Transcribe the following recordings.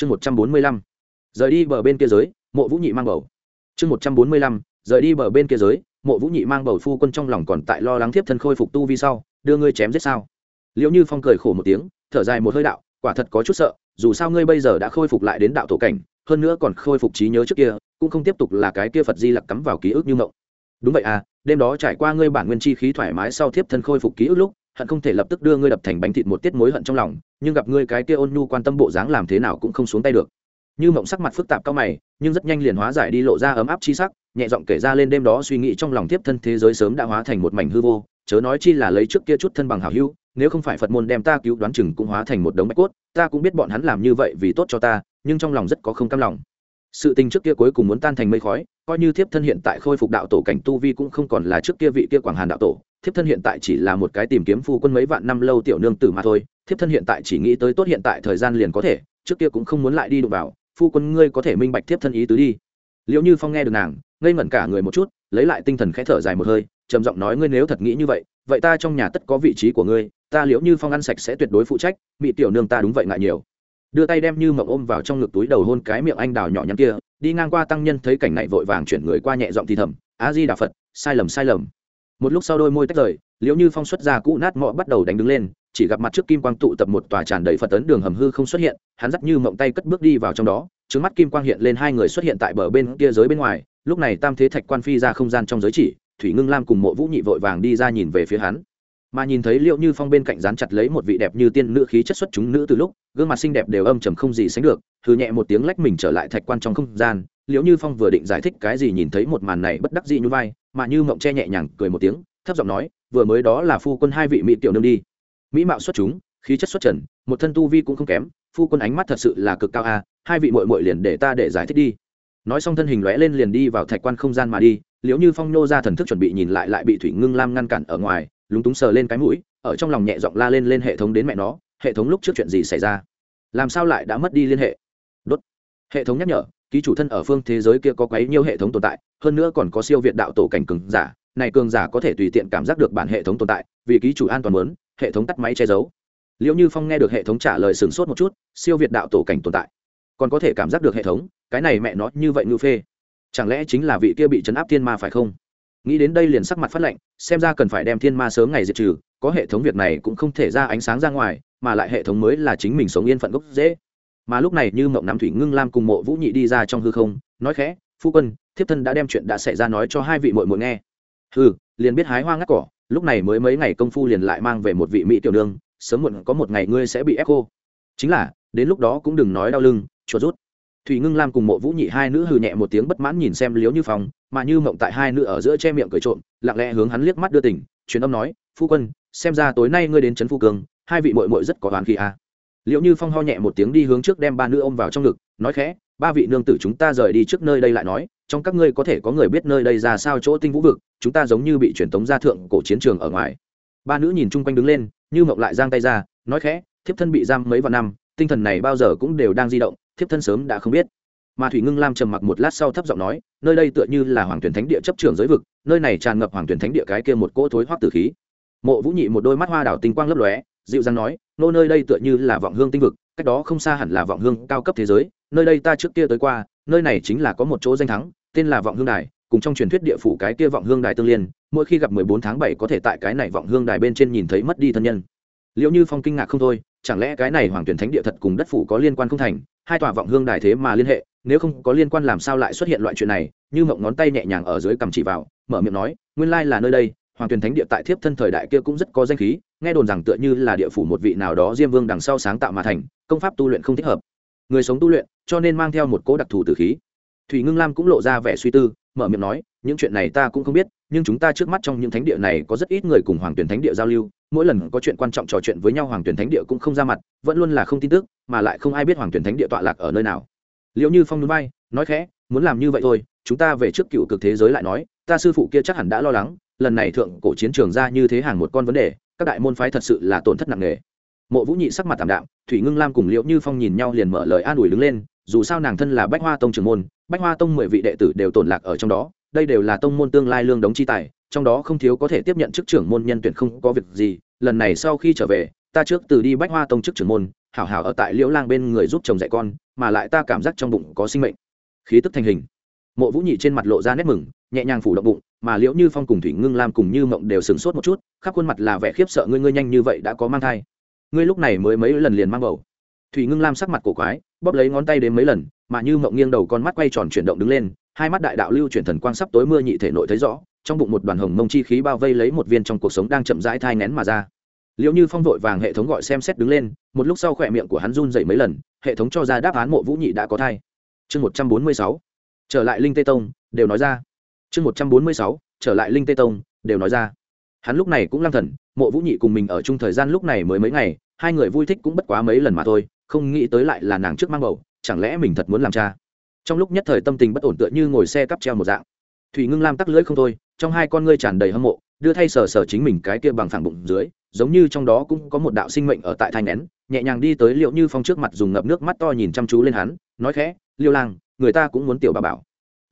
chương một trăm bốn mươi lăm. Rời đi bờ bên kia giới, mộ vũ nhị mang bầu. Chương một trăm bốn mươi lăm. Rời đi bờ bên kia giới, mộ vũ nhị mang bầu phu quân trong lòng còn tại lo lắng tiếp thân khôi phục tu vi sau, đưa ngươi chém giết sao? Liệu như phong cười khổ một tiếng, thở dài một hơi đạo, quả thật có chút sợ, dù sao ngươi bây giờ đã khôi phục lại đến đạo tổ cảnh, hơn nữa còn khôi phục trí nhớ trước kia, cũng không tiếp tục là cái kia phật di lặc cắm vào ký ức như mộng. Đúng vậy à đêm đó trải qua ngươi bản nguyên chi khí thoải mái sau thiếp thân khôi phục ký ức lúc hận không thể lập tức đưa ngươi đập thành bánh thịt một tiết mối hận trong lòng, nhưng gặp ngươi cái kia ôn nhu quan tâm bộ dáng làm thế nào cũng không xuống tay được. Như mộng sắc mặt phức tạp cao mày, nhưng rất nhanh liền hóa giải đi lộ ra ấm áp chi sắc, nhẹ giọng kể ra lên đêm đó suy nghĩ trong lòng tiếp thân thế giới sớm đã hóa thành một mảnh hư vô, chớ nói chi là lấy trước kia chút thân bằng hảo hữu, nếu không phải phật môn đem ta cứu đoán chừng cũng hóa thành một đống bạch cốt, ta cũng biết bọn hắn làm như vậy vì tốt cho ta, nhưng trong lòng rất có không cam lòng. Sự tình trước kia cuối cùng muốn tan thành mây khói, coi như thiếp thân hiện tại khôi phục đạo tổ cảnh tu vi cũng không còn là trước kia vị kia quảng hàn đạo tổ thiếp thân hiện tại chỉ là một cái tìm kiếm phu quân mấy vạn năm lâu tiểu nương tử mà thôi, thiếp thân hiện tại chỉ nghĩ tới tốt hiện tại thời gian liền có thể, trước kia cũng không muốn lại đi đụng vào, phu quân ngươi có thể minh bạch thiếp thân ý tứ đi. Liệu như phong nghe được nàng, ngây ngẩn cả người một chút, lấy lại tinh thần khẽ thở dài một hơi, trầm giọng nói ngươi nếu thật nghĩ như vậy vậy ta trong nhà tất có vị trí của ngươi, ta liễu như phong ăn sạch sẽ tuyệt đối phụ trách bị tiểu nương ta đúng vậy ngại nhiều. Đưa tay đem như mộng ôm vào trong ngực túi đầu hôn cái miệng anh đào nhỏ nhắn kia, đi ngang qua tăng nhân thấy cảnh này vội vàng chuyển người qua nhẹ giọng thì thầm, a di đà phật, sai lầm sai lầm một lúc sau đôi môi tách rời, liễu như phong xuất ra cũ nát mọ bắt đầu đánh đứng lên, chỉ gặp mặt trước kim quang tụ tập một tòa tràn đầy phật tấn đường hầm hư không xuất hiện, hắn dắt như mộng tay cất bước đi vào trong đó, trước mắt kim quang hiện lên hai người xuất hiện tại bờ bên kia giới bên ngoài, lúc này tam thế thạch quan phi ra không gian trong giới chỉ, thủy ngưng lam cùng mộ vũ nhị vội vàng đi ra nhìn về phía hắn mà nhìn thấy liệu như phong bên cạnh dán chặt lấy một vị đẹp như tiên nữ khí chất xuất chúng nữ từ lúc, gương mặt xinh đẹp đều âm trầm không gì sánh được thư nhẹ một tiếng lách mình trở lại thạch quan trong không gian. Liệu như phong vừa định giải thích cái gì nhìn thấy một màn này bất đắc dĩ như vai, mà như mộng che nhẹ nhàng cười một tiếng, thấp giọng nói, vừa mới đó là phu quân hai vị mỹ tiểu nương đi. Mỹ mạo xuất chúng, khí chất xuất trần, một thân tu vi cũng không kém, phu quân ánh mắt thật sự là cực cao a hai vị mội mội liền để ta để giải thích đi. Nói xong thân hình lóe lên liền đi vào thạch quan không gian mà đi liệu như phong nô ra thần thức chuẩn bị nhìn lại lại bị thủy ngưng lam ngăn cản ở ngoài lúng túng sờ lên cái mũi, ở trong lòng nhẹ giọng la lên lên hệ thống đến mẹ nó, hệ thống lúc trước chuyện gì xảy ra? Làm sao lại đã mất đi liên hệ? Đốt. Hệ thống nhắc nhở, ký chủ thân ở phương thế giới kia có quấy nhiều hệ thống tồn tại, hơn nữa còn có siêu việt đạo tổ cảnh cường giả, này cường giả có thể tùy tiện cảm giác được bản hệ thống tồn tại, vì ký chủ an toàn muốn, hệ thống tắt máy che giấu. Liệu như phong nghe được hệ thống trả lời sửng sốt một chút, siêu việt đạo tổ cảnh tồn tại. Còn có thể cảm giác được hệ thống, cái này mẹ nó như vậy ngư phê. Chẳng lẽ chính là vị kia bị chấn áp thiên ma phải không? Nghĩ đến đây liền sắc mặt phát lệnh xem ra cần phải đem thiên ma sớm ngày diệt trừ, có hệ thống việc này cũng không thể ra ánh sáng ra ngoài, mà lại hệ thống mới là chính mình sống yên phận gốc dễ mà lúc này như mộng nam thủy ngưng lam cùng mộ vũ nhị đi ra trong hư không, nói khẽ, phu quân, thiếp thân đã đem chuyện đã xảy ra nói cho hai vị mội mội nghe. Hư liền biết hái hoa ngắt cỏ, lúc này mới mấy ngày công phu liền lại mang về một vị mỹ tiểu đương sớm muộn có một ngày ngươi sẽ bị ép cô chính là, đến lúc đó cũng đừng nói đau lưng, chuột rút thủy ngưng lam cùng mộ vũ nhị hai nữ hừ nhẹ một tiếng bất mãn nhìn xem liếu như phong, mà như mộng tại hai nữ ở giữa che miệng cười trộm, lặng lẽ hướng hắn liếc mắt đưa tỉnh truyền âm nói, phu quân, xem ra tối nay ngươi đến trấn phu cường hai vị mội mội rất có đoàn khi a à. liệu như phong ho nhẹ một tiếng đi hướng trước đem ba nữ ôm vào trong ngực, nói khẽ, ba vị nương tử chúng ta rời đi trước nơi đây lại nói, trong các ngươi có thể có người biết nơi đây ra sao chỗ tinh vũ vực, chúng ta giống như bị truyền tống ra thượng cổ chiến trường ở ngoài ba nữ nhìn chung quanh đứng lên, như mộng lại giang tay ra, nói khẽ, thiếp thân bị giam mấy vạn năm tinh thần này bao giờ cũng đều đang di động, thiếp thân sớm đã không biết. Mà thủy ngưng lam trầm mặc một lát sau thấp giọng nói, nơi đây tựa như là hoàng tuyển thánh địa chấp trường giới vực, nơi này tràn ngập hoàng tuyển thánh địa cái kia một cỗ thối hoác tử khí. Mộ vũ nhị một đôi mắt hoa đảo tinh quang lấp lóe, dịu dàng nói, nô, nơi đây tựa như là vọng hương tinh vực, cách đó không xa hẳn là vọng hương cao cấp thế giới, nơi đây ta trước kia tới qua, nơi này chính là có một chỗ danh thắng, tên là vọng hương đài, cùng trong truyền thuyết địa phủ cái kia vọng hương đài tương liên, mỗi khi gặp mười bốn tháng bảy có thể tại cái này vọng hương đài bên trên nhìn thấy mất đi thân nhân. Liệu như phong kinh ngạc không thôi chẳng lẽ cái này hoàng tuyển thánh địa thật cùng đất phủ có liên quan không thành? Hai tòa vọng hương đài thế mà liên hệ, nếu không có liên quan làm sao lại xuất hiện loại chuyện này? Như mộng ngón tay nhẹ nhàng ở dưới cầm chỉ vào, mở miệng nói, nguyên lai là nơi đây, hoàng tuyển thánh địa tại thiếp thân thời đại kia cũng rất có danh khí, nghe đồn rằng tựa như là địa phủ một vị nào đó diêm vương đằng sau sáng tạo mà thành, công pháp tu luyện không thích hợp. Người sống tu luyện, cho nên mang theo một cố đặc thù tử khí. Thủy ngưng lam cũng lộ ra vẻ suy tư mở miệng nói, những chuyện này ta cũng không biết, nhưng chúng ta trước mắt trong những thánh địa này có rất ít người cùng hoàng tuyển thánh địa giao lưu. Mỗi lần có chuyện quan trọng trò chuyện với nhau, hoàng tuyển thánh địa cũng không ra mặt, vẫn luôn là không tin tức, mà lại không ai biết hoàng tuyển thánh địa tọa lạc ở nơi nào. Liệu như phong núi bay nói khẽ, muốn làm như vậy thôi, chúng ta về trước cựu cực thế giới lại nói, ta sư phụ kia chắc hẳn đã lo lắng, lần này thượng cổ chiến trường ra như thế hàng một con vấn đề, các đại môn phái thật sự là tổn thất nặng nề. Mộ vũ nhị sắc mặt tảm đạm, thủy ngưng lam cùng liệu như phong nhìn nhau liền mở lời an ủi đứng lên dù sao nàng thân là bách hoa tông trưởng môn, bách hoa tông mười vị đệ tử đều tổn lạc ở trong đó, đây đều là tông môn tương lai lương đống chi tài, trong đó không thiếu có thể tiếp nhận chức trưởng môn nhân tuyển không có việc gì, lần này sau khi trở về, ta trước từ đi bách hoa tông chức trưởng môn, hảo hảo ở tại liễu lang bên người giúp chồng dạy con, mà lại ta cảm giác trong bụng có sinh mệnh. Khí tức thành hình. Mộ vũ nhị trên mặt lộ ra nét mừng, nhẹ nhàng phủ động bụng, mà liễu như phong cùng thủy ngưng lam cùng như mộng đều sửng sốt một chút, khắp khuôn mặt là vẻ khiếp sợ ngươi ngươi nhanh như vậy đã có mang thai. Ngươi lúc này mới mấy lần liền mang bầu thủy ngưng lam sắc mặt cổ quái, bóp lấy ngón tay đến mấy lần, mà như mộng nghiêng đầu con mắt quay tròn chuyển động đứng lên, hai mắt đại đạo lưu chuyển thần quang sắp tối mưa nhị thể nội thấy rõ, trong bụng một đoàn hồng mông chi khí bao vây lấy một viên trong cuộc sống đang chậm rãi thai nén mà ra. Liệu như phong vội vàng hệ thống gọi xem xét đứng lên, một lúc sau khỏe miệng của hắn run dậy mấy lần, hệ thống cho ra đáp án mộ vũ nhị đã có thai. Chương một trăm bốn mươi sáu, trở lại linh tê tông, đều nói ra. Chương một trăm bốn mươi sáu, trở lại linh tê tông, đều nói ra. Hắn lúc này cũng lang thần, mộ vũ nhị cùng mình ở chung thời gian lúc này mới mấy ngày, hai người vui thích cũng bất quá mấy lần mà thôi không nghĩ tới lại là nàng trước mang bầu, chẳng lẽ mình thật muốn làm cha? Trong lúc nhất thời tâm tình bất ổn tựa như ngồi xe cắp treo một dạng. Thủy ngưng lam tắc lưỡi không thôi, trong hai con ngươi tràn đầy hâm mộ, đưa thay sờ sờ chính mình cái kia bằng phẳng bụng dưới, giống như trong đó cũng có một đạo sinh mệnh ở tại thai nén nhẹ nhàng đi tới liệu như phong trước mặt dùng ngập nước mắt to nhìn chăm chú lên hắn, nói khẽ, liêu lang, người ta cũng muốn tiểu bà bảo.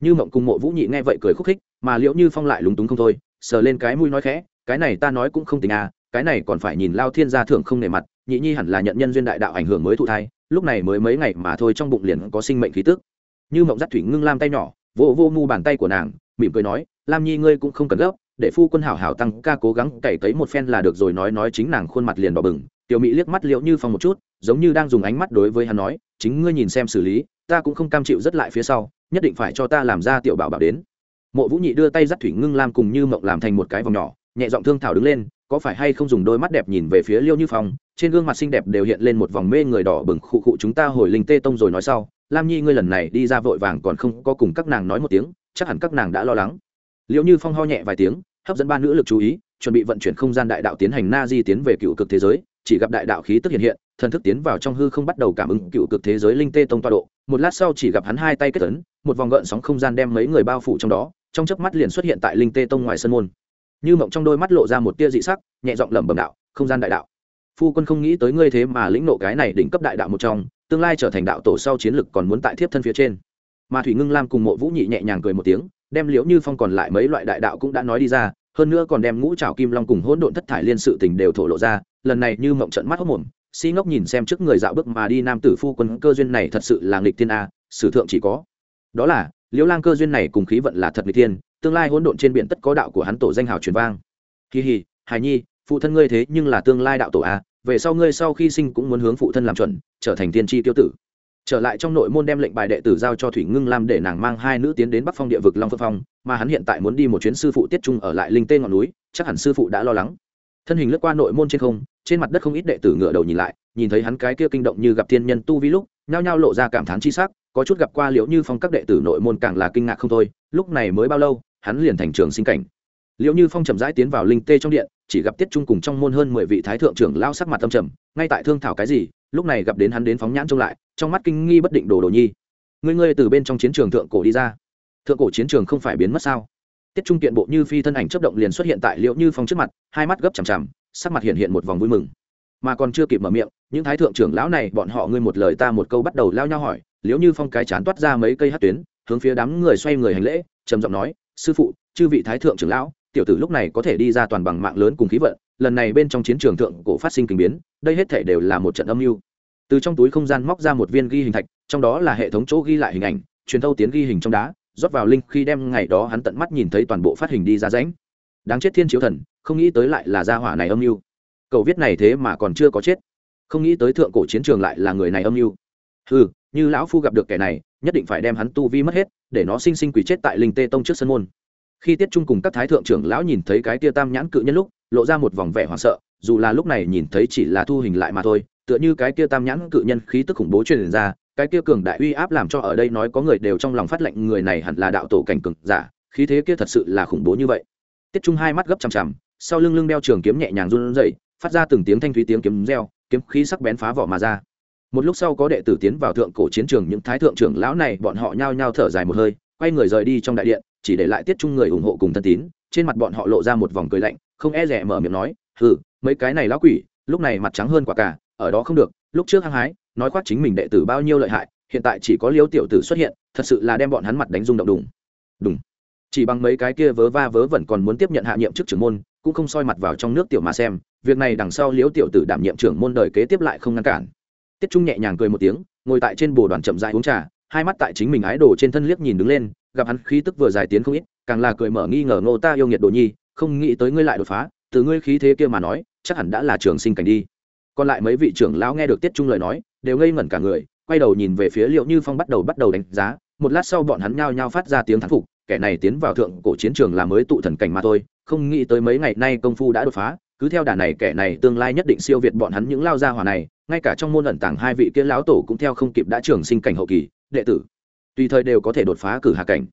Như mộng cùng mộ vũ nhị nghe vậy cười khúc khích, mà liệu như phong lại lúng túng không thôi, sờ lên cái mũi nói khẽ, cái này ta nói cũng không tình à cái này còn phải nhìn lao thiên gia thưởng không nề mặt nhị nhi hẳn là nhận nhân duyên đại đạo ảnh hưởng mới thụ thai, lúc này mới mấy ngày mà thôi trong bụng liền có sinh mệnh khí tức. Như mộng dắt thủy ngưng lam tay nhỏ vô vô mu bàn tay của nàng, mỉm cười nói, lam nhi ngươi cũng không cần gấp, để phu quân hảo hảo tăng ca cố gắng, cày cấy một phen là được rồi, nói nói chính nàng khuôn mặt liền đỏ bừng. Tiểu mỹ liếc mắt liệu như phong một chút, giống như đang dùng ánh mắt đối với hắn nói, chính ngươi nhìn xem xử lý, ta cũng không cam chịu rất lại phía sau, nhất định phải cho ta làm ra tiểu bảo bảo đến. Mộ vũ nhị đưa tay dắt thủy ngưng lam cùng như mộng làm thành một cái vòng nhỏ, nhẹ giọng thương thảo đứng lên có phải hay không dùng đôi mắt đẹp nhìn về phía liêu như phong, trên gương mặt xinh đẹp đều hiện lên một vòng mê người đỏ bừng khụ khụ chúng ta hồi linh tê tông rồi nói sau, lam nhi ngươi lần này đi ra vội vàng còn không có cùng các nàng nói một tiếng, chắc hẳn các nàng đã lo lắng. Liệu như phong ho nhẹ vài tiếng, hấp dẫn ba nữ lực chú ý, chuẩn bị vận chuyển không gian đại đạo tiến hành na di tiến về cựu cực thế giới, chỉ gặp đại đạo khí tức hiện hiện, thần thức tiến vào trong hư không bắt đầu cảm ứng cựu cực thế giới linh tê tông toa độ. Một lát sau chỉ gặp hắn hai tay kết tấn một vòng gợn sóng không gian đem mấy người bao phủ trong đó, trong chớp mắt liền xuất hiện tại linh tê tông ngoài sân môn như mộng trong đôi mắt lộ ra một tia dị sắc, nhẹ giọng lẩm bẩm đạo, không gian đại đạo. Phu quân không nghĩ tới ngươi thế mà lĩnh nộ cái này đỉnh cấp đại đạo một trong, tương lai trở thành đạo tổ sau chiến lực còn muốn tại thiếp thân phía trên. Mà thủy ngưng lam cùng mộ vũ nhị nhẹ nhàng cười một tiếng, đem liễu như phong còn lại mấy loại đại đạo cũng đã nói đi ra, hơn nữa còn đem ngũ trào kim long cùng hỗn độn thất thải liên sự tình đều thổ lộ ra, lần này như mộng trận mắt hốc mồm, si ngốc nhìn xem trước người dạo bước mà đi nam tử phu quân cơ duyên này thật sự là nghịch thiên a, sử thượng chỉ có. Đó là, liễu lang cơ duyên này cùng khí vận là thật nghịch thiên tương lai hỗn độn trên biển tất có đạo của hắn tổ danh hào truyền vang. Kỳ hì, hài nhi, phụ thân ngươi thế nhưng là tương lai đạo tổ a, về sau ngươi sau khi sinh cũng muốn hướng phụ thân làm chuẩn, trở thành tiên tri tiêu tử. Trở lại trong nội môn đem lệnh bài đệ tử giao cho thủy ngưng lam để nàng mang hai nữ tiến đến bắc phong địa vực long phương phong, mà hắn hiện tại muốn đi một chuyến sư phụ tiết trung ở lại linh tê ngọn núi, chắc hẳn sư phụ đã lo lắng. Thân hình lướt qua nội môn trên không, trên mặt đất không ít đệ tử ngựa đầu nhìn lại, nhìn thấy hắn cái kia kinh động như gặp thiên nhân tu vi lúc, nhao nhao lộ ra cảm thán chi sắc, có chút gặp qua liễu như phong các đệ tử nội môn càng là kinh ngạc không thôi, lúc này mới bao lâu hắn liền thành trường sinh cảnh. Liệu như phong chậm rãi tiến vào linh tê trong điện, chỉ gặp tiết trung cùng trong môn hơn mười vị thái thượng trưởng lao sắc mặt tâm trầm, ngay tại thương thảo cái gì, lúc này gặp đến hắn đến phóng nhãn trông lại, trong mắt kinh nghi bất định đồ đồ nhi. Ngươi ngươi từ bên trong chiến trường thượng cổ đi ra. Thượng cổ chiến trường không phải biến mất sao? Tiết trung kiện bộ như phi thân ảnh chấp động liền xuất hiện tại liệu như phong trước mặt, hai mắt gấp chằm chằm, sắc mặt hiện hiện một vòng vui mừng. Mà còn chưa kịp mở miệng, những thái thượng trưởng lão này, bọn họ ngươi một lời ta một câu bắt đầu lao nhau hỏi liệu như phong cái chán toát ra mấy cây hát tuyến, hướng phía đám người xoay người hành lễ, trầm giọng nói sư phụ, chư vị thái thượng trưởng lão, tiểu tử lúc này có thể đi ra toàn bằng mạng lớn cùng khí vận, lần này bên trong chiến trường thượng cổ phát sinh kinh biến, đây hết thể đều là một trận âm mưu. Từ trong túi không gian móc ra một viên ghi hình thạch, trong đó là hệ thống chỗ ghi lại hình ảnh, truyền thâu tiến ghi hình trong đá, rót vào linh khi đem ngày đó hắn tận mắt nhìn thấy toàn bộ phát hình đi ra rãnh. Đáng chết thiên chiếu thần, không nghĩ tới lại là gia hỏa này âm mưu. Cầu viết này thế mà còn chưa có chết. Không nghĩ tới thượng cổ chiến trường lại là người này âm mưu. Ừ như lão phu gặp được kẻ này, nhất định phải đem hắn tu vi mất hết, để nó sinh sinh quỷ chết tại linh tê tông trước sân môn. Khi tiết trung cùng các thái thượng trưởng lão nhìn thấy cái tia tam nhãn cự nhân lúc, lộ ra một vòng vẻ hoảng sợ, dù là lúc này nhìn thấy chỉ là thu hình lại mà thôi, tựa như cái kia tam nhãn cự nhân khí tức khủng bố truyền ra, cái kia cường đại uy áp làm cho ở đây nói có người đều trong lòng phát lệnh người này hẳn là đạo tổ cảnh cường giả, khí thế kia thật sự là khủng bố như vậy. Tiết trung hai mắt gấp chằm chằm, sau lưng lưng đeo trường kiếm nhẹ nhàng run rẩy, phát ra từng tiếng thanh thúy tiếng kiếm reo, kiếm khí sắc bén phá vỏ mà ra một lúc sau có đệ tử tiến vào thượng cổ chiến trường, những thái thượng trưởng lão này, bọn họ nhao nhao thở dài một hơi, quay người rời đi trong đại điện, chỉ để lại tiết trung người ủng hộ cùng thân tín. Trên mặt bọn họ lộ ra một vòng cười lạnh, không e rẻ mở miệng nói, hừ, mấy cái này lão quỷ, lúc này mặt trắng hơn quả cả, ở đó không được, lúc trước hăng hái, nói khoác chính mình đệ tử bao nhiêu lợi hại, hiện tại chỉ có liêu tiểu tử xuất hiện, thật sự là đem bọn hắn mặt đánh rung động đùng. Đùng. Chỉ bằng mấy cái kia vớ va vớ vẩn còn muốn tiếp nhận hạ nhiệm chức trưởng môn, cũng không soi mặt vào trong nước tiểu mà xem, việc này đằng sau liễu tiểu tử đảm nhiệm trưởng môn đời kế tiếp lại không ngăn cản tiết trung nhẹ nhàng cười một tiếng, ngồi tại trên bồ đoàn chậm dại uống trà, hai mắt tại chính mình ái đồ trên thân liếc nhìn đứng lên, gặp hắn khí tức vừa dài tiến không ít, càng là cười mở nghi ngờ ngô ta yêu nghiệt đồ nhi, không nghĩ tới ngươi lại đột phá, từ ngươi khí thế kia mà nói, chắc hẳn đã là trường sinh cảnh đi. Còn lại mấy vị trưởng lão nghe được tiết trung lời nói, đều ngây ngẩn cả người, quay đầu nhìn về phía liệu như phong bắt đầu bắt đầu đánh giá, một lát sau bọn hắn nhao nhao phát ra tiếng thán phục, kẻ này tiến vào thượng cổ chiến trường là mới tụ thần cảnh mà thôi, không nghĩ tới mấy ngày nay công phu đã đột phá, cứ theo đà này kẻ này tương lai nhất định siêu việt bọn hắn những lao gia hỏa này ngay cả trong môn ẩn tàng hai vị kia lão tổ cũng theo không kịp đã trường sinh cảnh hậu kỳ, đệ tử, tùy thời đều có thể đột phá cử hạ cảnh.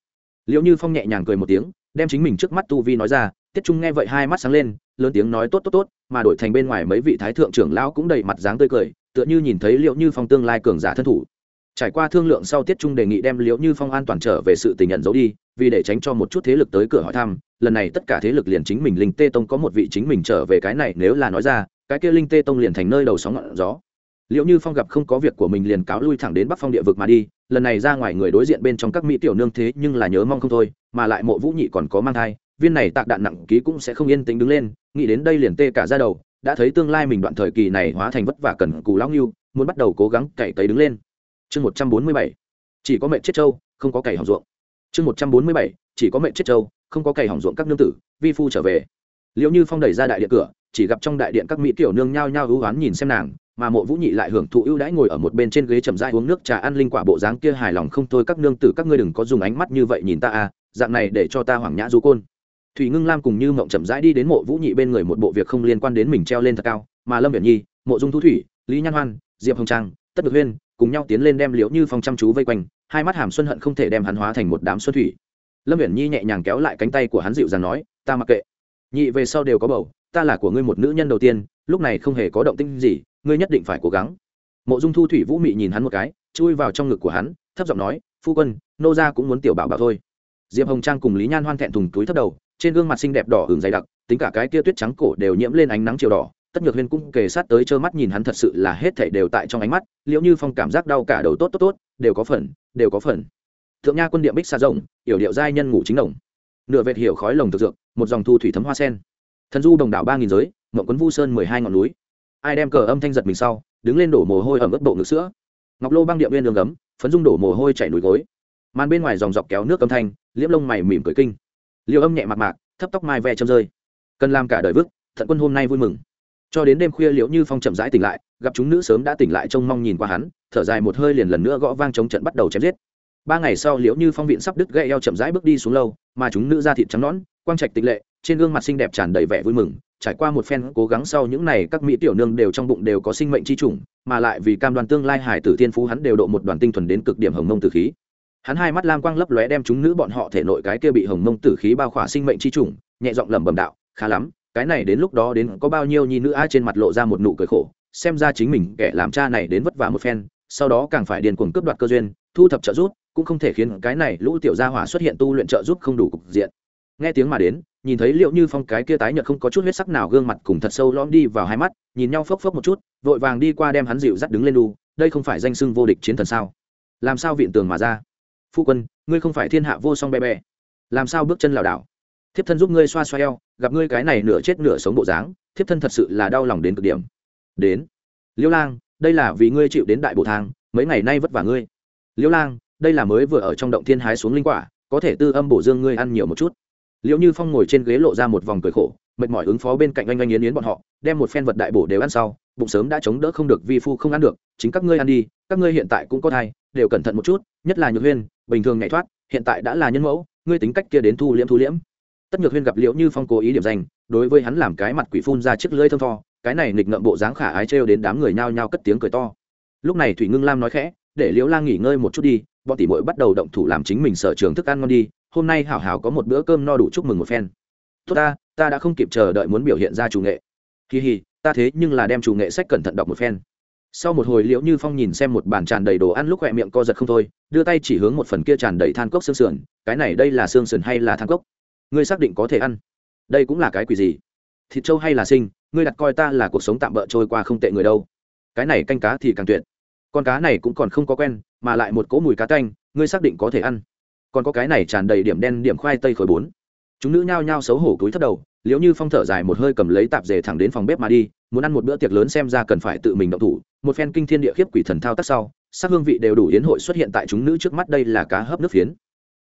Liệu như phong nhẹ nhàng cười một tiếng, đem chính mình trước mắt tu vi nói ra, tiết trung nghe vậy hai mắt sáng lên, lớn tiếng nói tốt tốt tốt, mà đổi thành bên ngoài mấy vị thái thượng trưởng lão cũng đầy mặt dáng tươi cười, tựa như nhìn thấy liệu như phong tương lai cường giả thân thủ. Trải qua thương lượng sau tiết trung đề nghị đem liệu như phong an toàn trở về sự tình nhận giấu đi, vì để tránh cho một chút thế lực tới cửa hỏi thăm, lần này tất cả thế lực liền chính mình linh tê tông có một vị chính mình trở về cái này nếu là nói ra cái kia linh tê tông liền thành nơi đầu sóng ngọn gió. Liệu như phong gặp không có việc của mình liền cáo lui thẳng đến bắc phong địa vực mà đi, lần này ra ngoài người đối diện bên trong các mỹ tiểu nương thế nhưng là nhớ mong không thôi, mà lại mộ vũ nhị còn có mang thai, viên này tạc đạn nặng ký cũng sẽ không yên tĩnh đứng lên, nghĩ đến đây liền tê cả ra đầu, đã thấy tương lai mình đoạn thời kỳ này hóa thành vất vả cần cù lão nghiêu muốn bắt đầu cố gắng cày cấy đứng lên. Chương một trăm bốn mươi bảy, chỉ có mẹ chết trâu, không có cày hỏng ruộng. Chương một trăm bốn mươi bảy, chỉ có mẹ chết trâu, không có cày hỏng ruộng các nương tử, vi phu trở về. Liệu như phong đẩy ra đại điện cửa chỉ gặp trong đại điện các mỹ tiểu nương nhao nhao hú hoán nhìn xem nàng, mà mộ vũ nhị lại hưởng thụ ưu đãi ngồi ở một bên trên ghế chậm rãi uống nước trà ăn linh quả bộ dáng kia hài lòng không thôi. Các nương tử, các ngươi đừng có dùng ánh mắt như vậy nhìn ta à dạng này để cho ta hoảng nhã du côn. Thủy ngưng lam cùng như mộng chậm rãi đi đến mộ vũ nhị bên người một bộ việc không liên quan đến mình treo lên thật cao, mà lâm viễn nhi, mộ dung thu thủy, lý nhan hoan, diệp hồng trang, tất được huyên cùng nhau tiến lên đem liễu như phong chăm chú vây quanh, hai mắt hàm xuân hận không thể đem hắn hóa thành một đám xuân thủy. Lâm viễn nhi nhẹ nhàng kéo lại cánh tay của hắn dịu dàng nói, ta mặc kệ. Nhị về sau đều có bầu ta là của ngươi một nữ nhân đầu tiên, lúc này không hề có động tinh gì, ngươi nhất định phải cố gắng. Mộ dung thu thủy vũ mị nhìn hắn một cái, chui vào trong ngực của hắn, thấp giọng nói, phu quân, nô gia cũng muốn tiểu bảo bảo thôi. Diệp hồng trang cùng lý nhan hoan thẹn thùng túi thấp đầu, trên gương mặt xinh đẹp đỏ hừng dày đặc, tính cả cái kia tuyết trắng cổ đều nhiễm lên ánh nắng chiều đỏ. Tất nhược huyên cũng kề sát tới trơ mắt nhìn hắn, thật sự là hết thảy đều tại trong ánh mắt, liễu như phong cảm giác đau cả đầu tốt tốt tốt, đều có phần, đều có phần. Thượng nha quân điện bích xa rộng, yểu điệu giai nhân ngủ chính đồng. Nửa vệt hiểu khói lồng thực dược, một dòng thu thủy thấm hoa sen thần du đồng đảo ba nghìn giới, mộng quấn vu sơn mười hai ngọn núi. Ai đem cờ âm thanh giật mình sau, đứng lên đổ mồ hôi ở mức bộ ngực sữa. Ngọc lô băng điện viên đường gấm phấn dung đổ mồ hôi chảy núi gối. Màn bên ngoài dòng dọc kéo nước âm thanh, liễm lông mày mỉm cười kinh. Liều âm nhẹ mặt mạc, thấp tóc mai ve châm rơi. Cần làm cả đời vức, thận quân hôm nay vui mừng. Cho đến đêm khuya liễu như phong chậm rãi tỉnh lại, gặp chúng nữ sớm đã tỉnh lại trông mong nhìn qua hắn, thở dài một hơi liền lần nữa gõ vang chống trận bắt đầu chém giết ba ngày sau liễu như phong viện sắp đứt gậy eo chậm rãi bước đi xuống lâu mà chúng nữ ra thịt trắng nõn, quang trạch tịch lệ, trên gương mặt xinh đẹp tràn đầy vẻ vui mừng, trải qua một phen cố gắng sau những này các mỹ tiểu nương đều trong bụng đều có sinh mệnh chi chủng, mà lại vì cam đoàn tương lai hải tử thiên phú hắn đều độ một đoàn tinh thuần đến cực điểm hồng mông tử khí. Hắn hai mắt lam quang lấp lóe đem chúng nữ bọn họ thể nội cái kia bị hồng mông tử khí bao khỏa sinh mệnh chi chủng, nhẹ giọng lẩm bẩm đạo, khá lắm, cái này đến lúc đó đến có bao nhiêu nhi nữ ai trên mặt lộ ra một nụ cười khổ, xem ra chính mình kẻ làm cha này đến vất vả một phen sau đó càng phải điền cuồng cướp đoạt cơ duyên, thu thập trợ giúp, cũng không thể khiến cái này lũ tiểu gia hỏa xuất hiện tu luyện trợ giúp không đủ cục diện. Nghe tiếng mà đến, nhìn thấy liệu như phong cái kia tái nhợt không có chút huyết sắc nào gương mặt cùng thật sâu lõm đi vào hai mắt, nhìn nhau phốc phốc một chút, vội vàng đi qua đem hắn dịu dắt đứng lên đu, đây không phải danh sưng vô địch chiến thần sao? Làm sao viện tường mà ra? Phu quân, ngươi không phải thiên hạ vô song bè bè. Làm sao bước chân lảo đảo? Thiếp thân giúp ngươi xoa xoa eo, gặp ngươi cái này nửa chết nửa sống bộ dáng, thiếp thân thật sự là đau lòng đến cực điểm. Đến. Liễu lang đây là vì ngươi chịu đến đại bộ thang, mấy ngày nay vất vả ngươi. Liễu lang, đây là mới vừa ở trong động thiên hái xuống linh quả, có thể tư âm bổ dương ngươi ăn nhiều một chút. Liễu như phong ngồi trên ghế lộ ra một vòng cười khổ, mệt mỏi ứng phó bên cạnh oanh oanh yến yến bọn họ, đem một phen vật đại bổ đều ăn sau, bụng sớm đã chống đỡ không được vi phu không ăn được, chính các ngươi ăn đi, các ngươi hiện tại cũng có thai, đều cẩn thận một chút, nhất là nhược huyên, bình thường nhảy thoát, hiện tại đã là nhân mẫu, ngươi tính cách kia đến thu liễm thu liễm. Tất nhược huyên gặp liễu như phong cố ý điểm danh, đối với hắn làm cái mặt quỷ phun ra chiếc lưỡi thơm tho cái này nghịch ngợm bộ dáng khả ái trêu đến đám người nhao nhao cất tiếng cười to. Lúc này thủy ngưng lam nói khẽ, để liễu lang nghỉ ngơi một chút đi, bọn tỷ muội bắt đầu động thủ làm chính mình sở trường thức ăn ngon đi, hôm nay hảo hảo có một bữa cơm no đủ chúc mừng một phen. Tốt ta ta đã không kịp chờ đợi muốn biểu hiện ra chủ nghệ. Kỳ hì ta thế nhưng là đem chủ nghệ sách cẩn thận đọc một phen. Sau một hồi liễu như phong nhìn xem một bàn tràn đầy đồ ăn lúc khỏe miệng co giật không thôi, đưa tay chỉ hướng một phần kia tràn đầy than cốc xương sườn, cái này đây là xương sườn hay là than cốc? Ngươi xác định có thể ăn? Đây cũng là cái quỷ gì? Thịt trâu hay là sinh, ngươi đặt coi ta là cuộc sống tạm bỡ trôi qua không tệ người đâu. Cái này canh cá thì càng tuyệt. Con cá này cũng còn không có quen, mà lại một cỗ mùi cá canh ngươi xác định có thể ăn. Còn có cái này tràn đầy điểm đen điểm khoai tây khối bốn. Chúng nữ nhao nhao xấu hổ túi thất đầu liếu như phong thở dài một hơi cầm lấy tạp dề thẳng đến phòng bếp mà đi, muốn ăn một bữa tiệc lớn xem ra cần phải tự mình động thủ. Một phen kinh thiên địa khiếp quỷ thần thao tác sau, sắc hương vị đều đủ yến hội xuất hiện tại chúng nữ trước mắt đây là cá hấp nước phiến.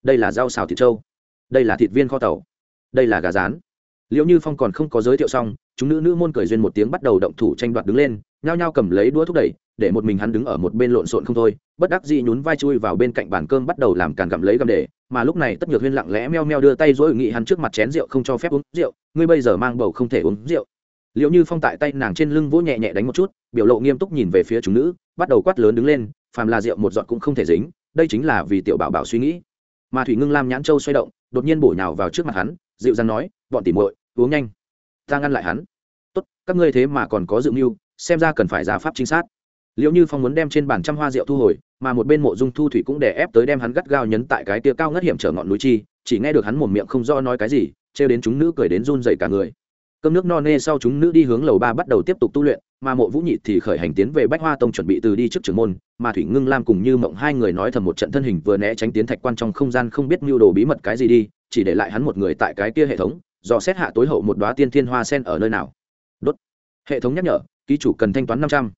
Đây là rau xào thịt trâu. Đây là thịt viên kho tàu. Đây là gà rán liệu như phong còn không có giới thiệu xong, chúng nữ nữ môn cười duyên một tiếng bắt đầu động thủ tranh đoạt đứng lên, nhao nhao cầm lấy đũa thúc đẩy, để một mình hắn đứng ở một bên lộn xộn không thôi, bất đắc dĩ nhún vai chui vào bên cạnh bàn cơm bắt đầu làm càn gặm lấy gặm để, mà lúc này tất nhược huyên lặng lẽ meo meo đưa tay dối nghị hắn trước mặt chén rượu không cho phép uống rượu, ngươi bây giờ mang bầu không thể uống rượu. Liệu như phong tại tay nàng trên lưng vỗ nhẹ nhẹ đánh một chút, biểu lộ nghiêm túc nhìn về phía chúng nữ, bắt đầu quát lớn đứng lên, phàm là rượu một giọt cũng không thể dính, đây chính là vì tiểu bảo bảo suy nghĩ. Mà thủy ngưng lam nhãn châu xoay động, đột nhiên bổ nhào vào trước mặt hắn, dịu dàng nói, bọn tỉ muội uống nhanh. Ta ngăn lại hắn. Tốt, các ngươi thế mà còn có dự mưu, xem ra cần phải giả pháp chính xác liệu như phong muốn đem trên bàn trăm hoa rượu thu hồi, mà một bên mộ dung thu thủy cũng để ép tới đem hắn gắt gao nhấn tại cái tia cao ngất hiểm trở ngọn núi chi, chỉ nghe được hắn mồm miệng không do nói cái gì, trêu đến chúng nữ cười đến run dậy cả người. Cơm nước no nê sau chúng nữ đi hướng lầu ba bắt đầu tiếp tục tu luyện, mà mộ vũ nhị thì khởi hành tiến về bách hoa tông chuẩn bị từ đi trước trưởng môn, mà thủy ngưng lam cùng như mộng hai người nói thầm một trận thân hình vừa né tránh tiến thạch quan trong không gian không biết mưu đồ bí mật cái gì đi, chỉ để lại hắn một người tại cái kia hệ thống dò xét hạ tối hậu một đoá tiên thiên hoa sen ở nơi nào. Đốt. Hệ thống nhắc nhở, ký chủ cần thanh toán năm trăm.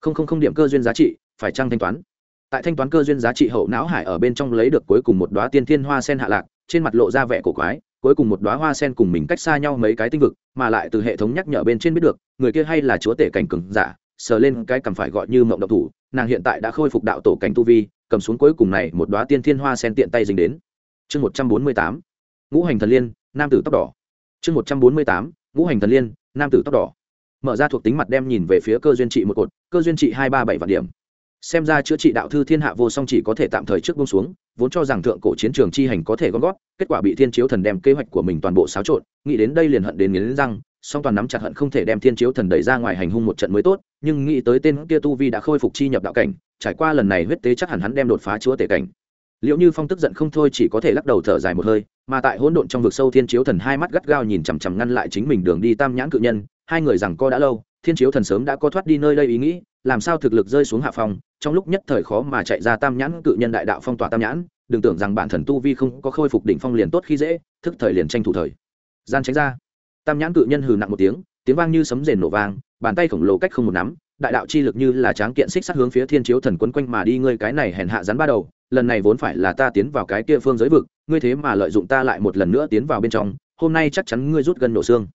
Không không không điểm cơ duyên giá trị, phải trăng thanh toán? Tại thanh toán cơ duyên giá trị hậu não hải ở bên trong lấy được cuối cùng một đoá tiên thiên hoa sen hạ lạc, trên mặt lộ ra vẻ cổ quái, cuối cùng một đoá hoa sen cùng mình cách xa nhau mấy cái tinh vực, mà lại từ hệ thống nhắc nhở bên trên biết được, người kia hay là chúa tể cảnh cừng giả, sờ lên cái cầm phải gọi như mộng độc thủ, nàng hiện tại đã khôi phục đạo tổ cảnh tu vi, cầm xuống cuối cùng này một đoá tiên thiên hoa sen tiện tay dính đến. Chương một trăm bốn mươi tám. Ngũ hành thần liên, nam tử tóc đỏ chương một trăm bốn mươi tám, ngũ hành thần liên, nam tử tóc đỏ. Mở ra thuộc tính mặt đem nhìn về phía cơ duyên trị một cột, cơ duyên trị hai ba bảy vạn điểm. Xem ra chữa trị đạo thư thiên hạ vô song chỉ có thể tạm thời trước bông xuống, vốn cho rằng thượng cổ chiến trường chi hành có thể gom gót kết quả bị thiên chiếu thần đem kế hoạch của mình toàn bộ xáo trộn, nghĩ đến đây liền hận đến nghiến răng, song toàn nắm chặt hận không thể đem thiên chiếu thần đẩy ra ngoài hành hung một trận mới tốt, nhưng nghĩ tới tên kia tu vi đã khôi phục chi nhập đạo cảnh, trải qua lần này huyết tế chắc hẳn hắn đem đột phá chúa tể cảnh liệu như phong tức giận không thôi chỉ có thể lắc đầu thở dài một hơi, mà tại hỗn độn trong vực sâu thiên chiếu thần hai mắt gắt gao nhìn chằm chằm ngăn lại chính mình đường đi tam nhãn cự nhân, hai người rằng co đã lâu, thiên chiếu thần sớm đã có thoát đi nơi đây ý nghĩ, làm sao thực lực rơi xuống hạ phong, trong lúc nhất thời khó mà chạy ra tam nhãn cự nhân đại đạo phong tỏa tam nhãn, đừng tưởng rằng bản thần tu vi không có khôi phục đỉnh phong liền tốt khi dễ, thức thời liền tranh thủ thời gian tránh ra. Tam nhãn cự nhân hừ nặng một tiếng tiếng vang như sấm rền nổ vang, bàn tay khổng lồ cách không một nắm, đại đạo chi lực như là tráng kiện xích sát hướng phía thiên chiếu thần quấn quanh mà đi, ngươi cái này hèn hạ rắn ba đầu lần này vốn phải là ta tiến vào cái kia phương giới vực, ngươi thế mà lợi dụng ta lại một lần nữa tiến vào bên trong, hôm nay chắc chắn ngươi rút gần nổ xương.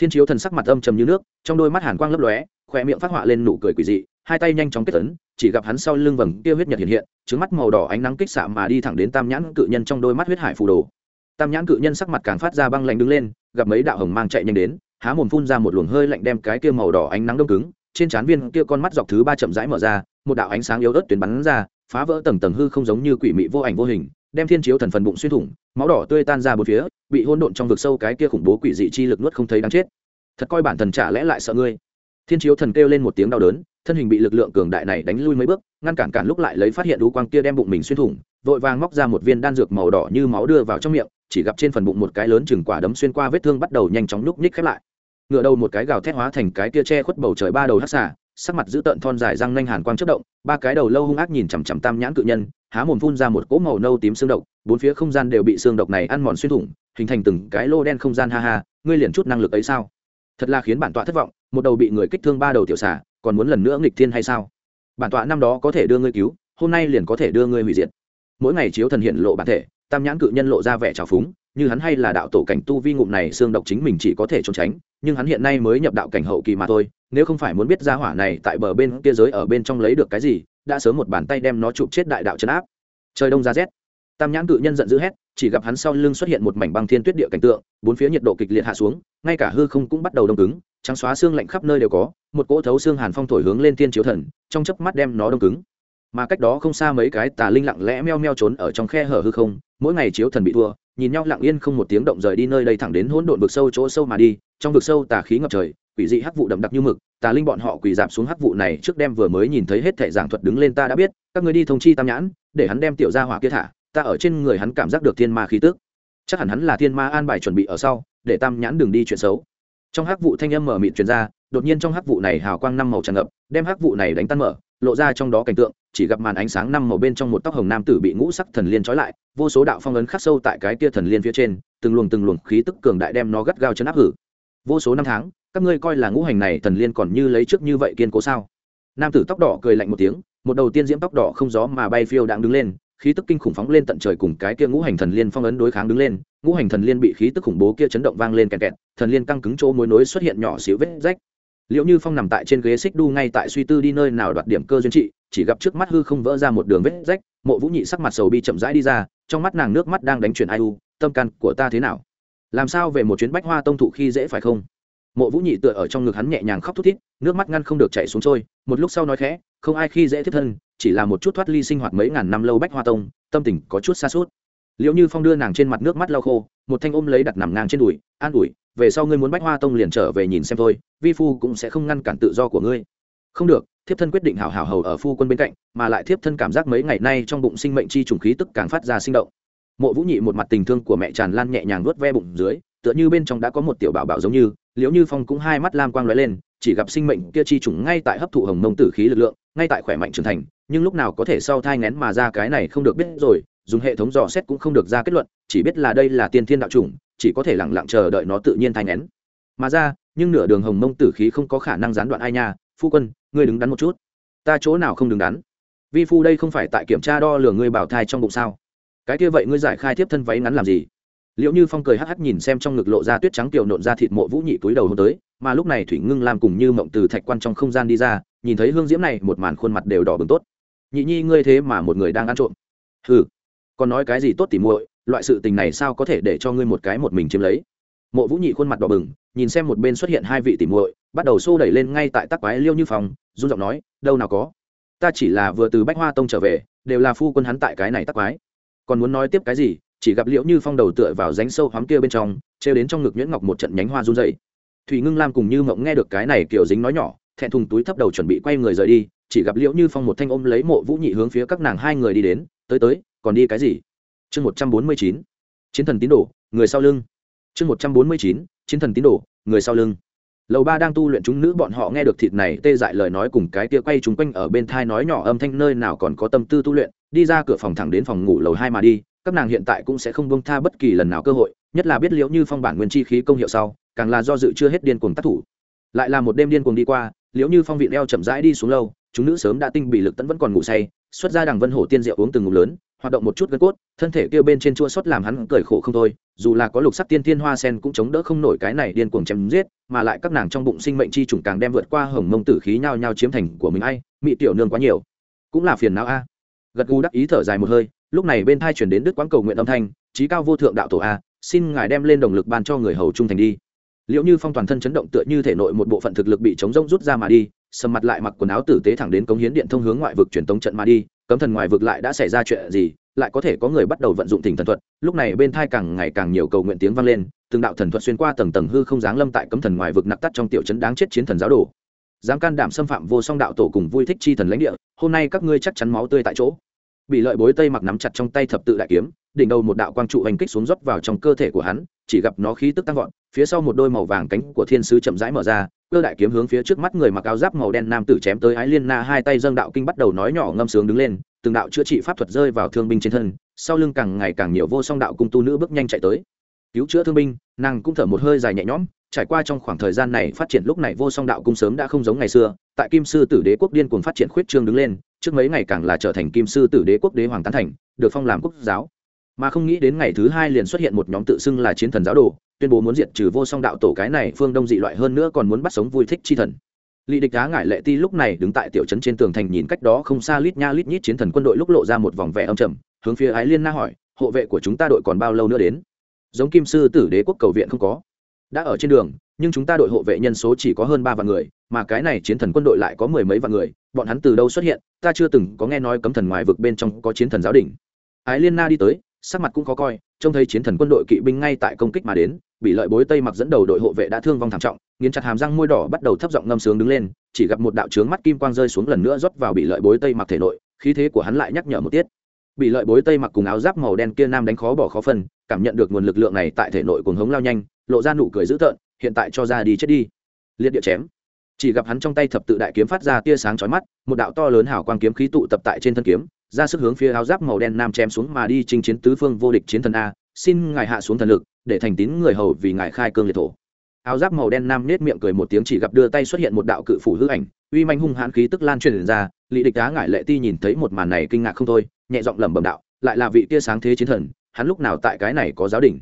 Thiên chiếu thần sắc mặt âm trầm như nước, trong đôi mắt hàn quang lấp lóe khoe miệng phát họa lên nụ cười quỷ dị, hai tay nhanh chóng kết tấn chỉ gặp hắn sau lưng vầng kia huyết nhật hiện hiện, trứng mắt màu đỏ ánh nắng kích xạ mà đi thẳng đến tam nhãn cự nhân trong đôi mắt huyết hải phù đồ. Tam nhãn cự nhân sắc mặt càng phát ra băng lạnh đứng lên, gặp mấy đạo hồng mang chạy nhanh đến, há mồm phun ra một luồng hơi lạnh đem cái kia màu đỏ ánh nắng đông cứng, trên trán viên kia con mắt dọc thứ ba chậm rãi mở ra, một đạo ánh sáng yếu ớt tuyến bắn ra phá vỡ tầng tầng hư không giống như quỷ mị vô ảnh vô hình, đem thiên chiếu thần phần bụng xuyên thủng, máu đỏ tươi tan ra bốn phía, bị hôn độn trong vực sâu cái kia khủng bố quỷ dị chi lực nuốt không thấy đáng chết. Thật coi bản thần trả lẽ lại sợ ngươi. Thiên chiếu thần kêu lên một tiếng đau đớn, thân hình bị lực lượng cường đại này đánh lui mấy bước, ngăn cản cản lúc lại lấy phát hiện đũ quang kia đem bụng mình xuyên thủng, vội vàng móc ra một viên đan dược màu đỏ như máu đưa vào trong miệng, chỉ gặp trên phần bụng một cái lớn chừng quả đấm xuyên qua vết thương bắt đầu nhanh chóng núp nhích khép lại. Ngựa đầu một cái gào thét hóa thành cái kia che khuất bầu trời ba đầu hắc xả sắc mặt giữ tợn thon dài răng nanh hàn quang chất động, ba cái đầu lâu hung ác nhìn chằm chằm tam nhãn cự nhân, há mồm phun ra một cỗ màu nâu tím xương độc, bốn phía không gian đều bị xương độc này ăn mòn xuyên thủng, hình thành từng cái lô đen không gian ha ha, ngươi liền chút năng lực ấy sao? Thật là khiến bản tọa thất vọng, một đầu bị người kích thương ba đầu tiểu xả còn muốn lần nữa nghịch thiên hay sao? Bản tọa năm đó có thể đưa ngươi cứu, hôm nay liền có thể đưa ngươi hủy diệt. Mỗi ngày chiếu thần hiện lộ bản thể, tam nhãn cự nhân lộ ra vẻ trào phúng như hắn hay là đạo tổ cảnh tu vi ngụm này xương độc chính mình chỉ có thể trốn tránh, nhưng hắn hiện nay mới nhập đạo cảnh hậu kỳ mà thôi, nếu không phải muốn biết ra hỏa này tại bờ bên kia giới ở bên trong lấy được cái gì, đã sớm một bàn tay đem nó chụp chết đại đạo chấn áp. Trời đông ra rét. Tam nhãn cự nhân giận dữ hét, chỉ gặp hắn sau lưng xuất hiện một mảnh băng thiên tuyết địa cảnh tượng, bốn phía nhiệt độ kịch liệt hạ xuống, ngay cả hư không cũng bắt đầu đông cứng, trắng xóa xương lạnh khắp nơi đều có, một cỗ thấu xương hàn phong thổi hướng lên thiên chiếu thần, trong chớp mắt đem nó đông cứng. Mà cách đó không xa mấy cái tà linh lặng lẽ meo meo trốn ở trong khe hở hư không, mỗi ngày chiếu thần bị thua nhìn nhau lặng yên không một tiếng động rời đi nơi đây thẳng đến hỗn độn vực sâu chỗ sâu mà đi, trong vực sâu tà khí ngập trời, quỷ dị hắc vụ đậm đặc như mực, tà linh bọn họ quỳ dạp xuống hắc vụ này trước đem vừa mới nhìn thấy hết thể giảng thuật đứng lên ta đã biết, các người đi thông chi tam nhãn, để hắn đem tiểu gia hỏa kia thả, ta ở trên người hắn cảm giác được thiên ma khí tức. Chắc hẳn hắn là thiên ma an bài chuẩn bị ở sau, để tam nhãn đừng đi chuyện xấu. Trong hắc vụ thanh âm mở mịt truyền ra, đột nhiên trong hắc vụ này hào quang năm màu tràn ngập, đem hắc vụ này đánh tan mở lộ ra trong đó cảnh tượng, chỉ gặp màn ánh sáng năm màu bên trong một tóc hồng nam tử bị ngũ sắc thần liên trói lại, vô số đạo phong ấn khắc sâu tại cái kia thần liên phía trên, từng luồng từng luồng khí tức cường đại đem nó gắt gao chấn áp hử. Vô số năm tháng, các ngươi coi là ngũ hành này thần liên còn như lấy trước như vậy kiên cố sao? Nam tử tóc đỏ cười lạnh một tiếng, một đầu tiên diễm tóc đỏ không gió mà bay phiêu đang đứng lên, khí tức kinh khủng phóng lên tận trời cùng cái kia ngũ hành thần liên phong ấn đối kháng đứng lên, ngũ hành thần liên bị khí tức khủng bố kia chấn động vang lên kẹt kẹt, thần liên căng cứng chỗ mối nối xuất hiện nhỏ xíu vết rách liệu như phong nằm tại trên ghế xích đu ngay tại suy tư đi nơi nào đoạt điểm cơ duyên trị, chỉ gặp trước mắt hư không vỡ ra một đường vết rách, mộ vũ nhị sắc mặt sầu bi chậm rãi đi ra, trong mắt nàng nước mắt đang đánh chuyển ai u, tâm can của ta thế nào? Làm sao về một chuyến bách hoa tông thụ khi dễ phải không? Mộ vũ nhị tựa ở trong ngực hắn nhẹ nhàng khóc thút thít, nước mắt ngăn không được chảy xuống trôi, một lúc sau nói khẽ, không ai khi dễ thiết thân, chỉ là một chút thoát ly sinh hoạt mấy ngàn năm lâu bách hoa tông, tâm tình có chút xa suốt. Liệu như phong đưa nàng trên mặt nước mắt lau khô, một thanh ôm lấy đặt nằm ngang trên đùi, an ủi về sau ngươi muốn bách hoa tông liền trở về nhìn xem thôi, vi phu cũng sẽ không ngăn cản tự do của ngươi không được, thiếp thân quyết định hảo hảo hầu ở phu quân bên cạnh, mà lại thiếp thân cảm giác mấy ngày nay trong bụng sinh mệnh chi trùng khí tức càng phát ra sinh động mộ vũ nhị một mặt tình thương của mẹ tràn lan nhẹ nhàng nuốt ve bụng dưới, tựa như bên trong đã có một tiểu bảo bảo giống như, liễu như phong cũng hai mắt lam quang lóe lên, chỉ gặp sinh mệnh kia chi trùng ngay tại hấp thụ hồng mông tử khí lực lượng, ngay tại khỏe mạnh trưởng thành, nhưng lúc nào có thể sau thai ngén mà ra cái này không được biết rồi, dùng hệ thống dò xét cũng không được ra kết luận, chỉ biết là đây là tiên thiên đạo trùng chỉ có thể lẳng lặng chờ đợi nó tự nhiên thai ngén. Mà ra, nhưng nửa đường hồng mông tử khí không có khả năng gián đoạn ai nha, phu quân, ngươi đứng đắn một chút. Ta chỗ nào không đứng đắn? Vi phu đây không phải tại kiểm tra đo lường ngươi bảo thai trong bụng sao? Cái kia vậy ngươi giải khai tiếp thân váy ngắn làm gì? Liệu như phong cười hắc hắc nhìn xem trong ngực lộ ra tuyết trắng tiểu nộn ra thịt mộ vũ nhị túi đầu hôm tới, mà lúc này thủy ngưng làm cùng như mộng từ thạch quan trong không gian đi ra, nhìn thấy hương diễm này, một màn khuôn mặt đều đỏ bừng tốt. Nhị nhi, ngươi thế mà một người đang ăn trộm. Hừ, còn nói cái gì tốt tỉ muội loại sự tình này sao có thể để cho ngươi một cái một mình chiếm lấy? Mộ vũ nhị khuôn mặt đỏ bừng, nhìn xem một bên xuất hiện hai vị tỉ muội, bắt đầu xô đẩy lên ngay tại tắc quái liêu như phòng run giọng nói, đâu nào có. Ta chỉ là vừa từ bách hoa tông trở về, đều là phu quân hắn tại cái này tắc quái. Còn muốn nói tiếp cái gì, chỉ gặp liễu như phong đầu tựa vào ránh sâu hoắm kia bên trong, trêu đến trong ngực nhuyễn ngọc một trận nhánh hoa run dày thủy ngưng lam cùng như mộng nghe được cái này kiểu dính nói nhỏ, thẹn thùng túi thấp đầu chuẩn bị quay người rời đi, chỉ gặp liễu như phong một thanh ôm lấy mộ vũ nhị hướng phía các nàng hai người đi đến, tới tới, còn đi cái gì? Chương một trăm bốn mươi chín, chiến thần tín đồ, người sau lưng. Chương một trăm bốn mươi chín, chiến thần tín đồ, người sau lưng. Lầu ba đang tu luyện chúng nữ bọn họ nghe được thịt này, tê dại lời nói cùng cái tia quay chúng quanh ở bên thai nói nhỏ âm thanh nơi nào còn có tâm tư tu luyện, đi ra cửa phòng thẳng đến phòng ngủ lầu hai mà đi, các nàng hiện tại cũng sẽ không bông tha bất kỳ lần nào cơ hội, nhất là biết liễu như phong bản nguyên chi khí công hiệu sau, càng là do dự chưa hết điên cuồng tác thủ. Lại là một đêm điên cuồng đi qua, liễu như phong vị đeo chậm rãi đi xuống lâu chúng nữ sớm đã tinh bị lực tẫn vẫn còn ngủ say, xuất ra đằng vân hổ tiên rượu uống từng ngủ lớn hoạt động một chút gân cốt, thân thể kia bên trên chua xót làm hắn cười khổ không thôi, dù là có lục sắc tiên thiên hoa sen cũng chống đỡ không nổi cái này điên cuồng chém giết, mà lại các nàng trong bụng sinh mệnh chi trùng càng đem vượt qua hồng mông tử khí nhau nhau chiếm thành của mình ai, mị tiểu nương quá nhiều. Cũng là phiền não a. Gật gù đắc ý thở dài một hơi, lúc này bên thai chuyển đến đức quán cầu nguyện âm thanh trí cao vô thượng đạo tổ a, xin ngài đem lên động lực ban cho người hầu trung thành đi. Liệu như phong toàn thân chấn động tựa như thể nội một bộ phận thực lực bị chống rông rút ra mà đi, sầm mặt lại mặc quần áo tử tế thẳng đến cống hiến điện thông hướng ngoại vực truyền tống trận mà đi cấm thần ngoài vực lại đã xảy ra chuyện gì, lại có thể có người bắt đầu vận dụng thỉnh thần thuật. Lúc này bên thai càng ngày càng nhiều cầu nguyện tiếng vang lên, từng đạo thần thuật xuyên qua tầng tầng hư không giáng lâm tại cấm thần ngoài vực nặc tắt trong tiểu trấn đáng chết chiến thần giáo đồ. Dám can đảm xâm phạm vô song đạo tổ cùng vui thích chi thần lãnh địa, hôm nay các ngươi chắc chắn máu tươi tại chỗ bị lợi bối tây mặc nắm chặt trong tay thập tự đại kiếm, đỉnh đầu một đạo quang trụ hành kích xuống rót vào trong cơ thể của hắn, chỉ gặp nó khí tức tăng vọt, phía sau một đôi màu vàng cánh của thiên sứ chậm rãi mở ra, cơ đại kiếm hướng phía trước mắt người mặc áo giáp màu đen nam tử chém tới ái liên na hai tay dâng đạo kinh bắt đầu nói nhỏ ngâm sướng đứng lên, từng đạo chữa trị pháp thuật rơi vào thương binh trên thân, sau lưng càng ngày càng nhiều vô song đạo cung tu nữ bước nhanh chạy tới. Cứu chữa thương binh, nàng cũng thở một hơi dài nhẹ nhõm, trải qua trong khoảng thời gian này phát triển lúc này vô song đạo cung sớm đã không giống ngày xưa, tại kim sư tử đế quốc điên cuồng phát triển khuyết trương đứng lên trước mấy ngày càng là trở thành kim sư tử đế quốc đế hoàng tán thành được phong làm quốc giáo mà không nghĩ đến ngày thứ hai liền xuất hiện một nhóm tự xưng là chiến thần giáo đồ tuyên bố muốn diệt trừ vô song đạo tổ cái này phương đông dị loại hơn nữa còn muốn bắt sống vui thích chi thần lị Địch Á ngại lệ ti lúc này đứng tại tiểu trấn trên tường thành nhìn cách đó không xa lít nha lít nhít chiến thần quân đội lúc lộ ra một vòng vẻ âm trầm, hướng phía Ái Liên Na hỏi, hộ vệ của chúng ta đội còn bao lâu nữa đến? Giống Kim sư tử đế quốc cầu viện không có. Đã ở trên đường, nhưng chúng ta đội hộ vệ nhân số chỉ có hơn ba vạn người, mà cái này chiến thần quân đội lại có mười mấy vạn người, bọn hắn từ đâu xuất hiện, ta chưa từng có nghe nói cấm thần ngoài vực bên trong có chiến thần giáo đỉnh. Ái Liên Na đi tới, sắc mặt cũng khó coi, trông thấy chiến thần quân đội kỵ binh ngay tại công kích mà đến, bị lợi bối tây mặc dẫn đầu đội hộ vệ đã thương vong thảm trọng nghiến chặt hàm răng môi đỏ bắt đầu thấp giọng ngâm sướng đứng lên chỉ gặp một đạo trướng mắt kim quang rơi xuống lần nữa rót vào bị lợi bối tây mặc thể nội khí thế của hắn lại nhắc nhở một tiết bị lợi bối tây mặc cùng áo giáp màu đen kia nam đánh khó bỏ khó phân cảm nhận được nguồn lực lượng này tại thể nội cuồng hống lao nhanh lộ ra nụ cười dữ tợn hiện tại cho ra đi chết đi. Liệt địa chém. Chỉ gặp hắn trong tay thập tự đại kiếm phát ra tia sáng chói mắt, một đạo to lớn hào quang kiếm khí tụ tập tại trên thân kiếm, ra sức hướng phía áo giáp màu đen nam chém xuống mà đi chinh chiến tứ phương vô địch chiến thần a. Xin ngài hạ xuống thần lực, để thành tín người hầu vì ngài khai cương liệt thổ. Áo giáp màu đen nam nết miệng cười một tiếng chỉ gặp đưa tay xuất hiện một đạo cự phủ hư ảnh, uy manh hung hãn khí tức lan truyền ra lị địch đá ngại lệ ti nhìn thấy một màn này kinh ngạc không thôi, nhẹ giọng lẩm bẩm đạo, lại là vị tia sáng thế chiến thần, hắn lúc nào tại cái này có giáo đình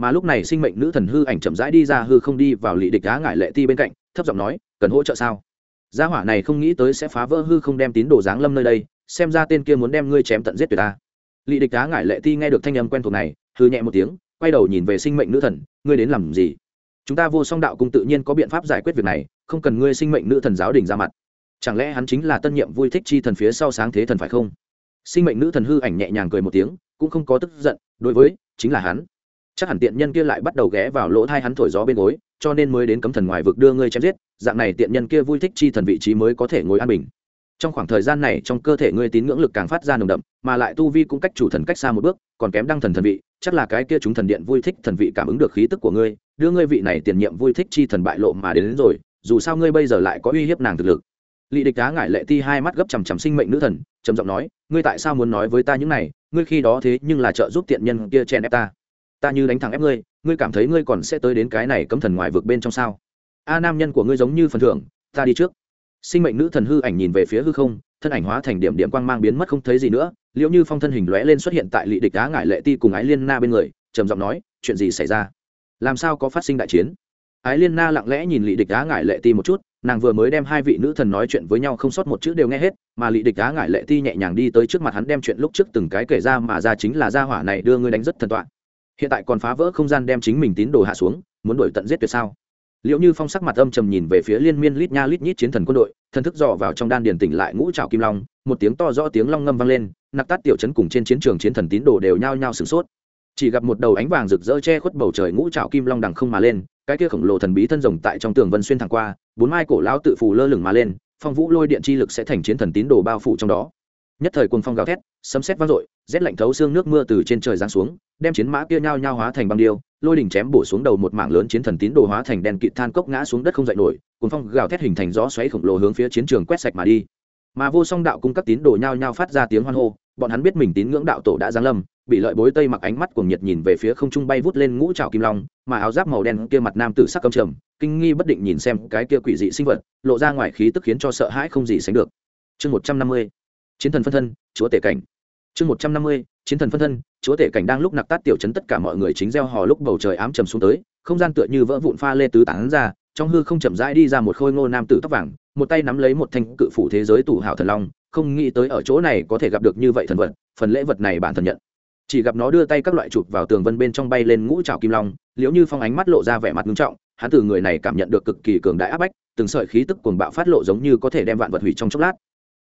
mà lúc này sinh mệnh nữ thần hư ảnh chậm rãi đi ra hư không đi vào lị địch á ngại lệ ti bên cạnh, thấp giọng nói, cần hỗ trợ sao? Gia hỏa này không nghĩ tới sẽ phá vỡ hư không đem tín đồ giáng lâm nơi đây, xem ra tên kia muốn đem ngươi chém tận giết tuyệt ta. Lị địch á ngại lệ ti nghe được thanh âm quen thuộc này, hư nhẹ một tiếng, quay đầu nhìn về sinh mệnh nữ thần, ngươi đến làm gì? Chúng ta vô song đạo cung tự nhiên có biện pháp giải quyết việc này, không cần ngươi sinh mệnh nữ thần giáo đình ra mặt. Chẳng lẽ hắn chính là tân nhiệm vui thích chi thần phía sau sáng thế thần phải không? Sinh mệnh nữ thần hư ảnh nhẹ nhàng cười một tiếng, cũng không có tức giận, đối với, chính là hắn chắc hẳn tiện nhân kia lại bắt đầu ghé vào lỗ thai hắn thổi gió bên gối cho nên mới đến cấm thần ngoài vực đưa ngươi chém giết dạng này tiện nhân kia vui thích chi thần vị trí mới có thể ngồi an bình. Trong khoảng thời gian này trong cơ thể ngươi tín ngưỡng lực càng phát ra nồng đậm mà lại tu vi cũng cách chủ thần cách xa một bước còn kém đăng thần thần vị chắc là cái kia chúng thần điện vui thích thần vị cảm ứng được khí tức của ngươi đưa ngươi vị này tiền nhiệm vui thích chi thần bại lộ mà đến, đến rồi dù sao ngươi bây giờ lại có uy hiếp nàng thực lực. Lị địch đá ngại lệ ti hai mắt gấp chằm chằm sinh mệnh nữ thần trầm giọng nói ngươi tại sao muốn nói với ta những này? Ngươi khi đó thế nhưng là trợ giúp tiện nhân kia chen ép ta ta như đánh thẳng ép ngươi ngươi cảm thấy ngươi còn sẽ tới đến cái này cấm thần ngoài vực bên trong sao? A nam nhân của ngươi giống như phần thưởng, ta đi trước. Sinh mệnh nữ thần hư ảnh nhìn về phía hư không, thân ảnh hóa thành điểm điểm quang mang biến mất không thấy gì nữa liệu như phong thân hình lóe lên xuất hiện tại lị địch đá ngại lệ ti cùng ái liên na bên người, trầm giọng nói, chuyện gì xảy ra? Làm sao có phát sinh đại chiến? Ái liên na lặng lẽ nhìn lị địch đá ngại lệ ti một chút, nàng vừa mới đem hai vị nữ thần nói chuyện với nhau không sót một chữ đều nghe hết, mà lị địch đá ngại lệ ti nhẹ nhàng đi tới trước mặt hắn đem chuyện lúc trước từng cái kể ra mà ra chính là gia hỏa này đưa ngươi đánh rất thần toạn hiện tại còn phá vỡ không gian đem chính mình tín đồ hạ xuống, muốn đổi tận giết tuyệt sao? Liệu như phong sắc mặt âm trầm nhìn về phía liên miên lít nha lít nhít chiến thần quân đội thần thức dò vào trong đan điền tỉnh lại ngũ trào kim long, một tiếng to rõ tiếng long ngâm vang lên, nặc tát tiểu chấn cùng trên chiến trường chiến thần tín đồ đều nhao nhao sửng sốt. Chỉ gặp một đầu ánh vàng rực rỡ che khuất bầu trời ngũ trào kim long đằng không mà lên, cái kia khổng lồ thần bí thân rồng tại trong tường vân xuyên thẳng qua, bốn mai cổ lão tự phù lơ lửng mà lên, phong vũ lôi điện chi lực sẽ thành chiến thần tín đồ bao phủ trong đó nhất thời cuồng phong gào thét, sấm sét vang dội, rét lạnh thấu xương nước mưa từ trên trời giáng xuống, đem chiến mã kia nhao nhao hóa thành băng điêu, lôi đỉnh chém bổ xuống đầu một mảng lớn chiến thần tín đồ hóa thành đèn kịt than cốc ngã xuống đất không dậy nổi, cuồng phong gào thét hình thành gió xoáy khổng lồ hướng phía chiến trường quét sạch mà đi. Mà vô song đạo cung các tín đồ nhao nhao phát ra tiếng hoan hô, bọn hắn biết mình tín ngưỡng đạo tổ đã giáng lâm, bị lợi bối tây mặc ánh mắt cuồng nhiệt nhìn về phía không trung bay vút lên ngũ trào kim long, mà áo giáp màu đen kia mặt nam tử sắc cầm trầm, kinh nghi bất định nhìn xem cái kia quỷ dị sinh vật, lộ ra ngoài khí tức khiến cho sợ hãi không gì sánh được. Chương một trăm năm mươi chiến thần phân thân, chúa tể cảnh. Chương một trăm năm mươi, chiến thần phân thân, chúa tể cảnh đang lúc nặc tát tiểu chấn tất cả mọi người chính gieo hò lúc bầu trời ám trầm xuống tới, không gian tựa như vỡ vụn pha lê tứ tán ra, trong hư không chậm rãi đi ra một khôi ngô nam tử tóc vàng, một tay nắm lấy một thanh cự phủ thế giới tủ hảo thần long, không nghĩ tới ở chỗ này có thể gặp được như vậy thần vật, phần lễ vật này bản thần nhận. Chỉ gặp nó đưa tay các loại chụp vào tường vân bên trong bay lên ngũ trào kim long, liễu như phong ánh mắt lộ ra vẻ mặt nghiêm trọng, hắn từ người này cảm nhận được cực kỳ cường đại áp bách, từng sợi khí tức cuồng bạo phát lộ giống như có thể đem vạn vật hủy trong chốc lát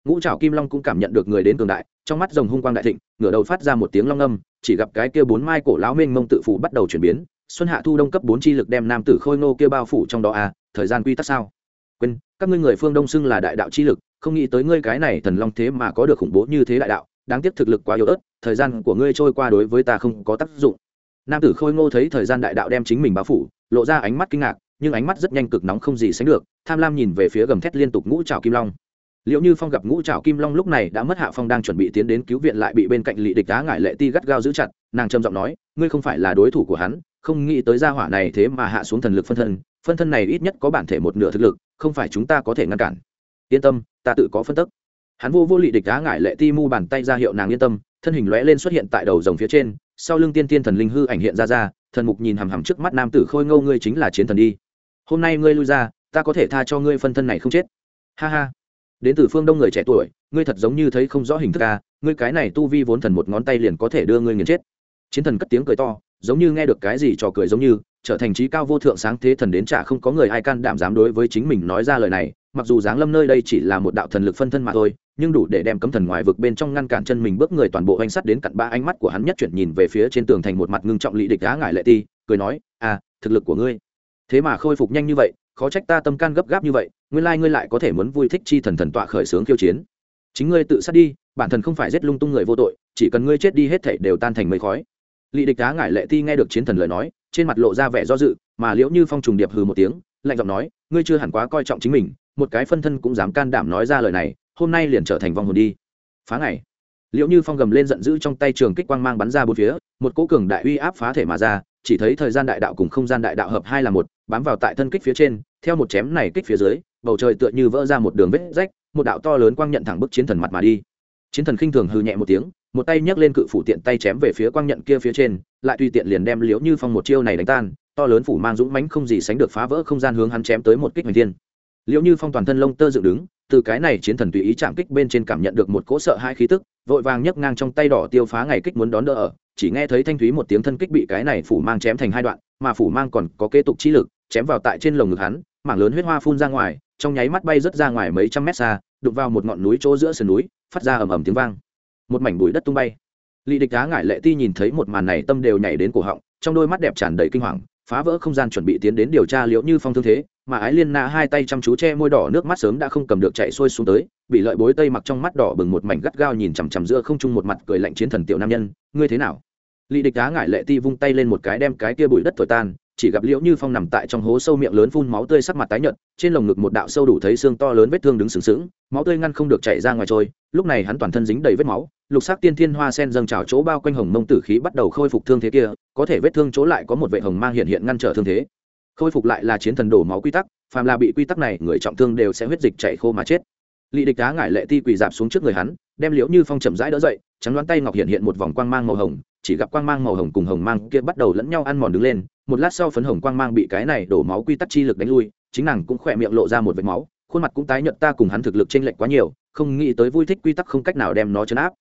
ngũ trảo kim long cũng cảm nhận được người đến cường đại, trong mắt rồng hung quang đại thịnh, ngửa đầu phát ra một tiếng long âm, chỉ gặp cái kia bốn mai cổ lão mênh mông tự phủ bắt đầu chuyển biến, xuân hạ thu đông cấp bốn chi lực đem nam tử khôi ngô kia bao phủ trong đó à thời gian quy tắc sao? Quên, các ngươi người phương đông xưng là đại đạo chi lực, không nghĩ tới ngươi cái này thần long thế mà có được khủng bố như thế đại đạo, đáng tiếc thực lực quá yếu ớt, thời gian của ngươi trôi qua đối với ta không có tác dụng. Nam tử khôi ngô thấy thời gian đại đạo đem chính mình bao phủ, lộ ra ánh mắt kinh ngạc, nhưng ánh mắt rất nhanh cực nóng không gì sánh được, tham lam nhìn về phía gầm thét liên tục ngũ trào kim long liệu như phong gặp ngũ trào kim long lúc này đã mất hạ phong đang chuẩn bị tiến đến cứu viện lại bị bên cạnh lị địch đá ngại lệ ti gắt gao giữ chặt, nàng trầm giọng nói, ngươi không phải là đối thủ của hắn, không nghĩ tới gia hỏa này thế mà hạ xuống thần lực phân thân phân thân này ít nhất có bản thể một nửa thực lực, không phải chúng ta có thể ngăn cản. Yên tâm, ta tự có phân tức. Hắn vô vô lị địch đá ngại lệ ti mu bàn tay ra hiệu nàng yên tâm, thân hình lóe lên xuất hiện tại đầu rồng phía trên, sau lưng tiên tiên thần linh hư ảnh hiện ra ra, thần mục nhìn hằm hằm trước mắt nam tử khôi ngâu ngươi chính là chiến thần đi. Hôm nay ngươi lui ra, ta có thể tha cho ngươi phân thân này không chết. Ha ha đến từ phương đông người trẻ tuổi, ngươi thật giống như thấy không rõ hình thức ca ngươi cái này tu vi vốn thần một ngón tay liền có thể đưa ngươi nghiền chết. Chiến thần cất tiếng cười to, giống như nghe được cái gì trò cười giống như, trở thành trí cao vô thượng sáng thế thần đến chả không có người ai can đảm dám đối với chính mình nói ra lời này, mặc dù giáng lâm nơi đây chỉ là một đạo thần lực phân thân mà thôi, nhưng đủ để đem cấm thần ngoài vực bên trong ngăn cản chân mình bước người toàn bộ anh sắt đến cặn ba ánh mắt của hắn nhất chuyển nhìn về phía trên tường thành một mặt ngưng trọng lị địch á ngải lệ ti, cười nói à thực lực của ngươi. Thế mà khôi phục nhanh như vậy khó trách ta tâm can gấp gáp như vậy, nguyên lai ngươi lại có thể muốn vui thích chi thần thần tọa khởi sướng khiêu chiến. Chính ngươi tự sát đi, bản thân không phải giết lung tung người vô tội, chỉ cần ngươi chết đi hết thảy đều tan thành mây khói. Lị địch đá ngải lệ ti nghe được chiến thần lời nói, trên mặt lộ ra vẻ do dự, mà liễu như phong trùng điệp hừ một tiếng, lạnh giọng nói, ngươi chưa hẳn quá coi trọng chính mình, một cái phân thân cũng dám can đảm nói ra lời này, hôm nay liền trở thành vong hồn đi. Phá ngày. Liễu như phong gầm lên giận dữ trong tay trường kích quang mang bắn ra bốn phía, một cỗ cường đại uy áp phá thể mà ra chỉ thấy thời gian đại đạo cùng không gian đại đạo hợp hai là một, bám vào tại thân kích phía trên, theo một chém này kích phía dưới, bầu trời tựa như vỡ ra một đường vết rách, một đạo to lớn quang nhận thẳng bức chiến thần mặt mà đi. Chiến thần khinh thường hừ nhẹ một tiếng, một tay nhấc lên cự phủ tiện tay chém về phía quang nhận kia phía trên, lại tùy tiện liền đem liễu như phong một chiêu này đánh tan, to lớn phủ mang dũng mãnh không gì sánh được phá vỡ không gian hướng hắn chém tới một kích hoành thiên. Liễu như phong toàn thân lông tơ dựng đứng, từ cái này chiến thần tùy ý chạm kích bên trên cảm nhận được một cỗ sợ hai khí tức vội vàng nhấc ngang trong tay đỏ tiêu phá ngày kích muốn đón đỡ ở, chỉ nghe thấy thanh thúy một tiếng thân kích bị cái này phủ mang chém thành hai đoạn, mà phủ mang còn có kế tục chi lực, chém vào tại trên lồng ngực hắn, mảng lớn huyết hoa phun ra ngoài, trong nháy mắt bay rớt ra ngoài mấy trăm mét xa, đụng vào một ngọn núi chỗ giữa sườn núi, phát ra ầm ầm tiếng vang. Một mảnh bụi đất tung bay. Lị địch đá ngải lệ ti nhìn thấy một màn này tâm đều nhảy đến cổ họng, trong đôi mắt đẹp tràn đầy kinh hoàng, phá vỡ không gian chuẩn bị tiến đến điều tra liệu như phong thương thế mà ái liên na hai tay chăm chú che môi đỏ nước mắt sớm đã không cầm được chạy xuôi xuống tới, bị lợi bối tây mặc trong mắt đỏ bừng một mảnh gắt gao nhìn chằm chằm giữa không trung một mặt cười lạnh chiến thần tiểu nam nhân, ngươi thế nào? Lị địch đá ngải lệ ti vung tay lên một cái đem cái kia bụi đất thổi tan, chỉ gặp liễu như phong nằm tại trong hố sâu miệng lớn phun máu tươi sắc mặt tái nhợt, trên lồng ngực một đạo sâu đủ thấy xương to lớn vết thương đứng sừng sững, máu tươi ngăn không được chảy ra ngoài trôi, lúc này hắn toàn thân dính đầy vết máu, lục sắc tiên thiên hoa sen dâng trào chỗ bao quanh hồng mông tử khí bắt đầu khôi phục thương thế kia, có thể vết thương chỗ lại có một vệ hồng mang hiện hiện ngăn trở thương thế khôi phục lại là chiến thần đổ máu quy tắc, phàm là bị quy tắc này, người trọng thương đều sẽ huyết dịch chảy khô mà chết. Lị địch đá ngải lệ ti quỳ dạp xuống trước người hắn, đem liễu như phong chậm rãi đỡ dậy, trắng đoán tay ngọc hiện hiện một vòng quang mang màu hồng, chỉ gặp quang mang màu hồng cùng hồng mang kia bắt đầu lẫn nhau ăn mòn đứng lên, một lát sau phấn hồng quang mang bị cái này đổ máu quy tắc chi lực đánh lui, chính nàng cũng khỏe miệng lộ ra một vệt máu, khuôn mặt cũng tái nhợt, ta cùng hắn thực lực chênh lệch quá nhiều, không nghĩ tới vui thích quy tắc không cách nào đem nó chấn áp.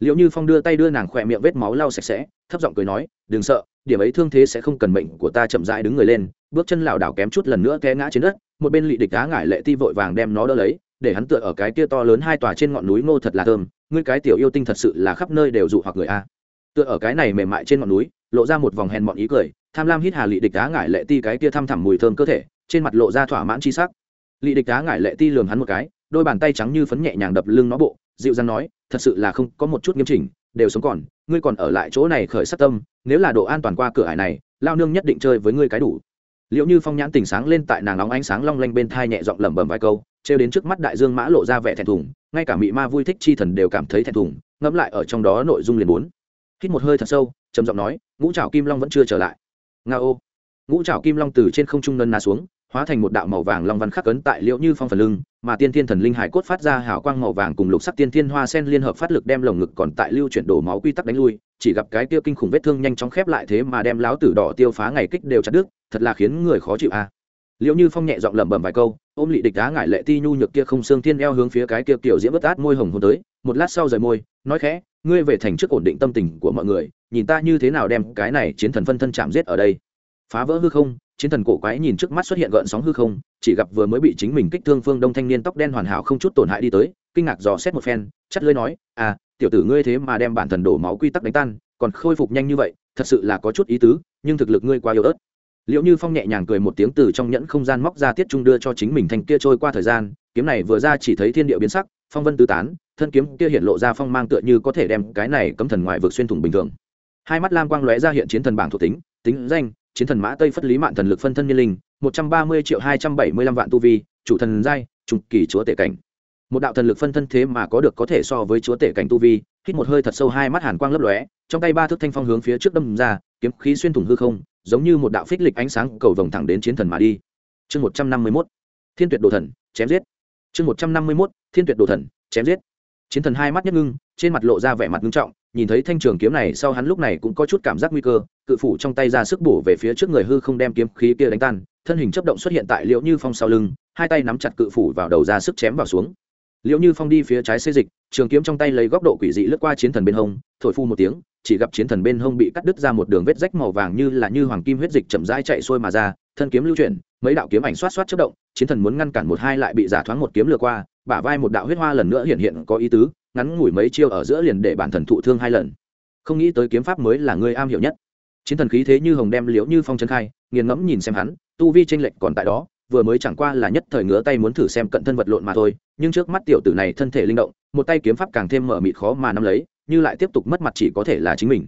Liệu như phong đưa tay đưa nàng khỏe miệng vết máu lau sạch sẽ, thấp giọng cười nói, đừng sợ, điểm ấy thương thế sẽ không cần mệnh của ta chậm rãi đứng người lên bước chân lảo đảo kém chút lần nữa té ngã trên đất, một bên lị địch đá ngải lệ ti vội vàng đem nó đỡ lấy, để hắn tựa ở cái kia to lớn hai tòa trên ngọn núi ngô thật là thơm, ngươi cái tiểu yêu tinh thật sự là khắp nơi đều dụ hoặc người a. Tựa ở cái này mềm mại trên ngọn núi, lộ ra một vòng hèn mọn ý cười, tham lam hít hà lị địch đá ngải lệ ti cái kia thăm thẳm mùi thơm cơ thể, trên mặt lộ ra thỏa mãn chi sắc. Lị địch đá ngải lệ ti lường hắn một cái, đôi bàn tay trắng như phấn nhẹ nhàng đập lưng nó bộ, dịu dàng nói, thật sự là không, có một chút nghiêm chỉnh, đều sống còn, ngươi còn ở lại chỗ này khởi sát tâm, nếu là độ an toàn qua cửa hải này, lao nương nhất định chơi với ngươi cái đủ liệu như phong nhãn tình sáng lên tại nàng nóng ánh sáng long lanh bên thai nhẹ giọng lẩm bẩm vài câu, trêu đến trước mắt đại dương mã lộ ra vẻ thẹn thùng, ngay cả mị ma vui thích chi thần đều cảm thấy thẹn thùng, ngẫm lại ở trong đó nội dung liền bốn. Hít một hơi thật sâu, trầm giọng nói, ngũ trào kim long vẫn chưa trở lại. Nga ô. Ngũ trào kim long từ trên không trung nân na xuống hóa thành một đạo màu vàng long văn khắc cấn tại liễu như phong phần lưng, mà tiên thiên thần linh hải cốt phát ra hào quang màu vàng cùng lục sắc tiên thiên hoa sen liên hợp phát lực đem lồng ngực còn tại lưu chuyển đổ máu quy tắc đánh lui, chỉ gặp cái tiêu kinh khủng vết thương nhanh chóng khép lại thế mà đem láo tử đỏ tiêu phá ngày kích đều chặt đứt, thật là khiến người khó chịu a à. liễu như phong nhẹ giọng lẩm bẩm vài câu, ôm lị địch đá ngại lệ ti nhu nhược kia không xương thiên eo hướng phía cái kia kiểu diễm bất át môi hồng hôn tới, một lát sau rời môi, nói khẽ, ngươi về thành trước ổn định tâm tình của mọi người, nhìn ta như thế nào đem cái này chiến thần phân thân chạm giết ở đây phá vỡ hư không chiến thần cổ quái nhìn trước mắt xuất hiện gợn sóng hư không, chỉ gặp vừa mới bị chính mình kích thương phương đông thanh niên tóc đen hoàn hảo không chút tổn hại đi tới, kinh ngạc dò xét một phen, chắt lưới nói à tiểu tử ngươi thế mà đem bản thần đổ máu quy tắc đánh tan, còn khôi phục nhanh như vậy, thật sự là có chút ý tứ, nhưng thực lực ngươi quá yếu ớt. Liệu như phong nhẹ nhàng cười một tiếng từ trong nhẫn không gian móc ra tiết trung đưa cho chính mình thành kia trôi qua thời gian, kiếm này vừa ra chỉ thấy thiên địa biến sắc, phong vân tứ tán, thân kiếm kia hiện lộ ra phong mang tựa như có thể đem cái này cấm thần ngoài vực xuyên thủng bình thường. Hai mắt lam quang lóe ra hiện chiến thần bảng thuộc tính tính danh chiến thần mã tây phất lý mạn thần lực phân thân niên linh, một trăm ba mươi triệu hai trăm bảy mươi lăm vạn tu vi, chủ thần giai, trùng kỳ chúa tể cảnh. Một đạo thần lực phân thân thế mà có được có thể so với chúa tể cảnh tu vi, hít một hơi thật sâu hai mắt hàn quang lấp lóe, trong tay ba thước thanh phong hướng phía trước đâm ra, kiếm khí xuyên thủng hư không, giống như một đạo phích lịch ánh sáng cầu vồng thẳng đến chiến thần mà đi. Chương một trăm năm mươi mốt, thiên tuyệt đồ thần, chém giết. Chương một trăm năm mươi mốt, thiên tuyệt đồ thần, chém giết. Chiến thần hai mắt nhất ngưng, trên mặt lộ ra vẻ mặt ngưng trọng nhìn thấy thanh trường kiếm này sau hắn lúc này cũng có chút cảm giác nguy cơ, cự phủ trong tay ra sức bổ về phía trước người hư không đem kiếm khí kia đánh tan, thân hình chấp động xuất hiện tại liễu như phong sau lưng, hai tay nắm chặt cự phủ vào đầu ra sức chém vào xuống. Liễu như phong đi phía trái xê dịch, trường kiếm trong tay lấy góc độ quỷ dị lướt qua chiến thần bên hông, thổi phu một tiếng, chỉ gặp chiến thần bên hông bị cắt đứt ra một đường vết rách màu vàng như là như hoàng kim huyết dịch chậm rãi chạy xuôi mà ra, thân kiếm lưu chuyển, mấy đạo kiếm ảnh xoát xoát chất động, chiến thần muốn ngăn cản một hai lại bị giả thoáng một kiếm lừa qua, bả vai một đạo huyết hoa lần nữa hiện hiện có ý tứ ngắn ngủi mấy chiêu ở giữa liền để bản thần thụ thương hai lần. Không nghĩ tới kiếm pháp mới là người am hiểu nhất. Chiến thần khí thế như hồng đem liễu như phong trấn khai, nghiền ngẫm nhìn xem hắn, tu vi tranh lệch còn tại đó, vừa mới chẳng qua là nhất thời ngứa tay muốn thử xem cận thân vật lộn mà thôi, nhưng trước mắt tiểu tử này thân thể linh động, một tay kiếm pháp càng thêm mở mịt khó mà nắm lấy, như lại tiếp tục mất mặt chỉ có thể là chính mình.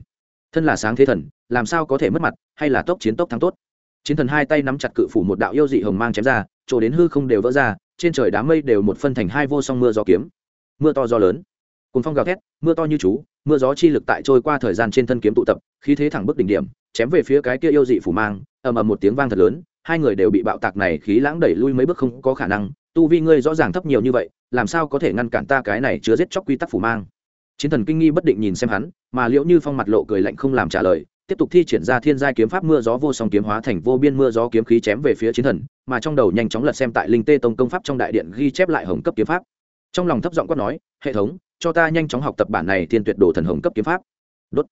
Thân là sáng thế thần, làm sao có thể mất mặt, hay là tốc chiến tốc thắng tốt? Chiến thần hai tay nắm chặt cự phủ một đạo yêu dị hồng mang chém ra, chỗ đến hư không đều vỡ ra, trên trời đám mây đều một phân thành hai vô song mưa gió kiếm. Mưa to gió lớn cùng phong gào thét, mưa to như chú, mưa gió chi lực tại trôi qua thời gian trên thân kiếm tụ tập, khí thế thẳng bước đỉnh điểm, chém về phía cái kia yêu dị phủ mang, ầm ầm một tiếng vang thật lớn, hai người đều bị bạo tạc này khí lãng đẩy lui mấy bước không có khả năng, tu vi ngươi rõ ràng thấp nhiều như vậy, làm sao có thể ngăn cản ta cái này chứa giết chóc quy tắc phủ mang? Chiến thần kinh nghi bất định nhìn xem hắn, mà liệu như phong mặt lộ cười lạnh không làm trả lời, tiếp tục thi triển ra thiên giai kiếm pháp mưa gió vô song kiếm hóa thành vô biên mưa gió kiếm khí chém về phía chiến thần, mà trong đầu nhanh chóng lật xem tại linh tê tông công pháp trong đại điện ghi chép lại hồng cấp kiếm pháp. Trong lòng thấp giọng quát nói, hệ thống cho ta nhanh chóng học tập bản này thiên tuyệt đồ thần hồng cấp kiếm pháp. Đốt.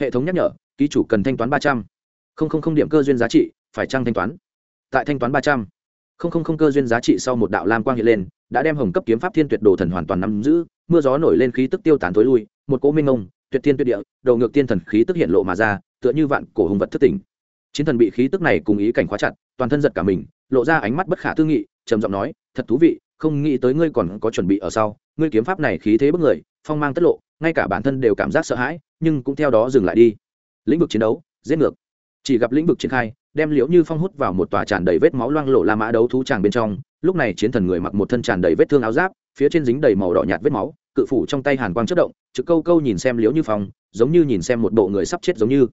Hệ thống nhắc nhở, ký chủ cần thanh toán ba trăm. Linh điểm cơ duyên giá trị, phải trăng thanh toán? Tại thanh toán ba trăm. Linh cơ duyên giá trị sau một đạo lam quang hiện lên, đã đem hồng cấp kiếm pháp thiên tuyệt đồ thần hoàn toàn nắm giữ, mưa gió nổi lên khí tức tiêu tán tối lui, một cỗ minh ông, tuyệt thiên tuyệt địa, đầu ngược tiên thần khí tức hiện lộ mà ra, tựa như vạn cổ hùng vật thất tỉnh. Chiến thần bị khí tức này cùng ý cảnh khóa chặt, toàn thân giật cả mình, lộ ra ánh mắt bất khả tư nghị, trầm giọng nói, thật thú vị, không nghĩ tới ngươi còn có chuẩn bị ở sau ngươi kiếm pháp này khí thế bức người, phong mang tất lộ, ngay cả bản thân đều cảm giác sợ hãi, nhưng cũng theo đó dừng lại đi. Lĩnh vực chiến đấu, giết ngược. Chỉ gặp lĩnh vực triển khai, đem liễu như phong hút vào một tòa tràn đầy vết máu loang lộ la mã đấu thú tràng bên trong, lúc này chiến thần người mặc một thân tràn đầy vết thương áo giáp, phía trên dính đầy màu đỏ nhạt vết máu, cự phủ trong tay hàn quang chất động, trực câu câu nhìn xem liễu như phong, giống như nhìn xem một bộ người sắp chết giống như.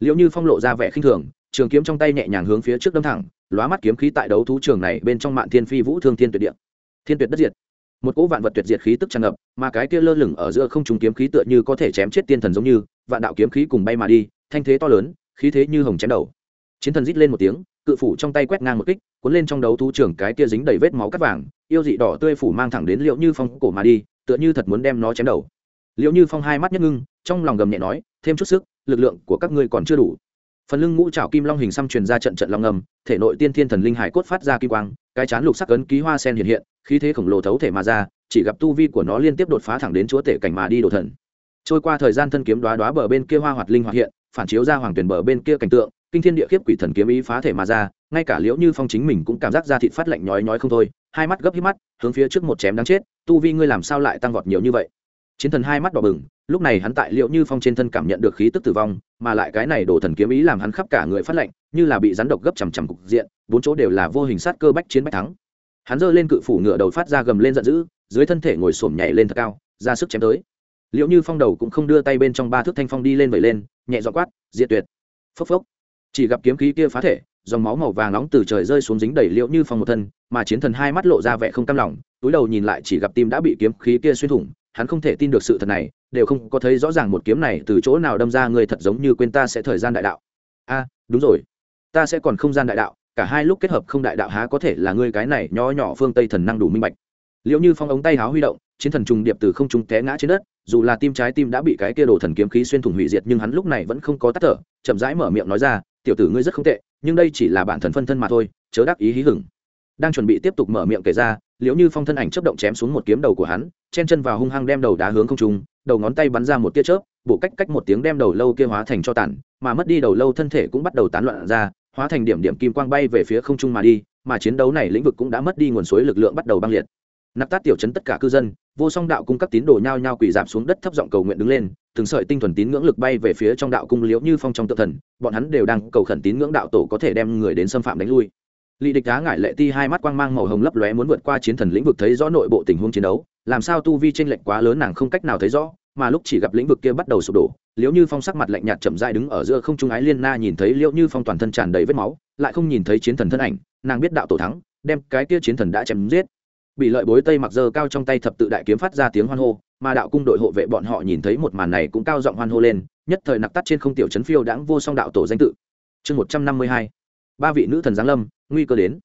Liễu như phong lộ ra vẻ khinh thường, trường kiếm trong tay nhẹ nhàng hướng phía trước đâm thẳng, lóa mắt kiếm khí tại đấu thú trường này bên trong mạn thiên phi vũ thương thiên tuyệt địa. Thiên tuyệt đất diệt một cỗ vạn vật tuyệt diệt khí tức tràn ngập, mà cái kia lơ lửng ở giữa không trùng kiếm khí tựa như có thể chém chết tiên thần giống như, vạn đạo kiếm khí cùng bay mà đi, thanh thế to lớn, khí thế như hồng chém đầu. Chiến thần rít lên một tiếng, cự phủ trong tay quét ngang một kích, cuốn lên trong đấu thú trưởng cái kia dính đầy vết máu cắt vàng, yêu dị đỏ tươi phủ mang thẳng đến liệu như phong cổ mà đi, tựa như thật muốn đem nó chém đầu. Liệu như phong hai mắt nhất ngưng, trong lòng gầm nhẹ nói, thêm chút sức, lực lượng của các ngươi còn chưa đủ phần lưng ngũ trảo kim long hình xăm truyền ra trận trận long ngầm, thể nội tiên thiên thần linh hải cốt phát ra kim quang, cái chán lục sắc ấn ký hoa sen hiện hiện, khí thế khổng lồ thấu thể mà ra, chỉ gặp tu vi của nó liên tiếp đột phá thẳng đến chúa tể cảnh mà đi đổ thần. Trôi qua thời gian thân kiếm đoá đoá bờ bên kia hoa hoạt linh hoạt hiện, phản chiếu ra hoàng tuyển bờ bên kia cảnh tượng, kinh thiên địa khiếp quỷ thần kiếm ý phá thể mà ra, ngay cả liễu như phong chính mình cũng cảm giác ra thịt phát lạnh nhói nhói không thôi, hai mắt gấp hít mắt, hướng phía trước một chém đáng chết, tu vi ngươi làm sao lại tăng vọt nhiều như vậy? Chiến thần hai mắt đỏ bừng lúc này hắn tại liệu như phong trên thân cảm nhận được khí tức tử vong, mà lại cái này đổ thần kiếm ý làm hắn khắp cả người phát lệnh như là bị rắn độc gấp chằm chằm cục diện, bốn chỗ đều là vô hình sát cơ bách chiến bách thắng. Hắn giơ lên cự phủ ngựa đầu phát ra gầm lên giận dữ, dưới thân thể ngồi xổm nhảy lên thật cao, ra sức chém tới. Liệu như phong đầu cũng không đưa tay bên trong ba thước thanh phong đi lên vẩy lên, nhẹ dọ quát, diệt tuyệt. Phốc phốc. Chỉ gặp kiếm khí kia phá thể, dòng máu màu vàng nóng từ trời rơi xuống dính đầy liệu như phong một thân, mà chiến thần hai mắt lộ ra vẻ không cam lòng, túi đầu nhìn lại chỉ gặp tim đã bị kiếm khí kia xuyên thủng, hắn không thể tin được sự thật này đều không có thấy rõ ràng một kiếm này từ chỗ nào đâm ra người thật giống như quên ta sẽ thời gian đại đạo. A, đúng rồi. Ta sẽ còn không gian đại đạo, cả hai lúc kết hợp không đại đạo há có thể là ngươi cái này nho nhỏ phương tây thần năng đủ minh bạch. Liệu như phong ống tay háo huy động, chiến thần trùng điệp từ không trung té ngã trên đất, dù là tim trái tim đã bị cái kia đồ thần kiếm khí xuyên thủng hủy diệt nhưng hắn lúc này vẫn không có tắt thở, chậm rãi mở miệng nói ra, tiểu tử ngươi rất không tệ, nhưng đây chỉ là bản thần phân thân mà thôi, chớ đắc ý hí hửng đang chuẩn bị tiếp tục mở miệng kể ra, liễu như phong thân ảnh chấp động chém xuống một kiếm đầu của hắn, chen chân vào hung hăng đem đầu đá hướng không trung, đầu ngón tay bắn ra một tia chớp bộ cách cách một tiếng đem đầu lâu kia hóa thành cho tàn, mà mất đi đầu lâu thân thể cũng bắt đầu tán loạn ra, hóa thành điểm điểm kim quang bay về phía không trung mà đi, mà chiến đấu này lĩnh vực cũng đã mất đi nguồn suối lực lượng bắt đầu băng liệt. Nạp tát tiểu chấn tất cả cư dân, vô song đạo cung các tín đồ nhao nhao quỳ giảm xuống đất thấp giọng cầu nguyện đứng lên, từng sợi tinh thuần tín ngưỡng lực bay về phía trong đạo cung liễu như phong trong tự thần, bọn hắn đều đang cầu khẩn tín ngưỡng đạo tổ có thể đem người đến xâm phạm đánh lui lị địch đá ngải lệ ti hai mắt quang mang màu hồng lấp lóe muốn vượt qua chiến thần lĩnh vực thấy rõ nội bộ tình huống chiến đấu. Làm sao tu vi tranh lệch quá lớn nàng không cách nào thấy rõ, mà lúc chỉ gặp lĩnh vực kia bắt đầu sụp đổ, liễu như phong sắc mặt lạnh nhạt chậm dại đứng ở giữa không trung ái liên na nhìn thấy liễu như phong toàn thân tràn đầy vết máu, lại không nhìn thấy chiến thần thân ảnh, nàng biết đạo tổ thắng, đem cái kia chiến thần đã chém giết. Bị lợi bối tây mặc dơ cao trong tay thập tự đại kiếm phát ra tiếng hoan hô, mà đạo cung đội hộ vệ bọn họ nhìn thấy một màn này cũng cao giọng hoan hô lên, nhất thời nặc tắt trên không tiểu chấn phiêu đãng vô song đạo tổ danh tự. Chương một trăm năm mươi hai ba vị nữ thần giáng lâm, nguy cơ đến.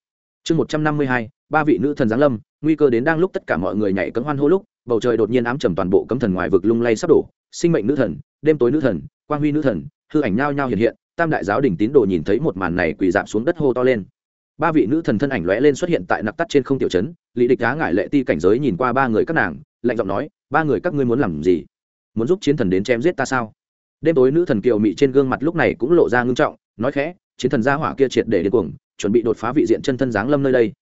Chương một trăm năm mươi hai, ba vị nữ thần giáng lâm, nguy cơ đến đang lúc tất cả mọi người nhảy cấm hoan hô lúc, bầu trời đột nhiên ám trầm toàn bộ cấm thần ngoài vực lung lay sắp đổ, sinh mệnh nữ thần, đêm tối nữ thần, quang huy nữ thần, hư ảnh nhao nhao hiện hiện, tam đại giáo đình tín đồ nhìn thấy một màn này quỳ dạp xuống đất hô to lên. Ba vị nữ thần thân ảnh lóe lên xuất hiện tại nặc tắt trên không tiểu trấn, lý địch á ngại lệ ti cảnh giới nhìn qua ba người các nàng, lạnh giọng nói, ba người các ngươi muốn làm gì? Muốn giúp chiến thần đến chém giết ta sao? Đêm tối nữ thần kiều mị trên gương mặt lúc này cũng lộ ra ngưng trọng, nói khẽ chiến thần gia hỏa kia triệt để đến cuồng, chuẩn bị đột phá vị diện chân thân giáng lâm nơi đây.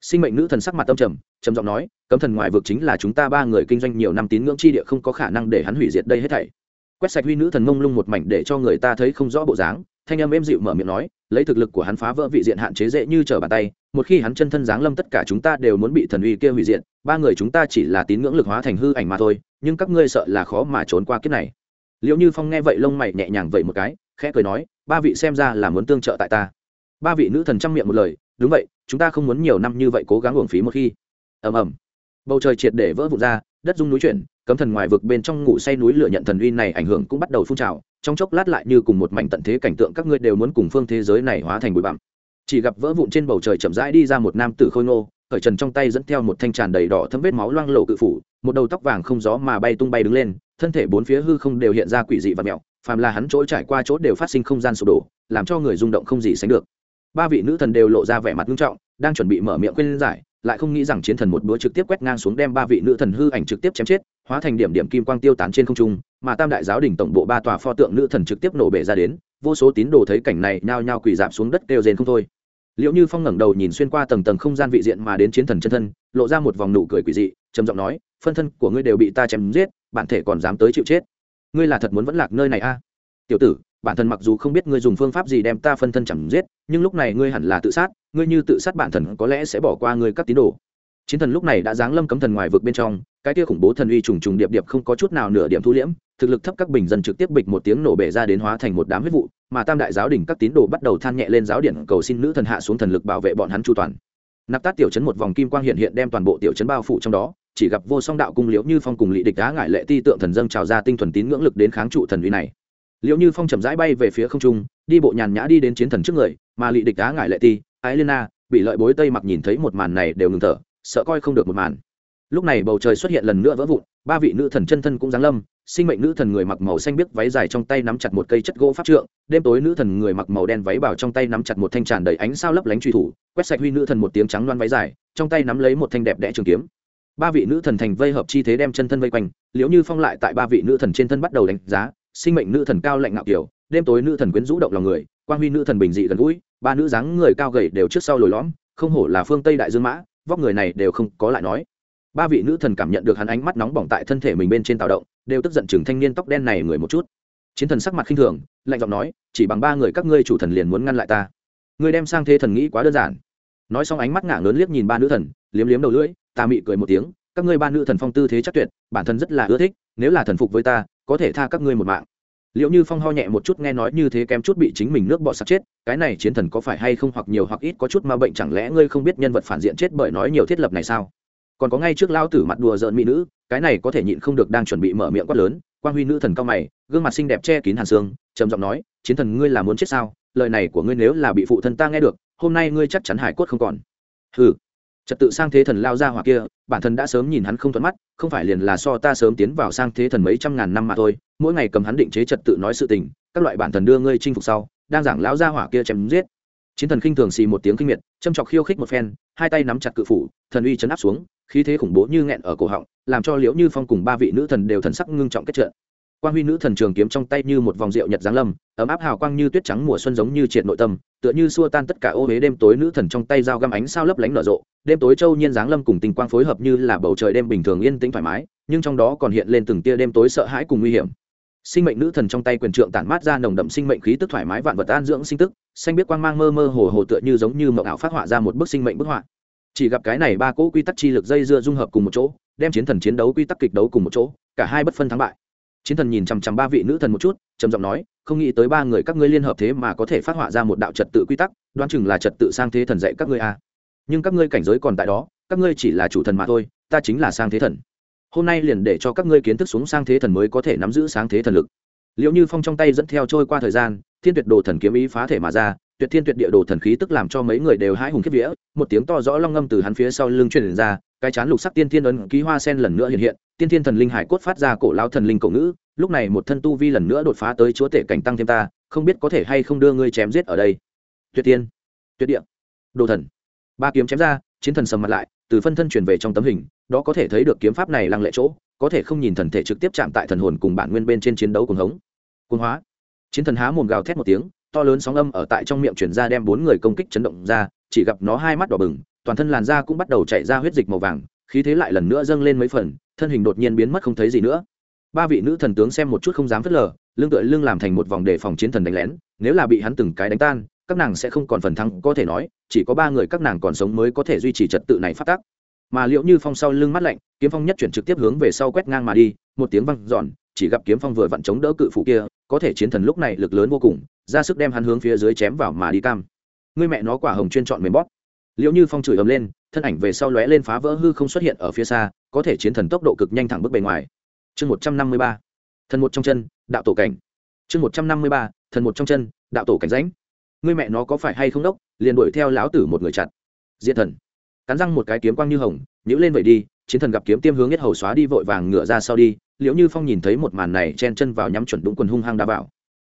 Sinh mệnh nữ thần sắc mặt tâm trầm trầm giọng nói, cấm thần ngoại vực chính là chúng ta ba người kinh doanh nhiều năm tín ngưỡng chi địa, không có khả năng để hắn hủy diệt đây hết thảy. Quét sạch huy nữ thần mông lung một mảnh để cho người ta thấy không rõ bộ dáng, thanh âm êm dịu mở miệng nói, lấy thực lực của hắn phá vỡ vị diện hạn chế dễ như trở bàn tay, một khi hắn chân thân giáng lâm tất cả chúng ta đều muốn bị thần uy kia hủy diện ba người chúng ta chỉ là tín ngưỡng lực hóa thành hư ảnh mà thôi, nhưng các ngươi sợ là khó mà trốn qua kiếp này. Liệu như phong nghe vậy lông mày nhẹ nhàng vậy một cái, khẽ cười nói ba vị xem ra là muốn tương trợ tại ta. Ba vị nữ thần chăm miệng một lời, đúng vậy, chúng ta không muốn nhiều năm như vậy cố gắng uổng phí một khi. Ầm ầm. Bầu trời triệt để vỡ vụn ra, đất rung núi chuyển, cấm thần ngoài vực bên trong ngủ say núi lửa nhận thần uy này ảnh hưởng cũng bắt đầu phun trào, trong chốc lát lại như cùng một mảnh tận thế cảnh tượng các ngươi đều muốn cùng phương thế giới này hóa thành bụi bặm. Chỉ gặp vỡ vụn trên bầu trời chậm rãi đi ra một nam tử khôi ngô khởi trần trong tay dẫn theo một thanh tràn đầy đỏ thấm vết máu loang lộ cự phủ, một đầu tóc vàng không gió mà bay tung bay đứng lên, thân thể bốn phía hư không đều hiện ra quỷ dị và mẹo phàm là hắn chỗ trải qua chỗ đều phát sinh không gian sụp đổ, làm cho người rung động không gì sánh được. Ba vị nữ thần đều lộ ra vẻ mặt nghiêm trọng, đang chuẩn bị mở miệng khuyên giải, lại không nghĩ rằng chiến thần một đũa trực tiếp quét ngang xuống đem ba vị nữ thần hư ảnh trực tiếp chém chết, hóa thành điểm điểm kim quang tiêu tán trên không trung, mà tam đại giáo đình tổng bộ ba tòa pho tượng nữ thần trực tiếp nổ bể ra đến, vô số tín đồ thấy cảnh này nhao nhao quỳ dạp xuống đất kêu rên không thôi. Liệu như phong ngẩng đầu nhìn xuyên qua tầng tầng không gian vị diện mà đến chiến thần chân thân, lộ ra một vòng nụ cười quỷ dị, trầm giọng nói, phân thân của ngươi đều bị ta chém giết, bản thể còn dám tới chịu chết ngươi là thật muốn vẫn lạc nơi này a? À? tiểu tử, bản thân mặc dù không biết ngươi dùng phương pháp gì đem ta phân thân chẳng giết, nhưng lúc này ngươi hẳn là tự sát, ngươi như tự sát bản thần có lẽ sẽ bỏ qua ngươi các tín đồ. Chiến thần lúc này đã giáng lâm cấm thần ngoài vực bên trong, cái kia khủng bố thần uy trùng trùng điệp điệp không có chút nào nửa điểm thu liễm, thực lực thấp các bình dân trực tiếp bịch một tiếng nổ bể ra đến hóa thành một đám huyết vụ, mà tam đại giáo đình các tín đồ bắt đầu than nhẹ lên giáo điện cầu xin nữ thần hạ xuống thần lực bảo vệ bọn hắn chu toàn. Nạp tát tiểu chấn một vòng kim quang hiện hiện đem toàn bộ tiểu chấn bao phủ trong đó chỉ gặp vô song đạo cung liễu như phong cùng lị địch đá ngại lệ ti tượng thần dâng trào ra tinh thuần tín ngưỡng lực đến kháng trụ thần uy này. Liễu như phong chậm rãi bay về phía không trung, đi bộ nhàn nhã đi đến chiến thần trước người, mà lị địch đá ngại lệ ti, ái liên na, bị lợi bối tây mặc nhìn thấy một màn này đều ngừng thở, sợ coi không được một màn. Lúc này bầu trời xuất hiện lần nữa vỡ vụn, ba vị nữ thần chân thân cũng giáng lâm, sinh mệnh nữ thần người mặc màu xanh biếc váy dài trong tay nắm chặt một cây chất gỗ pháp trượng, đêm tối nữ thần người mặc màu đen váy bảo trong tay nắm chặt một thanh tràn đầy ánh sao lấp lánh truy thủ, quét sạch huy nữ thần một tiếng trắng loan váy dài, trong tay nắm lấy một thanh đẹp đẽ trường kiếm ba vị nữ thần thành vây hợp chi thế đem chân thân vây quanh, liễu như phong lại tại ba vị nữ thần trên thân bắt đầu đánh giá, sinh mệnh nữ thần cao lạnh ngạo kiểu, đêm tối nữ thần quyến rũ động lòng người quan huy nữ thần bình dị gần gũi, ba nữ dáng người cao gầy đều trước sau lồi lõm, không hổ là phương tây đại dương mã, vóc người này đều không có lại nói. Ba vị nữ thần cảm nhận được hắn ánh mắt nóng bỏng tại thân thể mình bên trên tạo động, đều tức giận chừng thanh niên tóc đen này người một chút. Chiến thần sắc mặt khinh thường, lạnh giọng nói, chỉ bằng ba người các ngươi chủ thần liền muốn ngăn lại ta. Người đem sang thế thần nghĩ quá đơn giản. Nói xong ánh mắt ngả lớn liếc nhìn ba nữ thần, liếm liếm đầu lưỡi ta mị cười một tiếng, các ngươi ba nữ thần phong tư thế chắc tuyệt, bản thân rất là ưa thích, nếu là thần phục với ta, có thể tha các ngươi một mạng. Liệu như phong ho nhẹ một chút nghe nói như thế kém chút bị chính mình nước bọ sặc chết, cái này chiến thần có phải hay không hoặc nhiều hoặc ít có chút ma bệnh chẳng lẽ ngươi không biết nhân vật phản diện chết bởi nói nhiều thiết lập này sao? Còn có ngay trước lao tử mặt đùa giỡn mỹ nữ, cái này có thể nhịn không được đang chuẩn bị mở miệng quát lớn quan huy nữ thần cao mày, gương mặt xinh đẹp che kín hàn xương, trầm giọng nói, chiến thần ngươi là muốn chết sao? Lời này của ngươi nếu là bị phụ thân ta nghe được, hôm nay ngươi chắc chắn hải cốt không còn. Ừ trật tự sang thế thần lao ra hoặc kia, bản thân đã sớm nhìn hắn không thuận mắt, không phải liền là so ta sớm tiến vào sang thế thần mấy trăm ngàn năm mà thôi, mỗi ngày cầm hắn định chế trật tự nói sự tình, các loại bản thần đưa ngươi chinh phục sau, đang giảng lão gia hỏa kia chém giết. Chiến thần khinh thường xì một tiếng kinh miệt, châm chọc khiêu khích một phen, hai tay nắm chặt cự phủ, thần uy chấn áp xuống, khí thế khủng bố như nghẹn ở cổ họng, làm cho liễu như phong cùng ba vị nữ thần đều thần sắc ngưng trọng kết trận quang huy nữ thần trường kiếm trong tay như một vòng rượu nhật giáng lâm, ấm áp hào quang như tuyết trắng mùa xuân giống như triệt nội tâm, tựa như xua tan tất cả ô huế đêm tối nữ thần trong tay dao găm ánh sao lấp lánh nở rộ. Đêm tối châu nhiên giáng lâm cùng tình quang phối hợp như là bầu trời đêm bình thường yên tĩnh thoải mái, nhưng trong đó còn hiện lên từng tia đêm tối sợ hãi cùng nguy hiểm. Sinh mệnh nữ thần trong tay quyền trượng tản mát ra nồng đậm sinh mệnh khí tức thoải mái vạn vật an dưỡng sinh tức, xanh biết quang mang mơ mơ hồ hồ tựa như giống như mộng ảo phát họa ra một bức sinh mệnh bức họa. Chỉ gặp cái này ba cỗ quy tắc chi lực dây dưa dung hợp cùng một chỗ, đem chiến thần chiến đấu quy tắc kịch đấu cùng một chỗ, cả hai bất phân thắng bại chiến thần nhìn chằm chằm ba vị nữ thần một chút, trầm giọng nói, không nghĩ tới ba người các ngươi liên hợp thế mà có thể phát họa ra một đạo trật tự quy tắc, đoán chừng là trật tự sang thế thần dạy các ngươi a à. nhưng các ngươi cảnh giới còn tại đó, các ngươi chỉ là chủ thần mà thôi, ta chính là sang thế thần hôm nay liền để cho các ngươi kiến thức xuống sang thế thần mới có thể nắm giữ sáng thế thần lực liệu như phong trong tay dẫn theo trôi qua thời gian, thiên tuyệt đồ thần kiếm ý phá thể mà ra tuyệt thiên tuyệt địa đồ thần khí tức làm cho mấy người đều hãi hùng khiếp vía, một tiếng to rõ long ngâm từ hắn phía sau lưng truyền ra, cái chán lục sắc tiên thiên ấn ký hoa sen lần nữa hiện hiện, tiên thiên thần linh hải cốt phát ra cổ lao thần linh cổ ngữ, lúc này một thân tu vi lần nữa đột phá tới chúa tể cảnh tăng thêm ta, không biết có thể hay không đưa ngươi chém giết ở đây. Tuyệt tiên, tuyệt địa, đồ thần. Ba kiếm chém ra, chiến thần sầm mặt lại, từ phân thân truyền về trong tấm hình, đó có thể thấy được kiếm pháp này lăng lệ chỗ, có thể không nhìn thần thể trực tiếp chạm tại thần hồn cùng bản nguyên bên trên chiến đấu cùng hống. Cuồng hóa. Chiến thần há mồm gào thét một tiếng to lớn sóng âm ở tại trong miệng chuyển ra đem bốn người công kích chấn động ra, chỉ gặp nó hai mắt đỏ bừng, toàn thân làn da cũng bắt đầu chảy ra huyết dịch màu vàng, khí thế lại lần nữa dâng lên mấy phần, thân hình đột nhiên biến mất không thấy gì nữa. Ba vị nữ thần tướng xem một chút không dám phớt lờ, lưng tựa lưng làm thành một vòng đề phòng chiến thần đánh lén, nếu là bị hắn từng cái đánh tan, các nàng sẽ không còn phần thắng có thể nói, chỉ có ba người các nàng còn sống mới có thể duy trì trật tự này phát tác. Mà liệu như phong sau lưng mắt lạnh, kiếm phong nhất chuyển trực tiếp hướng về sau quét ngang mà đi, một tiếng văng giòn chỉ gặp kiếm phong vừa vặn chống đỡ cự phủ kia có thể chiến thần lúc này lực lớn vô cùng, ra sức đem hắn hướng phía dưới chém vào mà đi cam. Người mẹ nó quả hồng chuyên chọn mềm bóp. Liệu như phong chửi ầm lên, thân ảnh về sau lóe lên phá vỡ hư không xuất hiện ở phía xa, có thể chiến thần tốc độ cực nhanh thẳng bước bề ngoài. Chương một trăm năm mươi ba. Thần một trong chân, đạo tổ cảnh. Chương một trăm năm mươi ba, thần một trong chân, đạo tổ cảnh ránh người mẹ nó có phải hay không đốc, liền đuổi theo lão tử một người chặt. Diệt thần. Cắn răng một cái kiếm quang như hồng nhữ lên vậy đi chiến thần gặp kiếm tiêm hướng nhất hầu xóa đi, vội vàng ngựa ra sau đi. Liễu như phong nhìn thấy một màn này, chen chân vào nhắm chuẩn đúng quần hung hăng đá vào.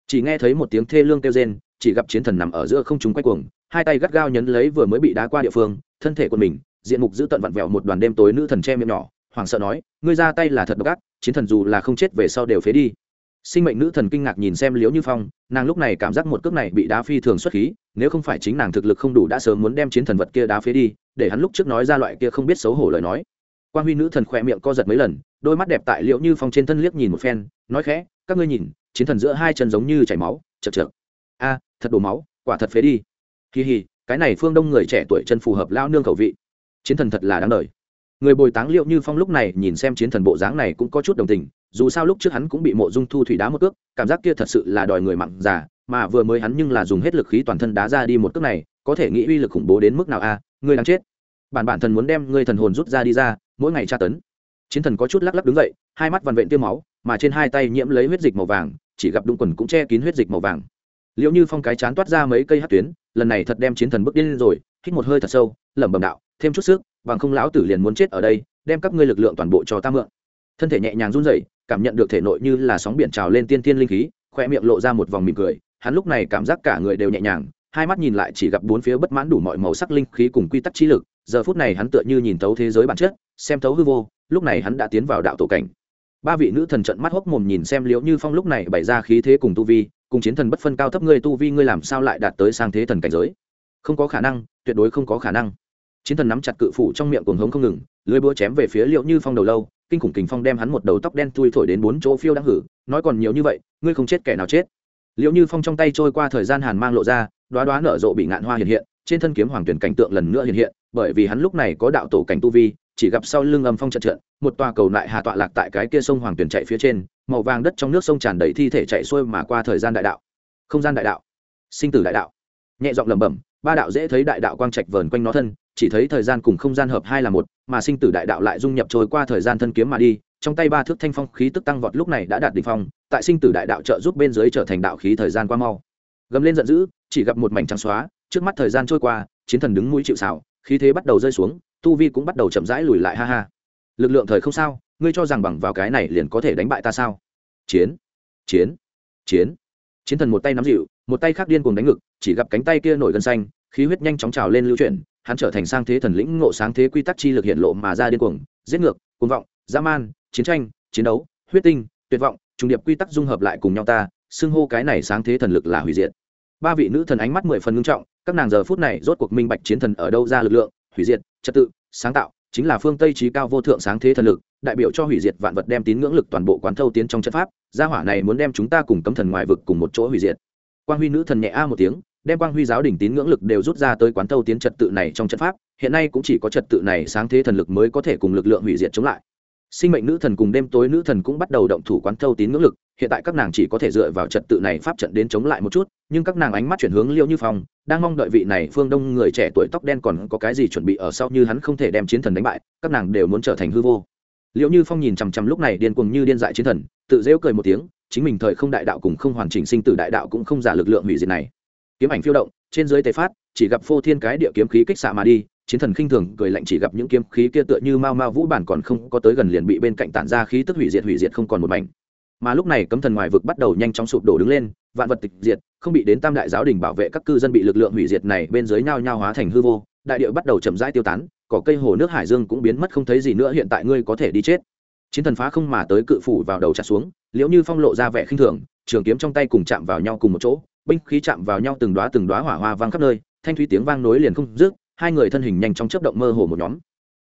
Chỉ nghe thấy một tiếng thê lương kêu rên, chỉ gặp chiến thần nằm ở giữa không trung quay cuồng, hai tay gắt gao nhấn lấy vừa mới bị đá qua địa phương, thân thể của mình, diện mục giữ tận vặn vẹo một đoàn đêm tối nữ thần che miệng nhỏ, hoảng sợ nói, ngươi ra tay là thật độc ác, chiến thần dù là không chết về sau đều phế đi. Sinh mệnh nữ thần kinh ngạc nhìn xem liễu như phong, nàng lúc này cảm giác một cước này bị đá phi thường xuất khí, nếu không phải chính nàng thực lực không đủ đã sớm muốn đem chiến thần vật kia đá phế đi, để hắn lúc trước nói ra loại kia không biết xấu hổ lời nói quan huy nữ thần khỏe miệng co giật mấy lần đôi mắt đẹp tại liệu như phong trên thân liếc nhìn một phen nói khẽ các ngươi nhìn chiến thần giữa hai chân giống như chảy máu chật chật a thật đổ máu quả thật phế đi. Kỳ hì cái này phương đông người trẻ tuổi chân phù hợp lao nương khẩu vị. Chiến thần thật là đáng đời. Người bồi táng liệu như phong lúc này nhìn xem chiến thần bộ dáng này cũng có chút đồng tình dù sao lúc trước hắn cũng bị mộ dung thu thủy đá một cước cảm giác kia thật sự là đòi người mặn già mà vừa mới hắn nhưng là dùng hết lực khí toàn thân đá ra đi một cước này có thể nghĩ uy lực khủng bố đến mức nào a à, ngươi đang chết. Bản bản thần muốn đem ngươi thần hồn rút ra đi ra mỗi ngày tra tấn. Chiến thần có chút lắc lắc đứng dậy, hai mắt vằn vện tiêu máu, mà trên hai tay nhiễm lấy huyết dịch màu vàng, chỉ gặp đụng quần cũng che kín huyết dịch màu vàng. Liệu như phong cái chán toát ra mấy cây hát tuyến, lần này thật đem chiến thần bước điên rồi, hít một hơi thật sâu, lẩm bẩm đạo, thêm chút sức, bằng không lão tử liền muốn chết ở đây, đem các ngươi lực lượng toàn bộ cho ta mượn. Thân thể nhẹ nhàng run rẩy, cảm nhận được thể nội như là sóng biển trào lên tiên tiên linh khí khoe miệng lộ ra một vòng mỉm cười, hắn lúc này cảm giác cả người đều nhẹ nhàng, hai mắt nhìn lại chỉ gặp bốn phía bất mãn đủ mọi màu sắc linh khí cùng quy tắc trí lực, giờ phút này hắn tựa như nhìn thấu thế giới bản chất xem thấu hư vô, lúc này hắn đã tiến vào đạo tổ cảnh. Ba vị nữ thần trận mắt hốc mồm nhìn xem liễu như phong lúc này bày ra khí thế cùng tu vi, cùng chiến thần bất phân cao thấp ngươi tu vi ngươi làm sao lại đạt tới sang thế thần cảnh giới? Không có khả năng, tuyệt đối không có khả năng. Chiến thần nắm chặt cự phủ trong miệng cuồng hống không ngừng, lưới búa chém về phía liệu như phong đầu lâu, kinh khủng kình phong đem hắn một đầu tóc đen thui thổi đến bốn chỗ phiêu đang hử, nói còn nhiều như vậy, ngươi không chết kẻ nào chết? Liệu như phong trong tay trôi qua thời gian hàn mang lộ ra đoá đoá nở rộ bị ngạn hoa hiện hiện, trên thân kiếm hoàng tuyển cảnh tượng lần nữa hiện hiện, bởi vì hắn lúc này có đạo tổ cảnh tu vi chỉ gặp sau lưng âm phong trận trận, một tòa cầu lại hà tọa lạc tại cái kia sông hoàng tuyển chạy phía trên, màu vàng đất trong nước sông tràn đầy thi thể chạy xuôi mà qua thời gian đại đạo. Không gian đại đạo. Sinh tử đại đạo. Nhẹ giọng lẩm bẩm, ba đạo dễ thấy đại đạo quang trạch vờn quanh nó thân, chỉ thấy thời gian cùng không gian hợp hai là một, mà sinh tử đại đạo lại dung nhập trôi qua thời gian thân kiếm mà đi, trong tay ba thước thanh phong khí tức tăng vọt lúc này đã đạt đỉnh phong, tại sinh tử đại đạo trợ giúp bên dưới trở thành đạo khí thời gian qua mau. Gầm lên giận dữ, chỉ gặp một mảnh trắng xóa, trước mắt thời gian trôi qua, chiến thần đứng mũi chịu xào khí thế bắt đầu rơi xuống tu vi cũng bắt đầu chậm rãi lùi lại, ha ha. Lực lượng thời không sao? Ngươi cho rằng bằng vào cái này liền có thể đánh bại ta sao? Chiến chiến chiến. Chiến thần một tay nắm dịu, một tay khác điên cuồng đánh ngực, chỉ gặp cánh tay kia nổi gân xanh, khí huyết nhanh chóng trào lên lưu chuyển, hắn trở thành sang thế thần lĩnh ngộ sáng thế quy tắc chi lực hiện lộ mà ra điên cuồng, giết ngược, cuồng vọng, dã man, chiến tranh, chiến đấu, huyết tinh, tuyệt vọng trùng điệp quy tắc dung hợp lại cùng nhau ta, xưng hô cái này sáng thế thần lực là hủy diệt. Ba vị nữ thần ánh mắt mười phần ngưng trọng, các nàng giờ phút này rốt cuộc minh bạch chiến thần ở đâu ra lực lượng, hủy diệt trật tự, sáng tạo, chính là phương tây trí cao vô thượng sáng thế thần lực, đại biểu cho hủy diệt vạn vật đem tín ngưỡng lực toàn bộ quán thâu tiến trong trận pháp, gia hỏa này muốn đem chúng ta cùng cấm thần ngoài vực cùng một chỗ hủy diệt. Quang huy nữ thần nhẹ a một tiếng, đem quang huy giáo đỉnh tín ngưỡng lực đều rút ra tới quán thâu tiến trật tự này trong trận pháp, hiện nay cũng chỉ có trật tự này sáng thế thần lực mới có thể cùng lực lượng hủy diệt chống lại sinh mệnh nữ thần cùng đêm tối nữ thần cũng bắt đầu động thủ quán thâu tín ngưỡng lực. Hiện tại các nàng chỉ có thể dựa vào trật tự này pháp trận đến chống lại một chút, nhưng các nàng ánh mắt chuyển hướng liêu như phong, đang mong đợi vị này phương đông người trẻ tuổi tóc đen còn có cái gì chuẩn bị ở sau như hắn không thể đem chiến thần đánh bại, các nàng đều muốn trở thành hư vô. Liệu như phong nhìn chằm chằm lúc này điên cuồng như điên dại chiến thần, tự rêu cười một tiếng, chính mình thời không đại đạo cùng không hoàn chỉnh sinh tử đại đạo cũng không giả lực lượng hủy diệt này. Kiếm ảnh phiêu động, trên dưới tề phát, chỉ gặp phô thiên cái địa kiếm khí kích xạ mà đi chiến thần khinh thường cười lạnh chỉ gặp những kiếm khí kia tựa như mau mau vũ bản còn không có tới gần liền bị bên cạnh tản ra khí tức hủy diệt hủy diệt không còn một mảnh. Mà lúc này cấm thần ngoài vực bắt đầu nhanh chóng sụp đổ đứng lên, vạn vật tịch diệt, không bị đến tam đại giáo đình bảo vệ các cư dân bị lực lượng hủy diệt này bên dưới nhao nhao hóa thành hư vô, đại địa bắt đầu chậm rãi tiêu tán, cỏ cây hồ nước hải dương cũng biến mất không thấy gì nữa, hiện tại ngươi có thể đi chết. Chiến thần phá không mà tới cự phủ vào đầu chặt xuống, liễu như phong lộ ra vẻ khinh thường, trường kiếm trong tay cùng chạm vào nhau cùng một chỗ, binh khí chạm vào nhau từng đóa từng đóa hỏa hoa vang khắp nơi, thanh thúy tiếng vang nối liền không dứt hai người thân hình nhanh chóng chấp động mơ hồ một nhóm.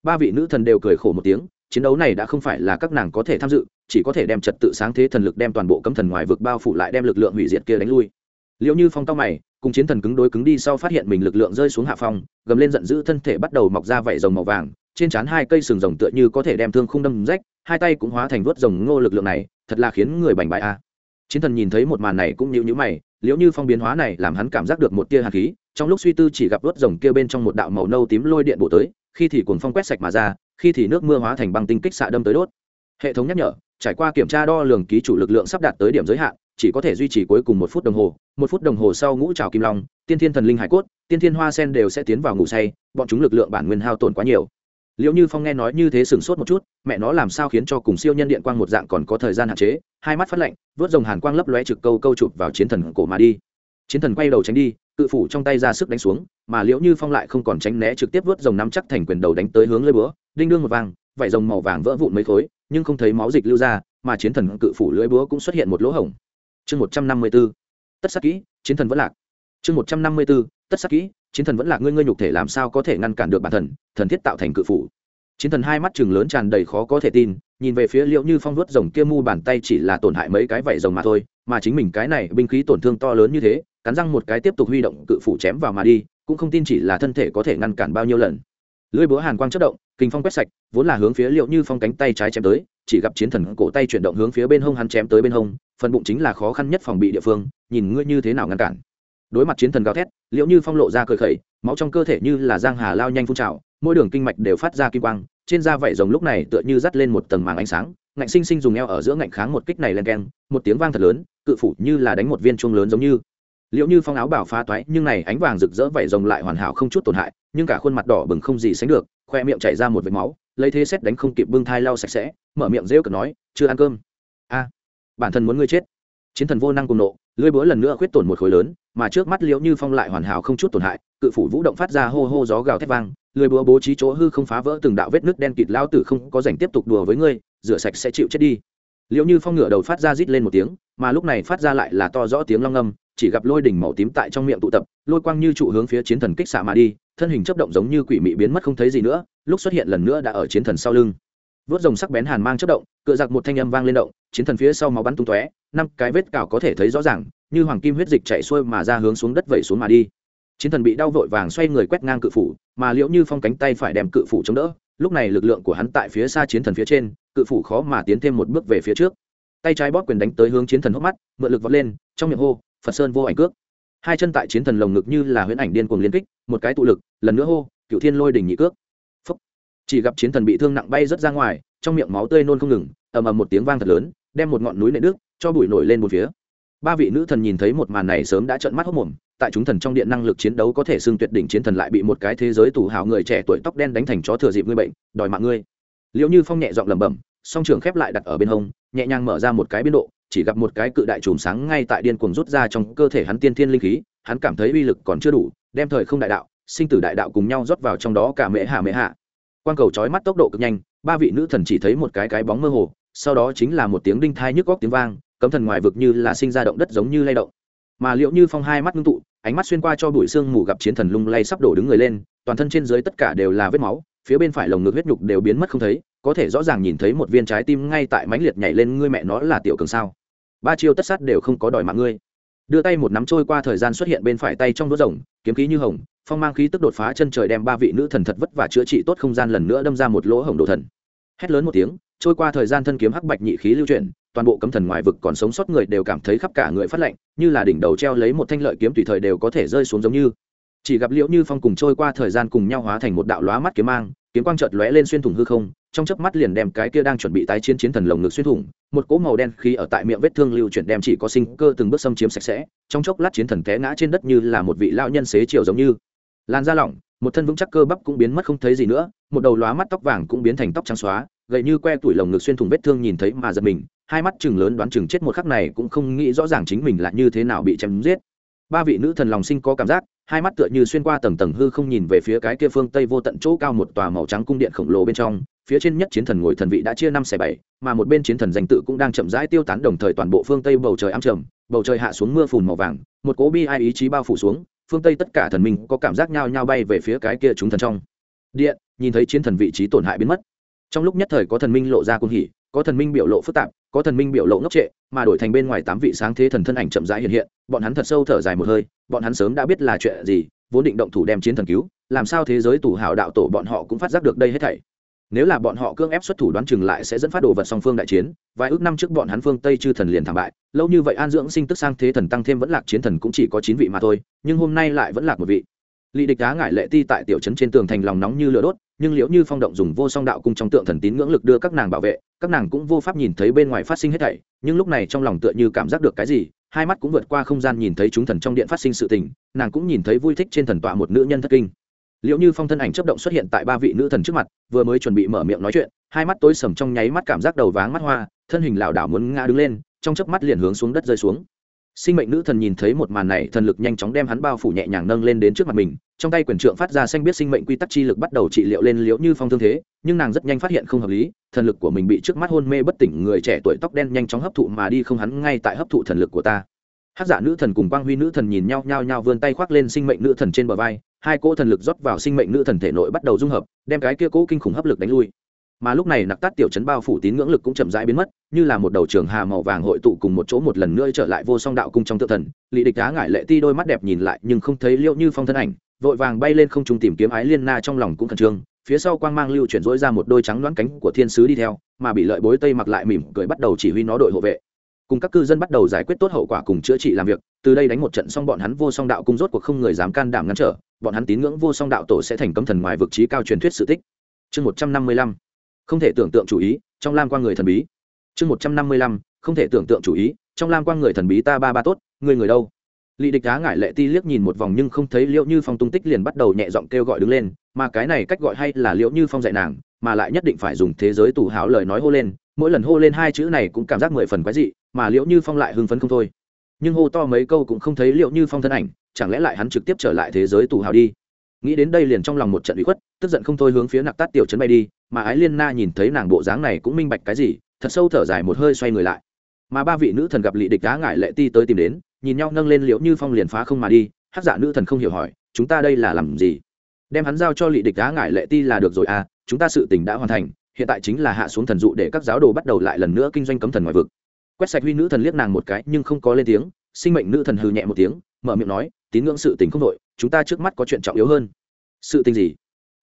Ba vị nữ thần đều cười khổ một tiếng, chiến đấu này đã không phải là các nàng có thể tham dự, chỉ có thể đem trật tự sáng thế thần lực đem toàn bộ cấm thần ngoài vực bao phủ lại đem lực lượng hủy diệt kia đánh lui. Liệu như phong tao mày, cùng chiến thần cứng đối cứng đi sau phát hiện mình lực lượng rơi xuống hạ phong, gầm lên giận dữ thân thể bắt đầu mọc ra vảy rồng màu vàng, trên trán hai cây sừng rồng tựa như có thể đem thương không đâm rách, hai tay cũng hóa thành vớt rồng ngô lực lượng này, thật là khiến người bành bại a. Chiến thần nhìn thấy một màn này cũng nhíu nhữ mày liễu như phong biến hóa này làm hắn cảm giác được một tia hạt khí, trong lúc suy tư chỉ gặp vớt rồng kia bên trong một đạo màu nâu tím lôi điện bổ tới, khi thì cuồng phong quét sạch mà ra, khi thì nước mưa hóa thành băng tinh kích xạ đâm tới đốt. Hệ thống nhắc nhở, trải qua kiểm tra đo lường ký chủ lực lượng sắp đạt tới điểm giới hạn, chỉ có thể duy trì cuối cùng một phút đồng hồ, một phút đồng hồ sau ngũ trào kim long, tiên thiên thần linh hải cốt, tiên thiên hoa sen đều sẽ tiến vào ngủ say, bọn chúng lực lượng bản nguyên hao tổn quá nhiều liệu như phong nghe nói như thế sửng sốt một chút, mẹ nó làm sao khiến cho cùng siêu nhân điện quang một dạng còn có thời gian hạn chế, hai mắt phát lạnh, vớt dòng hàn quang lấp lóe trực câu câu chụp vào chiến thần cổ mà đi. Chiến thần quay đầu tránh đi, cự phủ trong tay ra sức đánh xuống, mà liễu như phong lại không còn tránh né trực tiếp vớt dòng nắm chắc thành quyền đầu đánh tới hướng lưỡi búa, đinh đương một vàng, vải dòng màu vàng vỡ vụn mấy khối, nhưng không thấy máu dịch lưu ra, mà chiến thần cự phủ lưỡi búa cũng xuất hiện một lỗ hổng. Chương một trăm năm mươi b ố tất sắc kỹ, chiến thần vẫn lạc. Chương một trăm năm mươi b ố tất sắc kỹ, chiến thần vẫn là ngươi ngươi nhục thể làm sao có thể ngăn cản được bản thần thần thiết tạo thành cự phủ. Chiến thần hai mắt chừng lớn tràn đầy khó có thể tin, nhìn về phía liệu như phong vuốt rồng kia mu bàn tay chỉ là tổn hại mấy cái vảy rồng mà thôi, mà chính mình cái này binh khí tổn thương to lớn như thế, cắn răng một cái tiếp tục huy động cự phủ chém vào mà đi, cũng không tin chỉ là thân thể có thể ngăn cản bao nhiêu lần. Lưỡi búa hàn quang chất động, kinh phong quét sạch, vốn là hướng phía liệu như phong cánh tay trái chém tới, chỉ gặp chiến thần cổ tay chuyển động hướng phía bên hông hắn chém tới bên hông, phần bụng chính là khó khăn nhất phòng bị địa phương, nhìn ngươi như thế nào ngăn cản đối mặt chiến thần gào thét liệu như phong lộ ra cười khẩy, máu trong cơ thể như là giang hà lao nhanh phun trào, mỗi đường kinh mạch đều phát ra kim quang, trên da vảy rồng lúc này tựa như dắt lên một tầng màng ánh sáng, ngạnh sinh sinh dùng eo ở giữa ngạnh kháng một kích này lên keng, một tiếng vang thật lớn, cự phủ như là đánh một viên chuông lớn giống như. Liệu như phong áo bảo phá toái, nhưng này ánh vàng rực rỡ vảy rồng lại hoàn hảo không chút tổn hại, nhưng cả khuôn mặt đỏ bừng không gì sánh được, khoe miệng chảy ra một vệt máu, lấy thế xét đánh không kịp bưng thai lau sạch sẽ, mở miệng rêu cực nói, chưa ăn cơm. A, bản thân muốn ngươi chết. Chiến thần vô năng cùng nộ lưỡi búa lần nữa khuyết tổn một khối lớn, mà trước mắt liễu như phong lại hoàn hảo không chút tổn hại, cự phủ vũ động phát ra hô hô gió gào thét vang, lưỡi búa bố trí chỗ hư không phá vỡ từng đạo vết nước đen kịt lao tử không có rảnh tiếp tục đùa với ngươi, rửa sạch sẽ chịu chết đi. Liễu như phong ngửa đầu phát ra rít lên một tiếng, mà lúc này phát ra lại là to rõ tiếng long âm, chỉ gặp lôi đỉnh màu tím tại trong miệng tụ tập, lôi quang như trụ hướng phía chiến thần kích xạ mà đi, thân hình chấp động giống như quỷ mị biến mất không thấy gì nữa, lúc xuất hiện lần nữa đã ở chiến thần sau lưng. Vớt rồng sắc bén hàn mang chớp động cựa giặc một thanh âm vang lên động, chiến thần phía sau máu bắn tung tóe năm cái vết cào có thể thấy rõ ràng, như hoàng kim huyết dịch chạy xuôi mà ra hướng xuống đất vẩy xuống mà đi. Chiến thần bị đau vội vàng xoay người quét ngang cự phủ, mà liễu như phong cánh tay phải đem cự phủ chống đỡ, lúc này lực lượng của hắn tại phía xa chiến thần phía trên, cự phủ khó mà tiến thêm một bước về phía trước. Tay trái bóp quyền đánh tới hướng chiến thần hốc mắt, mượn lực vọt lên, trong miệng hô, phật sơn vô ảnh cước. Hai chân tại chiến thần lồng ngực như là huyễn ảnh điên cuồng liên kích, một cái tụ lực, lần nữa hô, cựu thiên lôi đỉnh nhị cước. Phúc. chỉ gặp chiến thần bị thương nặng bay rất ra ngoài, trong miệng máu tươi nôn không ngừng, ầm ầm một tiếng vang thật lớn, đem một ngọn núi nệ nước cho bụi nổi lên một phía. Ba vị nữ thần nhìn thấy một màn này sớm đã trợn mắt hốc mồm, tại chúng thần trong điện năng lực chiến đấu có thể xưng tuyệt đỉnh chiến thần lại bị một cái thế giới tù hào người trẻ tuổi tóc đen đánh thành chó thừa dịp ngươi bệnh, đòi mạng ngươi. Liệu như phong nhẹ giọng lẩm bẩm, song trường khép lại đặt ở bên hông, nhẹ nhàng mở ra một cái biên độ, chỉ gặp một cái cự đại chùm sáng ngay tại điên cuồng rút ra trong cơ thể hắn tiên thiên linh khí, hắn cảm thấy uy lực còn chưa đủ, đem thời không đại đạo, sinh tử đại đạo cùng nhau rót vào trong đó cả mễ hạ mễ hạ. Quang cầu chói mắt tốc độ cực nhanh, ba vị nữ thần chỉ thấy một cái cái bóng mơ hồ, sau đó chính là một tiếng đinh thai nhức góc tiếng vang cấm thần ngoài vực như là sinh ra động đất giống như lay động. Mà liệu như phong hai mắt ngưng tụ, ánh mắt xuyên qua cho bụi xương mù gặp chiến thần lung lay sắp đổ đứng người lên, toàn thân trên dưới tất cả đều là vết máu, phía bên phải lồng ngực huyết nhục đều biến mất không thấy, có thể rõ ràng nhìn thấy một viên trái tim ngay tại mãnh liệt nhảy lên, ngươi mẹ nó là tiểu cường sao? Ba chiêu tất sát đều không có đòi mạng ngươi. Đưa tay một nắm trôi qua thời gian xuất hiện bên phải tay trong đốt rồng, kiếm khí như hồng, phong mang khí tức đột phá chân trời đem ba vị nữ thần thật vất và chữa trị tốt không gian lần nữa đâm ra một lỗ hổng đồ thần. Hét lớn một tiếng, trôi qua thời gian thân kiếm hắc bạch nhị khí lưu chuyển toàn bộ cấm thần ngoài vực còn sống sót người đều cảm thấy khắp cả người phát lạnh, như là đỉnh đầu treo lấy một thanh lợi kiếm tùy thời đều có thể rơi xuống giống như. Chỉ gặp liễu như phong cùng trôi qua thời gian cùng nhau hóa thành một đạo lóa mắt kiếm mang, kiếm quang chợt lóe lên xuyên thủng hư không, trong chớp mắt liền đem cái kia đang chuẩn bị tái chiến chiến thần lồng ngực xuyên thủng, một cỗ màu đen khí ở tại miệng vết thương lưu chuyển đem chỉ có sinh cơ từng bước xâm chiếm sạch sẽ, trong chốc lát chiến thần té ngã trên đất như là một vị lão nhân xế chiều giống như. Lan ra lỏng một thân vững chắc cơ bắp cũng biến mất không thấy gì nữa, một đầu lóa mắt tóc vàng cũng biến thành tóc trắng xóa gậy như que tuổi lồng ngực xuyên thủng vết thương nhìn thấy mà giật mình, hai mắt chừng lớn đoán chừng chết một khắc này cũng không nghĩ rõ ràng chính mình là như thế nào bị chém giết. Ba vị nữ thần lòng sinh có cảm giác, hai mắt tựa như xuyên qua tầng tầng hư không nhìn về phía cái kia phương tây vô tận chỗ cao một tòa màu trắng cung điện khổng lồ bên trong, phía trên nhất chiến thần ngồi thần vị đã chia năm xẻ bảy, mà một bên chiến thần danh tự cũng đang chậm rãi tiêu tán đồng thời toàn bộ phương tây bầu trời ám trầm, bầu trời hạ xuống mưa phùn màu vàng, một cố bi ai ý chí bao phủ xuống phương tây tất cả thần minh có cảm giác nhao nhao bay về phía cái kia chúng thần trong điện nhìn thấy chiến thần vị trí tổn hại biến mất trong lúc nhất thời có thần minh lộ ra cung hỉ có thần minh biểu lộ phức tạp có thần minh biểu lộ ngốc trệ mà đổi thành bên ngoài tám vị sáng thế thần thân ảnh chậm rãi hiện hiện bọn hắn thật sâu thở dài một hơi bọn hắn sớm đã biết là chuyện gì vốn định động thủ đem chiến thần cứu làm sao thế giới tù hào đạo tổ bọn họ cũng phát giác được đây hết thảy nếu là bọn họ cưỡng ép xuất thủ đoán chừng lại sẽ dẫn phát đồ vật song phương đại chiến, vài ước năm trước bọn hắn phương tây chư thần liền thảm bại, lâu như vậy an dưỡng sinh tức sang thế thần tăng thêm vẫn lạc chiến thần cũng chỉ có chín vị mà thôi, nhưng hôm nay lại vẫn lạc một vị. Lị địch đá ngại lệ ti tại tiểu trấn trên tường thành lòng nóng như lửa đốt, nhưng liễu như phong động dùng vô song đạo cung trong tượng thần tín ngưỡng lực đưa các nàng bảo vệ, các nàng cũng vô pháp nhìn thấy bên ngoài phát sinh hết thảy, nhưng lúc này trong lòng tựa như cảm giác được cái gì, hai mắt cũng vượt qua không gian nhìn thấy chúng thần trong điện phát sinh sự tình, nàng cũng nhìn thấy vui thích trên thần tọa một nữ nhân thất kinh liệu như phong thân ảnh chấp động xuất hiện tại ba vị nữ thần trước mặt, vừa mới chuẩn bị mở miệng nói chuyện, hai mắt tối sầm trong nháy mắt cảm giác đầu váng mắt hoa, thân hình lảo đảo muốn ngã đứng lên, trong chớp mắt liền hướng xuống đất rơi xuống. Sinh mệnh nữ thần nhìn thấy một màn này, thần lực nhanh chóng đem hắn bao phủ nhẹ nhàng nâng lên đến trước mặt mình, trong tay quyền trượng phát ra xanh biết sinh mệnh quy tắc chi lực bắt đầu trị liệu lên liễu như phong thương thế, nhưng nàng rất nhanh phát hiện không hợp lý, thần lực của mình bị trước mắt hôn mê bất tỉnh người trẻ tuổi tóc đen nhanh chóng hấp thụ mà đi không hắn ngay tại hấp thụ thần lực của ta. Hát giả nữ thần cùng quang huy nữ thần nhìn nhau nhau nhau vươn tay khoác lên sinh mệnh nữ thần trên bờ vai hai cỗ thần lực rót vào sinh mệnh nữ thần thể nội bắt đầu dung hợp, đem cái kia cỗ kinh khủng hấp lực đánh lui. Mà lúc này nặc tát tiểu chấn bao phủ tín ngưỡng lực cũng chậm rãi biến mất, như là một đầu trường hà màu vàng hội tụ cùng một chỗ một lần nữa trở lại vô song đạo cung trong tự thần. Lị địch đá ngại lệ ti đôi mắt đẹp nhìn lại nhưng không thấy liệu như phong thân ảnh, vội vàng bay lên không trung tìm kiếm ái liên na trong lòng cũng khẩn trương. Phía sau quang mang lưu chuyển dỗi ra một đôi trắng loãng cánh của thiên sứ đi theo, mà bị lợi bối tây mặc lại mỉm cười bắt đầu chỉ huy nó đội hộ vệ. Cùng các cư dân bắt đầu giải quyết tốt hậu quả cùng chữa trị làm việc, từ đây đánh một trận xong bọn hắn vô song đạo cung rốt cuộc không người dám can đảm ngăn trở bọn hắn tín ngưỡng vô song đạo tổ sẽ thành cấm thần ngoài vực trí cao truyền thuyết sự tích. Chương một trăm năm mươi lăm, không thể tưởng tượng chủ ý, trong lam quan người thần bí. Chương một trăm năm mươi lăm, không thể tưởng tượng chủ ý, trong lam quan người thần bí ta ba ba tốt, người người đâu? Lị địch đá ngại lệ ti liếc nhìn một vòng nhưng không thấy liệu như phong tung tích liền bắt đầu nhẹ giọng kêu gọi đứng lên, mà cái này cách gọi hay là liệu như phong dạy nàng, mà lại nhất định phải dùng thế giới tủ hảo lời nói hô lên, mỗi lần hô lên hai chữ này cũng cảm giác mười phần quái dị, mà liệu như phong lại hưng phấn không thôi. Nhưng hô to mấy câu cũng không thấy liệu như phong thân ảnh chẳng lẽ lại hắn trực tiếp trở lại thế giới tù hào đi? Nghĩ đến đây liền trong lòng một trận bị khuất, tức giận không thôi hướng phía nặc tát tiểu trấn bay đi, mà ái liên na nhìn thấy nàng bộ dáng này cũng minh bạch cái gì, thật sâu thở dài một hơi xoay người lại. Mà ba vị nữ thần gặp lị địch đá ngại lệ ti tới tìm đến, nhìn nhau nâng lên liễu như phong liền phá không mà đi, hát dạ nữ thần không hiểu hỏi, chúng ta đây là làm gì? Đem hắn giao cho lị địch đá ngại lệ ti là được rồi à chúng ta sự tình đã hoàn thành, hiện tại chính là hạ xuống thần dụ để các giáo đồ bắt đầu lại lần nữa kinh doanh cấm thần ngoài vực. Quét sạch huy nữ thần liếc nàng một cái, nhưng không có lên tiếng, sinh mệnh nữ thần hừ nhẹ một tiếng, mở miệng nói tín ngưỡng sự tình không đội, chúng ta trước mắt có chuyện trọng yếu hơn. Sự tình gì?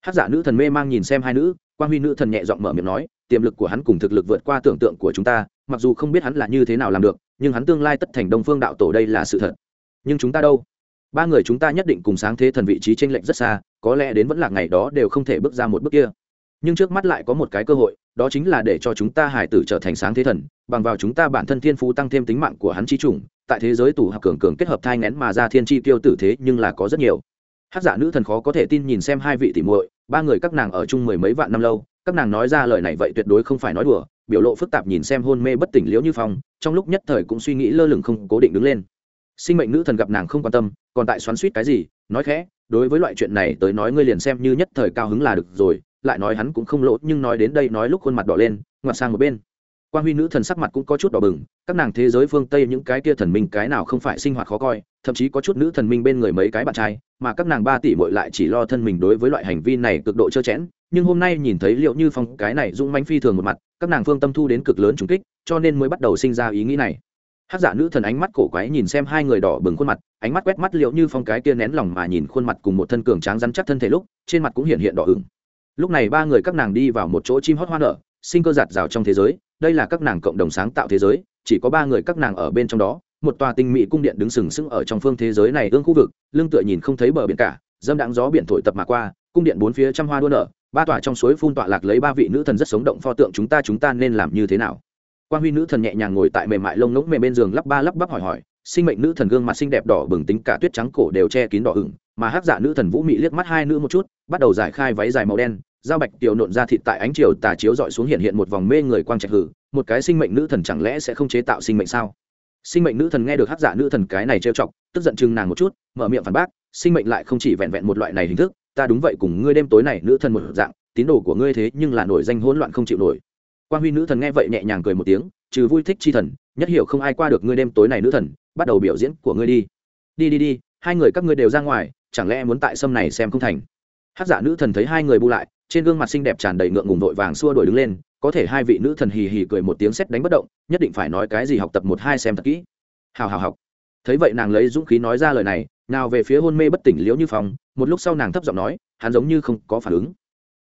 Hát giả nữ thần mê mang nhìn xem hai nữ quan huy nữ thần nhẹ giọng mở miệng nói, tiềm lực của hắn cùng thực lực vượt qua tưởng tượng của chúng ta, mặc dù không biết hắn là như thế nào làm được, nhưng hắn tương lai tất thành đông phương đạo tổ đây là sự thật. Nhưng chúng ta đâu? Ba người chúng ta nhất định cùng sáng thế thần vị trí tranh lệch rất xa, có lẽ đến vẫn là ngày đó đều không thể bước ra một bước kia. Nhưng trước mắt lại có một cái cơ hội, đó chính là để cho chúng ta hải tử trở thành sáng thế thần, bằng vào chúng ta bản thân thiên phú tăng thêm tính mạng của hắn trí chủng tại thế giới tủ học cường cường kết hợp thai ngén mà ra thiên chi tiêu tử thế nhưng là có rất nhiều. Hát giả nữ thần khó có thể tin nhìn xem hai vị tỷ muội, ba người các nàng ở chung mười mấy vạn năm lâu, các nàng nói ra lời này vậy tuyệt đối không phải nói đùa, biểu lộ phức tạp nhìn xem hôn mê bất tỉnh liễu như phong, trong lúc nhất thời cũng suy nghĩ lơ lửng không cố định đứng lên. Sinh mệnh nữ thần gặp nàng không quan tâm, còn tại xoắn suýt cái gì, nói khẽ, đối với loại chuyện này tới nói ngươi liền xem như nhất thời cao hứng là được rồi. Lại nói hắn cũng không lỗ, nhưng nói đến đây nói lúc khuôn mặt đỏ lên, ngoặt sang một bên quan huy nữ thần sắc mặt cũng có chút đỏ bừng, các nàng thế giới phương tây những cái kia thần minh cái nào không phải sinh hoạt khó coi, thậm chí có chút nữ thần minh bên người mấy cái bạn trai, mà các nàng ba tỷ bội lại chỉ lo thân mình đối với loại hành vi này cực độ trơ chẽn, nhưng hôm nay nhìn thấy liệu như phong cái này dung manh phi thường một mặt, các nàng phương tâm thu đến cực lớn trùng kích, cho nên mới bắt đầu sinh ra ý nghĩ này. Hát giả nữ thần ánh mắt cổ quái nhìn xem hai người đỏ bừng khuôn mặt, ánh mắt quét mắt liệu như phong cái kia nén lòng mà nhìn khuôn mặt cùng một thân cường tráng rắn chắc thân thể lúc, trên mặt cũng hiện hiện đỏ ửng. Lúc này ba người các nàng đi vào một chỗ chim hót hoa nở, sinh cơ giạt rào trong thế giới đây là các nàng cộng đồng sáng tạo thế giới, chỉ có ba người các nàng ở bên trong đó, một tòa tinh mỹ cung điện đứng sừng sững ở trong phương thế giới này ương khu vực, lưng tựa nhìn không thấy bờ biển cả, dâm đãng gió biển thổi tập mà qua, cung điện bốn phía trăm hoa đua nở, ba tòa trong suối phun tọa lạc lấy ba vị nữ thần rất sống động pho tượng chúng ta chúng ta nên làm như thế nào? Quan huy nữ thần nhẹ nhàng ngồi tại mềm mại lông ngỗng mềm bên giường lắp ba lắp bắp hỏi hỏi, sinh mệnh nữ thần gương mặt xinh đẹp đỏ bừng tính cả tuyết trắng cổ đều che kín đỏ ửng, mà hắc dạ nữ thần vũ mị liếc mắt hai nữ một chút, bắt đầu giải khai váy dài màu đen dao bạch tiểu nộn ra thịt tại ánh chiều tà chiếu dọi xuống hiện hiện một vòng mê người quang trạch hử, một cái sinh mệnh nữ thần chẳng lẽ sẽ không chế tạo sinh mệnh sao? Sinh mệnh nữ thần nghe được hát giả dạ nữ thần cái này trêu chọc, tức giận chừng nàng một chút, mở miệng phản bác, sinh mệnh lại không chỉ vẹn vẹn một loại này hình thức, ta đúng vậy cùng ngươi đêm tối này nữ thần một dạng, tín đồ của ngươi thế nhưng là nổi danh hỗn loạn không chịu nổi. Quan huy nữ thần nghe vậy nhẹ nhàng cười một tiếng, trừ vui thích chi thần, nhất hiểu không ai qua được ngươi đêm tối này nữ thần, bắt đầu biểu diễn của ngươi đi. Đi đi đi, hai người các ngươi đều ra ngoài, chẳng lẽ muốn tại sâm này xem không thành? Hát giả dạ nữ thần thấy hai người bu lại trên gương mặt xinh đẹp tràn đầy ngượng ngùng vội vàng xua đuổi đứng lên, có thể hai vị nữ thần hì hì cười một tiếng xét đánh bất động, nhất định phải nói cái gì học tập một hai xem thật kỹ. Hào hào học. Thấy vậy nàng lấy dũng khí nói ra lời này, nào về phía hôn mê bất tỉnh liễu như phong, một lúc sau nàng thấp giọng nói, hắn giống như không có phản ứng.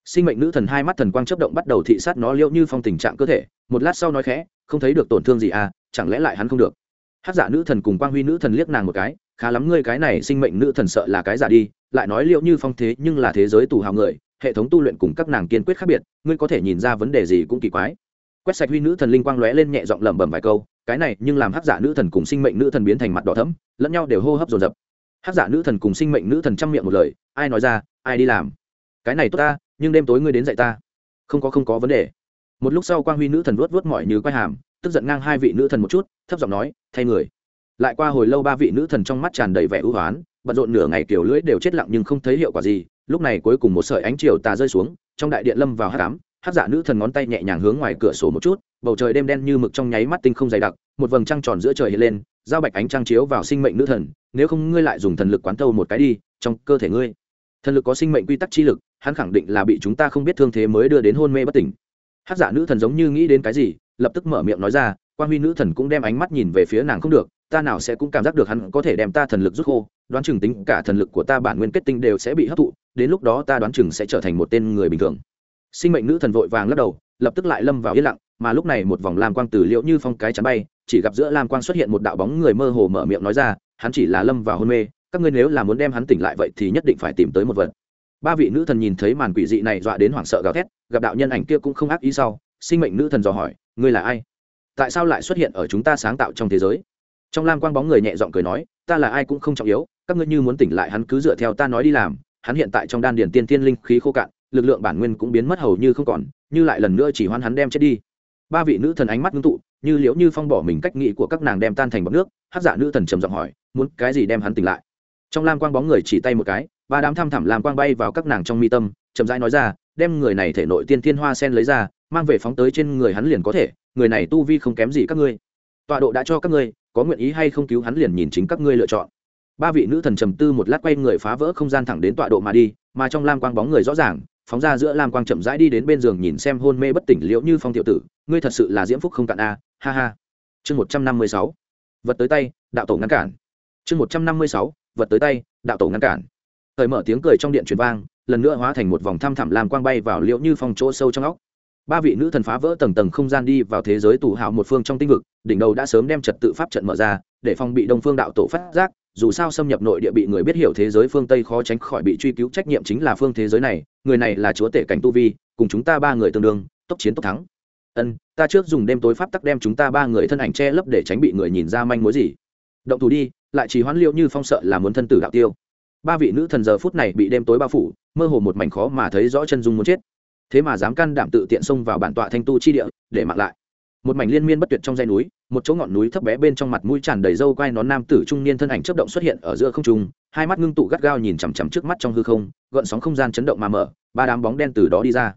Sinh mệnh nữ thần hai mắt thần quang chấp động bắt đầu thị sát nó liễu như phong tình trạng cơ thể, một lát sau nói khẽ, không thấy được tổn thương gì à chẳng lẽ lại hắn không được? Hát giả nữ thần cùng quang huy nữ thần liếc nàng một cái, khá lắm ngươi cái này sinh mệnh nữ thần sợ là cái giả đi, lại nói liệu như phong thế nhưng là thế giới tù hào người hệ thống tu luyện cùng các nàng kiên quyết khác biệt, ngươi có thể nhìn ra vấn đề gì cũng kỳ quái. Quét sạch huy nữ thần linh quang lóe lên nhẹ giọng lẩm bẩm vài câu, cái này nhưng làm hát giả nữ thần cùng sinh mệnh nữ thần biến thành mặt đỏ thấm lẫn nhau đều hô hấp dồn dập. Hát giả nữ thần cùng sinh mệnh nữ thần chăm miệng một lời, ai nói ra, ai đi làm. Cái này tốt ta, nhưng đêm tối ngươi đến dạy ta. Không có không có vấn đề. Một lúc sau quang huy nữ thần vuốt vuốt mỏi như quay hàm, tức giận ngang hai vị nữ thần một chút, thấp giọng nói, thay người. Lại qua hồi lâu ba vị nữ thần trong mắt tràn đầy vẻ ưu hoán, bận rộn nửa ngày kiểu lưỡi đều chết lặng nhưng không thấy hiệu quả gì lúc này cuối cùng một sợi ánh chiều tà rơi xuống, trong đại điện lâm vào hát cám hát dạ nữ thần ngón tay nhẹ nhàng hướng ngoài cửa sổ một chút, bầu trời đêm đen như mực trong nháy mắt tinh không dày đặc, một vầng trăng tròn giữa trời hiện lên, giao bạch ánh trăng chiếu vào sinh mệnh nữ thần, nếu không ngươi lại dùng thần lực quán thâu một cái đi, trong cơ thể ngươi, thần lực có sinh mệnh quy tắc chi lực, hắn khẳng định là bị chúng ta không biết thương thế mới đưa đến hôn mê bất tỉnh. Hát giả nữ thần giống như nghĩ đến cái gì, lập tức mở miệng nói ra quan huy nữ thần cũng đem ánh mắt nhìn về phía nàng không được ta nào sẽ cũng cảm giác được hắn có thể đem ta thần lực rút khô, đoán chừng tính cả thần lực của ta bản nguyên kết tinh đều sẽ bị hấp thụ, đến lúc đó ta đoán chừng sẽ trở thành một tên người bình thường. Sinh mệnh nữ thần vội vàng lắc đầu, lập tức lại lâm vào yên lặng, mà lúc này một vòng lam quang từ liễu như phong cái chắn bay, chỉ gặp giữa lam quang xuất hiện một đạo bóng người mơ hồ mở miệng nói ra, hắn chỉ là lâm vào hôn mê, các ngươi nếu là muốn đem hắn tỉnh lại vậy thì nhất định phải tìm tới một vật. Ba vị nữ thần nhìn thấy màn quỷ dị này dọa đến hoảng sợ gào thét, gặp đạo nhân ảnh kia cũng không ác ý sau, sinh mệnh nữ thần dò hỏi, ngươi là ai? Tại sao lại xuất hiện ở chúng ta sáng tạo trong thế giới? Trong lam quang bóng người nhẹ giọng cười nói, ta là ai cũng không trọng yếu, các ngươi như muốn tỉnh lại hắn cứ dựa theo ta nói đi làm, hắn hiện tại trong đan điền tiên tiên linh khí khô cạn, lực lượng bản nguyên cũng biến mất hầu như không còn, như lại lần nữa chỉ hoan hắn đem chết đi. Ba vị nữ thần ánh mắt ngưng tụ, như liễu như phong bỏ mình cách nghĩ của các nàng đem tan thành bọc nước hát giả dạ nữ thần trầm giọng hỏi, muốn cái gì đem hắn tỉnh lại? Trong lam quang bóng người chỉ tay một cái, ba đám thăm thẳm làm quang bay vào các nàng trong mi tâm, chậm rãi nói ra, đem người này thể nội tiên tiên hoa sen lấy ra, mang về phóng tới trên người hắn liền có thể, người này tu vi không kém gì các ngươi. Tọa độ đã cho các ngươi có nguyện ý hay không cứu hắn liền nhìn chính các ngươi lựa chọn. Ba vị nữ thần trầm tư một lát quay người phá vỡ không gian thẳng đến tọa độ mà đi, mà trong lam quang bóng người rõ ràng, phóng ra giữa lam quang chậm rãi đi đến bên giường nhìn xem hôn mê bất tỉnh liễu như phong tiểu tử, ngươi thật sự là diễm phúc không cạn a, ha ha. Chương một trăm năm mươi sáu, vật tới tay, đạo tổ ngăn cản. Chương một trăm năm mươi sáu, vật tới tay, đạo tổ ngăn cản. Thời mở tiếng cười trong điện truyền vang, lần nữa hóa thành một vòng thăm thẳm làm quang bay vào liễu như phong chỗ sâu trong óc ba vị nữ thần phá vỡ tầng tầng không gian đi vào thế giới tù hào một phương trong tinh vực, đỉnh đầu đã sớm đem trật tự pháp trận mở ra, để phòng bị đông phương đạo tổ phát giác, dù sao xâm nhập nội địa bị người biết hiểu thế giới phương tây khó tránh khỏi bị truy cứu, trách nhiệm chính là phương thế giới này, người này là chúa tể cảnh tu vi, cùng chúng ta ba người tương đương, tốc chiến tốc thắng. Ân, ta trước dùng đêm tối pháp tắc đem chúng ta ba người thân ảnh che lấp để tránh bị người nhìn ra manh mối gì. Động thủ đi, lại chỉ hoãn liệu như phong sợ là muốn thân tử đạo tiêu. Ba vị nữ thần giờ phút này bị đêm tối bao phủ, mơ hồ một mảnh khó mà thấy rõ chân dung muốn chết thế mà dám can đảm tự tiện xông vào bản tọa thanh tu chi địa, để mặc lại. Một mảnh liên miên bất tuyệt trong dãy núi, một chỗ ngọn núi thấp bé bên trong mặt mũi tràn đầy râu quai nón nam tử trung niên thân ảnh chớp động xuất hiện ở giữa không trung, hai mắt ngưng tụ gắt gao nhìn chằm chằm trước mắt trong hư không, gợn sóng không gian chấn động mà mở, ba đám bóng đen từ đó đi ra.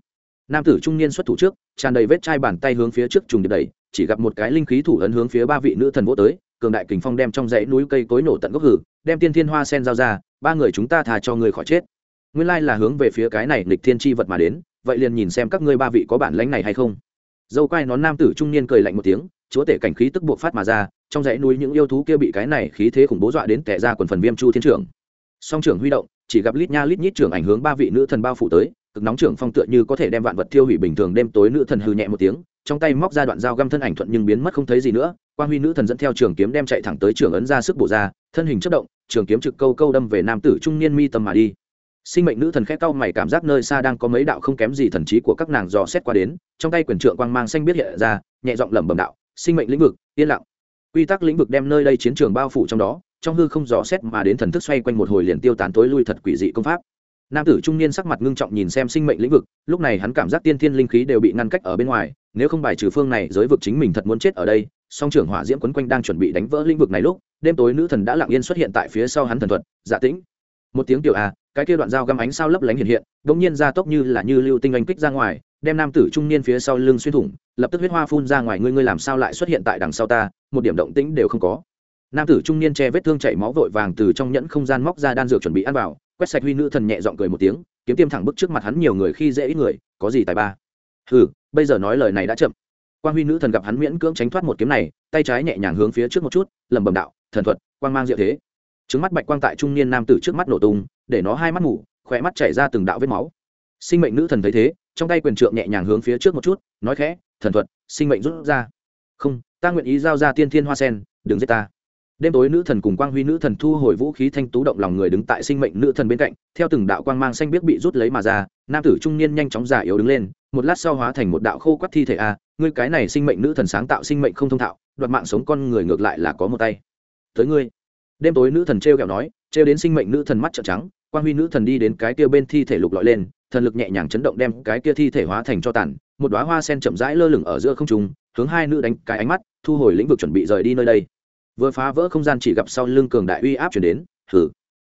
Nam tử trung niên xuất thủ trước, tràn đầy vết chai bàn tay hướng phía trước trùng điệp đẩy, chỉ gặp một cái linh khí thủ ấn hướng phía ba vị nữ thần vỗ tới, cường đại kình phong đem trong dãy núi cây cối nổ tận gốc hử, đem tiên thiên hoa sen giao ra, ba người chúng ta thà cho người khỏi chết. Nguyên lai là hướng về phía cái này lịch thiên chi vật mà đến vậy liền nhìn xem các ngươi ba vị có bản lãnh này hay không. Dâu quai nón nam tử trung niên cười lạnh một tiếng, chúa tể cảnh khí tức buộc phát mà ra, trong dãy núi những yêu thú kia bị cái này khí thế khủng bố dọa đến tẻ ra quần phần viêm chu thiên trưởng. Song trưởng huy động, chỉ gặp lít nha lít nhít trưởng ảnh hướng ba vị nữ thần bao phủ tới, cực nóng trưởng phong tựa như có thể đem vạn vật tiêu hủy bình thường đêm tối nữ thần hư nhẹ một tiếng, trong tay móc ra đoạn dao găm thân ảnh thuận nhưng biến mất không thấy gì nữa quan huy nữ thần dẫn theo trường kiếm đem chạy thẳng tới trường ấn ra sức bổ ra, thân hình chất động, trường kiếm trực câu câu đâm về nam tử trung niên mi tâm mà đi sinh mệnh nữ thần khẽ cau mày cảm giác nơi xa đang có mấy đạo không kém gì thần trí của các nàng dò xét qua đến, trong tay quyền trượng quang mang xanh biết hiện ra, nhẹ giọng lẩm bẩm đạo, sinh mệnh lĩnh vực, yên lặng. Quy tắc lĩnh vực đem nơi đây chiến trường bao phủ trong đó, trong hư không dò xét mà đến thần thức xoay quanh một hồi liền tiêu tán tối lui thật quỷ dị công pháp. Nam tử trung niên sắc mặt ngưng trọng nhìn xem sinh mệnh lĩnh vực, lúc này hắn cảm giác tiên thiên linh khí đều bị ngăn cách ở bên ngoài, nếu không bài trừ phương này, giới vực chính mình thật muốn chết ở đây, song trưởng hỏa diễm quấn quanh đang chuẩn bị đánh vỡ lĩnh vực này lúc, đêm tối nữ thần đã lặng yên xuất hiện tại phía sau hắn thần thuật giả dạ tĩnh. Một tiếng tiểu à cái kia đoạn dao găm ánh sao lấp lánh hiện hiện, đột nhiên ra tốc như là như lưu tinh anh kích ra ngoài, đem nam tử trung niên phía sau lưng xuyên thủng, lập tức huyết hoa phun ra ngoài, ngươi ngươi làm sao lại xuất hiện tại đằng sau ta, một điểm động tĩnh đều không có. Nam tử trung niên che vết thương chảy máu vội vàng từ trong nhẫn không gian móc ra đan dược chuẩn bị ăn vào, quét sạch huy nữ thần nhẹ giọng cười một tiếng, kiếm tiêm thẳng bức trước mặt hắn nhiều người khi dễ ít người, có gì tài ba? Ừ bây giờ nói lời này đã chậm. Quan huy nữ thần gặp hắn miễn cưỡng tránh thoát một kiếm này, tay trái nhẹ nhàng hướng phía trước một chút lầm bầm đạo, thần thuật, quang mang diệu thế. Trứng mắt bạch quang tại trung niên nam tử trước mắt nổ tung để nó hai mắt ngủ, khỏe mắt chảy ra từng đạo vết máu. Sinh mệnh nữ thần thấy thế, trong tay quyền trượng nhẹ nhàng hướng phía trước một chút, nói khẽ, thần thuật, sinh mệnh rút ra. Không, ta nguyện ý giao ra tiên thiên hoa sen, đừng giết ta. Đêm tối nữ thần cùng quang huy nữ thần thu hồi vũ khí thanh tú động lòng người đứng tại sinh mệnh nữ thần bên cạnh, theo từng đạo quang mang xanh biết bị rút lấy mà ra, nam tử trung niên nhanh chóng giả yếu đứng lên, một lát sau hóa thành một đạo khô quắt thi thể a, ngươi cái này sinh mệnh nữ thần sáng tạo sinh mệnh không thông thạo, đoạt mạng sống con người ngược lại là có một tay. Tới ngươi. Đêm tối nữ thần t r e o kẹo nói t r e o đến sinh mệnh nữ thần mắt trợn trắng quang huy nữ thần đi đến cái kia bên thi thể lục lọi lên, thần lực nhẹ nhàng chấn động đem cái kia thi thể hóa thành cho tàn, một đoá hoa sen chậm rãi lơ lửng ở giữa không trung, hướng hai nữ đánh cái ánh mắt, thu hồi lĩnh vực chuẩn bị rời đi nơi đây. Vừa phá vỡ không gian chỉ gặp sau lưng cường đại uy áp chuyển đến thử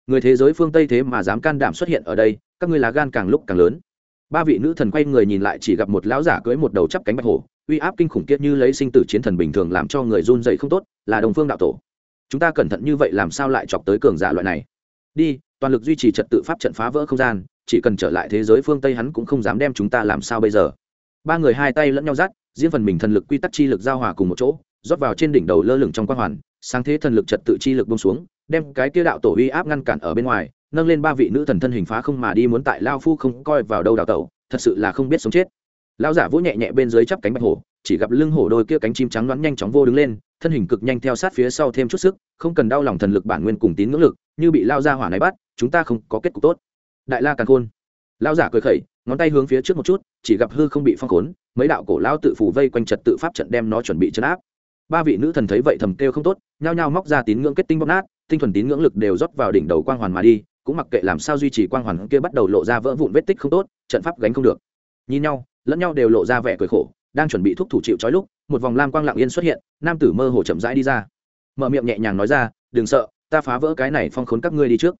người thế giới phương tây thế mà dám can đảm xuất hiện ở đây, các ngươi lá gan càng lúc càng lớn. Ba vị nữ thần quay người nhìn lại chỉ gặp một lão giả cưỡi một đầu chắp cánh bạch hổ, uy áp kinh khủng kiết như lấy sinh tử chiến thần bình thường làm cho người run dậy không tốt, là đồng phương đạo tổ. Chúng ta cẩn thận như vậy làm sao lại chọc tới cường giả loại này? Đi toàn lực duy trì trật tự pháp trận phá vỡ không gian, chỉ cần trở lại thế giới phương tây hắn cũng không dám đem chúng ta làm sao bây giờ. Ba người hai tay lẫn nhau rát riêng phần mình thần lực quy tắc chi lực giao hòa cùng một chỗ, rót vào trên đỉnh đầu lơ lửng trong quan hoàn, sáng thế thần lực trật tự chi lực bông xuống, đem cái kia đạo tổ uy áp ngăn cản ở bên ngoài, nâng lên ba vị nữ thần thân hình phá không mà đi muốn tại lao phu không coi vào đâu đào tẩu, thật sự là không biết sống chết. Lao giả vỗ nhẹ nhẹ bên dưới chắp cánh bạch hổ, chỉ gặp lưng hổ đôi kia cánh chim trắng đoán nhanh chóng vô đứng lên thân hình cực nhanh theo sát phía sau thêm chút sức, không cần đau lòng thần lực bản nguyên cùng tín ngưỡng lực, như bị lao ra hỏa này bắt, chúng ta không có kết cục tốt. Đại la càng khôn. Lao giả cười khẩy, ngón tay hướng phía trước một chút, chỉ gặp hư không bị phong khốn, mấy đạo cổ lao tự phủ vây quanh trật tự pháp trận đem nó chuẩn bị chấn áp. Ba vị nữ thần thấy vậy thầm kêu không tốt, nhao nhao móc ra tín ngưỡng kết tinh bóc nát, tinh thuần tín ngưỡng lực đều rót vào đỉnh đầu quang hoàn mà đi, cũng mặc kệ làm sao duy trì quang hoàn kia bắt đầu lộ ra vỡ vụn vết tích không tốt, trận pháp gánh không được. Nhìn nhau, lẫn nhau đều lộ ra vẻ cười khổ, đang chuẩn bị thúc thủ chịu trói lúc một vòng lam quang lặng yên xuất hiện, nam tử mơ hồ chậm rãi đi ra. Mở miệng nhẹ nhàng nói ra, đừng sợ, ta phá vỡ cái này phong khốn các ngươi đi trước.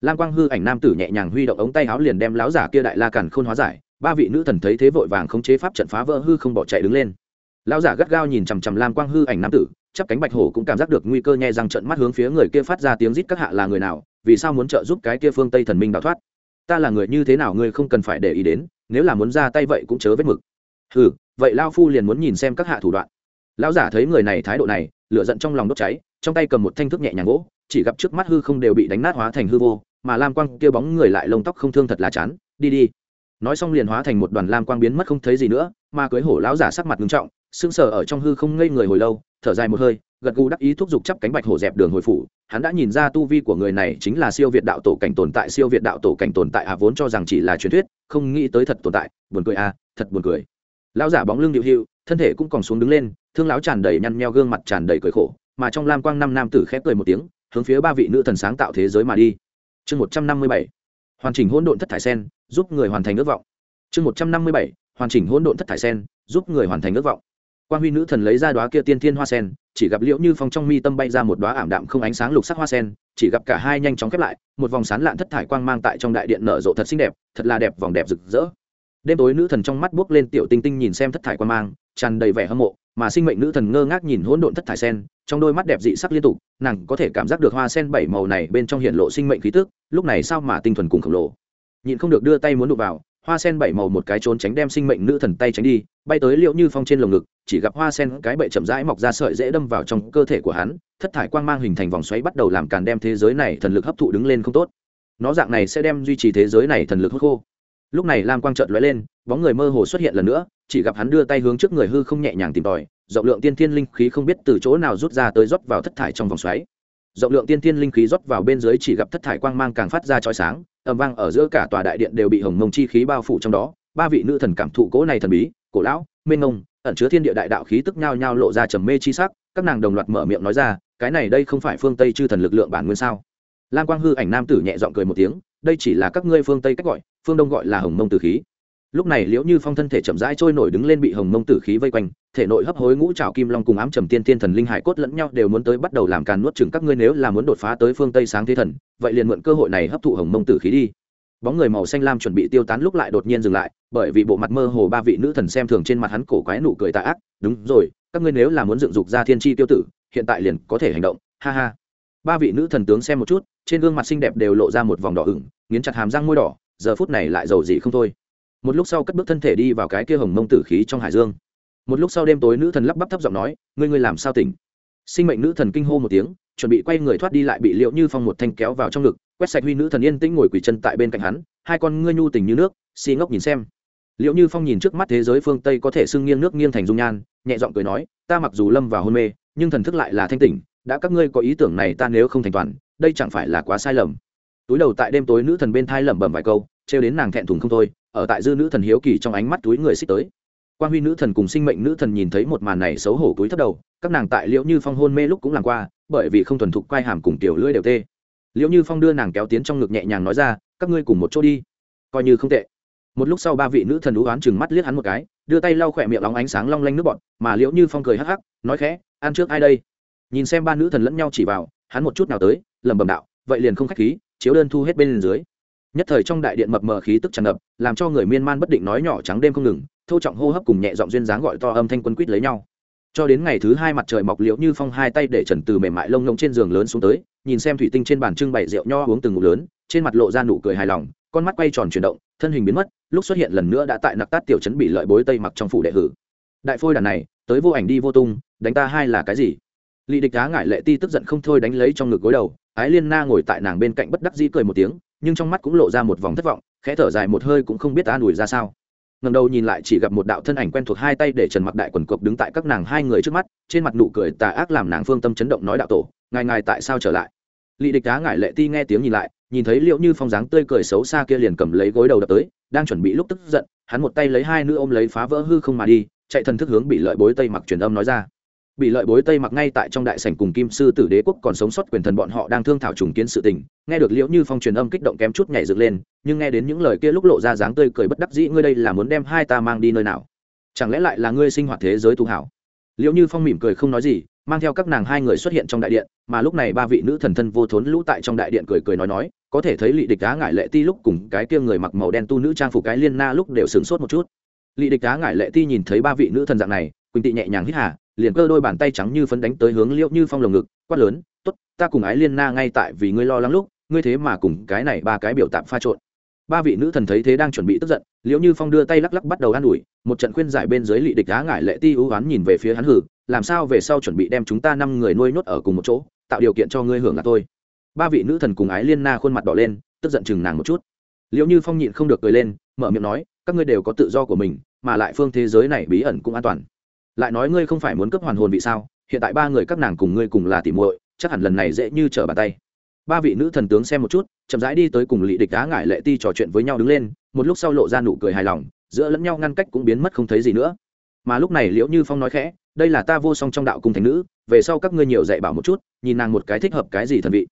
Lam quang hư ảnh nam tử nhẹ nhàng huy động ống tay áo liền đem láo giả kia đại la càn khôn hóa giải, ba vị nữ thần thấy thế vội vàng khống chế pháp trận phá vỡ hư không bỏ chạy đứng lên. Lão giả gắt gao nhìn chằm chằm lam quang hư ảnh nam tử, chắp cánh bạch hổ cũng cảm giác được nguy cơ nhẹ răng trận mắt hướng phía người kia phát ra tiếng rít các hạ là người nào, vì sao muốn trợ giúp cái kia phương tây thần minh đào thoát? Ta là người như thế nào ngươi không cần phải để ý đến, nếu là muốn ra tay vậy cũng chớ vết mực. Hừ vậy lao phu liền muốn nhìn xem các hạ thủ đoạn. Lão giả thấy người này thái độ này, lửa giận trong lòng đốt cháy, trong tay cầm một thanh thước nhẹ nhàng gỗ, chỉ gặp trước mắt hư không đều bị đánh nát hóa thành hư vô, mà lam quang kia bóng người lại lông tóc không thương thật là chán, đi đi. Nói xong liền hóa thành một đoàn lam quang biến mất không thấy gì nữa, mà cưới hổ lão giả sắc mặt nghiêm trọng, sững sờ ở trong hư không ngây người hồi lâu, thở dài một hơi, gật gù đắc ý thúc giục chắp cánh bạch hổ dẹp đường hồi phủ. Hắn đã nhìn ra tu vi của người này chính là siêu việt đạo tổ cảnh tồn tại, siêu việt đạo tổ cảnh tồn tại à vốn cho rằng chỉ là truyền thuyết, không nghĩ tới thật tồn tại, buồn cười à thật buồn cười lão giả bóng lưng điệu hiệu, thân thể cũng còn xuống đứng lên, thương lão tràn đầy nhăn nheo gương mặt tràn đầy cười khổ, mà trong lam quang năm nam tử khép cười một tiếng, hướng phía ba vị nữ thần sáng tạo thế giới mà đi. Chương một trăm năm mươi bảy, hoàn chỉnh hỗn độn thất thải sen, giúp người hoàn thành ước vọng. Chương một trăm năm mươi bảy, hoàn chỉnh hỗn độn thất thải sen, giúp người hoàn thành ước vọng. Quan huy nữ thần lấy ra đoá kia tiên thiên hoa sen, chỉ gặp liễu như phong trong mi tâm bay ra một đoá ảm đạm không ánh sáng lục sắc hoa sen, chỉ gặp cả hai nhanh chóng khép lại, một vòng sán lạn thất thải quang mang tại trong đại điện nở rộ thật xinh đẹp, thật là đẹp vòng đẹp rực rỡ đêm tối nữ thần trong mắt buốc lên tiểu tinh tinh nhìn xem thất thải quang mang, tràn đầy vẻ hâm mộ, mà sinh mệnh nữ thần ngơ ngác nhìn hỗn độn thất thải sen, trong đôi mắt đẹp dị sắc liên tục, nàng có thể cảm giác được hoa sen bảy màu này bên trong hiện lộ sinh mệnh khí tức, lúc này sao mà tinh thuần cùng khổng lồ. Nhịn không được đưa tay muốn đụng vào, hoa sen bảy màu một cái trốn tránh đem sinh mệnh nữ thần tay tránh đi, bay tới liệu như phong trên lồng ngực, chỉ gặp hoa sen cái bệ chậm rãi mọc ra sợi dễ đâm vào trong cơ thể của hắn, thất thải quang mang hình thành vòng xoáy bắt đầu làm càn đem thế giới này thần lực hấp thụ đứng lên không tốt. Nó dạng này sẽ đem duy trì thế giới này thần lực hút khô lúc này lam quang trợn lóe lên, bóng người mơ hồ xuất hiện lần nữa, chỉ gặp hắn đưa tay hướng trước người hư không nhẹ nhàng tìm tòi, rộng lượng tiên thiên linh khí không biết từ chỗ nào rút ra tới rót vào thất thải trong vòng xoáy. Rộng lượng tiên thiên linh khí rót vào bên dưới chỉ gặp thất thải quang mang càng phát ra chói sáng, ầm vang ở giữa cả tòa đại điện đều bị hồng mông chi khí bao phủ trong đó. Ba vị nữ thần cảm thụ cỗ này thần bí, cổ lão, mênh mông, ẩn chứa thiên địa đại đạo khí tức nhao nhao lộ ra trầm mê chi sắc, các nàng đồng loạt mở miệng nói ra, cái này đây không phải phương tây chư thần lực lượng bản nguyên sao? Lam quang hư ảnh nam tử nhẹ giọng cười một tiếng đây chỉ là các ngươi phương tây cách gọi, phương đông gọi là hồng mông tử khí. Lúc này liễu như phong thân thể chậm rãi trôi nổi đứng lên bị hồng mông tử khí vây quanh, thể nội hấp hối ngũ trào kim long cùng ám trầm tiên tiên thần linh hải cốt lẫn nhau đều muốn tới bắt đầu làm càn nuốt chừng các ngươi nếu là muốn đột phá tới phương tây sáng thế thần, vậy liền mượn cơ hội này hấp thụ hồng mông tử khí đi. Bóng người màu xanh lam chuẩn bị tiêu tán lúc lại đột nhiên dừng lại, bởi vì bộ mặt mơ hồ ba vị nữ thần xem thường trên mặt hắn cổ quái nụ cười tạ ác, đúng rồi, các ngươi nếu là muốn dựng dục ra thiên tri tiêu tử, hiện tại liền có thể hành động, ha ha. Ba vị nữ thần tướng xem một chút, trên gương mặt xinh đẹp đều lộ ra một vòng đỏ ửng nghiến chặt hàm răng môi đỏ, giờ phút này lại giàu gì không thôi. Một lúc sau cất bước thân thể đi vào cái kia hồng mông tử khí trong hải dương. Một lúc sau đêm tối nữ thần lắp bắp thấp giọng nói, ngươi ngươi làm sao tỉnh? Sinh mệnh nữ thần kinh hô một tiếng, chuẩn bị quay người thoát đi lại bị liệu như phong một thanh kéo vào trong ngực, quét sạch huy nữ thần yên tĩnh ngồi quỳ chân tại bên cạnh hắn, hai con ngươi nhu tình như nước xi ngốc nhìn xem. Liệu như phong nhìn trước mắt thế giới phương tây có thể xưng nghiêng nước nghiêng thành dung nhan, nhẹ giọng cười nói, ta mặc dù lâm vào hôn mê, nhưng thần thức lại là thanh tỉnh, đã các ngươi có ý tưởng này ta nếu không thành toàn, đây chẳng phải là quá sai lầm túi đầu tại đêm tối nữ thần bên thai lẩm bẩm vài câu, trêu đến nàng thẹn thùng không thôi, ở tại dư nữ thần hiếu kỳ trong ánh mắt túi người xích tới. Quan huy nữ thần cùng sinh mệnh nữ thần nhìn thấy một màn này xấu hổ túi thấp đầu, các nàng tại liễu như phong hôn mê lúc cũng làm qua, bởi vì không thuần thục quai hàm cùng tiểu lưỡi đều tê. Liễu như phong đưa nàng kéo tiến trong ngực nhẹ nhàng nói ra, các ngươi cùng một chỗ đi. Coi như không tệ. Một lúc sau ba vị nữ thần đũ oán chừng mắt liếc hắn một cái, đưa tay lau khỏe miệng óng ánh sáng long lanh nước bọt, mà liễu như phong cười hắc hắc, nói khẽ, ăn trước ai đây? Nhìn xem ba nữ thần lẫn nhau chỉ vào, hắn một chút nào tới, lẩm bẩm đạo, vậy liền không khách khí chiếu đơn thu hết bên dưới. Nhất thời trong đại điện mập mờ khí tức tràn ngập, làm cho người miên man bất định nói nhỏ trắng đêm không ngừng, thô trọng hô hấp cùng nhẹ giọng duyên dáng gọi to âm thanh quân quýt lấy nhau. Cho đến ngày thứ hai mặt trời mọc liễu như phong hai tay để trần từ mềm mại lông ngông trên giường lớn xuống tới, nhìn xem thủy tinh trên bàn trưng bày rượu nho uống từng ngụm lớn, trên mặt lộ ra nụ cười hài lòng, con mắt quay tròn chuyển động, thân hình biến mất, lúc xuất hiện lần nữa đã tại nặc tát tiểu trấn bị lợi bối tây mặc trong phủ đệ hử. Đại phôi đàn này, tới vô ảnh đi vô tung, đánh ta hai là cái gì? Lị địch đá ngại lệ ti tức giận không thôi đánh lấy trong ngực gối đầu, ái liên na ngồi tại nàng bên cạnh bất đắc dĩ cười một tiếng, nhưng trong mắt cũng lộ ra một vòng thất vọng, khẽ thở dài một hơi cũng không biết an ủi ra sao. Ngầm đầu nhìn lại chỉ gặp một đạo thân ảnh quen thuộc hai tay để trần mặc đại quần cộc đứng tại các nàng hai người trước mắt, trên mặt nụ cười tà ác làm nàng phương tâm chấn động nói đạo tổ, ngài ngài tại sao trở lại? Lị địch đá ngại lệ ti nghe tiếng nhìn lại, nhìn thấy liệu như phong dáng tươi cười xấu xa kia liền cầm lấy gối đầu đập tới, đang chuẩn bị lúc tức giận, hắn một tay lấy hai nữ ôm lấy phá vỡ hư không mà đi, chạy thần thức hướng bị lợi bối tây mặc truyền âm nói ra bị lợi bối tây mặc ngay tại trong đại sảnh cùng kim sư tử đế quốc còn sống sót quyền thần bọn họ đang thương thảo trùng kiến sự tình, nghe được liễu như phong truyền âm kích động kém chút nhảy dựng lên, nhưng nghe đến những lời kia lúc lộ ra dáng tươi cười bất đắc dĩ, ngươi đây là muốn đem hai ta mang đi nơi nào? Chẳng lẽ lại là ngươi sinh hoạt thế giới tu hảo? Liễu như phong mỉm cười không nói gì, mang theo các nàng hai người xuất hiện trong đại điện, mà lúc này ba vị nữ thần thân vô thốn lũ tại trong đại điện cười cười nói nói, có thể thấy lị địch đá ngại lệ ti lúc cùng cái kia người mặc màu đen tu nữ trang phục cái liên na lúc đều sửng sốt một chút. Lị địch đá ngại lệ ti nhìn thấy ba vị nữ thần dạng này, quỳnh tị nhẹ nhàng hít hà liền cơ đôi bàn tay trắng như phấn đánh tới hướng liễu như phong lồng ngực, quát lớn t ố t ta cùng ái liên na ngay tại vì ngươi lo lắng lúc, ngươi thế mà cùng cái này ba cái biểu tạm pha trộn. Ba vị nữ thần thấy thế đang chuẩn bị tức giận, liễu như phong đưa tay lắc lắc bắt đầu an ủi, một trận khuyên giải bên dưới lị địch đá ngại lệ ti ưu oán nhìn về phía hắn hử, làm sao về sau chuẩn bị đem chúng ta năm người nuôi nhốt ở cùng một chỗ, tạo điều kiện cho ngươi hưởng là tôi. Ba vị nữ thần cùng ái liên na khuôn mặt đỏ lên, tức giận chừng nàng một chút. Liễu như phong nhịn không được cười lên, mở miệng nói, các ngươi đều có tự do của mình, mà lại phương thế giới này bí ẩn cũng an toàn lại nói ngươi không phải muốn cấp hoàn hồn vị sao? Hiện tại ba người các nàng cùng ngươi cùng là tỉ muội, chắc hẳn lần này dễ như trở bàn tay. Ba vị nữ thần tướng xem một chút, chậm rãi đi tới cùng lị địch đá ngại lệ ti trò chuyện với nhau đứng lên, một lúc sau lộ ra nụ cười hài lòng, giữa lẫn nhau ngăn cách cũng biến mất không thấy gì nữa. Mà lúc này liễu như phong nói khẽ, đây là ta vô song trong đạo cung thành nữ, về sau các ngươi nhiều dạy bảo một chút, nhìn nàng một cái thích hợp cái gì thần vị.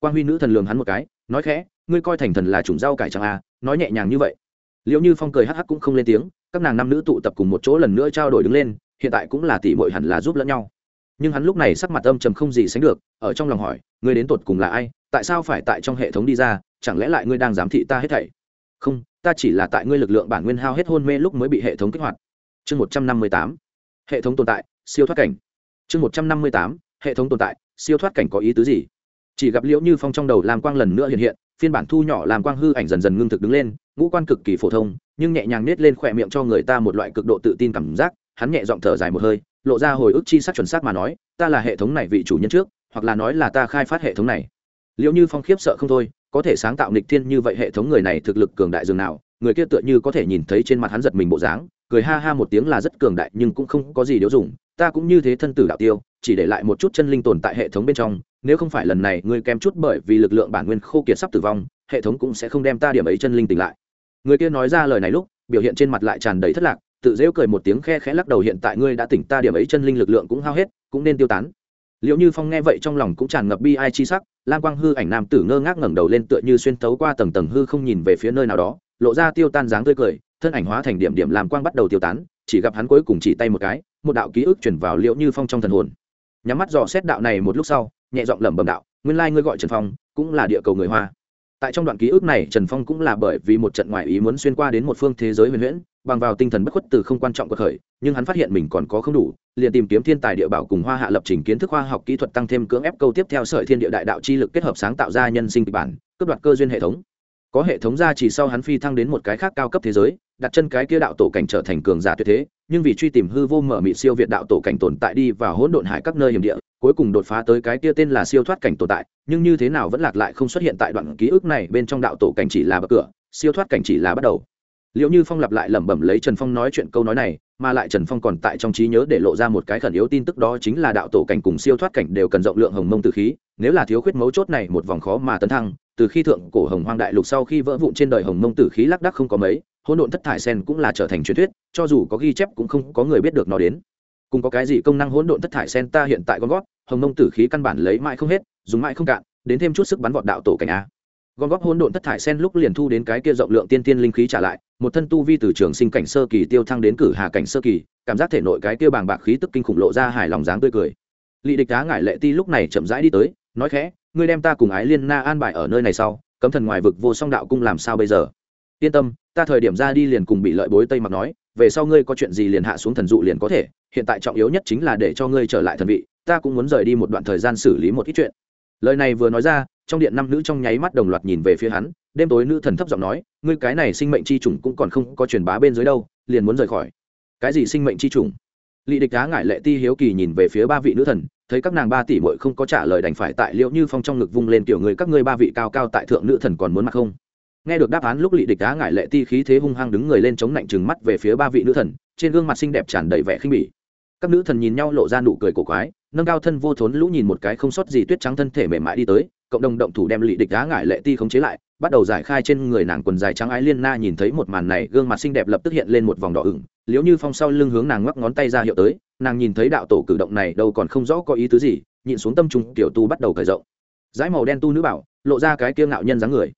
Quang huy nữ thần lường hắn một cái, nói khẽ, ngươi coi thành thần là chủng rau cải chẳng à nói nhẹ nhàng như vậy. Liễu như phong cười hắc hắc cũng không lên tiếng, các nàng nam nữ tụ tập cùng một chỗ lần nữa trao đổi đứng lên hiện tại cũng là tỷ muội hẳn là giúp lẫn nhau. Nhưng hắn lúc này sắc mặt âm trầm không gì sánh được, ở trong lòng hỏi, ngươi đến tột cùng là ai? Tại sao phải tại trong hệ thống đi ra? Chẳng lẽ lại ngươi đang giám thị ta hết thảy? Không, ta chỉ là tại ngươi lực lượng bản nguyên hao hết hôn mê lúc mới bị hệ thống kích hoạt. Chương một trăm năm mươi tám. Hệ thống tồn tại, siêu thoát cảnh. Chương một trăm năm mươi tám. Hệ thống tồn tại, siêu thoát cảnh có ý tứ gì? Chỉ gặp liễu như phong trong đầu làm quang lần nữa hiện hiện, phiên bản thu nhỏ làm quang hư ảnh dần dần ngưng thực đứng lên, ngũ quan cực kỳ phổ thông, nhưng nhẹ nhàng nết lên khỏe miệng cho người ta một loại cực độ tự tin cảm giác hắn nhẹ giọng thở dài một hơi, lộ ra hồi ức chi sắc chuẩn xác mà nói, ta là hệ thống này vị chủ nhân trước, hoặc là nói là ta khai phát hệ thống này. Liệu như phong khiếp sợ không thôi, có thể sáng tạo nịch thiên như vậy hệ thống người này thực lực cường đại dường nào, người kia tựa như có thể nhìn thấy trên mặt hắn giật mình bộ dáng, cười ha ha một tiếng là rất cường đại nhưng cũng không có gì điếu dùng, ta cũng như thế thân tử đạo tiêu, chỉ để lại một chút chân linh tồn tại hệ thống bên trong, nếu không phải lần này ngươi kém chút bởi vì lực lượng bản nguyên khô kiệt sắp tử vong, hệ thống cũng sẽ không đem ta điểm ấy chân linh tỉnh lại. Người kia nói ra lời này lúc, biểu hiện trên mặt lại tràn đầy thất lạc tự dễu cười một tiếng khe khẽ lắc đầu, hiện tại ngươi đã tỉnh, ta điểm ấy chân linh lực lượng cũng hao hết, cũng nên tiêu tán. Liệu như phong nghe vậy trong lòng cũng tràn ngập bi ai chi sắc lan quang hư ảnh nam tử ngơ ngác ngẩng đầu lên tựa như xuyên tấu qua tầng tầng hư không nhìn về phía nơi nào đó, lộ ra tiêu tan dáng tươi cười, thân ảnh hóa thành điểm điểm làm quang bắt đầu tiêu tán, chỉ gặp hắn cuối cùng chỉ tay một cái, một đạo ký ức chuyển vào liệu như phong trong thần hồn. Nhắm mắt dò xét đạo này một lúc sau, nhẹ giọng lẩm bẩm đạo, nguyên lai ngươi gọi trần phong, cũng là địa cầu người hoa tại trong đoạn ký ức này, trần phong cũng là bởi vì một trận ngoại ý muốn xuyên qua đến một phương thế giới huyền huyễn, bằng vào tinh thần bất khuất từ không quan trọng cuộc khởi, nhưng hắn phát hiện mình còn có không đủ, liền tìm kiếm thiên tài địa bảo cùng hoa hạ lập trình kiến thức khoa học kỹ thuật tăng thêm cưỡng ép câu tiếp theo sợi thiên địa đại đạo chi lực kết hợp sáng tạo ra nhân sinh kịch bản, cướp đoạt cơ duyên hệ thống có hệ thống ra chỉ sau hắn phi thăng đến một cái khác cao cấp thế giới, đặt chân cái kia đạo tổ cảnh trở thành cường giả tuyệt thế, nhưng vì truy tìm hư vô mở mị siêu việt đạo tổ cảnh tồn tại đi và hỗn độn hải các nơi hiểm địa, cuối cùng đột phá tới cái kia tên là siêu thoát cảnh tồn tại, nhưng như thế nào vẫn lạc lại không xuất hiện tại đoạn ký ức này, bên trong đạo tổ cảnh chỉ là bậc cửa, siêu thoát cảnh chỉ là bắt đầu. Liệu như phong lặp lại lẩm bẩm lấy trần phong nói chuyện câu nói này, mà lại trần phong còn tại trong trí nhớ để lộ ra một cái khẩn yếu tin tức đó chính là đạo tổ cảnh cùng siêu thoát cảnh đều cần rộng lượng hồng mông từ khí, nếu là thiếu khuyết mấu chốt này một vòng khó mà tấn thăng từ khi thượng cổ hồng hoang đại lục sau khi vỡ vụn trên đời hồng mông tử khí lác đắc không có mấy, hỗn độn thất thải sen cũng là trở thành truyền thuyết, cho dù có ghi chép cũng không có người biết được nó đến. Cùng có cái gì công năng hỗn độn thất thải sen ta hiện tại gom gót hồng mông tử khí căn bản lấy mãi không hết, dùng mãi không cạn, đến thêm chút sức bắn vọt đạo tổ cảnh a. Gom góp hỗn độn thất thải sen lúc liền thu đến cái kia rộng lượng tiên tiên linh khí trả lại, một thân tu vi từ trường sinh cảnh sơ kỳ tiêu thăng đến cử hà cảnh sơ kỳ, cảm giác thể nội cái kia bàng bạc khí tức kinh khủng lộ ra hài lòng dáng tươi cười. Lị địch đá ngải lệ ti lúc này chậm rãi đi tới, nói khẽ ngươi đem ta cùng ái liên na an bài ở nơi này sau, cấm thần ngoài vực vô song đạo cung làm sao bây giờ? Yên tâm, ta thời điểm ra đi liền cùng bị lợi bối tây mặc nói, về sau ngươi có chuyện gì liền hạ xuống thần dụ liền có thể, hiện tại trọng yếu nhất chính là để cho ngươi trở lại thần vị, ta cũng muốn rời đi một đoạn thời gian xử lý một ít chuyện. Lời này vừa nói ra, trong điện năm nữ trong nháy mắt đồng loạt nhìn về phía hắn, đêm tối nữ thần thấp giọng nói, ngươi cái này sinh mệnh c h i chủng cũng còn không có truyền bá bên dưới đâu, liền muốn rời khỏi. Cái gì sinh mệnh c h i chủng lị địch đá ngại lệ ti hiếu kỳ nhìn về phía ba vị nữ thần thấy các nàng ba tỷ muội không có trả lời đành phải tại liệu như phong trong ngực vung lên kiểu người, các ngươi ba vị cao cao tại thượng nữ thần còn muốn mặc không? Nghe được đáp án lúc lị địch đá ngại lệ ti khí thế hung hăng đứng người lên chống lạnh trừng mắt về phía ba vị nữ thần, trên gương mặt xinh đẹp tràn đầy vẻ khinh bỉ. Các nữ thần nhìn nhau lộ ra nụ cười cổ quái, nâng cao thân vô thốn lũ nhìn một cái không sót gì tuyết trắng thân thể mềm mại đi tới, cộng đồng động thủ đem lị địch đá ngại lệ ti khống chế lại, bắt đầu giải khai trên người nàng quần dài trắng ái liên na nhìn thấy một màn này, gương mặt xinh đẹp lập tức hiện lên một vòng đỏ ửng liếu như phong sau lưng hướng nàng ngoắc ngón tay ra hiệu tới nàng nhìn thấy đạo tổ cử động này đâu còn không rõ có ý tứ gì nhìn xuống tâm trung tiểu tu bắt đầu cởi rộng. Dãi màu đen tu nữ bảo, lộ ra cái kiêng ngạo nhân dáng người.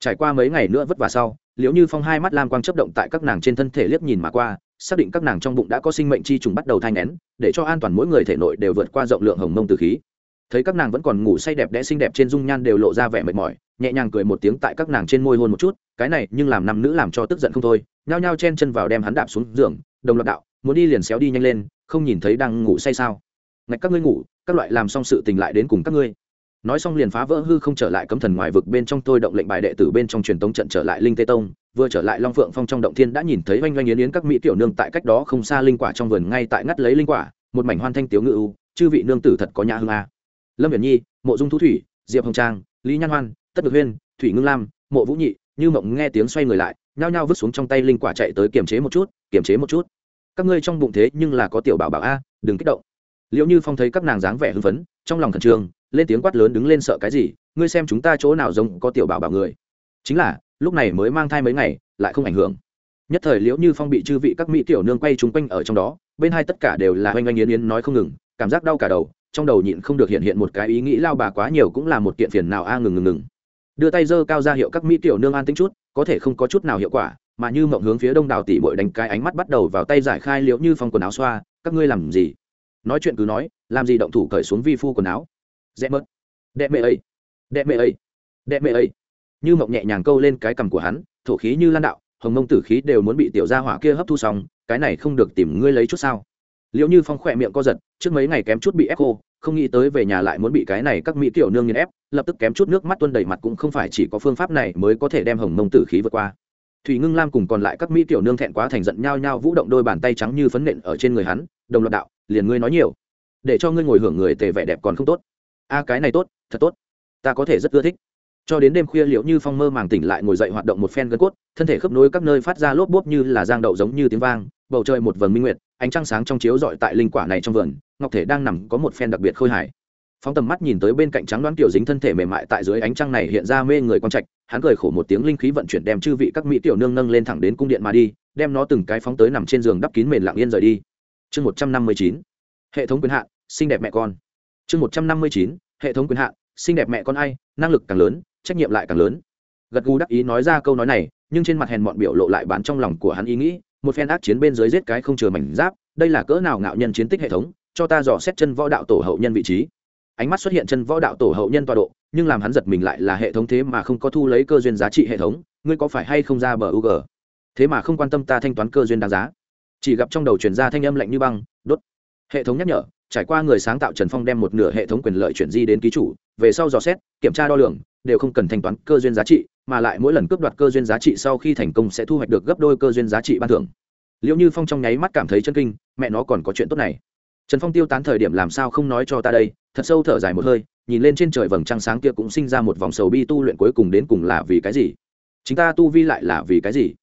Trải qua mấy ngày nữa vất vả sau liếu như phong hai mắt lam quang chấp động tại các nàng trên thân thể liếc nhìn mà qua, xác định các nàng trong bụng đã có sinh mệnh chi trùng bắt đầu thai nén để cho an toàn mỗi người thể nội đều vượt qua rộng lượng hồng mông từ khí. Thấy các nàng vẫn còn ngủ say đẹp đẽ xinh đẹp trên dung nhan đều lộ ra vẻ mệt mỏi, nhẹ nhàng cười một tiếng tại các nàng trên môi hôn một chút, cái này nhưng làm nam nữ làm cho tức giận không thôi, nhao nhao chen chân vào đem hắn đạp xuống giường, đồng loạt đạo muốn đi liền xéo đi nhanh lên, không nhìn thấy đang ngủ say sao? Ngạch các ngươi ngủ, các loại làm xong sự tình lại đến cùng các ngươi. Nói xong liền phá vỡ hư không trở lại cấm thần ngoài vực bên trong tôi động lệnh bài đệ tử bên trong truyền tống trận trở lại linh tê tông, vừa trở lại long phượng phong trong động thiên đã nhìn thấy oanh oanh yến yến các mỹ tiểu nương tại cách đó không xa linh quả trong vườn ngay tại ngắt lấy linh quả, một mảnh hoan thanh tiếu ngự u, chư vị nương tử thật có nhà hương a. Lâm viễn nhi, mộ dung thu thủy, diệp hồng trang, lý nhan hoan, tất được huyên, thủy ngưng lam, mộ vũ nhị, như mộng nghe tiếng xoay người lại, nhao nhao vứt xuống trong tay linh quả chạy tới kiềm chế một chút, kiềm chế một chút các ngươi trong bụng thế nhưng là có tiểu bảo bảo a, đừng kích động. Liệu như phong thấy các nàng dáng vẻ hưng phấn, trong lòng khẩn trương, lên tiếng quát lớn đứng lên sợ cái gì, ngươi xem chúng ta chỗ nào giống có tiểu bảo bảo người. Chính là, lúc này mới mang thai mấy ngày, lại không ảnh hưởng. Nhất thời liễu như phong bị chư vị các mỹ tiểu nương quay trúng quanh ở trong đó, bên hai tất cả đều là oanh oanh yến yến nói không ngừng, cảm giác đau cả đầu, trong đầu nhịn không được hiện hiện một cái ý nghĩ lao bà quá nhiều cũng là một kiện phiền nào a ngừng ngừng ngừng. Đưa tay giơ cao ra hiệu các mỹ tiểu nương an tính chút, có thể không có chút nào hiệu quả mà như mộng hướng phía đông đảo tỷ bội đánh cái ánh mắt bắt đầu vào tay giải khai liễu như phong quần áo xoa, các ngươi làm gì? Nói chuyện cứ nói, làm gì động thủ cởi xuống vi phu quần áo? Dễ mất đệ mẹ ấy đệ mẹ ấy đệ mẹ ấy. Như mộng nhẹ nhàng câu lên cái cằm của hắn, thổ khí như lan đạo, hồng mông tử khí đều muốn bị tiểu gia hỏa kia hấp thu xong, cái này không được tìm ngươi lấy chút sao? Liệu như phong khỏe miệng co giật, trước mấy ngày kém chút bị ép khô, không nghĩ tới về nhà lại muốn bị cái này các mỹ tiểu nương nghiền ép, lập tức kém chút nước mắt tuân đầy mặt cũng không phải chỉ có phương pháp này mới có thể đem hồng mông tử khí vượt qua thủy ngưng lam cùng còn lại các mỹ tiểu nương thẹn quá thành giận nhao nhao vũ động đôi bàn tay trắng như phấn nện ở trên người hắn, đồng loạt đạo, liền ngươi nói nhiều, để cho ngươi ngồi hưởng người tề vẻ đẹp còn không tốt. A, cái này tốt, thật tốt, ta có thể rất ưa thích. Cho đến đêm khuya liệu như phong mơ màng tỉnh lại ngồi dậy hoạt động một phen gân cốt, thân thể khớp nối các nơi phát ra lốp bốp như là giang đậu giống như tiếng vang, bầu trời một vầng minh nguyệt, ánh trăng sáng trong chiếu dọi tại linh quả này trong vườn, ngọc thể đang nằm có một phen đặc biệt khôi hài phóng tầm mắt nhìn tới bên cạnh trắng đoán kiểu dính thân thể mềm mại tại dưới ánh trăng này hiện ra mê người quang trạch, hắn cười khổ một tiếng linh khí vận chuyển đem chư vị các mỹ tiểu nương nâng lên thẳng đến cung điện mà đi, đem nó từng cái phóng tới nằm trên giường đắp kín mền lặng yên rời đi. Chương một trăm năm mươi chín, hệ thống quyền hạn, xinh đẹp mẹ con. Chương một trăm năm mươi chín, hệ thống quyền hạn, xinh đẹp mẹ con ai, năng lực càng lớn, trách nhiệm lại càng lớn. Gật gù đắc ý nói ra câu nói này, nhưng trên mặt hèn mọn biểu lộ lại bán trong lòng của hắn ý nghĩ, một phen ác chiến bên dưới giết cái không chừa mảnh giáp, đây là cỡ nào ngạo nhân chiến tích hệ thống, cho ta dò xét chân võ đạo tổ hậu nhân vị trí ánh mắt xuất hiện chân võ đạo tổ hậu nhân tọa độ, nhưng làm hắn giật mình lại là hệ thống thế mà không có thu lấy cơ duyên giá trị hệ thống, ngươi có phải hay không ra bờ u thế mà không quan tâm ta thanh toán cơ duyên đáng giá. Chỉ gặp trong đầu chuyển ra thanh âm lạnh như băng, đốt. Hệ thống nhắc nhở, trải qua người sáng tạo trần phong đem một nửa hệ thống quyền lợi chuyển di đến ký chủ, về sau dò xét, kiểm tra đo lường, đều không cần thanh toán cơ duyên giá trị, mà lại mỗi lần cướp đoạt cơ duyên giá trị sau khi thành công sẽ thu hoạch được gấp đôi cơ duyên giá trị ban thưởng. Liệu như phong trong nháy mắt cảm thấy chân kinh, mẹ nó còn có chuyện tốt này trần phong tiêu tán thời điểm làm sao không nói cho ta đây, thật sâu thở dài một hơi, nhìn lên trên trời vầng trăng sáng kia cũng sinh ra một vòng sầu bi tu luyện cuối cùng đến cùng là vì cái gì? Chính ta tu vi lại là vì cái gì?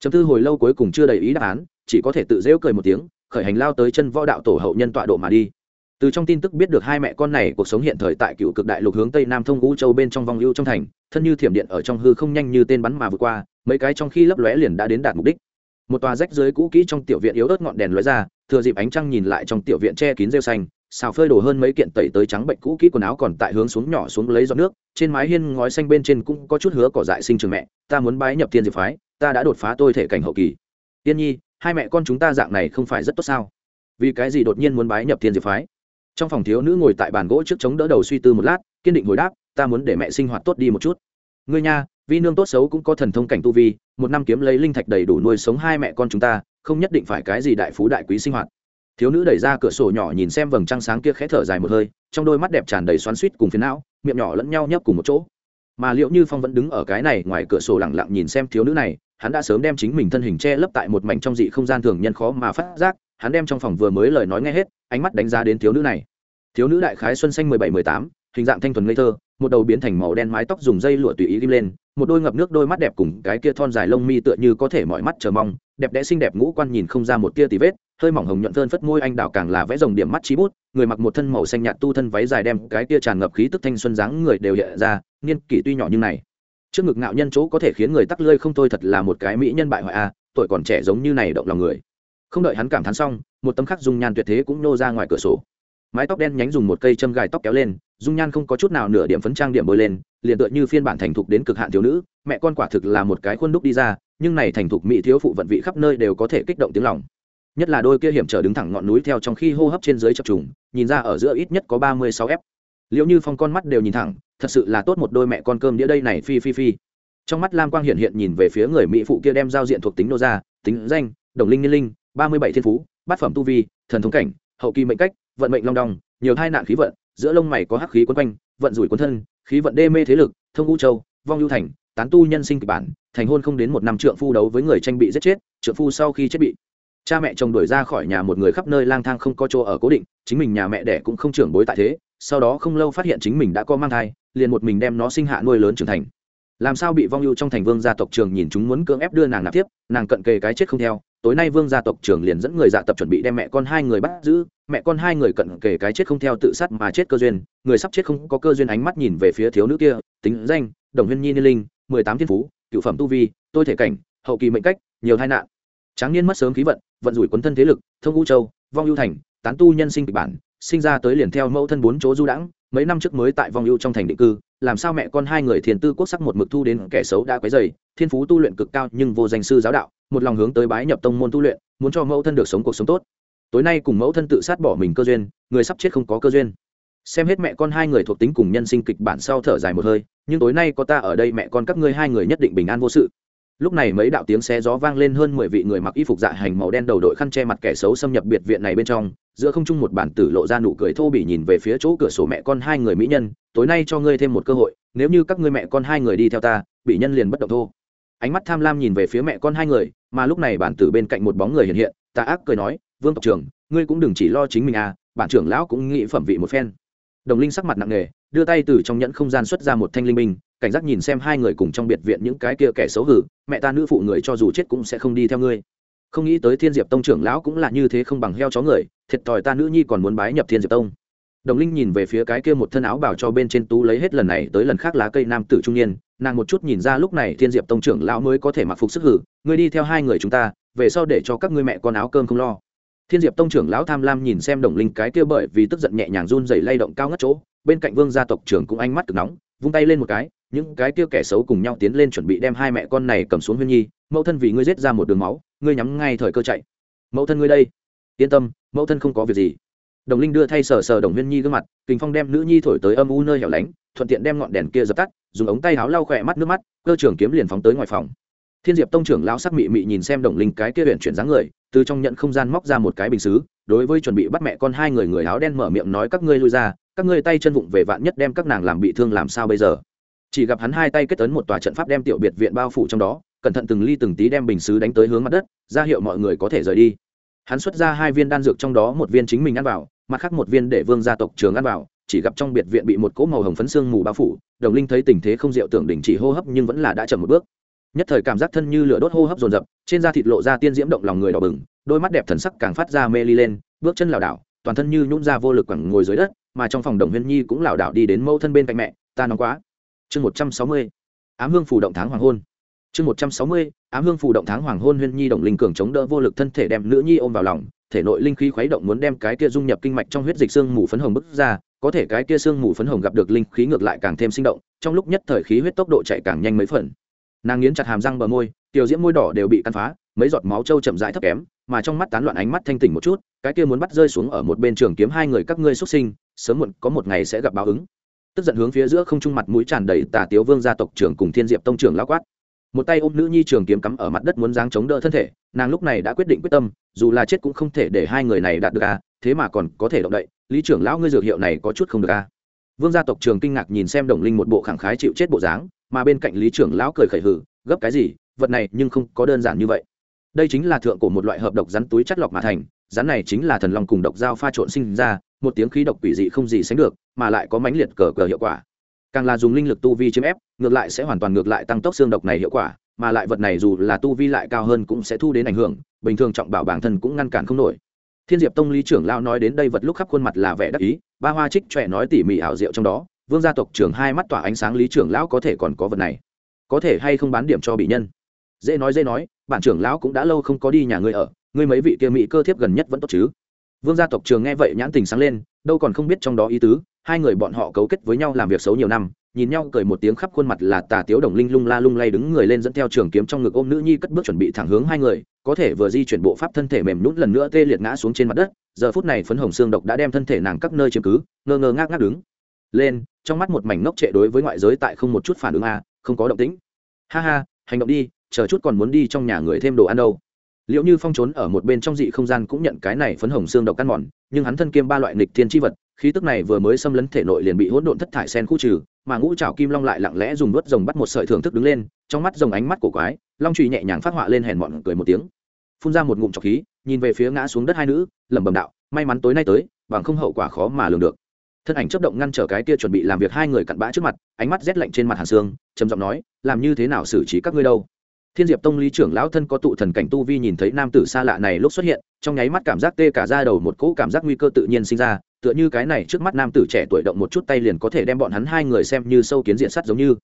Chấm tư hồi lâu cuối cùng chưa đầy ý đáp án, chỉ có thể tự dễu cười một tiếng, khởi hành lao tới chân võ đạo tổ hậu nhân tọa độ mà đi. Từ trong tin tức biết được hai mẹ con này cuộc sống hiện thời tại cựu cực đại lục hướng tây nam thông ngũ châu bên trong vòng lưu trong thành, thân như thiểm điện ở trong hư không nhanh như tên bắn mà vượt qua, mấy cái trong khi lấp lóe liền đã đến đạt mục đích. Một tòa rách dưới cũ kỹ trong tiểu viện yếu ớt ngọn đèn lóe ra thừa dịp ánh trăng nhìn lại trong tiểu viện che kín rêu xanh, xào phơi đổ hơn mấy kiện tẩy tới trắng bệnh cũ kỹ quần áo còn tại hướng xuống nhỏ xuống lấy giọt nước, trên mái hiên ngói xanh bên trên cũng có chút hứa cỏ dại sinh trường mẹ, ta muốn bái nhập thiên diệp phái, ta đã đột phá tôi thể cảnh hậu kỳ. Tiên nhi, hai mẹ con chúng ta dạng này không phải rất tốt sao? Vì cái gì đột nhiên muốn bái nhập thiên diệp phái? Trong phòng thiếu nữ ngồi tại bàn gỗ trước chống đỡ đầu suy tư một lát, kiên định hồi đáp, ta muốn để mẹ sinh hoạt tốt đi một chút. Ngươi nha, vi nương tốt xấu cũng có thần thông cảnh tu vi, một năm kiếm lấy linh thạch đầy đủ nuôi sống hai mẹ con chúng ta không nhất định phải cái gì đại phú đại quý sinh hoạt. Thiếu nữ đẩy ra cửa sổ nhỏ nhìn xem vầng trăng sáng kia khẽ thở dài một hơi, trong đôi mắt đẹp tràn đầy xoắn suýt cùng phiến não, miệng nhỏ lẫn nhau nhấp cùng một chỗ. Mà liệu như phong vẫn đứng ở cái này ngoài cửa sổ lẳng lặng nhìn xem thiếu nữ này, hắn đã sớm đem chính mình thân hình che lấp tại một mảnh trong dị không gian thường nhân khó mà phát giác, hắn đem trong phòng vừa mới lời nói nghe hết, ánh mắt đánh giá đến thiếu nữ này. Thiếu nữ đại khái xuân xanh mười bảy mười tám, hình dạng thanh thuần ngây thơ một đầu biến thành màu đen mái tóc dùng dây lụa tùy ý ghim lên, một đôi ngập nước đôi mắt đẹp cùng cái kia thon dài lông mi tựa như có thể mọi mắt chờ mong, đẹp đẽ xinh đẹp ngũ quan nhìn không ra một tia tì vết, hơi mỏng hồng nhuận thơn phất môi anh đào càng là vẽ rồng điểm mắt trí bút, người mặc một thân màu xanh nhạt tu thân váy dài đem cái kia tràn ngập khí tức thanh xuân dáng người đều hiện ra niên kỷ tuy nhỏ nhưng này. Trước ngực ngạo nhân chỗ có thể khiến người tắc lơi không thôi thật là một cái mỹ nhân bại hoại a, tuổi còn trẻ giống như này động lòng người. Không đợi hắn cảm thán xong, một tấm khắc dung nhan tuyệt thế cũng nô ra ngoài cửa sổ mái tóc đen nhánh dùng một cây châm gài tóc kéo lên, dung nhan không có chút nào nửa điểm phấn trang điểm bôi lên, liền tựa như phiên bản thành thục đến cực hạn thiếu nữ, mẹ con quả thực là một cái khuôn đúc đi ra, nhưng này thành thục mỹ thiếu phụ vận vị khắp nơi đều có thể kích động tiếng lòng. Nhất là đôi kia hiểm trở đứng thẳng ngọn núi theo trong khi hô hấp trên dưới chập trùng, nhìn ra ở giữa ít nhất có ba mươi sáu f liệu như phong con mắt đều nhìn thẳng, thật sự là tốt một đôi mẹ con cơm đĩa đây này, phi phi phi. Trong mắt lam quang hiện hiện nhìn về phía người mỹ phụ kia đem giao diện thuộc tính nô ra, tính danh, đồng linh niên linh, ba mươi bảy thiên phú, bát phẩm tu vi, thần thống cảnh, hậu kỳ mệnh cách vận mệnh long đong, nhiều tai nạn khí vận, giữa lông mày có hắc khí quấn quanh, vận rủi quấn thân, khí vận đê mê thế lực, thông ngũ châu, vong lưu thành, tán tu nhân sinh kịch bản, thành hôn không đến một năm trượng phu đấu với người tranh bị giết chết, trượng phu sau khi chết bị. Cha mẹ chồng đuổi ra khỏi nhà một người khắp nơi lang thang không có chỗ ở cố định, chính mình nhà mẹ đẻ cũng không trưởng bối tại thế, sau đó không lâu phát hiện chính mình đã có mang thai, liền một mình đem nó sinh hạ nuôi lớn trưởng thành. Làm sao bị vong ưu trong thành vương gia tộc trường nhìn chúng muốn cưỡng ép đưa nàng nạp tiếp nàng cận kề cái chết không theo tối nay vương gia tộc trưởng liền dẫn người dạ tập chuẩn bị đem mẹ con hai người bắt giữ, mẹ con hai người cận kề cái chết không theo tự sát mà chết cơ duyên, người sắp chết không có cơ duyên ánh mắt nhìn về phía thiếu nữ kia, tính danh, đồng huyên nhi niên linh, mười tám thiên phú, cựu phẩm tu vi, tôi thể cảnh, hậu kỳ mệnh cách, nhiều tai nạn. Tráng niên mất sớm khí vận vận rủi quấn thân thế lực, thông u châu, vong ưu thành, tán tu nhân sinh kịch bản, sinh ra tới liền theo mẫu thân bốn chỗ du đãng, mấy năm trước mới tại vong ưu trong thành định cư làm sao mẹ con hai người thiền tư quốc sắc một mực thu đến kẻ xấu đã quấy dày thiên phú tu luyện cực cao nhưng vô danh sư giáo đạo, một lòng hướng tới bái nhập tông môn tu luyện, muốn cho mẫu thân được sống cuộc sống tốt. Tối nay cùng mẫu thân tự sát bỏ mình cơ duyên, người sắp chết không có cơ duyên. Xem hết mẹ con hai người thuộc tính cùng nhân sinh kịch bản sau thở dài một hơi, nhưng tối nay có ta ở đây mẹ con các ngươi hai người nhất định bình an vô sự lúc này mấy đạo tiếng xé gió vang lên hơn mười vị người mặc y phục dạ hành màu đen đầu đội khăn che mặt kẻ xấu xâm nhập biệt viện này bên trong, giữa không trung một bản tử lộ ra nụ cười thô bỉ nhìn về phía chỗ cửa sổ mẹ con hai người mỹ nhân, tối nay cho ngươi thêm một cơ hội, nếu như các ngươi mẹ con hai người đi theo ta, bị nhân liền bất động thô. Ánh mắt tham lam nhìn về phía mẹ con hai người, mà lúc này bản tử bên cạnh một bóng người hiện hiện, ta ác cười nói, vương tộc trưởng, ngươi cũng đừng chỉ lo chính mình à bản trưởng lão cũng nghĩ phẩm vị một phen. Đồng linh sắc mặt nặng nề đưa tay từ trong nhẫn không gian xuất ra một thanh linh minh cảnh giác nhìn xem hai người cùng trong biệt viện những cái kia kẻ xấu hử, mẹ ta nữ phụ người cho dù chết cũng sẽ không đi theo ngươi. Không nghĩ tới thiên diệp tông trưởng lão cũng là như thế không bằng heo chó người, thiệt thòi ta nữ nhi còn muốn bái nhập thiên diệp tông. Đồng linh nhìn về phía cái kia một thân áo bảo cho bên trên tú lấy hết lần này tới lần khác lá cây nam tử trung niên, nàng một chút nhìn ra lúc này thiên diệp tông trưởng lão mới có thể mặc phục sức hử, ngươi đi theo hai người chúng ta, về sau để cho các ngươi mẹ con áo cơm không lo. Thiên diệp tông trưởng lão tham lam nhìn xem đồng linh cái kia bởi vì tức giận nhẹ nhàng run dày lay động cao ngất chỗ bên cạnh vương gia tộc trưởng cũng ánh mắt cực nóng, vung tay lên một cái, những cái kia kẻ xấu cùng nhau tiến lên chuẩn bị đem hai mẹ con này cầm xuống huyên nhi, mẫu thân vì ngươi giết ra một đường máu, ngươi nhắm ngay thời cơ chạy. Mẫu thân ngươi đây. Yên tâm, mẫu thân không có việc gì. Đồng linh đưa thay sờ sờ đồng huyên nhi gương mặt kinh phong đem nữ nhi thổi tới âm u nơi hẻo lánh, thuận tiện đem ngọn đèn kia dập tắt, dùng ống tay áo lau khỏe mắt nước mắt, cơ trưởng kiếm liền phóng tới ngoài phòng. Thiên diệp tông trưởng lão sắc mị mị nhìn xem đồng linh cái kia huyện chuyển dáng người, từ trong nhận không gian móc ra một cái bình xứ đối với chuẩn bị bắt mẹ con hai người người áo đen mở miệng nói các ngươi lui ra, các ngươi tay chân vụng về vạn nhất đem các nàng làm bị thương làm sao bây giờ? Chỉ gặp hắn hai tay kết tấn một tòa trận pháp đem tiểu biệt viện bao phủ trong đó, cẩn thận từng ly từng tí đem bình xứ đánh tới hướng mặt đất, ra hiệu mọi người có thể rời đi. Hắn xuất ra hai viên đan dược trong đó một viên chính mình ăn vào, mặt khác một viên để vương gia tộc trường ăn vào, chỉ gặp trong biệt viện bị một cỗ màu hồng phấn xương mù bao phủ, đồng linh thấy tình thế không diệu tưởng đình chỉ hô hấp nhưng vẫn là đã chậm một bước nhất thời cảm giác thân như lửa đốt hô hấp dồn dập, trên da thịt lộ ra tiên diễm động lòng người đỏ bừng, đôi mắt đẹp thần sắc càng phát ra mê ly lên, bước chân lảo đảo, toàn thân như nhún ra vô lực quẳng ngồi dưới đất, mà trong phòng đồng huyên nhi cũng lảo đảo đi đến mâu thân bên cạnh mẹ, ta nóng quá. Chương một trăm sáu mươi, ám hương phủ động tháng hoàng hôn. Chương một trăm sáu mươi, ám hương phủ động tháng hoàng hôn huyên nhi động linh cường chống đỡ vô lực thân thể đem nữ nhi ôm vào lòng, thể nội linh khí khuấy động muốn đem cái kia dung nhập kinh mạch trong huyết dịch xương mù phấn hồng bức ra, có thể cái kia xương mù phấn hồng gặp được linh khí ngược lại càng thêm sinh động, trong lúc nhất thời khí huyết tốc độ chạy càng nhanh mấy phần nàng nghiến chặt hàm răng bờ môi tiểu diễm môi đỏ đều bị căn phá mấy giọt máu trâu chậm rãi thấp kém mà trong mắt tán loạn ánh mắt thanh tỉnh một chút cái kia muốn bắt rơi xuống ở một bên trường kiếm hai người các ngươi xuất sinh sớm muộn có một ngày sẽ gặp báo ứng tức giận hướng phía giữa không trung mặt mũi tràn đầy tà tiếu vương gia tộc trưởng cùng thiên diệp tông trưởng lao quát một tay ôm nữ nhi trường kiếm cắm ở mặt đất muốn giáng chống đỡ thân thể nàng lúc này đã quyết định quyết tâm dù là chết cũng không thể để hai người này đạt được à, thế mà còn có thể động đậy lý trưởng lão ngươi dược hiệu này có chút không được à? Vương gia tộc trường kinh ngạc nhìn xem đồng linh một bộ khẳng khái chịu chết bộ dáng, mà bên cạnh lý trưởng lão cười khẩy hử gấp cái gì, vật này nhưng không có đơn giản như vậy. Đây chính là thượng của một loại hợp độc rắn túi chất lọc mà thành, rắn này chính là thần long cùng độc dao pha trộn sinh ra, một tiếng khí độc quỷ dị không gì sánh được, mà lại có mãnh liệt cờ cờ hiệu quả. Càng là dùng linh lực tu vi chiếm ép, ngược lại sẽ hoàn toàn ngược lại tăng tốc xương độc này hiệu quả, mà lại vật này dù là tu vi lại cao hơn cũng sẽ thu đến ảnh hưởng, bình thường trọng bảo bản thân cũng ngăn cản không nổi. Thiên diệp tông lý trưởng lao nói đến đây vật lúc khắp khuôn mặt là vẻ đắc ý ba hoa trích trẻ nói tỉ mỉ ảo diệu trong đó, vương gia tộc trưởng hai mắt tỏa ánh sáng lý trưởng lão có thể còn có vật này. Có thể hay không bán điểm cho bị nhân? Dễ nói dễ nói, bản trưởng lão cũng đã lâu không có đi nhà ngươi ở, ngươi mấy vị kia mỹ cơ thiếp gần nhất vẫn tốt chứ? Vương gia tộc trường nghe vậy nhãn tình sáng lên, đâu còn không biết trong đó ý tứ, hai người bọn họ cấu kết với nhau làm việc xấu nhiều năm, nhìn nhau cười một tiếng khắp khuôn mặt là tà tiếu đồng linh lung la lung lay đứng người lên dẫn theo trường kiếm trong ngực ôm nữ nhi cất bước chuẩn bị thẳng hướng hai người, có thể vừa di chuyển bộ pháp thân thể mềm nhũn lần nữa tê liệt ngã xuống trên mặt đất giờ phút này phấn hồng xương độc đã đem thân thể nàng các nơi chiếm cứ ngơ ngơ ngác ngác đứng. Lên trong mắt một mảnh ngốc trệ đối với ngoại giới tại không một chút phản ứng a à, không có động tĩnh. Ha ha hành động đi chờ chút còn muốn đi trong nhà người thêm đồ ăn đâu. Liệu như phong trốn ở một bên trong dị không gian cũng nhận cái này phấn hồng xương độc căn mòn nhưng hắn thân kiêm ba loại nịch thiên tri vật khí tức này vừa mới xâm lấn thể nội liền bị hỗn độn thất thải sen khu trừ mà ngũ trảo kim long lại lặng lẽ dùng nuốt rồng bắt một sợi thưởng thức đứng lên trong mắt rồng ánh mắt của quái long trùy nhẹ nhàng phát họa lên hèn mọn cười một tiếng. Phun ra một ngụm trọc khí nhìn về phía ngã xuống đất hai nữ, lẩm bẩm đạo, may mắn tối nay tới, bằng không hậu quả khó mà lường được. Thân ảnh chấp động ngăn trở cái kia chuẩn bị làm việc hai người cặn bã trước mặt, ánh mắt rét lạnh trên mặt hàn sương, trầm giọng nói, làm như thế nào xử trí các ngươi đâu? Thiên diệp tông lý trưởng lão thân có tụ thần cảnh tu vi nhìn thấy nam tử xa lạ này lúc xuất hiện, trong nháy mắt cảm giác tê cả ra đầu một cỗ cảm giác nguy cơ tự nhiên sinh ra, tựa như cái này trước mắt nam tử trẻ tuổi động một chút tay liền có thể đem bọn hắn hai người xem như sâu kiến diện sắt giống như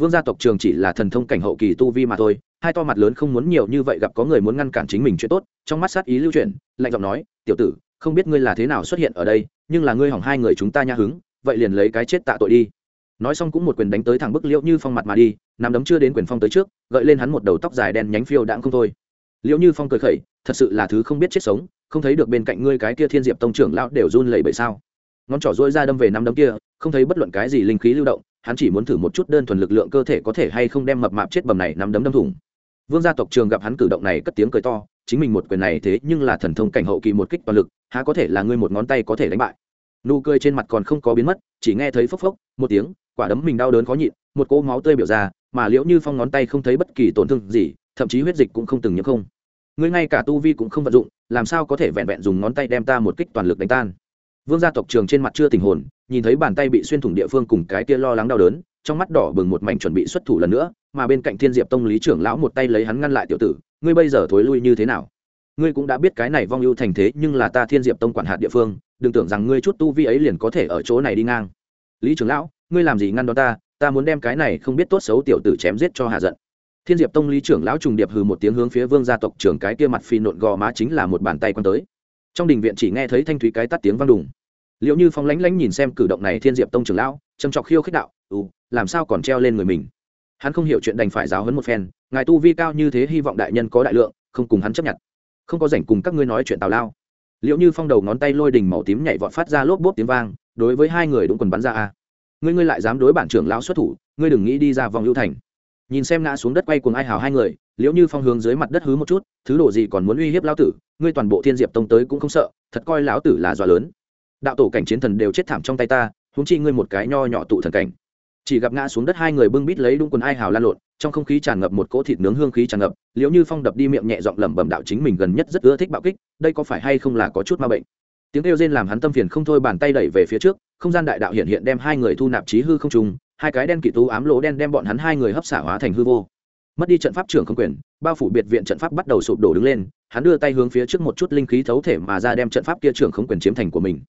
vương gia tộc trường chỉ là thần thông cảnh hậu kỳ tu vi mà thôi, hai to mặt lớn không muốn nhiều như vậy gặp có người muốn ngăn cản chính mình chuyện tốt, trong mắt sát ý lưu chuyển, lạnh giọng nói, tiểu tử, không biết ngươi là thế nào xuất hiện ở đây, nhưng là ngươi hỏng hai người chúng ta nha hứng, vậy liền lấy cái chết tạ tội đi. Nói xong cũng một quyền đánh tới thẳng bức liễu như phong mặt mà đi nằm đấm chưa đến quyền phong tới trước, gợi lên hắn một đầu tóc dài đen nhánh phiêu đãng không thôi. Liễu như phong cười khẩy, thật sự là thứ không biết chết sống, không thấy được bên cạnh ngươi cái kia thiên diệp tông trưởng lão đều run lẩy bẩy sao? Ngón trỏ dỗi ra đâm về năm đấm kia, không thấy bất luận cái gì linh khí lưu động hắn chỉ muốn thử một chút đơn thuần lực lượng cơ thể có thể hay không đem mập mạp chết bầm này nắm đấm đâm thủng. Vương gia tộc trường gặp hắn cử động này cất tiếng cười to, chính mình một quyền này thế nhưng là thần thông cảnh hậu kỳ một kích toàn lực, há có thể là ngươi một ngón tay có thể đánh bại. Nụ cười trên mặt còn không có biến mất, chỉ nghe thấy phốc phốc, một tiếng, quả đấm mình đau đớn khó nhịn, một cỗ máu tươi biểu ra, mà liễu như phong ngón tay không thấy bất kỳ tổn thương gì, thậm chí huyết dịch cũng không từng nhiễm không. Ngươi ngay cả tu vi cũng không vận dụng, làm sao có thể vẹn vẹn dùng ngón tay đem ta một kích toàn lực đánh tan? Vương gia tộc trường trên mặt chưa tình hồn, nhìn thấy bàn tay bị xuyên thủng địa phương cùng cái kia lo lắng đau đớn, trong mắt đỏ bừng một mảnh chuẩn bị xuất thủ lần nữa, mà bên cạnh thiên diệp tông lý trưởng lão một tay lấy hắn ngăn lại tiểu tử, ngươi bây giờ thối lui như thế nào? Ngươi cũng đã biết cái này vong ưu thành thế, nhưng là ta thiên diệp tông quản hạt địa phương, đừng tưởng rằng ngươi chút tu vi ấy liền có thể ở chỗ này đi ngang. Lý trưởng lão, ngươi làm gì ngăn đó ta? Ta muốn đem cái này không biết tốt xấu tiểu tử chém giết cho hạ giận. Thiên diệp tông lý trưởng lão trùng điệp hừ một tiếng hướng phía vương gia tộc trưởng cái kia mặt phi nộn gò má chính là một bàn tay quăng tới. Trong đình viện chỉ nghe thấy thanh thúy cái tắt tiếng vang đùng liệu như phong lánh lánh nhìn xem cử động này thiên diệp tông trưởng lão trầm trọc khiêu khích đạo ừ làm sao còn treo lên người mình? Hắn không hiểu chuyện đành phải giáo hấn một phen, ngài tu vi cao như thế hy vọng đại nhân có đại lượng, không cùng hắn chấp nhận. Không có rảnh cùng các ngươi nói chuyện tào lao. Liệu như phong đầu ngón tay lôi đình màu tím nhảy vọt phát ra lốp bốp tiếng vang, đối với hai người đúng quần bắn ra a. Ngươi ngươi lại dám đối bản trưởng lão xuất thủ, ngươi đừng nghĩ đi ra vòng ưu thành. Nhìn xem ngã xuống đất quay cùng ai hào hai người, liễu như phong hướng dưới mặt đất hứ một chút, thứ đồ gì còn muốn uy hiếp lão tử, ngươi toàn bộ thiên diệp tông tới cũng không sợ, thật coi lão tử là dọa lớn đạo tổ cảnh chiến thần đều chết thảm trong tay ta húng chi ngươi một cái nho nhỏ tụ thần cảnh. Chỉ gặp ngã xuống đất hai người bưng bít lấy đúng quần ai hào lan lộn, trong không khí tràn ngập một cỗ thịt nướng hương khí tràn ngập, liễu như phong đập đi miệng nhẹ giọng lẩm bẩm đạo chính mình gần nhất rất ưa thích bạo kích, đây có phải hay không là có chút ma bệnh? Tiếng kêu rên làm hắn tâm phiền không thôi bàn tay đẩy về phía trước, không gian đại đạo hiện hiện đem hai người thu nạp trí hư không trùng hai cái đen kỵ tú ám lỗ đen đem bọn hắn hai người hấp xả hóa thành hư vô. Mất đi trận pháp trưởng không quyền, bao phủ biệt viện trận pháp bắt đầu sụp đổ đứng lên, hắn đưa tay hướng phía trước một chút linh khí thấu thể mà ra đem trận pháp kia trưởng không quyền chiếm thành của mình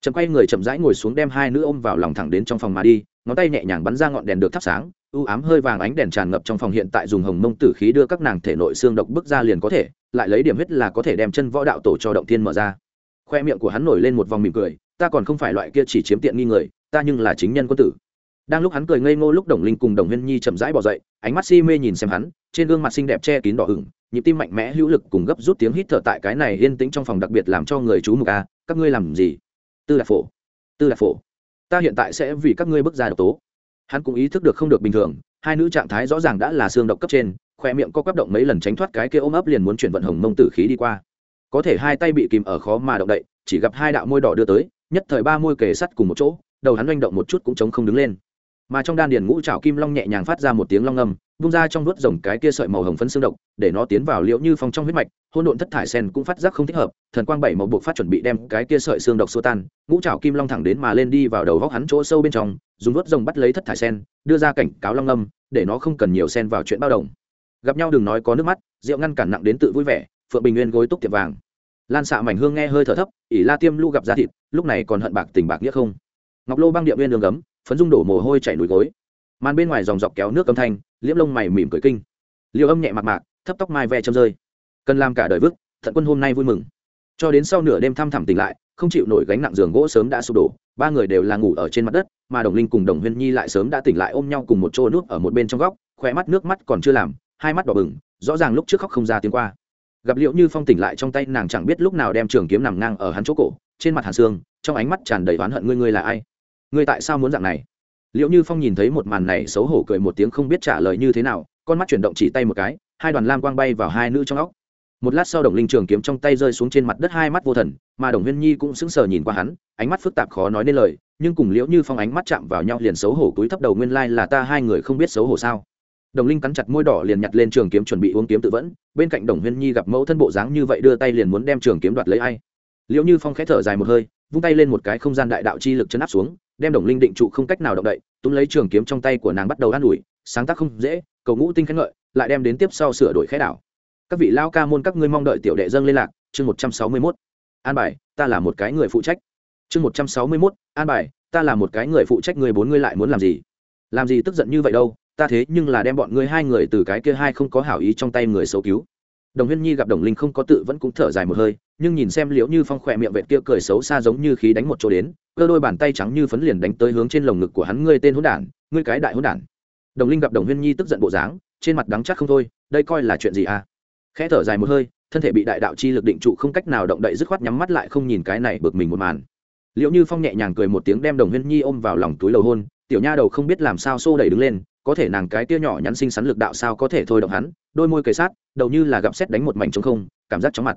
chậm quay người chậm rãi ngồi xuống đem hai nữ ôm vào lòng thẳng đến trong phòng mà đi ngón tay nhẹ nhàng bắn ra ngọn đèn được thắp sáng ưu ám hơi vàng ánh đèn tràn ngập trong phòng hiện tại dùng hồng mông tử khí đưa các nàng thể nội xương độc bước ra liền có thể lại lấy điểm huyết là có thể đem chân võ đạo tổ cho động thiên mở ra. Khoe miệng của hắn nổi lên một vòng mỉm cười ta còn không phải loại kia chỉ chiếm tiện nghi người ta nhưng là chính nhân quân tử. Đang lúc hắn cười ngây ngô lúc đồng linh cùng đồng huyên nhi chậm rãi bỏ dậy ánh mắt si mê nhìn xem hắn trên gương mặt xinh đẹp che kín đỏ hửng, nhịp tim mạnh mẽ hữu lực cùng gấp rút tiếng hít thở tại cái này yên tĩnh trong phòng đặc biệt làm cho người chú mục a các ngươi làm gì? Tư lạc phổ. Tư lạc phổ, ta hiện tại sẽ vì các ngươi bước ra độc tố. Hắn cũng ý thức được không được bình thường, hai nữ trạng thái rõ ràng đã là xương độc cấp trên, khoe miệng co quắp động mấy lần tránh thoát cái kia ôm ấp liền muốn chuyển vận hồng mông tử khí đi qua. Có thể hai tay bị kìm ở khó mà động đậy, chỉ gặp hai đạo môi đỏ đưa tới, nhất thời ba môi kề sắt cùng một chỗ, đầu hắn oanh động một chút cũng chống không đứng lên. Mà trong đan điền ngũ trảo kim long nhẹ nhàng phát ra một tiếng long ngâm bung ra trong nuốt rồng cái kia sợi màu hồng phấn xương độc, để nó tiến vào liễu như phong trong huyết mạch, hỗn độn thất thải sen cũng phát giác không thích hợp, thần quang bảy màu buộc phát chuẩn bị đem cái kia sợi xương độc xua tan, ngũ trảo kim long thẳng đến mà lên đi vào đầu góc hắn chỗ sâu bên trong, dùng vuốt rồng bắt lấy thất thải sen, đưa ra cảnh cáo long ngâm để nó không cần nhiều sen vào chuyện bao đồng. Gặp nhau đừng nói có nước mắt, rượu ngăn cản nặng đến tự vui vẻ, phượng bình nguyên gối túc tiệm vàng. Lan xạ mảnh hương nghe hơi thở thấp, ỷ la tiêm lu gặp ra thịt, lúc này còn hận bạc tình bạc nghĩa không. Ngọc lô băng điện nguyên đường gấm, phấn dung đổ mồ hôi chảy núi gối. Màn bên ngoài dòng dọc kéo nước âm thanh liễm lông mày mỉm cười kinh. Liều âm nhẹ mặt mạc, thấp tóc mai ve châm rơi. Cần làm cả đời vức, thận quân hôm nay vui mừng. Cho đến sau nửa đêm thăm thẳm tỉnh lại, không chịu nổi gánh nặng giường gỗ sớm đã sụp đổ, ba người đều là ngủ ở trên mặt đất, mà đồng linh cùng đồng huyên nhi lại sớm đã tỉnh lại ôm nhau cùng một chỗ nước ở một bên trong góc khỏe mắt nước mắt còn chưa làm, hai mắt đỏ bừng, rõ ràng lúc trước khóc không ra tiếng qua. Gặp liệu như phong tỉnh lại trong tay, nàng chẳng biết lúc nào đem trường kiếm nằm ngang ở hắn chỗ cổ, trên mặt hàn xương trong ánh mắt tràn đầy oán hận, ngươi ngươi là ai? Ngươi tại sao muốn dạng này? Liệu như phong nhìn thấy một màn này xấu hổ cười một tiếng không biết trả lời như thế nào, con mắt chuyển động chỉ tay một cái, hai đoàn lam quang bay vào hai nữ trong óc. Một lát sau đồng linh trường kiếm trong tay rơi xuống trên mặt đất hai mắt vô thần, mà đồng huyên nhi cũng sững sờ nhìn qua hắn, ánh mắt phức tạp khó nói nên lời, nhưng cùng liễu như phong ánh mắt chạm vào nhau liền xấu hổ túi thấp đầu nguyên lai là ta hai người không biết xấu hổ sao. Đồng linh cắn chặt môi đỏ liền nhặt lên trường kiếm chuẩn bị uống kiếm tự vẫn, bên cạnh đồng huyên nhi gặp mẫu thân bộ dáng như vậy đưa tay liền muốn đem trường kiếm đoạt lấy ai. Liễu như phong khẽ thở dài một hơi, vung tay lên một cái không gian đại đạo chi lực chấn áp xuống đem đồng linh định trụ không cách nào động đậy, túm lấy trường kiếm trong tay của nàng bắt đầu an ủi, sáng tác không dễ, cầu ngũ tinh khen ngợi, lại đem đến tiếp sau sửa đổi khẽ đảo. Các vị lao ca môn các ngươi mong đợi tiểu đệ dâng lên lạc, chương một trăm sáu mươi mốt. An bài, ta là một cái người phụ trách. Chương một trăm sáu mươi mốt, an bài, ta là một cái người phụ trách người bốn ngươi lại muốn làm gì? Làm gì tức giận như vậy đâu, ta thế nhưng là đem bọn ngươi hai người từ cái kia hai không có hảo ý trong tay người xấu cứu. Đồng huyên nhi gặp đồng linh không có tự vẫn cũng thở dài một hơi nhưng nhìn xem liễu như phong khỏe miệng vệt kia cười xấu xa giống như khí đánh một chỗ đến, cơ đôi bàn tay trắng như phấn liền đánh tới hướng trên lồng ngực của hắn, ngươi tên hỗn đản, ngươi cái đại hỗn đản. Đồng linh gặp đồng huyên nhi tức giận bộ dáng, trên mặt đắng chắc không thôi, đây coi là chuyện gì à? Khẽ thở dài một hơi, thân thể bị đại đạo chi lực định trụ không cách nào động đậy dứt khoát nhắm mắt lại không nhìn cái này bực mình một màn. Liệu như phong nhẹ nhàng cười một tiếng đem đồng huyên nhi ôm vào lòng túi lầu hôn, tiểu nha đầu không biết làm sao xô đẩy đứng lên, có thể nàng cái tia nhỏ nhắn xinh xắn lực đạo sao có thể thôi động hắn, đôi môi kề sát, đầu như là gặp xét đánh một mảnh trống không, cảm giác chóng mặt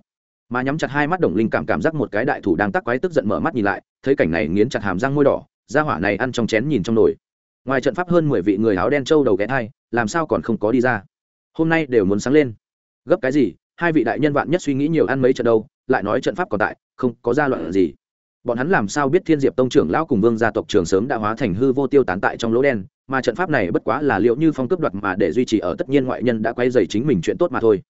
mà nhắm chặt hai mắt đồng linh cảm cảm giác một cái đại thủ đang tắc quái tức giận mở mắt nhìn lại, thấy cảnh này nghiến chặt hàm răng môi đỏ, ra hỏa này ăn trong chén nhìn trong nồi. Ngoài trận pháp hơn mười vị người áo đen trâu đầu ghé thai, làm sao còn không có đi ra? Hôm nay đều muốn sáng lên. Gấp cái gì? Hai vị đại nhân vạn nhất suy nghĩ nhiều ăn mấy trận đâu, lại nói trận pháp còn tại, không có ra loạn gì. Bọn hắn làm sao biết thiên diệp tông trưởng lão cùng vương gia tộc trường sớm đã hóa thành hư vô tiêu tán tại trong lỗ đen, mà trận pháp này bất quá là liệu như phong cướp đoạt mà để duy trì ở tất nhiên ngoại nhân đã quay dày chính mình chuyện tốt mà thôi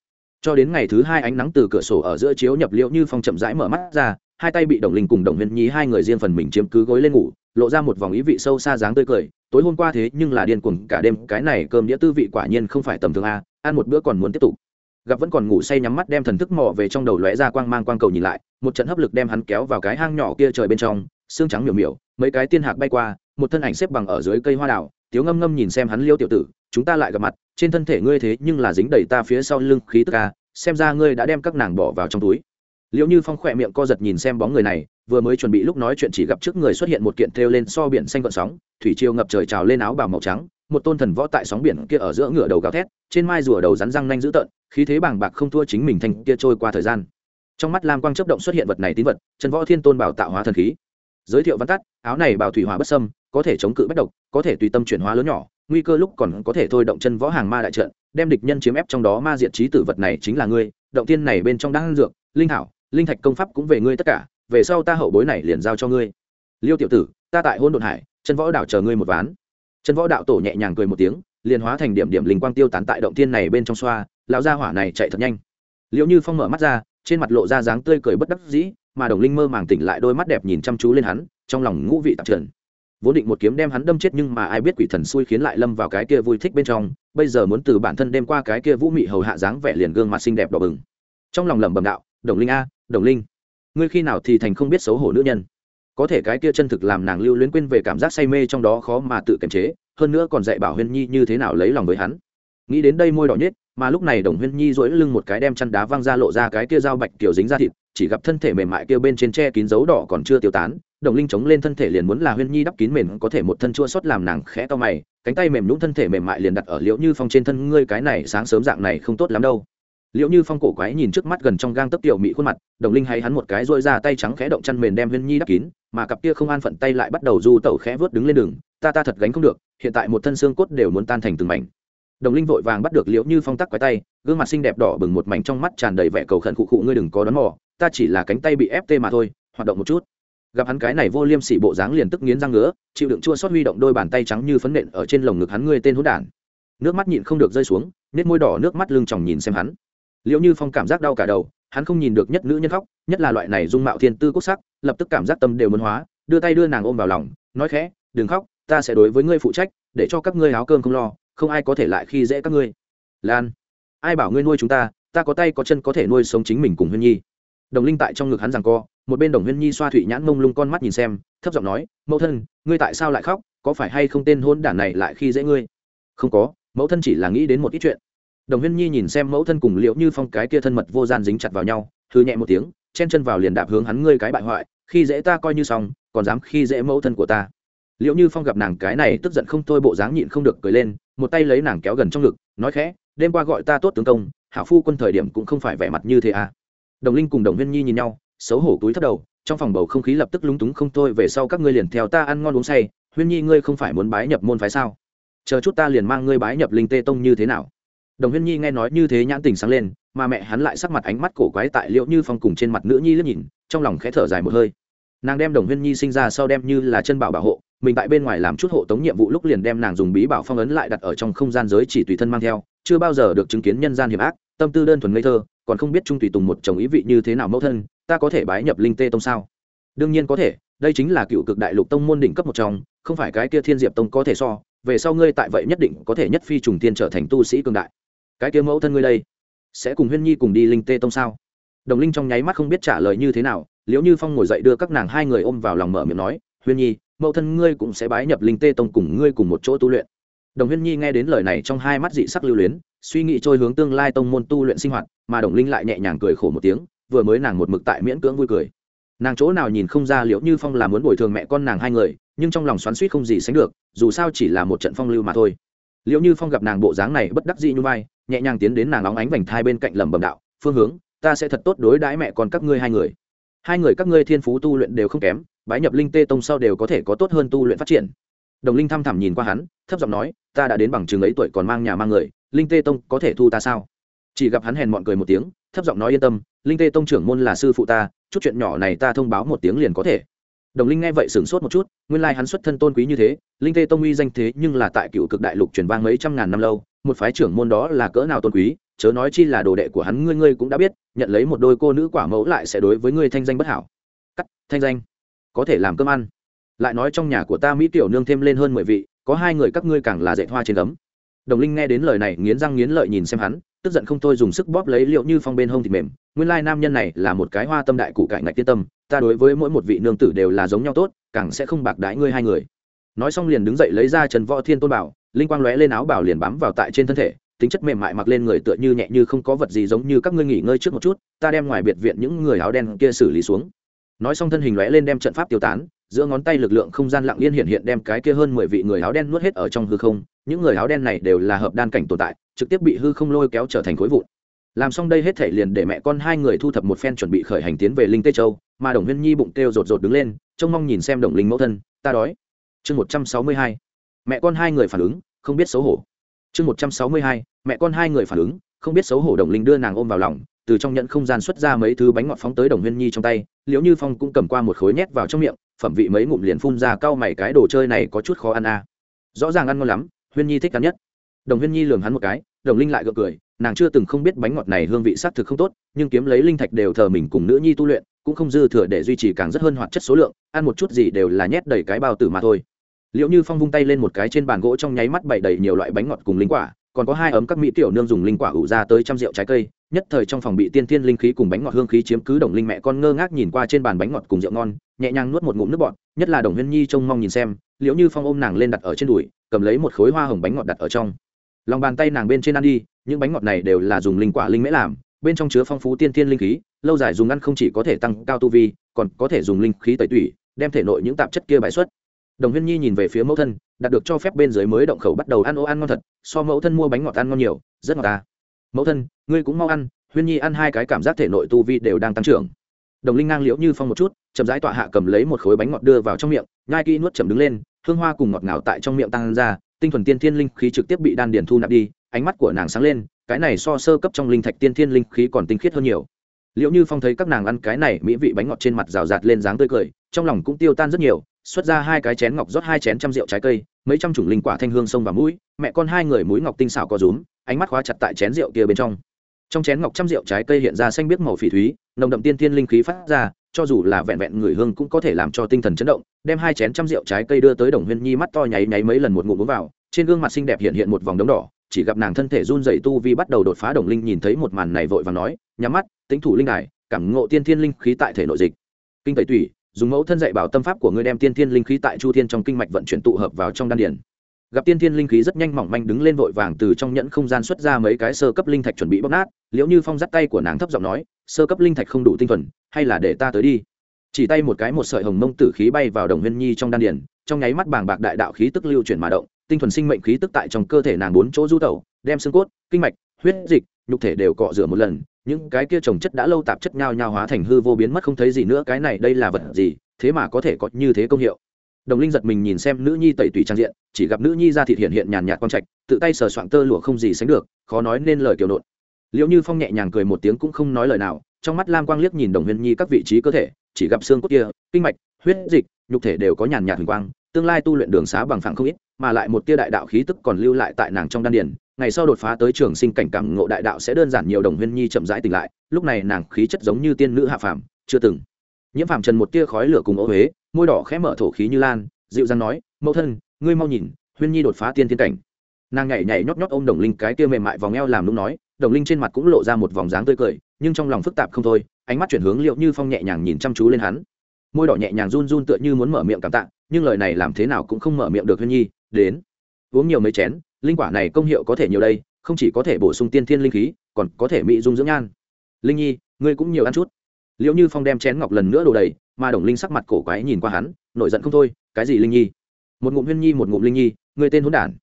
cho đến ngày thứ hai ánh nắng từ cửa sổ ở giữa chiếu nhập liệu như phong chậm rãi mở mắt ra, hai tay bị đồng linh cùng đồng huyên nhí hai người riêng phần mình chiếm cứ gối lên ngủ, lộ ra một vòng ý vị sâu xa dáng tươi cười. Tối hôm qua thế nhưng là điên cuồng, cả đêm cái này cơm đĩa tư vị quả nhiên không phải tầm thường a, ăn một bữa còn muốn tiếp tục. Gặp vẫn còn ngủ say nhắm mắt đem thần thức mò về trong đầu lóe ra quang mang quang cầu nhìn lại, một trận hấp lực đem hắn kéo vào cái hang nhỏ kia trời bên trong, xương trắng miểu miểu, mấy cái tiên hạc bay qua, một thân ảnh xếp bằng ở dưới cây hoa đào tiếu ngâm ngâm nhìn xem hắn liêu tiểu tử, chúng ta lại gặp mặt, trên thân thể ngươi thế nhưng là dính đầy ta phía sau lưng khí tức ca xem ra ngươi đã đem các nàng bỏ vào trong túi. Liệu như phong khỏe miệng co giật nhìn xem bóng người này, vừa mới chuẩn bị lúc nói chuyện chỉ gặp trước người xuất hiện một kiện thêu lên so biển xanh gợn sóng, thủy triều ngập trời trào lên áo bào màu trắng, một tôn thần võ tại sóng biển kia ở giữa ngựa đầu gào thét, trên mai rùa đầu rắn răng nanh dữ tợn, khí thế bàng bạc không thua chính mình thành kia trôi qua thời gian. Trong mắt lam quang chấp động xuất hiện vật này tín vật chân võ thiên tôn bảo tạo hóa thần khí. Giới thiệu văn tắt, áo này bảo thủy hóa bất sâm có thể chống cự bất độc, có thể tùy tâm chuyển hóa lớn nhỏ, nguy cơ lúc còn có thể thôi động chân võ hàng ma đại trận, đem địch nhân chiếm ép trong đó ma diệt trí tử vật này chính là ngươi, động tiên này bên trong đang dược, linh hảo, linh thạch công pháp cũng về ngươi tất cả, về sau ta hậu bối này liền giao cho ngươi. Liêu tiểu tử, ta tại hôn đột hải, chân võ đạo chờ ngươi một ván. Chân võ đạo tổ nhẹ nhàng cười một tiếng, liền hóa thành điểm điểm linh quang tiêu tán tại động tiên này bên trong xoa, lão gia hỏa này chạy thật nhanh. Liệu như phong mở mắt ra, trên mặt lộ ra dáng tươi cười bất đắc dĩ, mà đồng linh mơ màng tỉnh lại, đôi mắt đẹp nhìn chăm chú lên hắn, trong lòng ngũ vị tạp trần vốn định một kiếm đem hắn đâm chết nhưng mà ai biết quỷ thần xui khiến lại lâm vào cái kia vui thích bên trong, bây giờ muốn từ bản thân đem qua cái kia vũ mị hầu hạ dáng vẻ liền gương mặt xinh đẹp đỏ bừng. Trong lòng lẩm bẩm đạo, đồng linh a, đồng linh, ngươi khi nào thì thành không biết xấu hổ nữ nhân? Có thể cái kia chân thực làm nàng lưu luyến quên về cảm giác say mê trong đó khó mà tự kiềm chế, hơn nữa còn dạy bảo huyên nhi như thế nào lấy lòng với hắn. Nghĩ đến đây môi đỏ nhất mà lúc này đồng huyên nhi dỗi lưng một cái đem chăn đá văng ra lộ ra cái kia dao bạch kiểu dính ra thịt, chỉ gặp thân thể mềm mại kia bên trên tre kín dấu đỏ còn chưa tiêu tán đồng linh chống lên thân thể liền muốn là huyên nhi đắp kín mềm có thể một thân chua xót làm nàng khẽ to mày, cánh tay mềm nhũng thân thể mềm mại liền đặt ở liễu như phong trên thân, ngươi cái này sáng sớm dạng này không tốt lắm đâu. Liễu như phong cổ quái nhìn trước mắt gần trong gang tấc tiểu mị khuôn mặt, đồng linh hay hắn một cái dôi ra tay trắng khẽ động chăn mềm đem huyên nhi đắp kín, mà cặp kia không an phận tay lại bắt đầu du tẩu khẽ vớt đứng lên đường, ta ta thật gánh không được, hiện tại một thân xương cốt đều muốn tan thành từng mảnh. Đồng linh vội vàng bắt được liễu như phong tắc quái tay, gương mặt xinh đẹp đỏ bừng một mảnh trong mắt tràn đầy vẻ cầu khẩn khụ khụ, ngươi đừng có đón mò, ta chỉ là cánh tay bị ép tê mà thôi, hoạt động một chút gặp hắn cái này vô liêm sỉ bộ dáng liền tức nghiến răng ngứa, chịu đựng chua xót huy động đôi bàn tay trắng như phấn nện ở trên lồng ngực hắn ngươi tên hỗn đản. Nước mắt nhịn không được rơi xuống nết môi đỏ nước mắt lưng tròng nhìn xem hắn. Liễu như phong cảm giác đau cả đầu, hắn không nhìn được nhất nữ nhân khóc, nhất là loại này dung mạo thiên tư quốc sắc, lập tức cảm giác tâm đều muốn hóa, đưa tay đưa nàng ôm vào lòng, nói khẽ, đừng khóc, ta sẽ đối với ngươi phụ trách, để cho các ngươi áo cơm không lo, không ai có thể lại khi dễ các ngươi. Lan, ai bảo ngươi nuôi chúng ta ta có tay có chân có thể nuôi sống chính mình cùng huyên nhi. Đồng linh tại trong ngực hắn rằng co một bên đồng huyên nhi xoa thụy nhãn mông lung con mắt nhìn xem, thấp giọng nói, mẫu thân, ngươi tại sao lại khóc, có phải hay không tên hôn đản này lại khi dễ ngươi? Không có, mẫu thân chỉ là nghĩ đến một ít chuyện. Đồng huyên nhi nhìn xem mẫu thân cùng liệu như phong cái kia thân mật vô gian dính chặt vào nhau thư nhẹ một tiếng, chen chân vào liền đạp hướng hắn ngươi cái bại hoại, khi dễ ta coi như xong, còn dám khi dễ mẫu thân của ta. Liệu như phong gặp nàng cái này tức giận không thôi bộ dáng nhịn không được cười lên, một tay lấy nàng kéo gần trong ngực, nói khẽ, đêm qua gọi ta tốt tướng công, hảo phu quân thời điểm cũng không phải vẻ mặt như thế à. Đồng linh cùng đồng huyên nhi nhìn nhau xấu hổ túi thấp đầu, trong phòng bầu không khí lập tức lúng túng không thôi, về sau các ngươi liền theo ta ăn ngon uống say, huyên nhi ngươi không phải muốn bái nhập môn phái sao? Chờ chút ta liền mang ngươi bái nhập linh tê tông như thế nào? Đồng huyên nhi nghe nói như thế nhãn tình sáng lên, mà mẹ hắn lại sắc mặt ánh mắt cổ quái tại liệu như phong cùng trên mặt nữ nhi liếc nhìn, trong lòng khẽ thở dài một hơi. Nàng đem đồng huyên nhi sinh ra sau đem như là chân bảo bảo hộ, mình tại bên ngoài làm chút hộ tống nhiệm vụ lúc liền đem nàng dùng bí bảo phong ấn lại đặt ở trong không gian giới chỉ tùy thân mang theo, chưa bao giờ được chứng kiến nhân gian hiểm ác, tâm tư đơn thuần ngây thơ còn không biết trung tùy tùng một chồng ý vị như thế nào mẫu thân, ta có thể bái nhập linh tê tông sao? Đương nhiên có thể, đây chính là cựu cực đại lục tông môn đỉnh cấp một trong, không phải cái kia thiên diệp tông có thể so, về sau ngươi tại vậy nhất định có thể nhất phi trùng tiên trở thành tu sĩ cường đại. Cái kia mẫu thân ngươi đây, sẽ cùng huyên nhi cùng đi linh tê tông sao? Đồng linh trong nháy mắt không biết trả lời như thế nào liễu như phong ngồi dậy đưa các nàng hai người ôm vào lòng mở miệng nói, huyên nhi, mẫu thân ngươi cũng sẽ bái nhập linh tê tông cùng ngươi cùng một chỗ tu luyện. Đồng huyên nhi nghe đến lời này trong hai mắt dị sắc lưu luyến suy nghĩ trôi hướng tương lai tông môn tu luyện sinh hoạt, mà đồng linh lại nhẹ nhàng cười khổ một tiếng, vừa mới nàng một mực tại miễn cưỡng vui cười. Nàng chỗ nào nhìn không ra liệu như phong là muốn bồi thường mẹ con nàng hai người, nhưng trong lòng xoắn suýt không gì sánh được, dù sao chỉ là một trận phong lưu mà thôi. Liệu như phong gặp nàng bộ dáng này bất đắc dĩ như vai, nhẹ nhàng tiến đến nàng óng ánh vành thai bên cạnh lầm bầm đạo, phương hướng, ta sẽ thật tốt đối đãi mẹ con các ngươi hai người. Hai người các ngươi thiên phú tu luyện đều không kém, bái nhập linh tê tông sau đều có thể có tốt hơn tu luyện phát triển. Đồng linh thăm thẳm nhìn qua hắn, thấp giọng nói, ta đã đến bằng trường ấy tuổi còn mang nhà mang người linh tê tông có thể thu ta sao? Chỉ gặp hắn hèn mọn cười một tiếng, thấp giọng nói yên tâm, linh tê tông trưởng môn là sư phụ ta, chút chuyện nhỏ này ta thông báo một tiếng liền có thể. Đồng linh nghe vậy sửng sốt một chút, nguyên lai hắn xuất thân tôn quý như thế, linh tê tông uy danh thế nhưng là tại cựu cực đại lục truyền vang mấy trăm ngàn năm lâu, một phái trưởng môn đó là cỡ nào tôn quý, chớ nói chi là đồ đệ của hắn ngươi ngươi cũng đã biết, nhận lấy một đôi cô nữ quả mẫu lại sẽ đối với ngươi thanh danh bất hảo. Cắt, thanh danh. Có thể làm cơm ăn. Lại nói trong nhà của ta mỹ tiểu nương thêm lên hơn mười vị, có hai người các ngươi càng là dạy hoa trên cấm đồng linh nghe đến lời này nghiến răng nghiến lợi nhìn xem hắn, tức giận không thôi dùng sức bóp lấy liệu như phong bên hông thịt mềm. Nguyên lai nam nhân này là một cái hoa tâm đại cụ cải ngạch tiên tâm, ta đối với mỗi một vị nương tử đều là giống nhau tốt, càng sẽ không bạc đái ngươi hai người. Nói xong liền đứng dậy lấy ra trần võ thiên tôn bảo, linh quang lóe lên áo bảo liền bám vào tại trên thân thể, tính chất mềm mại mặc lên người tựa như nhẹ như không có vật gì giống như các ngươi nghỉ ngơi trước một chút, ta đem ngoài biệt viện những người áo đen kia xử lý xuống. Nói xong thân hình lóe lên đem trận pháp tiêu tán, giữa ngón tay lực lượng không gian lặng yên hiện hiện đem cái kia hơn mười vị người áo đen nuốt hết ở trong hư không những người áo đen này đều là hợp đan cảnh tồn tại, trực tiếp bị hư không lôi kéo trở thành khối vụn. Làm xong đây hết thể liền để mẹ con hai người thu thập một phen chuẩn bị khởi hành tiến về linh tê châu, mà đồng huyên nhi bụng kêu rột rột đứng lên, trông mong nhìn xem đồng linh mẫu thân, ta đói. Chương một trăm sáu mươi hai, mẹ con hai người phản ứng, không biết xấu hổ. Chương một trăm sáu mươi hai, mẹ con hai người phản ứng, không biết xấu hổ đồng linh đưa nàng ôm vào lòng, từ trong nhận không gian xuất ra mấy thứ bánh ngọt phóng tới đồng huyên nhi trong tay, liễu như phong cũng cầm qua một khối nhét vào trong miệng, phẩm vị mấy ngụm liền phun ra cau mày, cái đồ chơi này có chút khó ăn à. rõ ràng ăn ngon lắm huyên nhi thích ăn nhất. Đồng huyên nhi lường hắn một cái, đồng linh lại gượng cười, nàng chưa từng không biết bánh ngọt này hương vị xác thực không tốt, nhưng kiếm lấy linh thạch đều thờ mình cùng nữ nhi tu luyện, cũng không dư thừa để duy trì càng rất hơn hoạt chất số lượng, ăn một chút gì đều là nhét đầy cái bao tử mà thôi. Liệu như phong vung tay lên một cái trên bàn gỗ trong nháy mắt bày đầy nhiều loại bánh ngọt cùng linh quả, còn có hai ấm các mỹ tiểu nương dùng linh quả ủ ra tới trăm rượu trái cây, nhất thời trong phòng bị tiên thiên linh khí cùng bánh ngọt hương khí chiếm cứ đồng linh mẹ con ngơ ngác nhìn qua trên bàn bánh ngọt cùng rượu ngon, nhẹ nhàng nuốt một ngụm nước bọt, nhất là đồng huyên nhi trông mong nhìn xem liệu như phong ôm nàng lên đặt ở trên đùi cầm lấy một khối hoa hồng bánh ngọt đặt ở trong. Lòng bàn tay nàng bên trên ăn đi, những bánh ngọt này đều là dùng linh quả linh mễ làm, bên trong chứa phong phú tiên thiên linh khí, lâu dài dùng ăn không chỉ có thể tăng cao tu vi, còn có thể dùng linh khí tẩy tủy, đem thể nội những tạp chất kia bãi xuất. Đồng huyên nhi nhìn về phía mẫu thân đạt được cho phép bên dưới mới động khẩu bắt đầu ăn ô ăn ngon thật, so mẫu thân mua bánh ngọt ăn ngon nhiều, rất ngọt ta. Mẫu thân, ngươi cũng mau ăn, huyên nhi ăn hai cái cảm giác thể nội tu vi đều đang tăng trưởng. Đồng linh ngang liễu như phong một chút, chậm rãi tọa hạ cầm lấy một khối bánh ngọt đưa vào trong miệng, nhai kỹ nuốt chậm đứng lên hương hoa cùng ngọt ngào tại trong miệng tăng ra, tinh thuần tiên thiên linh khí trực tiếp bị đan điền thu nạp đi, ánh mắt của nàng sáng lên, cái này so sơ cấp trong linh thạch tiên thiên linh khí còn tinh khiết hơn nhiều. Liệu như phong thấy các nàng ăn cái này mỹ vị bánh ngọt trên mặt rào rạt lên dáng tươi cười, trong lòng cũng tiêu tan rất nhiều, xuất ra hai cái chén ngọc rót hai chén trăm rượu trái cây, mấy trăm chủng linh quả thanh hương sông và mũi, mẹ con hai người mũi ngọc tinh xảo có rúm, ánh mắt khóa chặt tại chén rượu kia bên trong trong chén ngọc trăm rượu trái cây hiện ra xanh biếc màu phỉ thúy, nồng đậm tiên thiên linh khí phát ra, cho dù là vẹn vẹn người hương cũng có thể làm cho tinh thần chấn động, đem hai chén trăm rượu trái cây đưa tới đồng huyên nhi mắt to nháy nháy mấy lần một ngụm uống vào, trên gương mặt xinh đẹp hiện hiện một vòng đống đỏ, chỉ gặp nàng thân thể run dậy tu vi bắt đầu đột phá đồng linh nhìn thấy một màn này vội và nói, nhắm mắt tính thủ linh đài, cảm ngộ tiên thiên linh khí tại thể nội dịch. Kinh tẩy tủy, dùng mẫu thân dạy bảo tâm pháp của ngươi đem tiên thiên linh khí tại chu thiên trong kinh mạch vận chuyển tụ hợp vào trong đan điển gặp tiên thiên linh khí rất nhanh mỏng manh đứng lên vội vàng từ trong nhẫn không gian xuất ra mấy cái sơ cấp linh thạch chuẩn bị bóc nát, liễu như phong dắt tay của nàng thấp giọng nói, sơ cấp linh thạch không đủ tinh thuần, hay là để ta tới đi. Chỉ tay một cái một sợi hồng mông tử khí bay vào đồng huyên nhi trong đan điển trong nháy mắt bàng bạc đại đạo khí tức lưu chuyển mà động, tinh thuần sinh mệnh khí tức tại trong cơ thể nàng bốn chỗ du tẩu, đem xương cốt, kinh mạch, huyết dịch, nhục thể đều cọ rửa một lần, những cái kia trồng chất đã lâu tạp chất nhao nhao hóa thành hư vô biến mất không thấy gì nữa, cái này đây là vật gì, thế mà có thể có như thế công hiệu? Đồng linh giật mình nhìn xem nữ nhi tẩy tùy trang diện, chỉ gặp nữ nhi ra thịt hiện hiện nhàn nhạt quang trạch, tự tay sờ soạng tơ lụa không gì sánh được, khó nói nên lời kiểu nộn. Liệu như phong nhẹ nhàng cười một tiếng cũng không nói lời nào, trong mắt lam quang liếc nhìn đồng huyên nhi các vị trí cơ thể, chỉ gặp xương cốt kia, kinh mạch, huyết dịch, nhục thể đều có nhàn nhạt huỳnh quang, tương lai tu luyện đường xá bằng phẳng không ít, mà lại một tia đại đạo khí tức còn lưu lại tại nàng trong đan điền. Ngày sau đột phá tới trường sinh cảnh cảm ngộ đại đạo sẽ đơn giản nhiều đồng huyên nhi chậm rãi tỉnh lại, lúc này nàng khí chất giống như tiên nữ hạ phàm, chưa từng. Nhiễm phàm trần một tia khói lửa cùng ô huế môi đỏ khẽ mở thổ khí như lan, dịu dàng nói, mẫu thân, ngươi mau nhìn, huyên nhi đột phá tiên thiên cảnh. Nàng nhảy nhảy nhót nhót ôm đồng linh cái tia mềm mại vòng eo làm lúc nói, đồng linh trên mặt cũng lộ ra một vòng dáng tươi cười, nhưng trong lòng phức tạp không thôi, ánh mắt chuyển hướng liệu như phong nhẹ nhàng nhìn chăm chú lên hắn. Môi đỏ nhẹ nhàng run run tựa như muốn mở miệng cảm tạ, nhưng lời này làm thế nào cũng không mở miệng được huyên nhi, đến, uống nhiều mấy chén, linh quả này công hiệu có thể nhiều đây, không chỉ có thể bổ sung tiên thiên linh khí, còn có thể mỹ dung dưỡng nhan. Linh nhi, ngươi cũng nhiều ăn chút. Liệu như phong đem chén ngọc lần nữa đổ đầy mà đồng linh sắc mặt cổ quái nhìn qua hắn, nổi giận không thôi, cái gì linh nhi? Một ngụm huyên nhi, một ngụm linh nhi người tên hỗn đản.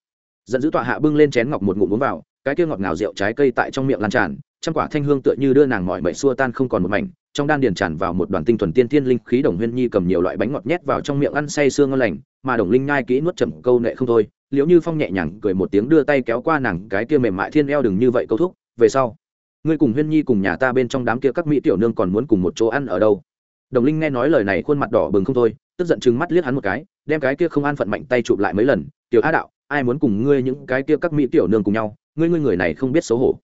Giận dữ tọa hạ bưng lên chén ngọc một ngụm uống vào, cái kia ngọt ngào rượu trái cây tại trong miệng lan tràn, trăm quả thanh hương tựa như đưa nàng mọi mệnh xua tan không còn một mảnh, trong đan điền tràn vào một đoàn tinh thuần tiên thiên linh khí, đồng huyên nhi cầm nhiều loại bánh ngọt nhét vào trong miệng ăn say sương ngon lành, mà đồng linh nhai kỹ nuốt chậm câu nệ không thôi, liễu như phong nhẹ nhàng cười một tiếng đưa tay kéo qua nàng, cái kia mềm mại thiên eo đừng như vậy câu thúc, về sau, ngươi cùng huyên nhi cùng nhà ta bên trong đám kia các mỹ tiểu nương còn muốn cùng một chỗ ăn ở đâu? Đồng linh nghe nói lời này khuôn mặt đỏ bừng không thôi, tức giận chừng mắt liếc hắn một cái, đem cái kia không an phận mạnh tay chụp lại mấy lần, tiểu a đạo, ai muốn cùng ngươi những cái kia các mỹ tiểu nương cùng nhau? Ngươi ngươi người này không biết xấu hổ.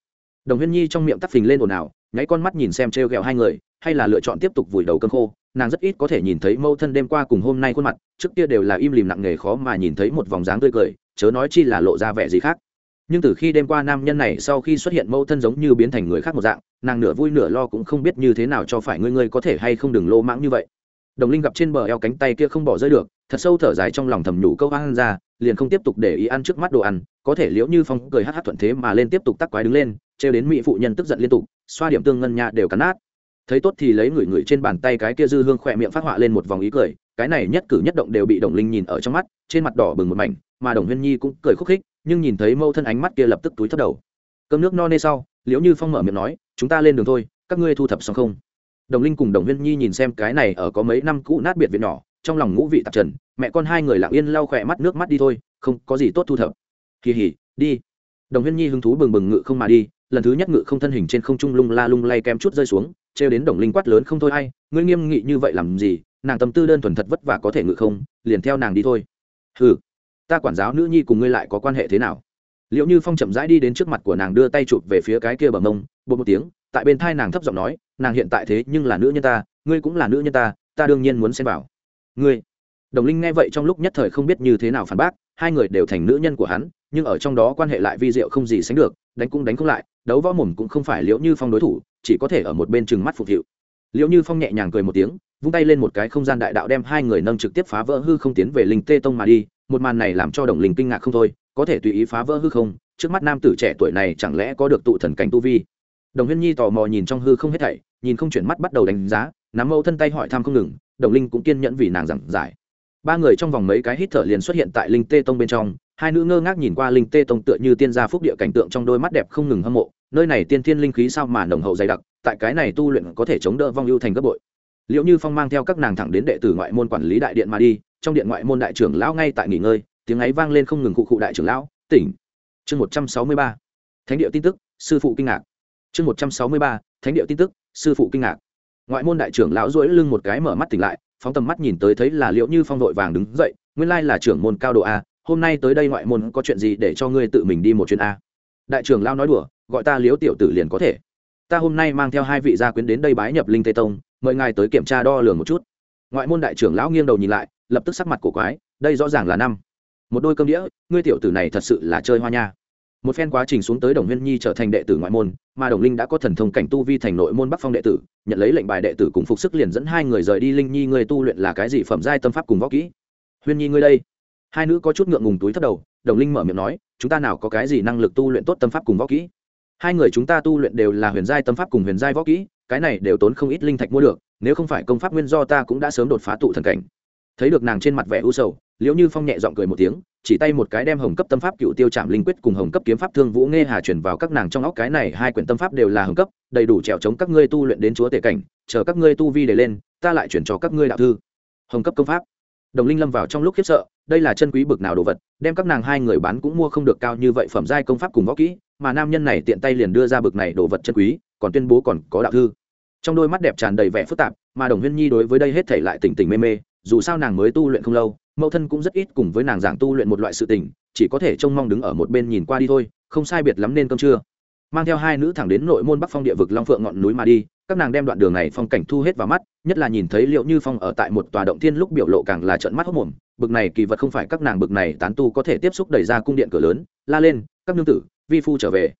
Đồng huyên nhi trong miệng tắt phình lên ồn ào, nháy con mắt nhìn xem t r e o g ẹ o hai người, hay là lựa chọn tiếp tục vùi đầu cơm khô. Nàng rất ít có thể nhìn thấy mâu thân đêm qua cùng hôm nay khuôn mặt, trước kia đều là im lìm nặng nề khó mà nhìn thấy một vòng dáng tươi cười, chớ nói chi là lộ ra vẻ gì khác nhưng từ khi đêm qua nam nhân này sau khi xuất hiện mẫu thân giống như biến thành người khác một dạng, nàng nửa vui nửa lo cũng không biết như thế nào cho phải ngươi ngươi có thể hay không đừng lô mãng như vậy. Đồng linh gặp trên bờ eo cánh tay kia không bỏ rơi được, thật sâu thở dài trong lòng thầm nhủ câu ăn ra, liền không tiếp tục để ý ăn trước mắt đồ ăn, có thể liễu như phong cười hát hát thuận thế mà lên tiếp tục tắc quái đứng lên, trêu đến mỹ phụ nhân tức giận liên tục, xoa điểm tương ngân nhà đều cắn nát. Thấy tốt thì lấy người người trên bàn tay cái kia dư hương khỏe miệng phát họa lên một vòng ý cười, cái này nhất cử nhất động đều bị đồng linh nhìn ở trong mắt, trên mặt đỏ bừng một mảnh, mà đồng huyên nhi cũng cười khúc khích nhưng nhìn thấy mâu thân ánh mắt kia lập tức túi thất đầu. Cơm nước no nê sau, liễu như phong mở miệng nói, chúng ta lên đường thôi, các ngươi thu thập xong không? Đồng linh cùng đồng huyên nhi nhìn xem cái này ở có mấy năm cũ nát biệt viện nhỏ, trong lòng ngũ vị tạp trần, mẹ con hai người lặng yên lau khỏe mắt nước mắt đi thôi, không có gì tốt thu thập. Kỳ hỉ, đi. Đồng huyên nhi hứng thú bừng bừng ngự không mà đi, lần thứ nhất ngự không thân hình trên không trung lung la lung lay kém chút rơi xuống, trêu đến đồng linh quát lớn không thôi hay ngươi nghiêm nghị như vậy làm gì? Nàng tâm tư đơn thuần thật vất vả có thể ngự không, liền theo nàng đi thôi. Hừ ta quản giáo nữ nhi cùng ngươi lại có quan hệ thế nào? Liệu như phong chậm rãi đi đến trước mặt của nàng đưa tay chụp về phía cái kia bờ mông bột một tiếng, tại bên thai nàng thấp giọng nói, nàng hiện tại thế nhưng là nữ nhân ta, ngươi cũng là nữ nhân ta ta đương nhiên muốn xem vào. Ngươi. Đồng linh nghe vậy trong lúc nhất thời không biết như thế nào phản bác, hai người đều thành nữ nhân của hắn, nhưng ở trong đó quan hệ lại vi diệu không gì sánh được, đánh cũng đánh không lại, đấu võ mồm cũng không phải liễu như phong đối thủ, chỉ có thể ở một bên chừng mắt phục hiệu. Liễu như phong nhẹ nhàng cười một tiếng, vung tay lên một cái không gian đại đạo đem hai người nâng trực tiếp phá vỡ hư không tiến về linh tê tông mà đi một màn này làm cho đồng linh kinh ngạc không thôi, có thể tùy ý phá vỡ hư không, trước mắt nam tử trẻ tuổi này chẳng lẽ có được tụ thần cảnh tu vi? Đồng huyên nhi tò mò nhìn trong hư không hết thảy, nhìn không chuyển mắt bắt đầu đánh giá, nắm mẫu thân tay hỏi thăm không ngừng, đồng linh cũng kiên nhẫn vì nàng giảng giải. Ba người trong vòng mấy cái hít thở liền xuất hiện tại linh tê tông bên trong, hai nữ ngơ ngác nhìn qua linh tê tông tựa như tiên gia phúc địa cảnh tượng trong đôi mắt đẹp không ngừng hâm mộ, nơi này tiên thiên linh khí sao mà nồng hậu dày đặc, tại cái này tu luyện có thể chống đỡ vong ưu thành gấp bội. Liệu như phong mang theo các nàng thẳng đến đệ tử ngoại môn quản lý đại điện mà đi trong điện ngoại môn đại trưởng lão ngay tại nghỉ ngơi, tiếng ấy vang lên không ngừng cụ cụ đại trưởng lão, tỉnh. Chương một trăm sáu mươi ba, thánh điệu tin tức, sư phụ kinh ngạc. Chương một trăm sáu mươi ba, thánh điệu tin tức, sư phụ kinh ngạc. Ngoại môn đại trưởng lão duỗi lưng một cái mở mắt tỉnh lại, phóng tầm mắt nhìn tới thấy là liệu như phong vội vàng đứng dậy, nguyên lai là trưởng môn cao độ a, hôm nay tới đây ngoại môn có chuyện gì để cho ngươi tự mình đi một chuyến a? Đại trưởng lão nói đùa, gọi ta liếu tiểu tử liền có thể. Ta hôm nay mang theo hai vị gia quyến đến đây bái nhập linh tây tông, mời ngài tới kiểm tra đo lường một chút. Ngoại môn đại trưởng lão nghiêng đầu nhìn lại lập tức sắc mặt của quái, đây rõ ràng là năm. Một đôi cơm đĩa, ngươi tiểu tử này thật sự là chơi hoa nha. Một phen quá trình xuống tới đồng huyên nhi trở thành đệ tử ngoại môn, mà đồng linh đã có thần thông cảnh tu vi thành nội môn bắc phong đệ tử, nhận lấy lệnh bài đệ tử cùng phục sức liền dẫn hai người rời đi linh nhi ngươi tu luyện là cái gì phẩm giai tâm pháp cùng võ kỹ? Huyên nhi ngươi đây. Hai nữ có chút ngượng ngùng túi thất đầu, đồng linh mở miệng nói, chúng ta nào có cái gì năng lực tu luyện tốt tâm pháp cùng võ kỹ? Hai người chúng ta tu luyện đều là huyền giai tâm pháp cùng huyền giai võ kỹ, cái này đều tốn không ít linh thạch mua được, nếu không phải công pháp nguyên do ta cũng đã sớm đột phá tụ thần cảnh thấy được nàng trên mặt vẻ u sầu, liễu như phong nhẹ giọng cười một tiếng, chỉ tay một cái đem hồng cấp tâm pháp cựu tiêu trảm linh quyết cùng hồng cấp kiếm pháp thương vũ nghe hà chuyển vào các nàng trong óc cái này hai quyển tâm pháp đều là hồng cấp, đầy đủ trèo chống các ngươi tu luyện đến chúa tể cảnh, chờ các ngươi tu vi để lên, ta lại chuyển cho các ngươi đạo thư. Hồng cấp công pháp. Đồng linh lâm vào trong lúc khiếp sợ, đây là chân quý bực nào đồ vật, đem các nàng hai người bán cũng mua không được cao như vậy phẩm giai công pháp cùng võ kỹ, mà nam nhân này tiện tay liền đưa ra bực này đồ vật chân quý, còn tuyên bố còn có đạo thư. Trong đôi mắt đẹp tràn đầy vẻ phức tạp, mà đồng huyên nhi đối với đây hết thể lại tỉnh tỉnh mê mê dù sao nàng mới tu luyện không lâu, mẫu thân cũng rất ít cùng với nàng giảng tu luyện một loại sự tình, chỉ có thể trông mong đứng ở một bên nhìn qua đi thôi, không sai biệt lắm nên cơm trưa. Mang theo hai nữ thẳng đến nội môn bắc phong địa vực long phượng ngọn núi mà đi, các nàng đem đoạn đường này phong cảnh thu hết vào mắt, nhất là nhìn thấy liệu như phong ở tại một tòa động thiên lúc biểu lộ càng là trận mắt hốc mồm, bực này kỳ vật không phải các nàng bực này tán tu có thể tiếp xúc đẩy ra cung điện cửa lớn, la lên, các nương tử, vi phu trở về.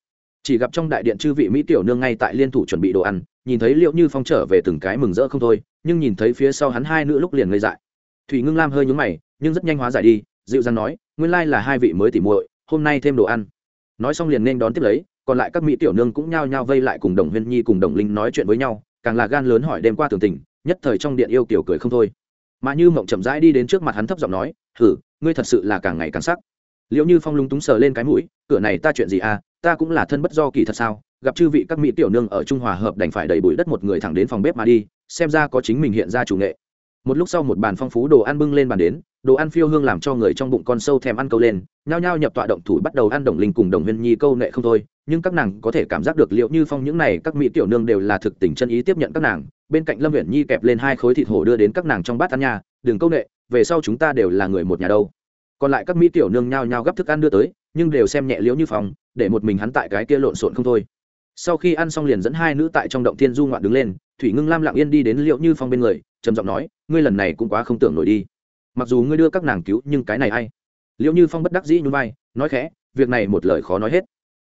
Chỉ gặp trong đại điện chư vị mỹ tiểu nương ngay tại liên thủ chuẩn bị đồ ăn nhìn thấy liệu như phong trở về từng cái mừng rỡ không thôi, nhưng nhìn thấy phía sau hắn hai nữ lúc liền ngây dại. Thủy ngưng lam hơi nhúng mày, nhưng rất nhanh hóa giải đi, dịu dàng nói, nguyên lai là hai vị mới tỉ muội, hôm nay thêm đồ ăn. Nói xong liền nên đón tiếp lấy, còn lại các mỹ tiểu nương cũng nhao nhao vây lại cùng đồng huyên nhi cùng đồng linh nói chuyện với nhau, càng là gan lớn hỏi đêm qua tường tình, nhất thời trong điện yêu kiểu cười không thôi. Mà như mộng chậm rãi đi đến trước mặt hắn thấp giọng nói thử ngươi thật sự là càng ngày càng sắc. Liệu như phong lúng túng sờ lên cái mũi, cửa này ta chuyện gì à ta cũng là thân bất do kỳ thật sao? Gặp chư vị các mỹ tiểu nương ở trung hòa hợp đành phải đẩy bụi đất một người thẳng đến phòng bếp mà đi, xem ra có chính mình hiện ra chủ nghệ. Một lúc sau một bàn phong phú đồ ăn bưng lên bàn đến, đồ ăn phiêu hương làm cho người trong bụng con sâu thèm ăn câu lên, nhao nhao nhập tọa động thủ bắt đầu ăn đồng linh cùng đồng huyên nhi câu nệ không thôi, nhưng các nàng có thể cảm giác được liệu như phong những này các mỹ tiểu nương đều là thực tình chân ý tiếp nhận các nàng. Bên cạnh lâm huyện nhi kẹp lên hai khối thịt hổ đưa đến các nàng trong bát ăn nhà đừng câu nệ, về sau chúng ta đều là người một nhà đâu. Còn lại các mỹ tiểu nương nhao nhao gấp thức ăn đưa tới, nhưng đều xem nhẹ liễu như phong, để một mình hắn tại cái kia lộn xộn không thôi sau khi ăn xong liền dẫn hai nữ tại trong động thiên du ngoạn đứng lên, thủy ngưng lam lặng yên đi đến liệu như phong bên người, trầm giọng nói, ngươi lần này cũng quá không tưởng nổi đi. Mặc dù ngươi đưa các nàng cứu, nhưng cái này a i liệu như phong bất đắc dĩ nhún vai, nói khẽ, việc này một lời khó nói hết.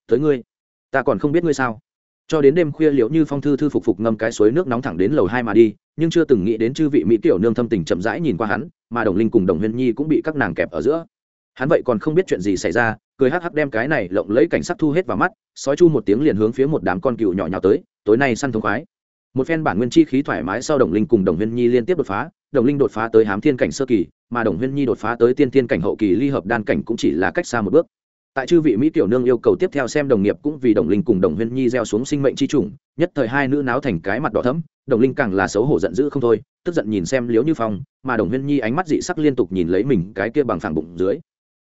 Tới ngươi. Ta còn không biết ngươi sao. Cho đến đêm khuya liệu như phong thư thư phục phục ngâm cái suối nước nóng thẳng đến lầu hai mà đi, nhưng chưa từng nghĩ đến chư vị mỹ tiểu nương thâm tình chậm rãi nhìn qua hắn, mà đồng linh cùng đồng huyên nhi cũng bị các nàng kẹp ở giữa. Hắn vậy còn không biết chuyện gì xảy ra cười hắc hắc đem cái này lộng lấy cảnh sắc thu hết vào mắt, sói chu một tiếng liền hướng phía một đám con cừu nhỏ nhỏ tới, tối nay săn thống khoái. Một phen bản nguyên chi khí thoải mái sau đồng linh cùng đồng huyên nhi liên tiếp đột phá, đồng linh đột phá tới hám thiên cảnh sơ kỳ, mà đồng huyên nhi đột phá tới tiên thiên cảnh hậu kỳ ly hợp đan cảnh cũng chỉ là cách xa một bước. Tại chư vị mỹ tiểu nương yêu cầu tiếp theo xem đồng nghiệp cũng vì đồng linh cùng đồng huyên nhi gieo xuống sinh mệnh chi chủng, nhất thời hai nữ náo thành cái mặt đỏ thấm đồng linh càng là xấu hổ giận dữ không thôi, tức giận nhìn xem liếu như phong, mà đồng huyên nhi ánh mắt dị sắc liên tục nhìn lấy mình cái kia bằng phẳng bụng dưới.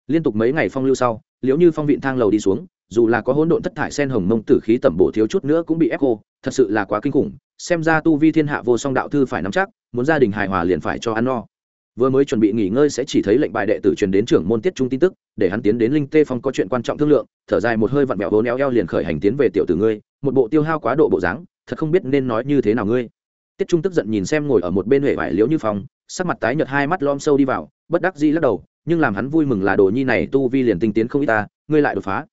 Liên tục mấy ngày phong lưu sau liếu như phong vịn thang lầu đi xuống, dù là có hỗn độn thất thải sen hồng mông tử khí tẩm bổ thiếu chút nữa cũng bị ép khô, thật sự là quá kinh khủng, xem ra tu vi thiên hạ vô song đạo thư phải nắm chắc, muốn gia đình hài hòa liền phải cho ăn no. Vừa mới chuẩn bị nghỉ ngơi sẽ chỉ thấy lệnh bài đệ tử truyền đến trưởng môn tiết trung tin tức, để hắn tiến đến linh tê phong có chuyện quan trọng thương lượng, thở dài một hơi vặn vẹo vốn éo eo liền khởi hành tiến về tiểu tử ngươi, một bộ tiêu hao quá độ bộ dáng, thật không biết nên nói như thế nào ngươi. Tiết trung tức giận nhìn xem ngồi ở một bên huệ vải liễu như phong, sắc mặt tái nhợt hai mắt lom sâu đi vào, bất đắc dĩ lắc đầu nhưng làm hắn vui mừng là đồ nhi này tu vi liền tinh tiến không ít ta, ngươi lại đột phá.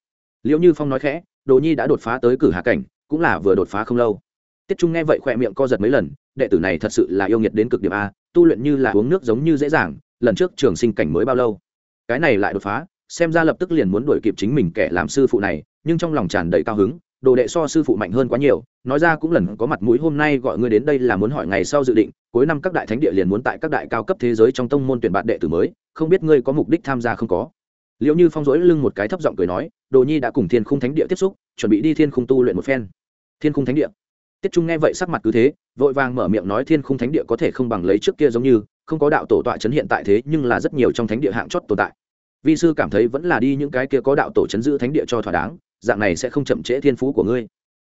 Liễu như phong nói khẽ, đồ nhi đã đột phá tới cử hạ cảnh, cũng là vừa đột phá không lâu. Tiết trung nghe vậy khỏe miệng co giật mấy lần, đệ tử này thật sự là yêu nghiệt đến cực điểm a, tu luyện như là uống nước giống như dễ dàng, lần trước trường sinh cảnh mới bao lâu. Cái này lại đột phá, xem ra lập tức liền muốn đuổi kịp chính mình kẻ làm sư phụ này, nhưng trong lòng tràn đầy cao hứng, đồ đệ so sư phụ mạnh hơn quá nhiều, nói ra cũng lần có mặt mũi hôm nay gọi ngươi đến đây là muốn hỏi ngày sau dự định cuối năm các đại thánh địa liền muốn tại các đại cao cấp thế giới trong tông môn tuyển bạn đệ tử mới, không biết ngươi có mục đích tham gia không có? Liệu như phong rỗi lưng một cái thấp giọng cười nói, đồ nhi đã cùng thiên khung thánh địa tiếp xúc, chuẩn bị đi thiên khung tu luyện một phen. Thiên khung thánh địa. Tiết trung nghe vậy sắc mặt cứ thế, vội vàng mở miệng nói thiên khung thánh địa có thể không bằng lấy trước kia giống như, không có đạo tổ tọa chấn hiện tại thế, nhưng là rất nhiều trong thánh địa hạng chót tồn tại. Vi sư cảm thấy vẫn là đi những cái kia có đạo tổ chấn giữ thánh địa cho thỏa đáng, dạng này sẽ không chậm trễ thiên phú của ngươi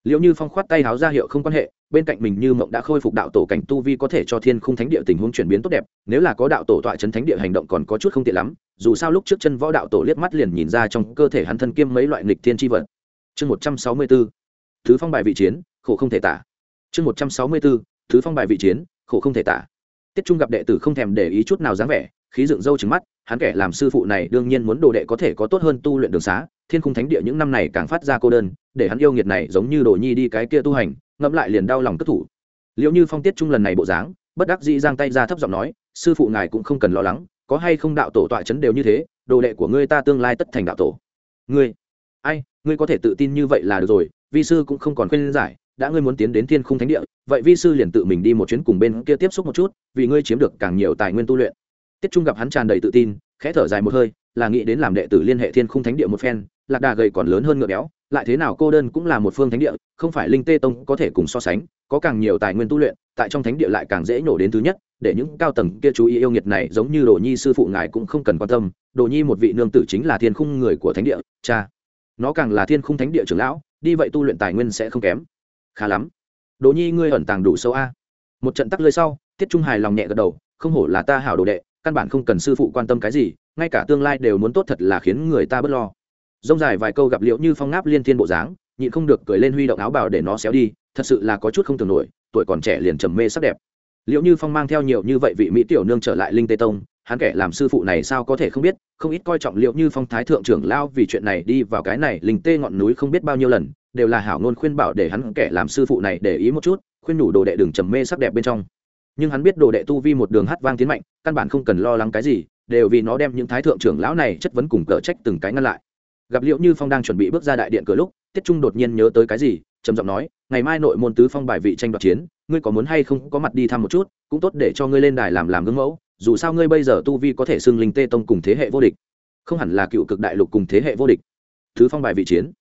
liệu như phong khoát tay háo ra hiệu không quan hệ, bên cạnh mình như mộng đã khôi phục đạo tổ cảnh tu vi có thể cho thiên khung thánh địa tình huống chuyển biến tốt đẹp, nếu là có đạo tổ tọa chấn thánh địa hành động còn có chút không tiện lắm, dù sao lúc trước chân võ đạo tổ liếc mắt liền nhìn ra trong cơ thể hắn thân kiêm mấy loại nghịch thiên tri vật. Chương một trăm sáu mươi b ố thứ phong bài vị chiến, khổ không thể tả. Chương một trăm sáu mươi b ố thứ phong bài vị chiến, khổ không thể tả. Tiết trung gặp đệ tử không thèm để ý chút nào dáng vẻ, khí dựng râu trứng mắt, hắn kẻ làm sư phụ này đương nhiên muốn đồ đệ có thể có tốt hơn tu luyện đường xá thiên khung thánh địa những năm này càng phát ra cô đơn, để hắn yêu nghiệt này giống như đồ nhi đi cái kia tu hành, ngẫm lại liền đau lòng cất thủ. Liệu như phong tiết trung lần này bộ dáng, bất đắc dĩ giang tay ra thấp giọng nói, sư phụ ngài cũng không cần lo lắng, có hay không đạo tổ tọa chấn đều như thế, đồ đệ của ngươi ta tương lai tất thành đạo tổ. Ngươi? Ai, ngươi có thể tự tin như vậy là được rồi, vi sư cũng không còn khuyên giải, đã ngươi muốn tiến đến thiên khung thánh địa, vậy vi sư liền tự mình đi một chuyến cùng bên kia tiếp xúc một chút, vì ngươi chiếm được càng nhiều tài nguyên tu luyện. Tiết trung gặp hắn tràn đầy tự tin, khẽ thở dài một hơi, là nghĩ đến làm đệ tử liên hệ thiên khung thánh địa một phen lạc đà gầy còn lớn hơn ngựa béo, lại thế nào cô đơn cũng là một phương thánh địa, không phải linh tê tông có thể cùng so sánh, có càng nhiều tài nguyên tu luyện, tại trong thánh địa lại càng dễ nổ đến thứ nhất, để những cao tầng kia chú ý yêu nghiệt này giống như đồ nhi sư phụ ngài cũng không cần quan tâm, đồ nhi một vị nương tử chính là thiên khung người của thánh địa, cha. Nó càng là thiên khung thánh địa trưởng lão, đi vậy tu luyện tài nguyên sẽ không kém. Khá lắm. Đồ nhi ngươi ẩn tàng đủ sâu a. Một trận tắc lơi sau, tiết trung hài lòng nhẹ gật đầu, không hổ là ta hảo đồ đệ, căn bản không cần sư phụ quan tâm cái gì, ngay cả tương lai đều muốn tốt thật là khiến người ta bớt lo rông dài vài câu gặp liệu như phong ngáp liên thiên bộ dáng, nhịn không được cười lên huy động áo bào để nó xéo đi, thật sự là có chút không tưởng nổi, tuổi còn trẻ liền trầm mê sắc đẹp. Liệu như phong mang theo nhiều như vậy vị mỹ tiểu nương trở lại linh tê tông, hắn kẻ làm sư phụ này sao có thể không biết, không ít coi trọng liệu như phong thái thượng trưởng lao vì chuyện này đi vào cái này linh tê ngọn núi không biết bao nhiêu lần, đều là hảo ngôn khuyên bảo để hắn kẻ làm sư phụ này để ý một chút, khuyên nhủ đồ đệ đừng trầm mê sắc đẹp bên trong. Nhưng hắn biết đồ đệ tu vi một đường hát vang tiến mạnh, căn bản không cần lo lắng cái gì, đều vì nó đem những thái thượng trưởng lão này chất vấn cùng cờ trách từng cái ngăn lại gặp liệu như phong đang chuẩn bị bước ra đại điện cửa lúc, tiết trung đột nhiên nhớ tới cái gì, trầm giọng nói, ngày mai nội môn tứ phong bài vị tranh đoạt chiến, ngươi có muốn hay không có mặt đi thăm một chút, cũng tốt để cho ngươi lên đài làm làm gương mẫu, dù sao ngươi bây giờ tu vi có thể xưng linh tê tông cùng thế hệ vô địch. Không hẳn là cựu cực đại lục cùng thế hệ vô địch. Thứ phong bài vị chiến.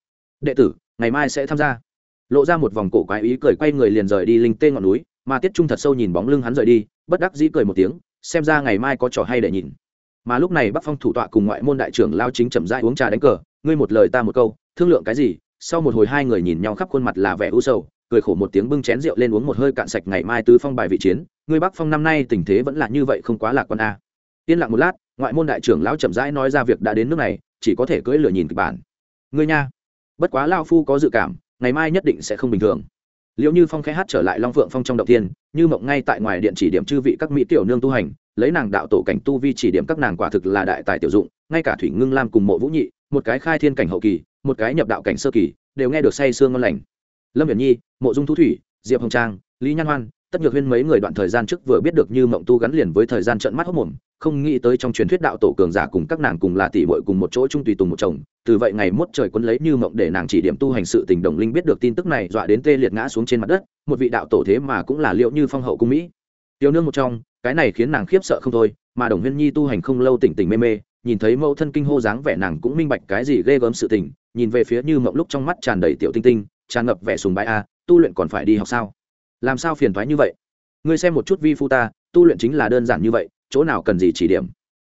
Đệ tử, ngày mai sẽ tham gia. Lộ ra một vòng cổ quái ý cười, quay người liền rời đi linh tê ngọn núi, mà tiết trung thật sâu nhìn bóng lưng hắn rời đi, bất đắc dĩ cười một tiếng, xem ra ngày mai có trò hay để nhìn. Mà lúc này bắc phong thủ tọa cùng ngoại môn đại trưởng lao chính chậm rãi uống trà đánh cờ ngươi một lời ta một câu, thương lượng cái gì? Sau một hồi hai người nhìn nhau khắp khuôn mặt là vẻ u sầu, cười khổ một tiếng bưng chén rượu lên uống một hơi cạn sạch ngày mai tứ phong bài vị chiến. Ngươi bắc phong năm nay tình thế vẫn là như vậy không quá lạc quan a. Yên lặng một lát, ngoại môn đại trưởng lão chậm rãi nói ra việc đã đến nước này, chỉ có thể cưỡi lửa nhìn kịch bản. Ngươi nha, bất quá lao phu có dự cảm, ngày mai nhất định sẽ không bình thường. Liệu như phong khẽ hát trở lại long phượng phong trong động tiên như mộng ngay tại ngoài điện chỉ điểm chư vị các mỹ tiểu nương tu hành, lấy nàng đạo tổ cảnh tu vi chỉ điểm các nàng quả thực là đại tài tiểu dụng, ngay cả thủy ngưng lam cùng mộ vũ nhị một cái khai thiên cảnh hậu kỳ, một cái nhập đạo cảnh sơ kỳ, đều nghe được say sương ngon lành. Lâm viễn nhi, mộ dung thu thủy, diệp hồng trang, lý nhan hoan, tất nhược huyên mấy người đoạn thời gian trước vừa biết được như mộng tu gắn liền với thời gian trận mắt hốc mồm, không nghĩ tới trong truyền thuyết đạo tổ cường giả cùng các nàng cùng là tỷ bội cùng một chỗ chung tùy tùng một chồng. Từ vậy ngày mốt trời quân lấy như mộng để nàng chỉ điểm tu hành sự tình đồng linh biết được tin tức này, dọa đến tê liệt ngã xuống trên mặt đất, một vị đạo tổ thế mà cũng là liệu như phong hậu cung mỹ. Tiêu nương một trong, cái này khiến nàng khiếp sợ không thôi, mà đồng huyên nhi tu hành không lâu tỉnh tỉnh mê mê nhìn thấy mẫu thân kinh hô dáng vẻ nàng cũng minh bạch cái gì ghê gớm sự tình, nhìn về phía như mộng lúc trong mắt tràn đầy tiểu tinh tinh, tràn ngập vẻ sùng bái a tu luyện còn phải đi học sao? Làm sao phiền thoái như vậy? Ngươi xem một chút vi phu ta, tu luyện chính là đơn giản như vậy, chỗ nào cần gì chỉ điểm?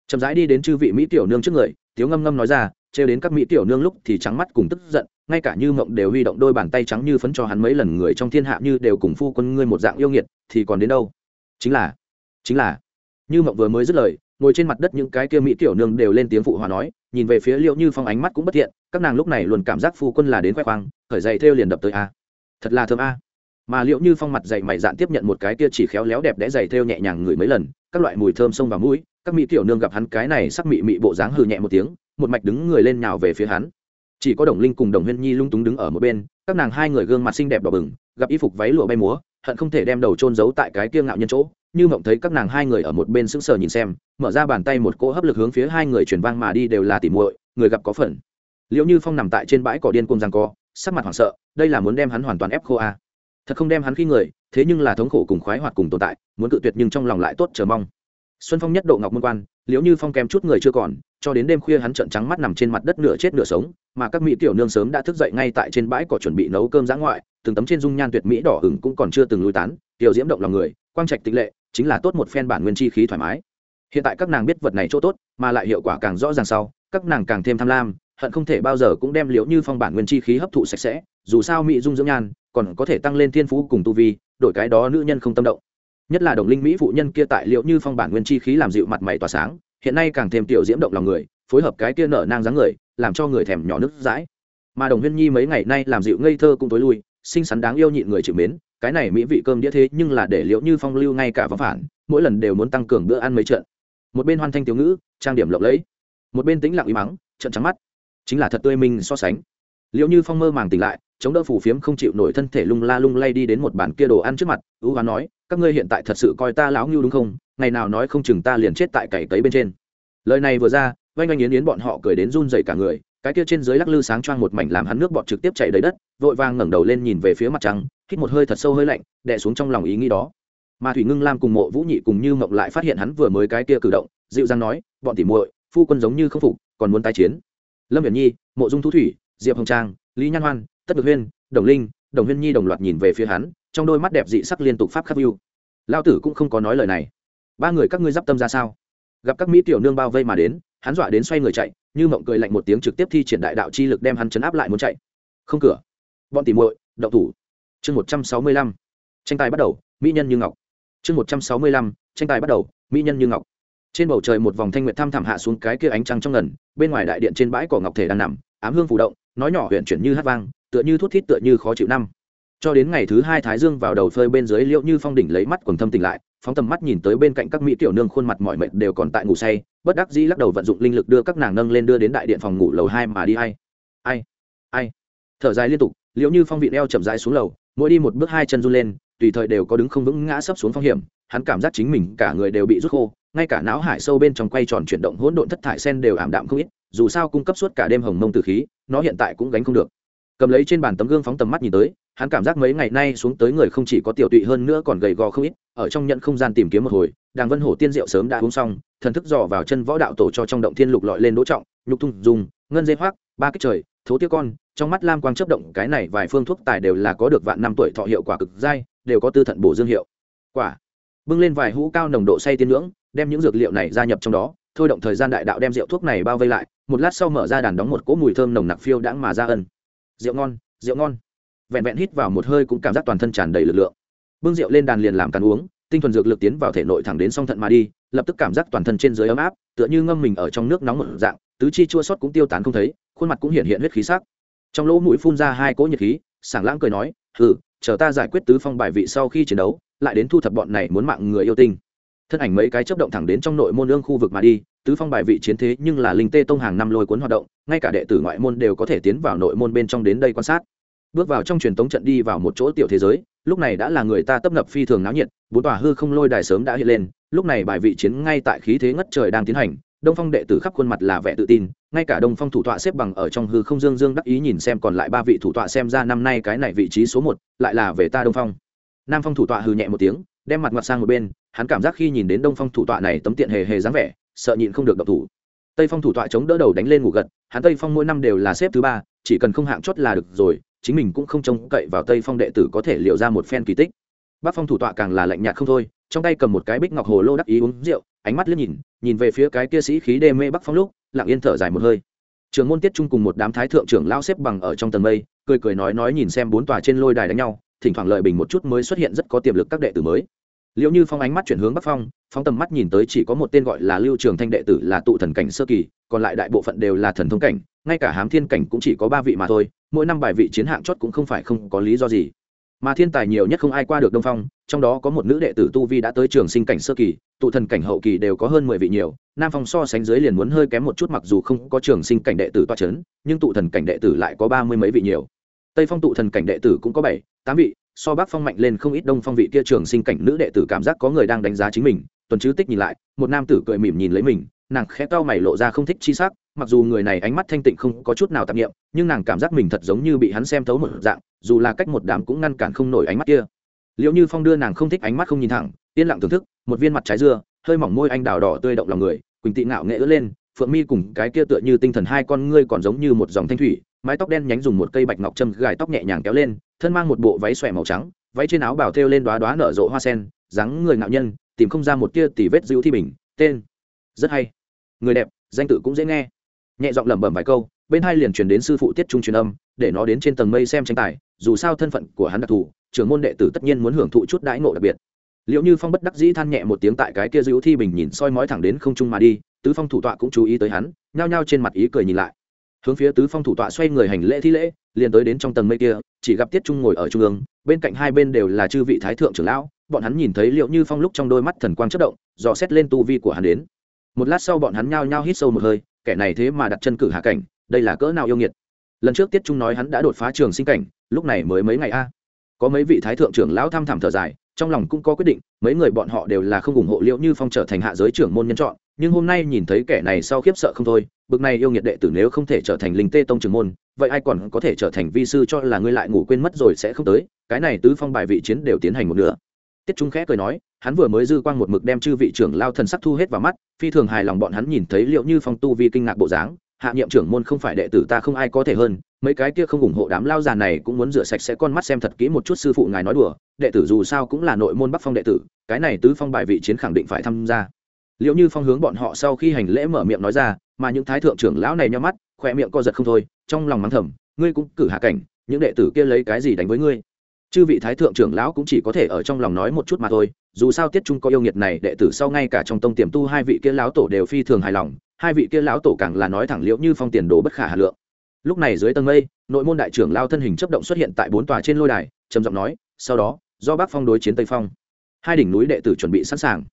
Chậm rãi đi đến chư vị mỹ tiểu nương trước người, tiếu ngâm ngâm nói ra, trêu đến các mỹ tiểu nương lúc thì trắng mắt cùng tức giận, ngay cả như mộng đều huy động đôi bàn tay trắng như phấn cho hắn mấy lần, người trong thiên hạ như đều cùng phu quân ngươi một dạng yêu nghiệt, thì còn đến đâu? Chính là chính là. Như mộng vừa mới dứt lời ngồi trên mặt đất những cái kia mỹ tiểu nương đều lên tiếng phụ hòa nói, nhìn về phía liệu như phong ánh mắt cũng bất thiện, các nàng lúc này luôn cảm giác phu quân là đến khoe khoang, khởi dậy theo liền đập tới a. Thật là thơm a. Mà liệu như phong mặt dày mày dạn tiếp nhận một cái kia chỉ khéo léo đẹp đẽ dày theo nhẹ nhàng ngửi mấy lần, các loại mùi thơm xông vào mũi, các mỹ tiểu nương gặp hắn cái này sắc mị mị bộ dáng hừ nhẹ một tiếng, một mạch đứng người lên nhào về phía hắn. Chỉ có đồng linh cùng đồng huyên nhi lung túng đứng ở một bên, các nàng hai người gương mặt xinh đẹp đỏ bừng, gặp y phục váy lụa bay múa, hận không thể đem đầu trôn giấu tại cái kia ngạo nhân chỗ như mộng thấy các nàng hai người ở một bên sững sờ nhìn xem, mở ra bàn tay một cỗ hấp lực hướng phía hai người chuyển vang mà đi đều là tỉ muội, người gặp có phần liệu như phong nằm tại trên bãi cỏ điên cung giang co, sắc mặt hoảng sợ, đây là muốn đem hắn hoàn toàn ép khô a à. thật không đem hắn khi người, thế nhưng là thống khổ cùng khoái hoạt cùng tồn tại, muốn cự tuyệt nhưng trong lòng lại tốt chờ mong xuân phong nhất độ ngọc môn quan, liễu như phong kèm chút người chưa còn, cho đến đêm khuya hắn trợn trắng mắt nằm trên mặt đất nửa chết nửa sống, mà các mỹ tiểu nương sớm đã thức dậy ngay tại trên bãi cỏ chuẩn bị nấu cơm giã ngoại, từng tấm trên dung nhan tuyệt mỹ đỏ hửng cũng còn chưa từng lui tán, tiểu diễm động lòng người, quang trạch tịch lệ chính là tốt một phen bản nguyên chi khí thoải mái. Hiện tại các nàng biết vật này chỗ tốt, mà lại hiệu quả càng rõ ràng sau, các nàng càng thêm tham lam, hận không thể bao giờ cũng đem liễu như phong bản nguyên chi khí hấp thụ sạch sẽ, dù sao mỹ dung dưỡng nhan, còn có thể tăng lên thiên phú cùng tu vi, đổi cái đó nữ nhân không tâm động. Nhất là đồng linh mỹ phụ nhân kia tại liễu như phong bản nguyên chi khí làm dịu mặt mày tỏa sáng, hiện nay càng thêm tiểu diễm động lòng người, phối hợp cái kia nở nang dáng người, làm cho người thèm nhỏ nước dãi. Mà đồng huyên nhi mấy ngày nay làm dịu ngây thơ cũng tối lui, xinh xắn đáng yêu nhịn người chịu mến cái này mỹ vị cơm đĩa thế nhưng là để liệu như phong lưu ngay cả vắng phản, mỗi lần đều muốn tăng cường bữa ăn mấy trận. Một bên hoan thanh tiểu ngữ, trang điểm lộng lẫy. Một bên tĩnh lặng im mắng, trận trắng mắt. Chính là thật tươi mình so sánh. Liệu như phong mơ màng tỉnh lại, chống đỡ phủ phiếm không chịu nổi thân thể lung la lung lay đi đến một bàn kia đồ ăn trước mặt, ưu hoán nói, các ngươi hiện tại thật sự coi ta lão ngưu đúng không? Ngày nào nói không chừng ta liền chết tại cày tấy bên trên. Lời này vừa ra, oanh oanh yến yến bọn họ cười đến run dậy cả người, cái kia trên dưới lắc lư sáng choang một mảnh làm hắn nước bọt trực tiếp chảy đầy đất, vội vàng ngẩng đầu lên nhìn về phía mặt trăng hít một hơi thật sâu hơi lạnh, đè xuống trong lòng ý nghĩ đó. Mà thủy ngưng lam cùng mộ vũ nhị cùng như mộng lại phát hiện hắn vừa mới cái kia cử động, dịu dàng nói, bọn tỉ muội, phu quân giống như không phục, còn muốn tái chiến. Lâm viễn nhi, mộ dung thu thủy, diệp hồng trang, lý nhan hoan, tất được huyên, đồng linh, đồng huyên nhi đồng loạt nhìn về phía hắn, trong đôi mắt đẹp dị sắc liên tục pháp khắc view. Lao tử cũng không có nói lời này. Ba người các ngươi d i p tâm ra sao? Gặp các mỹ tiểu nương bao vây mà đến, hắn dọa đến xoay người chạy, như mộng cười lạnh một tiếng trực tiếp thi triển đại đạo chi lực đem hắn chấn áp lại muốn chạy. Không cửa. Bọn tỉ muội, động thủ chương một trăm sáu mươi lăm, tranh tài bắt đầu, mỹ nhân như ngọc. Chương một trăm sáu mươi lăm, tranh tài bắt đầu, mỹ nhân như ngọc. Trên bầu trời một vòng thanh nguyện tham thảm hạ xuống cái kia ánh trăng trong ngần, bên ngoài đại điện trên bãi cỏ ngọc thể đang nằm, ám hương phủ động, nói nhỏ huyện chuyển như hát vang, tựa như thút thít tựa như khó chịu năm. Cho đến ngày thứ hai thái dương vào đầu phơi bên dưới liệu như phong đỉnh lấy mắt quần thâm tỉnh lại, phóng tầm mắt nhìn tới bên cạnh các mỹ tiểu nương khuôn mặt mọi mệt đều còn tại ngủ say, bất đắc dĩ lắc đầu vận dụng linh lực đưa các nàng nâng lên đưa đến đại điện phòng ngủ lầu hai mà đi hay ai ai. Thở dài liên tục liệu như phong vị eo chậm rãi xuống lầu mỗi đi một bước hai chân run lên, tùy thời đều có đứng không vững ngã sấp xuống phong hiểm, hắn cảm giác chính mình cả người đều bị rút khô, ngay cả não hải sâu bên trong quay tròn chuyển động hỗn độn thất thải sen đều ảm đạm không ít, dù sao cung cấp suốt cả đêm hồng mông từ khí, nó hiện tại cũng gánh không được. Cầm lấy trên bàn tấm gương phóng tầm mắt nhìn tới, hắn cảm giác mấy ngày nay xuống tới người không chỉ có tiểu tụy hơn nữa còn gầy gò không ít, ở trong nhận không gian tìm kiếm một hồi, đàng vân hổ tiên diệu sớm đã uống xong, thần thức dò vào chân võ đạo tổ cho trong động thiên lục lọi lên đỗ trọng, nhục thung dùng, ngân dây hoác, ba cái trời thố tiêu con, trong mắt lam quang chấp động, cái này vài phương thuốc tài đều là có được vạn năm tuổi thọ hiệu quả cực dai, đều có tư thận bổ dương hiệu. Quả. Bưng lên vài hũ cao nồng độ say tiên ngưỡng, đem những dược liệu này gia nhập trong đó, thôi động thời gian đại đạo đem rượu thuốc này bao vây lại, một lát sau mở ra đàn đóng một cỗ mùi thơm nồng nặc phiêu đãng mà ra ân. Rượu ngon rượu ngon. Vẹn vẹn hít vào một hơi cũng cảm giác toàn thân tràn đầy lực lượng. Bưng rượu lên đàn liền làm càn uống, tinh thuần dược lực tiến vào thể nội thẳng đến song thận mà đi, lập tức cảm giác toàn thân trên dưới ấm áp, tựa như ngâm mình ở trong nước nóng một dạng, tứ chi chua sót cũng tiêu tán không thấy khuôn mặt cũng hiện hiện huyết khí sắc. Trong lỗ mũi phun ra hai cỗ nhiệt khí, sảng lãng cười nói ừ chờ ta giải quyết tứ phong bài vị sau khi chiến đấu, lại đến thu thập bọn này muốn mạng người yêu tinh. Thân ảnh mấy cái chấp động thẳng đến trong nội môn lương khu vực mà đi, tứ phong bài vị chiến thế nhưng là linh tê tông hàng năm lôi cuốn hoạt động, ngay cả đệ tử ngoại môn đều có thể tiến vào nội môn bên trong đến đây quan sát. Bước vào trong truyền tống trận đi vào một chỗ tiểu thế giới, lúc này đã là người ta tấp nập phi thường náo nhiệt, bốn tòa hư không lôi đài sớm đã hiện lên, lúc này bài vị chiến ngay tại khí thế ngất trời đang tiến hành đông phong đệ tử khắp khuôn mặt là vẻ tự tin, ngay cả đông phong thủ tọa xếp bằng ở trong hư không dương dương đắc ý nhìn xem còn lại ba vị thủ tọa xem ra năm nay cái này vị trí số một, lại là về ta đông phong. Nam phong thủ tọa hư nhẹ một tiếng, đem mặt ngoặt sang một bên, hắn cảm giác khi nhìn đến đông phong thủ tọa này tấm tiện hề hề dáng vẻ, sợ nhịn không được độc thủ. Tây phong thủ tọa chống đỡ đầu đánh lên ngủ gật, hắn tây phong mỗi năm đều là xếp thứ ba, chỉ cần không hạng chót là được rồi, chính mình cũng không trông cậy vào tây phong đệ tử có thể liệu ra một phen kỳ tích. Bắc phong thủ tọa càng là lạnh nhạt không thôi trong tay cầm một cái bích ngọc hồ lô đắc ý uống rượu, ánh mắt liếc nhìn nhìn về phía cái kia sĩ khí đê mê bắc phong lúc, lặng yên thở dài một hơi. Trường môn tiết trung cùng một đám thái thượng trưởng lao xếp bằng ở trong tầng mây, cười cười nói nói nhìn xem bốn tòa trên lôi đài đánh nhau, thỉnh thoảng lợi bình một chút mới xuất hiện rất có tiềm lực các đệ tử mới. Liệu như phong ánh mắt chuyển hướng bắc phong phong tầm mắt nhìn tới chỉ có một tên gọi là lưu trường thanh đệ tử là tụ thần cảnh sơ kỳ, còn lại đại bộ phận đều là thần thông cảnh, ngay cả hám thiên cảnh cũng chỉ có ba vị mà thôi, mỗi năm bài vị chiến hạng chót cũng không phải không có lý do gì mà thiên tài nhiều nhất không ai qua được đông phong, trong đó có một nữ đệ tử tu vi đã tới trường sinh cảnh sơ kỳ, tụ thần cảnh hậu kỳ đều có hơn mười vị nhiều, nam phong so sánh dưới liền muốn hơi kém một chút mặc dù không có trường sinh cảnh đệ tử toa c h ấ n nhưng tụ thần cảnh đệ tử lại có ba mươi mấy vị nhiều. Tây phong tụ thần cảnh đệ tử cũng có bảy, tám vị, so bắc phong mạnh lên không ít đông phong vị kia trường sinh cảnh nữ đệ tử cảm giác có người đang đánh giá chính mình, tuần chứ tích nhìn lại, một nam tử cười mỉm nhìn lấy mình, nàng khẽ cau mày lộ ra không thích chi sắc mặc dù người này ánh mắt thanh tịnh không có chút nào tạp nghiệm nhưng nàng cảm giác mình thật giống như bị hắn xem thấu một dạng, dù là cách một đám cũng ngăn cản không nổi ánh mắt kia. Liệu như phong đưa nàng không thích ánh mắt không nhìn thẳng, yên lặng thưởng thức, một viên mặt trái dưa, hơi mỏng môi anh đào đỏ tươi động lòng người, quỳnh tị ngạo nghệ ứa lên, phượng mi cùng cái kia tựa như tinh thần hai con ngươi còn giống như một dòng thanh thủy, mái tóc đen nhánh dùng một cây bạch ngọc châm gài tóc nhẹ nhàng kéo lên, thân mang một bộ váy xòe màu trắng, váy trên áo bào thêu lên đoá đoá nở rộ hoa sen, dáng người ngạo nhân, tìm không ra một tia tỉ vết dữ thi bình, tên. Rất hay. Người đẹp, danh tự cũng dễ nghe nhẹ giọng lẩm bẩm vài câu, bên hai liền truyền đến sư phụ tiết trung truyền âm, để nó đến trên tầng mây xem tranh tài, dù sao thân phận của hắn đặc thù, trưởng môn đệ tử tất nhiên muốn hưởng thụ chút đãi ngộ đặc biệt. Liệu như phong bất đắc dĩ than nhẹ một tiếng tại cái kia dữ thi bình nhìn soi mói thẳng đến không trung mà đi, tứ phong thủ tọa cũng chú ý tới hắn, nhao nhao trên mặt ý cười nhìn lại. Hướng phía tứ phong thủ tọa xoay người hành lễ thi lễ, liền tới đến trong tầng mây kia, chỉ gặp tiết trung ngồi ở trung ương, bên cạnh hai bên đều là chư vị thái thượng trưởng lão, bọn hắn nhìn thấy liệu như phong lúc trong đôi mắt thần quang chất động, dò xét lên tu vi của hắn đến. Một lát sau bọn hắn nhao nhao hít sâu một hơi kẻ này thế mà đặt chân cử hạ cảnh, đây là cỡ nào yêu nghiệt. Lần trước tiết trung nói hắn đã đột phá trường sinh cảnh, lúc này mới mấy ngày a. Có mấy vị thái thượng trưởng lão thăm thẳm thở dài, trong lòng cũng có quyết định, mấy người bọn họ đều là không ủng hộ liệu như phong trở thành hạ giới trưởng môn nhân chọn, nhưng hôm nay nhìn thấy kẻ này sau khiếp sợ không thôi, bực này yêu nghiệt đệ tử nếu không thể trở thành linh tê tông trưởng môn, vậy ai còn có thể trở thành vi sư cho là ngươi lại ngủ quên mất rồi sẽ không tới, cái này tứ phong bài vị chiến đều tiến hành một nửa tiết trung khẽ cười nói, hắn vừa mới dư quang một mực đem chư vị trưởng lao thần sắc thu hết vào mắt, phi thường hài lòng bọn hắn nhìn thấy liệu như phong tu vi kinh ngạc bộ dáng, hạ nhiệm trưởng môn không phải đệ tử ta không ai có thể hơn, mấy cái kia không ủng hộ đám lao già này cũng muốn rửa sạch sẽ con mắt xem thật kỹ một chút sư phụ ngài nói đùa, đệ tử dù sao cũng là nội môn bắc phong đệ tử, cái này tứ phong bài vị chiến khẳng định phải tham gia. Liệu như phong hướng bọn họ sau khi hành lễ mở miệng nói ra, mà những thái thượng trưởng lão này nhắm mắt khỏe miệng co giật không thôi, trong lòng mắng thầm, ngươi cũng cử hạ cảnh, những đệ tử kia lấy cái gì đánh với ngươi? Chư vị thái thượng trưởng lão cũng chỉ có thể ở trong lòng nói một chút mà thôi, dù sao tiết trung có yêu nghiệt này, đệ tử sau ngay cả trong tông tiềm tu hai vị kia lão tổ đều phi thường hài lòng, hai vị kia lão tổ càng là nói thẳng liễu như phong tiền đồ bất khả hà lượng. Lúc này dưới tầng mây, nội môn đại trưởng lao thân hình chấp động xuất hiện tại bốn tòa trên lôi đài, trầm giọng nói, sau đó, do bắc phong đối chiến tây phong. Hai đỉnh núi đệ tử chuẩn bị sẵn sàng.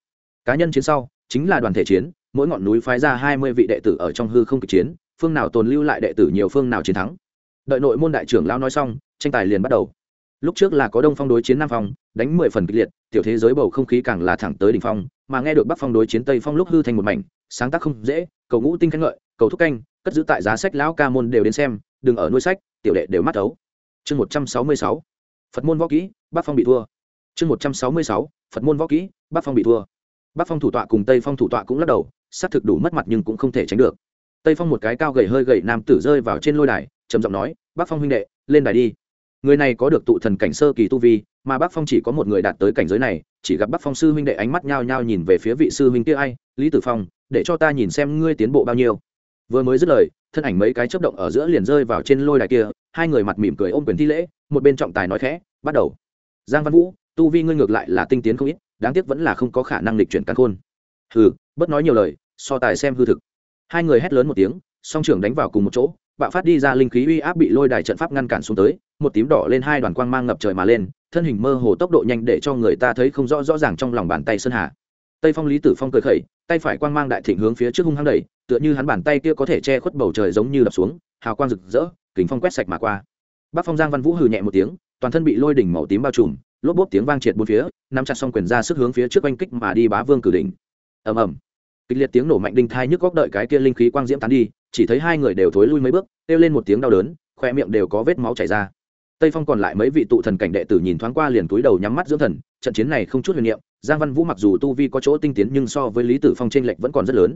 Cá nhân chiến sau, chính là đoàn thể chiến, mỗi ngọn núi phái ra hai mươi vị đệ tử ở trong hư không kịch chiến, phương nào tồn lưu lại đệ tử nhiều phương nào chiến thắng. Đợi nội môn đại trưởng lao nói xong, tranh tài liền bắt đầu lúc trước là có đông phong đối chiến nam phong, đánh mười phần kịch liệt, tiểu thế giới bầu không khí càng là thẳng tới đỉnh phong, mà nghe được bắc phong đối chiến tây phong lúc hư thành một mảnh, sáng tác không dễ, cầu ngũ tinh khen ngợi, cầu thúc canh, cất giữ tại giá sách lão ca môn đều đến xem, đừng ở nuôi sách, tiểu đệ đều mắt ấu. Chương một trăm sáu mươi sáu, phật môn võ kỹ, bắc phong bị thua. Chương một trăm sáu mươi sáu, phật môn võ kỹ, bắc phong bị thua. Bắc phong thủ tọa cùng tây phong thủ tọa cũng lắc đầu, xác thực đủ mất mặt nhưng cũng không thể tránh được. Tây phong một cái cao gầy hơi gầy nam tử rơi vào trên lôi đài, trầm giọng nói, bắc phong huynh đệ, lên đài đi người này có được tụ thần cảnh sơ kỳ tu vi, mà bác phong chỉ có một người đạt tới cảnh giới này, chỉ gặp bác phong sư huynh đệ ánh mắt nhao nhao nhìn về phía vị sư huynh kia ai, lý tử phong, để cho ta nhìn xem ngươi tiến bộ bao nhiêu. Vừa mới dứt lời, thân ảnh mấy cái chấp động ở giữa liền rơi vào trên lôi đài kia, hai người mặt mỉm cười ôm quyền thi lễ, một bên trọng tài nói khẽ, bắt đầu. Giang văn vũ, tu vi ngươi ngược lại là tinh tiến không ít, đáng tiếc vẫn là không có khả năng lịch chuyển cắn khôn. Hừ bất nói nhiều lời, so tài xem hư thực. Hai người hét lớn một tiếng, song trưởng đánh vào cùng một chỗ bạo phát đi ra linh khí uy áp bị lôi đài trận pháp ngăn cản xuống tới, một tím đỏ lên hai đoàn quang mang ngập trời mà lên, thân hình mơ hồ tốc độ nhanh để cho người ta thấy không rõ rõ ràng trong lòng bàn tay sơn hà. Tây phong lý tử phong cười khẩy, tay phải quang mang đại thịnh hướng phía trước hung hăng đẩy, tựa như hắn bàn tay kia có thể che khuất bầu trời giống như đập xuống, hào quang rực rỡ, kính phong quét sạch mà qua. Bắc phong giang văn vũ hừ nhẹ một tiếng, toàn thân bị lôi đỉnh màu tím bao trùm, lốp bốp tiếng vang triệt bốn phía, nắm chặt xong quyền ra sức hướng phía trước oanh kích mà đi bá vương cử đỉnh. Ầm ầm. Kịch liệt tiếng nổ mạnh đinh thai nhức góc đợi cái kia linh khí quang diễm tán đi chỉ thấy hai người đều thối lui mấy bước, kêu lên một tiếng đau đớn, khoe miệng đều có vết máu chảy ra. Tây phong còn lại mấy vị tụ thần cảnh đệ tử nhìn thoáng qua liền túi đầu nhắm mắt dưỡng thần, trận chiến này không chút huyền niệm, giang văn vũ mặc dù tu vi có chỗ tinh tiến nhưng so với lý tử phong t r ê n lệch vẫn còn rất lớn.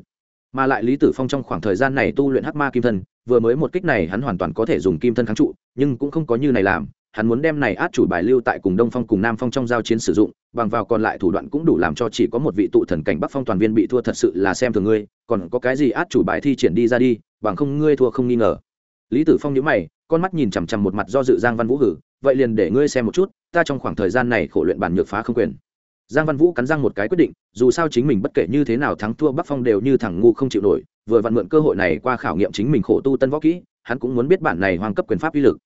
Mà lại lý tử phong trong khoảng thời gian này tu luyện hắc ma kim thân, vừa mới một kích này hắn hoàn toàn có thể dùng kim thân kháng trụ, nhưng cũng không có như này làm hắn muốn đem này át chủ bài lưu tại cùng đông phong cùng nam phong trong giao chiến sử dụng, bằng vào còn lại thủ đoạn cũng đủ làm cho chỉ có một vị tụ thần cảnh bắc phong toàn viên bị thua thật sự là xem thường ngươi, còn có cái gì át chủ bài thi triển đi ra đi, bằng không ngươi thua không nghi ngờ. Lý tử phong nhíu mày, con mắt nhìn chằm chằm một mặt do dự giang văn vũ hử, vậy liền để ngươi xem một chút, ta trong khoảng thời gian này khổ luyện bản nhược phá không quyền. Giang văn vũ cắn răng một cái quyết định, dù sao chính mình bất kể như thế nào thắng thua bắc phong đều như thằng ngu không chịu nổi, vừa vặn mượn cơ hội này qua khảo nghiệm chính mình khổ tu tân võ kỹ, hắn cũng muốn biết bản này hoang cấp quyền pháp uy lực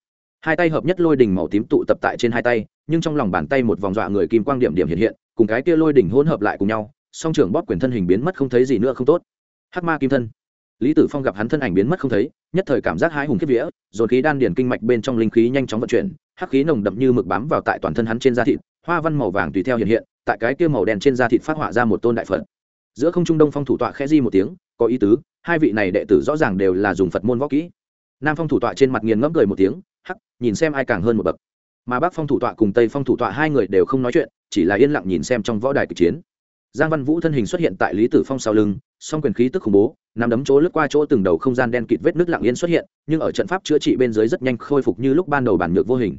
hai tay hợp nhất lôi đỉnh màu tím tụ tập tại trên hai tay, nhưng trong lòng bàn tay một vòng dọa người kim quang điểm điểm hiện hiện, cùng cái kia lôi đỉnh hỗn hợp lại cùng nhau, song trưởng bóp quyền thân hình biến mất không thấy gì nữa không tốt. Hắc ma kim thân. Lý tử phong gặp hắn thân ảnh biến mất không thấy, nhất thời cảm giác hái hùng kiếp vía, dồn khí đan điển kinh mạch bên trong linh khí nhanh chóng vận chuyển, hắc khí nồng đậm như mực bám vào tại toàn thân hắn trên da thịt, hoa văn màu vàng tùy theo hiện hiện, tại cái kia màu đen trên da thịt phát họa ra một tôn đại phật. Giữa không trung đông phong thủ tọa khẽ di một tiếng, có ý tứ, hai vị này đệ tử rõ ràng đều là dùng phật môn võ kỹ nam phong thủ tọa trên mặt nghiền ngẫm cười một tiếng, hắc, nhìn xem ai càng hơn một bậc. Mà bắc phong thủ tọa cùng tây phong thủ tọa hai người đều không nói chuyện, chỉ là yên lặng nhìn xem trong võ đài kịch chiến. Giang văn vũ thân hình xuất hiện tại lý tử phong sau lưng, song quyền khí tức khủng bố nằm đấm chỗ lướt qua chỗ từng đầu không gian đen kịt vết nước lặng yên xuất hiện, nhưng ở trận pháp chữa trị bên dưới rất nhanh khôi phục như lúc ban đầu bản nhược vô hình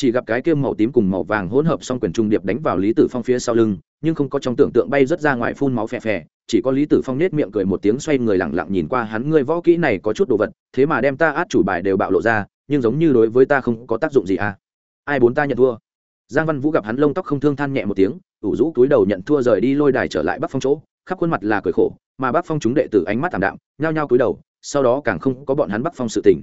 chỉ gặp cái kia màu tím cùng màu vàng hỗn hợp song quyền trung điệp đánh vào lý tử phong phía sau lưng, nhưng không có trong tưởng tượng bay rất ra ngoài phun máu phè phè, chỉ có lý tử phong nết miệng cười một tiếng xoay người lẳng lặng nhìn qua hắn, ngươi võ kỹ này có chút đồ vật, thế mà đem ta át chủ bài đều bạo lộ ra, nhưng giống như đối với ta không có tác dụng gì à? Ai bốn ta nhận thua? Giang văn vũ gặp hắn lông tóc không thương than nhẹ một tiếng, ủ rũ túi đầu nhận thua rời đi lôi đài trở lại bắc phong chỗ, khắp khuôn mặt là cười khổ, mà bắc phong chúng đệ tử ánh mắt thảm đạm, nhao nhao túi đầu, sau đó càng không có bọn hắn bắc phong sự tình.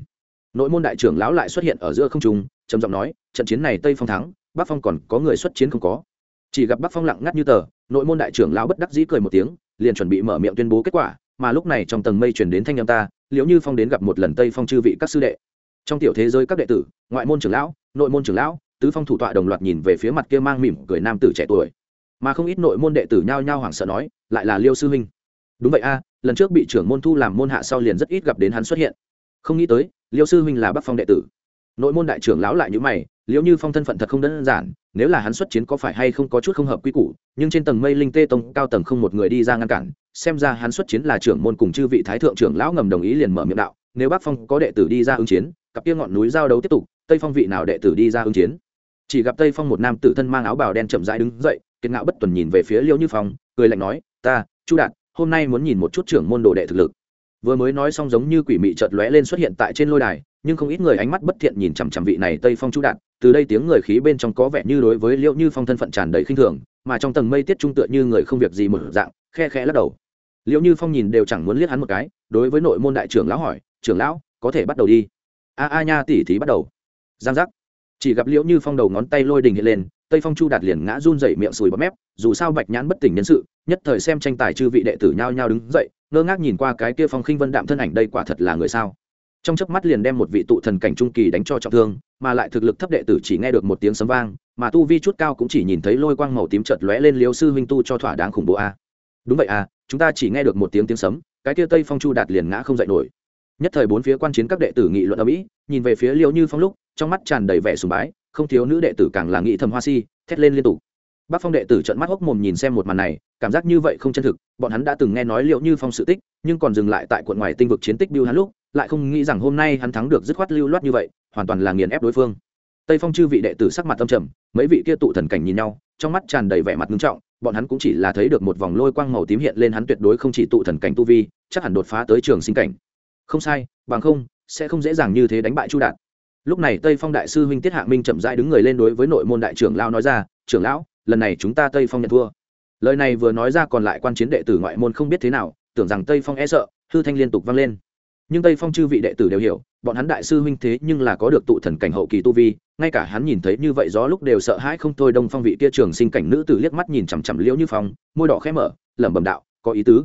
Nội môn đại trưởng lão lại xuất hiện ở giữa không trung trầm giọng nói, trận chiến này tây phong thắng, bắc phong còn có người xuất chiến không có. Chỉ gặp bắc phong lặng ngắt như tờ, nội môn đại trưởng lão bất đắc dĩ cười một tiếng, liền chuẩn bị mở miệng tuyên bố kết quả, mà lúc này trong tầng mây truyền đến thanh âm ta, liễu như phong đến gặp một lần tây phong chư vị các sư đệ. Trong tiểu thế giới các đệ tử, ngoại môn trưởng lão, nội môn trưởng lão, tứ phong thủ tọa đồng loạt nhìn về phía mặt kia mang mỉm cười nam tử trẻ tuổi. Mà không ít nội môn đệ tử nhao nhao hoảng sợ nói, lại là liêu sư huynh. Đúng vậy a, lần trước bị trưởng môn thu làm môn hạ sau liền rất ít gặp đến hắn xuất hiện. Không nghĩ tới, liêu sư huynh là bắc phong đệ tử nội môn đại trưởng lão lại như mày liễu như phong thân phận thật không đơn giản, nếu là hắn xuất chiến có phải hay không có chút không hợp quy củ, nhưng trên tầng mây linh tê tông cao tầng không một người đi ra ngăn cản, xem ra hắn xuất chiến là trưởng môn cùng chư vị thái thượng trưởng lão ngầm đồng ý liền mở miệng đạo, nếu bác phong có đệ tử đi ra ứng chiến, cặp kia ngọn núi giao đấu tiếp tục, tây phong vị nào đệ tử đi ra ứng chiến? Chỉ gặp tây phong một nam tử thân mang áo bào đen chậm rãi đứng dậy, kiệt ngạo bất tuần nhìn về phía liễu như phong, cười lạnh nói, ta, chu đạt, hôm nay muốn nhìn một chút trưởng môn đồ đệ thực lực vừa mới nói xong giống như quỷ mị chợt lóe lên xuất hiện tại trên lôi đài, nhưng không ít người ánh mắt bất thiện nhìn chằm chằm vị này tây phong chu đạt. Từ đây tiếng người khí bên trong có vẻ như đối với liễu như phong thân phận tràn đầy khinh thường, mà trong tầng mây tiết trung tựa như người không việc gì một dạng, khe khẽ lắc đầu. Liễu như phong nhìn đều chẳng muốn liếc hắn một cái, đối với nội môn đại trưởng lão hỏi, trưởng lão, có thể bắt đầu đi. A a nha tỉ thí bắt đầu. Giang giác. Chỉ gặp liễu như phong đầu ngón tay lôi đình hiện lên, tây phong chu đạt liền ngã run dậy miệng sùi bọt mép, dù sao bạch nhãn bất tỉnh nhân sự, nhất thời xem tranh tài chư vị đệ tử nhao nhao đứng dậy ngơ ngác nhìn qua cái kia phong khinh vân đạm thân ảnh đây quả thật là người sao? Trong chớp mắt liền đem một vị tụ thần cảnh trung kỳ đánh cho trọng thương, mà lại thực lực thấp đệ tử chỉ nghe được một tiếng sấm vang, mà tu vi chút cao cũng chỉ nhìn thấy lôi quang màu tím chợt lóe lên liếu sư huynh tu cho thỏa đáng khủng bố a. Đúng vậy à chúng ta chỉ nghe được một tiếng tiếng sấm, cái kia tây phong chu đạt liền ngã không dậy nổi. Nhất thời bốn phía quan chiến các đệ tử nghị luận ở mỹ nhìn về phía liễu như phong lúc, trong mắt tràn đầy vẻ sùng bái, không thiếu nữ đệ tử càng là nghị thầm hoa si, thét lên liên tục bác phong đệ tử trận mắt hốc mồm nhìn xem một màn này, cảm giác như vậy không chân thực, bọn hắn đã từng nghe nói liệu như phong sự tích, nhưng còn dừng lại tại quận ngoài tinh vực chiến tích biêu hắn lúc, lại không nghĩ rằng hôm nay hắn thắng được dứt khoát lưu loát như vậy, hoàn toàn là nghiền ép đối phương. Tây phong chư vị đệ tử sắc mặt tâm trầm, mấy vị kia tụ thần cảnh nhìn nhau, trong mắt tràn đầy vẻ mặt nghiêm trọng, bọn hắn cũng chỉ là thấy được một vòng lôi quang màu tím hiện lên hắn tuyệt đối không chỉ tụ thần cảnh tu vi, chắc hẳn đột phá tới trường sinh cảnh. Không sai, bằng không, sẽ không dễ dàng như thế đánh bại chu đạt. Lúc này tây phong đại sư huynh tiết hạ minh chậm rãi đứng người lên đối với nội môn đại trưởng lao nói ra, trưởng lão lần này chúng ta tây phong nhận thua. Lời này vừa nói ra còn lại quan chiến đệ tử ngoại môn không biết thế nào, tưởng rằng tây phong e sợ, hư thanh liên tục vang lên. Nhưng tây phong chư vị đệ tử đều hiểu, bọn hắn đại sư huynh thế nhưng là có được tụ thần cảnh hậu kỳ tu vi, ngay cả hắn nhìn thấy như vậy gió lúc đều sợ hãi không thôi. Đông phong vị kia trường sinh cảnh nữ tử liếc mắt nhìn chằm chằm liễu như phong, môi đỏ khẽ mở, lẩm bẩm đạo, có ý tứ.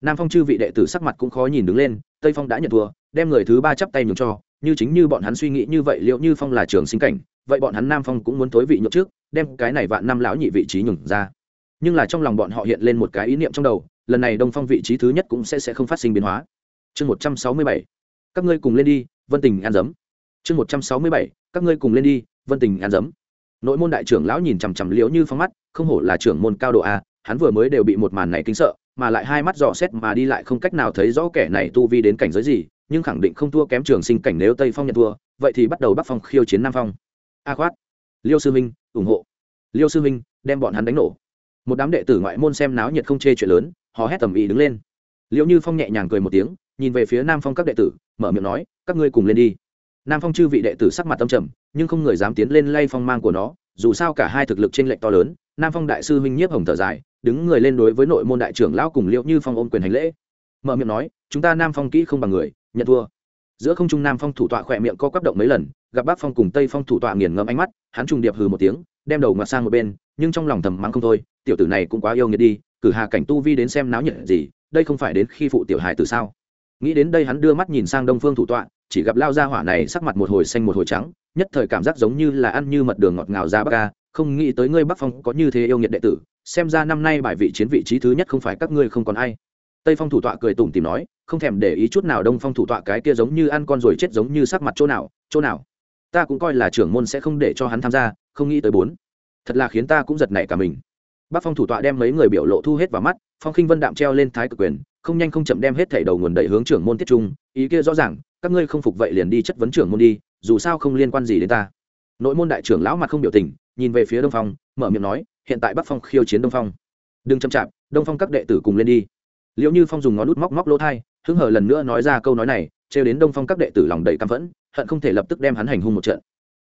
Nam phong chư vị đệ tử sắc mặt cũng khó nhìn đứng lên, tây phong đã nhận thua, đem người thứ ba chắp tay nhường cho, như chính như bọn hắn suy nghĩ như vậy liệu như phong là trường sinh cảnh vậy bọn hắn nam phong cũng muốn thối vị nhượng trước, đem cái này vạn năm lão nhị vị trí nhường ra. Nhưng là trong lòng bọn họ hiện lên một cái ý niệm trong đầu, lần này đông phong vị trí thứ nhất cũng sẽ sẽ không phát sinh biến hóa. Chương một trăm sáu mươi bảy, các ngươi cùng lên đi, vân tình an dấm. Chương một trăm sáu mươi bảy, các ngươi cùng lên đi, vân tình an dấm. Nội môn đại trưởng lão nhìn chằm chằm liễu như phong mắt, không hổ là trưởng môn cao độ a, hắn vừa mới đều bị một màn này kinh sợ, mà lại hai mắt dò xét mà đi lại không cách nào thấy rõ kẻ này tu vi đến cảnh giới gì, nhưng khẳng định không thua kém trường sinh cảnh nếu tây phong nhận thua, vậy thì bắt đầu bắc phong khiêu chiến nam phong a à khoát. Liêu sư minh ủng hộ. Liêu sư minh đem bọn hắn đánh nổ. Một đám đệ tử ngoại môn xem náo nhiệt không chê chuyện lớn họ hét tầm ý đứng lên. Liệu như phong nhẹ nhàng cười một tiếng, nhìn về phía nam phong các đệ tử, mở miệng nói, các ngươi cùng lên đi. Nam phong chư vị đệ tử sắc mặt tâm trầm, nhưng không người dám tiến lên lay phong mang của nó, dù sao cả hai thực lực t r ê n lệch to lớn, nam phong đại sư huynh nhiếp hồng thở dài, đứng người lên đối với nội môn đại trưởng lão cùng liệu như phong ôm quyền hành lễ. Mở miệng nói, chúng ta nam phong kỹ không bằng người, nhận thua giữa không trung nam phong thủ tọa khỏe miệng co quắp động mấy lần, gặp bác phong cùng tây phong thủ tọa nghiền ngẫm ánh mắt, hắn trùng điệp hừ một tiếng, đem đầu ngoặt sang một bên, nhưng trong lòng thầm mắng không thôi, tiểu tử này cũng quá yêu nghiệt đi, cử hà cảnh tu vi đến xem náo nhiệt gì, đây không phải đến khi phụ tiểu hài từ sao? Nghĩ đến đây hắn đưa mắt nhìn sang đông phương thủ tọa, chỉ gặp lao ra hỏa này sắc mặt một hồi xanh một hồi trắng, nhất thời cảm giác giống như là ăn như mật đường ngọt ngào ra bắc ca không nghĩ tới ngươi bắc phong có như thế yêu nghiệt đệ tử, xem ra năm nay bài vị chiến vị trí thứ nhất không phải các ngươi không còn ai tây phong thủ tọa cười tủm tìm nói, không thèm để ý chút nào đông phong thủ tọa cái kia giống như ăn con rồi chết giống như sắc mặt chỗ nào chỗ nào. Ta cũng coi là trưởng môn sẽ không để cho hắn tham gia, không nghĩ tới bốn. Thật là khiến ta cũng giật nảy cả mình. Bác phong thủ tọa đem mấy người biểu lộ thu hết vào mắt, phong khinh vân đạm treo lên thái cực quyền, không nhanh không chậm đem hết thảy đầu nguồn đẩy hướng trưởng môn tiết trung, ý kia rõ ràng, các ngươi không phục vậy liền đi chất vấn trưởng môn đi, dù sao không liên quan gì đến ta. Nội môn đại trưởng lão mặt không biểu tình, nhìn về phía đông phong, mở miệng nói, hiện tại bắc phong khiêu chiến đông phong. Đừng chậm chạp, đông phong các đệ tử cùng lên đi liệu như phong dùng ngón út móc móc lỗ thai, hứng hở lần nữa nói ra câu nói này, trêu đến đông phong các đệ tử lòng đầy căm phẫn, hận không thể lập tức đem hắn hành hung một trận.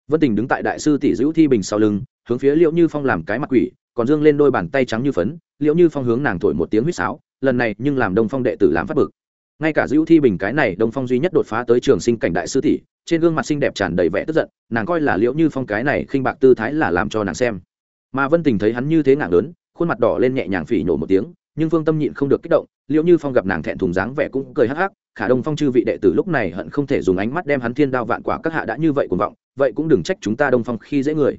Vân tình đứng tại đại sư tỷ dữ thi bình sau lưng, hướng phía liệu như phong làm cái mặt quỷ, còn dương lên đôi bàn tay trắng như phấn liệu như phong hướng nàng thổi một tiếng huýt sáo, lần này nhưng làm đông phong đệ tử làm phát bực. Ngay cả dữ thi bình cái này, đông phong duy nhất đột phá tới trường sinh cảnh đại sư tỷ, trên gương mặt xinh đẹp tràn đầy vẻ tức giận, nàng coi là liệu như phong cái này khinh bạc tư thái là làm cho nàng xem. Mà vân tình thấy hắn như thế ngạc lớn, khuôn mặt đỏ lên nhẹ nhàng phỉ nhổ một tiếng nhưng phương tâm nhịn không được kích động liệu như phong gặp nàng thẹn thùng dáng vẻ cũng cười hắc hắc, khả đông phong chư vị đệ tử lúc này hận không thể dùng ánh mắt đem hắn thiên đao vạn quả các hạ đã như vậy cuồng vọng, vậy cũng đừng trách chúng ta đông phong khi dễ người.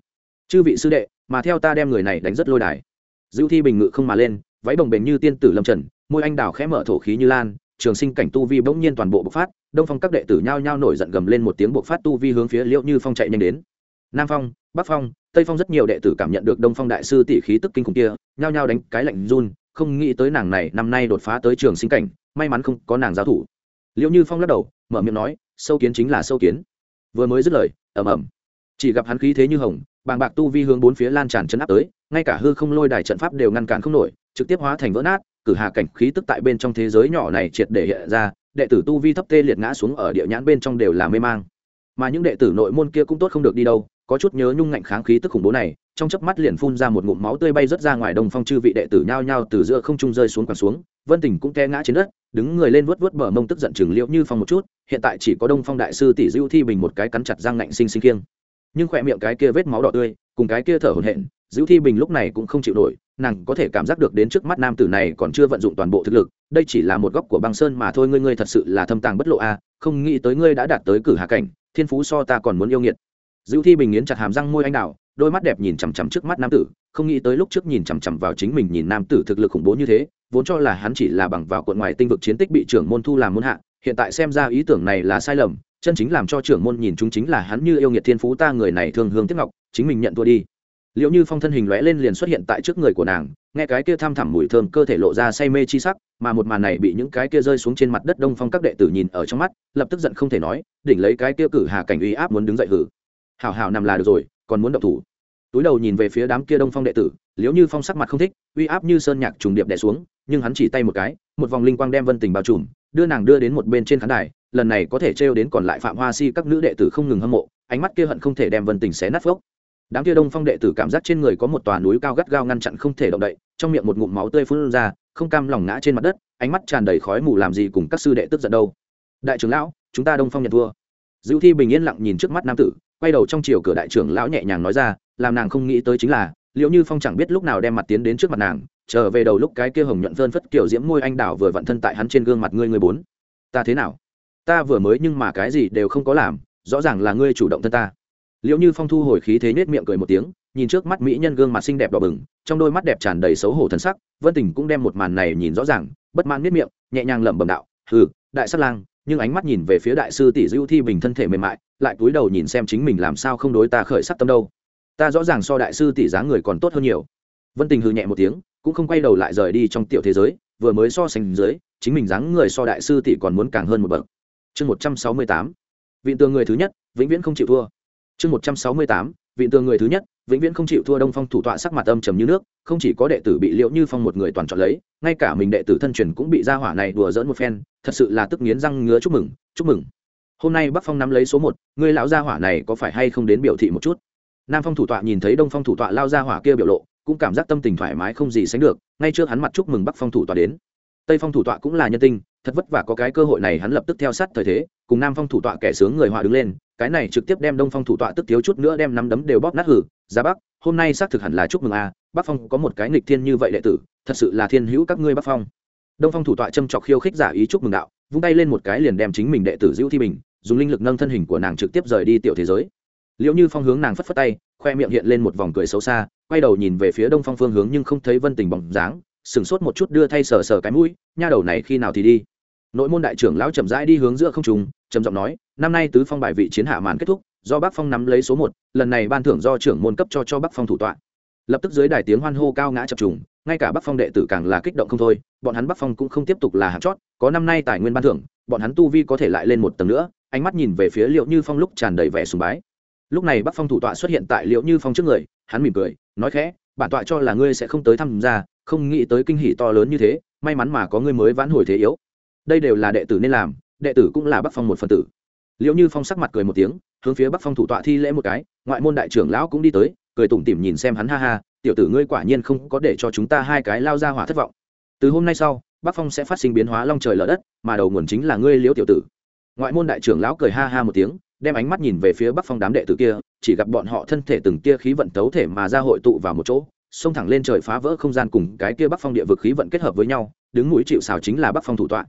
Chư vị sư đệ, mà theo ta đem người này đánh rất lôi đài. Dữ thi bình ngự không mà lên, váy bồng bềnh như tiên tử lâm trần, môi anh đào khẽ mở thổ khí như lan, trường sinh cảnh tu vi bỗng nhiên toàn bộ bộc phát, đông phong các đệ tử nhao nhao nổi giận gầm lên một tiếng bộc phát tu vi hướng phía liễu như phong chạy nhanh đến. Nam phong, bắc phong, tây phong rất nhiều đệ tử cảm nhận được đông phong đại sư tỷ khí tức kinh khủng kia, nhao nhao đánh cái lạnh run không nghĩ tới nàng này năm nay đột phá tới trường sinh cảnh, may mắn không có nàng giáo thủ. Liệu như phong lắc đầu, mở miệng nói, sâu kiến chính là sâu kiến. Vừa mới dứt lời, ầm ầm. Chỉ gặp hắn khí thế như hồng, bàng bạc tu vi hướng bốn phía lan tràn chấn áp tới, ngay cả hư không lôi đài trận pháp đều ngăn cản không nổi, trực tiếp hóa thành vỡ nát, cử hà cảnh khí tức tại bên trong thế giới nhỏ này triệt để hiện ra, đệ tử tu vi thấp tê liệt ngã xuống ở địa nhãn bên trong đều là mê mang. Mà những đệ tử nội môn kia cũng tốt không được đi đâu có chút nhớ nhung ngạnh kháng khí tức khủng bố này, trong chớp mắt liền phun ra một ngụm máu tươi bay rớt ra ngoài đông phong chư vị đệ tử nhao nhao từ giữa không trung rơi xuống quẳng xuống, vân tình cũng té ngã trên đất, đứng người lên vuốt vuốt bờ mông tức giận chừng liệu như phong một chút, hiện tại chỉ có đông phong đại sư tỷ dưu thi bình một cái cắn chặt răng ngạnh sinh sinh kiêng nhưng khỏe miệng cái kia vết máu đỏ tươi, cùng cái kia thở hổn hển dưu thi bình lúc này cũng không chịu nổi, nàng có thể cảm giác được đến trước mắt nam tử này còn chưa vận dụng toàn bộ thực lực, đây chỉ là một góc của băng sơn mà thôi, ngươi ngươi thật sự là thâm tàng bất lộ a, không nghĩ tới ngươi đã đạt tới cử hạ cảnh, thiên phú so ta còn muốn yêu nghiệt dữ thi bình nghiến chặt hàm răng môi anh đào, đôi mắt đẹp nhìn chằm chằm trước mắt nam tử, không nghĩ tới lúc trước nhìn chằm chằm vào chính mình nhìn nam tử thực lực khủng bố như thế, vốn cho là hắn chỉ là bằng vào quận ngoài tinh vực chiến tích bị trưởng môn thu làm môn hạ, hiện tại xem ra ý tưởng này là sai lầm, chân chính làm cho trưởng môn nhìn chúng chính là hắn như yêu nghiệt thiên phú ta người này thường hương tiếc ngọc, chính mình nhận thua đi. Liệu như phong thân hình lóe lên liền xuất hiện tại trước người của nàng, nghe cái kia tham thẳm mùi thơm, cơ thể lộ ra say mê chi sắc, mà một màn này bị những cái kia rơi xuống trên mặt đất đông phong các đệ tử nhìn ở trong mắt, lập tức giận không thể nói, đỉnh lấy cái kia cử hà cảnh uy áp muốn đứng dậy hử hảo hảo nằm là được rồi, còn muốn động thủ. Túi đầu nhìn về phía đám kia đông phong đệ tử liếu như phong sắc mặt không thích, uy áp như sơn nhạc trùng điệp đè xuống, nhưng hắn chỉ tay một cái, một vòng linh quang đem vân tình bao trùm, đưa nàng đưa đến một bên trên khán đài, lần này có thể trêu đến còn lại phạm hoa si các nữ đệ tử không ngừng hâm mộ, ánh mắt kia hận không thể đem vân tình xé nát phốc. Đám kia đông phong đệ tử cảm giác trên người có một tòa núi cao gắt gao ngăn chặn không thể động đậy, trong miệng một ngụm máu tươi phun ra, không cam lòng ngã trên mặt đất, ánh mắt tràn đầy khói mù làm gì cùng các sư đệ tức giận đâu. Đại trưởng lão, chúng ta đông phong nhận thua. Dữ thi bình yên lặng nhìn trước mắt nam tử quay đầu trong chiều cửa đại trưởng lão nhẹ nhàng nói ra, làm nàng không nghĩ tới chính là liệu như phong chẳng biết lúc nào đem mặt tiến đến trước mặt nàng, trở về đầu lúc cái kia hồng nhuận phơn phất kiểu diễm môi anh đảo vừa vặn thân tại hắn trên gương mặt ngươi người bốn. Ta thế nào? Ta vừa mới nhưng mà cái gì đều không có làm, rõ ràng là ngươi chủ động thân ta. Liệu như phong thu hồi khí thế nết miệng cười một tiếng, nhìn trước mắt mỹ nhân gương mặt xinh đẹp đỏ bừng, trong đôi mắt đẹp tràn đầy xấu hổ thân sắc, vân tình cũng đem một màn này nhìn rõ ràng, bất mãn nết miệng, nhẹ nhàng lẩm bẩm đạo, hừ, đại sát lang nhưng ánh mắt nhìn về phía đại sư tỷ dưu thi bình thân thể mềm mại, lại cúi đầu nhìn xem chính mình làm sao không đối ta khởi sắc tâm đâu. Ta rõ ràng so đại sư tỷ giá người còn tốt hơn nhiều. Vân tình hư nhẹ một tiếng, cũng không quay đầu lại rời đi trong tiểu thế giới, vừa mới so sánh dưới, chính mình dáng người so đại sư tỷ còn muốn càng hơn một bậc. Chương một trăm sáu mươi tám. Vị tường người thứ nhất, vĩnh viễn không chịu thua. Chương một trăm sáu mươi tám vị tường người thứ nhất, vĩnh viễn không chịu thua đông phong thủ tọa sắc mặt âm trầm như nước, không chỉ có đệ tử bị liễu như phong một người toàn chọn lấy, ngay cả mình đệ tử thân truyền cũng bị gia hỏa này đùa dỡn một phen, thật sự là tức nghiến răng ngứa chúc mừng chúc mừng. Hôm nay bắc phong nắm lấy số một, người lão gia hỏa này có phải hay không đến biểu thị một chút? Nam phong thủ tọa nhìn thấy đông phong thủ tọa lao gia hỏa kia biểu lộ, cũng cảm giác tâm tình thoải mái không gì sánh được, ngay trước hắn mặt chúc mừng bắc phong thủ tọa đến. Tây phong thủ tọa cũng là nhân tinh, thật vất vả có cái cơ hội này hắn lập tức theo sát thời thế, cùng nam phong thủ tọa kẻ sướng người họa đứng lên cái này trực tiếp đem đông phong thủ tọa tức thiếu chút nữa đem năm đấm đều bóp nát hử ra bắc, hôm nay xác thực hẳn là chúc mừng a bắc phong có một cái nghịch thiên như vậy đệ tử, thật sự là thiên hữu các ngươi bắc phong. Đông phong thủ tọa châm trọc khiêu khích giả ý chúc mừng đạo, vung tay lên một cái liền đem chính mình đệ tử diễu thi bình, dùng linh lực nâng thân hình của nàng trực tiếp rời đi tiểu thế giới. Liệu như phong hướng nàng phất phất tay, khoe miệng hiện lên một vòng cười xấu xa, quay đầu nhìn về phía đông phong phương hướng nhưng không thấy vân tình bóng dáng sửng sốt một chút đưa thay sờ sờ cái mũi, nha đầu này khi nào thì đi? Nội môn đại trưởng lão chậm rãi đi hướng giữa không trùng trầm giọng nói năm nay tứ phong bài vị chiến hạ màn kết thúc, do bắc phong nắm lấy số một, lần này ban thưởng do trưởng môn cấp cho cho bắc phong thủ tọa. Lập tức dưới đài tiếng hoan hô cao ngã chập trùng, ngay cả bắc phong đệ tử càng là kích động không thôi, bọn hắn bắc phong cũng không tiếp tục là hạt chót, có năm nay tài nguyên ban thưởng, bọn hắn tu vi có thể lại lên một tầng nữa, ánh mắt nhìn về phía liệu như phong lúc tràn đầy vẻ sùng bái. Lúc này bắc phong thủ tọa xuất hiện tại liệu như phong trước người, hắn mỉm cười, nói khẽ, bản tọa cho là ngươi sẽ không tới tham gia, không nghĩ tới kinh hỷ to lớn như thế, may mắn mà có ngươi mới vãn hồi thế yếu. Đây đều là đệ tử nên làm, đệ tử cũng là bắc phong một phần tử liệu như phong sắc mặt cười một tiếng, hướng phía bắc phong thủ tọa thi lễ một cái, ngoại môn đại trưởng lão cũng đi tới, cười tủm tỉm nhìn xem hắn ha ha, tiểu tử ngươi quả nhiên không có để cho chúng ta hai cái lao ra hỏa thất vọng. Từ hôm nay sau, bắc phong sẽ phát sinh biến hóa long trời lở đất, mà đầu nguồn chính là ngươi liễu tiểu tử. Ngoại môn đại trưởng lão cười ha ha một tiếng, đem ánh mắt nhìn về phía bắc phong đám đệ tử kia, chỉ gặp bọn họ thân thể từng tia khí vận tấu thể mà ra hội tụ vào một chỗ, xông thẳng lên trời phá vỡ không gian cùng cái kia bắc phong địa vực khí vận kết hợp với nhau, đứng mũi chịu xào chính là bắc phong thủ tọa.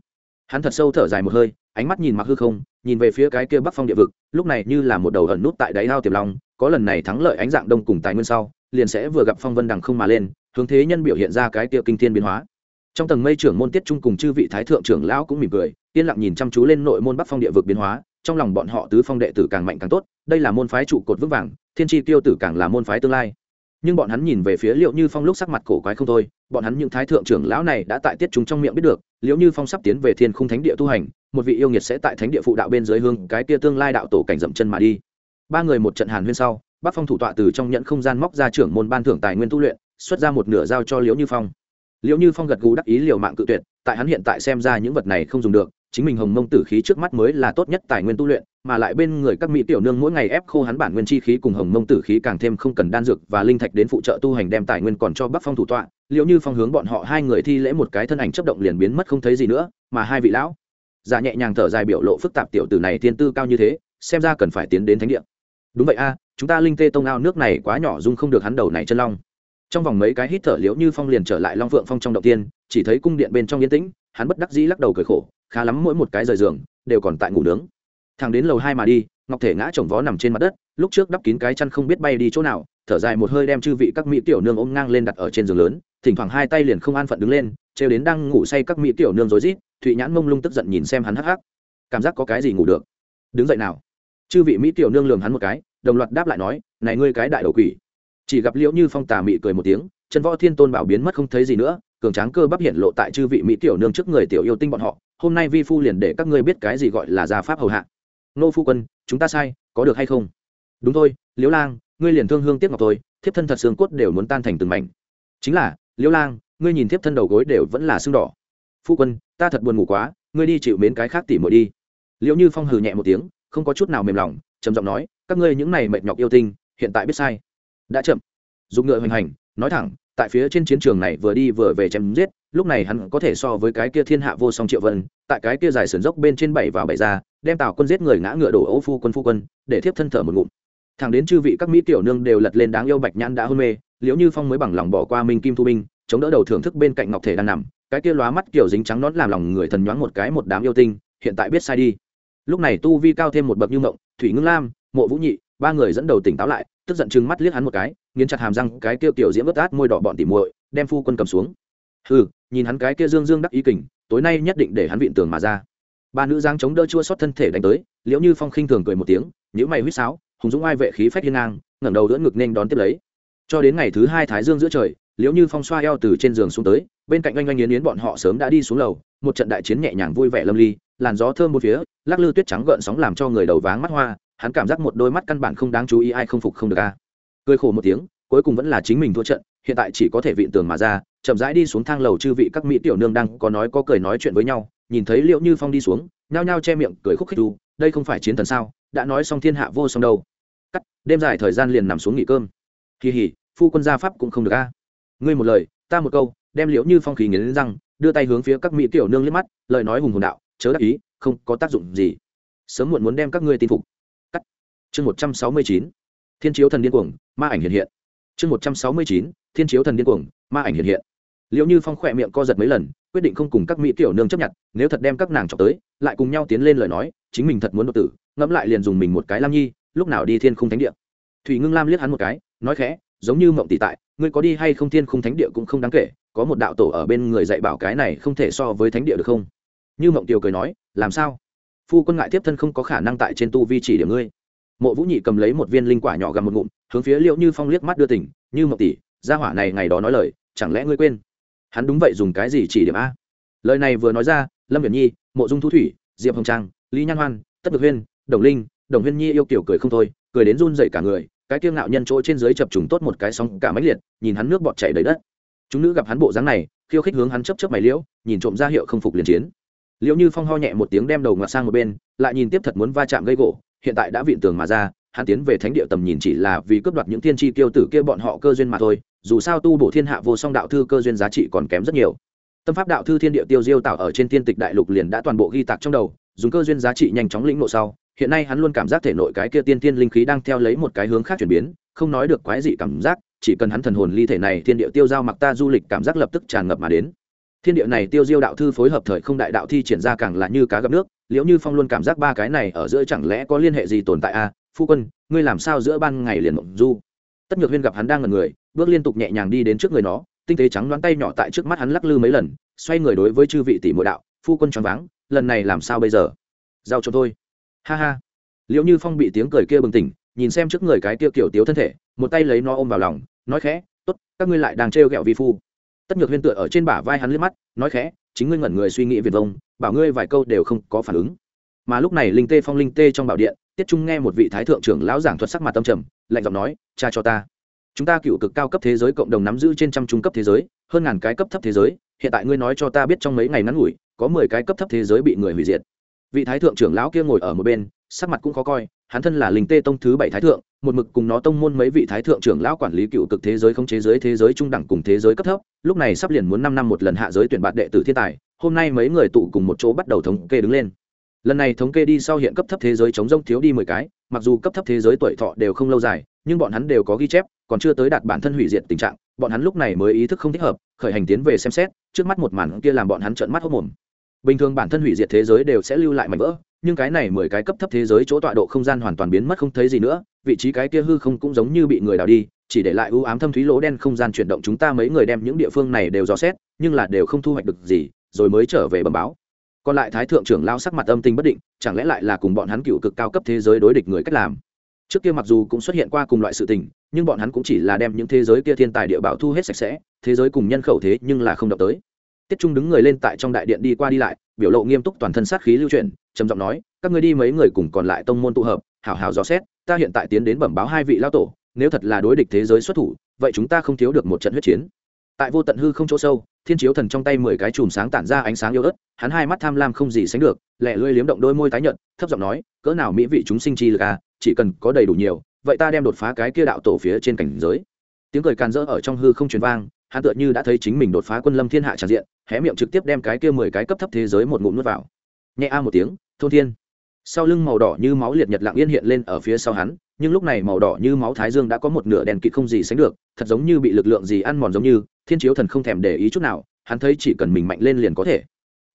Hắn thật sâu thở dài một hơi, ánh mắt nhìn mặc hư không nhìn về phía cái kia bắc phong địa vực, lúc này như là một đầu ẩn nút tại đáy ao tiềm long, có lần này thắng lợi ánh dạng đông cùng tài nguyên sau, liền sẽ vừa gặp phong vân đằng không mà lên, hướng thế nhân biểu hiện ra cái kia kinh thiên biến hóa. Trong tầng mây trưởng môn tiết trung cùng chư vị thái thượng trưởng lão cũng mỉm cười, yên lặng nhìn chăm chú lên nội môn bắc phong địa vực biến hóa, trong lòng bọn họ tứ phong đệ tử càng mạnh càng tốt, đây là môn phái trụ cột vững vàng, thiên tri tiêu tử càng là môn phái tương lai. Nhưng bọn hắn nhìn về phía liệu như phong lúc sắc mặt cổ quái không thôi, bọn hắn những thái thượng trưởng lão này đã tại tiết chúng trong miệng biết được liệu như phong sắp tiến về thiên khung thánh địa tu hành một vị yêu nghiệt sẽ tại thánh địa phụ đạo bên dưới hương cái kia tương lai đạo tổ cảnh dậm chân mà đi. Ba người một trận hàn huyên sau bác phong thủ tọa từ trong nhận không gian móc ra trưởng môn ban thưởng tài nguyên tu luyện, xuất ra một nửa giao cho liễu như phong. Liễu như phong gật gù đắc ý liều mạng cự tuyệt, tại hắn hiện tại xem ra những vật này không dùng được, chính mình hồng mông tử khí trước mắt mới là tốt nhất tài nguyên tu luyện, mà lại bên người các mỹ tiểu nương mỗi ngày ép khô hắn bản nguyên chi khí cùng hồng mông tử khí càng thêm không cần đan dược và linh thạch đến phụ trợ tu hành đem tài nguyên còn cho bắc phong thủ tọa. Liệu như phong hướng bọn họ hai người thi lễ một cái thân ảnh chấp động liền biến mất không thấy gì nữa, mà hai vị lão giả nhẹ nhàng thở dài biểu lộ phức tạp tiểu tử này tiên tư cao như thế, xem ra cần phải tiến đến thánh địa. Đúng vậy a, chúng ta linh tê tông ao nước này quá nhỏ dung không được hắn đầu này chân long. Trong vòng mấy cái hít thở liễu như phong liền trở lại long phượng phong trong động tiên, chỉ thấy cung điện bên trong yên tĩnh, hắn bất đắc dĩ lắc đầu cười khổ, khá lắm mỗi một cái rời giường, đều còn tại ngủ nướng. Thằng đến lầu hai mà đi, ngọc thể ngã chồng vó nằm trên mặt đất, lúc trước đắp kín cái chăn không biết bay đi chỗ nào, thở dài một hơi đem chư vị các mỹ tiểu nương ôm ngang lên đặt ở trên giường lớn, thỉnh thoảng hai tay liền không an phận đứng lên, trêu đến đang ngủ say các mỹ tiểu nương rối rít thụy nhãn mông lung tức giận nhìn xem hắn hắc hắc. Cảm giác có cái gì ngủ được? Đứng dậy nào. Chư vị mỹ tiểu nương lường hắn một cái, đồng loạt đáp lại nói, này ngươi cái đại đầu quỷ. Chỉ gặp liễu như phong tà mị cười một tiếng, chân võ thiên tôn bảo biến mất không thấy gì nữa, cường tráng cơ bắp hiện lộ tại chư vị mỹ tiểu nương trước người tiểu yêu tinh bọn họ, hôm nay vi phu liền để các ngươi biết cái gì gọi là gia pháp hầu hạ. Nô phu quân, chúng ta sai, có được hay không? Đúng thôi, liễu lang, ngươi liền thương hương tiếc ngọc tôi thiếp thân thật xương cốt đều muốn tan thành từng mảnh. Chính là, liễu lang, ngươi nhìn thiếp thân đầu gối đều vẫn là xương đỏ phu quân ta thật buồn ngủ quá ngươi đi chịu mến cái khác tỉ muội đi. Liễu như phong hừ nhẹ một tiếng không có chút nào mềm lòng trầm giọng nói các ngươi những này mệt nhọc yêu tinh hiện tại biết sai. Đã chậm. Dùng ngựa hoành hành nói thẳng tại phía trên chiến trường này vừa đi vừa về chém giết lúc này hắn có thể so với cái kia thiên hạ vô song triệu vân tại cái kia dài sườn dốc bên trên bảy vào bảy ra đem tào quân giết người ngã ngựa đổ ô phu quân phu quân để thiếp thân thở một ngụm. Thằng đến chư vị các mỹ tiểu nương đều lật lên đáng yêu bạch nhãn đã hôn mê liễu như phong mới bằng lòng bỏ qua minh kim thu minh, chống đỡ đầu thưởng thức bên cạnh ngọc thể đang nằm cái kia lóa mắt kiểu dính trắng nón làm lòng người thần nhoáng một cái một đám yêu tinh, hiện tại biết sai đi. Lúc này tu vi cao thêm một bậc như mộng, thủy ngưng lam, mộ vũ nhị, ba người dẫn đầu tỉnh táo lại, tức giận chừng mắt liếc hắn một cái, nghiến chặt hàm răng, cái kia tiểu diễm ướt át môi đỏ bọn tỉ muội, đem phu quân cầm xuống. Hừ, nhìn hắn cái kia dương dương đắc ý kình, tối nay nhất định để hắn vịn tường mà ra. Ba nữ giang chống đỡ chua xót thân thể đánh tới, liễu như phong khinh thường cười một tiếng nhữ mày huýt sáo, hùng dũng ai vệ khí phách hiên ngang, ngẩng đầu đỡ ngực nên đón tiếp lấy. Cho đến ngày thứ hai thái dương giữa trời liếu như phong xoa eo từ trên giường xuống tới, bên cạnh oanh oanh yến yến bọn họ sớm đã đi xuống lầu, một trận đại chiến nhẹ nhàng vui vẻ lâm ly, làn gió thơm một phía, lắc lư tuyết trắng gợn sóng làm cho người đầu váng mắt hoa, hắn cảm giác một đôi mắt căn bản không đáng chú ý ai không phục không được a. Cười khổ một tiếng, cuối cùng vẫn là chính mình thua trận, hiện tại chỉ có thể vịn tường mà ra, chậm rãi đi xuống thang lầu chư vị các mỹ tiểu nương đang có nói có cười nói chuyện với nhau, nhìn thấy liệu như phong đi xuống, nhao nhao che miệng cười khúc khích đu, đây không phải chiến thần sao, đã nói xong thiên hạ vô song đâu. Cắt, đêm dài thời gian liền nằm xuống nghỉ cơm. Kỳ hỉ, phu quân gia pháp cũng không được a ngươi một lời, ta một câu, đem liễu như phong khí nghiến răng, đưa tay hướng phía các mỹ tiểu nương liếc mắt, lời nói hùng hồn đạo, chớ đắc ý, không có tác dụng gì. Sớm muộn muốn đem các ngươi tin phục. Cắt. Chương một trăm sáu mươi chín. Thiên chiếu thần điên cuồng, ma ảnh hiện hiện. Chương một trăm sáu mươi chín. Thiên chiếu thần điên cuồng, ma ảnh hiện hiện. Liệu như phong khỏe miệng co giật mấy lần, quyết định không cùng các mỹ tiểu nương chấp nhận, nếu thật đem các nàng chọc tới, lại cùng nhau tiến lên lời nói, chính mình thật muốn đột tử, ngẫm lại liền dùng mình một cái lam nhi, lúc nào đi thiên không thánh địa. Thủy ngưng lam liếc hắn một cái, nói khẽ giống như mộng tỷ tại, ngươi có đi hay không thiên khung thánh địa cũng không đáng kể, có một đạo tổ ở bên người dạy bảo cái này không thể so với thánh địa được không? Như mộng tiểu cười nói, làm sao? Phu quân ngại tiếp thân không có khả năng tại trên tu vi chỉ điểm ngươi. Mộ vũ nhị cầm lấy một viên linh quả nhỏ gặm một ngụm, hướng phía liệu như phong liếc mắt đưa tỉnh, như mộng tỷ gia hỏa này ngày đó nói lời, chẳng lẽ ngươi quên? Hắn đúng vậy dùng cái gì chỉ điểm a? Lời này vừa nói ra, lâm viễn nhi, mộ dung thu thủy, diệp hồng trang, lý nhan hoan, tất được huyên, đồng linh, đồng huyên nhi yêu kiểu cười không thôi, cười đến run dậy cả người cái kiêng ngạo nhân chỗ trên dưới chập trùng tốt một cái sóng cả máy liệt, nhìn hắn nước bọt chảy đầy đất. Chúng nữ gặp hắn bộ dáng này, khiêu khích hướng hắn chấp chấp mày liễu, nhìn trộm ra hiệu không phục liền chiến. Liễu như phong ho nhẹ một tiếng đem đầu ngoặt sang một bên, lại nhìn tiếp thật muốn va chạm gây gỗ, hiện tại đã viện tường mà ra, hắn tiến về thánh địa tầm nhìn chỉ là vì cướp đoạt những thiên tri tiêu tử kia bọn họ cơ duyên mà thôi, dù sao tu bổ thiên hạ vô song đạo thư cơ duyên giá trị còn kém rất nhiều. Tâm pháp đạo thư thiên địa tiêu diêu tạo ở trên thiên tịch đại lục liền đã toàn bộ ghi tạc trong đầu, dùng cơ duyên giá trị nhanh chóng lĩnh ngộ sau hiện nay hắn luôn cảm giác thể nội cái kia tiên tiên linh khí đang theo lấy một cái hướng khác chuyển biến, không nói được quái dị cảm giác, chỉ cần hắn thần hồn ly thể này thiên địa tiêu giao mặc ta du lịch cảm giác lập tức tràn ngập mà đến. Thiên địa này tiêu diêu đạo thư phối hợp thời không đại đạo thi triển ra càng là như cá gặp nước, liễu như phong luôn cảm giác ba cái này ở giữa chẳng lẽ có liên hệ gì tồn tại a à? phu quân, ngươi làm sao giữa ban ngày liền mộng du? Tất nhược huyên gặp hắn đang ngần người, bước liên tục nhẹ nhàng đi đến trước người nó, tinh tế trắng đoán tay nhỏ tại trước mắt hắn lắc lư mấy lần, xoay người đối với chư vị tỷ mộ đạo, phu quân choáng váng, lần này làm sao bây giờ? Giao cho tôi ha ha. Liệu như phong bị tiếng cười kia bừng tỉnh, nhìn xem trước người cái kia kiểu tiếu thân thể, một tay lấy nó ôm vào lòng, nói khẽ, tốt, các ngươi lại đang trêu ghẹo vi phu. Tất nhược huyên tựa ở trên bả vai hắn liếc mắt, nói khẽ, chính ngươi ngẩn người suy nghĩ việt vông, bảo ngươi vài câu đều không có phản ứng. Mà lúc này linh tê phong linh tê trong bảo điện, tiết trung nghe một vị thái thượng trưởng lão giảng thuật sắc mặt tâm trầm, lạnh giọng nói, cha cho ta. Chúng ta cựu cực cao cấp thế giới cộng đồng nắm giữ trên trăm trung cấp thế giới, hơn ngàn cái cấp thấp thế giới, hiện tại ngươi nói cho ta biết trong mấy ngày ngắn ngủi, có mười cái cấp thấp thế giới bị người hủy diệt vị thái thượng trưởng lão kia ngồi ở một bên, sắc mặt cũng khó coi, hắn thân là linh tê tông thứ bảy thái thượng, một mực cùng nó tông môn mấy vị thái thượng trưởng lão quản lý cựu cực thế giới không chế giới thế giới trung đẳng cùng thế giới cấp thấp, lúc này sắp liền muốn năm năm một lần hạ giới tuyển bạt đệ tử thiên tài, hôm nay mấy người tụ cùng một chỗ bắt đầu thống kê đứng lên. Lần này thống kê đi sau hiện cấp thấp thế giới chống rông thiếu đi mười cái, mặc dù cấp thấp thế giới tuổi thọ đều không lâu dài, nhưng bọn hắn đều có ghi chép, còn chưa tới đạt bản thân hủy diệt tình trạng, bọn hắn lúc này mới ý thức không thích hợp, khởi hành tiến về xem xét, trước mắt một màn kia làm bọn hắn trợn mắt hốc mồm bình thường bản thân hủy diệt thế giới đều sẽ lưu lại mảnh vỡ, nhưng cái này mười cái cấp thấp thế giới chỗ tọa độ không gian hoàn toàn biến mất không thấy gì nữa, vị trí cái kia hư không cũng giống như bị người đào đi, chỉ để lại ưu ám thâm thúy lỗ đen không gian chuyển động chúng ta mấy người đem những địa phương này đều dò xét, nhưng là đều không thu hoạch được gì, rồi mới trở về bẩm báo. Còn lại thái thượng trưởng lao sắc mặt âm tình bất định, chẳng lẽ lại là cùng bọn hắn cựu cực cao cấp thế giới đối địch người cách làm? Trước kia mặc dù cũng xuất hiện qua cùng loại sự tình, nhưng bọn hắn cũng chỉ là đem những thế giới kia thiên tài địa bảo thu hết sạch sẽ, thế giới cùng nhân khẩu thế nhưng là không động tới tiết trung đứng người lên tại trong đại điện đi qua đi lại, biểu lộ nghiêm túc toàn thân sát khí lưu truyền trầm giọng nói, các ngươi đi mấy người cùng còn lại tông môn tụ hợp, hảo hảo dò xét, ta hiện tại tiến đến bẩm báo hai vị lao tổ, nếu thật là đối địch thế giới xuất thủ, vậy chúng ta không thiếu được một trận huyết chiến. Tại vô tận hư không chỗ sâu, thiên chiếu thần trong tay mười cái chùm sáng tản ra ánh sáng yếu ớt, hắn hai mắt tham lam không gì sánh được lẹ lưỡi liếm động đôi môi tái nhợt, thấp giọng nói, cỡ nào mỹ vị chúng sinh chi lực à chỉ cần có đầy đủ nhiều, vậy ta đem đột phá cái kia đạo tổ phía trên cảnh giới. Tiếng cười càn rỡ ở trong hư không truyền vang hắn tựa như đã thấy chính mình đột phá quân lâm thiên hạ tràn diện, hé miệng trực tiếp đem cái kia mười cái cấp thấp thế giới một ngụm nuốt vào. Nhẹ a một tiếng, thôn thiên. Sau lưng màu đỏ như máu liệt nhật lặng yên hiện lên ở phía sau hắn, nhưng lúc này màu đỏ như máu thái dương đã có một nửa đèn kịt không gì sánh được, thật giống như bị lực lượng gì ăn mòn giống như, thiên chiếu thần không thèm để ý chút nào, hắn thấy chỉ cần mình mạnh lên liền có thể.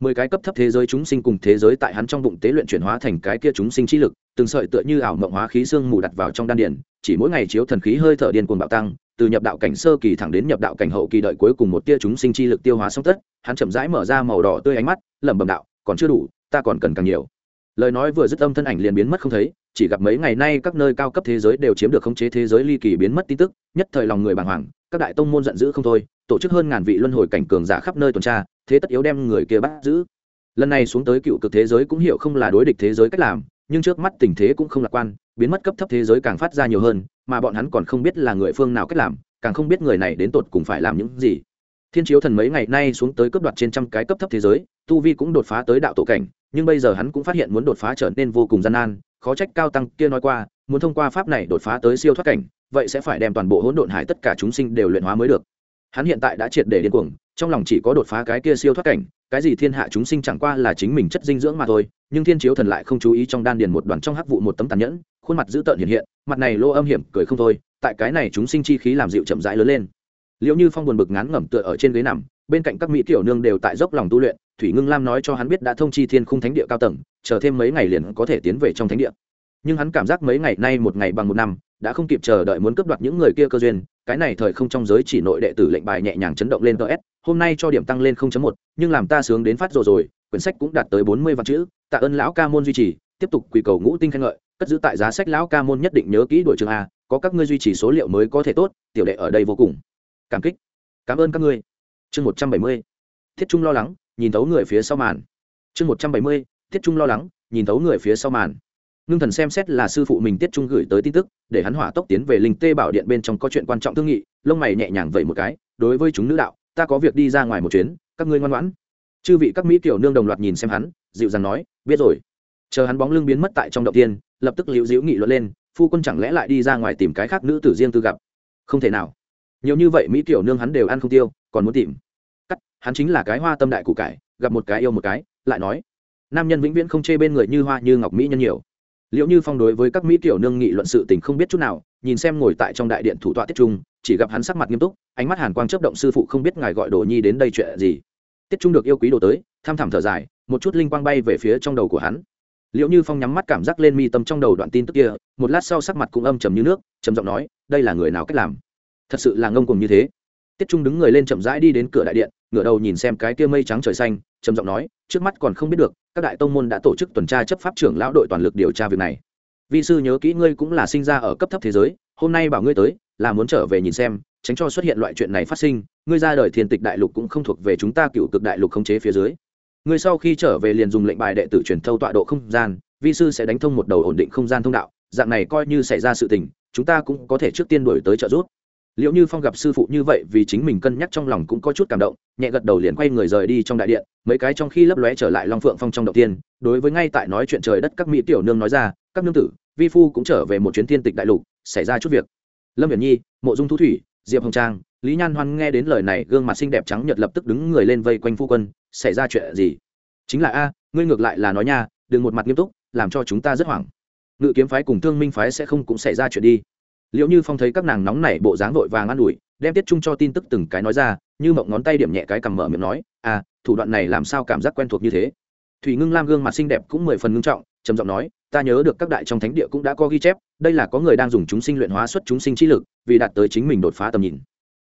Mười cái cấp thấp thế giới chúng sinh cùng thế giới tại hắn trong bụng tế luyện chuyển hóa thành cái kia chúng sinh chi lực từng sợi tựa như ảo mộng hóa khí xương mù đặt vào trong đan điển chỉ mỗi ngày chiếu thần khí hơi thở điên cuồng bạo tăng, từ nhập đạo cảnh sơ kỳ thẳng đến nhập đạo cảnh hậu kỳ đợi cuối cùng một tia chúng sinh chi lực tiêu hóa xong tất, hắn chậm rãi mở ra màu đỏ tươi ánh mắt, lẩm bẩm đạo, còn chưa đủ, ta còn cần càng nhiều. Lời nói vừa dứt âm thân ảnh liền biến mất không thấy, chỉ gặp mấy ngày nay các nơi cao cấp thế giới đều chiếm được khống chế thế giới ly kỳ biến mất tin tức, nhất thời lòng người bàng hoàng, các đại tông môn giận dữ không thôi, tổ chức hơn ngàn vị luân hồi cảnh cường giả khắp nơi tuần tra, thế tất yếu đem người kia bắt giữ. Lần này xuống tới cựu cực thế giới cũng hiểu không là đối địch thế giới cách làm nhưng trước mắt tình thế cũng không lạc quan, biến mất cấp thấp thế giới càng phát ra nhiều hơn, mà bọn hắn còn không biết là người phương nào cách làm, càng không biết người này đến tột cùng phải làm những gì. Thiên chiếu thần mấy ngày nay xuống tới cấp đoạt trên trăm cái cấp thấp thế giới, tu vi cũng đột phá tới đạo tổ cảnh, nhưng bây giờ hắn cũng phát hiện muốn đột phá trở nên vô cùng gian nan, khó trách cao tăng kia nói qua, muốn thông qua pháp này đột phá tới siêu thoát cảnh, vậy sẽ phải đem toàn bộ hỗn độn hải tất cả chúng sinh đều luyện hóa mới được hắn hiện tại đã triệt để điên cuồng, trong lòng chỉ có đột phá cái kia siêu thoát cảnh, cái gì thiên hạ chúng sinh chẳng qua là chính mình chất dinh dưỡng mà thôi, nhưng thiên chiếu thần lại không chú ý trong đan điền một đoàn trong hắc vụ một tấm tàn nhẫn, khuôn mặt dữ tợn hiện hiện, mặt này lô âm hiểm cười không thôi, tại cái này chúng sinh chi khí làm dịu chậm rãi lớn lên. Liệu như phong buồn bực ngán ngẩm tựa ở trên ghế nằm, bên cạnh các mỹ tiểu nương đều tại dốc lòng tu luyện, thủy ngưng lam nói cho hắn biết đã thông chi thiên khung thánh địa cao tầng, chờ thêm mấy ngày liền có thể tiến về trong thánh địa. Nhưng hắn cảm giác mấy ngày nay một ngày bằng một năm, đã không kịp chờ đợi muốn cướp đoạt những người kia cơ duyên cái này thời không trong giới chỉ nội đệ tử lệnh bài nhẹ nhàng chấn động lên ts hôm nay cho điểm tăng lên 0.1, nhưng làm ta sướng đến phát rồi rồi quyển sách cũng đạt tới 40 vạn chữ tạ ơn lão ca môn duy trì tiếp tục quỳ cầu ngũ tinh khen ngợi cất giữ tại giá sách lão ca môn nhất định nhớ kỹ đuổi trường a có các ngươi duy trì số liệu mới có thể tốt tiểu đệ ở đây vô cùng. Cảm kích. Cảm ơn các ngươi. Chương 170. thiết trung lo lắng nhìn thấu người phía sau màn. Chương 170. thiết trung lo lắng nhìn thấu người phía sau màn ngưng thần xem xét là sư phụ mình tiết trung gửi tới tin tức, để hắn hỏa tốc tiến về linh tê bảo điện bên trong có chuyện quan trọng thương nghị, lông mày nhẹ nhàng vậy một cái, đối với chúng nữ đạo, ta có việc đi ra ngoài một chuyến, các ngươi ngoan ngoãn. Chư vị các mỹ tiểu nương đồng loạt nhìn xem hắn, dịu dàng nói, biết rồi. Chờ hắn bóng lưng biến mất tại trong động tiên, lập tức liễu diễu nghị luận lên, phu quân chẳng lẽ lại đi ra ngoài tìm cái khác nữ tử riêng tư gặp? Không thể nào. Nhiều như vậy mỹ tiểu nương hắn đều ăn không tiêu, còn muốn tìm. Cắt, hắn chính là cái hoa tâm đại cụ cải, gặp một cái yêu một cái, lại nói, nam nhân vĩnh viễn không chê bên người như hoa như ngọc mỹ nhân nhiều liệu như phong đối với các mỹ tiểu nương nghị luận sự tình không biết chút nào, nhìn xem ngồi tại trong đại điện thủ tọa tiết trung, chỉ gặp hắn sắc mặt nghiêm túc, ánh mắt hàn quang chấp động sư phụ không biết ngài gọi đồ nhi đến đây chuyện gì. Tiết trung được yêu quý đồ tới, tham thảm thở dài, một chút linh quang bay về phía trong đầu của hắn. Liệu như phong nhắm mắt cảm giác lên mi tâm trong đầu đoạn tin tức kia, một lát sau sắc mặt cũng âm trầm như nước, trầm giọng nói, đây là người nào cách làm? Thật sự là ngông cùng như thế. Tiết trung đứng người lên chậm rãi đi đến cửa đại điện, ngửa đầu nhìn xem cái kia mây trắng trời xanh, trầm giọng nói, trước mắt còn không biết được các đại tông môn đã tổ chức tuần tra chấp pháp trưởng lão đội toàn lực điều tra việc này. Vi sư nhớ kỹ ngươi cũng là sinh ra ở cấp thấp thế giới, hôm nay bảo ngươi tới, là muốn trở về nhìn xem, tránh cho xuất hiện loại chuyện này phát sinh, ngươi ra đời thiên tịch đại lục cũng không thuộc về chúng ta cựu cực đại lục khống chế phía dưới. Ngươi sau khi trở về liền dùng lệnh bài đệ tử truyền thâu tọa độ không gian, vi sư sẽ đánh thông một đầu ổn định không gian thông đạo, dạng này coi như xảy ra sự tình, chúng ta cũng có thể trước tiên đổi tới trợ giúp liệu như phong gặp sư phụ như vậy vì chính mình cân nhắc trong lòng cũng có chút cảm động, nhẹ gật đầu liền quay người rời đi trong đại điện, mấy cái trong khi lấp lóe trở lại long phượng phong trong đầu tiên, đối với ngay tại nói chuyện trời đất các mỹ tiểu nương nói ra, các nương tử, vi phu cũng trở về một chuyến thiên tịch đại lục, xảy ra chút việc. Lâm viễn nhi, mộ dung thu thủy, diệp hồng trang, lý nhan hoan nghe đến lời này, gương mặt xinh đẹp trắng nhật lập tức đứng người lên vây quanh phu quân, xảy ra chuyện gì? Chính là a, ngươi ngược lại là nói nha, đừng một mặt nghiêm túc, làm cho chúng ta rất hoảng. Ngự kiếm phái cùng thương minh phái sẽ không cũng xảy ra chuyện đi liệu như phong thấy các nàng nóng nảy bộ dáng vội vàng an ủi, đem tiết chung cho tin tức từng cái nói ra, như mộng ngón tay điểm nhẹ cái cầm mở miệng nói à thủ đoạn này làm sao cảm giác quen thuộc như thế? Thủy ngưng lam gương mặt xinh đẹp cũng mười phần ngưng trọng, trầm giọng nói, ta nhớ được các đại trong thánh địa cũng đã có ghi chép, đây là có người đang dùng chúng sinh luyện hóa xuất chúng sinh trí lực, vì đạt tới chính mình đột phá tầm nhìn.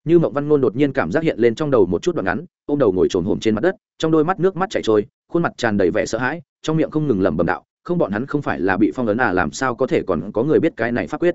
Như mộng văn ngôn đột nhiên cảm giác hiện lên trong đầu một chút đoạn ngắn ô m đầu ngồi trồn hổm trên mặt đất, trong đôi mắt nước mắt chảy trôi, khuôn mặt tràn đầy vẻ sợ hãi, trong miệng không ngừng lẩm bẩm đạo, không, bọn hắn không phải là bị phong ấn à làm sao có thể còn có người biết cái này pháp quyết?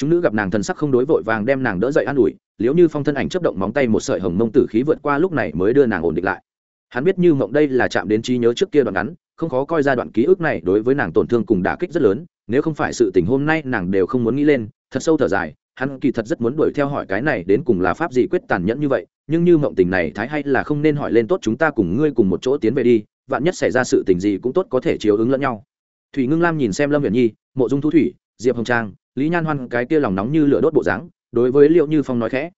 Chúng nữ gặp nàng thần sắc không đối vội vàng đem nàng đỡ dậy an ủi, liếu như phong thân ảnh chấp động móng tay một sợi hồng mông tử khí vượt qua lúc này mới đưa nàng ổn định lại. Hắn biết như mộng đây là chạm đến trí nhớ trước kia đoạn ngắn, không khó coi ra đoạn ký ức này đối với nàng tổn thương cùng đả kích rất lớn, nếu không phải sự tình hôm nay nàng đều không muốn nghĩ lên, thật sâu thở dài, hắn kỳ thật rất muốn đuổi theo hỏi cái này đến cùng là pháp gì quyết tàn nhẫn như vậy, nhưng như mộng tình này thái hay là không nên hỏi lên tốt chúng ta cùng ngươi cùng một chỗ tiến về đi, vạn nhất xảy ra sự tình gì cũng tốt có thể chiếu ứng lẫn nhau. Thủy ngưng lam nhìn xem lâm huyền nhi, mộ dung thu thủy, diệp hồng trang lý nhan hoan cái kia lòng nóng như lửa đốt bộ dáng, đối với liệu như phong nói khẽ.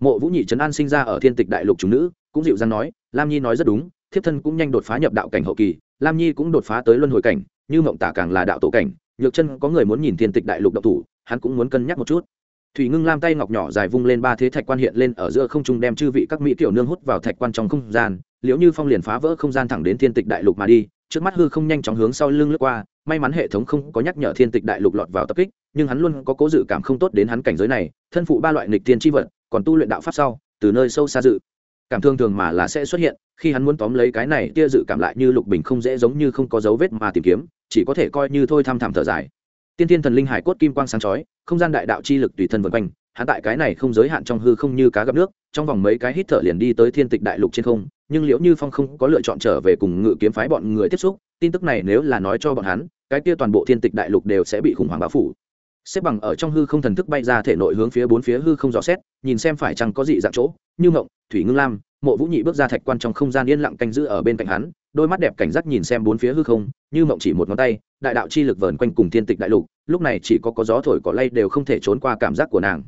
Mộ vũ nhị trấn an sinh ra ở thiên tịch đại lục chúng nữ, cũng dịu dàng nói, lam nhi nói rất đúng, thiếp thân cũng nhanh đột phá nhập đạo cảnh hậu kỳ, lam nhi cũng đột phá tới luân hồi cảnh, như mộng tả càng là đạo tổ cảnh, nhược chân có người muốn nhìn thiên tịch đại lục độc thủ, hắn cũng muốn cân nhắc một chút. Thủy ngưng lam tay ngọc nhỏ dài vung lên ba thế thạch quan hiện lên ở giữa không trung đem chư vị các mỹ tiểu nương hút vào thạch quan trong không gian, liễu như phong liền phá vỡ không gian thẳng đến thiên tịch đại lục mà đi trước mắt hư không nhanh chóng hướng sau lưng lướt qua, may mắn hệ thống không có nhắc nhở thiên tịch đại lục lọt vào tập kích, nhưng hắn luôn có cố dự cảm không tốt đến hắn cảnh giới này, thân phụ ba loại nghịch tiên tri vật, còn tu luyện đạo pháp sau, từ nơi sâu xa dự. Cảm thương thường mà là sẽ xuất hiện, khi hắn muốn tóm lấy cái này tia dự cảm lại như lục bình không dễ giống như không có dấu vết mà tìm kiếm, chỉ có thể coi như thôi thăm thẳm thở dài. Tiên tiên thần linh hải cốt kim quang sáng chói, không gian đại đạo chi lực tùy thân vân quanh, hắn tại cái này không giới hạn trong hư không như cá gặp nước, trong vòng mấy cái hít thở liền đi tới thiên tịch đại lục trên không nhưng liễu như phong không có lựa chọn trở về cùng ngự kiếm phái bọn người tiếp xúc, tin tức này nếu là nói cho bọn hắn, cái kia toàn bộ thiên tịch đại lục đều sẽ bị khủng hoảng báo phủ. Xếp bằng ở trong hư không thần thức bay ra thể nội hướng phía bốn phía hư không rõ xét, nhìn xem phải chăng có gì dạng chỗ, như ngộng thủy ngưng lam, mộ vũ nhị bước ra thạch quan trong không gian yên lặng canh giữ ở bên cạnh hắn, đôi mắt đẹp cảnh giác nhìn xem bốn phía hư không, như mộng chỉ một ngón tay, đại đạo chi lực vờn quanh cùng thiên tịch đại lục, lúc này chỉ có có gió thổi cỏ lay đều không thể trốn qua cảm giác của nàng.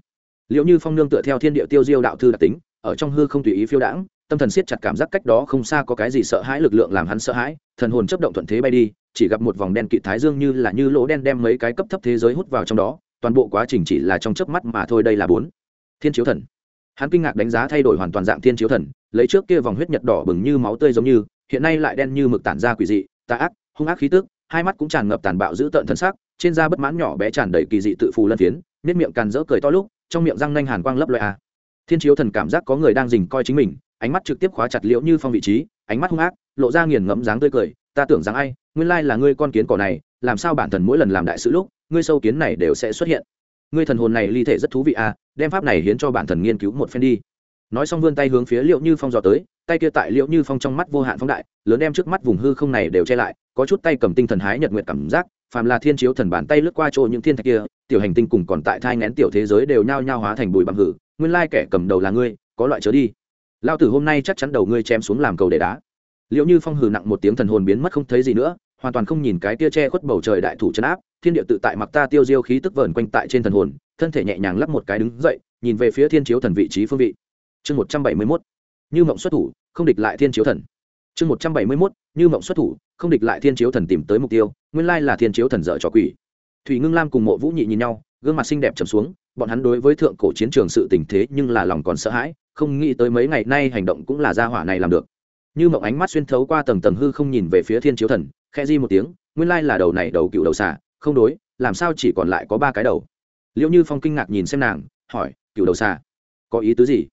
Liệu như phong nương tựa theo thiên địa tiêu diêu đạo thư đặc tính, ở trong hư không tùy ý phiêu đãng tâm thần siết chặt cảm giác cách đó không xa có cái gì sợ hãi lực lượng làm hắn sợ hãi, thần hồn chấp động thuận thế bay đi, chỉ gặp một vòng đen kỵ thái dương như là như lỗ đen đem mấy cái cấp thấp thế giới hút vào trong đó, toàn bộ quá trình chỉ là trong chớp mắt mà thôi, đây là bốn. Thiên chiếu thần. Hắn kinh ngạc đánh giá thay đổi hoàn toàn dạng thiên chiếu thần, lấy trước kia vòng huyết nhật đỏ bừng như máu tươi giống như, hiện nay lại đen như mực tản ra quỷ dị, tà ác, hung ác khí tức, hai mắt cũng tràn ngập tàn bạo giữ tợn thân xác, trên da bất mãn nhỏ bé tràn đầy kỳ dị tự phù lân phiến nếp miệng càn rỡ cười to lúc, trong miệng răng nanh hàn quang lấp loại a. Thiên chiếu thần cảm giác có người đang dình coi chính mình ánh mắt trực tiếp khóa chặt liễu như phong vị trí, ánh mắt hung ác, lộ ra nghiền ngẫm dáng tươi cười, ta tưởng rằng ai, nguyên lai là ngươi con kiến cỏ này, làm sao bản thần mỗi lần làm đại sự lúc, ngươi sâu kiến này đều sẽ xuất hiện. Ngươi thần hồn này ly thể rất thú vị à đem pháp này hiến cho bản thần nghiên cứu một phen đi. Nói xong vươn tay hướng phía liệu như phong dò tới, tay kia tại liệu như phong trong mắt vô hạn phóng đại, lớn đem trước mắt vùng hư không này đều che lại, có chút tay cầm tinh thần hái nhật nguyện cảm giác, phàm là thiên chiếu thần bàn tay lướt qua chỗ những thiên thạch kia, tiểu hành tinh cùng còn tại thai ngén tiểu thế giới đều nhao nhao hóa thành bụi bằng hử, nguyên lai kẻ cầm đầu là ngươi, có loại chớ đi lao tử hôm nay chắc chắn đầu ngươi chém xuống làm cầu để đá. Liệu như phong hừ nặng một tiếng thần hồn biến mất không thấy gì nữa, hoàn toàn không nhìn cái tia che khuất bầu trời đại thủ chấn áp, thiên địa tự tại mặc ta tiêu diêu khí tức vờn quanh tại trên thần hồn, thân thể nhẹ nhàng lắp một cái đứng dậy, nhìn về phía thiên chiếu thần vị trí phương vị. Chương một trăm bảy mươi mốt, như mộng xuất thủ, không địch lại thiên chiếu thần. Chương một trăm bảy mươi mốt, như mộng xuất thủ, không địch lại thiên chiếu thần tìm tới mục tiêu, nguyên lai là thiên chiếu thần dở trò quỷ. Thủy ngưng lam cùng mộ vũ nhị nhìn nhau, gương mặt xinh đẹp trầm xuống, bọn hắn đối với thượng cổ chiến trường sự tình thế nhưng là lòng còn sợ hãi không nghĩ tới mấy ngày nay hành động cũng là gia hỏa này làm được. Như mộng ánh mắt xuyên thấu qua tầng tầng hư không nhìn về phía thiên chiếu thần khe di một tiếng, nguyên lai là đầu này đầu cựu đầu xà, không đối, làm sao chỉ còn lại có ba cái đầu. Liệu như phong kinh ngạc nhìn xem nàng, hỏi, cựu đầu xà, có ý tứ gì?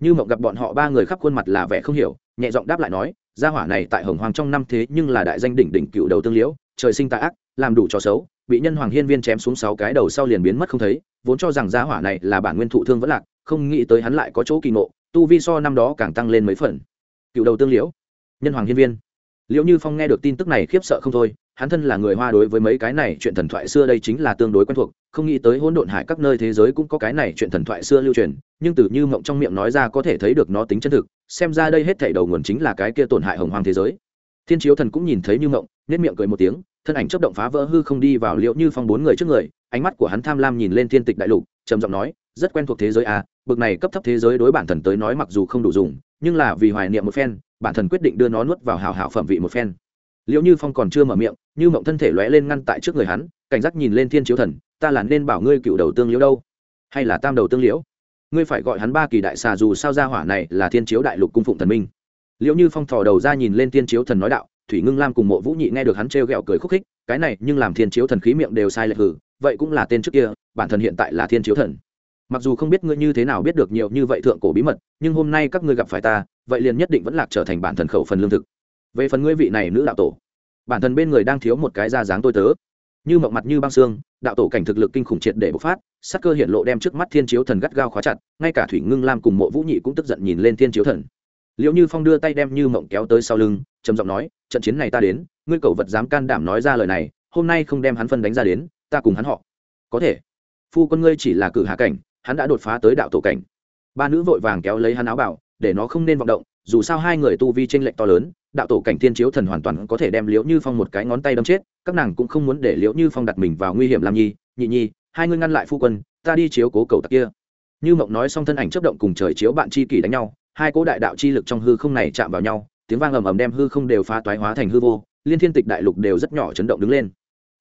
Như mộng gặp bọn họ ba người khắp khuôn mặt là vẻ không hiểu, nhẹ giọng đáp lại nói, gia hỏa này tại hồng hoàng trong năm thế nhưng là đại danh đỉnh đỉnh cựu đầu tương liễu, trời sinh tạ ác, làm đủ cho xấu, bị nhân hoàng hiên viên chém xuống sáu cái đầu sau liền biến mất không thấy, vốn cho rằng gia hỏa này là bản nguyên thụ thương vẫn lạc không nghĩ tới hắn lại có chỗ kỳ ngộ, tu vi so năm đó càng tăng lên mấy phần. Cựu đầu tương liễu, nhân hoàng hiên viên. Liễu như phong nghe được tin tức này khiếp sợ không thôi, hắn thân là người hoa đối với mấy cái này chuyện thần thoại xưa đây chính là tương đối quen thuộc, không nghĩ tới hỗn độn hải các nơi thế giới cũng có cái này chuyện thần thoại xưa lưu truyền, nhưng từ như mộng trong miệng nói ra có thể thấy được nó tính chân thực, xem ra đây hết thảy đầu nguồn chính là cái kia tổn hại hồng hoàng thế giới. Thiên chiếu thần cũng nhìn thấy như mộng nết miệng cười một tiếng, thân ảnh chấp động phá vỡ hư không đi vào liệu như phong bốn người trước người, ánh mắt của hắn tham lam nhìn lên thiên tịch đại lục, trầm giọng nói rất quen thuộc thế giới à bực này cấp thấp thế giới đối bản thần tới nói mặc dù không đủ dùng, nhưng là vì hoài niệm một phen, bản thần quyết định đưa nó nuốt vào hào hảo phẩm vị một phen. Liệu như phong còn chưa mở miệng, như mộng thân thể lóe lên ngăn tại trước người hắn, cảnh giác nhìn lên thiên chiếu thần, ta là nên bảo ngươi cựu đầu tương liễu đâu? Hay là tam đầu tương liễu? Ngươi phải gọi hắn ba kỳ đại xà dù sao gia hỏa này là thiên chiếu đại lục cung phụng thần minh. Liệu như phong thò đầu ra nhìn lên thiên chiếu thần nói đạo, thủy ngưng lam cùng mộ vũ nhị nghe được hắn trêu ghẹo cười khúc khích, cái này nhưng làm thiên chiếu thần khí miệng đều sai lệch hử, vậy cũng là tên trước kia, bản thân hiện tại là thiên chiếu thần mặc dù không biết ngươi như thế nào biết được nhiều như vậy thượng cổ bí mật, nhưng hôm nay các ngươi gặp phải ta, vậy liền nhất định vẫn lạc trở thành bản thần khẩu phần lương thực. Về phần ngươi vị này nữ đạo tổ, bản thân bên người đang thiếu một cái da dáng tôi tớ. Như mộng mặt như băng xương, đạo tổ cảnh thực lực kinh khủng triệt để bộc phát sắc cơ hiện lộ đem trước mắt thiên chiếu thần gắt gao khóa chặt, ngay cả thủy ngưng lam cùng mộ vũ nhị cũng tức giận nhìn lên thiên chiếu thần. Liệu như phong đưa tay đem như mộng kéo tới sau lưng, trầm giọng nói, trận chiến này ta đến, ngươi cầu vật dám can đảm nói ra lời này, hôm nay không đem hắn phân đánh ra đến, ta cùng hắn họ. Có thể. Phu quân ngươi chỉ là cử hạ cảnh hắn đã đột phá tới đạo tổ cảnh. Ba nữ vội vàng kéo lấy hắn áo bảo, để nó không nên vọng động, dù sao hai người tu vi tranh lệch to lớn, đạo tổ cảnh thiên chiếu thần hoàn toàn có thể đem liễu như phong một cái ngón tay đâm chết, các nàng cũng không muốn để liễu như phong đặt mình vào nguy hiểm làm nhi, nhị nhi, hai ngươi ngăn lại phu quân, ta đi chiếu cố cầu tặc kia. Như mộng nói xong thân ảnh chấp động cùng trời chiếu bạn chi kỷ đánh nhau, hai cỗ đại đạo chi lực trong hư không này chạm vào nhau, tiếng vang ầm ầm đem hư không đều phá toái hóa thành hư vô, liên thiên tịch đại lục đều rất nhỏ chấn động đứng lên.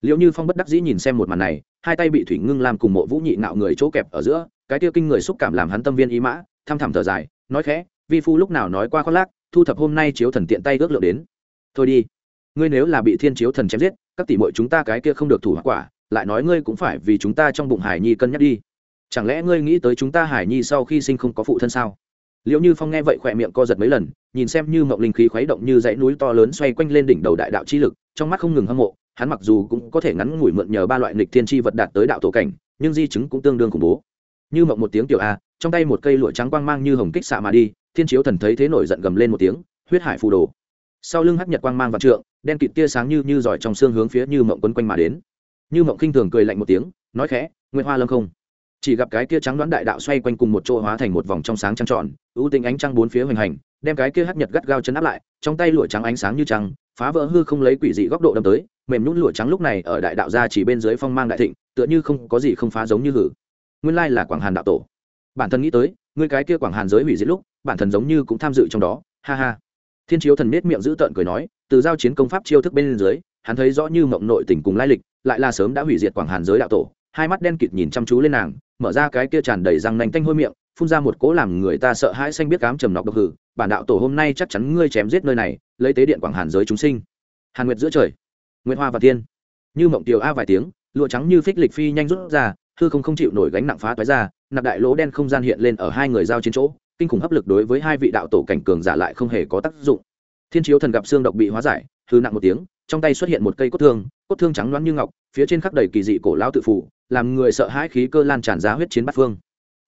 Liệu như phong bất đắc dĩ nhìn xem một màn này hai tay bị thủy ngưng làm cùng mộ vũ nhị nạo người chỗ kẹp ở giữa, cái tiêu kinh người xúc cảm làm hắn tâm viên ý mã, thăm thẳm thở dài, nói khẽ, vi phu lúc nào nói qua khoác lác, thu thập hôm nay chiếu thần tiện tay ước lượng đến. Thôi đi, ngươi nếu là bị thiên chiếu thần chém giết, các tỷ muội chúng ta cái kia không được thủ quả, lại nói ngươi cũng phải vì chúng ta trong bụng hải nhi cân nhắc đi. Chẳng lẽ ngươi nghĩ tới chúng ta hải nhi sau khi sinh không có phụ thân sao? Liệu như phong nghe vậy khỏe miệng co giật mấy lần, nhìn xem như mộng linh khí khuấy động như dãy núi to lớn xoay quanh lên đỉnh đầu đại đạo chi lực, trong mắt không ngừng hâm mộ hắn mặc dù cũng có thể ngắn ngủi mượn nhờ ba loại nghịch thiên chi vật đạt tới đạo tổ cảnh, nhưng di chứng cũng tương đương khủng bố. Như mộng một tiếng tiểu a, trong tay một cây lụa trắng quang mang như hồng kích xạ mà đi, thiên chiếu thần thấy thế nổi giận gầm lên một tiếng, huyết hải phù đồ. Sau lưng hắc nhật quang mang vạn trượng, đen kịt tia sáng như như giỏi trong xương hướng phía như mộng quấn quanh mà đến. Như mộng khinh thường cười lạnh một tiếng, nói khẽ nguyễn hoa lâm không. Chỉ gặp cái kia trắng đoán đại đạo xoay quanh cùng một chỗ hóa thành một vòng trong sáng trăng tròn, ưu tính ánh trăng bốn phía hoành hành, đem cái kia hắc nhật gắt gao chấn áp lại, trong tay lụa trắng ánh sáng như trăng, phá vỡ hư không lấy quỷ dị góc độ đâm tới mềm nhún lụa trắng lúc này ở đại đạo gia chỉ bên dưới phong mang đại thịnh, tựa như không có gì không phá giống như hử. Nguyên lai là quảng hàn đạo tổ. Bản thân nghĩ tới người cái kia quảng hàn giới hủy diệt lúc, bản thân giống như cũng tham dự trong đó. Ha ha. Thiên chiếu thần nết miệng giữ tợn cười nói, từ giao chiến công pháp chiêu thức bên dưới, hắn thấy rõ như mộng nội tình cùng lai lịch, lại là sớm đã hủy diệt quảng hàn giới đạo tổ. Hai mắt đen kịt nhìn chăm chú lên nàng, mở ra cái kia tràn đầy răng nanh tanh hôi miệng, phun ra một cỗ làm người ta sợ hãi xanh biết cám trầm nọc độc hử. Bản đạo tổ hôm nay chắc chắn ngươi chém giết nơi này, lấy tế điện quảng hàn giới chúng sinh. Hàn nguyệt giữa trời nguyệt hoa và Thiên. Như mộng tiều a vài tiếng, lụa trắng như phích lịch phi nhanh rút ra, hư không không chịu nổi gánh nặng phá toái ra, nạp đại lỗ đen không gian hiện lên ở hai người giao chiến chỗ, kinh khủng hấp lực đối với hai vị đạo tổ cảnh cường giả lại không hề có tác dụng. Thiên chiếu thần gặp xương độc bị hóa giải, hư nặng một tiếng, trong tay xuất hiện một cây cốt thương cốt thương trắng loáng như ngọc, phía trên khắc đầy kỳ dị cổ lão tự phủ, làm người sợ hãi khí cơ lan tràn ra huyết chiến bát phương.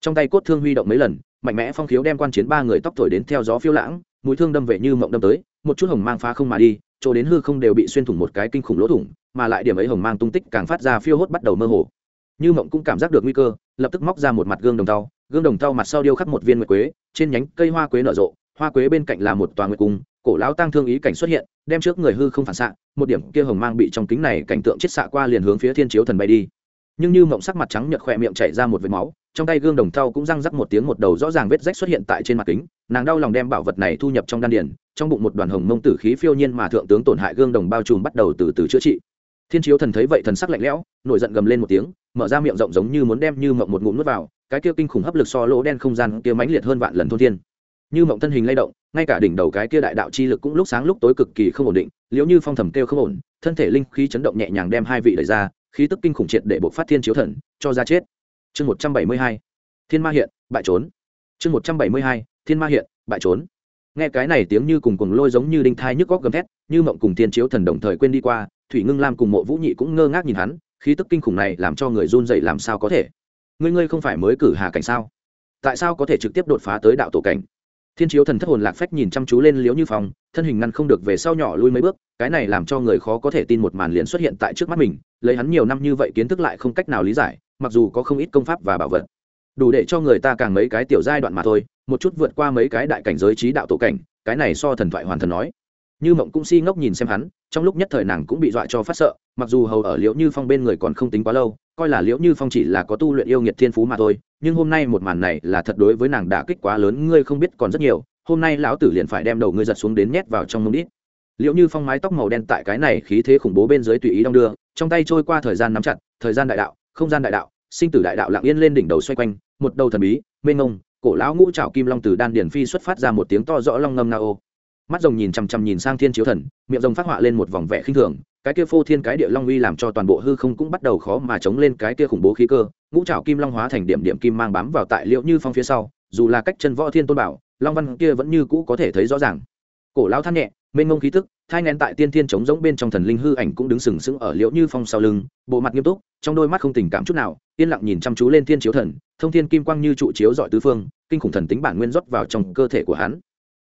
Trong tay cốt thương huy động mấy lần, mạnh mẽ phong khiếu đem quan chiến ba người tóc thổi đến theo gió phiêu lãng, mũi thương đâm về như mộng đâm tới, một chút hồng mang phá không mà đi chỗ đến hư không đều bị xuyên thủng một cái kinh khủng lỗ thủng, mà lại điểm ấy hồng mang tung tích càng phát ra phiêu hốt bắt đầu mơ hồ. Như mộng cũng cảm giác được nguy cơ, lập tức móc ra một mặt gương đồng tàu gương đồng tàu mặt sau điêu khắc một viên nguyệt quế, trên nhánh cây hoa quế nở rộ, hoa quế bên cạnh là một tòa nguyệt cung, cổ lão tăng thương ý cảnh xuất hiện, đem trước người hư không phản xạ, một điểm kia hồng mang bị trong kính này cảnh tượng chết xạ qua liền hướng phía thiên chiếu thần bay đi. Nhưng như mộng sắc mặt trắng nhợt khỏe miệng chảy ra một vệt máu trong tay gương đồng thau cũng răng rắc một tiếng một đầu rõ ràng vết rách xuất hiện tại trên mặt kính, nàng đau lòng đem bảo vật này thu nhập trong đan điền, trong bụng một đoàn hồng mông tử khí phiêu nhiên mà thượng tướng tổn hại gương đồng bao trùm bắt đầu từ từ chữa trị. Thiên chiếu thần thấy vậy thần sắc lạnh lẽo, nổi giận gầm lên một tiếng, mở ra miệng rộng giống như muốn đem như mộng một ngụm nuốt vào, cái kia kinh khủng hấp lực so lỗ đen không gian kia mãnh liệt hơn vạn lần thôn thiên. Như mộng thân hình lay động, ngay cả đỉnh đầu cái kia đại đạo chi lực cũng lúc sáng lúc tối cực kỳ không ổn định liếu như phong thầm kêu không ổn, thân thể linh khí chấn động nhẹ nhàng đem hai vị đẩy ra, khí tức kinh khủng triệt để buộc phát thiên chiếu thần, cho ra chết chương một trăm bảy mươi hai, thiên ma hiện, bại trốn. Chương một trăm bảy mươi hai, thiên ma hiện, bại trốn. Nghe cái này tiếng như cùng cùng lôi giống như đinh thai nhức góc gầm thét, như mộng cùng thiên chiếu thần đồng thời quên đi qua, thủy ngưng lam cùng mộ vũ nhị cũng ngơ ngác nhìn hắn, khí tức kinh khủng này làm cho người run dậy làm sao có thể? Ngươi ngươi không phải mới cử hà cảnh sao? Tại sao có thể trực tiếp đột phá tới đạo tổ cảnh? Thiên chiếu thần thất hồn lạc phách nhìn chăm chú lên liếu như phòng thân hình ngăn không được về sau nhỏ lui mấy bước, cái này làm cho người khó có thể tin một màn liền xuất hiện tại trước mắt mình, lấy hắn nhiều năm như vậy kiến thức lại không cách nào lý giải mặc dù có không ít công pháp và bảo vật, đủ để cho người ta càng mấy cái tiểu giai đoạn mà thôi, một chút vượt qua mấy cái đại cảnh giới trí đạo tổ cảnh, cái này so thần thoại hoàn thần nói. Như mộng cũng si ngốc nhìn xem hắn, trong lúc nhất thời nàng cũng bị dọa cho phát sợ, mặc dù hầu ở liễu như phong bên người còn không tính quá lâu, coi là liễu như phong chỉ là có tu luyện yêu nghiệt thiên phú mà thôi, nhưng hôm nay một màn này là thật đối với nàng đã kích quá lớn, ngươi không biết còn rất nhiều, hôm nay lão tử liền phải đem đầu ngươi giật xuống đến nhét vào trong mông đít. Liễu như phong mái tóc màu đen tại cái này khí thế khủng bố bên dưới tùy ý đong đưa, trong tay trôi qua thời gian nắm chặt, thời gian đại đạo không gian đại đạo, sinh tử đại đạo lặng yên lên đỉnh đầu xoay quanh, một đầu thần bí, mênh ngông cổ lão ngũ trảo kim long từ đan điển phi xuất phát ra một tiếng to rõ long ngâm na ô. Mắt rồng nhìn chằm chằm nhìn sang thiên chiếu thần, miệng rồng phát họa lên một vòng vẻ khinh thường, cái kia phô thiên cái địa long uy làm cho toàn bộ hư không cũng bắt đầu khó mà chống lên cái kia khủng bố khí cơ, ngũ trảo kim long hóa thành điểm điểm kim mang bám vào tại liệu như phong phía sau, dù là cách chân võ thiên tôn bảo, long văn kia vẫn như cũ có thể thấy rõ ràng. Cổ lão than nhẹ, mênh ngông khí tức thai ngén tại tiên thiên chống giống bên trong thần linh hư ảnh cũng đứng sừng sững ở liễu như phong sau lưng, bộ mặt nghiêm túc, trong đôi mắt không tình cảm chút nào, yên lặng nhìn chăm chú lên thiên chiếu thần, thông thiên kim quang như trụ chiếu dọi tứ phương, kinh khủng thần tính bản nguyên rót vào trong cơ thể của hắn.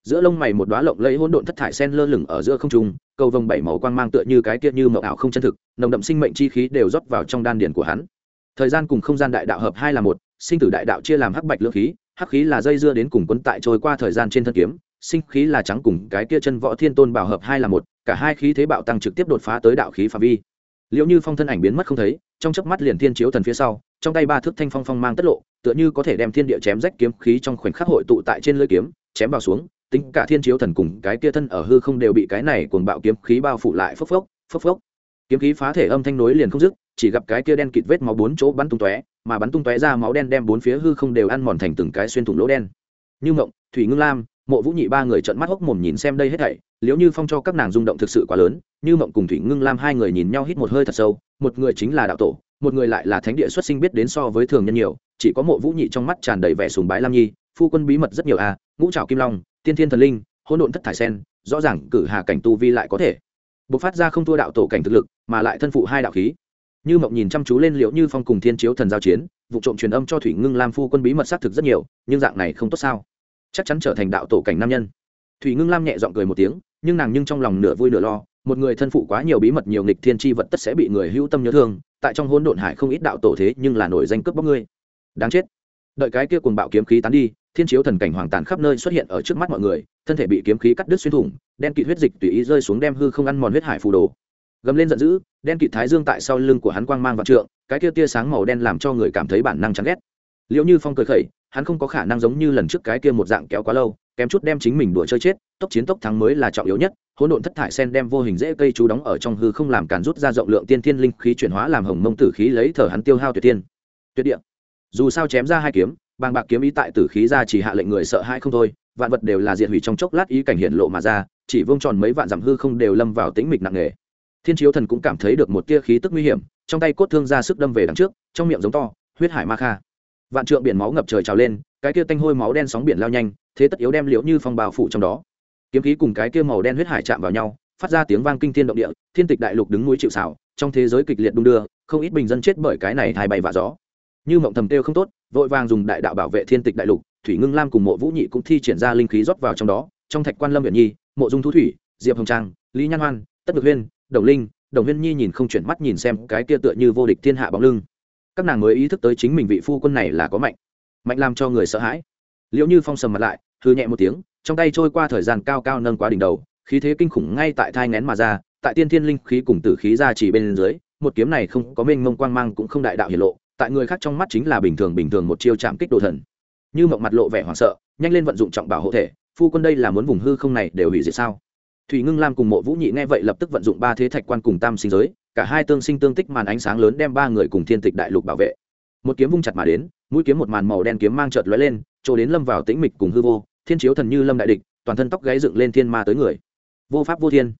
Giữa lông mày một đóa lộng lẫy hỗn độn thất thải sen lơ lửng ở giữa không trung, cầu vồng bảy màu quang mang tựa như cái kia như mộng ảo không chân thực, nồng đậm sinh mệnh chi khí đều rót vào trong đan điền của hắn. Thời gian cùng không gian đại đạo hợp hai là một, sinh tử đại đạo chia làm hắc bạch lưỡng khí, hắc khí là dây dưa đến cùng quấn tại trôi qua thời gian trên thân kiếm sinh khí là trắng cùng cái kia chân võ thiên tôn bảo hợp hai là một, cả hai khí thế bạo tăng trực tiếp đột phá tới đạo khí phạm vi. Liệu như phong thân ảnh biến mất không thấy, trong chớp mắt liền thiên chiếu thần phía sau, trong tay ba thước thanh phong phong mang tất lộ, tựa như có thể đem thiên địa chém rách kiếm khí trong khoảnh khắc hội tụ tại trên lưỡi kiếm, chém vào xuống, tính cả thiên chiếu thần cùng cái kia thân ở hư không đều bị cái này cuồng bạo kiếm khí bao phủ lại phốc phốc phốc phốc. Kiếm khí phá thể âm thanh nối liền không dứt, chỉ gặp cái kia đen kịt vết máu bốn chỗ bắn tung tóe, mà bắn tung tóe ra máu đen đem bốn phía hư không đều ăn mòn thành từng cái xuyên thủng lỗ đen. Như ngộng thủy ngưng lam mộ vũ nhị ba người trợn mắt hốc mồm nhìn xem đây hết thảy, liếu như phong cho các nàng rung động thực sự quá lớn, như mộng cùng thủy ngưng lam hai người nhìn nhau hít một hơi thật sâu, một người chính là đạo tổ, một người lại là thánh địa xuất sinh biết đến so với thường nhân nhiều, chỉ có mộ vũ nhị trong mắt tràn đầy vẻ sùng bái lam nhi, phu quân bí mật rất nhiều à ngũ trào kim long, tiên thiên thần linh, hỗn độn thất thải sen, rõ ràng cử hà cảnh tu vi lại có thể. Bộc phát ra không thua đạo tổ cảnh thực lực, mà lại thân phụ hai đạo khí. Như mộng nhìn chăm chú lên liệu như phong cùng thiên chiếu thần giao chiến, vụ trộm truyền âm cho thủy ngưng lam phu quân bí mật xác thực rất nhiều, nhưng dạng này không tốt sao? Chắc chắn trở thành đạo tổ cảnh nam nhân. Thủy ngưng lam nhẹ giọng cười một tiếng, nhưng nàng nhưng trong lòng nửa vui nửa lo, một người thân phụ quá nhiều bí mật nhiều nghịch thiên tri vật tất sẽ bị người hữu tâm nhớ thương, tại trong hôn độn hải không ít đạo tổ thế nhưng là nổi danh cướp bóc ngươi. Đáng chết. Đợi cái kia cuồng bạo kiếm khí tán đi, thiên chiếu thần cảnh hoàng tàn khắp nơi xuất hiện ở trước mắt mọi người, thân thể bị kiếm khí cắt đứt xuyên thủng, đen kịt huyết dịch tùy ý rơi xuống đem hư không ăn mòn huyết hải phù đồ. Gầm lên giận dữ, đen kịt thái dương tại sau lưng của hắn quang mang vạn trượng, cái kia tia sáng màu đen làm cho người cảm thấy bản năng chán ghét. Liệu như phong cười khẩy hắn không có khả năng giống như lần trước cái kia một dạng kéo quá lâu, kém chút đem chính mình đuổi chơi chết, tốc chiến tốc thắng mới là trọng yếu nhất, hỗn độn thất thải sen đem vô hình dễ cây chú đóng ở trong hư không làm càn rút ra rộng lượng tiên thiên linh khí chuyển hóa làm hồng mông tử khí lấy thở hắn tiêu hao tuyệt tiên. Tuyệt địa. Dù sao chém ra hai kiếm, bàng bạc kiếm ý tại tử khí ra chỉ hạ lệnh người sợ hãi không thôi, vạn vật đều là diệt hủy trong chốc lát ý cảnh hiện lộ mà ra, chỉ vương tròn mấy vạn dặm hư không đều lâm vào tĩnh mịch nặng nề. Thiên chiếu thần cũng cảm thấy được một tia khí tức nguy hiểm, trong tay cốt thương ra sức đâm về đằng trước, trong miệng giống to, huyết hải ma kha vạn trượng biển máu ngập trời trào lên, cái kia tanh hôi máu đen sóng biển lao nhanh, thế tất yếu đem liễu như phong bào phủ trong đó. Kiếm khí cùng cái kia màu đen huyết hải chạm vào nhau, phát ra tiếng vang kinh thiên động địa, thiên tịch đại lục đứng núi chịu xảo trong thế giới kịch liệt đung đưa, không ít bình dân chết bởi cái này hai bay vạ gió. Như mộng thầm tiêu không tốt, vội vàng dùng đại đạo bảo vệ thiên tịch đại lục, thủy ngưng lam cùng mộ vũ nhị cũng thi triển ra linh khí rót vào trong đó, trong thạch quan lâm viện nhi, mộ dung thu thủy, diệp hồng trang, lý nhan hoan, tất ngược huyên, đồng linh, đồng huyên nhi nhìn không chuyển mắt nhìn xem cái kia tựa như vô địch thiên hạ bóng lưng các nàng mới ý thức tới chính mình vị phu quân này là có mạnh mạnh làm cho người sợ hãi. Liệu như phong sầm mặt lại hư nhẹ một tiếng, trong tay trôi qua thời gian cao cao nâng quá đỉnh đầu, khí thế kinh khủng ngay tại thai ngén mà ra, tại tiên thiên linh khí cùng tử khí ra chỉ bên dưới, một kiếm này không có mênh mông quang mang cũng không đại đạo hiển lộ, tại người khác trong mắt chính là bình thường bình thường một chiêu chạm kích đồ thần. Như mộng mặt lộ vẻ hoảng sợ, nhanh lên vận dụng trọng bảo hộ thể, phu quân đây là muốn vùng hư không này đều hủy diệt sao? Thủy ngưng lam cùng mộ vũ nhị nghe vậy lập tức vận dụng ba thế thạch quan cùng tam sinh giới cả hai tương sinh tương tích màn ánh sáng lớn đem ba người cùng thiên tịch đại lục bảo vệ. Một kiếm vung chặt mà đến, mũi kiếm một màn màu đen kiếm mang chợt lóe lên, chỗ đến lâm vào tĩnh mịch cùng hư vô, thiên chiếu thần như lâm đại địch, toàn thân tóc gáy dựng lên thiên ma tới người. Vô pháp vô thiên.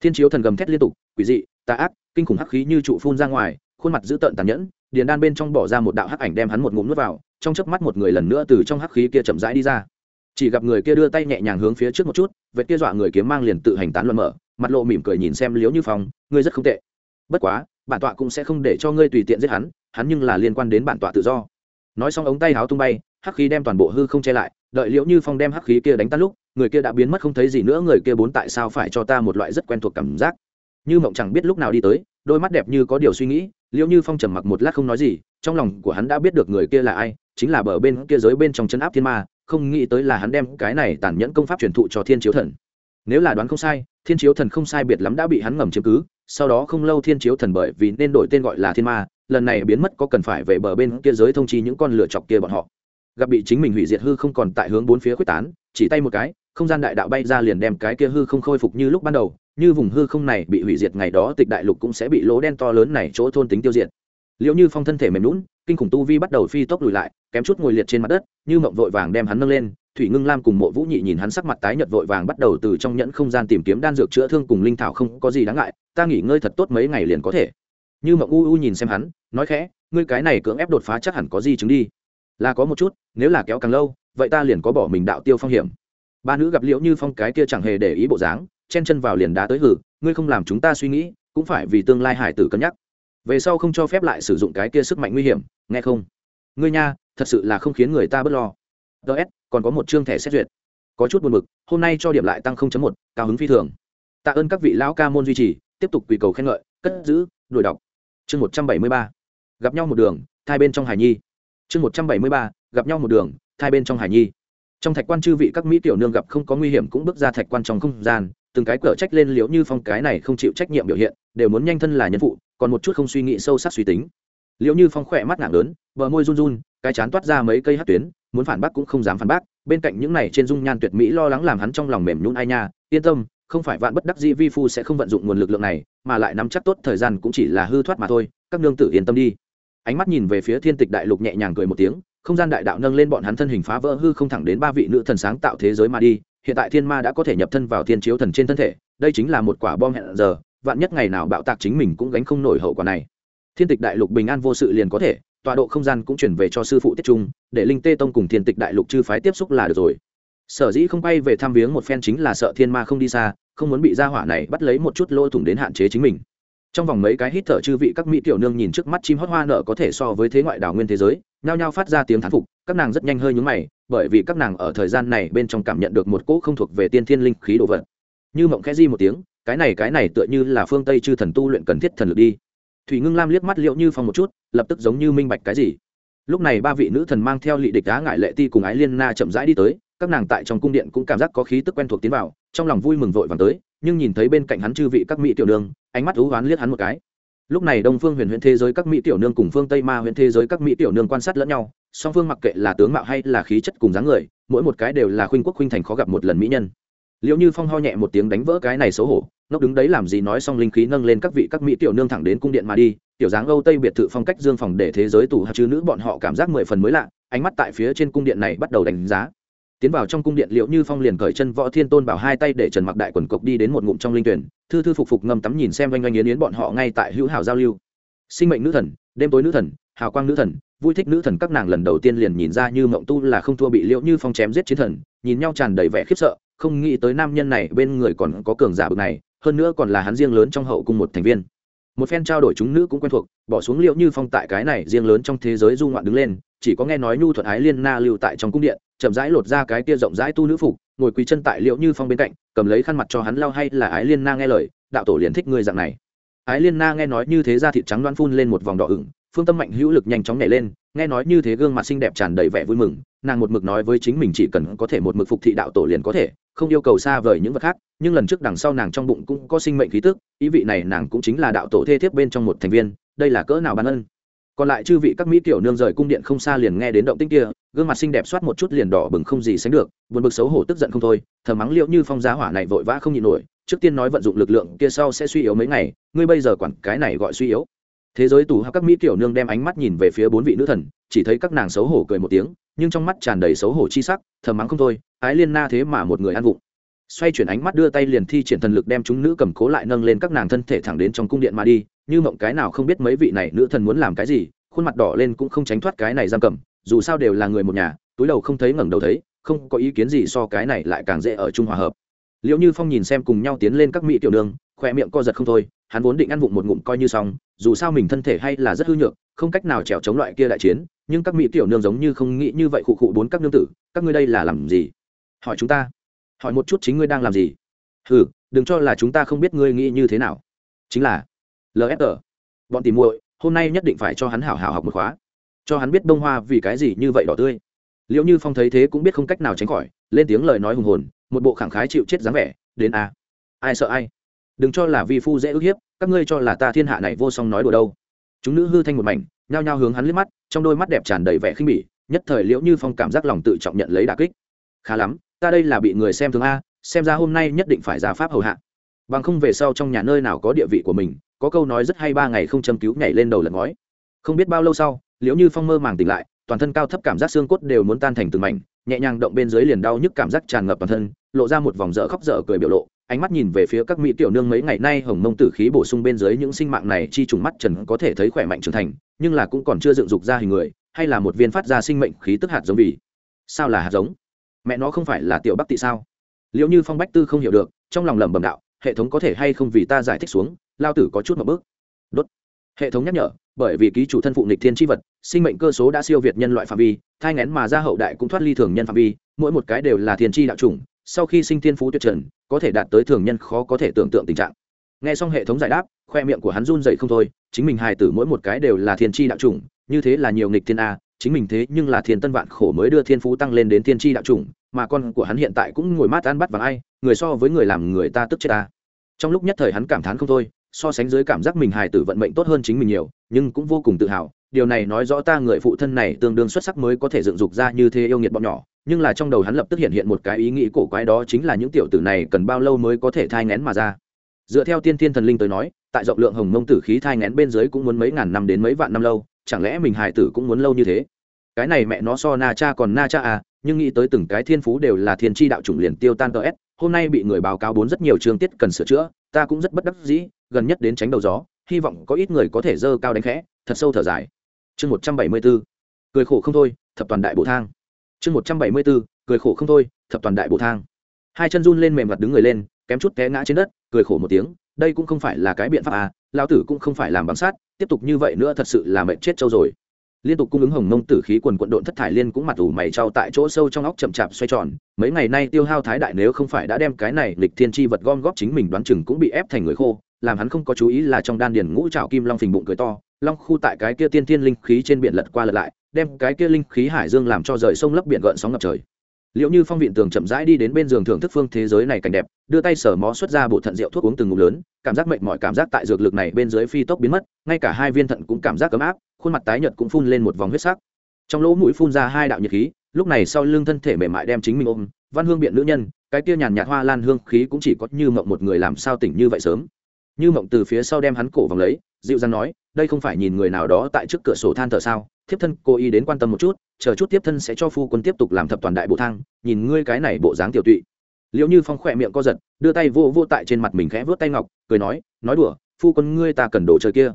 Thiên chiếu thần gầm thét liên tục, quỷ dị, tà ác, kinh khủng hắc khí như trụ phun ra ngoài, khuôn mặt dữ tợn tàn nhẫn, điền đan bên trong bỏ ra một đạo hắc ảnh đem hắn một ngụm nuốt vào, trong chớp mắt một người lần nữa từ trong hắc khí kia chậm rãi đi ra. Chỉ gặp người kia đưa tay nhẹ nhàng hướng phía trước một chút vết kia dọa người kiếm mang liền tự hành tán luận mở, mặt lộ mỉm cười nhìn xem liếu như phong, ngươi rất không tệ bất quá, bản tọa cũng sẽ không để cho ngươi tùy tiện giết hắn hắn nhưng là liên quan đến bản tọa tự do. Nói xong ống tay háo tung bay, hắc khí đem toàn bộ hư không che lại, đợi liễu như phong đem hắc khí kia đánh tan lúc, người kia đã biến mất không thấy gì nữa, người kia bốn tại sao phải cho ta một loại rất quen thuộc cảm giác. Như mộng chẳng biết lúc nào đi tới, đôi mắt đẹp như có điều suy nghĩ, liễu như phong trầm mặc một lát không nói gì, trong lòng của hắn đã biết được người kia là ai, chính là bờ bên kia giới bên trong chân áp thiên ma, không nghĩ tới là hắn đem cái này tàn nhẫn công pháp truyền thụ cho thiên chiếu thần. Nếu là đoán không sai, thiên chiếu thần không sai biệt lắm đã bị hắn ngầm chiếm cứ sau đó không lâu thiên chiếu thần bởi vì nên đổi tên gọi là thiên ma, lần này biến mất có cần phải về bờ bên kia giới thông chi những con lửa chọc kia bọn họ. Gặp bị chính mình hủy diệt hư không còn tại hướng bốn phía quyết tán, chỉ tay một cái, không gian đại đạo bay ra liền đem cái kia hư không khôi phục như lúc ban đầu, như vùng hư không này bị hủy diệt ngày đó tịch đại lục cũng sẽ bị lỗ đen to lớn này chỗ thôn tính tiêu diệt. Liệu như phong thân thể mềm lún kinh khủng tu vi bắt đầu phi tốc lùi lại, kém chút ngồi liệt trên mặt đất, như mộng vội vàng đem hắn nâng lên thủy ngưng lam cùng mộ vũ nhị nhìn hắn sắc mặt tái nhợt vội vàng bắt đầu từ trong nhẫn không gian tìm kiếm đan dược chữa thương cùng linh thảo không có gì đáng ngại, ta nghỉ ngơi thật tốt mấy ngày liền có thể. Như mộng u u nhìn xem hắn, nói khẽ, ngươi cái này cưỡng ép đột phá chắc hẳn có gì chứng đi. Là có một chút, nếu là kéo càng lâu, vậy ta liền có bỏ mình đạo tiêu phong hiểm. Ba nữ gặp liễu như phong cái kia chẳng hề để ý bộ dáng, chen chân vào liền đá tới hử, ngươi không làm chúng ta suy nghĩ, cũng phải vì tương lai hải tử cân nhắc. Về sau không cho phép lại sử dụng cái kia sức mạnh nguy hiểm, nghe không? Ngươi nha, thật sự là không khiến người ta bớt lo. Ts còn có một chương thẻ xét duyệt. Có chút buồn b ự c hôm nay cho điểm lại tăng một, cao hứng phi thường. Tạ ơn các vị lão ca môn duy trì, tiếp tục quỳ cầu khen ngợi, cất giữ, đuổi đọc. Chương một trăm bảy mươi ba. Gặp nhau một đường, thai bên trong hải nhi. Chương một trăm bảy mươi ba. Gặp nhau một đường, thai bên trong hải nhi. Trong thạch quan chư vị các mỹ tiểu nương gặp không có nguy hiểm cũng bước ra thạch quan trong không gian, từng cái cở trách lên liễu như phong cái này không chịu trách nhiệm biểu hiện, đều muốn nhanh thân là nhân phụ, còn một chút không suy nghĩ sâu sắc suy tính. Liễu như phong khỏe mắt nặng lớn, bờ môi run run, cái chán toát ra mấy cây hát tuyến muốn phản bác cũng không dám phản bác, bên cạnh những này trên dung nhan tuyệt mỹ lo lắng làm hắn trong lòng mềm nhún ai nha, yên tâm, không phải vạn bất đắc dĩ vi phu sẽ không vận dụng nguồn lực lượng này, mà lại nắm chắc tốt thời gian cũng chỉ là hư thoát mà thôi, các nương tử yên tâm đi. Ánh mắt nhìn về phía thiên tịch đại lục nhẹ nhàng cười một tiếng, không gian đại đạo nâng lên bọn hắn thân hình phá vỡ hư không thẳng đến ba vị nữ thần sáng tạo thế giới mà đi, hiện tại thiên ma đã có thể nhập thân vào thiên chiếu thần trên thân thể, đây chính là một quả bom hẹn giờ, vạn nhất ngày nào bạo tạc chính mình cũng gánh không nổi hậu quả này. Thiên tịch đại lục bình an vô sự liền có thể tọa độ không gian cũng chuyển về cho sư phụ tiết trung, để linh tê tông cùng thiên tịch đại lục chư phái tiếp xúc là được rồi. Sở dĩ không bay về thăm viếng một phen chính là sợ thiên ma không đi xa, không muốn bị gia hỏa này bắt lấy một chút lỗ thủng đến hạn chế chính mình. Trong vòng mấy cái hít thở chư vị các mỹ tiểu nương nhìn trước mắt chim hót hoa nở có thể so với thế ngoại đảo nguyên thế giới, nhao nhao phát ra tiếng thán phục, các nàng rất nhanh hơi nhúng mày, bởi vì các nàng ở thời gian này bên trong cảm nhận được một cỗ không thuộc về tiên thiên linh khí đồ vật. Như mộng khẽ di một tiếng, cái này cái này tựa như là phương tây chư thần tu luyện cần thiết thần lực đi thủy ngưng lam liếc mắt liệu như phong một chút, lập tức giống như minh bạch cái gì. Lúc này ba vị nữ thần mang theo lị địch đá ngại lệ ti cùng ái liên na chậm rãi đi tới, các nàng tại trong cung điện cũng cảm giác có khí tức quen thuộc tiến vào, trong lòng vui mừng vội vàng tới, nhưng nhìn thấy bên cạnh hắn chư vị các mỹ tiểu nương, ánh mắt thú hoán liếc hắn một cái. Lúc này đông phương huyền huyền thế giới các mỹ tiểu nương cùng phương tây ma Huyền thế giới các mỹ tiểu nương quan sát lẫn nhau, song phương mặc kệ là tướng mạo hay là khí chất cùng dáng người, mỗi một cái đều là khuynh quốc khuynh thành khó gặp một lần mỹ nhân. Liệu như phong ho nhẹ một tiếng đánh vỡ cái này xấu hổ ngốc đứng đấy làm gì nói xong linh khí nâng lên các vị các mỹ tiểu nương thẳng đến cung điện mà đi, tiểu dáng âu tây biệt thự phong cách dương phòng để thế giới tủ hạt chứ nữ bọn họ cảm giác mười phần mới lạ, ánh mắt tại phía trên cung điện này bắt đầu đánh giá. Tiến vào trong cung điện liệu như phong liền cởi chân võ thiên tôn bảo hai tay để trần mặc đại quần cộc đi đến một ngụm trong linh tuyển, thư thư phục phục ngâm tắm nhìn xem oanh oanh yến yến bọn họ ngay tại hữu hảo giao lưu. Sinh mệnh nữ thần, đêm tối nữ thần, hào quang nữ thần, vui thích nữ thần các nàng lần đầu tiên liền nhìn ra như mộng tu là không thua bị liệu như phong chém giết chiến thần, nhìn nhau tràn đầy vẻ khiếp sợ, không nghĩ tới nam nhân này bên người còn có cường giả bực này hơn nữa còn là hắn riêng lớn trong hậu cung một thành viên. Một phen trao đổi chúng nữ cũng quen thuộc, bỏ xuống liệu như phong tại cái này riêng lớn trong thế giới du ngoạn đứng lên, chỉ có nghe nói nhu thuận ái liên na lưu tại trong cung điện, chậm rãi lột ra cái tia rộng rãi tu nữ phục, ngồi quỳ chân tại liệu như phong bên cạnh, cầm lấy khăn mặt cho hắn lau hay là ái liên na nghe lời, đạo tổ liền thích người dạng này. Ái liên na nghe nói như thế ra thịt trắng đoan phun lên một vòng đỏ ửng, phương tâm mạnh hữu lực nhanh chóng nhảy lên, nghe nói như thế gương mặt xinh đẹp tràn đầy vẻ vui mừng, nàng một mực nói với chính mình chỉ cần có thể một mực phục thị đạo tổ liền có thể không yêu cầu xa vời những vật khác, nhưng lần trước đằng sau nàng trong bụng cũng có sinh mệnh khí tức, ý vị này nàng cũng chính là đạo tổ thê thiếp bên trong một thành viên, đây là cỡ nào ban ân. Còn lại chư vị các mỹ tiểu nương rời cung điện không xa liền nghe đến động tĩnh kia, gương mặt xinh đẹp soát một chút liền đỏ bừng không gì sánh được, buồn bực xấu hổ tức giận không thôi, thờ mắng liệu như phong giá hỏa này vội vã không nhịn nổi, trước tiên nói vận dụng lực lượng kia sau sẽ suy yếu mấy ngày, ngươi bây giờ quản cái này gọi suy yếu. Thế giới tù hắc các mỹ tiểu nương đem ánh mắt nhìn về phía bốn vị nữ thần, chỉ thấy các nàng xấu hổ cười một tiếng nhưng trong mắt tràn đầy xấu hổ chi sắc thờ mắng không thôi, ái liên na thế mà một người ăn vụng. Xoay chuyển ánh mắt đưa tay liền thi triển thần lực đem chúng nữ cầm cố lại nâng lên các nàng thân thể thẳng đến trong cung điện mà đi, như mộng cái nào không biết mấy vị này nữ thần muốn làm cái gì, khuôn mặt đỏ lên cũng không tránh thoát cái này giam cầm, dù sao đều là người một nhà, túi đầu không thấy ngẩng đầu thấy, không có ý kiến gì so cái này lại càng dễ ở chung hòa hợp. Liệu như phong nhìn xem cùng nhau tiến lên các mỹ tiểu đường khoe miệng co giật không thôi hắn vốn định ăn vụng một ngụm coi như xong, dù sao mình thân thể hay là rất hư nhược, không cách nào trèo chống loại kia đại chiến, nhưng các mỹ tiểu nương giống như không nghĩ như vậy khụ khụ bốn các nương tử, các ngươi đây là làm gì? Hỏi chúng ta. Hỏi một chút chính ngươi đang làm gì? Ừ đừng cho là chúng ta không biết ngươi nghĩ như thế nào. Chính là lfg bọn tìm muội, hôm nay nhất định phải cho hắn hảo hảo học một khóa. Cho hắn biết bông hoa vì cái gì như vậy đỏ tươi. Liệu như phong thấy thế cũng biết không cách nào tránh khỏi, lên tiếng lời nói hùng hồn, một bộ khẳng khái chịu chết dáng vẻ, đến a. À. ai sợ ai? Đừng cho là vi phu dễ ức hiếp, các ngươi cho là ta thiên hạ này vô song nói đùa đâu. Chúng nữ hư thanh một mảnh, nhao nhao hướng hắn liếc mắt, trong đôi mắt đẹp tràn đầy vẻ khinh bỉ, nhất thời liễu như phong cảm giác lòng tự trọng nhận lấy đà kích. Khá lắm, ta đây là bị người xem thường a, xem ra hôm nay nhất định phải ra pháp hầu hạ. Bằng không về sau trong nhà nơi nào có địa vị của mình, có câu nói rất hay ba ngày không châm cứu nhảy lên đầu lật ngói. Không biết bao lâu sau, liễu như phong mơ màng tỉnh lại, toàn thân cao thấp cảm giác xương cốt đều muốn tan thành từng mảnh, nhẹ nhàng động bên dưới liền đau nhức cảm giác tràn ngập toàn thân, lộ ra một vòng dở khóc dở cười biểu lộ ánh mắt nhìn về phía các mỹ tiểu nương mấy ngày nay hồng mông tử khí bổ sung bên dưới những sinh mạng này chi trùng mắt trần có thể thấy khỏe mạnh trưởng thành, nhưng là cũng còn chưa dựng dục ra hình người, hay là một viên phát ra sinh mệnh khí tức hạt giống vì. Sao là hạt giống? Mẹ nó không phải là tiểu bắc tị sao? Liệu như phong bách tư không hiểu được, trong lòng lẩm bẩm đạo, hệ thống có thể hay không vì ta giải thích xuống, lao tử có chút một bước. Đốt. Hệ thống nhắc nhở, bởi vì ký chủ thân phụ nịch thiên tri vật, sinh mệnh cơ số đã siêu việt nhân loại phạm vi, thai ngén mà ra hậu đại cũng thoát ly thường nhân phạm vi, mỗi một cái đều là thiên tri đạo chủng sau khi sinh thiên phú tuyệt trần, có thể đạt tới thường nhân khó có thể tưởng tượng tình trạng. Nghe xong hệ thống giải đáp, khoe miệng của hắn run dậy không thôi, chính mình hài tử mỗi một cái đều là thiên tri đạo chủng, như thế là nhiều nghịch thiên a, chính mình thế nhưng là thiên tân vạn khổ mới đưa thiên phú tăng lên đến thiên tri đạo chủng, mà con của hắn hiện tại cũng ngồi mát ăn bắt vàng ai, người so với người làm người ta tức chết ta. Trong lúc nhất thời hắn cảm thán không thôi, so sánh dưới cảm giác mình hài tử vận mệnh tốt hơn chính mình nhiều, nhưng cũng vô cùng tự hào, điều này nói rõ ta người phụ thân này tương đương xuất sắc mới có thể dựng dục ra như thế yêu nghiệt bọn nhỏ nhưng là trong đầu hắn lập tức hiện hiện một cái ý nghĩ cổ quái đó chính là những tiểu tử này cần bao lâu mới có thể thai ngén mà ra. Dựa theo tiên thiên thần linh tới nói, tại rộng lượng hồng mông tử khí thai ngén bên dưới cũng muốn mấy ngàn năm đến mấy vạn năm lâu, chẳng lẽ mình hài tử cũng muốn lâu như thế? Cái này mẹ nó so na cha còn na cha à nhưng nghĩ tới từng cái thiên phú đều là thiên tri đạo chủng liền tiêu tan tờ hôm nay bị người báo cáo bốn rất nhiều chương tiết cần sửa chữa, ta cũng rất bất đắc dĩ, gần nhất đến tránh đầu gió, hy vọng có ít người có thể dơ cao đánh khẽ, thật sâu thở dài. Chương một trăm bảy mươi b ố cười khổ không thôi, thập toàn đại bộ thang chương một trăm bảy mươi bốn, cười khổ không thôi, thập toàn đại bộ thang. Hai chân run lên mềm mặt đứng người lên, kém chút té ngã trên đất, cười khổ một tiếng, đây cũng không phải là cái biện pháp à lao tử cũng không phải làm bằng sát tiếp tục như vậy nữa thật sự là mệnh chết trâu rồi. Liên tục cung ứng hồng mông tử khí quần quận độn thất thải liên cũng mặt ủ mày trao tại chỗ sâu trong óc chậm chạp xoay tròn, mấy ngày nay tiêu hao thái đại nếu không phải đã đem cái này lịch thiên chi vật gom góp chính mình đoán chừng cũng bị ép thành người khô, làm hắn không có chú ý là trong đan điền ngũ trào kim long phình bụng cười to, long khu tại cái kia tiên thiên linh khí trên biển lật qua lật lại đem cái kia linh khí hải dương làm cho rời sông lấp biển gợn sóng ngập trời. Liệu như phong viện tường chậm rãi đi đến bên giường thưởng thức phương thế giới này cảnh đẹp, đưa tay sở mó xuất ra bộ thận rượu thuốc uống từng ngụm lớn, cảm giác mệt mỏi, cảm giác tại dược lực này bên dưới phi tốc biến mất, ngay cả hai viên thận cũng cảm giác ấm áp, khuôn mặt tái nhợt cũng phun lên một vòng huyết sắc. Trong lỗ mũi phun ra hai đạo nhiệt khí, lúc này sau lưng thân thể mềm mại đem chính mình ôm, văn hương biện nữ nhân, cái kia nhàn nhạt hoa lan hương khí cũng chỉ có như mộng một người làm sao tỉnh như vậy sớm. Như mộng từ phía sau đem hắn cổ vòng lấy, dịu dàng nói, đây không phải nhìn người nào đó tại trước cửa sổ than thở sao? Thiếp thân cô ý đến quan tâm một chút, chờ chút tiếp thân sẽ cho phu quân tiếp tục làm thập toàn đại bộ thang, nhìn ngươi cái này bộ dáng tiểu tụy. Liệu như phong khỏe miệng co giật, đưa tay vô vô tại trên mặt mình khẽ vớt tay ngọc, cười nói nói đùa, phu quân ngươi ta cần đồ chơi kia.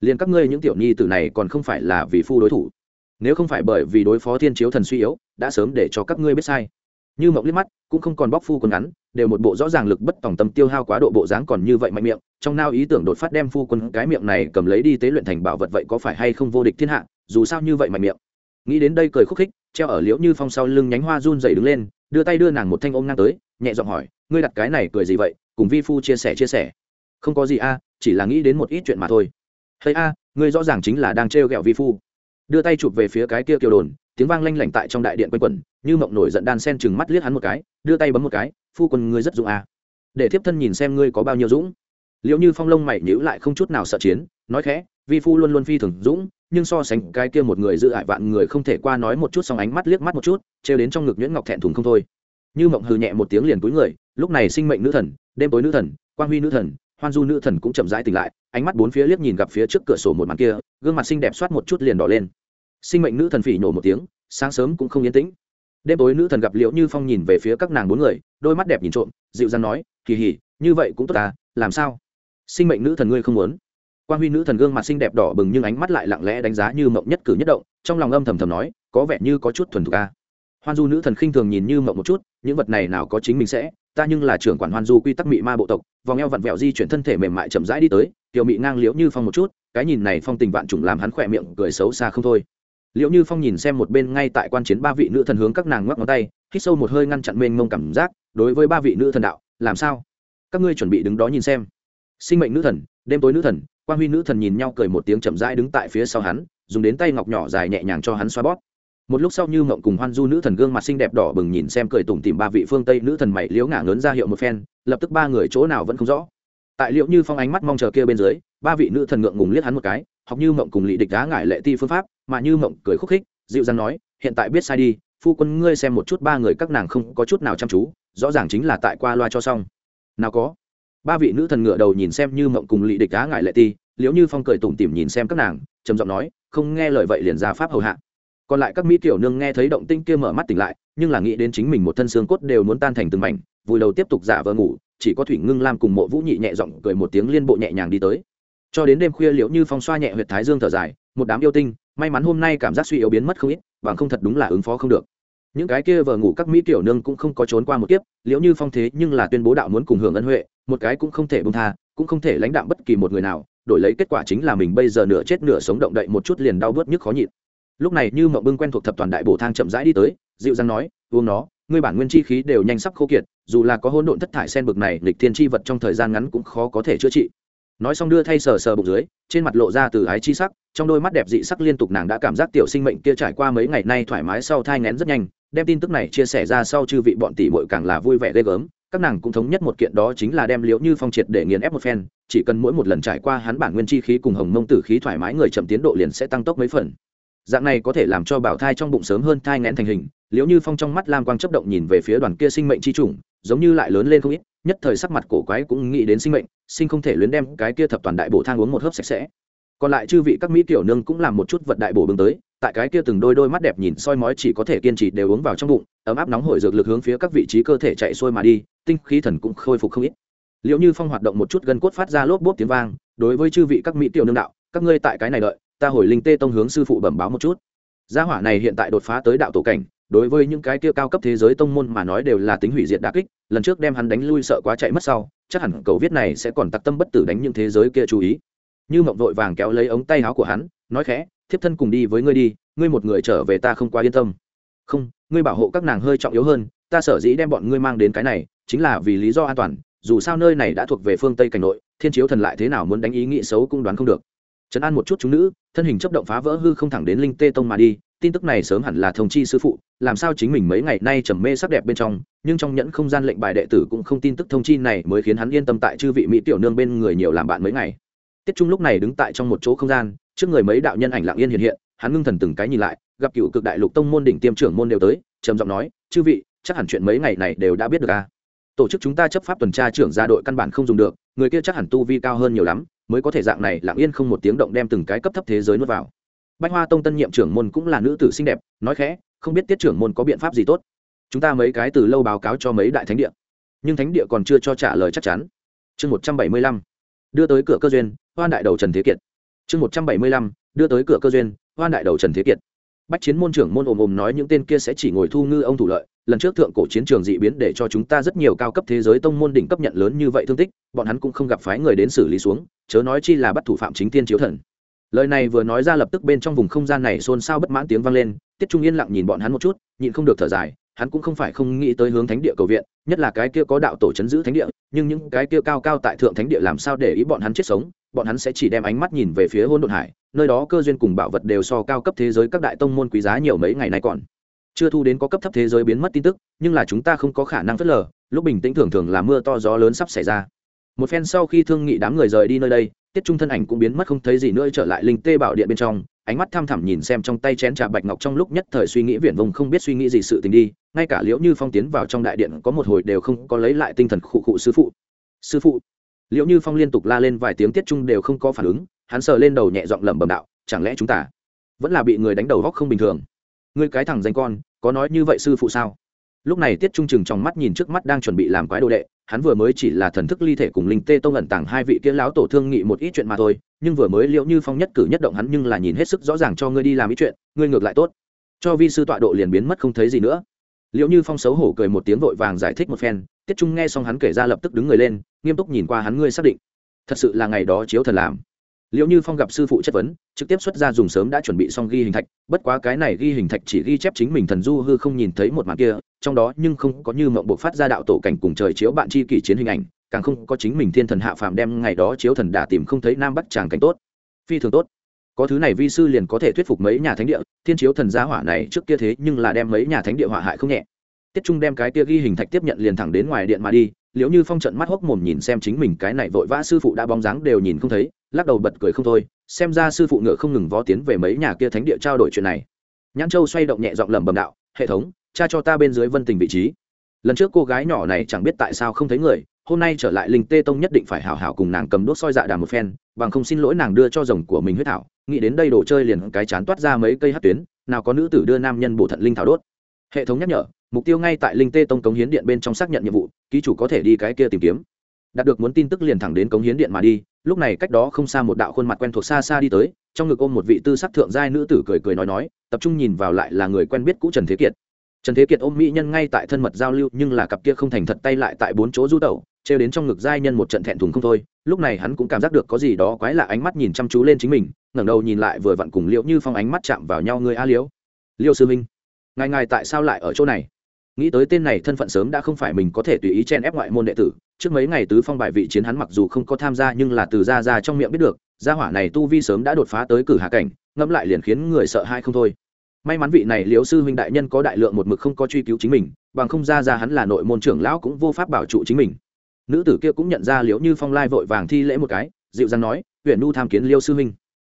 Liền các ngươi những tiểu nhi tử này còn không phải là vì phu đối thủ. Nếu không phải bởi vì đối phó thiên chiếu thần suy yếu, đã sớm để cho các ngươi biết sai. Như mộng liếc mắt, cũng không còn bóc phu quân ngắn đều một bộ rõ ràng lực bất tòng tâm tiêu hao quá độ bộ dáng còn như vậy mạnh miệng, trong nao ý tưởng đột phát đem phu quân cái miệng này cầm lấy đi tế luyện thành bảo vật vậy có phải hay không vô địch thiên hạ, dù sao như vậy mạnh miệng. Nghĩ đến đây cười khúc khích, treo ở liễu như phong sau lưng nhánh hoa run dày đứng lên, đưa tay đưa nàng một thanh ôm ngang tới, nhẹ giọng hỏi, ngươi đặt cái này cười gì vậy? Cùng vi phu chia sẻ chia sẻ. Không có gì a, chỉ là nghĩ đến một ít chuyện mà thôi. Hay a, ngươi rõ ràng chính là đang trêu ghẹo vi phu. Đưa tay chụp về phía cái kia kiều đồn tiếng vang lanh lảnh tại trong đại điện quanh quẩn, như mộng nổi giận đan sen chừng mắt liếc hắn một cái, đưa tay bấm một cái, phu quân ngươi rất dũng à. để thiếp thân nhìn xem ngươi có bao nhiêu dũng. Liệu như phong lông mày nhíu lại không chút nào sợ chiến, nói khẽ, vi phu luôn luôn phi thường dũng, nhưng so sánh cái kia một người giữ hại vạn người không thể qua nói một chút xong ánh mắt liếc mắt một chút, trêu đến trong ngực nhuyễn ngọc thẹn thùng không thôi. Như mộng hừ nhẹ một tiếng liền túi người, lúc này sinh mệnh nữ thần, đêm tối nữ thần, quang huy nữ thần, hoan du nữ thần cũng chậm rãi tỉnh lại, ánh mắt bốn phía liếc nhìn gặp phía trước cửa sổ một màn kia, gương mặt xinh đẹp soát một chút liền đỏ lên sinh mệnh nữ thần phỉ nổ một tiếng, sáng sớm cũng không yên tĩnh. Đêm tối nữ thần gặp liễu như phong nhìn về phía các nàng bốn người, đôi mắt đẹp nhìn trộm, dịu dàng nói, kỳ hỉ, như vậy cũng tốt à làm sao? Sinh mệnh nữ thần ngươi không muốn. Quan huy nữ thần gương mặt xinh đẹp đỏ bừng nhưng ánh mắt lại lặng lẽ đánh giá như mộng nhất cử nhất động, trong lòng âm thầm thầm nói, có vẻ như có chút thuần thục a hoan du nữ thần khinh thường nhìn như mộng một chút, những vật này nào có chính mình sẽ, ta nhưng là trưởng quản hoan du quy tắc mị ma bộ tộc, vòng eo vặn vẹo di chuyển thân thể mềm mại chậm rãi đi tới, tiểu mị ngang liễu như phong một chút, cái nhìn này phong tình vạn trùng làm hắn khỏe miệng cười xấu xa không thôi. Liệu như phong nhìn xem một bên ngay tại quan chiến ba vị nữ thần hướng các nàng ngoắc ngón tay, hít sâu một hơi ngăn chặn mênh mông cảm giác, đối với ba vị nữ thần đạo, làm sao? Các ngươi chuẩn bị đứng đó nhìn xem. Sinh mệnh nữ thần, đêm tối nữ thần quan huy nữ thần nhìn nhau cười một tiếng chậm rãi đứng tại phía sau hắn, dùng đến tay ngọc nhỏ dài nhẹ nhàng cho hắn xoa bóp. Một lúc sau như mộng cùng hoan du nữ thần gương mặt xinh đẹp đỏ bừng nhìn xem cười tủm tìm ba vị phương tây nữ thần mày liếu ngả lớn ra hiệu một phen, lập tức ba người chỗ nào vẫn không rõ. Tại liệu như phong ánh mắt mong chờ kia bên dưới, ba vị nữ thần ngượng ngùng liếc hắn một cái học như mộng cùng lị địch đá ngải lệ ti phương pháp, mà như mộng cười khúc khích, dịu dàng nói, hiện tại biết sai đi, phu quân ngươi xem một chút ba người các nàng không có chút nào chăm chú, rõ ràng chính là tại qua loa cho xong. Nào có. Ba vị nữ thần ngựa đầu nhìn xem như mộng cùng lị địch đá ngải lệ ti liếu như phong cười tủm tỉm nhìn xem các nàng, trầm giọng nói, không nghe lời vậy liền ra pháp hầu hạ. Còn lại các mỹ tiểu nương nghe thấy động tinh kia mở mắt tỉnh lại, nhưng là nghĩ đến chính mình một thân xương cốt đều muốn tan thành từng mảnh vùi đầu tiếp tục giả vờ ngủ, chỉ có thủy ngưng lam cùng mộ vũ nhị nhẹ giọng cười một tiếng liên bộ nhẹ nhàng đi tới cho đến đêm khuya liệu như phong xoa nhẹ huyệt thái dương thở dài, một đám yêu tinh, may mắn hôm nay cảm giác suy yếu biến mất không ít, bằng không thật đúng là ứng phó không được. Những cái kia vờ ngủ các mỹ tiểu nương cũng không có trốn qua một kiếp liệu như phong thế nhưng là tuyên bố đạo muốn cùng hưởng ân huệ, một cái cũng không thể bông tha, cũng không thể lãnh đạm bất kỳ một người nào, đổi lấy kết quả chính là mình bây giờ nửa chết nửa sống động đậy một chút liền đau bớt nhức khó nhịn. Lúc này như mậu bưng quen thuộc thập toàn đại bổ thang chậm rãi đi tới, dịu dàng nói uống nó, ngươi bản nguyên chi khí đều nhanh sắp khô kiệt, dù là có hỗn độn thất thải sen bực này lịch thiên chi vật trong thời gian ngắn cũng khó có thể chữa trị nói xong đưa thay sờ sờ bụng dưới, trên mặt lộ ra từ ái chi sắc, trong đôi mắt đẹp dị sắc liên tục nàng đã cảm giác tiểu sinh mệnh kia trải qua mấy ngày nay thoải mái sau thai ngén rất nhanh, đem tin tức này chia sẻ ra sau chư vị bọn tỷ muội càng là vui vẻ ghê gớm, các nàng cũng thống nhất một kiện đó chính là đem liễu như phong triệt để nghiền ép một phen, chỉ cần mỗi một lần trải qua hắn bản nguyên chi khí cùng hồng mông tử khí thoải mái người chậm tiến độ liền sẽ tăng tốc mấy phần. Dạng này có thể làm cho bảo thai trong bụng sớm hơn thai ngén thành hình, liễu như phong trong mắt lam quang chấp động nhìn về phía đoàn kia sinh mệnh chi chủng giống như lại lớn lên không ít, nhất thời sắc mặt cổ quái cũng nghĩ đến sinh mệnh, sinh không thể luyến đem cái kia thập toàn đại bổ thang uống một hớp sạch sẽ. Còn lại chư vị các mỹ tiểu nương cũng làm một chút vật đại bổ bưng tới, tại cái kia từng đôi đôi mắt đẹp nhìn soi mói chỉ có thể kiên trì đều uống vào trong bụng, ấm áp nóng hổi dược lực hướng phía các vị trí cơ thể chạy xuôi mà đi, tinh khí thần cũng khôi phục không ít. Liệu như phong hoạt động một chút gân cốt phát ra lốp bốp tiếng vang, đối với chư vị các mỹ tiểu nương đạo, các ngươi tại cái này đợi, ta hồi linh tê tông hướng sư phụ bẩm báo một chút. Gia hỏa này hiện tại đột phá tới đạo tổ cảnh đối với những cái kia cao cấp thế giới tông môn mà nói đều là tính hủy diệt đa kích, lần trước đem hắn đánh lui sợ quá chạy mất sau, chắc hẳn cầu viết này sẽ còn tặc tâm bất tử đánh những thế giới kia chú ý. Như mộng vội vàng kéo lấy ống tay áo của hắn, nói khẽ, thiếp thân cùng đi với ngươi đi, ngươi một người trở về ta không quá yên tâm. Không, ngươi bảo hộ các nàng hơi trọng yếu hơn, ta sở dĩ đem bọn ngươi mang đến cái này, chính là vì lý do an toàn, dù sao nơi này đã thuộc về phương tây cảnh nội, thiên chiếu thần lại thế nào muốn đánh ý nghĩ xấu cũng đoán không được. Trấn an một chút chúng nữ, thân hình chấp động phá vỡ hư không thẳng đến linh tê tông mà đi tin tức này sớm hẳn là thông chi sư phụ, làm sao chính mình mấy ngày nay trầm mê sắc đẹp bên trong, nhưng trong nhẫn không gian lệnh bài đệ tử cũng không tin tức thông chi này mới khiến hắn yên tâm tại chư vị mỹ tiểu nương bên người nhiều làm bạn mấy ngày. Tiết trung lúc này đứng tại trong một chỗ không gian, trước người mấy đạo nhân ảnh lặng yên hiện hiện, hắn ngưng thần từng cái nhìn lại, gặp cựu cực đại lục tông môn đỉnh tiêm trưởng môn đều tới, trầm giọng nói, chư vị, chắc hẳn chuyện mấy ngày này đều đã biết được à? Tổ chức chúng ta chấp pháp tuần tra trưởng gia đội căn bản không dùng được, người kia chắc hẳn tu vi cao hơn nhiều lắm, mới có thể dạng này lặng yên không một tiếng động đem từng cái cấp thấp thế giới nuốt vào bách hoa tông tân nhiệm trưởng môn cũng là nữ tử xinh đẹp, nói khẽ, không biết tiết trưởng môn có biện pháp gì tốt. Chúng ta mấy cái từ lâu báo cáo cho mấy đại thánh địa. Nhưng thánh địa còn chưa cho trả lời chắc chắn. Chương một trăm bảy mươi lăm, đưa tới cửa cơ duyên, hoan đại đầu trần thế kiệt. Chương một trăm bảy mươi lăm, đưa tới cửa cơ duyên, hoan đại đầu trần thế kiệt. Bách chiến môn trưởng môn ồm ồm nói những tên kia sẽ chỉ ngồi thu ngư ông thủ lợi, lần trước thượng cổ chiến trường dị biến để cho chúng ta rất nhiều cao cấp thế giới tông môn đỉnh cấp nhận lớn như vậy thương tích, bọn hắn cũng không gặp phái người đến xử lý xuống, chớ nói chi là bắt thủ phạm chính tiên chiếu thần lời này vừa nói ra lập tức bên trong vùng không gian này xôn xao bất mãn tiếng vang lên, tiết trung yên lặng nhìn bọn hắn một chút, nhịn không được thở dài, hắn cũng không phải không nghĩ tới hướng thánh địa cầu viện, nhất là cái kia có đạo tổ chấn giữ thánh địa, nhưng những cái kia cao cao tại thượng thánh địa làm sao để ý bọn hắn chết sống, bọn hắn sẽ chỉ đem ánh mắt nhìn về phía hôn Đột hải, nơi đó cơ duyên cùng bảo vật đều so cao cấp thế giới các đại tông môn quý giá nhiều mấy ngày nay còn. Chưa thu đến có cấp thấp thế giới biến mất tin tức, nhưng là chúng ta không có khả năng phớt lờ, lúc bình tĩnh thường thường là mưa to gió lớn sắp xảy ra một phen sau khi thương nghị đám người rời đi nơi đây, tiết trung thân ảnh cũng biến mất không thấy gì nữa, trở lại linh tê bảo điện bên trong, ánh mắt tham thẳm nhìn xem trong tay chén trà bạch ngọc trong lúc nhất thời suy nghĩ viển vông không biết suy nghĩ gì sự tình đi, ngay cả liễu như phong tiến vào trong đại điện có một hồi đều không có lấy lại tinh thần khụ khụ sư phụ. Sư phụ? Liễu như phong liên tục la lên vài tiếng tiết trung đều không có phản ứng, hắn sờ lên đầu nhẹ giọng lẩm bẩm đạo, chẳng lẽ chúng ta vẫn là bị người đánh đầu góc không bình thường? Ngươi cái thằng danh con, có nói như vậy sư phụ sao? Lúc này tiết trung chừng trong mắt nhìn trước mắt đang chuẩn bị làm quái đồ đệ, hắn vừa mới chỉ là thần thức ly thể cùng linh tê tông ẩn tàng hai vị kia lão tổ thương nghị một ít chuyện mà thôi, nhưng vừa mới liệu như phong nhất cử nhất động hắn nhưng là nhìn hết sức rõ ràng cho ngươi đi làm ít chuyện, ngươi ngược lại tốt. Cho vi sư tọa độ liền biến mất không thấy gì nữa. Liệu như phong xấu hổ cười một tiếng vội vàng giải thích một phen, tiết trung nghe xong hắn kể ra lập tức đứng người lên, nghiêm túc nhìn qua hắn, ngươi xác định. Thật sự là ngày đó chiếu thần làm liệu như phong gặp sư phụ chất vấn, trực tiếp xuất ra dùng sớm đã chuẩn bị xong ghi hình thạch, bất quá cái này ghi hình thạch chỉ ghi chép chính mình thần du hư không nhìn thấy một màn kia, trong đó nhưng không có như mộng buộc phát ra đạo tổ cảnh cùng trời chiếu bạn chi kỷ chiến hình ảnh, càng không có chính mình thiên thần hạ phàm đem ngày đó chiếu thần đà tìm không thấy nam bắc tràng cảnh tốt. Phi thường tốt. Có thứ này vi sư liền có thể thuyết phục mấy nhà thánh địa, thiên chiếu thần gia hỏa này trước kia thế nhưng là đem mấy nhà thánh địa hỏa hại không nhẹ. Tiết trung đem cái kia ghi hình thạch tiếp nhận liền thẳng đến ngoài điện mà đi liếu như phong trận mắt hốc mồm nhìn xem chính mình cái này vội vã sư phụ đã bóng dáng đều nhìn không thấy, lắc đầu bật cười không thôi, xem ra sư phụ ngựa không ngừng vó tiến về mấy nhà kia thánh địa trao đổi chuyện này. Nhãn châu xoay động nhẹ giọng lẩm bẩm đạo, hệ thống, cha cho ta bên dưới vân tình vị trí. Lần trước cô gái nhỏ này chẳng biết tại sao không thấy người, hôm nay trở lại linh tê tông nhất định phải hảo hảo cùng nàng cầm đốt soi dạ đà một phen, bằng không xin lỗi nàng đưa cho rồng của mình huyết thảo, nghĩ đến đây đồ chơi liền cái chán toát ra mấy cây hát tuyến, nào có nữ tử đưa nam nhân bổ thận linh thảo đốt. Hệ thống nhắc nhở mục tiêu ngay tại linh tê tông cống hiến điện bên trong xác nhận nhiệm vụ, ký chủ có thể đi cái kia tìm kiếm. Đạt được muốn tin tức liền thẳng đến cống hiến điện mà đi, lúc này cách đó không xa một đạo khuôn mặt quen thuộc xa xa đi tới, trong ngực ôm một vị tư sắc thượng giai nữ tử cười cười nói nói, tập trung nhìn vào lại là người quen biết cũ trần thế kiệt. Trần thế kiệt ôm mỹ nhân ngay tại thân mật giao lưu, nhưng là cặp kia không thành thật tay lại tại bốn chỗ du tẩu, trêu đến trong ngực giai nhân một trận thẹn thùng không thôi, lúc này hắn cũng cảm giác được có gì đó quái lạ ánh mắt nhìn chăm chú lên chính mình, ngẩng đầu nhìn lại vừa vặn cùng liễu như phong ánh mắt chạm vào nhau người a liễu. Liêu sư minh ngài ngài tại sao lại ở chỗ này? Nghĩ tới tên này thân phận sớm đã không phải mình có thể tùy ý chen ép ngoại môn đệ tử, trước mấy ngày tứ phong bài vị chiến hắn mặc dù không có tham gia nhưng là từ ra ra trong miệng biết được, gia hỏa này tu vi sớm đã đột phá tới cử hạ cảnh, ngẫm lại liền khiến người sợ hai không thôi. May mắn vị này liễu sư huynh đại nhân có đại lượng một mực không có truy cứu chính mình, bằng không ra ra hắn là nội môn trưởng lão cũng vô pháp bảo trụ chính mình. Nữ tử kia cũng nhận ra liễu như phong lai vội vàng thi lễ một cái, dịu dàng nói huyện nu tham kiến liêu sư huynh.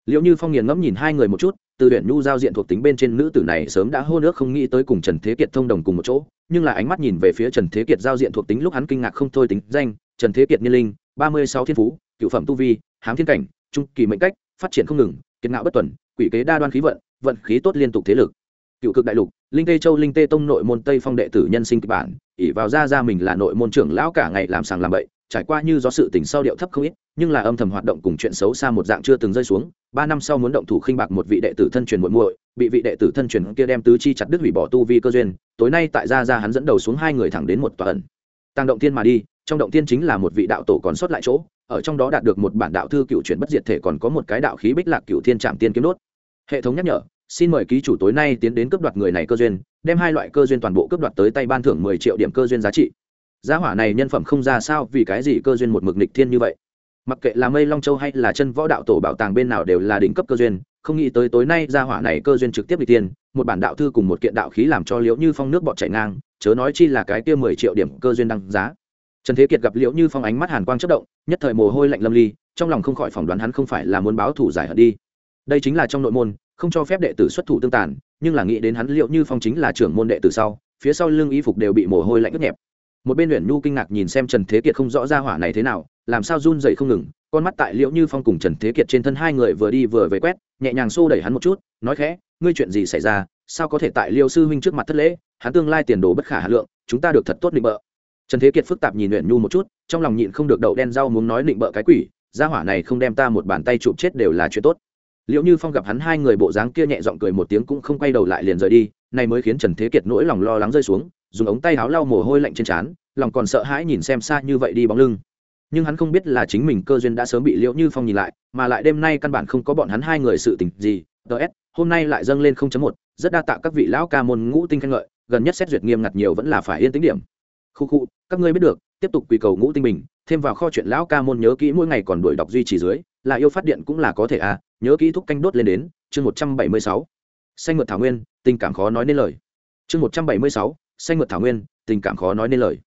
Liễu như phong nghiền ngẫm nhìn hai người một chút từ huyện nhu giao diện thuộc tính bên trên nữ tử này sớm đã hô nước không nghĩ tới cùng trần thế kiệt thông đồng cùng một chỗ, nhưng là ánh mắt nhìn về phía trần thế kiệt giao diện thuộc tính lúc hắn kinh ngạc không thôi tính danh, trần thế kiệt niên linh, ba mươi sáu thiên phú, cựu phẩm tu vi, hám thiên cảnh, trung kỳ mệnh cách, phát triển không ngừng, kiệt ngạo bất tuần, quỷ kế đa đoan khí vận vận khí tốt liên tục thế lực. Cựu cực đại lục, linh tê châu, linh tê tông nội môn tây phong đệ tử nhân sinh kịch bản ỉ vào ra ra mình là nội môn trưởng lão cả ngày làm sàng làm bậy, trải qua như do sự tình sau điệu thấp không ít nhưng là âm thầm hoạt động cùng chuyện xấu xa một dạng chưa từng rơi xuống. Ba năm sau muốn động thủ khinh bạc một vị đệ tử thân truyền muội muội, bị vị đệ tử thân truyền kia đem tứ chi chặt đứt hủy bỏ tu vi cơ duyên, tối nay tại gia gia hắn dẫn đầu xuống hai người thẳng đến một tòa ẩn. Tăng động tiên mà đi, trong động tiên chính là một vị đạo tổ còn sót lại chỗ, ở trong đó đạt được một bản đạo thư cựu chuyển bất diệt thể còn có một cái đạo khí bích lạc cựu thiên trạm tiên kiếm đốt. Hệ thống nhắc nhở, xin mời ký chủ tối nay tiến đến cướp đoạt người này cơ duyên, đem hai loại cơ duyên toàn bộ cướp đoạt tới tay ban thưởng mười triệu điểm cơ duyên giá trị. Gia hỏa này nhân phẩm không ra sao, vì cái gì cơ duyên một mực nịch thiên như vậy? Mặc kệ là mây long châu hay là chân võ đạo tổ bảo tàng bên nào đều là đỉnh cấp cơ duyên, không nghĩ tới tối nay gia hỏa này cơ duyên trực tiếp đi tiền, một bản đạo thư cùng một kiện đạo khí làm cho liễu như phong nước bọt chảy ngang, chớ nói chi là cái kia mười triệu điểm cơ duyên đăng giá. Trần thế kiệt gặp liễu như phong ánh mắt hàn quang chất động, nhất thời mồ hôi lạnh lâm ly, trong lòng không khỏi phỏng đoán hắn không phải là muốn báo thủ giải hận đi. Đây chính là trong nội môn, không cho phép đệ tử xuất thủ tương tàn, nhưng là nghĩ đến hắn liệu như phong chính là trưởng môn đệ tử sau, phía sau lưng y phục đều bị mồ hôi lạnh ướt nhẹp một bên luyện nhu kinh ngạc nhìn xem trần thế kiệt không rõ ra hỏa này thế nào, làm sao run dậy không ngừng, con mắt tại liễu như phong cùng trần thế kiệt trên thân hai người vừa đi vừa về quét, nhẹ nhàng xô đẩy hắn một chút, nói khẽ, ngươi chuyện gì xảy ra? Sao có thể tại liêu sư huynh trước mặt thất lễ? Hắn tương lai tiền đồ bất khả hà lượng, chúng ta được thật tốt định bợ. Trần thế kiệt phức tạp nhìn luyện nhu một chút, trong lòng nhịn không được đậu đen rau muốn nói định bợ cái quỷ gia hỏa này không đem ta một bàn tay chụp chết đều là chuyện tốt. Liệu như phong gặp hắn hai người bộ dáng kia nhẹ giọng cười một tiếng cũng không quay đầu lại liền rời đi, này mới khiến trần thế kiệt nỗi lòng lo lắng rơi xuống dùng ống tay áo lau mồ hôi lạnh trên trán lòng còn sợ hãi nhìn xem xa như vậy đi bóng lưng. Nhưng hắn không biết là chính mình cơ duyên đã sớm bị liễu như phong nhìn lại mà lại đêm nay căn bản không có bọn hắn hai người sự tình gì. Ts hôm nay lại dâng lên 0.1, rất đa tạ các vị lão ca môn ngũ tinh khen ngợi gần nhất xét duyệt nghiêm ngặt nhiều vẫn là phải yên tĩnh điểm. Khu khu các ngươi biết được tiếp tục quy cầu ngũ tinh bình thêm vào kho chuyện lão ca môn nhớ kỹ mỗi ngày còn đuổi đọc duy trì dưới là yêu phát điện cũng là có thể à nhớ kỹ thúc canh đốt lên đến chương 176. xanh ngựa thảo nguyên tình cảm khó nói nên lời. Chương 176, xanh mượt thảo nguyên, tình cảm khó nói nên lời.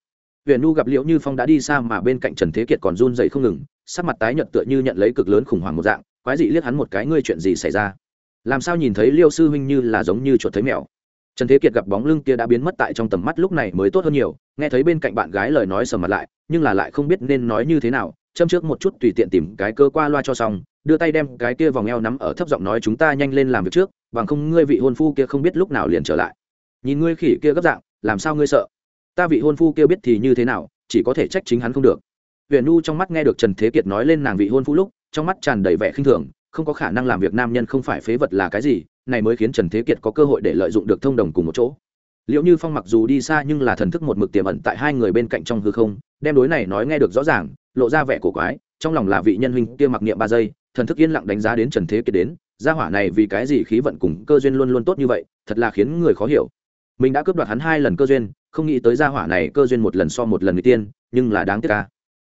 Huyện nu gặp liễu như phong đã đi xa mà bên cạnh trần thế kiệt còn run dậy không ngừng, sắc mặt tái nhợt tựa như nhận lấy cực lớn khủng hoảng một dạng, quái dị liếc hắn một cái, ngươi chuyện gì xảy ra? Làm sao nhìn thấy liêu sư huynh như là giống như chuột thấy mèo? Trần thế kiệt gặp bóng lưng kia đã biến mất tại trong tầm mắt lúc này mới tốt hơn nhiều, nghe thấy bên cạnh bạn gái lời nói sầm mặt lại, nhưng là lại không biết nên nói như thế nào, châm trước một chút tùy tiện tìm cái cơ qua loa cho xong, đưa tay đem cái kia vòng eo nắm ở thấp giọng nói, chúng ta nhanh lên làm việc trước, bằng không ngươi vị hôn phu kia không biết lúc nào liền trở lại. Nhìn ngươi khỉ kia gấp dạng làm sao ngươi sợ? Ta vị hôn phu kia biết thì như thế nào, chỉ có thể trách chính hắn không được. Huyền nu trong mắt nghe được trần thế kiệt nói lên nàng vị hôn phu lúc, trong mắt tràn đầy vẻ khinh thường, không có khả năng làm việc nam nhân không phải phế vật là cái gì, này mới khiến trần thế kiệt có cơ hội để lợi dụng được thông đồng cùng một chỗ. Liệu như phong mặc dù đi xa nhưng là thần thức một mực tiềm ẩn tại hai người bên cạnh trong hư không, đem đối này nói nghe được rõ ràng, lộ ra vẻ cổ quái, trong lòng là vị nhân huynh kia mặc niệm ba giây, thần thức yên lặng đánh giá đến trần thế kiệt đến, gia hỏa này vì cái gì khí vận cùng cơ duyên luôn luôn tốt như vậy, thật là khiến người khó hiểu mình đã cướp đoạt hắn hai lần cơ duyên, không nghĩ tới gia hỏa này cơ duyên một lần so một lần người tiên, nhưng là đáng tiếc ca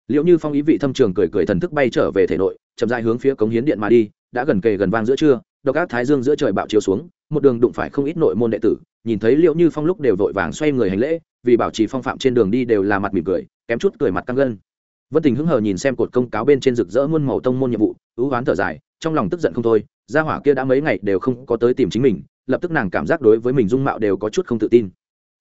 liệu như phong ý vị thâm trường cười cười thần thức bay trở về thể nội, chậm dại hướng phía cống hiến điện mà đi, đã gần kề gần vang giữa trưa, độc ác thái dương giữa trời bạo chiếu xuống, một đường đụng phải không ít nội môn đệ tử, nhìn thấy liệu như phong lúc đều vội vàng xoay người hành lễ, vì bảo trì phong phạm trên đường đi đều là mặt mỉm cười, kém chút cười mặt căng gân. Vân tình hứng hờ nhìn xem cột công cáo bên trên rực rỡ muôn màu tông môn nhiệm vụ, ưu hoán thở dài, trong lòng tức giận không thôi, gia hỏa kia đã mấy ngày đều không có tới tìm chính mình lập tức nàng cảm giác đối với mình dung mạo đều có chút không tự tin.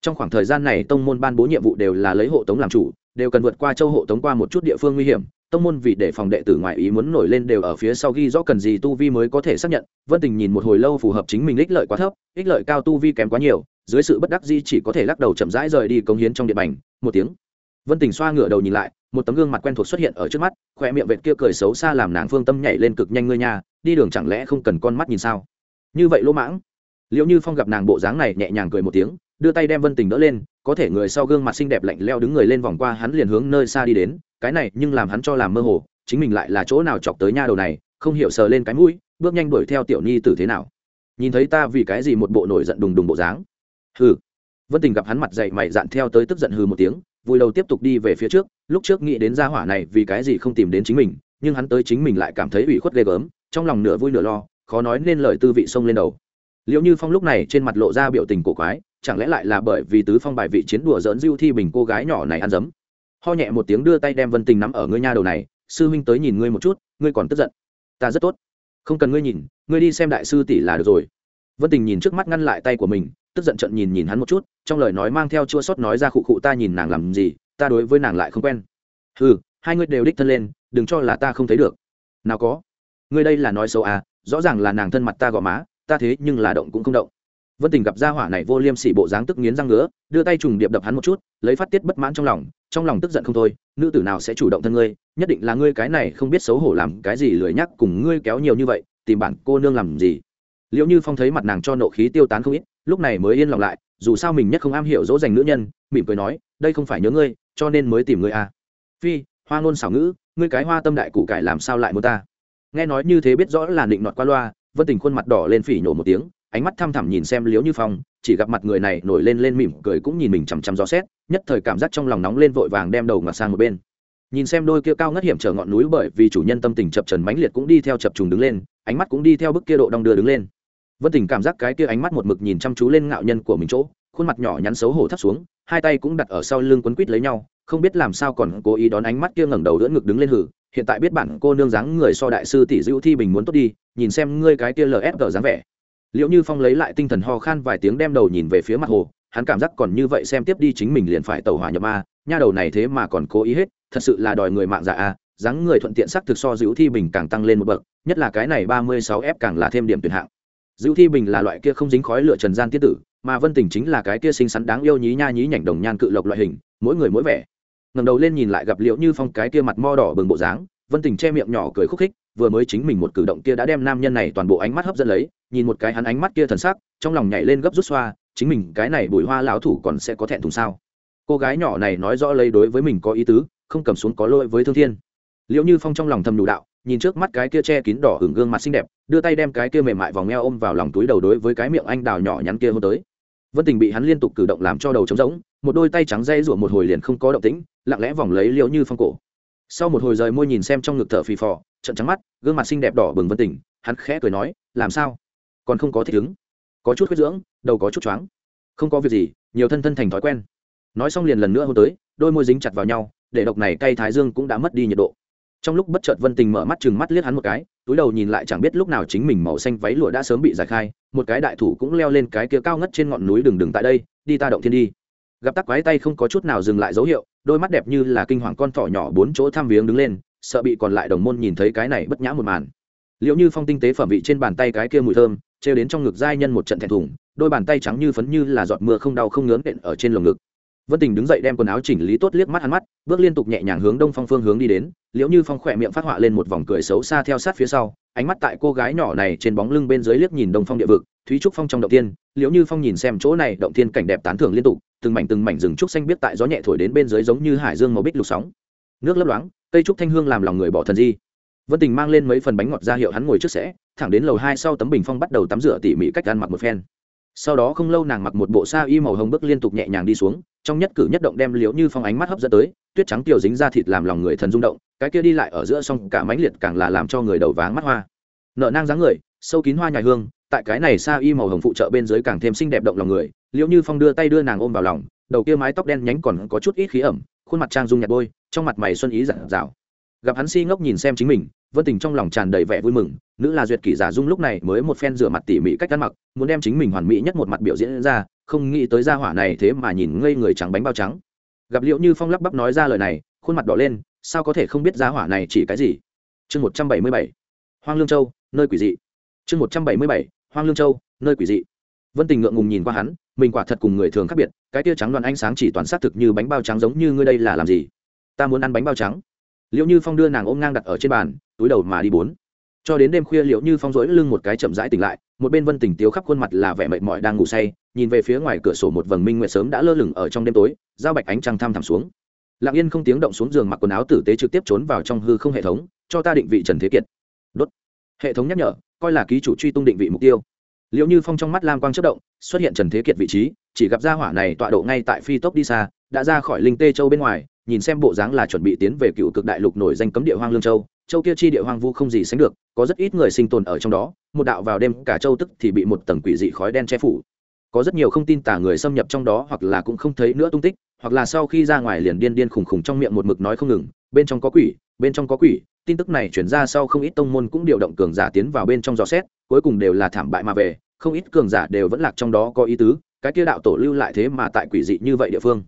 Trong khoảng thời gian này tông môn ban bố nhiệm vụ đều là lấy hộ tống làm chủ đều cần vượt qua châu hộ tống qua một chút địa phương nguy hiểm. Tông môn vì để phòng đệ tử ngoại ý muốn nổi lên đều ở phía sau ghi rõ cần gì tu vi mới có thể xác nhận. Vân tình nhìn một hồi lâu phù hợp chính mình ích lợi quá thấp ích lợi cao tu vi kém quá nhiều dưới sự bất đắc di chỉ có thể lắc đầu chậm rãi rời đi công hiến trong địa bành. Một tiếng. Vân tình xoa ngửa đầu nhìn lại một tấm gương mặt quen thuộc xuất hiện ở trước mắt khoe miệng vệt kia cười xấu xa làm nàng phương tâm nhảy lên cực nhanh ngươi nhà, đi đường chẳng lẽ không cần con mắt nhìn sao? Như vậy lỗ mãng liệu như phong gặp nàng bộ dáng này nhẹ nhàng cười một tiếng, đưa tay đem vân tình đỡ lên, có thể người sau gương mặt xinh đẹp lạnh leo đứng người lên vòng qua hắn liền hướng nơi xa đi đến, cái này nhưng làm hắn cho làm mơ hồ, chính mình lại là chỗ nào chọc tới nha đầu này, không hiểu sờ lên cái mũi, bước nhanh đuổi theo tiểu nhi tử thế nào. Nhìn thấy ta vì cái gì một bộ nổi giận đùng đùng bộ dáng. Hừ. Vân tình gặp hắn mặt dậy mày dạn theo tới tức giận hừ một tiếng, vui đầu tiếp tục đi về phía trước, lúc trước nghĩ đến gia hỏa này vì cái gì không tìm đến chính mình, nhưng hắn tới chính mình lại cảm thấy ủy khuất ghê gớm, trong lòng nửa vui nửa lo, khó nói nên lời tư vị xông lên đầu liệu như phong lúc này trên mặt lộ ra biểu tình cổ quái, chẳng lẽ lại là bởi vì tứ phong bài vị chiến đùa dỡn diêu thi bình cô gái nhỏ này ăn dấm? Ho nhẹ một tiếng đưa tay đem vân tình nắm ở ngươi nha đầu này, sư huynh tới nhìn ngươi một chút, ngươi còn tức giận. Ta rất tốt. Không cần ngươi nhìn, ngươi đi xem đại sư tỷ là được rồi. Vân tình nhìn trước mắt ngăn lại tay của mình, tức giận trận nhìn nhìn hắn một chút, trong lời nói mang theo chua sót nói ra khụ khụ ta nhìn nàng làm gì, ta đối với nàng lại không quen. Ừ hai ngươi đều đích thân lên, đừng cho là ta không thấy được. Nào có. Ngươi đây là nói xấu à rõ ràng là nàng thân mặt ta gõ má ta thế nhưng là động cũng không động. Vân tình gặp gia hỏa này vô liêm sỉ bộ dáng tức nghiến răng ngứa, đưa tay trùng điệp đập hắn một chút, lấy phát tiết bất mãn trong lòng trong lòng tức giận không thôi, nữ tử nào sẽ chủ động thân ngươi? Nhất định là ngươi cái này không biết xấu hổ làm cái gì lười nhắc cùng ngươi kéo nhiều như vậy, tìm bản cô nương làm gì? Liệu như phong thấy mặt nàng cho nộ khí tiêu tán không ít, lúc này mới yên lòng lại, dù sao mình nhất không am hiểu dỗ dành nữ nhân, mỉm cười nói, đây không phải nhớ ngươi, cho nên mới tìm ngươi à. phi, hoa ngôn xảo ngữ, ngươi cái hoa tâm đại củ cải làm sao lại muốn ta? Nghe nói như thế biết rõ là định nọt qua loa vân tình khuôn mặt đỏ lên phỉ nhổ một tiếng, ánh mắt thăm thẳm nhìn xem liếu như phong, chỉ gặp mặt người này nổi lên lên mỉm cười cũng nhìn mình chằm chằm gió xét, nhất thời cảm giác trong lòng nóng lên vội vàng đem đầu ngặt sang một bên. Nhìn xem đôi kia cao ngất hiểm trở ngọn núi bởi vì chủ nhân tâm tình chập trần mãnh liệt cũng đi theo chập trùng đứng lên, ánh mắt cũng đi theo bức kia độ đong đưa đứng lên. Vân tình cảm giác cái kia ánh mắt một mực nhìn chăm chú lên ngạo nhân của mình chỗ, khuôn mặt nhỏ nhắn xấu hổ thấp xuống, hai tay cũng đặt ở sau lưng quấn quít lấy nhau, không biết làm sao còn cố ý đón ánh mắt kia ngẩng đầu đỡ ngực đứng lên hử hiện tại biết bản cô nương dáng người so đại sư tỷ dữ thi bình muốn tốt đi, nhìn xem ngươi cái kia lsg dáng vẻ. Liệu như phong lấy lại tinh thần ho khan vài tiếng đem đầu nhìn về phía mặt hồ, hắn cảm giác còn như vậy xem tiếp đi chính mình liền phải tàu hỏa nhập a nha đầu này thế mà còn cố ý hết, thật sự là đòi người mạng dạ a dáng người thuận tiện sắc thực so dữ thi bình càng tăng lên một bậc, nhất là cái này ba mươi sáu f càng là thêm điểm tuyển hạng. Dữ thi bình là loại kia không dính khói lửa trần gian tiết tử, mà vân tình chính là cái kia xinh xắn đáng yêu nhí nha nhí nhảnh đồng nhan cự lộc loại hình, mỗi người mỗi vẻ ngẩng đầu lên nhìn lại gặp liệu như phong cái kia mặt mo đỏ bừng bộ dáng, vân tình che miệng nhỏ cười khúc khích, vừa mới chính mình một cử động kia đã đem nam nhân này toàn bộ ánh mắt hấp dẫn lấy, nhìn một cái hắn ánh mắt kia thần sắc, trong lòng nhảy lên gấp rút xoa, chính mình cái này bùi hoa lão thủ còn sẽ có thẹn thùng sao? Cô gái nhỏ này nói rõ lấy đối với mình có ý tứ, không cầm xuống có lỗi với thương thiên. Liệu như phong trong lòng thầm đủ đạo, nhìn trước mắt cái kia che kín đỏ hưởng gương mặt xinh đẹp, đưa tay đem cái kia mềm mại vòng eo ôm vào lòng túi đầu đối với cái miệng anh đào nhỏ nhắn kia hôn tới. Vân tình bị hắn liên tục cử động làm cho đầu trống rỗng một đôi tay trắng dây rủa một hồi liền không có động tĩnh, lặng lẽ vòng lấy liễu như phong cổ. Sau một hồi rời môi nhìn xem trong ngực thở phì phò trận trắng mắt, gương mặt xinh đẹp đỏ bừng vân tình, hắn khẽ cười nói, làm sao? Còn không có thích ứng. Có chút huyết dưỡng, đầu có chút choáng. Không có việc gì, nhiều thân thân thành thói quen. Nói xong liền lần nữa hôn tới, đôi môi dính chặt vào nhau, để độc này cay thái dương cũng đã mất đi nhiệt độ. Trong lúc bất chợt vân tình mở mắt chừng mắt liếc hắn một cái, túi đầu nhìn lại chẳng biết lúc nào chính mình màu xanh váy lụa đã sớm bị giải khai, một cái đại thủ cũng leo lên cái kia cao ngất trên ngọn núi đừng đừng tại đây, đi ta động thiên đi gặp tắc quái tay không có chút nào dừng lại dấu hiệu, đôi mắt đẹp như là kinh hoàng con thỏ nhỏ bốn chỗ tham viếng đứng lên, sợ bị còn lại đồng môn nhìn thấy cái này bất nhã một màn. Liệu như phong tinh tế phẩm vị trên bàn tay cái kia mùi thơm, trêu đến trong ngực giai nhân một trận thẹn thùng, đôi bàn tay trắng như phấn như là giọt mưa không đau không ngớn đện ở trên lồng ngực. Vân tình đứng dậy đem quần áo chỉnh lý tốt liếc mắt hắn mắt, bước liên tục nhẹ nhàng hướng đông phong phương hướng đi đến, liễu như phong khỏe miệng phát họa lên một vòng cười xấu xa theo sát phía sau, ánh mắt tại cô gái nhỏ này trên bóng lưng bên dưới liếc nhìn đông phong địa vực, thúy trúc phong trong động tiên, liễu như phong nhìn xem chỗ này, động tiên cảnh đẹp tán thưởng liên tục từng mảnh từng mảnh rừng trúc xanh biết tại gió nhẹ thổi đến bên dưới giống như hải dương màu bích lục sóng. Nước lấp loáng, cây trúc thanh hương làm lòng người bỏ thần di. Vân tình mang lên mấy phần bánh ngọt ra hiệu hắn ngồi trước sẽ, thẳng đến lầu hai sau tấm bình phong bắt đầu tắm rửa tỉ mỉ cách ăn mặc một phen. Sau đó không lâu nàng mặc một bộ sa y màu hồng bước liên tục nhẹ nhàng đi xuống, trong nhất cử nhất động đem liễu như phong ánh mắt hấp dẫn tới, tuyết trắng tiểu dính ra thịt làm lòng người thần rung động, cái kia đi lại ở giữa song cả mãnh liệt càng là làm cho người đầu váng mắt hoa. Nợ nang dáng người, sâu kín hoa nhài hương tại cái này sa y màu hồng phụ trợ bên dưới càng thêm xinh đẹp động lòng người liễu như phong đưa tay đưa nàng ôm vào lòng, đầu kia mái tóc đen nhánh còn có chút ít khí ẩm, khuôn mặt trang dung nhạt bôi, trong mặt mày xuân ý dặn rào gặp hắn si ngốc nhìn xem chính mình, vân tình trong lòng tràn đầy vẻ vui mừng, nữ là duyệt kỷ giả dung lúc này mới một phen rửa mặt tỉ mỉ cách ăn mặc, muốn đem chính mình hoàn mỹ nhất một mặt biểu diễn ra, không nghĩ tới gia hỏa này thế mà nhìn ngây người trắng bánh bao trắng. Gặp liệu như phong lắp bắp nói ra lời này, khuôn mặt đỏ lên, sao có thể không biết gia hỏa này chỉ cái gì? Chương một trăm bảy mươi bảy. Hoang lương châu, nơi quỷ dị. Chương một trăm bảy mươi bảy hoang lương châu, nơi quỷ dị. Vân tình ngượng ngùng nhìn qua hắn, mình quả thật cùng người thường khác biệt, cái tia trắng đoàn ánh sáng chỉ toàn xác thực như bánh bao trắng giống như ngươi đây là làm gì? Ta muốn ăn bánh bao trắng. Liệu như phong đưa nàng ôm ngang đặt ở trên bàn, túi đầu mà đi bốn. Cho đến đêm khuya liệu như phong rỗi lưng một cái chậm rãi tỉnh lại, một bên vân tỉnh tiếu khắp khuôn mặt là vẻ mệt mỏi đang ngủ say, nhìn về phía ngoài cửa sổ một vầng minh nguyệt sớm đã lơ lửng ở trong đêm tối, giao bạch ánh trăng tham thẳm xuống. Lặng yên không tiếng động xuống giường mặc quần áo tử tế trực tiếp trốn vào trong hư không hệ thống, cho ta định vị trần thế kiệt. Đốt. Hệ thống nhắc nhở coi là ký chủ truy tung định vị mục tiêu. Liệu như phong trong mắt lam quang chất động, xuất hiện trần thế kiệt vị trí, chỉ gặp gia hỏa này tọa độ ngay tại phi tốc đi xa, đã ra khỏi linh tê châu bên ngoài, nhìn xem bộ dáng là chuẩn bị tiến về cựu cực đại lục nổi danh cấm địa hoang lương châu châu kia chi địa hoang vu không gì sánh được, có rất ít người sinh tồn ở trong đó, một đạo vào đêm cả châu tức thì bị một tầng quỷ dị khói đen che phủ. Có rất nhiều không tin tả người xâm nhập trong đó hoặc là cũng không thấy nữa tung tích, hoặc là sau khi ra ngoài liền điên điên khùng khùng trong miệng một mực nói không ngừng, bên trong có quỷ, bên trong có quỷ tin tức này chuyển ra sau không ít tông môn cũng điều động cường giả tiến vào bên trong dò xét, cuối cùng đều là thảm bại mà về, không ít cường giả đều vẫn lạc trong đó có ý tứ, cái kia đạo tổ lưu lại thế mà tại quỷ dị như vậy địa phương.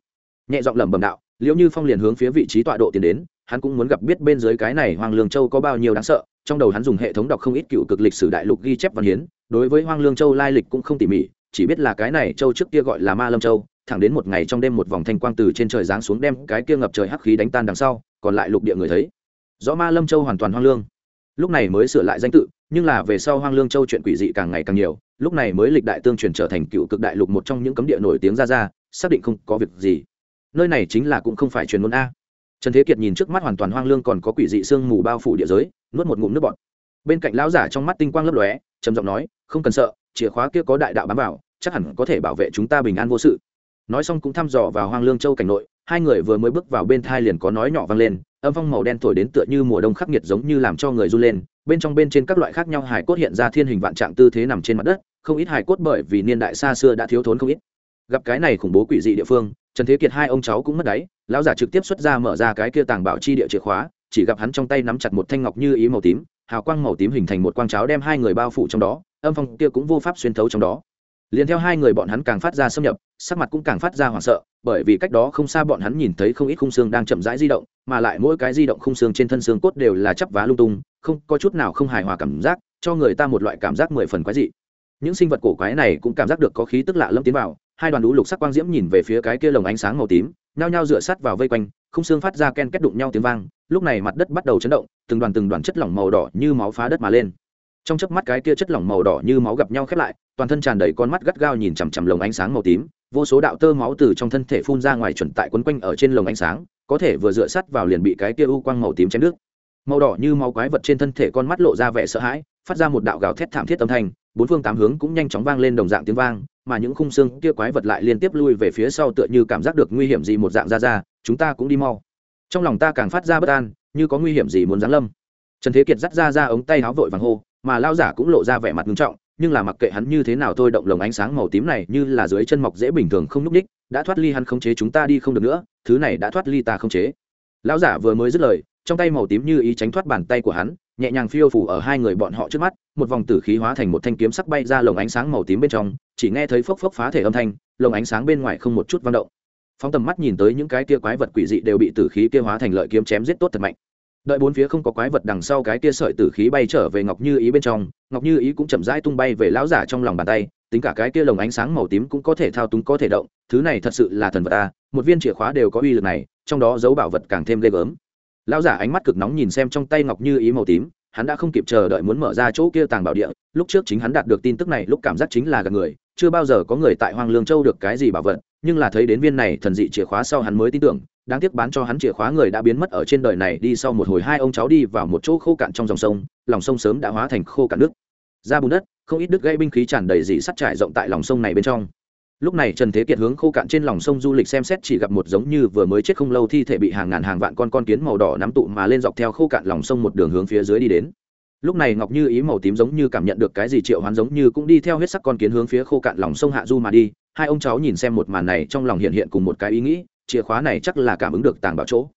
Nhẹ giọng lẩm bẩm đạo, liễu như phong liền hướng phía vị trí tọa độ tiến đến, hắn cũng muốn gặp biết bên dưới cái này hoàng lương châu có bao nhiêu đáng sợ, trong đầu hắn dùng hệ thống đọc không ít cựu cực lịch sử đại lục ghi chép văn hiến, đối với hoàng lương châu lai lịch cũng không tỉ mỉ, chỉ biết là cái này châu trước kia gọi là ma lâm châu, thẳng đến một ngày trong đêm một vòng thanh quang từ trên trời giáng xuống đem cái kia ngập trời hắc khí đánh tan đằng sau, còn lại lục địa người thấy rõ ma lâm châu hoàn toàn hoang lương. Lúc này mới sửa lại danh tự, nhưng là về sau hoang lương châu chuyện quỷ dị càng ngày càng nhiều, lúc này mới lịch đại tương truyền trở thành cựu cực đại lục một trong những cấm địa nổi tiếng ra ra, xác định không có việc gì. Nơi này chính là cũng không phải truyền môn a. Trần thế kiệt nhìn trước mắt hoàn toàn hoang lương còn có quỷ dị sương mù bao phủ địa giới, nuốt một ngụm nước bọt. Bên cạnh lão giả trong mắt tinh quang lấp lóe, trầm giọng nói, không cần sợ, chìa khóa kia có đại đạo bám vào, chắc hẳn có thể bảo vệ chúng ta bình an vô sự. Nói xong cũng thăm dò vào hoang lương châu cảnh nội, hai người vừa mới bước vào bên thai liền có nói nhỏ vang lên âm phong màu đen thổi đến tựa như mùa đông khắc nghiệt giống như làm cho người run lên, bên trong bên trên các loại khác nhau hải cốt hiện ra thiên hình vạn trạng tư thế nằm trên mặt đất, không ít hải cốt bởi vì niên đại xa xưa đã thiếu thốn không ít. Gặp cái này khủng bố quỷ dị địa phương, trần thế kiệt hai ông cháu cũng mất đáy, lão giả trực tiếp xuất ra mở ra cái kia tàng bảo chi địa chìa khóa, chỉ gặp hắn trong tay nắm chặt một thanh ngọc như ý màu tím, hào quang màu tím hình thành một quang cháo đem hai người bao phủ trong đó, âm phong kia cũng vô pháp xuyên thấu trong đó. Liền theo hai người bọn hắn càng phát ra xâm nhập sắc mặt cũng càng phát ra hoảng sợ, bởi vì cách đó không xa bọn hắn nhìn thấy không ít khung xương đang chậm rãi di động, mà lại mỗi cái di động khung xương trên thân xương cốt đều là chắp vá lung tung, không, có chút nào không hài hòa cảm giác, cho người ta một loại cảm giác mười phần quái dị. Những sinh vật cổ quái này cũng cảm giác được có khí tức lạ lâm tiến vào, hai đoàn lũ lục sắc quang diễm nhìn về phía cái kia lồng ánh sáng màu tím, nhao nhao dựa sát vào vây quanh, khung xương phát ra ken kết đụng nhau tiếng vang, lúc này mặt đất bắt đầu chấn động, từng đoàn từng đoàn chất lỏng màu đỏ như máu phá đất mà lên. Trong chớp mắt cái kia chất lỏng màu đỏ như máu gặp nhau khép lại, toàn thân tràn đầy con mắt gắt gao nhìn chằm chằm lồng ánh sáng màu tím vô số đạo tơ máu từ trong thân thể phun ra ngoài chuẩn tại quấn quanh ở trên lồng ánh sáng, có thể vừa dựa sắt vào liền bị cái kia u quang màu tím chém nước màu đỏ như máu quái vật trên thân thể con mắt lộ ra vẻ sợ hãi, phát ra một đạo gào thét thảm thiết âm thanh, bốn phương tám hướng cũng nhanh chóng vang lên đồng dạng tiếng vang, mà những khung xương kia quái vật lại liên tiếp lui về phía sau tựa như cảm giác được nguy hiểm gì một dạng ra ra, chúng ta cũng đi mau. Trong lòng ta càng phát ra bất an, như có nguy hiểm gì muốn giáng lâm. Trần thế kiệt dắt ra ra ống tay áo vội vàng hô, mà lao giả cũng lộ ra vẻ mặt nghiêm trọng nhưng là mặc kệ hắn như thế nào thôi, động lồng ánh sáng màu tím này như là dưới chân mọc dễ bình thường không núp ních đã thoát ly hắn khống chế chúng ta đi không được nữa, thứ này đã thoát ly ta khống chế. Lão giả vừa mới dứt lời, trong tay màu tím như ý tránh thoát bàn tay của hắn, nhẹ nhàng phiêu phủ ở hai người bọn họ trước mắt, một vòng tử khí hóa thành một thanh kiếm sắc bay ra lồng ánh sáng màu tím bên trong, chỉ nghe thấy phốc phốc phá thể âm thanh, lồng ánh sáng bên ngoài không một chút vang động. Phóng tầm mắt nhìn tới những cái kia quái vật quỷ dị đều bị tử khí kia hóa thành lợi kiếm chém giết tốt thật mạnh đợi bốn phía không có quái vật đằng sau cái kia sợi tử khí bay trở về ngọc như ý bên trong, ngọc như ý cũng chậm rãi tung bay về lão giả trong lòng bàn tay, tính cả cái kia lồng ánh sáng màu tím cũng có thể thao túng, có thể động, thứ này thật sự là thần vật ta một viên chìa khóa đều có uy lực này, trong đó dấu bảo vật càng thêm ghê gớm. Lão giả ánh mắt cực nóng nhìn xem trong tay ngọc như ý màu tím, hắn đã không kịp chờ đợi muốn mở ra chỗ kia tàng bảo địa, lúc trước chính hắn đạt được tin tức này, lúc cảm giác chính là gặp người, chưa bao giờ có người tại hoàng lương châu được cái gì bảo vật nhưng là thấy đến viên này thần dị chìa khóa sau hắn mới tin tưởng, đáng tiếc bán cho hắn chìa khóa người đã biến mất ở trên đời này đi sau một hồi hai ông cháu đi vào một chỗ khô cạn trong dòng sông, lòng sông sớm đã hóa thành khô cạn nước. Ra bùn đất, không ít đứt gây binh khí tràn đầy dị sắt trải rộng tại lòng sông này bên trong. Lúc này trần thế kiệt hướng khô cạn trên lòng sông du lịch xem xét chỉ gặp một giống như vừa mới chết không lâu thi thể bị hàng ngàn hàng vạn con con kiến màu đỏ nắm tụ mà lên dọc theo khô cạn lòng sông một đường hướng phía dưới đi đến lúc này ngọc như ý màu tím giống như cảm nhận được cái gì triệu hoán giống như cũng đi theo huyết sắc con kiến hướng phía khô cạn lòng sông hạ du mà đi. Hai ông cháu nhìn xem một màn này trong lòng hiện hiện cùng một cái ý nghĩ, chìa khóa này chắc là cảm ứng được tàng bảo chỗ.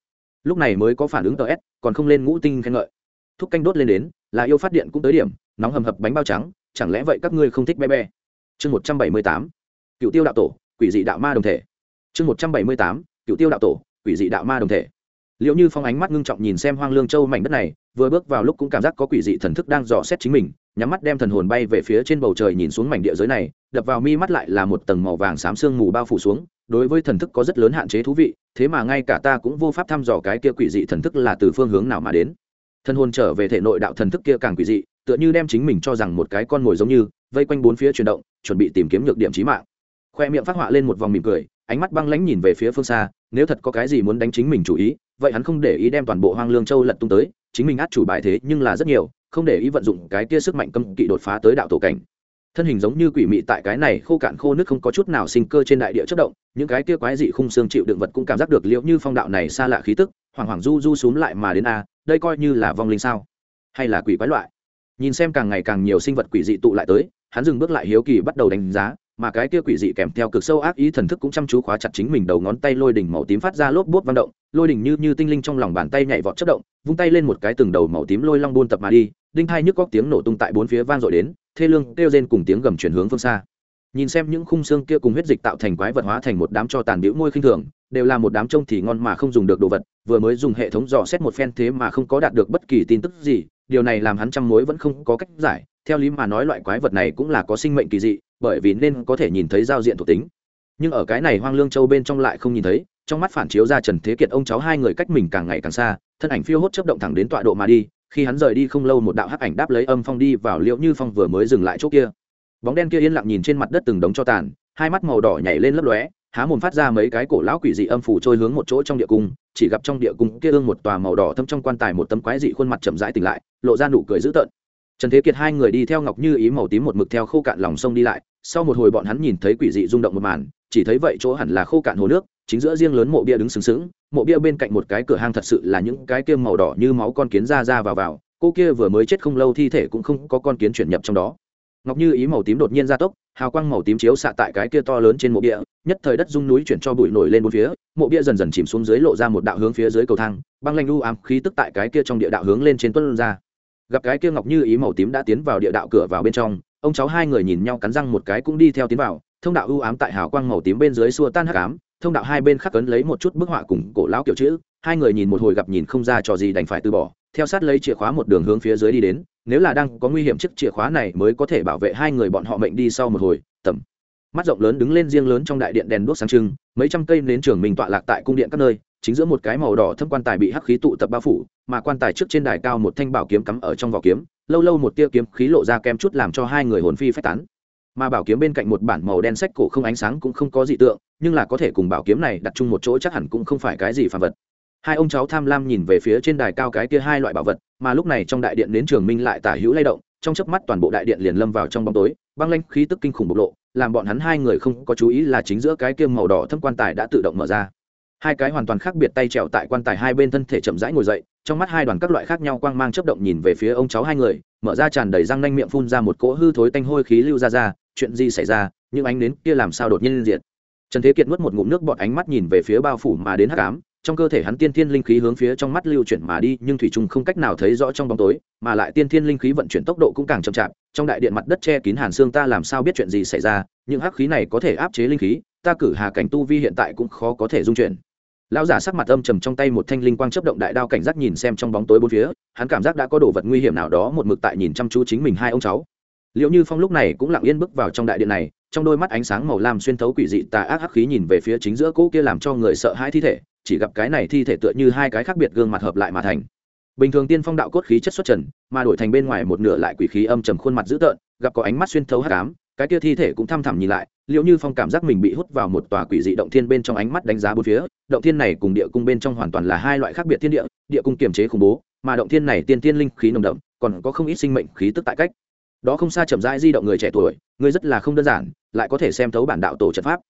Lúc này mới có phản ứng tờ s, còn không lên ngũ tinh khen ngợi. Thúc canh đốt lên đến, là yêu phát điện cũng tới điểm, nóng hầm hập bánh bao trắng, chẳng lẽ vậy các ngươi không thích bé bé? Chương một trăm bảy mươi tám, cựu tiêu đạo tổ, quỷ dị đạo ma đồng thể. Chương một trăm bảy mươi tám, cựu tiêu đạo tổ, quỷ dị đạo ma đồng thể liệu như phong ánh mắt ngưng trọng nhìn xem hoang lương châu mảnh đất này, vừa bước vào lúc cũng cảm giác có quỷ dị thần thức đang dò xét chính mình, nhắm mắt đem thần hồn bay về phía trên bầu trời nhìn xuống mảnh địa giới này, đập vào mi mắt lại là một tầng màu vàng xám sương mù bao phủ xuống, đối với thần thức có rất lớn hạn chế thú vị, thế mà ngay cả ta cũng vô pháp thăm dò cái kia quỷ dị thần thức là từ phương hướng nào mà đến. Thần hồn trở về thể nội đạo thần thức kia càng quỷ dị, tựa như đem chính mình cho rằng một cái con mồi giống như, vây quanh bốn phía chuyển động, chuẩn bị tìm kiếm nhược điểm trí mạng. Khoe miệng phát họa lên một vòng mỉm cười, ánh mắt băng lãnh nhìn về phía phương xa, nếu thật có cái gì muốn đánh chính mình chủ ý vậy hắn không để ý đem toàn bộ hoang lương châu lật tung tới, chính mình át chủ bài thế nhưng là rất nhiều, không để ý vận dụng cái kia sức mạnh cấm kỵ đột phá tới đạo tổ cảnh. Thân hình giống như quỷ mị tại cái này khô cạn khô nước không có chút nào sinh cơ trên đại địa chất động, những cái kia quái dị khung xương chịu đựng vật cũng cảm giác được liệu như phong đạo này xa lạ khí tức hoàng hoàng du du xuống lại mà đến a, đây coi như là vong linh sao? Hay là quỷ quái loại? Nhìn xem càng ngày càng nhiều sinh vật quỷ dị tụ lại tới, hắn dừng bước lại hiếu kỳ bắt đầu đánh giá mà cái kia quỷ dị kèm theo cực sâu ác ý thần thức cũng chăm chú khóa chặt chính mình đầu ngón tay lôi đỉnh màu tím phát ra lốp bút vang động, lôi đỉnh như như tinh linh trong lòng bàn tay nhảy vọt chất động, vung tay lên một cái từng đầu màu tím lôi long buôn tập mà đi, đinh hai nhức góc tiếng nổ tung tại bốn phía vang dội đến, thê lương kêu rên cùng tiếng gầm chuyển hướng phương xa. Nhìn xem những khung xương kia cùng huyết dịch tạo thành quái vật hóa thành một đám cho tàn biểu môi khinh thường, đều là một đám trông thì ngon mà không dùng được đồ vật, vừa mới dùng hệ thống dò xét một phen thế mà không có đạt được bất kỳ tin tức gì, điều này làm hắn trăm mối vẫn không có cách giải, theo lý mà nói loại quái vật này cũng là có sinh mệnh kỳ dị bởi vì nên có thể nhìn thấy giao diện thuộc tính. Nhưng ở cái này hoang lương châu bên trong lại không nhìn thấy, trong mắt phản chiếu ra trần thế kiệt ông cháu hai người cách mình càng ngày càng xa, thân ảnh phiêu hốt chấp động thẳng đến tọa độ mà đi, khi hắn rời đi không lâu một đạo hắc ảnh đáp lấy âm phong đi vào liệu như phong vừa mới dừng lại chỗ kia. Bóng đen kia yên lặng nhìn trên mặt đất từng đống cho tàn, hai mắt màu đỏ nhảy lên lấp lóe, há mồm phát ra mấy cái cổ lão quỷ dị âm phủ trôi hướng một chỗ trong địa cung, chỉ gặp trong địa cung kia ương một tòa màu đỏ thâm trong quan tài một tấm quái dị khuôn mặt chậm rãi tỉnh lại, lộ ra nụ cười dữ tợn trần thế kiệt hai người đi theo ngọc như ý màu tím một mực theo khô cạn lòng sông đi lại, sau một hồi bọn hắn nhìn thấy quỷ dị rung động một màn, chỉ thấy vậy chỗ hẳn là khô cạn hồ nước, chính giữa riêng lớn mộ bia đứng sừng sững, mộ bia bên cạnh một cái cửa hang thật sự là những cái kia màu đỏ như máu con kiến ra ra vào vào, cô kia vừa mới chết không lâu thi thể cũng không có con kiến chuyển nhập trong đó. Ngọc như ý màu tím đột nhiên ra tốc, hào quang màu tím chiếu xạ tại cái kia to lớn trên mộ bia, nhất thời đất rung núi chuyển cho bụi nổi lên bốn phía, mộ bia dần dần chìm xuống dưới lộ ra một đạo hướng phía dưới cầu thang, băng lanh u ám khí tức tại cái kia trong địa đạo hướng lên trên tuân ra gặp cái kia ngọc như ý màu tím đã tiến vào địa đạo cửa vào bên trong, ông cháu hai người nhìn nhau cắn răng một cái cũng đi theo tiến vào, thông đạo u ám tại hào quang màu tím bên dưới xua tan hắc ám, thông đạo hai bên khắc cấn lấy một chút bức họa cùng cổ lão kiểu chữ, hai người nhìn một hồi gặp nhìn không ra trò gì đành phải từ bỏ, theo sát lấy chìa khóa một đường hướng phía dưới đi đến, nếu là đang có nguy hiểm chiếc chìa khóa này mới có thể bảo vệ hai người bọn họ mệnh đi sau một hồi, tầm. Mắt rộng lớn đứng lên riêng lớn trong đại điện đèn đuốc sáng trưng, mấy trăm cây nến trường mình tọa lạc tại cung điện các nơi chính giữa một cái màu đỏ thâm quan tài bị hắc khí tụ tập bao phủ, mà quan tài trước trên đài cao một thanh bảo kiếm cắm ở trong vỏ kiếm, lâu lâu một tia kiếm khí lộ ra kem chút làm cho hai người hồn phi phách tán. Mà bảo kiếm bên cạnh một bản màu đen sách cổ không ánh sáng cũng không có dị tượng, nhưng là có thể cùng bảo kiếm này đặt chung một chỗ chắc hẳn cũng không phải cái gì phàm vật. Hai ông cháu tham lam nhìn về phía trên đài cao cái kia hai loại bảo vật, mà lúc này trong đại điện đến trường minh lại tả hữu lay động, trong chớp mắt toàn bộ đại điện liền lâm vào trong bóng tối, băng lanh khí tức kinh khủng bộc lộ, làm bọn hắn hai người không có chú ý là chính giữa cái kia màu đỏ thâm quan tài đã tự động mở ra hai cái hoàn toàn khác biệt tay trèo tại quan tài hai bên thân thể chậm rãi ngồi dậy, trong mắt hai đoàn các loại khác nhau quang mang chấp động nhìn về phía ông cháu hai người, mở ra tràn đầy răng nanh miệng phun ra một cỗ hư thối tanh hôi khí lưu ra ra, chuyện gì xảy ra, những ánh đến kia làm sao đột nhiên diệt. Trần thế kiệt nuốt một ngụm nước bọt ánh mắt nhìn về phía bao phủ mà đến hắc ám, trong cơ thể hắn tiên thiên linh khí hướng phía trong mắt lưu chuyển mà đi, nhưng thủy trung không cách nào thấy rõ trong bóng tối, mà lại tiên thiên linh khí vận chuyển tốc độ cũng càng chậm chạp, trong đại điện mặt đất che kín hàn xương ta làm sao biết chuyện gì xảy ra, những hắc khí này có thể áp chế linh khí, ta cử hà cảnh tu vi hiện tại cũng khó có thể dung chuyển lão giả sắc mặt âm trầm trong tay một thanh linh quang chấp động đại đao cảnh giác nhìn xem trong bóng tối bốn phía, hắn cảm giác đã có đồ vật nguy hiểm nào đó một mực tại nhìn chăm chú chính mình hai ông cháu. Liệu như phong lúc này cũng lặng yên bước vào trong đại điện này, trong đôi mắt ánh sáng màu lam xuyên thấu quỷ dị tà ác hắc khí nhìn về phía chính giữa cỗ kia làm cho người sợ hãi thi thể, chỉ gặp cái này thi thể tựa như hai cái khác biệt gương mặt hợp lại mà thành. Bình thường tiên phong đạo cốt khí chất xuất trần, mà đổi thành bên ngoài một nửa lại quỷ khí âm trầm khuôn mặt dữ tợn, gặp có ánh mắt xuyên thấu hắc ám cái kia thi thể cũng thăm thẳm nhìn lại, liệu như phong cảm giác mình bị hút vào một tòa quỷ dị động thiên bên trong ánh mắt đánh giá bốn phía, động thiên này cùng địa cung bên trong hoàn toàn là hai loại khác biệt thiên địa địa cung kiềm chế khủng bố, mà động thiên này tiên tiên linh khí nồng đậm, còn có không ít sinh mệnh khí tức tại cách. Đó không xa chậm rãi di động người trẻ tuổi, người rất là không đơn giản, lại có thể xem thấu bản đạo tổ trận pháp.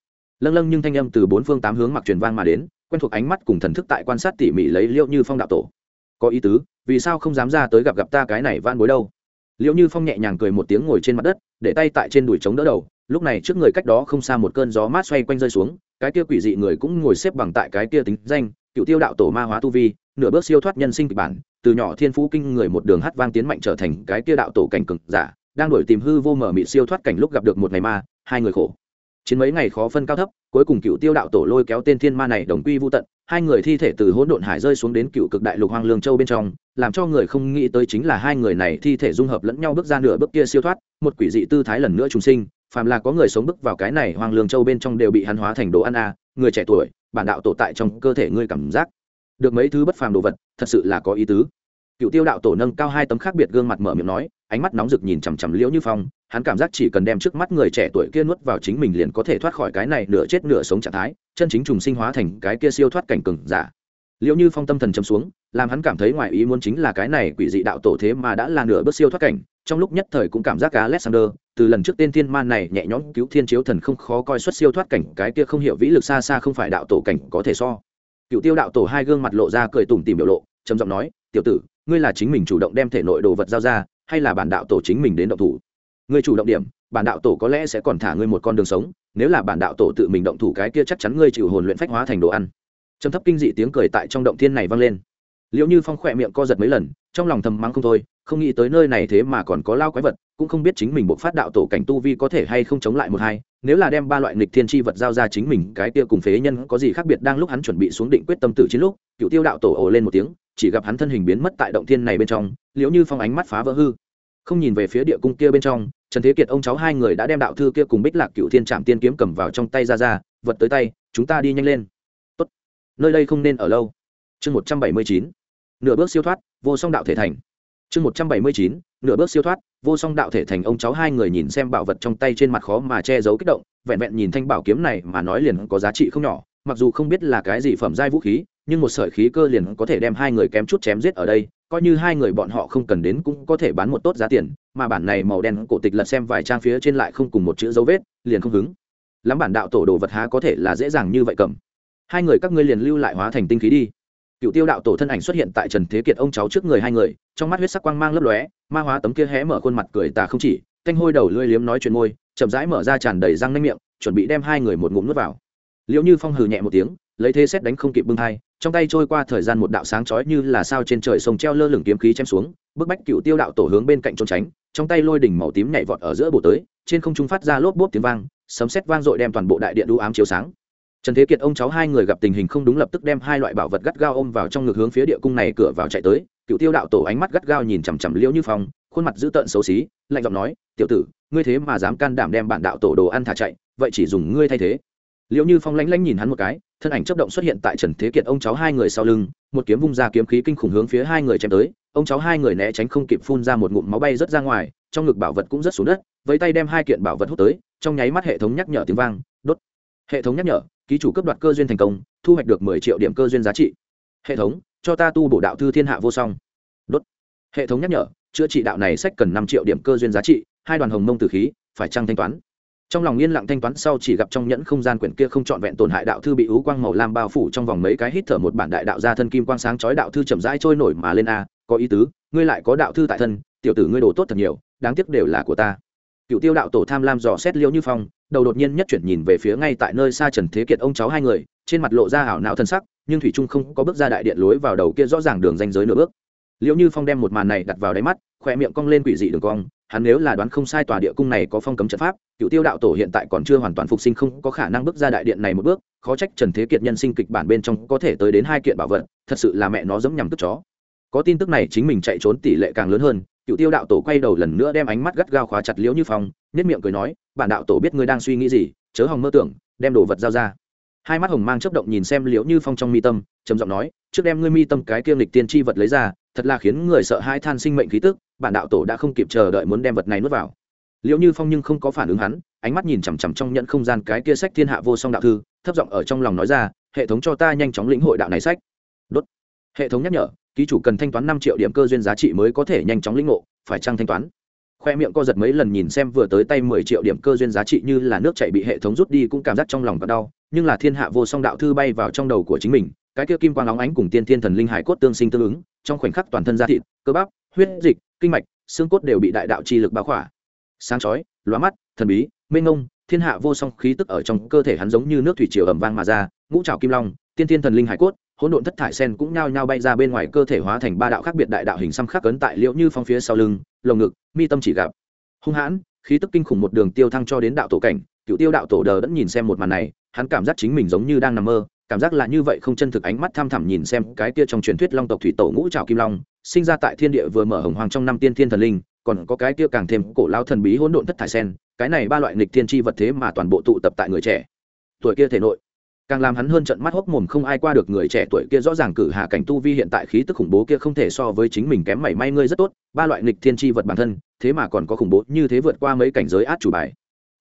Lâng lâng nhưng thanh âm từ bốn phương tám hướng mặc truyền vang mà đến, quen thuộc ánh mắt cùng thần thức tại quan sát tỉ mỉ lấy liệu như phong đạo tổ. Có ý tứ, vì sao không dám ra tới gặp gặp ta cái này van bối đâu? Liệu như phong nhẹ nhàng cười một tiếng ngồi trên mặt đất, để tay tại trên đùi chống đỡ đầu. Lúc này trước người cách đó không xa một cơn gió mát xoay quanh rơi xuống, cái kia quỷ dị người cũng ngồi xếp bằng tại cái kia tính danh, cựu tiêu đạo tổ ma hóa tu vi, nửa bước siêu thoát nhân sinh kịch bản, từ nhỏ thiên phú kinh người một đường hát vang tiến mạnh trở thành cái kia đạo tổ cảnh cực giả, đang đổi tìm hư vô mở mị siêu thoát cảnh lúc gặp được một ngày ma, hai người khổ. Chiến mấy ngày khó phân cao thấp, cuối cùng cựu tiêu đạo tổ lôi kéo tên thiên ma này đồng quy vô tận hai người thi thể từ hỗn độn hải rơi xuống đến cựu cực đại lục hoang lương châu bên trong, làm cho người không nghĩ tới chính là hai người này thi thể dung hợp lẫn nhau bước ra nửa bước kia siêu thoát, một quỷ dị tư thái lần nữa trùng sinh, phàm là có người sống bước vào cái này hoang lương châu bên trong đều bị hắn hóa thành đồ ăn a, người trẻ tuổi, bản đạo tổ tại trong cơ thể ngươi cảm giác. Được mấy thứ bất phàm đồ vật, thật sự là có ý tứ cựu tiêu đạo tổ nâng cao hai tấm khác biệt gương mặt mở miệng nói, ánh mắt nóng rực nhìn chằm chằm liễu như phong, hắn cảm giác chỉ cần đem trước mắt người trẻ tuổi kia nuốt vào chính mình liền có thể thoát khỏi cái này nửa chết nửa sống trạng thái, chân chính trùng sinh hóa thành cái kia siêu thoát cảnh cừng giả. Liễu như phong tâm thần chấm xuống, làm hắn cảm thấy ngoài ý muốn chính là cái này quỷ dị đạo tổ thế mà đã là nửa bước siêu thoát cảnh, trong lúc nhất thời cũng cảm giác cá alexander, từ lần trước tên thiên man này nhẹ nhõm cứu thiên chiếu thần không khó coi xuất siêu thoát cảnh, cái kia không hiểu vĩ lực xa xa không phải đạo tổ cảnh có thể so. Cựu tiêu đạo tổ hai gương mặt lộ ra cười tủm tìm biểu lộ, trầm giọng nói, tiểu tử ngươi là chính mình chủ động đem thể nội đồ vật giao ra, hay là bản đạo tổ chính mình đến động thủ? Ngươi chủ động điểm, bản đạo tổ có lẽ sẽ còn thả ngươi một con đường sống, nếu là bản đạo tổ tự mình động thủ cái kia chắc chắn ngươi chịu hồn luyện phách hóa thành đồ ăn. Trầm thấp kinh dị tiếng cười tại trong động thiên này vang lên. Liệu như phong khỏe miệng co giật mấy lần, trong lòng thầm mắng không thôi, không nghĩ tới nơi này thế mà còn có lao quái vật cũng không biết chính mình bộ phát đạo tổ cảnh tu vi có thể hay không chống lại một hai, nếu là đem ba loại nghịch thiên tri vật giao ra chính mình, cái kia cùng phế nhân có gì khác biệt đang lúc hắn chuẩn bị xuống định quyết tâm tử chiến lúc, cựu tiêu đạo tổ ồ lên một tiếng, chỉ gặp hắn thân hình biến mất tại động thiên này bên trong, liễu như phong ánh mắt phá vỡ hư. Không nhìn về phía địa cung kia bên trong, trần thế kiệt ông cháu hai người đã đem đạo thư kia cùng bích lạc cựu thiên trạm tiên kiếm cầm vào trong tay ra ra, vật tới tay, chúng ta đi nhanh lên. Tốt. nơi đây không nên ở lâu. Chương một trăm bảy mươi chín. Nửa bước siêu thoát, vô song đạo thể thành chương một trăm bảy mươi chín, nửa bước siêu thoát, vô song đạo thể thành ông cháu hai người nhìn xem bảo vật trong tay trên mặt khó mà che giấu kích động, vẹn vẹn nhìn thanh bảo kiếm này mà nói liền có giá trị không nhỏ, mặc dù không biết là cái gì phẩm giai vũ khí, nhưng một sợi khí cơ liền có thể đem hai người kém chút chém giết ở đây, coi như hai người bọn họ không cần đến cũng có thể bán một tốt giá tiền, mà bản này màu đen cổ tịch lật xem vài trang phía trên lại không cùng một chữ dấu vết, liền không hứng. Lắm bản đạo tổ đồ vật há có thể là dễ dàng như vậy cầm. Hai người các ngươi liền lưu lại hóa thành tinh khí đi cựu tiêu đạo tổ thân ảnh xuất hiện tại trần thế kiệt ông cháu trước người hai người, trong mắt huyết sắc quang mang lấp lóe, ma hóa tấm kia hé mở khuôn mặt cười tà không chỉ canh hôi đầu lưỡi liếm nói chuyện môi, chậm rãi mở ra tràn đầy răng nanh miệng, chuẩn bị đem hai người một ngụm nuốt vào. Liệu như phong hừ nhẹ một tiếng, lấy thế xét đánh không kịp bưng hai trong tay trôi qua thời gian một đạo sáng chói như là sao trên trời sông treo lơ lửng kiếm khí chém xuống, bức bách cựu tiêu đạo tổ hướng bên cạnh trốn tránh, trong tay lôi đỉnh màu tím nhảy vọt ở giữa bộ tới, trên không trung phát ra lốp bốp tiếng vang, sấm sét vang dội đem toàn bộ đại điện đu ám chiếu sáng trần thế kiệt ông cháu hai người gặp tình hình không đúng lập tức đem hai loại bảo vật gắt gao ôm vào trong ngực hướng phía địa cung này cửa vào chạy tới. Cựu tiêu đạo tổ ánh mắt gắt gao nhìn chằm chằm liễu như phong, khuôn mặt dữ tợn xấu xí, lạnh giọng nói, tiểu tử, ngươi thế mà dám can đảm đem bản đạo tổ đồ ăn thả chạy, vậy chỉ dùng ngươi thay thế. Liễu như phong lánh lánh nhìn hắn một cái, thân ảnh chấp động xuất hiện tại trần thế kiệt ông cháu hai người sau lưng, một kiếm vung ra kiếm khí kinh khủng hướng phía hai người chém tới. Ông cháu hai người né tránh không kịp phun ra một ngụm máu bay rớt ra ngoài, trong ngực bảo vật cũng rất xuống đất với tay đem hai kiện bảo vật hút tới, trong nháy mắt hệ thống nhắc nhở tiếng vang, đốt. Hệ thống nhắc nhở ký chủ cấp đoạt cơ duyên thành công, thu hoạch được mười triệu điểm cơ duyên giá trị. Hệ thống, cho ta tu bổ đạo thư thiên hạ vô song. Đốt. Hệ thống nhắc nhở, chữa trị đạo này sách cần năm triệu điểm cơ duyên giá trị, hai đoàn hồng mông tử khí, phải trăng thanh toán? Trong lòng yên lặng thanh toán sau chỉ gặp trong nhẫn không gian quyển kia không trọn vẹn tổn hại đạo thư bị ú quang màu lam bao phủ trong vòng mấy cái hít thở một bản đại đạo gia thân kim quang sáng chói đạo thư chậm rãi trôi nổi mà lên a, có ý tứ, ngươi lại có đạo thư tại thân, tiểu tử ngươi đồ tốt thật nhiều, đáng tiếc đều là của ta. Cựu tiêu đạo tổ tham lam dò xét liễu như phong đầu đột nhiên nhất chuyển nhìn về phía ngay tại nơi xa trần thế kiệt ông cháu hai người, trên mặt lộ ra ảo não thân sắc, nhưng thủy trung không có bước ra đại điện lối vào đầu kia rõ ràng đường danh giới nửa bước. Liệu như phong đem một màn này đặt vào đáy mắt khoe miệng cong lên quỷ dị đường cong, hắn nếu là đoán không sai tòa địa cung này có phong cấm trận pháp, cựu tiêu đạo tổ hiện tại còn chưa hoàn toàn phục sinh không có khả năng bước ra đại điện này một bước, khó trách trần thế kiệt nhân sinh kịch bản bên trong có thể tới đến hai kiện bảo vật, thật sự là mẹ nó giống nhằm tức chó. Có tin tức này chính mình chạy trốn tỷ lệ càng lớn hơn, cựu tiêu đạo tổ quay đầu lần nữa đem ánh mắt gắt gao khóa chặt liễu như phong nhất miệng cười nói, bản đạo tổ biết ngươi đang suy nghĩ gì, chớ hòng mơ tưởng, đem đồ vật giao ra. Hai mắt hồng mang chấp động nhìn xem liễu như phong trong mi tâm, trầm giọng nói, trước đem ngươi mi tâm cái kiêm lịch tiên tri vật lấy ra, thật là khiến người sợ hai than sinh mệnh khí tức, bản đạo tổ đã không kịp chờ đợi muốn đem vật này nuốt vào. Liễu như phong nhưng không có phản ứng hắn, ánh mắt nhìn chằm chằm trong nhận không gian cái kia sách thiên hạ vô song đạo thư, thấp giọng ở trong lòng nói ra, hệ thống cho ta nhanh chóng lĩnh hội đạo này sách. Đốt. Hệ thống nhắc nhở, ký chủ cần thanh toán năm triệu điểm cơ duyên giá trị mới có thể nhanh chóng lĩnh ngộ, phải chăng thanh toán? Khoe miệng co giật mấy lần nhìn xem vừa tới tay mười triệu điểm cơ duyên giá trị như là nước chảy bị hệ thống rút đi cũng cảm giác trong lòng còn đau, nhưng là thiên hạ vô song đạo thư bay vào trong đầu của chính mình, cái kia kim quang óng ánh cùng tiên thiên thần linh hải cốt tương sinh tương ứng, trong khoảnh khắc toàn thân da thịt, cơ bắp, huyết dịch, kinh mạch, xương cốt đều bị đại đạo chi lực bao khỏa. Sáng chói, lóa mắt, thần bí, mênh ngông thiên hạ vô song khí tức ở trong cơ thể hắn giống như nước thủy triều ầm vang mà ra, ngũ trào kim long, tiên thiên thần linh hải cốt, hỗn độn thất thải sen cũng nhao nhao bay ra bên ngoài cơ thể hóa thành ba đạo khác biệt đại đạo hình xăm khắc cấn tại liễu như phong phía sau lưng lồng ngực, mi tâm chỉ gặp. Hung hãn, khí tức kinh khủng một đường tiêu thăng cho đến đạo tổ cảnh, cựu tiêu đạo tổ đờ đẫn nhìn xem một màn này, hắn cảm giác chính mình giống như đang nằm mơ, cảm giác là như vậy không chân thực ánh mắt tham thẳm nhìn xem cái kia trong truyền thuyết long tộc thủy tổ ngũ trào kim long, sinh ra tại thiên địa vừa mở hồng hoàng trong năm tiên thiên thần linh, còn có cái kia càng thêm cổ lao thần bí hỗn độn thất thải sen, cái này ba loại nghịch thiên tri vật thế mà toàn bộ tụ tập tại người trẻ, tuổi kia thể nội càng làm hắn hơn trận mắt hốc mồm không ai qua được người trẻ tuổi kia rõ ràng cử hạ cảnh tu vi hiện tại khí tức khủng bố kia không thể so với chính mình kém mảy may ngươi rất tốt, ba loại nghịch thiên tri vật bản thân, thế mà còn có khủng bố như thế vượt qua mấy cảnh giới át chủ bài.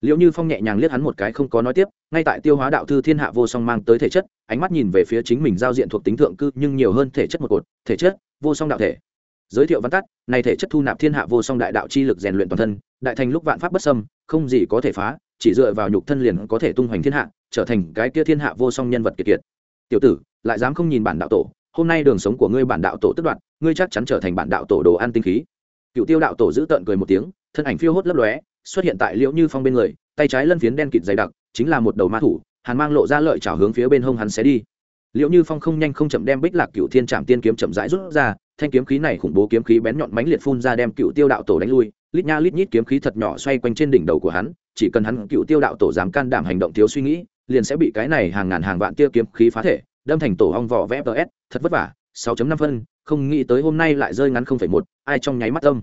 Liệu như phong nhẹ nhàng liếc hắn một cái không có nói tiếp, ngay tại tiêu hóa đạo thư thiên hạ vô song mang tới thể chất, ánh mắt nhìn về phía chính mình giao diện thuộc tính thượng cư nhưng nhiều hơn thể chất một cột, thể chất, vô song đạo thể. Giới thiệu văn tắt, này thể chất thu nạp thiên hạ vô song đại đạo chi lực rèn luyện toàn thân, đại thành lúc vạn pháp bất xâm, không gì có thể phá chỉ dựa vào nhục thân liền có thể tung hoành thiên hạ, trở thành cái kia thiên hạ vô song nhân vật kiệt kiệt. Tiểu tử, lại dám không nhìn bản đạo tổ, hôm nay đường sống của ngươi bản đạo tổ tức đoạn ngươi chắc chắn trở thành bản đạo tổ đồ ăn tinh khí. Cựu tiêu đạo tổ giữ tợn cười một tiếng, thân ảnh phiêu hốt lấp lóe, xuất hiện tại liễu như phong bên người, tay trái lân phiến đen kịt dày đặc, chính là một đầu ma thủ, hàn mang lộ ra lợi chảo hướng phía bên hông hắn xé đi. Liễu như phong không nhanh không chậm đem bích lạc cựu thiên trạm tiên kiếm chậm rãi rút ra, thanh kiếm khí này khủng bố kiếm khí bén nhọn mánh liệt phun ra đem cựu tiêu đạo tổ đánh lui, lít nha lít nhít kiếm khí thật nhỏ xoay quanh trên đỉnh đầu của hắn chỉ cần hắn cựu tiêu đạo tổ dám can đảm hành động thiếu suy nghĩ liền sẽ bị cái này hàng ngàn hàng vạn tia kiếm khí phá thể đâm thành tổ hong vỏ vẽ ts thật vất vả 6.5 phân không nghĩ tới hôm nay lại rơi ngắn 0.1, ai trong nháy mắt tâm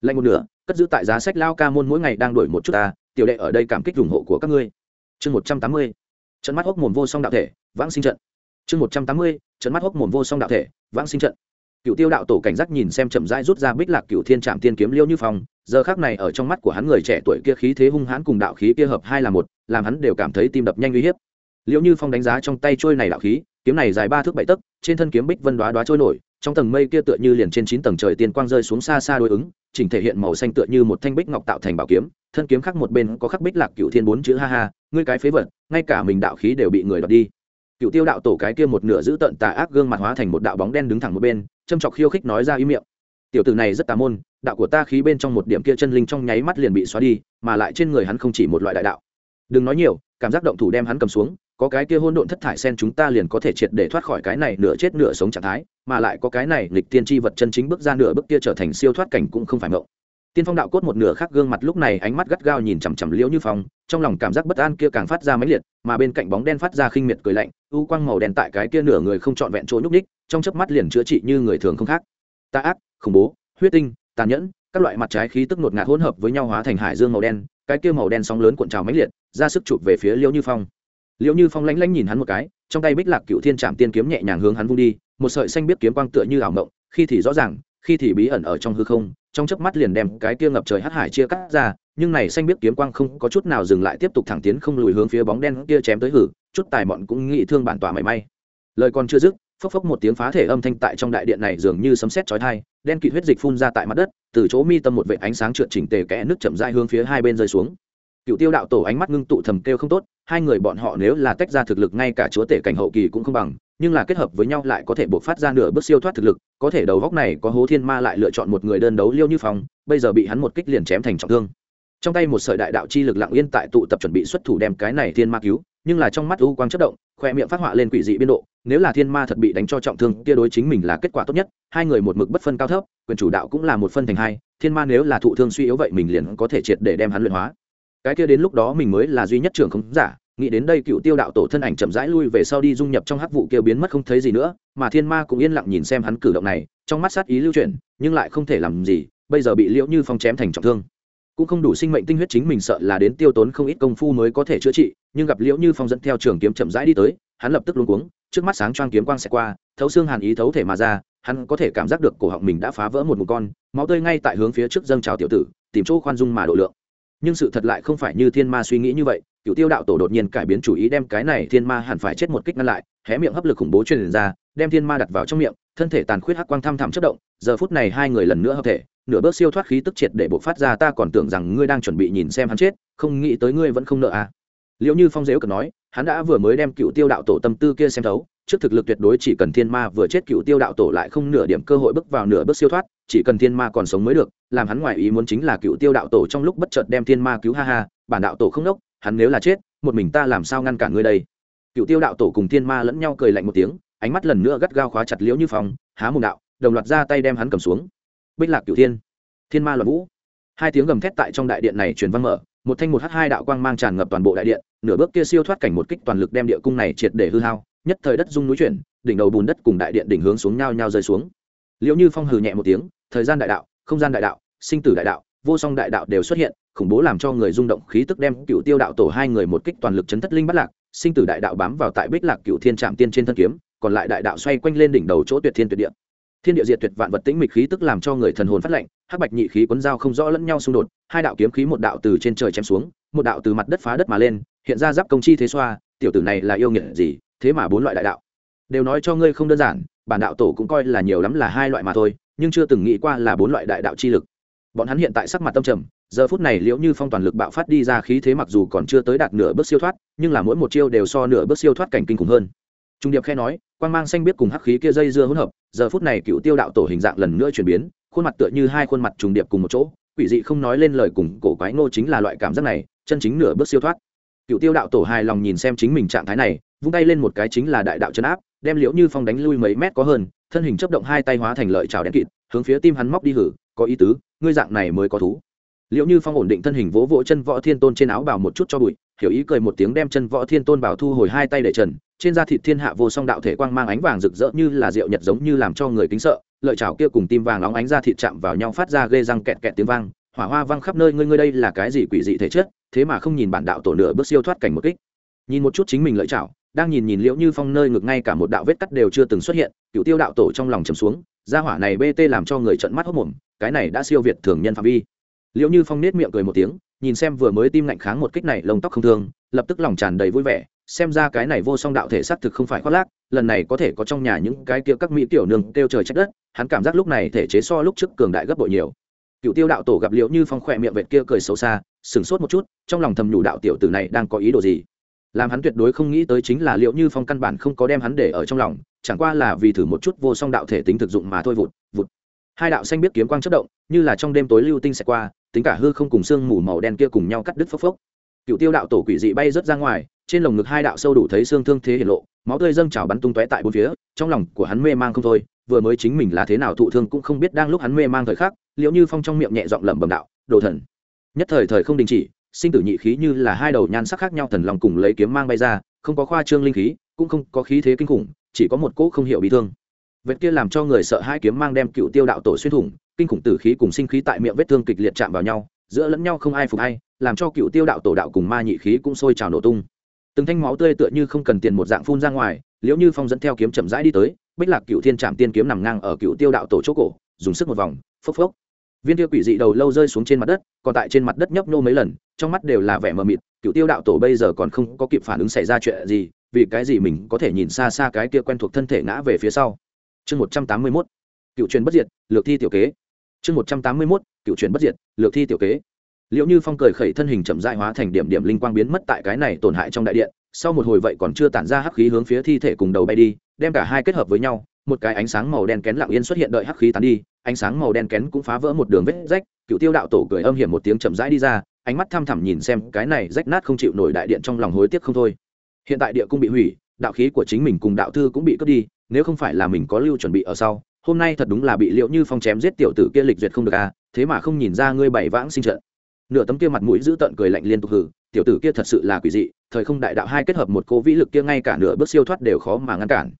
lạnh một nửa cất giữ tại giá sách lao ca môn mỗi ngày đang đổi một chút ta tiểu đệ ở đây cảm kích ủng hộ của các ngươi chương 180. trận mắt hốc mồm vô song đạo thể vãng sinh trận chương 180. trận mắt hốc mồm vô song đạo thể vãng sinh trận cựu tiêu đạo tổ cảnh giác nhìn xem chậm rãi rút ra bích lạc cựu thiên trạm tiên kiếm liêu như phong, giờ khác này ở trong mắt của hắn người trẻ tuổi kia khí thế hung hãn cùng đạo khí kia hợp hai là một, làm hắn đều cảm thấy tim đập nhanh uy hiếp. Liễu như phong đánh giá trong tay trôi này đạo khí, kiếm này dài ba thước bảy tấc, trên thân kiếm bích vân đoá đoá trôi nổi, trong tầng mây kia tựa như liền trên chín tầng trời tiên quang rơi xuống xa xa đối ứng, chỉnh thể hiện màu xanh tựa như một thanh bích ngọc tạo thành bảo kiếm, thân kiếm khác một bên có khắc bích lạc cựu thiên bốn chữ ha ha, ngươi cái phế vật, ngay cả mình đạo khí đều bị người đoạt đi. Cựu tiêu đạo tổ cái kia một nửa giữ tận tà ác gương mặt hóa thành một đạo bóng đen đứng thẳng một bên châm chọc khiêu khích nói ra ý miệng. Tiểu tử này rất tà môn, đạo của ta khí bên trong một điểm kia chân linh trong nháy mắt liền bị xóa đi, mà lại trên người hắn không chỉ một loại đại đạo. Đừng nói nhiều, cảm giác động thủ đem hắn cầm xuống, có cái kia hôn độn thất thải sen chúng ta liền có thể triệt để thoát khỏi cái này nửa chết nửa sống trạng thái, mà lại có cái này lịch tiên tri vật chân chính bước ra nửa bước kia trở thành siêu thoát cảnh cũng không phải mộng tiên phong đạo cốt một nửa khác gương mặt lúc này ánh mắt gắt gao nhìn chằm chằm liễu như phong, trong lòng cảm giác bất an kia càng phát ra mãnh liệt, mà bên cạnh bóng đen phát ra khinh miệt cười lạnh, u quang màu đen tại cái kia nửa người không trọn vẹn chỗ nhúc ních trong chớp mắt liền chữa trị như người thường không khác. Ta ác, khủng bố, huyết tinh, tàn nhẫn, các loại mặt trái khí tức ngột ngạt hỗn hợp với nhau hóa thành hải dương màu đen, cái kia màu đen sóng lớn cuộn trào mãnh liệt, ra sức chụp về phía liễu như phong. Liễu như phong lanh lanh nhìn hắn một cái, trong tay bích lạc cựu thiên trạm tiên kiếm nhẹ nhàng hướng hắn vung đi, một sợi xanh biết kiếm quang tựa như ảo mộng, khi thì rõ ràng khi thì bí ẩn ở trong hư không, trong chớp mắt liền đem cái kia ngập trời hắc hải chia cắt ra, nhưng này xanh biết kiếm quang không có chút nào dừng lại, tiếp tục thẳng tiến không lùi hướng phía bóng đen kia chém tới hử, chút tài mọn cũng nghĩ thương bản tỏa mảy may. Lời còn chưa dứt, phốc phốc một tiếng phá thể âm thanh tại trong đại điện này dường như sấm sét chói tai, đen kịt huyết dịch phun ra tại mặt đất, từ chỗ mi tâm một vệt ánh sáng trượt chỉnh tề kẽ nước chậm rãi hướng phía hai bên rơi xuống. Cựu tiêu đạo tổ ánh mắt ngưng tụ thầm kêu không tốt, hai người bọn họ nếu là tách ra thực lực ngay cả chúa tể cảnh hậu kỳ cũng không bằng nhưng là kết hợp với nhau lại có thể buộc phát ra nửa bước siêu thoát thực lực, có thể đầu góc này có hố thiên ma lại lựa chọn một người đơn đấu liêu như phong, bây giờ bị hắn một kích liền chém thành trọng thương. Trong tay một sợi đại đạo chi lực lặng yên tại tụ tập chuẩn bị xuất thủ đem cái này thiên ma cứu, nhưng là trong mắt u quang chất động, khoe miệng phát họa lên quỷ dị biên độ, nếu là thiên ma thật bị đánh cho trọng thương, kia đối chính mình là kết quả tốt nhất, hai người một mực bất phân cao thấp, quyền chủ đạo cũng là một phân thành hai, thiên ma nếu là thụ thương suy yếu vậy mình liền có thể triệt để đem hắn luyện hóa. Cái kia đến lúc đó mình mới là duy nhất trưởng không giả nghĩ đến đây cựu tiêu đạo tổ thân ảnh chậm rãi lui về sau đi dung nhập trong hắc vụ kia biến mất không thấy gì nữa, mà thiên ma cũng yên lặng nhìn xem hắn cử động này, trong mắt sát ý lưu chuyển, nhưng lại không thể làm gì, bây giờ bị liễu như phong chém thành trọng thương. Cũng không đủ sinh mệnh tinh huyết chính mình sợ là đến tiêu tốn không ít công phu mới có thể chữa trị, nhưng gặp liễu như phong dẫn theo trường kiếm chậm rãi đi tới, hắn lập tức luống cuống, trước mắt sáng choang kiếm quang sẽ qua, thấu xương hàn ý thấu thể mà ra, hắn có thể cảm giác được cổ họng mình đã phá vỡ một mụ con, máu tươi ngay tại hướng phía trước dâng trào tiểu tử, tìm chỗ khoan dung mà độ lượng nhưng sự thật lại không phải như thiên ma suy nghĩ như vậy cựu tiêu đạo tổ đột nhiên cải biến chủ ý đem cái này thiên ma hẳn phải chết một kích ngăn lại, hé miệng hấp lực khủng bố truyền ra, đem thiên ma đặt vào trong miệng, thân thể tàn khuyết hắc quang thăm thẳm chất động, giờ phút này hai người lần nữa hợp thể, nửa bước siêu thoát khí tức triệt để bộc phát ra, ta còn tưởng rằng ngươi đang chuẩn bị nhìn xem hắn chết, không nghĩ tới ngươi vẫn không nợ à. Liệu như phong dếu cần nói, hắn đã vừa mới đem cựu tiêu đạo tổ tâm tư kia xem thấu, trước thực lực tuyệt đối chỉ cần thiên ma vừa chết cựu tiêu đạo tổ lại không nửa điểm cơ hội bước vào nửa bước siêu thoát, chỉ cần thiên ma còn sống mới được làm hắn ngoài ý muốn chính là cựu tiêu đạo tổ trong lúc bất chợt đem thiên ma cứu ha ha, bản đạo tổ không đốc, hắn nếu là chết, một mình ta làm sao ngăn cản ngươi đây? Cựu tiêu đạo tổ cùng thiên ma lẫn nhau cười lạnh một tiếng, ánh mắt lần nữa gắt gao khóa chặt liễu như phong, há mồm đạo, đồng loạt ra tay đem hắn cầm xuống. Bích lạc cựu thiên thiên ma loạn vũ. Hai tiếng gầm thét tại trong đại điện này truyền văn mở, một thanh một h hai đạo quang mang tràn ngập toàn bộ đại điện, nửa bước kia siêu thoát cảnh một kích toàn lực đem địa cung này triệt để hư hao, nhất thời đất rung núi chuyển, đỉnh đầu bùn đất cùng đại điện đỉnh hướng xuống nhau nhau rơi xuống. Liễu như phong hừ nhẹ một tiếng, thời gian đại đạo, không gian đại đạo sinh tử đại đạo, vô song đại đạo đều xuất hiện, khủng bố làm cho người rung động khí tức đem cựu tiêu đạo tổ hai người một kích toàn lực chấn thất linh bắt lạc, sinh tử đại đạo bám vào tại bích lạc cựu thiên trạm tiên trên thân kiếm, còn lại đại đạo xoay quanh lên đỉnh đầu chỗ tuyệt thiên tuyệt địa. Thiên địa diệt tuyệt vạn vật tĩnh mịch khí tức làm cho người thần hồn phát lệnh hắc bạch nhị khí quấn dao không rõ lẫn nhau xung đột, hai đạo kiếm khí một đạo từ trên trời chém xuống, một đạo từ mặt đất phá đất mà lên, hiện ra giáp công chi thế xoa, tiểu tử này là yêu nghiệt gì, thế mà bốn loại đại đạo. Đều nói cho ngươi không đơn giản, bản đạo tổ cũng coi là nhiều lắm là hai loại mà thôi, nhưng chưa từng nghĩ qua là bốn loại đại đạo chi lực bọn hắn hiện tại sắc mặt tâm trầm, giờ phút này liễu như phong toàn lực bạo phát đi ra khí thế mặc dù còn chưa tới đạt nửa bước siêu thoát, nhưng là mỗi một chiêu đều so nửa bước siêu thoát cảnh kinh khủng hơn. Trung điệp khe nói quan g mang xanh biết cùng hắc khí kia dây dưa hỗn hợp, giờ phút này cựu tiêu đạo tổ hình dạng lần nữa chuyển biến, khuôn mặt tựa như hai khuôn mặt trùng điệp cùng một chỗ, quỷ dị không nói lên lời cùng cổ quái ngô chính là loại cảm giác này, chân chính nửa bước siêu thoát. Cựu tiêu đạo tổ hài lòng nhìn xem chính mình trạng thái này, vung tay lên một cái chính là đại đạo chấn áp, đem liễu như phong đánh lui mấy mét có hơn, thân hình chấp động hai tay hóa thành lợi trào đen kịt, hướng phía tim hắn móc đi hử, có ý tứ ngươi dạng này mới có thú. Liệu như phong ổn định thân hình vỗ vỗ chân võ thiên tôn trên áo bào một chút cho bụi, hiểu ý cười một tiếng đem chân võ thiên tôn bảo thu hồi hai tay để trần, trên da thịt thiên hạ vô song đạo thể quang mang ánh vàng rực rỡ như là rượu nhật giống như làm cho người kính sợ, lợi chảo kia cùng tim vàng óng ánh da thịt chạm vào nhau phát ra ghê răng kẹt kẹt tiếng vang, hỏa hoa văng khắp nơi, ngươi ngươi đây là cái gì quỷ dị thể chất, thế mà không nhìn bản đạo tổ nửa bước siêu thoát cảnh một kích. Nhìn một chút chính mình lợi chảo, đang nhìn nhìn liễu như phong nơi ngực ngay cả một đạo vết cắt đều chưa từng xuất hiện, cựu tiêu đạo tổ trong lòng trầm xuống gia hỏa này bt làm cho người trận mắt hốc mồm, cái này đã siêu việt thường nhân phạm vi. Liễu như phong nết miệng cười một tiếng, nhìn xem vừa mới tim lạnh kháng một kích này, lông tóc không thương, lập tức lòng tràn đầy vui vẻ, xem ra cái này vô song đạo thể xác thực không phải khoác lác, lần này có thể có trong nhà những cái kia các mỹ tiểu nương kêu trời trách đất, hắn cảm giác lúc này thể chế so lúc trước cường đại gấp bội nhiều. Cựu tiêu đạo tổ gặp liễu như phong khỏe miệng vệt kia cười xấu xa, sửng sốt một chút, trong lòng thầm nhủ đạo tiểu tử này đang có ý đồ gì làm hắn tuyệt đối không nghĩ tới chính là liệu như phong căn bản không có đem hắn để ở trong lòng, chẳng qua là vì thử một chút vô song đạo thể tính thực dụng mà thôi vụt vụt. Hai đạo xanh biết kiếm quang chất động, như là trong đêm tối lưu tinh sẽ qua, tính cả hư không cùng xương mù màu đen kia cùng nhau cắt đứt phốc phốc. Cựu tiêu đạo tổ quỷ dị bay rớt ra ngoài, trên lồng ngực hai đạo sâu đủ thấy xương thương thế hiển lộ, máu tươi dâng trào bắn tung tóe tại bốn phía, trong lòng của hắn mê mang không thôi, vừa mới chính mình là thế nào thụ thương cũng không biết đang lúc hắn mê mang thời khắc, liệu như phong trong miệng nhẹ giọng lẩm bẩm đạo, đồ thần. Nhất thời thời không đình chỉ sinh tử nhị khí như là hai đầu nhan sắc khác nhau thần lòng cùng lấy kiếm mang bay ra, không có khoa trương linh khí, cũng không có khí thế kinh khủng, chỉ có một cỗ không hiểu bị thương. Vết kia làm cho người sợ hai kiếm mang đem cựu tiêu đạo tổ xuyên thủng, kinh khủng tử khí cùng sinh khí tại miệng vết thương kịch liệt chạm vào nhau, giữa lẫn nhau không ai phục hay, làm cho cựu tiêu đạo tổ đạo cùng ma nhị khí cũng sôi trào nổ tung. Từng thanh máu tươi tựa như không cần tiền một dạng phun ra ngoài, liễu như phong dẫn theo kiếm chậm rãi đi tới, bích lạc cựu thiên trạm tiên kiếm nằm ngang ở cựu tiêu đạo tổ chỗ cổ, dùng sức một vòng, phốc phốc viên tiêu quỷ dị đầu lâu rơi xuống trên mặt đất, còn tại trên mặt đất nhấp nhô mấy lần, trong mắt đều là vẻ mờ mịt, cựu tiêu đạo tổ bây giờ còn không có kịp phản ứng xảy ra chuyện gì, vì cái gì mình có thể nhìn xa xa cái kia quen thuộc thân thể ngã về phía sau. Chương một trăm tám mươi mốt, cựu truyền bất diệt, lược thi tiểu kế. Chương một trăm tám mươi mốt, cựu truyền bất diệt, lược thi tiểu kế. Liệu như phong cười khẩy thân hình chậm dại hóa thành điểm điểm linh quang biến mất tại cái này tổn hại trong đại điện, sau một hồi vậy còn chưa tản ra hắc khí hướng phía thi thể cùng đầu bay đi, đem cả hai kết hợp với nhau, một cái ánh sáng màu đen kén lặng yên xuất hiện đợi hắc khí tán đi ánh sáng màu đen kén cũng phá vỡ một đường vết rách cựu tiêu đạo tổ cười âm hiểm một tiếng chậm rãi đi ra, ánh mắt thăm thẳm nhìn xem cái này rách nát không chịu nổi đại điện trong lòng hối tiếc không thôi. Hiện tại địa cung bị hủy, đạo khí của chính mình cùng đạo thư cũng bị cướp đi, nếu không phải là mình có lưu chuẩn bị ở sau, hôm nay thật đúng là bị liệu như phong chém giết tiểu tử kia lịch duyệt không được à thế mà không nhìn ra ngươi bảy vãng sinh trận. Nửa tấm kia mặt mũi giữ tận cười lạnh liên tục hử tiểu tử kia thật sự là quỷ dị, thời không đại đạo hai kết hợp một cố vĩ lực kia ngay cả nửa bước siêu thoát đều khó mà ngăn cản.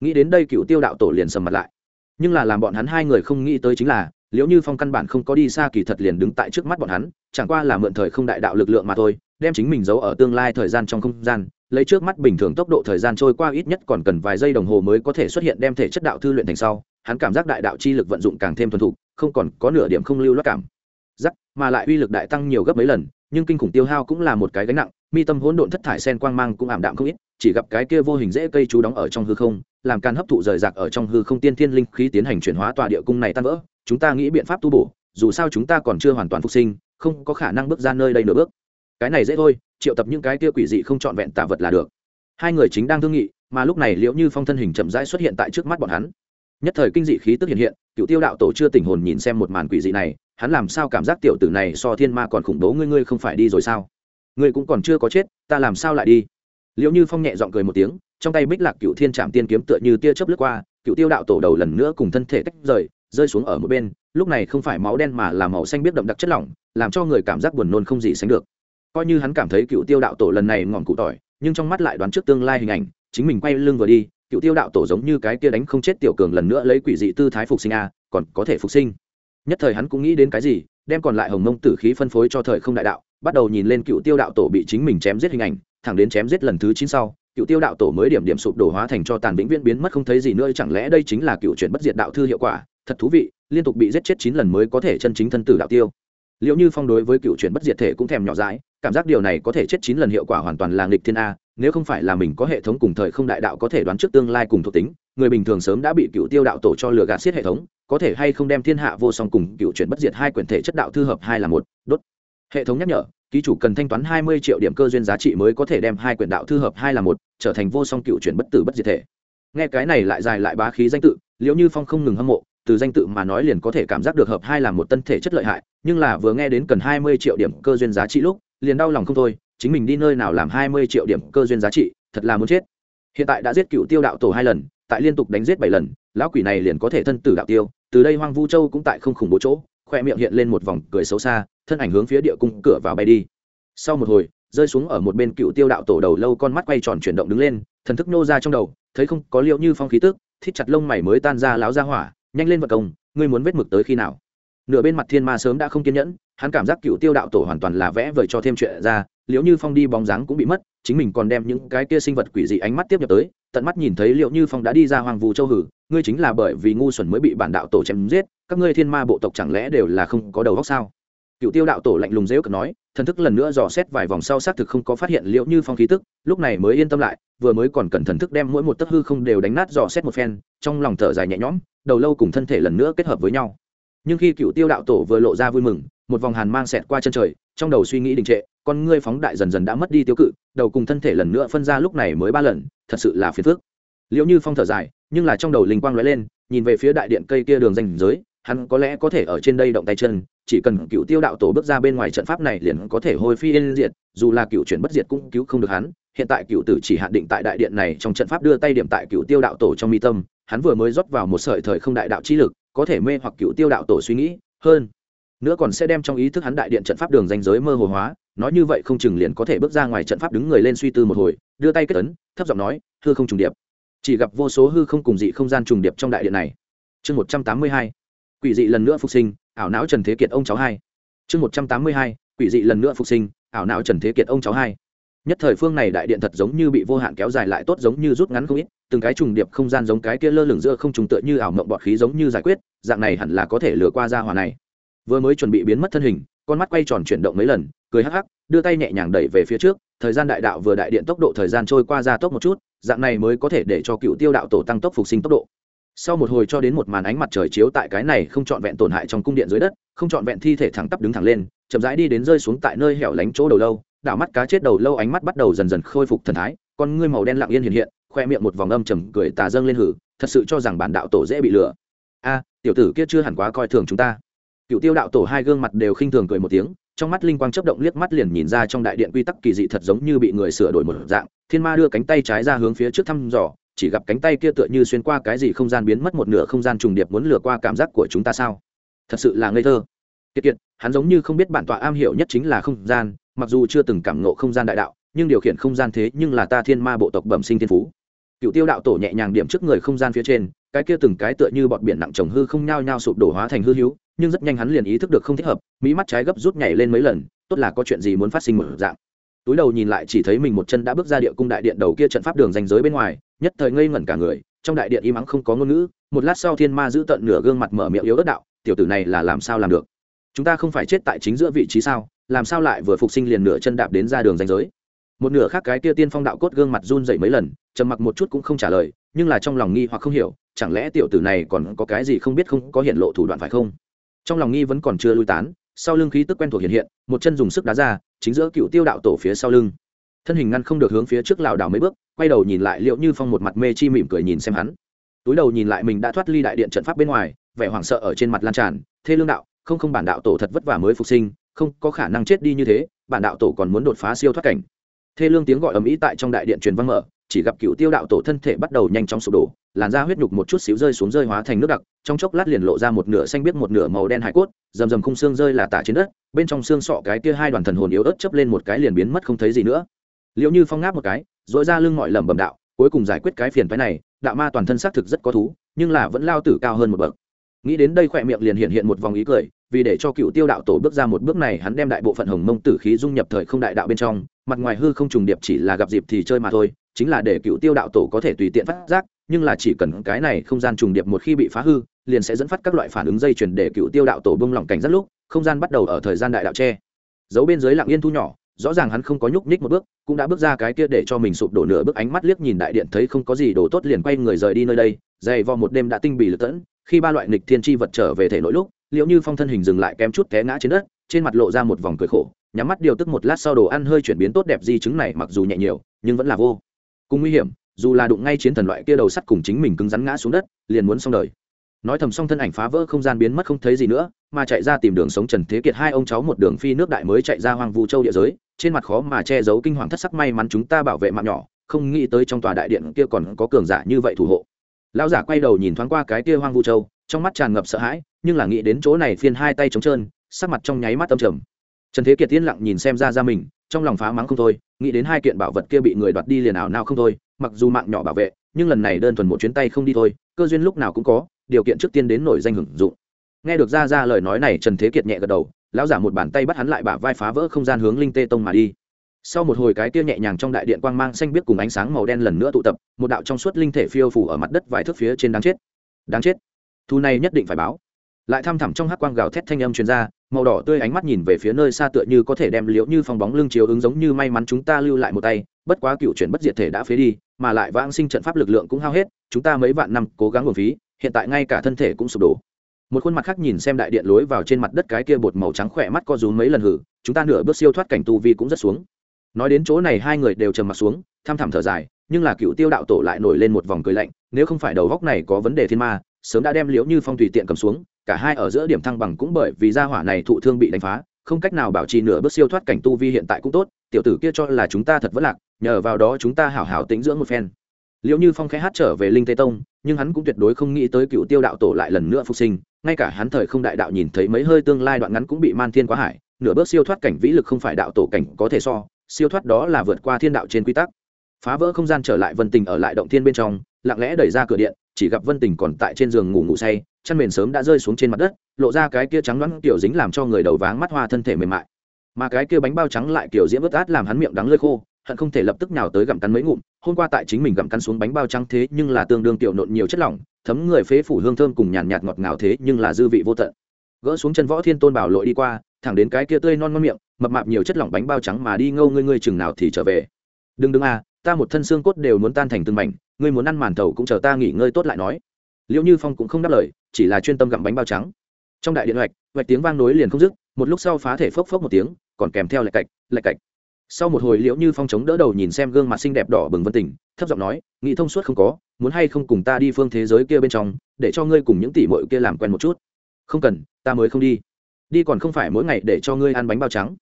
Nghĩ đến đây cựu tiêu đạo tổ liền sầm mặt lại nhưng là làm bọn hắn hai người không nghĩ tới chính là, liễu như phong căn bản không có đi xa kỳ thật liền đứng tại trước mắt bọn hắn, chẳng qua là mượn thời không đại đạo lực lượng mà thôi, đem chính mình giấu ở tương lai thời gian trong không gian, lấy trước mắt bình thường tốc độ thời gian trôi qua ít nhất còn cần vài giây đồng hồ mới có thể xuất hiện đem thể chất đạo thư luyện thành sau, hắn cảm giác đại đạo chi lực vận dụng càng thêm thuần thục, không còn có nửa điểm không lưu loát cảm. Giác mà lại uy lực đại tăng nhiều gấp mấy lần nhưng kinh khủng tiêu hao cũng là một cái gánh nặng, mi tâm hỗn độn thất thải sen quang mang cũng ảm đạm không ít, chỉ gặp cái kia vô hình dễ cây chú đóng ở trong hư không, làm can hấp thụ rời rạc ở trong hư không tiên thiên linh khí tiến hành chuyển hóa tòa địa cung này tan vỡ, chúng ta nghĩ biện pháp tu bổ, dù sao chúng ta còn chưa hoàn toàn phục sinh, không có khả năng bước ra nơi đây nửa bước. Cái này dễ thôi, triệu tập những cái kia quỷ dị không trọn vẹn tả vật là được. Hai người chính đang thương nghị, mà lúc này liệu như phong thân hình chậm rãi xuất hiện tại trước mắt bọn hắn. Nhất thời kinh dị khí tức hiện hiện, cựu tiêu đạo tổ chưa tình hồn nhìn xem một màn quỷ dị này hắn làm sao cảm giác tiểu tử này so thiên ma còn khủng bố ngươi ngươi không phải đi rồi sao? Ngươi cũng còn chưa có chết, ta làm sao lại đi? Liệu như phong nhẹ giọng cười một tiếng, trong tay bích lạc cựu thiên trạm tiên kiếm tựa như tia chớp lướt qua cựu tiêu đạo tổ đầu lần nữa cùng thân thể tách rời, rơi xuống ở một bên, lúc này không phải máu đen mà là màu xanh biết đậm đặc chất lỏng, làm cho người cảm giác buồn nôn không gì sánh được. Coi như hắn cảm thấy cựu tiêu đạo tổ lần này ngọn cụ tỏi, nhưng trong mắt lại đoán trước tương lai hình ảnh, chính mình quay lưng vừa đi cựu tiêu đạo tổ giống như cái kia đánh không chết tiểu cường lần nữa lấy quỷ dị tư thái phục sinh a, còn có thể phục sinh nhất thời hắn cũng nghĩ đến cái gì, đem còn lại hồng mông tử khí phân phối cho thời không đại đạo, bắt đầu nhìn lên cựu tiêu đạo tổ bị chính mình chém giết hình ảnh, thẳng đến chém giết lần thứ chín sau, cựu tiêu đạo tổ mới điểm điểm sụp đổ hóa thành cho tàn vĩnh viễn biến mất không thấy gì nữa, chẳng lẽ đây chính là cựu chuyển bất diệt đạo thư hiệu quả? Thật thú vị, liên tục bị giết chết chín lần mới có thể chân chính thân tử đạo tiêu. Liệu như phong đối với cựu chuyển bất diệt thể cũng thèm nhỏ dãi, cảm giác điều này có thể chết chín lần hiệu quả hoàn toàn là nghịch thiên a, nếu không phải là mình có hệ thống cùng thời không đại đạo có thể đoán trước tương lai cùng thuộc tính, người bình thường sớm đã bị cựu tiêu đạo tổ cho lừa gạt xiết hệ thống có thể hay không đem thiên hạ vô song cùng cựu chuyển bất diệt hai quyển thể chất đạo thư hợp hai là một, đốt. Hệ thống nhắc nhở, ký chủ cần thanh toán hai mươi triệu điểm cơ duyên giá trị mới có thể đem hai quyển đạo thư hợp hai là một, trở thành vô song cựu chuyển bất tử bất diệt thể. Nghe cái này lại dài lại bá khí danh tự liệu như phong không ngừng hâm mộ, từ danh tự mà nói liền có thể cảm giác được hợp hai là một tân thể chất lợi hại, nhưng là vừa nghe đến cần hai mươi triệu điểm cơ duyên giá trị lúc, liền đau lòng không thôi, chính mình đi nơi nào làm hai mươi triệu điểm cơ duyên giá trị, thật là muốn chết. Hiện tại đã giết cựu tiêu đạo tổ hai lần, tại liên tục đánh giết bảy lần lão quỷ này liền có thể thân tử đạo tiêu, từ đây hoang vu châu cũng tại không khủng bố chỗ, khoe miệng hiện lên một vòng cười xấu xa, thân ảnh hướng phía địa cung cửa vào bay đi. Sau một hồi, rơi xuống ở một bên cựu tiêu đạo tổ đầu lâu con mắt quay tròn chuyển động đứng lên, thần thức nô ra trong đầu, thấy không, có liệu như phong khí tức, thít chặt lông mày mới tan ra láo ra hỏa, nhanh lên vật công, ngươi muốn vết mực tới khi nào? Nửa bên mặt thiên ma sớm đã không kiên nhẫn, hắn cảm giác cựu tiêu đạo tổ hoàn toàn là vẽ vời cho thêm chuyện ra liệu như phong đi bóng dáng cũng bị mất, chính mình còn đem những cái kia sinh vật quỷ dị ánh mắt tiếp nhập tới, tận mắt nhìn thấy liệu như phong đã đi ra hoàng vũ châu hử, ngươi chính là bởi vì ngu xuẩn mới bị bản đạo tổ chém giết, các ngươi thiên ma bộ tộc chẳng lẽ đều là không có đầu góc sao? Cựu tiêu đạo tổ lạnh lùng dễu cực nói, thần thức lần nữa dò xét vài vòng sau xác thực không có phát hiện liệu như phong khí tức, lúc này mới yên tâm lại, vừa mới còn cần thần thức đem mỗi một tấc hư không đều đánh nát dò xét một phen, trong lòng thở dài nhẹ nhõm, đầu lâu cùng thân thể lần nữa kết hợp với nhau. Nhưng khi cựu tiêu đạo tổ vừa lộ ra vui mừng, một vòng hàn mang xẹt qua chân trời, trong đầu suy nghĩ đình trệ con ngươi phóng đại dần dần đã mất đi tiêu cự, đầu cùng thân thể lần nữa phân ra lúc này mới ba lần, thật sự là phiền phức. Liệu như phong thở dài, nhưng là trong đầu linh quang lóe lên, nhìn về phía đại điện cây kia đường danh giới, hắn có lẽ có thể ở trên đây động tay chân, chỉ cần cựu tiêu đạo tổ bước ra bên ngoài trận pháp này liền có thể hồi phi yên diệt, dù là cựu chuyển bất diệt cũng cứu không được hắn. Hiện tại cựu tử chỉ hạn định tại đại điện này trong trận pháp đưa tay điểm tại cựu tiêu đạo tổ trong mi tâm, hắn vừa mới rót vào một sợi thời không đại đạo chi lực, có thể mê hoặc cựu tiêu đạo tổ suy nghĩ hơn. Nữa còn sẽ đem trong ý thức hắn đại điện trận pháp đường danh giới mơ hồ hóa nói như vậy không chừng liền có thể bước ra ngoài trận pháp đứng người lên suy tư một hồi, đưa tay kết ấn, thấp giọng nói, hư không trùng điệp. Chỉ gặp vô số hư không cùng dị không gian trùng điệp trong đại điện này. Chương một trăm tám mươi hai, quỷ dị lần nữa phục sinh, ảo não trần thế kiệt ông cháu hai. Chương một trăm tám mươi hai, quỷ dị lần nữa phục sinh, ảo não trần thế kiệt ông cháu hai. Nhất thời phương này đại điện thật giống như bị vô hạn kéo dài lại tốt giống như rút ngắn không ít, từng cái trùng điệp không gian giống cái kia lơ lửng giữa không trùng tựa như ảo mộng bọt khí giống như giải quyết, dạng này hẳn là có thể lừa qua ra hòa này. Vừa mới chuẩn bị biến mất thân hình, con mắt quay tròn chuyển động mấy lần cười hắc hắc, đưa tay nhẹ nhàng đẩy về phía trước, thời gian đại đạo vừa đại điện tốc độ thời gian trôi qua ra tốc một chút, dạng này mới có thể để cho cựu tiêu đạo tổ tăng tốc phục sinh tốc độ. Sau một hồi cho đến một màn ánh mặt trời chiếu tại cái này không trọn vẹn tổn hại trong cung điện dưới đất, không trọn vẹn thi thể thẳng tắp đứng thẳng lên, chậm rãi đi đến rơi xuống tại nơi hẻo lánh chỗ đầu lâu, đảo mắt cá chết đầu lâu ánh mắt bắt đầu dần dần khôi phục thần thái, con ngươi màu đen lặng yên hiện hiện, khoe miệng một vòng âm trầm cười tà dâng lên hử, thật sự cho rằng bản đạo tổ dễ bị lừa. A, tiểu tử kia chưa hẳn quá coi thường chúng ta. Cựu tiêu đạo tổ hai gương mặt đều khinh thường cười một tiếng trong mắt linh quang chớp động liếc mắt liền nhìn ra trong đại điện quy tắc kỳ dị thật giống như bị người sửa đổi một dạng. Thiên ma đưa cánh tay trái ra hướng phía trước thăm dò, chỉ gặp cánh tay kia tựa như xuyên qua cái gì không gian biến mất một nửa không gian trùng điệp muốn lừa qua cảm giác của chúng ta sao? Thật sự là ngây thơ. Kiệt kiệt, hắn giống như không biết bản tọa am hiểu nhất chính là không gian, mặc dù chưa từng cảm ngộ không gian đại đạo, nhưng điều khiển không gian thế nhưng là ta thiên ma bộ tộc bẩm sinh thiên phú. Cựu tiêu đạo tổ nhẹ nhàng điểm trước người không gian phía trên, cái kia từng cái tựa như bọt biển nặng trồng hư không nhao nhao sụp đổ hóa thành hư hữu nhưng rất nhanh hắn liền ý thức được không thích hợp, mỹ mắt trái gấp rút nhảy lên mấy lần, tốt là có chuyện gì muốn phát sinh một dạng. Túi đầu nhìn lại chỉ thấy mình một chân đã bước ra địa cung đại điện đầu kia trận pháp đường danh giới bên ngoài, nhất thời ngây ngẩn cả người, trong đại điện im ắng không có ngôn ngữ, một lát sau thiên ma giữ tận nửa gương mặt mở miệng yếu ớt đạo, tiểu tử này là làm sao làm được? Chúng ta không phải chết tại chính giữa vị trí sao, làm sao lại vừa phục sinh liền nửa chân đạp đến ra đường danh giới? Một nửa khác cái kia tiên phong đạo cốt gương mặt run dậy mấy lần, trầm mặc một chút cũng không trả lời, nhưng là trong lòng nghi hoặc không hiểu, chẳng lẽ tiểu tử này còn có cái gì không biết không có hiện lộ thủ đoạn phải không? Trong lòng nghi vẫn còn chưa lui tán, sau lưng khí tức quen thuộc hiện hiện, một chân dùng sức đá ra, chính giữa cựu tiêu đạo tổ phía sau lưng. Thân hình ngăn không được hướng phía trước lảo đảo mấy bước, quay đầu nhìn lại liệu như phong một mặt mê chi mỉm cười nhìn xem hắn. Túi đầu nhìn lại mình đã thoát ly đại điện trận pháp bên ngoài, vẻ hoảng sợ ở trên mặt lan tràn thê lương đạo, không không bản đạo tổ thật vất vả mới phục sinh, không có khả năng chết đi như thế, bản đạo tổ còn muốn đột phá siêu thoát cảnh. Thê lương tiếng gọi ầm ĩ tại trong đại điện truyền vang mở, chỉ gặp cựu tiêu đạo tổ thân thể bắt đầu nhanh chóng sụp đổ làn da huyết nhục một chút xíu rơi xuống rơi hóa thành nước đặc trong chốc lát liền lộ ra một nửa xanh biếc, một nửa màu đen hải cốt rầm rầm khung xương rơi là tả trên đất bên trong xương sọ cái kia hai đoàn thần hồn yếu ớt chấp lên một cái liền biến mất không thấy gì nữa. Liệu như phong ngáp một cái dội ra lưng mọi lẩm bẩm đạo cuối cùng giải quyết cái phiền phái này đạo ma toàn thân xác thực rất có thú nhưng là vẫn lao tử cao hơn một bậc. Nghĩ đến đây khỏe miệng liền hiện hiện một vòng ý cười vì để cho cựu tiêu đạo tổ bước ra một bước này hắn đem đại bộ phận hồng mông tử khí dung nhập thời không đại đạo bên trong mặt ngoài hư không trùng điệp chỉ là gặp dịp thì chơi mà thôi chính là để cựu tiêu đạo tổ có thể tùy tiện phát giác, nhưng là chỉ cần cái này không gian trùng điệp một khi bị phá hư, liền sẽ dẫn phát các loại phản ứng dây chuyền để cựu tiêu đạo tổ bông lỏng cảnh rất lúc, không gian bắt đầu ở thời gian đại đạo tre giấu bên dưới lặng yên thu nhỏ, rõ ràng hắn không có nhúc nhích một bước, cũng đã bước ra cái kia để cho mình sụp đổ nửa bước ánh mắt liếc nhìn đại điện thấy không có gì đổ tốt liền quay người rời đi nơi đây, dày vò một đêm đã tinh bì lực tẫn, khi ba loại nịch thiên chi vật trở về thể nội lúc liệu như phong thân hình dừng lại kém chút té ngã trên đất, trên mặt lộ ra một vòng cười khổ, nhắm mắt điều tức một lát sau đồ ăn hơi chuyển biến tốt đẹp di chứng này mặc dù nhẹ nhiều, nhưng vẫn là vô cùng nguy hiểm, dù là đụng ngay chiến thần loại kia đầu sắt cùng chính mình cứng rắn ngã xuống đất, liền muốn xong đời. Nói thầm xong thân ảnh phá vỡ không gian biến mất không thấy gì nữa, mà chạy ra tìm đường sống trần thế kiệt hai ông cháu một đường phi nước đại mới chạy ra hoang vu châu địa giới, trên mặt khó mà che giấu kinh hoàng thất sắc may mắn chúng ta bảo vệ mạng nhỏ, không nghĩ tới trong tòa đại điện kia còn có cường giả như vậy thủ hộ. Lão giả quay đầu nhìn thoáng qua cái kia hoang vu châu, trong mắt tràn ngập sợ hãi, nhưng là nghĩ đến chỗ này phiên hai tay trống trơn, sắc mặt trong nháy mắt tâm trầm. Trần thế kiệt yên lặng nhìn xem ra ra mình trong lòng phá mắng không thôi, nghĩ đến hai kiện bảo vật kia bị người đoạt đi liền ảo nào không thôi, mặc dù mạng nhỏ bảo vệ, nhưng lần này đơn thuần một chuyến tay không đi thôi, cơ duyên lúc nào cũng có, điều kiện trước tiên đến nổi danh hưởng dụng. Nghe được ra ra lời nói này, trần thế kiệt nhẹ gật đầu, lão giả một bàn tay bắt hắn lại bả vai phá vỡ không gian hướng linh tê tông mà đi. Sau một hồi cái tia nhẹ nhàng trong đại điện quang mang xanh biết cùng ánh sáng màu đen lần nữa tụ tập, một đạo trong suốt linh thể phiêu phủ ở mặt đất vài thước phía trên đáng chết. Đáng chết. Thu này nhất định phải báo lại thăm thẳm trong hắc quang gào thét thanh âm truyền ra, màu đỏ tươi ánh mắt nhìn về phía nơi xa tựa như có thể đem liễu như phong bóng lưng chiếu ứng giống như may mắn chúng ta lưu lại một tay, bất quá cựu chuyển bất diệt thể đã phế đi, mà lại vãng sinh trận pháp lực lượng cũng hao hết, chúng ta mấy vạn năm cố gắng nguồn phí, hiện tại ngay cả thân thể cũng sụp đổ. Một khuôn mặt khác nhìn xem đại điện lối vào trên mặt đất cái kia bột màu trắng khỏe mắt co rúm mấy lần hử, chúng ta nửa bước siêu thoát cảnh tu vi cũng rất xuống. Nói đến chỗ này hai người đều trầm mặt xuống tham thẳm thở dài, nhưng là cựu tiêu đạo tổ lại nổi lên một vòng cười lạnh, nếu không phải đầu góc này có vấn đề thiên ma, sớm đã đem liễu như phong tùy tiện cầm xuống cả hai ở giữa điểm thăng bằng cũng bởi vì gia hỏa này thụ thương bị đánh phá, không cách nào bảo trì nửa bước siêu thoát cảnh tu vi hiện tại cũng tốt, tiểu tử kia cho là chúng ta thật vất lạc, nhờ vào đó chúng ta hảo hảo tĩnh dưỡng một phen. Liệu như phong khẽ hát trở về linh tây tông, nhưng hắn cũng tuyệt đối không nghĩ tới cựu tiêu đạo tổ lại lần nữa phục sinh, ngay cả hắn thời không đại đạo nhìn thấy mấy hơi tương lai đoạn ngắn cũng bị man thiên quá hải, nửa bước siêu thoát cảnh vĩ lực không phải đạo tổ cảnh có thể so, siêu thoát đó là vượt qua thiên đạo trên quy tắc. Phá vỡ không gian trở lại vân tình ở lại động thiên bên trong lặng lẽ đẩy ra cửa điện, chỉ gặp vân tình còn tại trên giường ngủ ngủ say, chăn mền sớm đã rơi xuống trên mặt đất, lộ ra cái kia trắng loãng kiểu dính làm cho người đầu váng mắt hoa thân thể mềm mại. Mà cái kia bánh bao trắng lại kiểu diễm ướt át làm hắn miệng đắng lơi khô, hận không thể lập tức nhào tới gặm cắn mấy ngụm, hôm qua tại chính mình gặm cắn xuống bánh bao trắng thế nhưng là tương đương tiểu nộn nhiều chất lỏng, thấm người phế phủ hương thơm cùng nhàn nhạt ngọt ngào thế nhưng là dư vị vô tận. Gỡ xuống chân võ thiên tôn bảo lội đi qua, thẳng đến cái kia tươi non ngon miệng, mập mạp nhiều chất lỏng bánh bao trắng mà đi ngâu ngươi ngươi chừng nào thì trở về. Đừng đừng à ta một thân xương cốt đều muốn tan thành từng mảnh, ngươi muốn ăn màn thầu cũng chờ ta nghỉ ngơi tốt lại nói. Liệu như phong cũng không đáp lời, chỉ là chuyên tâm gặm bánh bao trắng. Trong đại điện hoạch hoạch tiếng vang nối liền không dứt, một lúc sau phá thể phốc phốc một tiếng, còn kèm theo lạch cạch lạch cạch. Sau một hồi liễu như phong chống đỡ đầu nhìn xem gương mặt xinh đẹp đỏ bừng vân tình, thấp giọng nói nghĩ thông suốt không có, muốn hay không cùng ta đi phương thế giới kia bên trong, để cho ngươi cùng những tỷ mội kia làm quen một chút. Không cần, ta mới không đi. Đi còn không phải mỗi ngày để cho ngươi ăn bánh bao trắng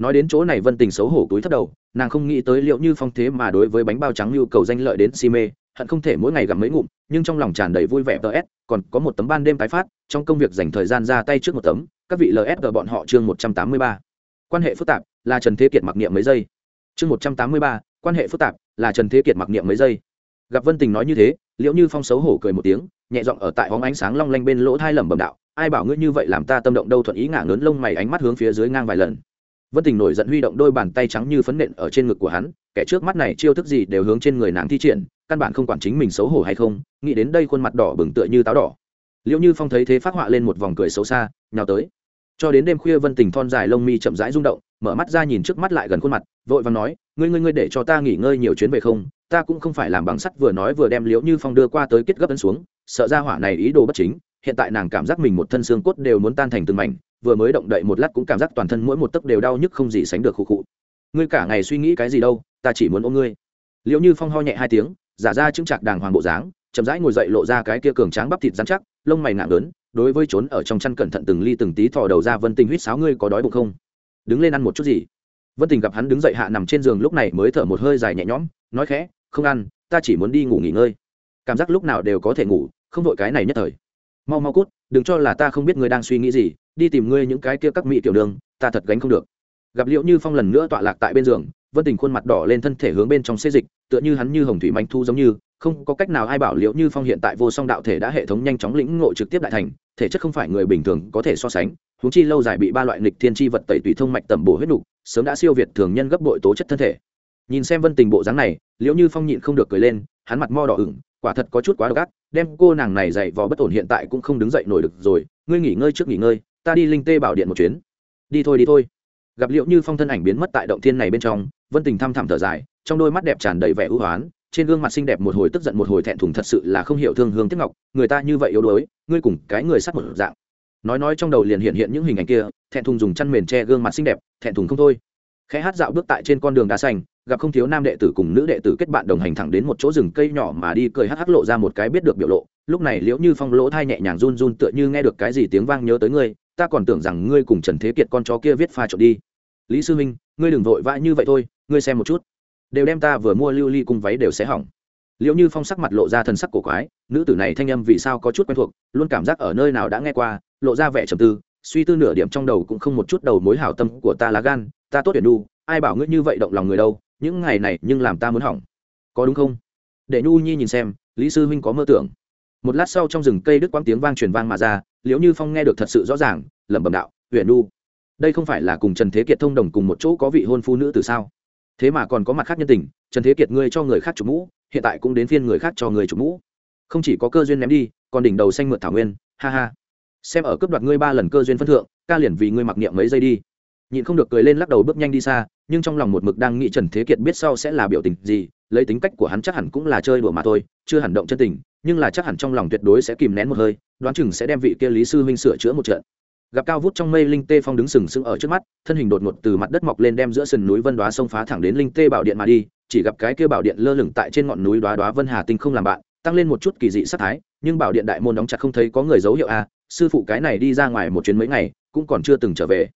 nói đến chỗ này vân tình xấu hổ túi thấp đầu, nàng không nghĩ tới liệu như phong thế mà đối với bánh bao trắng nhu cầu danh lợi đến si mê, hận không thể mỗi ngày gặp mấy ngụm, nhưng trong lòng tràn đầy vui vẻ ts còn có một tấm ban đêm tái phát, trong công việc dành thời gian ra tay trước một tấm, các vị lsg bọn họ chương một trăm tám mươi ba. Quan hệ phức tạp là trần thế kiệt mặc niệm mấy giây. Chương một trăm tám mươi ba, quan hệ phức tạp là trần thế kiệt mặc niệm mấy giây. Gặp vân tình nói như thế, liệu như phong xấu hổ cười một tiếng, nhẹ giọng ở tại hóng ánh sáng long lanh bên lỗ thai lẩm bẩm đạo, ai bảo ngươi như vậy làm ta tâm động đâu? Thuận ý ngả lớn lông mày ánh mắt hướng phía dưới ngang vài lần vân tình nổi giận huy động đôi bàn tay trắng như phấn nện ở trên ngực của hắn, kẻ trước mắt này chiêu thức gì đều hướng trên người nàng thi triển, căn bản không quản chính mình xấu hổ hay không, nghĩ đến đây khuôn mặt đỏ bừng tựa như táo đỏ. Liệu như phong thấy thế phát họa lên một vòng cười xấu xa, nhào tới. Cho đến đêm khuya vân tình thon dài lông mi chậm rãi rung động, mở mắt ra nhìn trước mắt lại gần khuôn mặt, vội và nói, ngươi ngươi ngươi để cho ta nghỉ ngơi nhiều chuyến về không? Ta cũng không phải làm bằng sắt vừa nói vừa đem liễu như phong đưa qua tới kết gấp ấn xuống, sợ ra hỏa này ý đồ bất chính, hiện tại nàng cảm giác mình một thân xương cốt đều muốn tan thành từng mảnh vừa mới động đậy một lát cũng cảm giác toàn thân mỗi một tấc đều đau nhức không gì sánh được khụ khụ. Ngươi cả ngày suy nghĩ cái gì đâu, ta chỉ muốn ôm ngươi. Liệu như phong ho nhẹ hai tiếng, giả ra chứng chạc đàng hoàng bộ dáng, chậm rãi ngồi dậy lộ ra cái kia cường tráng bắp thịt dán chắc, lông mày nặng lớn, đối với trốn ở trong chăn cẩn thận từng ly từng tí thò đầu ra vân tình huýt sáo ngươi có đói bụng không? Đứng lên ăn một chút gì? Vân tình gặp hắn đứng dậy hạ nằm trên giường lúc này mới thở một hơi dài nhẹ nhõm, nói khẽ, không ăn, ta chỉ muốn đi ngủ nghỉ ngơi. Cảm giác lúc nào đều có thể ngủ, không vội cái này nhất thời. Mau mau cút, đừng cho là ta không biết ngươi đang suy nghĩ gì đi tìm ngươi những cái kia các mỹ tiểu đường, ta thật gánh không được. Gặp liệu như phong lần nữa tọa lạc tại bên giường, vân tình khuôn mặt đỏ lên thân thể hướng bên trong xê dịch, tựa như hắn như hồng thủy manh thu giống như, không có cách nào ai bảo liệu như phong hiện tại vô song đạo thể đã hệ thống nhanh chóng lĩnh ngộ trực tiếp đại thành, thể chất không phải người bình thường có thể so sánh, huống chi lâu dài bị ba loại nghịch thiên chi vật tẩy tùy thông mạch tẩm bổ huyết nục, sớm đã siêu việt thường nhân gấp bội tố chất thân thể. Nhìn xem vân tình bộ dáng này, liễu như phong nhịn không được cười lên, hắn mặt mo đỏ ửng, quả thật có chút quá độc ác, đem cô nàng này dậy vò bất ổn hiện tại cũng không đứng dậy nổi được rồi, ngươi nghỉ ngơi trước nghỉ ngơi ta đi linh tê bảo điện một chuyến. Đi thôi đi thôi. Gặp liệu như phong thân ảnh biến mất tại động thiên này bên trong, vân tình thăm thẳm thở dài, trong đôi mắt đẹp tràn đầy vẻ ưu hoán, trên gương mặt xinh đẹp một hồi tức giận một hồi thẹn thùng thật sự là không hiểu thương hương tiếc ngọc, người ta như vậy yếu đuối, ngươi cùng cái người sắt một dạng. Nói nói trong đầu liền hiện hiện những hình ảnh kia, thẹn thùng dùng chăn mền che gương mặt xinh đẹp, thẹn thùng không thôi. Khẽ hát dạo bước tại trên con đường đá xanh, gặp không thiếu nam đệ tử cùng nữ đệ tử kết bạn đồng hành thẳng đến một chỗ rừng cây nhỏ mà đi cười hắc hắc lộ ra một cái biết được biểu lộ. Lúc này liễu như phong lỗ thai nhẹ nhàng run run tựa như nghe được cái gì tiếng vang nhớ tới ngươi ta còn tưởng rằng ngươi cùng trần thế kiệt con chó kia viết pha trộn đi. Lý sư minh, ngươi đừng vội vã như vậy thôi, ngươi xem một chút. Đều đem ta vừa mua lưu ly cung váy đều sẽ hỏng. Liệu như phong sắc mặt lộ ra thần sắc cổ quái, nữ tử này thanh âm vì sao có chút quen thuộc, luôn cảm giác ở nơi nào đã nghe qua, lộ ra vẻ trầm tư, suy tư nửa điểm trong đầu cũng không một chút đầu mối hảo tâm của ta lá gan, ta tốt tuyển đu ai bảo ngươi như vậy động lòng người đâu, những ngày này nhưng làm ta muốn hỏng. Có đúng không? Để nhu nhi nhìn xem, lý sư huynh có mơ tưởng một lát sau trong rừng cây đứt quãng tiếng vang truyền vang mà ra, liễu như phong nghe được thật sự rõ ràng, lẩm bẩm đạo huyện nu đây không phải là cùng trần thế kiệt thông đồng cùng một chỗ có vị hôn phu nữ từ sao? Thế mà còn có mặt khác nhân tình, trần thế kiệt ngươi cho người khác chủ mũ, hiện tại cũng đến phiên người khác cho người chủ mũ. Không chỉ có cơ duyên ném đi, còn đỉnh đầu xanh mượt thảo nguyên, ha ha. Xem ở cướp đoạt ngươi ba lần cơ duyên phân thượng, ca liền vì ngươi mặc niệm mấy giây đi. Nhịn không được cười lên lắc đầu bước nhanh đi xa, nhưng trong lòng một mực đang nghĩ trần thế kiệt biết sau sẽ là biểu tình gì, lấy tính cách của hắn chắc hẳn cũng là chơi đùa mà thôi, chưa hẳn động chân tình nhưng là chắc hẳn trong lòng tuyệt đối sẽ kìm nén một hơi, đoán chừng sẽ đem vị kia lý sư huynh sửa chữa một trận. Gặp cao vút trong mây linh tê phong đứng sừng sững ở trước mắt, thân hình đột ngột từ mặt đất mọc lên đem giữa sườn núi vân đoá sông phá thẳng đến linh tê bảo điện mà đi, chỉ gặp cái kia bảo điện lơ lửng tại trên ngọn núi đoá đoá vân hà tinh không làm bạn, tăng lên một chút kỳ dị sắc thái, nhưng bảo điện đại môn đóng chặt không thấy có người dấu hiệu a sư phụ cái này đi ra ngoài một chuyến mấy ngày, cũng còn chưa từng trở về.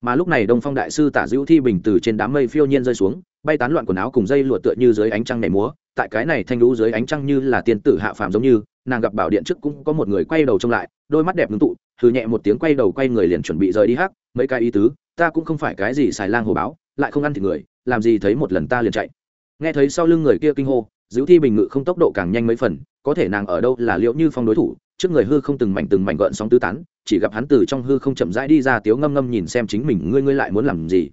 Mà lúc này đông phong đại sư tả dữ thi bình từ trên đám mây phiêu nhiên rơi xuống bay tán loạn quần áo cùng dây lụa tựa như dưới ánh trăng nhảy múa, tại cái này thanh lũ dưới ánh trăng như là tiên tử hạ phàm giống như, nàng gặp bảo điện trước cũng có một người quay đầu trông lại, đôi mắt đẹp ngưng tụ thử nhẹ một tiếng quay đầu quay người liền chuẩn bị rời đi hắc, mấy cái ý tứ, ta cũng không phải cái gì xài lang hồ báo, lại không ăn thịt người, làm gì thấy một lần ta liền chạy. Nghe thấy sau lưng người kia kinh hô giữ thi bình ngự không tốc độ càng nhanh mấy phần, có thể nàng ở đâu là liệu như phong đối thủ, trước người hư không từng mảnh từng mảnh gợn sóng tứ tán, chỉ gặp hắn từ trong hư không chậm rãi đi ra tiếu ngâm ngâm nhìn xem chính mình, ngươi ngươi lại muốn làm gì?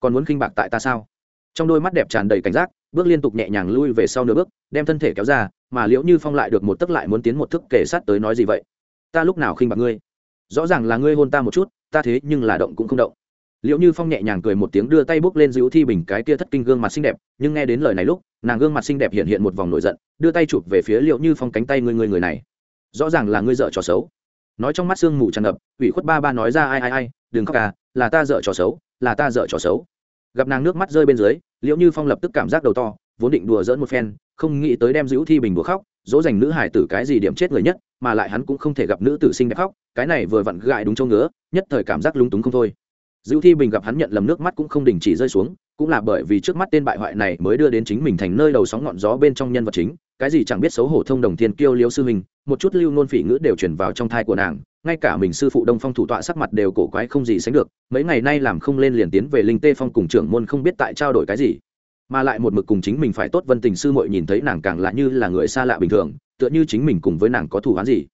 Còn muốn khinh bạc tại ta sao? Trong đôi mắt đẹp tràn đầy cảnh giác, bước liên tục nhẹ nhàng lui về sau nửa bước, đem thân thể kéo ra, mà liễu như phong lại được một tấc lại muốn tiến một thức kể sát tới nói gì vậy? Ta lúc nào khinh bạc ngươi? Rõ ràng là ngươi hôn ta một chút, ta thế nhưng là động cũng không động. Liễu như phong nhẹ nhàng cười một tiếng đưa tay bốc lên giữ thi bình cái kia thất kinh gương mặt xinh đẹp, nhưng nghe đến lời này lúc, nàng gương mặt xinh đẹp hiện hiện một vòng nổi giận, đưa tay chụp về phía liễu như phong cánh tay người người người này. Rõ ràng là ngươi dợ trò xấu. Nói trong mắt sương mù tràn ngập, ủy khuất ba ba nói ra ai ai ai, đừng khóc à là ta dợ trò xấu, là ta dợ trò xấu gặp nàng nước mắt rơi bên dưới, liễu như phong lập tức cảm giác đầu to, vốn định đùa dỡn một phen, không nghĩ tới đem giữ thi bình đùa khóc, dỗ dành nữ hải tử cái gì điểm chết người nhất, mà lại hắn cũng không thể gặp nữ tử sinh đẹp khóc, cái này vừa vặn gại đúng châu ngứa, nhất thời cảm giác lúng túng không thôi. Giữ thi bình gặp hắn nhận lầm nước mắt cũng không đình chỉ rơi xuống, cũng là bởi vì trước mắt tên bại hoại này mới đưa đến chính mình thành nơi đầu sóng ngọn gió bên trong nhân vật chính cái gì chẳng biết xấu hổ thông đồng thiên kiêu liêu sư mình một chút lưu nôn phỉ ngữ đều chuyển vào trong thai của nàng ngay cả mình sư phụ đông phong thủ tọa sắc mặt đều cổ quái không gì sánh được mấy ngày nay làm không lên liền tiến về linh tê phong cùng trưởng môn không biết tại trao đổi cái gì. Mà lại một mực cùng chính mình phải tốt vân tình sư muội nhìn thấy nàng càng lạ như là người xa lạ bình thường tựa như chính mình cùng với nàng có thù hắn gì.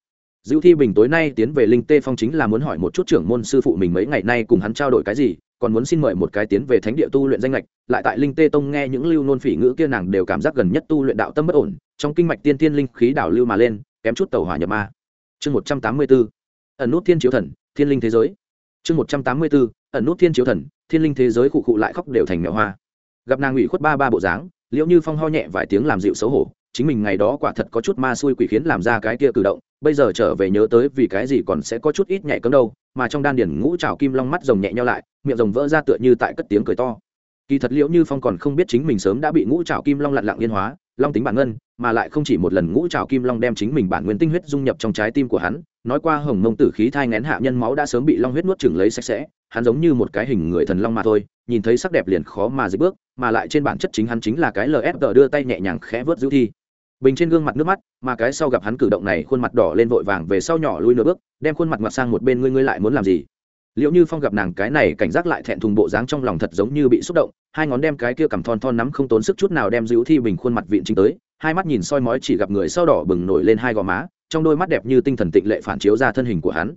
Dữ Thi Bình tối nay tiến về Linh Tê Phong chính là muốn hỏi một chút trưởng môn sư phụ mình mấy ngày nay cùng hắn trao đổi cái gì, còn muốn xin mời một cái tiến về thánh địa tu luyện danh lệch, lại tại Linh Tê Tông nghe những lưu nôn phỉ ngữ kia nàng đều cảm giác gần nhất tu luyện đạo tâm bất ổn, trong kinh mạch tiên tiên linh khí đảo lưu mà lên, kém chút tẩu hỏa nhập ma. Chương 184. Ẩn nút thiên chiếu thần, thiên linh thế giới. Chương 184. Ẩn nút thiên chiếu thần, thiên linh thế giới cụ cụ lại khóc đều thành mèo hoa. Gặp nàng ủy khuất ba ba bộ dáng, Liễu Như Phong ho nhẹ vài tiếng làm dịu xấu hổ, chính mình ngày đó quả thật có chút ma xui quỷ khiến làm ra cái kia cử động bây giờ trở về nhớ tới vì cái gì còn sẽ có chút ít nhạy cấm đâu mà trong đan điển ngũ trào kim long mắt rồng nhẹ nhau lại miệng rồng vỡ ra tựa như tại cất tiếng cười to kỳ thật liễu như phong còn không biết chính mình sớm đã bị ngũ trào kim long lặn lặng yên hóa, long tính bản ngân, mà lại không chỉ một lần ngũ trào kim long đem chính mình bản nguyên tinh huyết dung nhập trong trái tim của hắn. Nói qua hồng mông tử khí thai ngén hạ nhân máu đã sớm bị long huyết nuốt chừng lấy sạch sẽ, hắn giống như một cái hình người thần long mà thôi, nhìn thấy sắc đẹp liền khó mà dịch bước, mà lại trên bản chất chính hắn chính là cái lfg đưa tay nhẹ nhàng khẽ vớt giữ thi. Bình trên gương mặt nước mắt, mà cái sau gặp hắn cử động này khuôn mặt đỏ lên vội vàng về sau nhỏ lui nửa bước, đem khuôn mặt mặt sang một bên, ngươi ngươi lại muốn làm gì? Liệu như phong gặp nàng cái này cảnh giác lại thẹn thùng bộ dáng trong lòng thật giống như bị xúc động, hai ngón đem cái kia cầm thon thon nắm không tốn sức chút nào đem giữ thi bình khuôn mặt vịn chính tới, hai mắt nhìn soi mói chỉ gặp người sau đỏ bừng nổi lên hai gò má, trong đôi mắt đẹp như tinh thần tịnh lệ phản chiếu ra thân hình của hắn.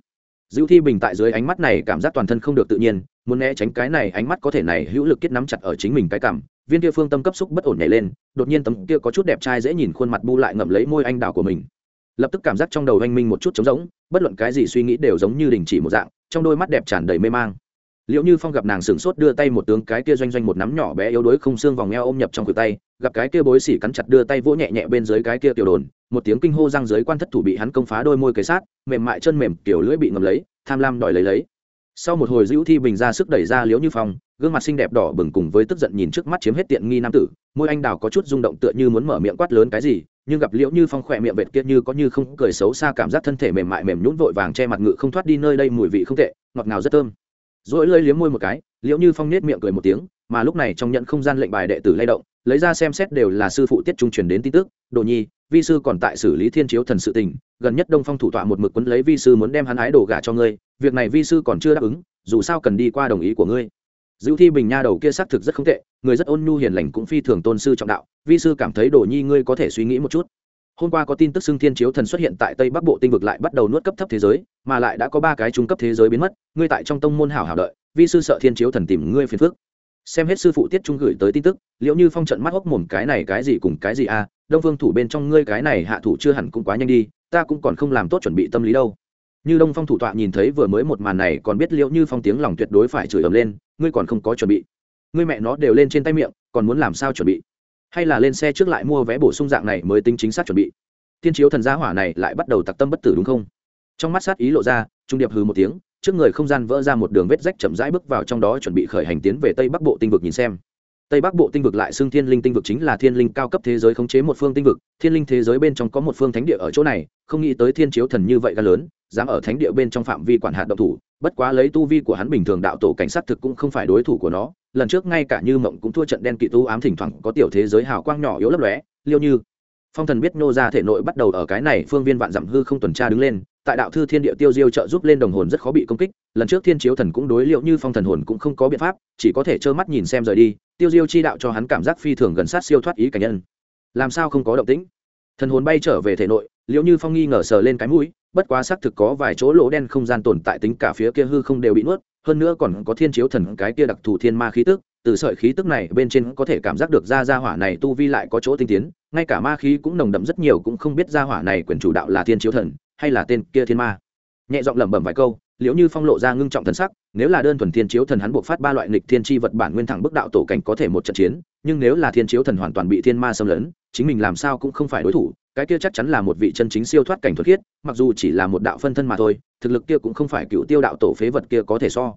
Giữ thi bình tại dưới ánh mắt này cảm giác toàn thân không được tự nhiên, muốn né tránh cái này ánh mắt có thể này hữu lực kết nắm chặt ở chính mình cái cảm, viên kia phương tâm cấp xúc bất ổn nhảy lên, đột nhiên tấm kia có chút đẹp trai dễ nhìn khuôn mặt bu lại ngậm lấy môi anh đào của mình. Lập tức cảm giác trong đầu anh minh một chút trống rỗng, bất luận cái gì suy nghĩ đều giống như đình chỉ một dạng trong đôi mắt đẹp tràn đầy mê mang. Liệu như phong gặp nàng sửng sốt đưa tay một tướng cái kia doanh doanh một nắm nhỏ bé yếu đuối không xương vòng eo ôm nhập trong cửa tay, gặp cái kia bối xỉ cắn chặt đưa tay vỗ nhẹ nhẹ bên dưới cái kia tiểu đồn, một tiếng kinh hô răng dưới quan thất thủ bị hắn công phá đôi môi kế sát, mềm mại chân mềm kiểu lưỡi bị ngầm lấy, tham lam đòi lấy lấy. Sau một hồi dữ thi bình ra sức đẩy ra liễu như phong, gương mặt xinh đẹp đỏ bừng cùng với tức giận nhìn trước mắt chiếm hết tiện nghi nam tử, môi anh đào có chút rung động tựa như muốn mở miệng quát lớn cái gì nhưng gặp liễu như phong khỏe miệng vệt kia như có như không cười xấu xa cảm giác thân thể mềm mại mềm nhũn vội vàng che mặt ngự không thoát đi nơi đây mùi vị không tệ, ngọt ngào rất thơm. Rồi lơi liếm môi một cái, liễu như phong nết miệng cười một tiếng, mà lúc này trong nhận không gian lệnh bài đệ tử lay động, lấy ra xem xét đều là sư phụ tiết trung truyền đến tin tức, đồ nhi, vi sư còn tại xử lý thiên chiếu thần sự tình, gần nhất đông phong thủ tọa một mực quấn lấy vi sư muốn đem hắn ái đồ gả cho ngươi, việc này vi sư còn chưa đáp ứng, dù sao cần đi qua đồng ý của ngươi dữ thi bình nha đầu kia xác thực rất không tệ, người rất ôn nhu hiền lành cũng phi thường tôn sư trọng đạo, vi sư cảm thấy đồ nhi ngươi có thể suy nghĩ một chút. Hôm qua có tin tức xưng thiên chiếu thần xuất hiện tại tây bắc bộ tinh vực lại bắt đầu nuốt cấp thấp thế giới, mà lại đã có ba cái trung cấp thế giới biến mất, ngươi tại trong tông môn hảo hảo đợi, vi sư sợ thiên chiếu thần tìm ngươi phiền phước xem hết sư phụ tiết trung gửi tới tin tức, liệu như phong trận mắt hốc mồm cái này cái gì cùng cái gì à đông phương thủ bên trong ngươi cái này hạ thủ chưa hẳn cũng quá nhanh đi, ta cũng còn không làm tốt chuẩn bị tâm lý đâu. Như đông phong thủ tọa nhìn thấy vừa mới một màn này còn biết liệu như phong tiếng lòng tuyệt đối phải chửi ầm lên ngươi còn không có chuẩn bị. Ngươi mẹ nó đều lên trên tay miệng, còn muốn làm sao chuẩn bị? Hay là lên xe trước lại mua vé bổ sung dạng này mới tính chính xác chuẩn bị? Thiên chiếu thần gia hỏa này lại bắt đầu tặc tâm bất tử đúng không? Trong mắt sát ý lộ ra, trung điệp hừ một tiếng, trước người không gian vỡ ra một đường vết rách chậm rãi bước vào trong đó chuẩn bị khởi hành tiến về tây bắc bộ tinh vực nhìn xem. Tây bắc bộ tinh vực lại xưng thiên linh tinh vực chính là thiên linh cao cấp thế giới khống chế một phương tinh vực, thiên linh thế giới bên trong có một phương thánh địa ở chỗ này, không nghĩ tới thiên chiếu thần như vậy ga lớn dám ở thánh địa bên trong phạm vi quản hạt động thủ, bất quá lấy tu vi của hắn bình thường đạo tổ cảnh sát thực cũng không phải đối thủ của nó. Lần trước ngay cả như mộng cũng thua trận đen kỵ tu ám thỉnh thoảng có tiểu thế giới hào quang nhỏ yếu lấp lóe. Liêu như, phong thần biết nô ra thể nội bắt đầu ở cái này phương viên vạn dặm hư không tuần tra đứng lên, tại đạo thư thiên địa tiêu diêu trợ giúp lên đồng hồn rất khó bị công kích. Lần trước thiên chiếu thần cũng đối liệu như phong thần hồn cũng không có biện pháp, chỉ có thể trơ mắt nhìn xem rời đi. Tiêu diêu chi đạo cho hắn cảm giác phi thường gần sát siêu thoát ý cảnh nhân. Làm sao không có động tĩnh? Thần hồn bay trở về thể nội liệu như phong nghi ngờ sờ lên cái mũi, bất quá xác thực có vài chỗ lỗ đen không gian tồn tại tính cả phía kia hư không đều bị nuốt, hơn nữa còn có thiên chiếu thần cái kia đặc thù thiên ma khí tức, từ sợi khí tức này bên trên có thể cảm giác được ra ra hỏa này tu vi lại có chỗ tinh tiến, ngay cả ma khí cũng nồng đậm rất nhiều cũng không biết ra hỏa này quyền chủ đạo là thiên chiếu thần, hay là tên kia thiên ma. Nhẹ giọng lẩm bẩm vài câu, liễu như phong lộ ra ngưng trọng thần sắc, nếu là đơn thuần thiên chiếu thần hắn buộc phát ba loại nghịch thiên tri vật bản nguyên thẳng bức đạo tổ cảnh có thể một trận chiến, nhưng nếu là thiên chiếu thần hoàn toàn bị thiên ma xâm lấn, chính mình làm sao cũng không phải đối thủ cái kia chắc chắn là một vị chân chính siêu thoát cảnh thuật khiết, mặc dù chỉ là một đạo phân thân mà thôi, thực lực kia cũng không phải cựu tiêu đạo tổ phế vật kia có thể so.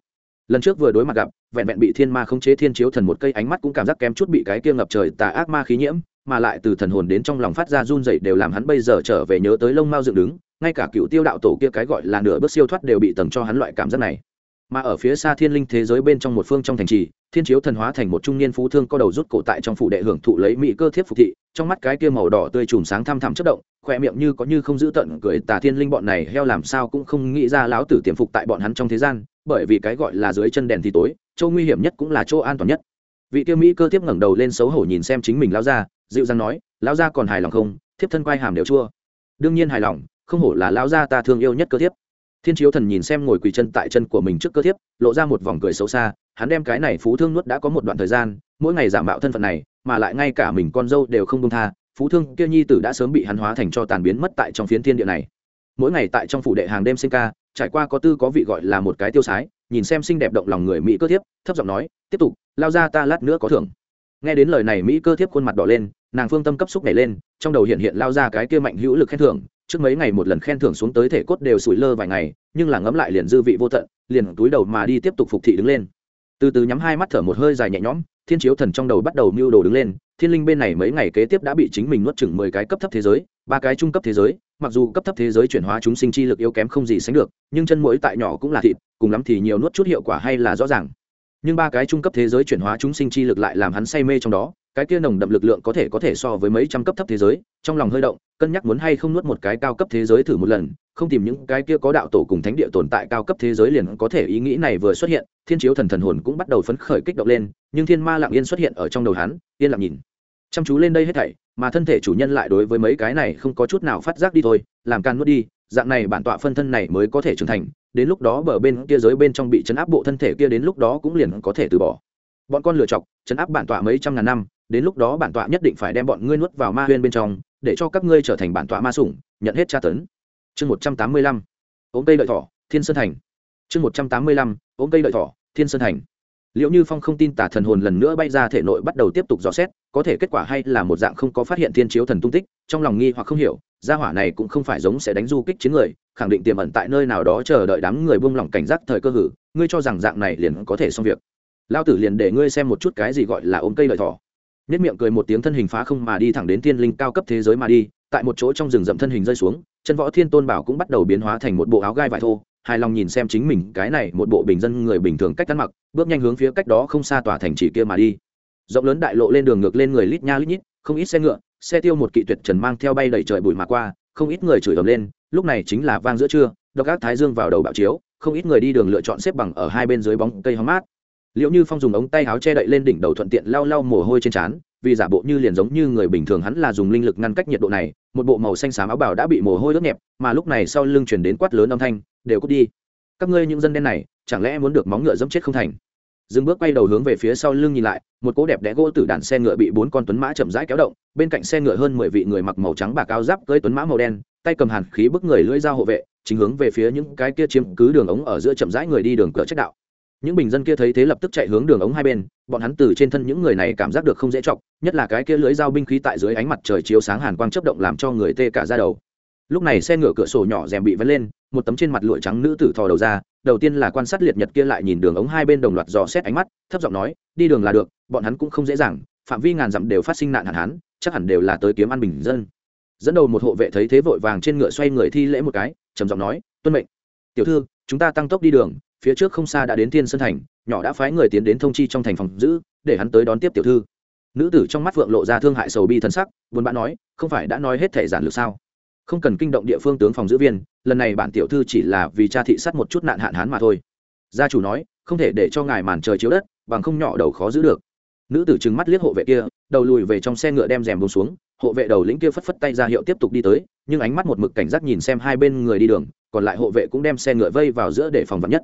Lần trước vừa đối mặt gặp, vẹn vẹn bị thiên ma không chế thiên chiếu thần một cây ánh mắt cũng cảm giác kém chút bị cái kia ngập trời tà ác ma khí nhiễm, mà lại từ thần hồn đến trong lòng phát ra run dậy đều làm hắn bây giờ trở về nhớ tới lông mao dựng đứng, ngay cả cựu tiêu đạo tổ kia cái gọi là nửa bước siêu thoát đều bị tầng cho hắn loại cảm giác này mà ở phía xa thiên linh thế giới bên trong một phương trong thành trì, thiên chiếu thần hóa thành một trung niên phú thương có đầu rút cổ tại trong phủ đệ hưởng thụ lấy mỹ cơ thiếp phục thị, trong mắt cái kia màu đỏ tươi chùm sáng thăm thẳm chất động khoe miệng như có như không giữ tận cười tà thiên linh bọn này heo làm sao cũng không nghĩ ra láo tử tiềm phục tại bọn hắn trong thế gian, bởi vì cái gọi là dưới chân đèn thì tối, chỗ nguy hiểm nhất cũng là chỗ an toàn nhất. Vị kia mỹ cơ thiếp ngẩng đầu lên xấu hổ nhìn xem chính mình lao ra dịu dàng nói lao ra còn hài lòng không? Thiếp thân quay hàm đều chua. Đương nhiên hài lòng, không hổ là lao ra ta thương yêu nhất cơ thiếp thiên chiếu thần nhìn xem ngồi quỳ chân tại chân của mình trước cơ thiếp, lộ ra một vòng cười xấu xa, hắn đem cái này phú thương nuốt đã có một đoạn thời gian, mỗi ngày giả mạo thân phận này, mà lại ngay cả mình con dâu đều không công tha, phú thương kia nhi tử đã sớm bị hắn hóa thành cho tàn biến mất tại trong phiến thiên địa này. Mỗi ngày tại trong phủ đệ hàng đêm sinh ca, trải qua có tư có vị gọi là một cái tiêu sái, nhìn xem xinh đẹp động lòng người mỹ cơ thiếp, thấp giọng nói, tiếp tục, lao ra ta lát nữa có thưởng. Nghe đến lời này mỹ cơ thiếp khuôn mặt đỏ lên, nàng phương tâm cấp xúc nhảy lên, trong đầu hiện hiện lao ra cái kia mạnh hữu lực khen thưởng trước mấy ngày một lần khen thưởng xuống tới thể cốt đều sủi lơ vài ngày, nhưng là ngấm lại liền dư vị vô tận, liền túi đầu mà đi tiếp tục phục thị đứng lên. Từ từ nhắm hai mắt thở một hơi dài nhẹ nhõm, thiên chiếu thần trong đầu bắt đầu mưu đồ đứng lên, thiên linh bên này mấy ngày kế tiếp đã bị chính mình nuốt chừng mười cái cấp thấp thế giới, ba cái trung cấp thế giới, mặc dù cấp thấp thế giới chuyển hóa chúng sinh chi lực yếu kém không gì sánh được, nhưng chân mũi tại nhỏ cũng là thịt, cùng lắm thì nhiều nuốt chút hiệu quả hay là rõ ràng. Nhưng ba cái trung cấp thế giới chuyển hóa chúng sinh chi lực lại làm hắn say mê trong đó cái kia nồng đậm lực lượng có thể có thể so với mấy trăm cấp thấp thế giới, trong lòng hơi động, cân nhắc muốn hay không nuốt một cái cao cấp thế giới thử một lần, không tìm những cái kia có đạo tổ cùng thánh địa tồn tại cao cấp thế giới liền có thể ý nghĩ này vừa xuất hiện, thiên chiếu thần thần hồn cũng bắt đầu phấn khởi kích động lên, nhưng thiên ma lặng yên xuất hiện ở trong đầu hắn, yên lặng nhìn. Chăm chú lên đây hết thảy, mà thân thể chủ nhân lại đối với mấy cái này không có chút nào phát giác đi thôi, làm can nuốt đi, dạng này bản tọa phân thân này mới có thể trưởng thành, đến lúc đó bờ bên kia giới bên trong bị chấn áp bộ thân thể kia đến lúc đó cũng liền có thể từ bỏ. Bọn con lựa chọc, chấn áp bản tọa mấy trăm ngàn năm đến lúc đó bản tọa nhất định phải đem bọn ngươi nuốt vào ma huyên bên trong, để cho các ngươi trở thành bản tọa ma sủng, nhận hết tra tấn. Chương một trăm tám mươi lăm, ốm cây đợi thỏ, thiên sơn thành. Chương một trăm tám mươi lăm, ốm cây đợi thỏ, thiên sơn thành. Liệu như phong không tin tả thần hồn lần nữa bay ra thể nội bắt đầu tiếp tục dò xét, có thể kết quả hay là một dạng không có phát hiện thiên chiếu thần tung tích, trong lòng nghi hoặc không hiểu, gia hỏa này cũng không phải giống sẽ đánh du kích chiến người, khẳng định tiềm ẩn tại nơi nào đó chờ đợi đám người buông lỏng cảnh giác thời cơ hử, ngươi cho rằng dạng này liền có thể xong việc. Lao tử liền để ngươi xem một chút cái gì gọi là ôm cây lợi thỏ nhất miệng cười một tiếng thân hình phá không mà đi thẳng đến thiên linh cao cấp thế giới mà đi, tại một chỗ trong rừng rậm thân hình rơi xuống, chân võ thiên tôn bảo cũng bắt đầu biến hóa thành một bộ áo gai vải thô, hài lòng nhìn xem chính mình, cái này một bộ bình dân người bình thường cách ăn mặc, bước nhanh hướng phía cách đó không xa tòa thành chỉ kia mà đi. Rộng lớn đại lộ lên đường ngược lên người lít nha lít nhít, không ít xe ngựa, xe tiêu một kỵ tuyệt trần mang theo bay đầy trời bụi mà qua, không ít người chửi ầm lên, lúc này chính là vang giữa trưa, độc ác thái dương vào đầu bạo chiếu, không ít người đi đường lựa chọn xếp bằng ở hai bên dưới bóng cây hóng mát liệu như phong dùng ống tay áo che đậy lên đỉnh đầu thuận tiện lau lau mồ hôi trên trán, vì giả bộ như liền giống như người bình thường hắn là dùng linh lực ngăn cách nhiệt độ này, một bộ màu xanh xám áo bào đã bị mồ hôi ướt nhẹp, mà lúc này sau lưng chuyển đến quát lớn âm thanh, đều cút đi. Các ngươi những dân đen này, chẳng lẽ muốn được móng ngựa dẫm chết không thành? Dừng bước quay đầu hướng về phía sau lưng nhìn lại, một cỗ đẹp đẽ gỗ tử đàn xe ngựa bị bốn con tuấn mã chậm rãi kéo động, bên cạnh xe ngựa hơn mười vị người mặc màu trắng bạc áo giáp cưới tuấn mã màu đen, tay cầm hàn khí bức người lưỡi dao hộ vệ, chính hướng về phía những cái kia chiếm cứ đường ống ở giữa chậm rãi người đi đường cửa trách đạo những bình dân kia thấy thế lập tức chạy hướng đường ống hai bên, bọn hắn từ trên thân những người này cảm giác được không dễ chọc, nhất là cái kia lưới dao binh khí tại dưới ánh mặt trời chiếu sáng hàn quang chấp động làm cho người tê cả ra đầu. Lúc này xe ngựa cửa sổ nhỏ rèm bị vén lên, một tấm trên mặt lụa trắng nữ tử thò đầu ra, đầu tiên là quan sát liệt nhật kia lại nhìn đường ống hai bên đồng loạt dò xét ánh mắt, thấp giọng nói, đi đường là được, bọn hắn cũng không dễ dàng, phạm vi ngàn dặm đều phát sinh nạn hạn hán, chắc hẳn đều là tới kiếm ăn bình dân. Dẫn đầu một hộ vệ thấy thế vội vàng trên ngựa xoay người thi lễ một cái, trầm giọng nói, tuân mệnh. Tiểu thư, chúng ta tăng tốc đi đường phía trước không xa đã đến thiên sơn thành, nhỏ đã phái người tiến đến thông chi trong thành phòng giữ, để hắn tới đón tiếp tiểu thư. Nữ tử trong mắt vượng lộ ra thương hại sầu bi thân sắc, buồn bã nói, không phải đã nói hết thể giản lược sao? Không cần kinh động địa phương tướng phòng giữ viên, lần này bản tiểu thư chỉ là vì cha thị sát một chút nạn hạn hán mà thôi. Gia chủ nói, không thể để cho ngài màn trời chiếu đất, bằng không nhỏ đầu khó giữ được. Nữ tử trừng mắt liếc hộ vệ kia, đầu lùi về trong xe ngựa đem rèm bông xuống, hộ vệ đầu lĩnh kia phất phất tay ra hiệu tiếp tục đi tới, nhưng ánh mắt một mực cảnh giác nhìn xem hai bên người đi đường, còn lại hộ vệ cũng đem xe ngựa vây vào giữa để phòng vật nhất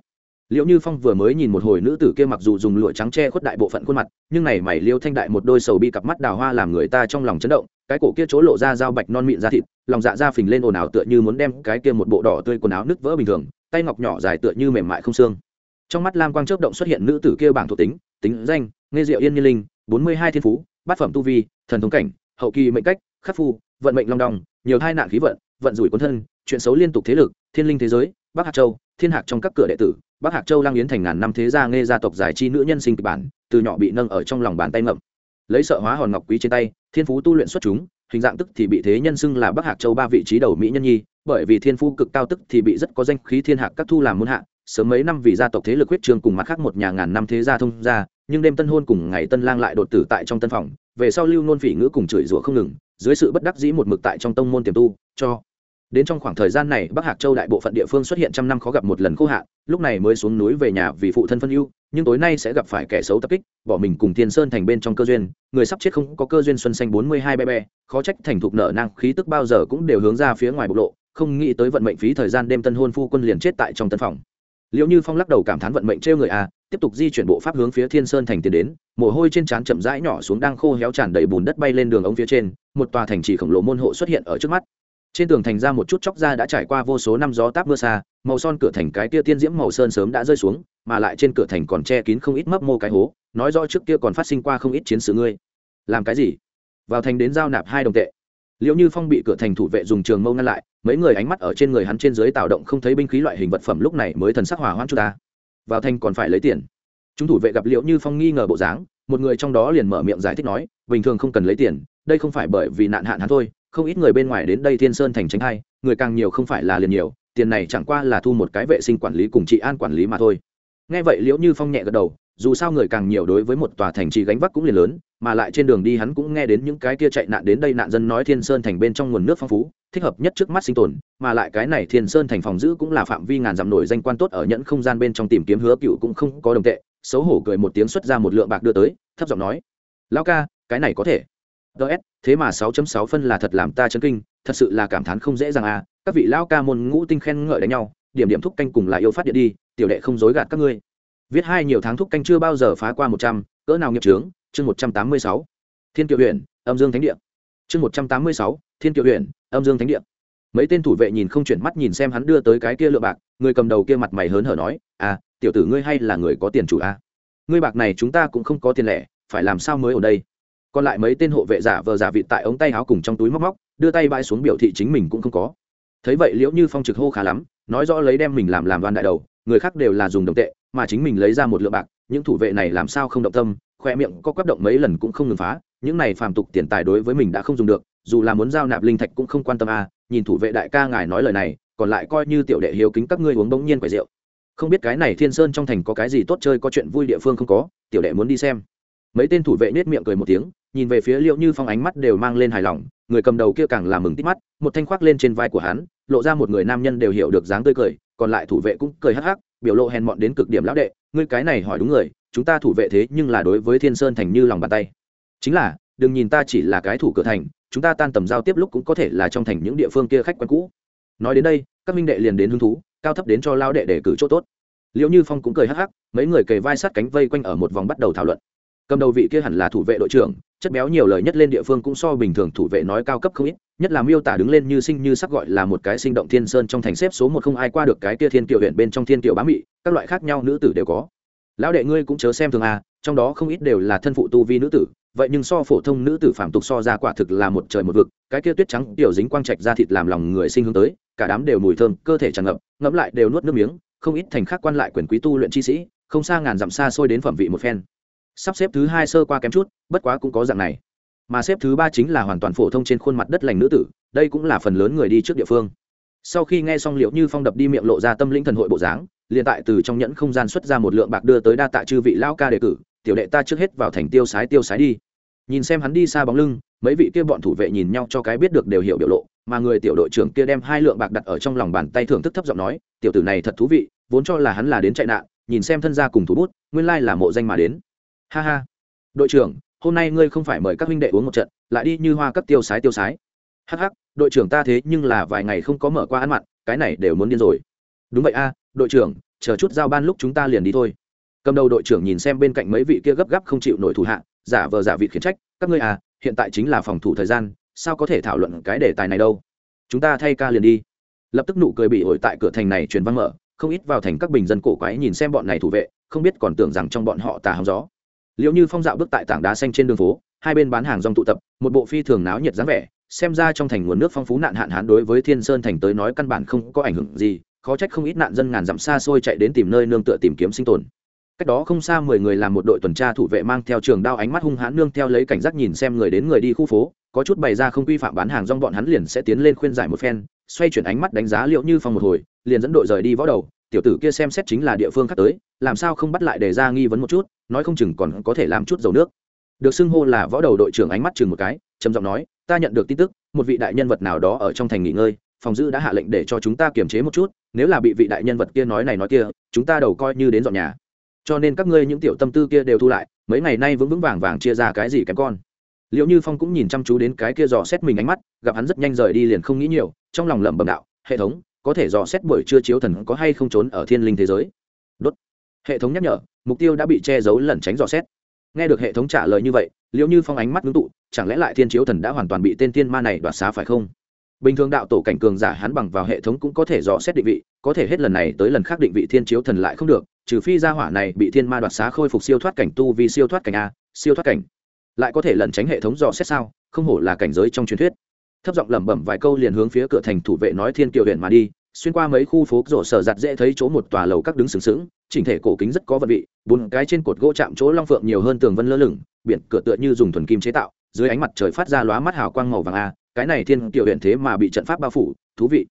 liệu như phong vừa mới nhìn một hồi nữ tử kia mặc dù dùng lụa trắng che khuất đại bộ phận khuôn mặt, nhưng này mày liêu thanh đại một đôi sầu bi cặp mắt đào hoa làm người ta trong lòng chấn động, cái cổ kia chỗ lộ ra dao bạch non mịn ra thịt, lòng dạ ra phình lên ồn ào tựa như muốn đem cái kia một bộ đỏ tươi quần áo nứt vỡ bình thường, tay ngọc nhỏ dài tựa như mềm mại không xương. Trong mắt lam quang chớp động xuất hiện nữ tử kia bảng thuộc tính tính danh nghe diệu yên nhiên linh, bốn mươi hai thiên phú, bát phẩm tu vi, thần thống cảnh, hậu kỳ mệnh cách, khắc phu, vận mệnh long đong, nhiều tai nạn khí vận vận rủi quân thân, chuyện xấu liên tục thế lực, thiên linh thế giới, bắc hạt châu, thiên hạc trong các cửa đệ tử bắc hạc châu lang yến thành ngàn năm thế gia nghe gia tộc giải chi nữ nhân sinh kịch bản, từ nhỏ bị nâng ở trong lòng bàn tay ngậm. Lấy sợ hóa hòn ngọc quý trên tay, thiên phú tu luyện xuất chúng, hình dạng tức thì bị thế nhân xưng là bắc hạc châu ba vị trí đầu mỹ nhân nhi, bởi vì thiên phú cực cao tức thì bị rất có danh khí thiên hạc các thu làm muôn hạ. Sớm mấy năm vì gia tộc thế lực huyết trường cùng mặt khác một nhà ngàn năm thế gia thông gia, nhưng đêm tân hôn cùng ngày tân lang lại đột tử tại trong tân phòng, về sau lưu nôn phỉ ngữ cùng chửi rủa không ngừng, dưới sự bất đắc dĩ một mực tại trong tông môn tiềm tu, cho đến trong khoảng thời gian này, bắc hạc châu đại bộ phận địa phương xuất hiện trăm năm khó gặp một lần khô hạn, lúc này mới xuống núi về nhà vì phụ thân phân ưu, nhưng tối nay sẽ gặp phải kẻ xấu tập kích, bỏ mình cùng thiên sơn thành bên trong cơ duyên, người sắp chết không có cơ duyên xuân xanh bốn mươi hai be be, khó trách thành thục nợ năng khí tức bao giờ cũng đều hướng ra phía ngoài bộc lộ, không nghĩ tới vận mệnh phí thời gian đêm tân hôn phu quân liền chết tại trong tân phòng. Liệu như phong lắc đầu cảm thán vận mệnh trêu người a tiếp tục di chuyển bộ pháp hướng phía thiên sơn thành tiến đến, mồ hôi trên trán chậm rãi nhỏ xuống, đang khô héo tràn đầy bùn đất bay lên đường ống phía trên, một tòa thành trì khổng lồ môn hộ xuất hiện ở trước mắt trên tường thành ra một chút chóc ra đã trải qua vô số năm gió táp mưa xa, màu son cửa thành cái kia tiên diễm màu sơn sớm đã rơi xuống, mà lại trên cửa thành còn che kín không ít mấp mô cái hố, nói rõ trước kia còn phát sinh qua không ít chiến sự ngươi. Làm cái gì? Vào thành đến giao nạp hai đồng tệ. Liệu như phong bị cửa thành thủ vệ dùng trường mâu ngăn lại, mấy người ánh mắt ở trên người hắn trên dưới tạo động không thấy binh khí loại hình vật phẩm lúc này mới thần sắc hỏa hoãn chúng ta. Vào thành còn phải lấy tiền. Chúng thủ vệ gặp liệu như phong nghi ngờ bộ dáng, một người trong đó liền mở miệng giải thích nói, bình thường không cần lấy tiền, đây không phải bởi vì nạn hạn hắn thôi không ít người bên ngoài đến đây thiên sơn thành tránh hai người càng nhiều không phải là liền nhiều, tiền này chẳng qua là thu một cái vệ sinh quản lý cùng trị an quản lý mà thôi. Nghe vậy liễu như phong nhẹ gật đầu, dù sao người càng nhiều đối với một tòa thành trì gánh vác cũng liền lớn, mà lại trên đường đi hắn cũng nghe đến những cái kia chạy nạn đến đây nạn dân nói thiên sơn thành bên trong nguồn nước phong phú, thích hợp nhất trước mắt sinh tồn, mà lại cái này thiên sơn thành phòng giữ cũng là phạm vi ngàn dặm nổi danh quan tốt ở nhẫn không gian bên trong tìm kiếm hứa cựu cũng không có đồng tệ, xấu hổ cười một tiếng xuất ra một lượng bạc đưa tới, thấp giọng nói, lão ca, cái này có thể ts thế mà 6.6 phân là thật làm ta chấn kinh, thật sự là cảm thán không dễ dàng à các vị lão ca môn ngũ tinh khen ngợi đánh nhau, điểm điểm thúc canh cùng là yêu phát điện đi, tiểu đệ không dối gạt các ngươi. Viết hai nhiều tháng thúc canh chưa bao giờ phá qua một trăm, cỡ nào nghiệp trướng chương một trăm tám mươi sáu. Thiên kiều huyện âm dương thánh địa. Chương một trăm tám mươi sáu, thiên kiều huyện âm dương thánh địa. Mấy tên thủ vệ nhìn không chuyển mắt nhìn xem hắn đưa tới cái kia lựa bạc, người cầm đầu kia mặt mày hớn hở nói à tiểu tử ngươi hay là người có tiền chủ à? ngươi bạc này chúng ta cũng không có tiền lẻ, phải làm sao mới ở đây? Còn lại mấy tên hộ vệ giả vờ giả vịt tại ống tay áo cùng trong túi móc móc, đưa tay bãi xuống biểu thị chính mình cũng không có thấy vậy liễu như phong trực hô khá lắm, nói rõ lấy đem mình làm làm đoan đại đầu, người khác đều là dùng đồng tệ, mà chính mình lấy ra một lượng bạc, những thủ vệ này làm sao không động tâm, khoe miệng có quắp động mấy lần cũng không ngừng phá, những này phàm tục tiền tài đối với mình đã không dùng được, dù là muốn giao nạp linh thạch cũng không quan tâm a à. nhìn thủ vệ đại ca ngài nói lời này, còn lại coi như tiểu đệ hiếu kính các ngươi uống bỗng nhiên quẻ rượu không biết cái này thiên sơn trong thành có cái gì tốt chơi có chuyện vui địa phương không có, tiểu đệ muốn đi xem mấy tên thủ vệ nết miệng cười một tiếng nhìn về phía liệu như phong ánh mắt đều mang lên hài lòng, người cầm đầu kia càng làm mừng tít mắt, một thanh khoác lên trên vai của hắn, lộ ra một người nam nhân đều hiểu được dáng tươi cười, còn lại thủ vệ cũng cười hắc hắc, biểu lộ hèn mọn đến cực điểm lão đệ, ngươi cái này hỏi đúng người, chúng ta thủ vệ thế nhưng là đối với thiên sơn thành như lòng bàn tay. Chính là, đừng nhìn ta chỉ là cái thủ cửa thành, chúng ta tan tầm giao tiếp lúc cũng có thể là trong thành những địa phương kia khách quen cũ. Nói đến đây, các minh đệ liền đến hứng thú, cao thấp đến cho lao đệ để cử chỗ tốt. Liệu như phong cũng cười hắc hắc, mấy người kề vai sát cánh vây quanh ở một vòng bắt đầu thảo luận cầm đầu vị kia hẳn là thủ vệ đội trưởng, chất béo nhiều lời nhất lên địa phương cũng so bình thường thủ vệ nói cao cấp không ít, nhất là miêu tả đứng lên như sinh như sắc gọi là một cái sinh động thiên sơn trong thành xếp số một không ai qua được cái kia thiên kiều huyện bên trong thiên kiều bá mị, các loại khác nhau nữ tử đều có. Lão đệ ngươi cũng chớ xem thường à trong đó không ít đều là thân phụ tu vi nữ tử, vậy nhưng so phổ thông nữ tử phạm tục so ra quả thực là một trời một vực, cái kia tuyết trắng, tiểu dính quang trạch ra thịt làm lòng người sinh hướng tới, cả đám đều mùi thơm, cơ thể tràn ngập, ngẫm lại đều nuốt nước miếng, không ít thành khác quan lại quyền quý tu luyện chi sĩ, không xa ngàn dặm xa xôi đến phẩm vị một phen sắp xếp thứ hai sơ qua kém chút, bất quá cũng có dạng này. Mà xếp thứ ba chính là hoàn toàn phổ thông trên khuôn mặt đất lành nữ tử, đây cũng là phần lớn người đi trước địa phương. Sau khi nghe xong liệu như phong đập đi miệng lộ ra tâm linh thần hội bộ dáng, liền tại từ trong nhẫn không gian xuất ra một lượng bạc đưa tới đa tạ chư vị lao ca đề cử tiểu đệ ta trước hết vào thành tiêu sái tiêu sái đi. Nhìn xem hắn đi xa bóng lưng, mấy vị kia bọn thủ vệ nhìn nhau cho cái biết được đều hiểu biểu lộ, mà người tiểu đội trưởng kia đem hai lượng bạc đặt ở trong lòng bàn tay thưởng thức thấp giọng nói, tiểu tử này thật thú vị, vốn cho là hắn là đến chạy nạn, nhìn xem thân gia cùng thủ bút, nguyên lai là mộ danh mà đến ha ha. Đội trưởng, hôm nay ngươi không phải mời các huynh đệ uống một trận, lại đi như hoa cấp tiêu sái tiêu sái. Hắc hắc, đội trưởng ta thế nhưng là vài ngày không có mở qua ăn mặn, cái này đều muốn điên rồi. Đúng vậy a, đội trưởng, chờ chút giao ban lúc chúng ta liền đi thôi. Cầm đầu đội trưởng nhìn xem bên cạnh mấy vị kia gấp gáp không chịu nổi thủ hạ, giả vờ giả vị khiển trách, các ngươi à hiện tại chính là phòng thủ thời gian, sao có thể thảo luận cái đề tài này đâu? Chúng ta thay ca liền đi. Lập tức nụ cười bị ổi tại cửa thành này truyền văn mở, không ít vào thành các bình dân cổ quái nhìn xem bọn này thủ vệ, không biết còn tưởng rằng trong bọn họ tà hóng gió liệu như phong dạo bước tại tảng đá xanh trên đường phố, hai bên bán hàng rong tụ tập, một bộ phi thường náo nhiệt dáng vẻ, xem ra trong thành nguồn nước phong phú nạn hạn hán đối với thiên sơn thành tới nói căn bản không có ảnh hưởng gì, khó trách không ít nạn dân ngàn dặm xa xôi chạy đến tìm nơi nương tựa tìm kiếm sinh tồn. Cách đó không xa mười người làm một đội tuần tra thủ vệ mang theo trường đao ánh mắt hung hãn nương theo lấy cảnh giác nhìn xem người đến người đi khu phố, có chút bày ra không quy phạm bán hàng rong bọn hắn liền sẽ tiến lên khuyên giải một phen, xoay chuyển ánh mắt đánh giá liệu như phong một hồi, liền dẫn đội rời đi võ đầu, tiểu tử kia xem xét chính là địa phương khác tới, làm sao không bắt lại để ra nghi vấn một chút nói không chừng còn có thể làm chút dầu nước. Được xưng hô là võ đầu đội trưởng ánh mắt chừng một cái, trầm giọng nói, ta nhận được tin tức, một vị đại nhân vật nào đó ở trong thành nghỉ ngơi, phòng giữ đã hạ lệnh để cho chúng ta kiềm chế một chút, nếu là bị vị đại nhân vật kia nói này nói kia, chúng ta đầu coi như đến dọn nhà. Cho nên các ngươi những tiểu tâm tư kia đều thu lại, mấy ngày nay vững vững vàng vàng chia ra cái gì kém con. Liệu như phong cũng nhìn chăm chú đến cái kia dò xét mình ánh mắt, gặp hắn rất nhanh rời đi liền không nghĩ nhiều, trong lòng lẩm bẩm đạo, hệ thống, có thể dò xét buổi trưa chiếu thần có hay không trốn ở thiên linh thế giới? Đốt. Hệ thống nhắc nhở mục tiêu đã bị che giấu lẩn tránh dò xét. Nghe được hệ thống trả lời như vậy liệu như phong ánh mắt ngưng tụ, chẳng lẽ lại thiên chiếu thần đã hoàn toàn bị tên tiên ma này đoạt xá phải không? Bình thường đạo tổ cảnh cường giả hắn bằng vào hệ thống cũng có thể dò xét định vị, có thể hết lần này tới lần khác định vị thiên chiếu thần lại không được, trừ phi gia hỏa này bị thiên ma đoạt xá khôi phục siêu thoát cảnh tu vì siêu thoát cảnh a, siêu thoát cảnh. Lại có thể lẩn tránh hệ thống dò xét sao? Không hổ là cảnh giới trong truyền thuyết. Thấp giọng lẩm bẩm vài câu liền hướng phía cửa thành thủ vệ nói thiên kiều huyện mà đi xuyên qua mấy khu phố rổ sở giặt dễ thấy chỗ một tòa lầu các đứng sừng sững, chỉnh thể cổ kính rất có vật vị, bốn cái trên cột gỗ chạm chỗ long phượng nhiều hơn tường vân lơ lửng, biển cửa tựa như dùng thuần kim chế tạo, dưới ánh mặt trời phát ra lóa mắt hào quang màu vàng a, cái này thiên kiều huyện thế mà bị trận pháp bao phủ, thú vị.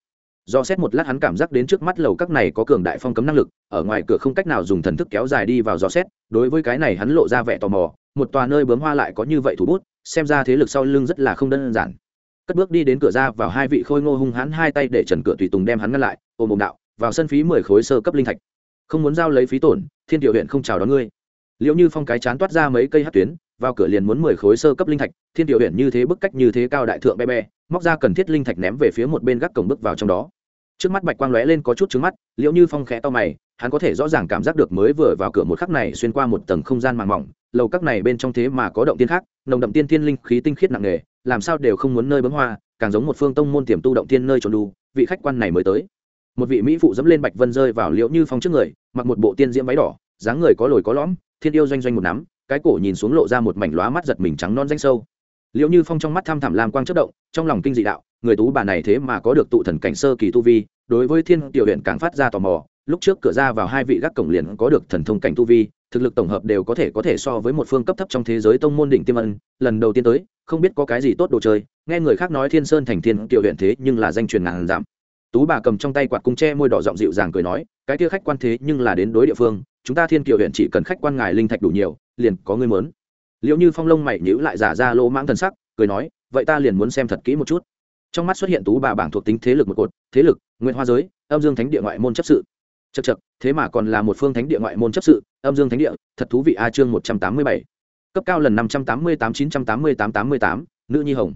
Do xét một lát hắn cảm giác đến trước mắt lầu các này có cường đại phong cấm năng lực, ở ngoài cửa không cách nào dùng thần thức kéo dài đi vào dò xét, đối với cái này hắn lộ ra vẻ tò mò, một tòa nơi bướm hoa lại có như vậy thủ bút, xem ra thế lực sau lưng rất là không đơn giản cất bước đi đến cửa ra vào hai vị khôi ngô hung hãn hai tay để trần cửa tùy tùng đem hắn ngăn lại, ôm ôm đạo, vào sân phí mười khối sơ cấp linh thạch. Không muốn giao lấy phí tổn, thiên tiểu huyện không chào đón ngươi. Liệu như phong cái chán toát ra mấy cây hát tuyến, vào cửa liền muốn mười khối sơ cấp linh thạch, thiên tiểu huyện như thế bức cách như thế cao đại thượng be be móc ra cần thiết linh thạch ném về phía một bên gác cổng bước vào trong đó. Trước mắt bạch quang lóe lên có chút trứng mắt liệu như phong khẽ to mày, hắn có thể rõ ràng cảm giác được mới vừa vào cửa một khắc này xuyên qua một tầng không gian màng mỏng, lầu các này bên trong thế mà có động tiên khác, nồng đậm tiên thiên linh khí tinh khiết nặng nề làm sao đều không muốn nơi bấm hoa, càng giống một phương tông môn tiềm tu động thiên nơi trốn đu, vị khách quan này mới tới. Một vị mỹ phụ dẫm lên bạch vân rơi vào liễu như phong trước người, mặc một bộ tiên diễm váy đỏ, dáng người có lồi có lõm, thiên yêu doanh doanh một nắm, cái cổ nhìn xuống lộ ra một mảnh lóa mắt giật mình trắng non danh sâu. Liễu như phong trong mắt tham thẳm làm quang chất động, trong lòng kinh dị đạo, người tú bà này thế mà có được tụ thần cảnh sơ kỳ tu vi, đối với thiên tiểu huyện càng phát ra tò mò, lúc trước cửa ra vào hai vị gác cổng liền có được thần thông cảnh tu vi thực lực tổng hợp đều có thể có thể so với một phương cấp thấp trong thế giới tông môn đỉnh tiêm ân, lần đầu tiên tới, không biết có cái gì tốt đồ chơi, nghe người khác nói thiên sơn thành thiên tiểu huyện thế nhưng là danh truyền ngàn giảm tú bà cầm trong tay quạt cung tre môi đỏ giọng dịu dàng cười nói, cái kia khách quan thế nhưng là đến đối địa phương, chúng ta thiên kiều huyện chỉ cần khách quan ngài linh thạch đủ nhiều, liền có người mớn liệu như phong lông mày nhữ lại giả ra lỗ mãng thần sắc, cười nói, vậy ta liền muốn xem thật kỹ một chút. Trong mắt xuất hiện tú bà bảng thuộc tính thế lực một cột, thế lực nguyện hoa giới, âm dương thánh địa ngoại môn chấp sự chật chật thế mà còn là một phương thánh địa ngoại môn chấp sự, âm dương thánh địa, thật thú vị a chương một trăm tám mươi bảy. Cấp cao lần năm trăm tám mươi tám, chín trăm tám mươi tám tám mươi tám, nữ nhi hồng.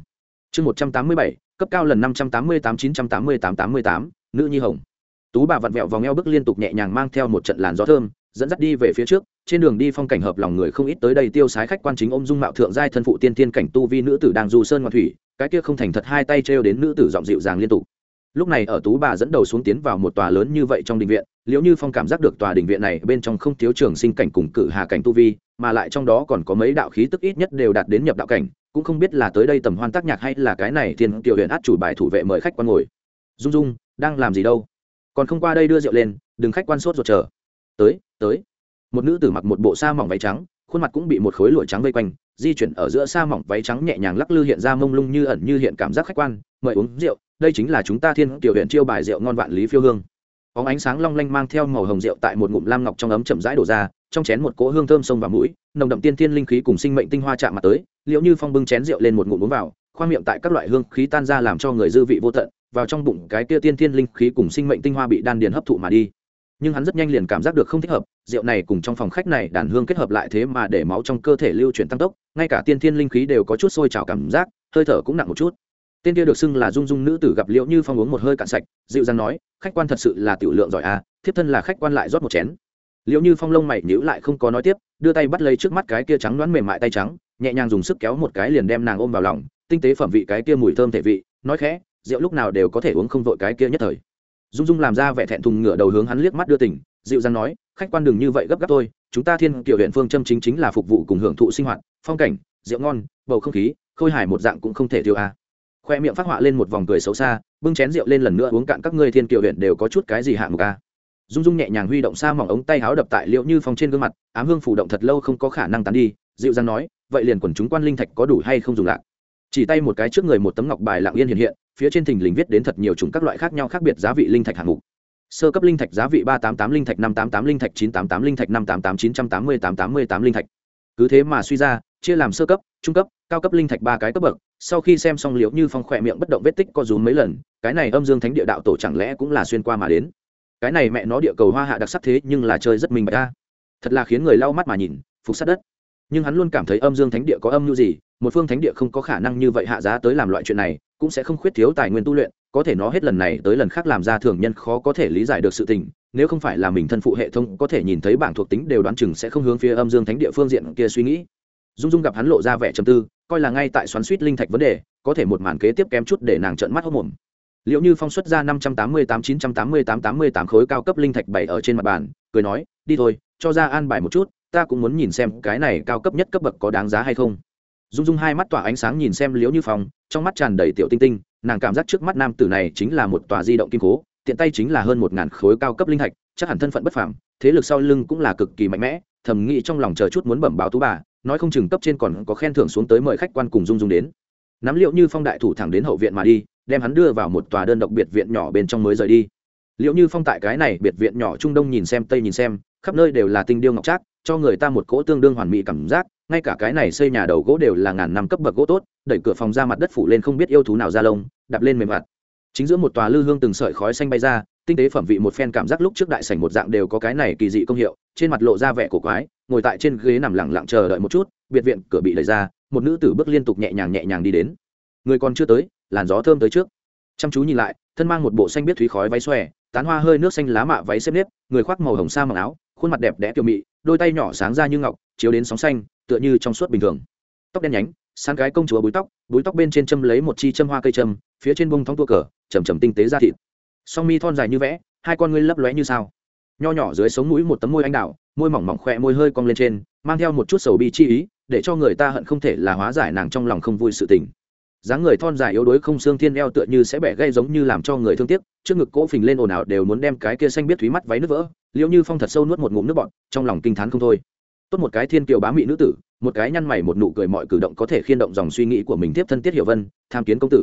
Chương một trăm tám mươi bảy, cấp cao lần năm trăm tám mươi tám, chín trăm tám mươi tám tám mươi tám, nữ nhi hồng. Tú bà vặn vẹo vòng eo bước liên tục nhẹ nhàng mang theo một trận làn gió thơm, dẫn dắt đi về phía trước, trên đường đi phong cảnh hợp lòng người không ít tới đây tiêu sái khách quan chính ôm dung mạo thượng giai thân phụ tiên tiên cảnh tu vi nữ tử đang du sơn ngoại thủy, cái kia không thành thật hai tay trêu đến nữ tử giọng dịu dàng liên tục. Lúc này ở tú bà dẫn đầu xuống tiến vào một tòa lớn như vậy trong đình viện liệu như phong cảm giác được tòa đình viện này bên trong không thiếu trường sinh cảnh cùng cử hà cảnh tu vi, mà lại trong đó còn có mấy đạo khí tức ít nhất đều đạt đến nhập đạo cảnh, cũng không biết là tới đây tầm hoan tác nhạc hay là cái này thiên tiểu huyện át chủ bài thủ vệ mời khách quan ngồi. Dung dung, đang làm gì đâu? Còn không qua đây đưa rượu lên, đừng khách quan sốt ruột chờ. Tới tới. Một nữ tử mặc một bộ sa mỏng váy trắng, khuôn mặt cũng bị một khối lụa trắng vây quanh, di chuyển ở giữa sa mỏng váy trắng nhẹ nhàng lắc lư hiện ra mông lung như ẩn như hiện cảm giác khách quan, mời uống rượu, đây chính là chúng ta thiên tiểu huyện chiêu bài rượu ngon vạn lý phiêu hương có ánh sáng long lanh mang theo màu hồng rượu tại một ngụm lam ngọc trong ấm chậm rãi đổ ra, trong chén một cỗ hương thơm sông vào mũi, nồng đậm tiên thiên linh khí cùng sinh mệnh tinh hoa chạm mặt tới, liệu như phong bưng chén rượu lên một ngụm uống vào, khoang miệng tại các loại hương khí tan ra làm cho người dư vị vô tận, vào trong bụng cái kia tiên thiên linh khí cùng sinh mệnh tinh hoa bị đan điền hấp thụ mà đi. Nhưng hắn rất nhanh liền cảm giác được không thích hợp, rượu này cùng trong phòng khách này đàn hương kết hợp lại thế mà để máu trong cơ thể lưu chuyển tăng tốc, ngay cả tiên thiên linh khí đều có chút sôi trào cảm giác, hơi thở cũng nặng một chút tên kia được xưng là dung dung nữ tử gặp liễu như phong uống một hơi cạn sạch, dịu dàng nói, khách quan thật sự là tiểu lượng giỏi à thiếp thân là khách quan lại rót một chén liễu như phong lông mày nhữ lại không có nói tiếp, đưa tay bắt lấy trước mắt cái kia trắng đoán mềm mại tay trắng, nhẹ nhàng dùng sức kéo một cái liền đem nàng ôm vào lòng, tinh tế phẩm vị cái kia mùi thơm thể vị, nói khẽ, rượu lúc nào đều có thể uống không vội cái kia nhất thời dung dung làm ra vẻ thẹn thùng ngửa đầu hướng hắn liếc mắt đưa tỉnh, dịu dàng nói, khách quan đừng như vậy gấp gáp tôi chúng ta thiên kiểu huyện phương châm chính chính là phục vụ cùng hưởng thụ sinh hoạt, phong cảnh, rượu ngon, bầu không khí, khôi hài một dạng cũng không thể thiếu a à khoe miệng phát họa lên một vòng cười xấu xa, bưng chén rượu lên lần nữa uống cạn các ngươi thiên kiều huyện đều có chút cái gì hạng mục a dung dung nhẹ nhàng huy động xa mỏng ống tay háo đập tại liệu như phong trên gương mặt, ám hương phủ động thật lâu không có khả năng tán đi, dịu dàng nói, vậy liền quần chúng quan linh thạch có đủ hay không dùng lạc chỉ tay một cái trước người một tấm ngọc bài lặng yên hiện hiện, phía trên thình lình viết đến thật nhiều chủng các loại khác nhau khác biệt giá vị linh thạch hạng mục. Sơ cấp linh thạch giá vị ba tám tám linh thạch, năm tám tám linh thạch, chín tám tám linh thạch, năm tám tám chín trăm tám mươi tám tám mươi tám linh thạch. Cứ thế mà suy ra, chia làm sơ cấp, trung cấp, cao cấp linh thạch ba cái cấp bậc sau khi xem xong liễu như phong khỏe miệng bất động vết tích có rúm mấy lần, cái này âm dương thánh địa đạo tổ chẳng lẽ cũng là xuyên qua mà đến? Cái này mẹ nó địa cầu hoa hạ đặc sắc thế nhưng là chơi rất minh bạch ta thật là khiến người lau mắt mà nhìn, phục sát đất. Nhưng hắn luôn cảm thấy âm dương thánh địa có âm mưu gì, một phương thánh địa không có khả năng như vậy hạ giá tới làm loại chuyện này, cũng sẽ không khuyết thiếu tài nguyên tu luyện, có thể nó hết lần này tới lần khác làm ra thường nhân khó có thể lý giải được sự tình, nếu không phải là mình thân phụ hệ thống có thể nhìn thấy bảng thuộc tính đều đoán chừng sẽ không hướng phía âm dương thánh địa phương diện kia suy nghĩ. Dung dung gặp hắn lộ ra vẻ trầm tư coi là ngay tại xoắn suýt linh thạch vấn đề, có thể một màn kế tiếp kém chút để nàng trợn mắt hốc mồm. Liệu như phong xuất ra năm trăm tám mươi tám, chín trăm tám mươi tám tám mươi tám khối cao cấp linh thạch bảy ở trên mặt bàn, cười nói, đi thôi, cho ra an bài một chút, ta cũng muốn nhìn xem cái này cao cấp nhất cấp bậc có đáng giá hay không. Dung dung hai mắt tỏa ánh sáng nhìn xem liễu như phong, trong mắt tràn đầy tiểu tinh tinh, nàng cảm giác trước mắt nam tử này chính là một tòa di động kim cố, tiện tay chính là hơn một ngàn khối cao cấp linh thạch, chắc hẳn thân phận bất phàm, thế lực sau lưng cũng là cực kỳ mạnh mẽ, thầm nghĩ trong lòng chờ chút muốn bẩm báo tú bà nói không chừng cấp trên còn có khen thưởng xuống tới mời khách quan cùng dung dung đến. Nắm liệu như phong đại thủ thẳng đến hậu viện mà đi, đem hắn đưa vào một tòa đơn độc biệt viện nhỏ bên trong mới rời đi. Liệu như phong tại cái này biệt viện nhỏ trung đông nhìn xem, tây nhìn xem, khắp nơi đều là tinh điêu ngọc trác, cho người ta một cỗ tương đương hoàn mỹ cảm giác, ngay cả cái này xây nhà đầu gỗ đều là ngàn năm cấp bậc gỗ tốt, đẩy cửa phòng ra mặt đất phủ lên không biết yêu thú nào ra lông, đạp lên mềm mặt. Chính giữa một tòa lư hương từng sợi khói xanh bay ra, tinh tế phẩm vị một phen cảm giác lúc trước đại sảnh một dạng đều có cái này kỳ dị công hiệu trên mặt lộ ra vẻ cổ quái, ngồi tại trên ghế nằm lẳng lặng chờ đợi một chút, biệt viện cửa bị đẩy ra, một nữ tử bước liên tục nhẹ nhàng nhẹ nhàng đi đến. Người còn chưa tới, làn gió thơm tới trước. Chăm chú nhìn lại, thân mang một bộ xanh biết thúy khói váy xòe, tán hoa hơi nước xanh lá mạ váy xếp nếp, người khoác màu hồng sa mặc áo, khuôn mặt đẹp đẽ kiều mị, đôi tay nhỏ sáng ra như ngọc, chiếu đến sóng xanh, tựa như trong suốt bình thường. Tóc đen nhánh, sáng cái công chúa búi tóc búi tóc bên trên châm lấy một chi châm hoa cây châm, phía trên bông thong tua cờ, chầm chầm tinh tế ra thịt. Song mi thon dài như vẽ, hai con ngươi lấp lóe như sao nho nhỏ dưới sống mũi một tấm môi anh đào, môi mỏng mỏng khỏe môi hơi cong lên trên, mang theo một chút sầu bi chi ý, để cho người ta hận không thể là hóa giải nàng trong lòng không vui sự tình. Dáng người thon dài yếu đuối không xương thiên eo tựa như sẽ bẻ gây giống như làm cho người thương tiếc, trước ngực cỗ phình lên ồn ào đều muốn đem cái kia xanh biết thúy mắt váy nước vỡ liệu như phong thật sâu nuốt một ngụm nước bọt, trong lòng kinh t h á n không thôi. Tốt một cái thiên kiều bá mị nữ tử, một cái nhăn mày một nụ cười mọi cử động có thể khiên động dòng suy nghĩ của mình tiếp thân tiết hiểu vân, tham kiến công tử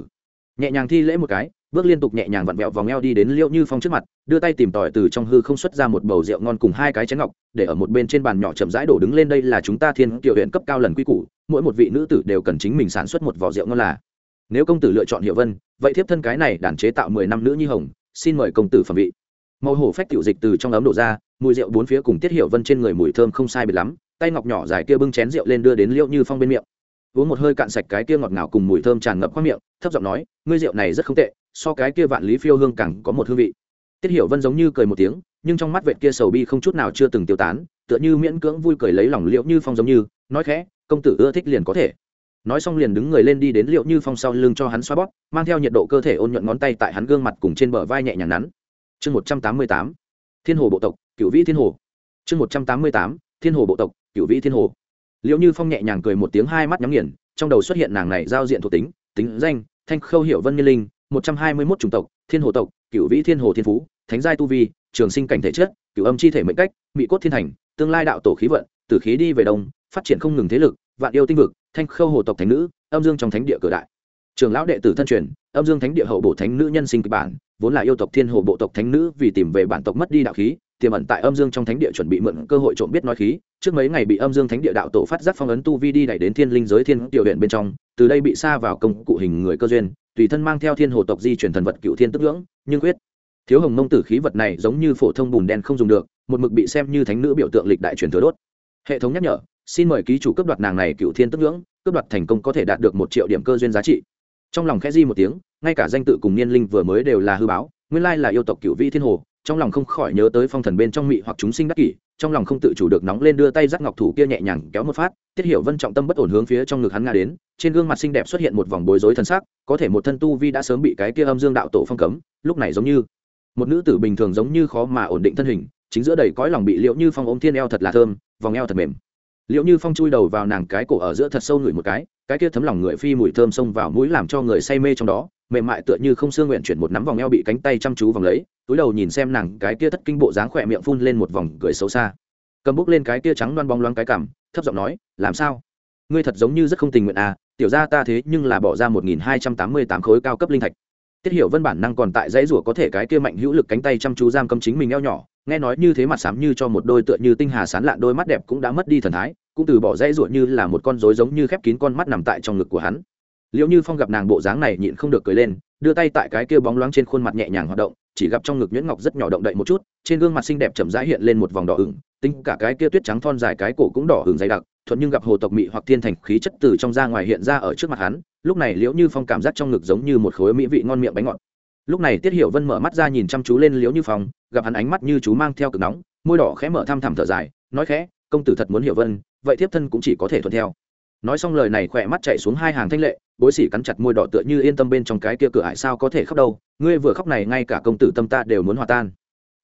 nhẹ nhàng thi lễ một cái, bước liên tục nhẹ nhàng vặn vẹo vòng eo đi đến liệu như phong trước mặt, đưa tay tìm tòi từ trong hư không xuất ra một bầu rượu ngon cùng hai cái chén ngọc, để ở một bên trên bàn nhỏ chậm rãi đổ đứng lên, đây là chúng ta thiên tiểu huyện cấp cao lần quy củ, mỗi một vị nữ tử đều cần chính mình sản xuất một vỏ rượu ngon là. Nếu công tử lựa chọn hiệu vân, vậy thiếp thân cái này đàn chế tạo mười năm nữ nhi hồng, xin mời công tử phẩm vị. Màu hổ phách tiểu dịch từ trong ấm đổ ra, mùi rượu bốn phía cùng tiết hiệu vân trên người mùi thơm không sai biệt lắm, tay ngọc nhỏ dài kia bưng chén rượu lên đưa đến liệu như phong bên miệng uống một hơi cạn sạch cái kia ngọt ngào cùng mùi thơm tràn ngập qua miệng, thấp giọng nói, ngươi rượu này rất không tệ, so cái kia vạn lý phiêu hương càng có một hương vị. Tiết hiểu vân giống như cười một tiếng, nhưng trong mắt vệt kia sầu bi không chút nào chưa từng tiêu tán, tựa như miễn cưỡng vui cười lấy lòng liệu như phong giống như, nói khẽ, công tử ưa thích liền có thể. Nói xong liền đứng người lên đi đến liệu như phong sau lưng cho hắn xoa bóp, mang theo nhiệt độ cơ thể ôn nhuận ngón tay tại hắn gương mặt cùng trên bờ vai nhẹ nhàng nắn. Chương một trăm tám mươi tám, thiên hồ bộ tộc, cựu vĩ thiên hồ. Chương một trăm tám mươi tám, thiên hồ bộ tộc, cựu vĩ thiên hồ liệu như phong nhẹ nhàng cười một tiếng hai mắt nhắm nghiền, trong đầu xuất hiện nàng này giao diện thuộc tính tính danh, thanh khâu hiệu vân nhiên linh, một trăm hai mươi mốt chủng tộc, thiên hồ tộc cựu vĩ thiên hồ thiên phú, thánh giai tu vi, trường sinh cảnh thể chất cựu âm chi thể mệnh cách mỹ cốt thiên thành tương lai đạo tổ khí vận, tử khí đi về đông, phát triển không ngừng thế lực, vạn yêu tinh vực, thanh khâu hồ tộc thánh nữ, âm dương trong thánh địa cửa đại. Trường lão đệ tử thân truyền, âm dương thánh địa hậu bổ thánh nữ nhân sinh kịch bản, vốn là yêu tộc thiên hồ bộ tộc thánh nữ vì tìm về bản tộc mất đi đạo khí tiềm ẩn tại âm dương trong thánh địa chuẩn bị mượn cơ hội trộm biết nói khí, trước mấy ngày bị âm dương thánh địa đạo tổ phát giác phong ấn tu vi đi đẩy đến thiên linh giới thiên tiểu huyện bên trong, từ đây bị xa vào công cụ hình người cơ duyên, tùy thân mang theo thiên hồ tộc di truyền thần vật cựu thiên tức ngưỡng, nhưng quyết. Thiếu hồng mông tử khí vật này giống như phổ thông bùn đen không dùng được, một mực bị xem như thánh nữ biểu tượng lịch đại truyền thừa đốt. Hệ thống nhắc nhở, xin mời ký chủ cấp đoạt nàng này cựu thiên tức ngưỡng, cấp đoạt thành công có thể đạt được một triệu điểm cơ duyên giá trị. Trong lòng khẽ di một tiếng, ngay cả danh tự cùng niên linh vừa mới đều là hư báo, nguyên lai là yêu tộc cựu vĩ thiên hồ trong lòng không khỏi nhớ tới phong thần bên trong mị hoặc chúng sinh đắc kỷ, trong lòng không tự chủ được nóng lên đưa tay giắt ngọc thủ kia nhẹ nhàng kéo một phát, tiết hiểu vân trọng tâm bất ổn hướng phía trong ngực hắn nga đến, trên gương mặt xinh đẹp xuất hiện một vòng bối rối thân xác, có thể một thân tu vi đã sớm bị cái kia âm dương đạo tổ phong cấm, lúc này giống như một nữ tử bình thường giống như khó mà ổn định thân hình, chính giữa đầy cõi lòng bị liệu như phong ôm thiên eo thật là thơm, vòng eo thật mềm. Liệu như phong chui đầu vào nàng cái cổ ở giữa thật sâu ngửi một cái cái kia thấm lòng người phi mùi thơm xông vào mũi làm cho người say mê trong đó mềm mại tựa như không xương nguyện chuyển một nắm vòng eo bị cánh tay chăm chú vòng lấy, túi đầu nhìn xem nàng cái kia thất kinh bộ dáng khỏe miệng phun lên một vòng cười xấu xa. Cầm bút lên cái kia trắng loan bóng loáng cái cảm thấp giọng nói, làm sao? Ngươi thật giống như rất không tình nguyện à tiểu ra ta thế nhưng là bỏ ra một nghìn hai trăm tám mươi tám khối cao cấp linh thạch. Tiết hiểu vân bản năng còn tại dãy rủa có thể cái kia mạnh hữu lực cánh tay chăm chú giam cầm chính mình eo nhỏ, nghe nói như thế mặt sám như cho một đôi tựa như tinh hà sán lạn đôi mắt đẹp cũng đã mất đi thần thái, cũng từ bỏ dãy rủa như là một con rối giống như khép kín con mắt nằm tại trong ngực của hắn liệu như phong gặp nàng bộ dáng này nhịn không được cười lên, đưa tay tại cái kia bóng loáng trên khuôn mặt nhẹ nhàng hoạt động, chỉ gặp trong ngực nhuyễn ngọc rất nhỏ động đậy một chút, trên gương mặt xinh đẹp chậm rãi hiện lên một vòng đỏ ửng, tính cả cái kia tuyết trắng thon dài cái cổ cũng đỏ ửng dày đặc, thuận nhưng gặp hồ tộc mị hoặc thiên thành khí chất từ trong ra ngoài hiện ra ở trước mặt hắn, lúc này liễu như phong cảm giác trong ngực giống như một khối mỹ vị ngon miệng bánh ngọt. Lúc này tiết hiểu vân mở mắt ra nhìn chăm chú lên liễu như phong, gặp hắn ánh mắt như chú mang theo cực nóng, môi đỏ khẽ mở thăm thẳm thở dài, nói khẽ, công tử thật muốn hiểu vân, vậy thiếp thân cũng chỉ có thể thuận theo. Nói xong lời này khỏe mắt chạy xuống hai hàng thanh lệ bối sĩ cắn chặt môi đỏ tựa như yên tâm bên trong cái kia cửa hại sao có thể khóc đâu, ngươi vừa khóc này ngay cả công tử tâm ta đều muốn hòa tan.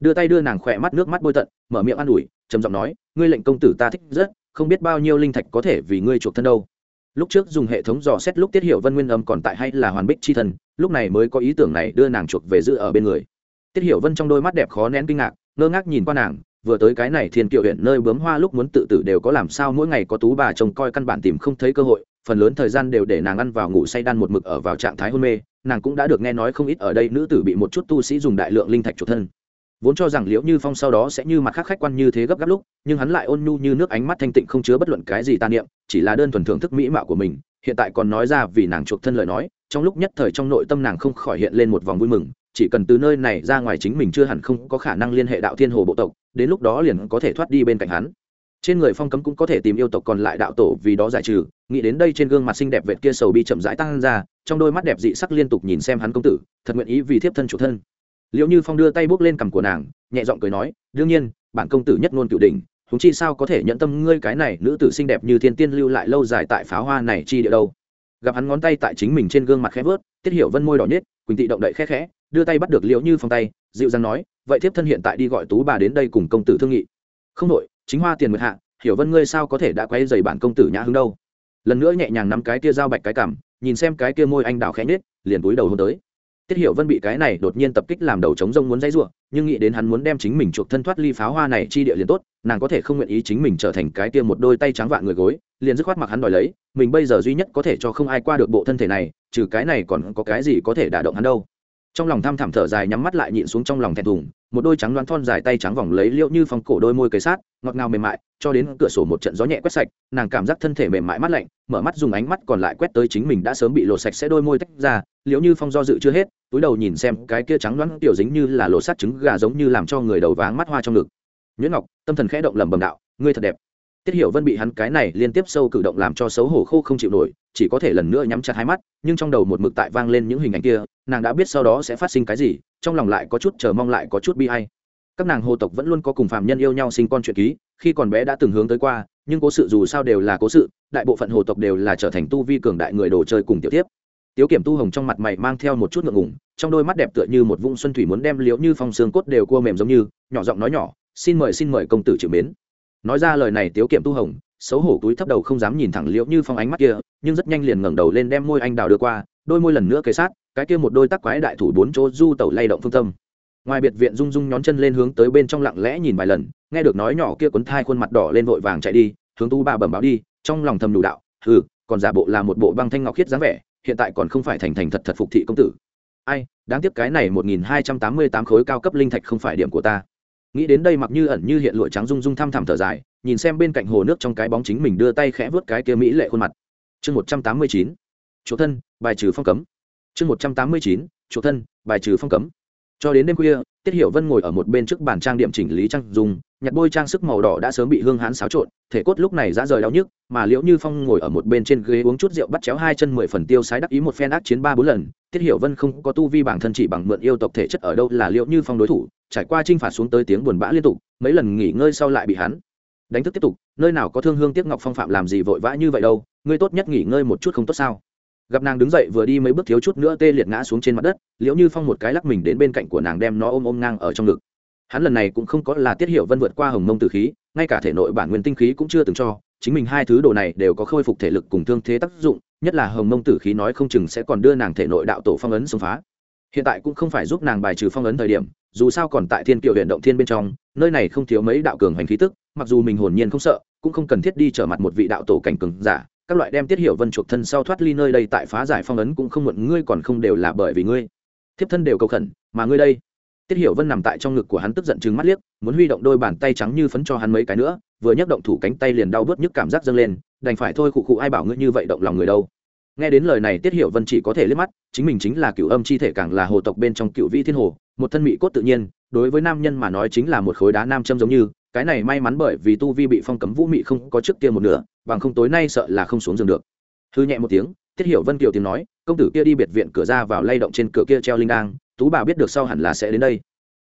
Đưa tay đưa nàng khỏe mắt nước mắt bôi tận, mở miệng an ủi, trầm giọng nói, ngươi lệnh công tử ta thích rất, không biết bao nhiêu linh thạch có thể vì ngươi chuộc thân đâu. Lúc trước dùng hệ thống dò xét lúc tiết hiệu vân nguyên âm còn tại hay là hoàn bích chi thân lúc này mới có ý tưởng này đưa nàng chuộc về giữ ở bên người. Tiết hiệu vân trong đôi mắt đẹp khó nén kinh ngạc, ngơ ngác nhìn qua nàng, vừa tới cái này thiên kiệu huyện nơi bướm hoa lúc muốn tự tử đều có làm sao mỗi ngày có tú bà trông coi căn bản tìm không thấy cơ hội phần lớn thời gian đều để nàng ăn vào ngủ say đan một mực ở vào trạng thái hôn mê, nàng cũng đã được nghe nói không ít ở đây nữ tử bị một chút tu sĩ dùng đại lượng linh thạch chuộc thân. Vốn cho rằng liễu như phong sau đó sẽ như mặt khác khách quan như thế gấp gáp lúc, nhưng hắn lại ôn nhu như nước ánh mắt thanh tịnh không chứa bất luận cái gì tàn niệm, chỉ là đơn thuần thưởng thức mỹ mạo của mình, hiện tại còn nói ra vì nàng chuộc thân lời nói, trong lúc nhất thời trong nội tâm nàng không khỏi hiện lên một vòng vui mừng, chỉ cần từ nơi này ra ngoài chính mình chưa hẳn không có khả năng liên hệ đạo thiên hồ bộ tộc, đến lúc đó liền có thể thoát đi bên cạnh hắn trên người phong cấm cũng có thể tìm yêu tộc còn lại đạo tổ vì đó giải trừ. Nghĩ đến đây trên gương mặt xinh đẹp vệt kia sầu bi chậm rãi tăng ra, trong đôi mắt đẹp dị sắc liên tục nhìn xem hắn công tử, thật nguyện ý vì thiếp thân chủ thân. Liệu như phong đưa tay bước lên cằm của nàng, nhẹ giọng cười nói, đương nhiên, bản công tử nhất ngôn cửu đỉnh húng chi sao có thể nhận tâm ngươi cái này nữ tử xinh đẹp như thiên tiên lưu lại lâu dài tại pháo hoa này chi địa đâu? Gặp hắn ngón tay tại chính mình trên gương mặt khẽ vớt, tiết hiểu vân môi đỏ nhết quỳnh tị động đậy khẽ khẽ, đưa tay bắt được liễu như phong tay, dịu dàng nói, vậy thiếp thân hiện tại đi gọi tú bà đến đây cùng công tử thương nghị. Không đội chính hoa tiền nguyệt hạ, hiểu vân ngươi sao có thể đã quay dày bản công tử nhã hứng đâu? Lần nữa nhẹ nhàng nắm cái kia dao bạch cái cảm nhìn xem cái kia môi anh đào khẽ nhết liền túi đầu hôn tới. Tiết hiểu vân bị cái này đột nhiên tập kích làm đầu trống rông muốn dãy ruộng, nhưng nghĩ đến hắn muốn đem chính mình chuộc thân thoát ly pháo hoa này chi địa liền tốt, nàng có thể không nguyện ý chính mình trở thành cái kia một đôi tay trắng vạn người gối, liền dứt khoát mặc hắn đòi lấy, mình bây giờ duy nhất có thể cho không ai qua được bộ thân thể này, trừ cái này còn có cái gì có thể đả động hắn đâu? Trong lòng tham thẳm thở dài nhắm mắt lại nhịn xuống trong lòng thẹn thùng, một đôi trắng đoán thon dài tay trắng vòng lấy liệu như phong cổ đôi môi cây sát, ngọt ngào mềm mại, cho đến cửa sổ một trận gió nhẹ quét sạch, nàng cảm giác thân thể mềm mại mát lạnh, mở mắt dùng ánh mắt còn lại quét tới chính mình đã sớm bị lột sạch sẽ đôi môi tách ra liệu như phong do dự chưa hết, túi đầu nhìn xem cái kia trắng đoán tiểu dính như là lột sát trứng gà giống như làm cho người đầu váng mắt hoa trong ngực. Nhuyễn ngọc, tâm thần khẽ động lầm bầm đạo, ngươi thật đẹp tiết hiểu vân bị hắn cái này liên tiếp sâu cử động làm cho xấu hổ khô không chịu nổi, chỉ có thể lần nữa nhắm chặt hai mắt, nhưng trong đầu một mực tại vang lên những hình ảnh kia, nàng đã biết sau đó sẽ phát sinh cái gì, trong lòng lại có chút chờ mong lại có chút bi hay các nàng hồ tộc vẫn luôn có cùng phạm nhân yêu nhau sinh con chuyện ký, khi còn bé đã từng hướng tới qua, nhưng cố sự dù sao đều là cố sự, đại bộ phận hồ tộc đều là trở thành tu vi cường đại người đồ chơi cùng tiểu tiếp. Tiếu kiểm tu hồng trong mặt mày mang theo một chút ngượng ngùng, trong đôi mắt đẹp tựa như một vũng xuân thủy muốn đem liễu như phong xương cốt đều cua mềm giống như, nhỏ giọng nói nhỏ, xin mời xin mời công tử chịu mến nói ra lời này tiếu kiểm tu hồng, xấu hổ túi thấp đầu không dám nhìn thẳng liễu như phong ánh mắt kia, nhưng rất nhanh liền ngẩng đầu lên đem môi anh đào đưa qua, đôi môi lần nữa kề sát, cái kia một đôi tắc quái đại thủ bốn chỗ du tẩu lay động phương tâm. Ngoài biệt viện rung rung nhón chân lên hướng tới bên trong lặng lẽ nhìn vài lần, nghe được nói nhỏ kia cuốn thai khuôn mặt đỏ lên vội vàng chạy đi, hướng tu ba bẩm báo đi, trong lòng thầm đủ đạo ừ còn giả bộ là một bộ băng thanh ngọc khiết dáng vẻ, hiện tại còn không phải thành thành thật thật phục thị công tử. Ai, đáng tiếc cái này một nghìn hai trăm tám mươi tám khối cao cấp linh thạch không phải điểm của ta nghĩ đến đây mặc như ẩn như hiện lụa trắng rung rung thăm thẳm thở dài, nhìn xem bên cạnh hồ nước trong cái bóng chính mình đưa tay khẽ vớt cái kia mỹ lệ khuôn mặt. Chương một trăm tám mươi chín chỗ thân, bài trừ phong cấm. Chương một trăm tám mươi chín chỗ thân, bài trừ phong cấm. Cho đến đêm khuya, tiết hiểu vân ngồi ở một bên trước bàn trang điểm chỉnh lý trang dùng, nhặt bôi trang sức màu đỏ đã sớm bị hương hán xáo trộn, thể cốt lúc này ra rời đau nhức, mà liễu như phong ngồi ở một bên trên ghế uống chút rượu bắt chéo hai chân mười phần tiêu sái đắc ý một phen ác chiến ba bốn lần tiết hiểu vân không có tu vi bản thân chỉ bằng mượn yêu tộc thể chất ở đâu là liễu như phong đối thủ, trải qua t r i n h phạt xuống tới tiếng buồn bã liên tục, mấy lần nghỉ ngơi sau lại bị hắn đánh thức tiếp tục. Nơi nào có thương hương tiếc ngọc phong phạm làm gì vội vã như vậy đâu, ngươi tốt nhất nghỉ ngơi một chút không tốt sao? Gặp nàng đứng dậy vừa đi mấy bước thiếu chút nữa tê liệt ngã xuống trên mặt đất liễu như phong một cái lắc mình đến bên cạnh của nàng đem nó ôm ôm ngang ở trong ngực. Hắn lần này cũng không có là tiết Hiểu vân vượt qua hồng mông tử khí, ngay cả thể nội bản nguyên tinh khí cũng chưa từng cho chính mình hai thứ đồ này đều có khôi phục thể lực cùng thương thế tác dụng, nhất là hồng mông tử khí nói không chừng sẽ còn đưa nàng thể nội đạo tổ phong ấn xông phá. Hiện tại cũng không phải giúp nàng bài trừ phong ấn thời điểm, dù sao còn tại thiên kiều huyện động thiên bên trong, nơi này không thiếu mấy đạo cường hành khí tức, mặc dù mình hồn nhiên không sợ, cũng không cần thiết đi trở mặt một vị đạo tổ cảnh cường giả, các loại đem tiết hiểu vân chuộc thân sau thoát ly nơi đây tại phá giải phong ấn cũng không muộn, ngươi còn không đều là bởi vì ngươi. Thiếp thân đều cầu khẩn, mà ngươi đây tiết hiểu vân nằm tại trong ngực của hắn tức giận chừng mắt liếc, muốn huy động đôi bàn tay trắng như phấn cho hắn mấy cái nữa, vừa nhấc động thủ cánh tay liền đau bớt nhức cảm giác dâng lên, đành phải thôi khụ khụ ai bảo ngươi như vậy động lòng người đâu. Nghe đến lời này, tiết hiểu vân chỉ có thể liếc mắt, chính mình chính là cựu âm chi thể càng là hồ tộc bên trong cựu vĩ thiên hồ, một thân mỹ cốt tự nhiên, đối với nam nhân mà nói chính là một khối đá nam châm giống như, cái này may mắn bởi vì tu vi bị phong cấm vũ mị không có trước kia một nửa, bằng không tối nay sợ là không xuống giường được. Hư nhẹ một tiếng, tiết hiểu vân kiều tiếng nói, công tử kia đi biệt viện cửa ra vào lay động trên cửa kia treo linh đang tú bà biết được sau hẳn là sẽ đến đây.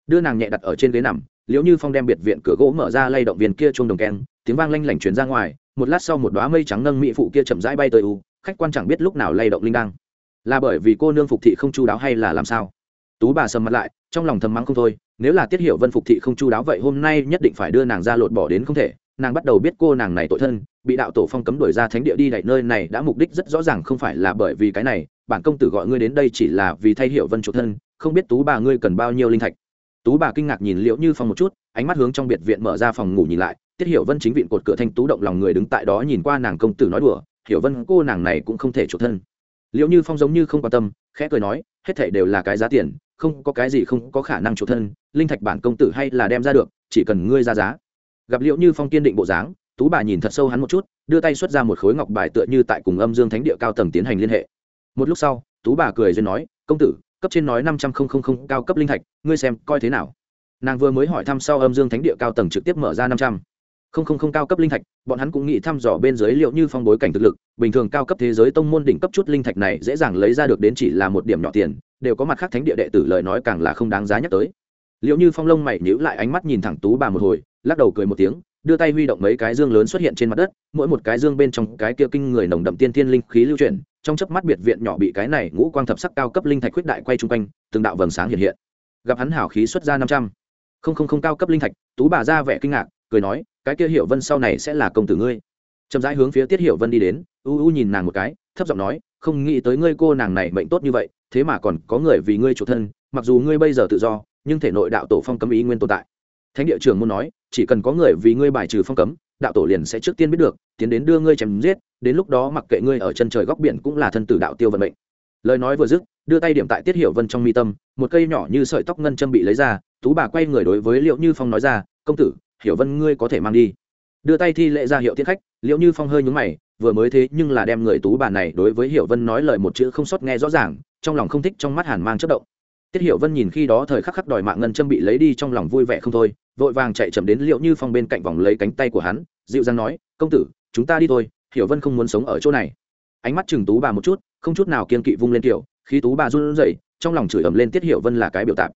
Đưa nàng nhẹ đặt ở trên ghế nằm, liễu như phong đem biệt viện cửa gỗ mở ra lay động viên kia chuông đồng keng, tiếng vang lanh lảnh truyền ra ngoài, một lát sau một đoá mây trắng nâng mỹ phụ kia chậm rãi bay tới u, khách quan chẳng biết lúc nào lay động linh đăng. Là bởi vì cô nương phục thị không chu đáo hay là làm sao? Tú bà sầm mặt lại, trong lòng thầm mắng không thôi, nếu là tiết hiểu vân phục thị không chu đáo vậy hôm nay nhất định phải đưa nàng ra lột bỏ đến không thể. Nàng bắt đầu biết cô nàng này tội thân, bị đạo tổ phong cấm đuổi ra thánh địa đi đẩy nơi này đã mục đích rất rõ ràng không phải là bởi vì cái này, bản công tử gọi ngươi đến đây chỉ là vì thay hiểu vân chủ thân không biết tú bà ngươi cần bao nhiêu linh thạch. Tú bà kinh ngạc nhìn liễu như phong một chút, ánh mắt hướng trong biệt viện mở ra phòng ngủ nhìn lại, tiết hiểu vân chính viện cột cửa thanh tú động lòng người đứng tại đó nhìn qua nàng công tử nói đùa, hiểu vân, cô nàng này cũng không thể chủ thân. Liễu như phong giống như không quan tâm, khẽ cười nói, hết thảy đều là cái giá tiền, không có cái gì không có khả năng chủ thân, linh thạch bản công tử hay là đem ra được, chỉ cần ngươi ra giá. Gặp liễu như phong kiên định bộ dáng, tú bà nhìn thật sâu hắn một chút, đưa tay xuất ra một khối ngọc bài tựa như tại cùng âm dương thánh địa cao tầng tiến hành liên hệ. Một lúc sau, tú bà cười duyên nói, công tử cấp trên nói năm trăm linh cao cấp linh thạch, ngươi xem, coi thế nào? Nàng vừa mới hỏi thăm sau âm dương thánh địa cao tầng trực tiếp mở ra năm trăm không không không cao cấp linh thạch, bọn hắn cũng nghĩ thăm dò bên dưới liệu như phong bối cảnh thực lực, bình thường cao cấp thế giới tông môn đỉnh cấp chút linh thạch này dễ dàng lấy ra được đến chỉ là một điểm nhỏ tiền, đều có mặt khác thánh địa đệ tử lời nói càng là không đáng giá nhắc tới. Liệu như phong lông mày nhíu lại ánh mắt nhìn thẳng tú bà một hồi, lắc đầu cười một tiếng đưa tay huy động mấy cái dương lớn xuất hiện trên mặt đất, mỗi một cái dương bên trong cái kia kinh người nồng đậm tiên thiên linh khí lưu chuyển, trong chớp mắt biệt viện nhỏ bị cái này ngũ quang thập sắc cao cấp linh thạch khuyết đại quay chung quanh, từng đạo vầng sáng hiện hiện. Gặp hắn hảo khí xuất ra năm trăm. Không không không cao cấp linh thạch, tú bà ra vẻ kinh ngạc, cười nói, cái kia hiểu vân sau này sẽ là công tử ngươi. Chậm rãi hướng phía tiết hiểu vân đi đến, u u nhìn nàng một cái, thấp giọng nói, không nghĩ tới ngươi cô nàng này mệnh tốt như vậy, thế mà còn có người vì ngươi chủ thân, mặc dù ngươi bây giờ tự do, nhưng thể nội đạo tổ phong cấm ý nguyên tồn tại thánh địa trưởng muốn nói, chỉ cần có người vì ngươi bài trừ phong cấm, đạo tổ liền sẽ trước tiên biết được, tiến đến đưa ngươi chém giết, đến lúc đó mặc kệ ngươi ở chân trời góc biển cũng là thân tử đạo tiêu vận mệnh. Lời nói vừa dứt, đưa tay điểm tại tiết hiểu vân trong mi tâm, một cây nhỏ như sợi tóc ngân châm bị lấy ra, tú bà quay người đối với liệu như phong nói ra, công tử, hiểu vân ngươi có thể mang đi. Đưa tay thi lệ ra hiệu tiết khách liệu như phong hơi nhúng mày, vừa mới thế nhưng là đem người tú bà này đối với hiểu vân nói lời một chữ không sót nghe rõ ràng, trong lòng không thích trong mắt hàn mang chất động tiết hiểu vân nhìn khi đó thời khắc khắc đòi mạng ngân châm bị lấy đi trong lòng vui vẻ không thôi, vội vàng chạy chậm đến liệu như phong bên cạnh vòng lấy cánh tay của hắn, dịu dàng nói, công tử, chúng ta đi thôi, hiểu vân không muốn sống ở chỗ này. Ánh mắt chừng tú bà một chút, không chút nào kiên kỵ vung lên kiểu khi tú bà run rẩy, trong lòng chửi ầm lên tiết hiểu vân là cái biểu tạp.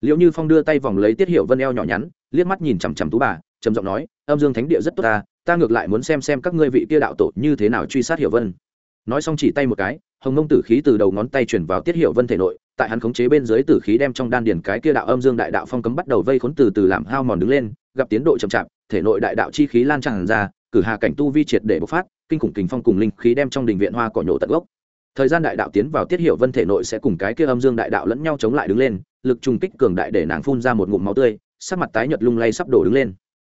Liệu như phong đưa tay vòng lấy tiết hiệu vân eo nhỏ nhắn, liếc mắt nhìn chằm chằm tú bà, trầm giọng nói, âm dương thánh địa rất tốt ta ta ngược lại muốn xem xem các ngươi vị kia đạo tổ như thế nào truy sát hiểu vân. Nói xong chỉ tay một cái, hồng mông tử khí từ đầu ngón tay chuyển vào tiết hiệu vân thể nội tại hắn khống chế bên dưới tử khí đem trong đan điền cái kia đạo âm dương đại đạo phong cấm bắt đầu vây khốn từ từ làm hao mòn đứng lên, gặp tiến độ chậm chạp, thể nội đại đạo chi khí lan tràn ra, cử hà cảnh tu vi triệt để bộc phát, kinh khủng kình phong cùng linh khí đem trong đình viện hoa cỏ nhổ tận gốc. Thời gian đại đạo tiến vào tiết hiệu vân thể nội sẽ cùng cái kia âm dương đại đạo lẫn nhau chống lại đứng lên, lực trùng kích cường đại để nàng phun ra một ngụm máu tươi, sắc mặt tái nhợt lung lay sắp đổ đứng lên.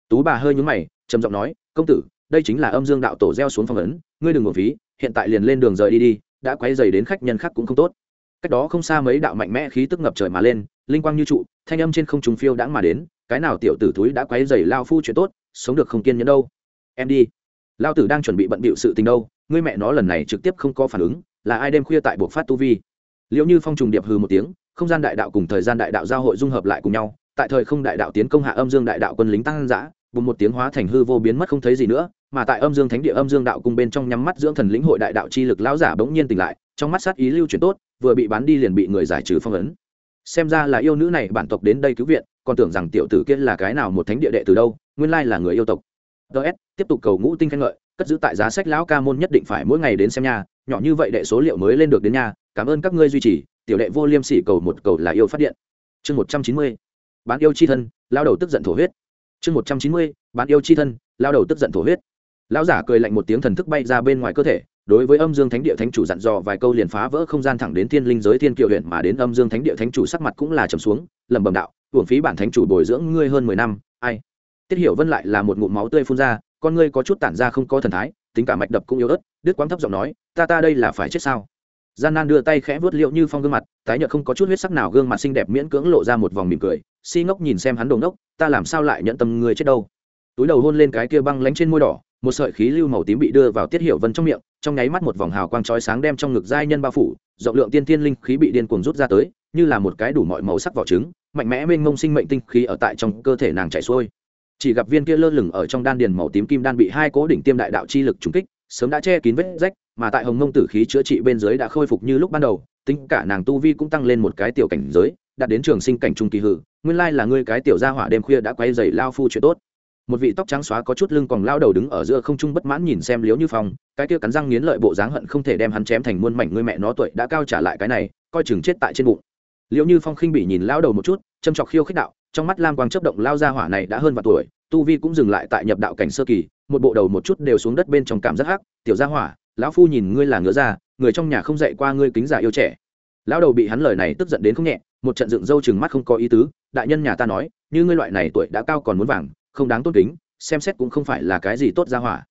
Tú bà hơi nhướng mày, trầm giọng nói, công tử, đây chính là âm dương đạo tổ gieo xuống phong ấn, ngươi đừng một phí, hiện tại liền lên đường rời đi đi, đã quấy rầy đến khách nhân khác cũng không tốt cách đó không xa mấy đạo mạnh mẽ khí tức ngập trời mà lên, linh quang như trụ, thanh âm trên không trùng phiêu đãng mà đến, cái nào tiểu tử túi đã quấy dày lao phu chuyện tốt, sống được không kiên nhẫn đâu. Em đi. Lao tử đang chuẩn bị bận bịu sự tình đâu, ngươi mẹ nó lần này trực tiếp không có phản ứng, là ai đêm khuya tại buộc phát tu vi? Liệu như phong trùng điệp hừ một tiếng, không gian đại đạo cùng thời gian đại đạo giao hội dung hợp lại cùng nhau, tại thời không đại đạo tiến công hạ âm dương đại đạo quân lính tăng giã bùng một tiếng hóa thành hư vô biến mất không thấy gì nữa, mà tại âm dương thánh địa âm dương đạo cùng bên trong nhắm mắt dưỡng thần lĩnh hội đại đạo chi lực lão giả bỗng nhiên tỉnh lại, trong mắt sát ý lưu chuyển tốt vừa bị bán đi liền bị người giải trừ phong ấn. Xem ra là yêu nữ này bản tộc đến đây cứu viện, còn tưởng rằng tiểu tử kia là cái nào một thánh địa đệ từ đâu, nguyên lai là người yêu tộc. Ts tiếp tục cầu ngũ tinh khen ngợi, cất giữ tại giá sách lão ca môn nhất định phải mỗi ngày đến xem nha, nhỏ như vậy đệ số liệu mới lên được đến nha, cảm ơn các ngươi duy trì, tiểu đệ vô liêm sỉ cầu một cầu là yêu phát điện. Chương một trăm chín mươi, bán yêu chi thân, lao đầu tức giận thổ huyết. Chương một trăm chín mươi, bán yêu chi thân, lao đầu tức giận thổ huyết. Lão giả cười lạnh một tiếng thần thức bay ra bên ngoài cơ thể đối với âm dương thánh địa thánh chủ dặn dò vài câu liền phá vỡ không gian thẳng đến thiên linh giới thiên kiều huyện mà đến âm dương thánh địa thánh chủ sắc mặt cũng là trầm xuống, lẩm bẩm đạo, uổng phí bản thánh chủ bồi dưỡng ngươi hơn mười năm, ai? Tiết hiểu vân lại là một ngụm máu tươi phun ra, con ngươi có chút tản ra không có thần thái, tính cả mạch đập cũng yếu ớt. Đứt quãng thấp giọng nói, ta ta đây là phải chết sao? Gian nan đưa tay khẽ vớt liệu như phong gương mặt, tái nhợt không có chút huyết sắc nào gương mặt xinh đẹp miễn cưỡng lộ ra một vòng mỉm cười, si ngốc nhìn xem hắn đồ ngốc, ta làm sao lại nhận tâm người chết đâu? Túi đầu hôn lên cái kia băng lánh trên môi đỏ một sợi khí lưu màu tím bị đưa vào tiết hiệu vân trong miệng, trong nháy mắt một vòng hào quang chói sáng đem trong ngực giai nhân bao phủ, rộng lượng tiên tiên linh khí bị điên cuồng rút ra tới, như là một cái đủ mọi màu sắc vỏ trứng, mạnh mẽ mênh mông sinh mệnh tinh khí ở tại trong cơ thể nàng chảy xuôi. Chỉ gặp viên kia lơ lửng ở trong đan điền màu tím kim đan bị hai cố đỉnh tiêm đại đạo chi lực trúng kích, sớm đã che kín vết rách, mà tại hồng mông tử khí chữa trị bên dưới đã khôi phục như lúc ban đầu, tính cả nàng tu vi cũng tăng lên một cái tiểu cảnh giới, đạt đến trường sinh cảnh trung kỳ hử, nguyên lai là ngươi cái tiểu gia hỏa đêm khuya đã quay dày lao phu chuyện tốt một vị tóc trắng xóa có chút lưng còn lao đầu đứng ở giữa không trung bất mãn nhìn xem liếu như phong, cái kia cắn răng nghiến lợi bộ dáng hận không thể đem hắn chém thành muôn mảnh người mẹ nó tuổi đã cao trả lại cái này, coi chừng chết tại trên bụng. Liễu như phong khinh bị nhìn lao đầu một chút, châm chọc khiêu khích đạo, trong mắt lam quang chấp động lao ra hỏa này đã hơn vài tuổi, tu vi cũng dừng lại tại nhập đạo cảnh sơ kỳ, một bộ đầu một chút đều xuống đất bên trong cảm giác hắc, tiểu gia hỏa, lão phu nhìn ngươi là ngứa ra người trong nhà không dạy qua ngươi kính giả yêu trẻ. Lão đầu bị hắn lời này tức giận đến không nhẹ, một trận dựng râu chừng mắt không có ý tứ, đại nhân nhà ta nói, như ngươi loại này tuổi đã cao còn muốn vàng không đáng tôn kính, xem xét cũng không phải là cái gì tốt ra hỏa.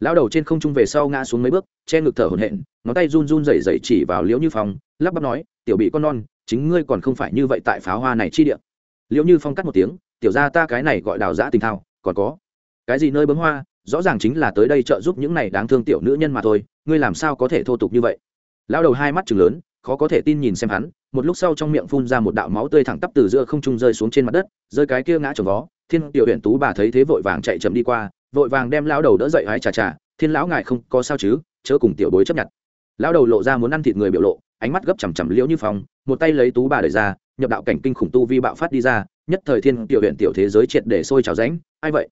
Lão đầu trên không trung về sau ngã xuống mấy bước, che ngực thở hổn hển, ngón tay run run rẩy rẩy chỉ vào liễu như phong, lắp bắp nói, tiểu bị con non, chính ngươi còn không phải như vậy tại pháo hoa này chi địa. Liễu như phong cắt một tiếng, tiểu ra ta cái này gọi đào giã tình thao, còn có cái gì nơi bấm hoa, rõ ràng chính là tới đây trợ giúp những này đáng thương tiểu nữ nhân mà thôi, ngươi làm sao có thể thô tục như vậy? Lão đầu hai mắt chừng lớn, khó có thể tin nhìn xem hắn, một lúc sau trong miệng phun ra một đạo máu tươi thẳng tắp từ giữa không trung rơi xuống trên mặt đất, rơi cái kia ngã trồng vó thiên tiểu huyện tú bà thấy thế vội vàng chạy chậm đi qua vội vàng đem lão đầu đỡ dậy hái trà trà, thiên lão ngài không có sao chứ chớ cùng tiểu bối chấp nhận. Lão đầu lộ ra muốn ăn thịt người biểu lộ ánh mắt gấp chằm chằm liễu như phong một tay lấy tú bà đẩy ra nhập đạo cảnh kinh khủng tu vi bạo phát đi ra nhất thời thiên tiểu huyện tiểu thế giới triệt để sôi trào ránh ai vậy?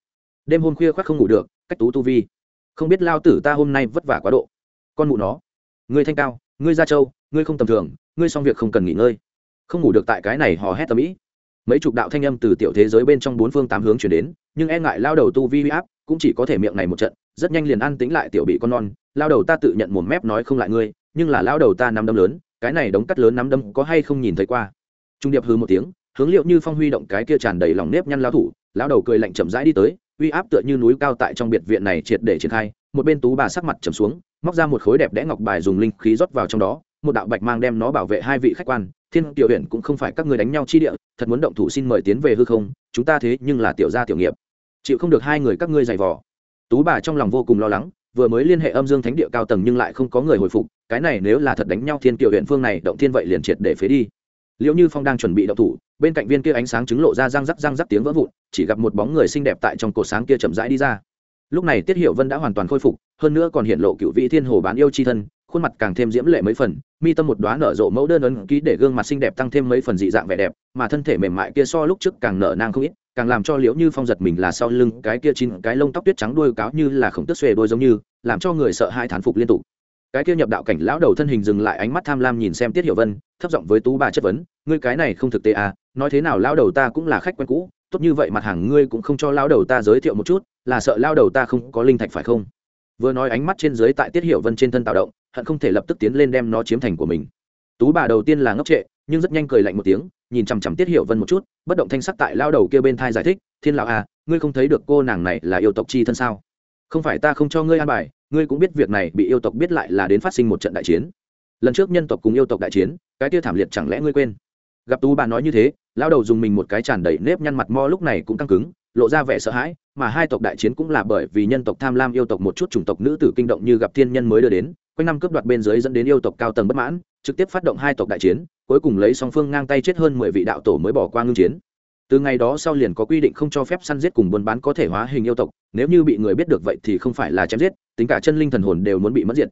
Đêm hôm khuya khoác không ngủ được cách tú tu vi. Không biết lao tử ta hôm nay vất vả quá độ. Con mụ nó ngươi thanh cao ngươi gia châu ngươi không tầm thường ngươi xong việc không cần nghỉ ngơi. Không ngủ được tại cái này hò hét tầm ĩ mấy chục đạo thanh âm từ tiểu thế giới bên trong bốn phương tám hướng chuyển đến, nhưng e ngại lao đầu tu vi huy áp cũng chỉ có thể miệng này một trận, rất nhanh liền ăn tính lại tiểu bị con non, lao đầu ta tự nhận một mép nói không lại ngươi, nhưng là lao đầu ta nắm đấm lớn, cái này đống cắt lớn nắm đấm có hay không nhìn thấy qua? Trung điệp hư một tiếng, hướng liệu như phong huy động cái kia tràn đầy lòng nếp nhăn lao thủ, lao đầu cười lạnh chậm rãi đi tới, uy áp tựa như núi cao tại trong biệt viện này triệt để triển khai, một bên tú bà sắc mặt trầm xuống, móc ra một khối đẹp đẽ ngọc bài dùng linh khí rót vào trong đó một đạo bạch mang đem nó bảo vệ hai vị khách quan, thiên tiểu huyện cũng không phải các người đánh nhau chi địa, thật muốn động thủ xin mời tiến về hư không, chúng ta thế nhưng là tiểu gia tiểu nghiệp. Chịu không được hai người các ngươi giày vò. Tú bà trong lòng vô cùng lo lắng, vừa mới liên hệ âm dương thánh địa cao tầng nhưng lại không có người hồi phục, cái này nếu là thật đánh nhau thiên tiểu huyện phương này động thiên vậy liền triệt để phế đi. Liệu như phong đang chuẩn bị động thủ, bên cạnh viên kia ánh sáng chứng lộ ra răng rắc răng rắc tiếng vỡ vụn, chỉ gặp một bóng người xinh đẹp tại trong cột sáng kia chậm rãi đi ra. Lúc này tiết hiệu vân đã hoàn toàn khôi phục, hơn nữa còn hiện lộ cựu vị thiên hồ bán yêu chi thân khuôn mặt càng thêm diễm lệ mấy phần, mi tâm một đoá nở rộ mẫu đơn ấn ký để gương mặt xinh đẹp tăng thêm mấy phần dị dạng vẻ đẹp, mà thân thể mềm mại kia so lúc trước càng nở nang không ít, càng làm cho liễu như phong giật mình là sau lưng cái kia chín cái lông tóc tuyết trắng đuôi cáo như là khổng tức xuề đôi giống như, làm cho người sợ hai thán phục liên tục. Cái kia nhập đạo cảnh lão đầu thân hình dừng lại ánh mắt tham lam nhìn xem tiết hiểu vân, thấp giọng với tú bà chất vấn, ngươi cái này không thực tế à nói thế nào lão đầu ta cũng là khách quen cũ, tốt như vậy mặt hàng ngươi cũng không cho lão đầu ta giới thiệu một chút, là sợ lão đầu ta không có linh thạch phải không? Vừa nói ánh mắt trên dưới tại tiết hiểu vân trên thân tạo động hận không thể lập tức tiến lên đem nó chiếm thành của mình. Tú bà đầu tiên là ngốc trệ, nhưng rất nhanh cười lạnh một tiếng, nhìn chằm chằm tiết hiểu vân một chút, bất động thanh sắc tại lao đầu kia bên thai giải thích, thiên lão à ngươi không thấy được cô nàng này là yêu tộc chi thân sao? Không phải ta không cho ngươi an bài, ngươi cũng biết việc này bị yêu tộc biết lại là đến phát sinh một trận đại chiến. Lần trước nhân tộc cùng yêu tộc đại chiến, cái tia thảm liệt chẳng lẽ ngươi quên? Gặp tú bà nói như thế, lao đầu dùng mình một cái tràn đầy nếp nhăn mặt mo lúc này cũng căng cứng, lộ ra vẻ sợ hãi, mà hai tộc đại chiến cũng là bởi vì nhân tộc tham lam yêu tộc một chút chủng tộc nữ tử kinh động như gặp thiên nhân mới đưa đến quanh năm cướp đoạt bên dưới dẫn đến yêu tộc cao tầng bất mãn, trực tiếp phát động hai tộc đại chiến, cuối cùng lấy song phương ngang tay chết hơn mười vị đạo tổ mới bỏ qua ngưng chiến. Từ ngày đó sau liền có quy định không cho phép săn giết cùng buôn bán có thể hóa hình yêu tộc, nếu như bị người biết được vậy thì không phải là chém giết, tính cả chân linh thần hồn đều muốn bị mất diệt.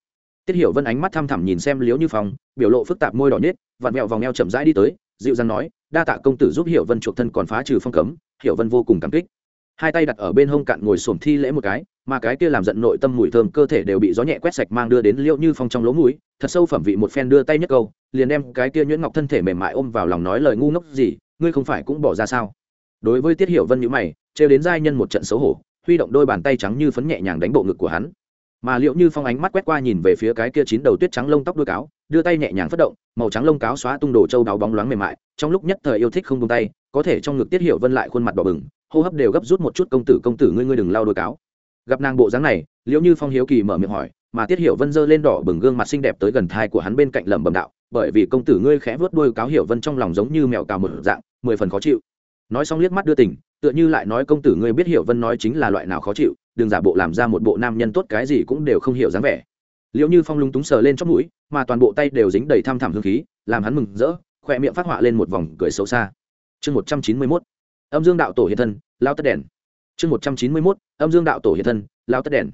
Tiết hiểu vân ánh mắt thăm thẳm nhìn xem liếu như phong, biểu lộ phức tạp môi đỏ nết vặn vẹo vòng eo chậm rãi đi tới, dịu dàng nói, đa tạ công tử giúp hiểu vân chuộc thân còn phá trừ phong cấm. Hiểu vân vô cùng cảm kích. Hai tay đặt ở bên hông cạn ngồi xổm thi lễ một cái mà cái kia làm giận nội tâm mùi thơm cơ thể đều bị gió nhẹ quét sạch mang đưa đến liệu như phong trong lỗ mũi, thật sâu phẩm vị một phen đưa tay nhất câu, liền đem cái kia nhuyễn ngọc thân thể mềm mại ôm vào lòng nói lời ngu ngốc gì, ngươi không phải cũng bỏ ra sao? Đối với tiết hiểu vân nhữ mày, trêu đến giai nhân một trận xấu hổ, huy động đôi bàn tay trắng như phấn nhẹ nhàng đánh bộ ngực của hắn. Mà liệu như phong ánh mắt quét qua nhìn về phía cái kia chín đầu tuyết trắng lông tóc đuôi cáo, đưa tay nhẹ nhàng phất động, màu trắng lông cáo xóa tung đồ châu đáo bóng loáng mềm mại, trong lúc nhất thời yêu thích không tung tay, có thể trong ngực tiết hiểu vân lại khuôn mặt đỏ bừng, hô hấp đều gấp rút một chút, công tử công tử, ngươi ngươi đừng lao đôi cáo gặp nàng bộ dáng này liệu như phong hiếu kỳ mở miệng hỏi, mà tiết hiểu vân giơ lên đỏ bừng gương mặt xinh đẹp tới gần thai của hắn bên cạnh lẩm bẩm đạo, bởi vì công tử ngươi khẽ vớt đuôi cáo hiểu vân trong lòng giống như mèo cào một dạng, mười phần khó chịu. Nói xong liếc mắt đưa tình, tựa như lại nói công tử ngươi biết hiểu vân nói chính là loại nào khó chịu, đừng giả bộ làm ra một bộ nam nhân tốt cái gì cũng đều không hiểu dáng vẻ. Liệu như phong lúng túng sờ lên trong mũi, mà toàn bộ tay đều dính đầy tham thảm hương khí, làm hắn mừng rỡ khoe miệng phát họa lên một vòng cười xấu xa. Chương một trăm chín mươi mốt. Âm dương đạo tổ hiện thân, lao tất đèn chương một trăm chín mươi mốt, âm dương đạo tổ hiện thân, lao tất đèn.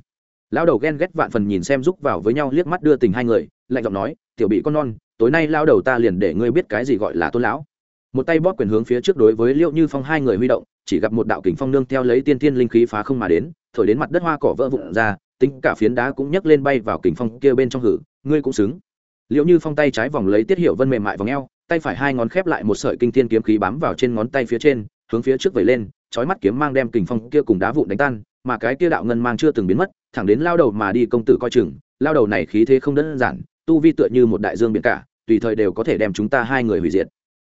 Lao đầu ghen ghét vạn phần nhìn xem rúc vào với nhau liếc mắt đưa tình hai người, lạnh giọng nói, tiểu bị con non, tối nay lao đầu ta liền để ngươi biết cái gì gọi là tôn lão. Một tay bóp quyền hướng phía trước đối với liệu như phong hai người huy động, chỉ gặp một đạo kình phong nương theo lấy tiên thiên linh khí phá không mà đến, thổi đến mặt đất hoa cỏ vỡ vụn ra, tính cả phiến đá cũng nhấc lên bay vào kình phong kia bên trong hử, ngươi cũng xứng. Liệu như phong tay trái vòng lấy tiết hiệu vân mềm mại vòng eo, tay phải hai ngón khép lại một sợi kinh thiên kiếm khí bám vào trên ngón tay phía trên, hướng phía trước vẩy lên chói mắt kiếm mang đem kình phong kia cùng đá vụn đánh tan, mà cái kia đạo ngân mang chưa từng biến mất, thẳng đến lao đầu mà đi công tử coi chừng, lao đầu này khí thế không đơn giản, tu vi tựa như một đại dương biển cả, tùy thời đều có thể đem chúng ta hai người hủy diệt.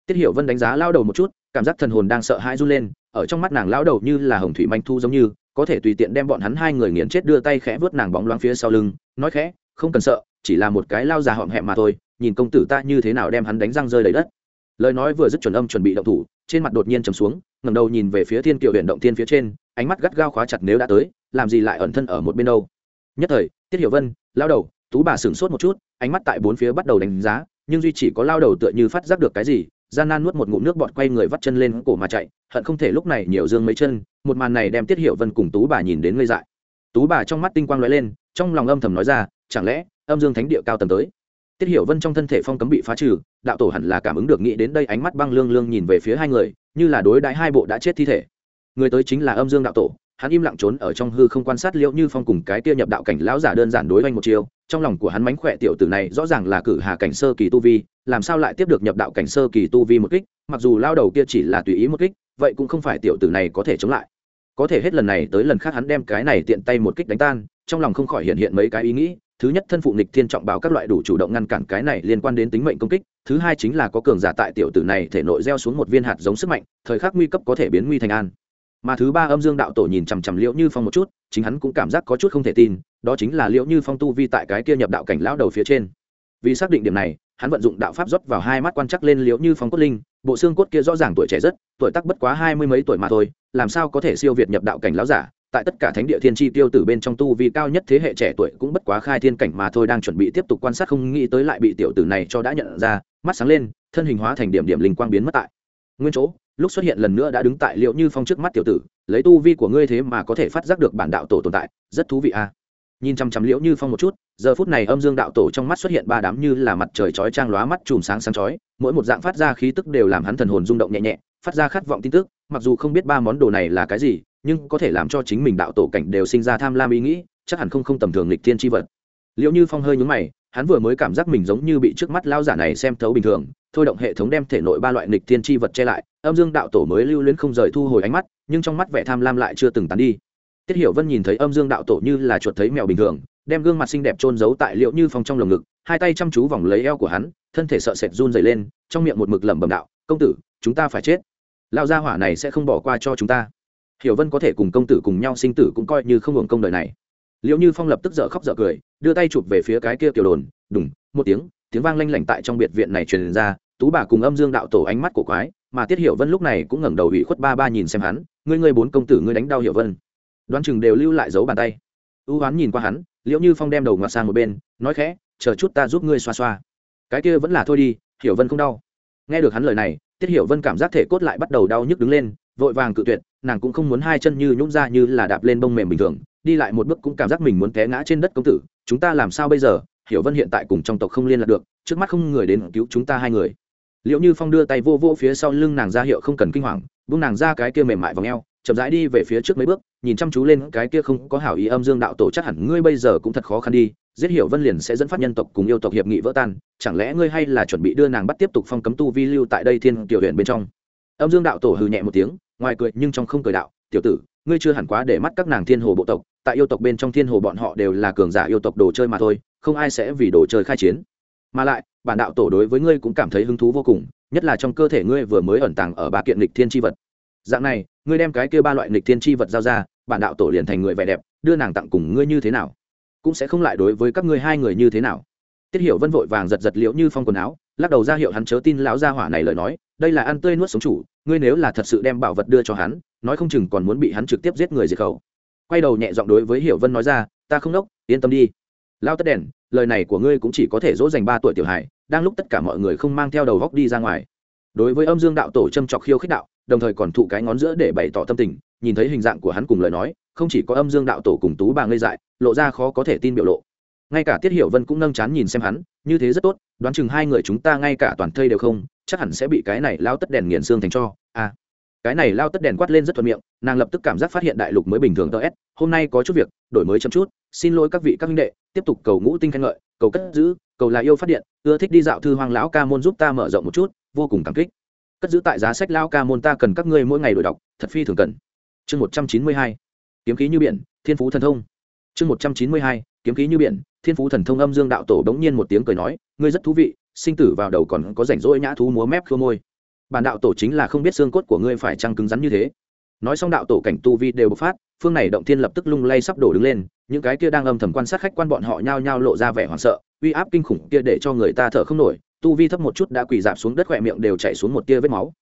Tiết hiểu vân đánh giá lao đầu một chút, cảm giác thần hồn đang sợ hãi run lên, ở trong mắt nàng lao đầu như là hồng thủy manh thu giống như, có thể tùy tiện đem bọn hắn hai người nghiền chết đưa tay khẽ vớt nàng bóng loáng phía sau lưng, nói khẽ, không cần sợ, chỉ là một cái lao già họm hẹm mà thôi, nhìn công tử ta như thế nào đem hắn đánh răng rơi đầy đất. Lời nói vừa dứt chuẩn âm chuẩn bị động thủ trên mặt đột nhiên trầm xuống, ngẩng đầu nhìn về phía thiên kiều huyện động tiên phía trên, ánh mắt gắt gao khóa chặt nếu đã tới, làm gì lại ẩn thân ở một bên đâu. Nhất thời, tiết hiểu vân, lao đầu, tú bà sửng sốt một chút, ánh mắt tại bốn phía bắt đầu đánh giá, nhưng duy chỉ có lao đầu tựa như phát giác được cái gì, gian nan nuốt một ngụm nước bọt quay người vắt chân lên cổ mà chạy, hận không thể lúc này nhiều dương mấy chân, một màn này đem tiết hiểu vân cùng tú bà nhìn đến ngây dại. Tú bà trong mắt tinh quang lóe lên, trong lòng âm thầm nói ra, chẳng lẽ âm dương thánh địa cao tầm tới? Tiết hiểu vân trong thân thể phong cấm bị phá trừ, đạo tổ hẳn là cảm ứng được nghĩ đến đây ánh mắt băng lương lương nhìn về phía hai người, như là đối đãi hai bộ đã chết thi thể. Người tới chính là âm dương đạo tổ, hắn im lặng trốn ở trong hư không quan sát liễu như phong cùng cái kia nhập đạo cảnh lão giả đơn giản đối oanh một chiều trong lòng của hắn mánh khỏe tiểu tử này rõ ràng là cử hà cảnh sơ kỳ tu vi, làm sao lại tiếp được nhập đạo cảnh sơ kỳ tu vi một kích, mặc dù lao đầu kia chỉ là tùy ý một kích, vậy cũng không phải tiểu tử này có thể chống lại. Có thể hết lần này tới lần khác hắn đem cái này tiện tay một kích đánh tan, trong lòng không khỏi hiện hiện mấy cái ý nghĩ thứ nhất, thân phụ nghịch thiên trọng báo các loại đủ chủ động ngăn cản cái này liên quan đến tính mệnh công kích. Thứ hai chính là có cường giả tại tiểu tử này thể nội gieo xuống một viên hạt giống sức mạnh, thời khắc nguy cấp có thể biến nguy thành an. Mà thứ ba, âm dương đạo tổ nhìn chằm chằm liễu như phong một chút, chính hắn cũng cảm giác có chút không thể tin, đó chính là liễu như phong tu vi tại cái kia nhập đạo cảnh lão đầu phía trên. Vì xác định điểm này, hắn vận dụng đạo pháp rót vào hai mắt quan chắc lên liễu như phong cốt linh, bộ xương cốt kia rõ ràng tuổi trẻ rất, tuổi tác bất quá hai mươi mấy tuổi mà thôi, làm sao có thể siêu việt nhập đạo cảnh lão giả? Tại tất cả thánh địa thiên tri tiêu tử bên trong tu vi cao nhất thế hệ trẻ tuổi cũng bất quá khai thiên cảnh mà thôi đang chuẩn bị tiếp tục quan sát không nghĩ tới lại bị tiểu tử này cho đã nhận ra, mắt sáng lên, thân hình hóa thành điểm điểm linh quang biến mất tại nguyên chỗ. Lúc xuất hiện lần nữa đã đứng tại liệu như phong trước mắt tiểu tử, lấy tu vi của ngươi thế mà có thể phát giác được bản đạo tổ tồn tại, rất thú vị a. Nhìn chăm chăm liễu như phong một chút, giờ phút này âm dương đạo tổ trong mắt xuất hiện ba đám như là mặt trời chói trang lóa mắt chùm sáng sáng chói, mỗi một dạng phát ra khí tức đều làm hắn thần hồn rung động nhẹ nhẹ, phát ra khát vọng tin tức, mặc dù không biết ba món đồ này là cái gì nhưng có thể làm cho chính mình đạo tổ cảnh đều sinh ra tham lam ý nghĩ, chắc hẳn không không tầm thường lịch thiên tri vật. Liệu như phong hơi nhúng mày, hắn vừa mới cảm giác mình giống như bị trước mắt lao giả này xem thấu bình thường, thôi động hệ thống đem thể nội ba loại lịch thiên tri vật che lại, âm dương đạo tổ mới lưu luyến không rời thu hồi ánh mắt, nhưng trong mắt vẻ tham lam lại chưa từng tán đi. Tiết hiểu vân nhìn thấy âm dương đạo tổ như là chuột thấy mèo bình thường, đem gương mặt xinh đẹp trôn giấu tại liệu như phong trong lồng ngực, hai tay chăm chú vòng lấy eo của hắn, thân thể sợ sệt run dày lên, trong miệng một mực lẩm bẩm đạo, công tử, chúng ta phải chết. Lao gia hỏa này sẽ không bỏ qua cho chúng ta hiểu vân có thể cùng công tử cùng nhau sinh tử cũng coi như không hưởng công đời này. Liệu như phong lập tức dở khóc dở cười, đưa tay chụp về phía cái kia kiểu đồn, đùng, một tiếng tiếng vang lanh lảnh tại trong biệt viện này truyền ra, tú bà cùng âm dương đạo tổ ánh mắt của quái, mà tiết hiểu vân lúc này cũng ngẩng đầu ủy khuất ba ba nhìn xem hắn, ngươi ngươi bốn công tử, ngươi đánh đau hiểu vân. Đoán chừng đều lưu lại dấu bàn tay. Ưu hoán nhìn qua hắn liệu như phong đem đầu ngoặt sang một bên, nói khẽ, chờ chút ta giúp ngươi xoa xoa. Cái kia vẫn là thôi đi, hiểu vân không đau. Nghe được hắn lời này, tiết hiểu vân cảm giác thể cốt lại bắt đầu đau nhức đứng lên, vội vàng cự tuyệt nàng cũng không muốn hai chân như nhũng ra như là đạp lên bông mềm bình thường, đi lại một bước cũng cảm giác mình muốn té ngã trên đất công tử, chúng ta làm sao bây giờ? Hiểu vân hiện tại cùng trong tộc không liên lạc được, trước mắt không người đến cứu chúng ta hai người. Liệu như phong đưa tay vô vô phía sau lưng nàng ra hiệu không cần kinh hoàng, buông nàng ra cái kia mềm mại vào ngheo chậm rãi đi về phía trước mấy bước, nhìn chăm chú lên cái kia không có hảo ý âm dương đạo tổ chắc hẳn ngươi bây giờ cũng thật khó khăn đi, giết hiểu vân liền sẽ dẫn phát nhân tộc cùng yêu tộc hiệp nghị vỡ tan, chẳng lẽ ngươi hay là chuẩn bị đưa nàng bắt tiếp tục phong cấm tu vi lưu tại đây thiên tiểu huyện bên trong? Âm dương đạo tổ hừ nhẹ một tiếng ngoài cười nhưng trong không cười đạo, tiểu tử, ngươi chưa hẳn quá để mắt các nàng thiên hồ bộ tộc, tại yêu tộc bên trong thiên hồ bọn họ đều là cường giả yêu tộc đồ chơi mà thôi, không ai sẽ vì đồ chơi khai chiến. Mà lại, bản đạo tổ đối với ngươi cũng cảm thấy hứng thú vô cùng, nhất là trong cơ thể ngươi vừa mới ẩn tàng ở ba kiện lịch thiên tri vật. Dạng này, ngươi đem cái kia ba loại lịch thiên tri vật giao ra, bản đạo tổ liền thành người vẻ đẹp, đưa nàng tặng cùng ngươi như thế nào, cũng sẽ không lại đối với các ngươi hai người như thế nào. Tiết hiểu vân vội vàng giật giật liễu như phong quần áo, lắc đầu ra hiệu hắn chớ tin lão gia hỏa này lời nói, đây là ăn tươi nuốt sống chủ ngươi nếu là thật sự đem bảo vật đưa cho hắn, nói không chừng còn muốn bị hắn trực tiếp giết người diệt khẩu. Quay đầu nhẹ giọng đối với hiểu vân nói ra, ta không đốc, yên tâm đi. Lao tất đèn, lời này của ngươi cũng chỉ có thể dỗ dành ba tuổi tiểu hải đang lúc tất cả mọi người không mang theo đầu góc đi ra ngoài. Đối với âm dương đạo tổ châm trọc khiêu khích đạo, đồng thời còn thụ cái ngón giữa để bày tỏ tâm tình, nhìn thấy hình dạng của hắn cùng lời nói, không chỉ có âm dương đạo tổ cùng tú bà ngây dại, lộ ra khó có thể tin biểu lộ ngay cả tiết hiểu vân cũng nâng chán nhìn xem hắn như thế rất tốt đoán chừng hai người chúng ta ngay cả toàn thây đều không chắc hẳn sẽ bị cái này lao tất đèn nghiền xương thành cho à, cái này lao tất đèn quát lên rất thuận miệng nàng lập tức cảm giác phát hiện đại lục mới bình thường tờ s hôm nay có chút việc đổi mới chậm chút xin lỗi các vị các huynh đệ tiếp tục cầu ngũ tinh khen ngợi cầu cất giữ cầu là yêu phát điện ưa thích đi dạo thư hoang lão ca môn giúp ta mở rộng một chút vô cùng cảm kích. Cất giữ tại giá sách lao ca môn ta cần các ngươi mỗi ngày đổi đọc thật phi thường cần. Chương một trăm chín mươi hai kiếm khí như biển thiên phú thần thông chương một trăm chín mươi hai, kiếm khí như biển, thiên phú thần thông âm dương đạo tổ đống nhiên một tiếng cười nói, ngươi rất thú vị, sinh tử vào đầu còn có rảnh rỗi nhã thú múa mép khua môi. Bản đạo tổ chính là không biết xương cốt của ngươi phải trăng cứng rắn như thế. Nói xong đạo tổ cảnh tu vi đều bộc phát, phương này động thiên lập tức lung lay sắp đổ đứng lên, những cái kia đang âm thầm quan sát khách quan bọn họ nhao nhao lộ ra vẻ hoảng sợ, uy áp kinh khủng kia để cho người ta thở không nổi, tu vi thấp một chút đã quỳ dạp xuống đất khỏe miệng đều chảy xuống một tia vết máu.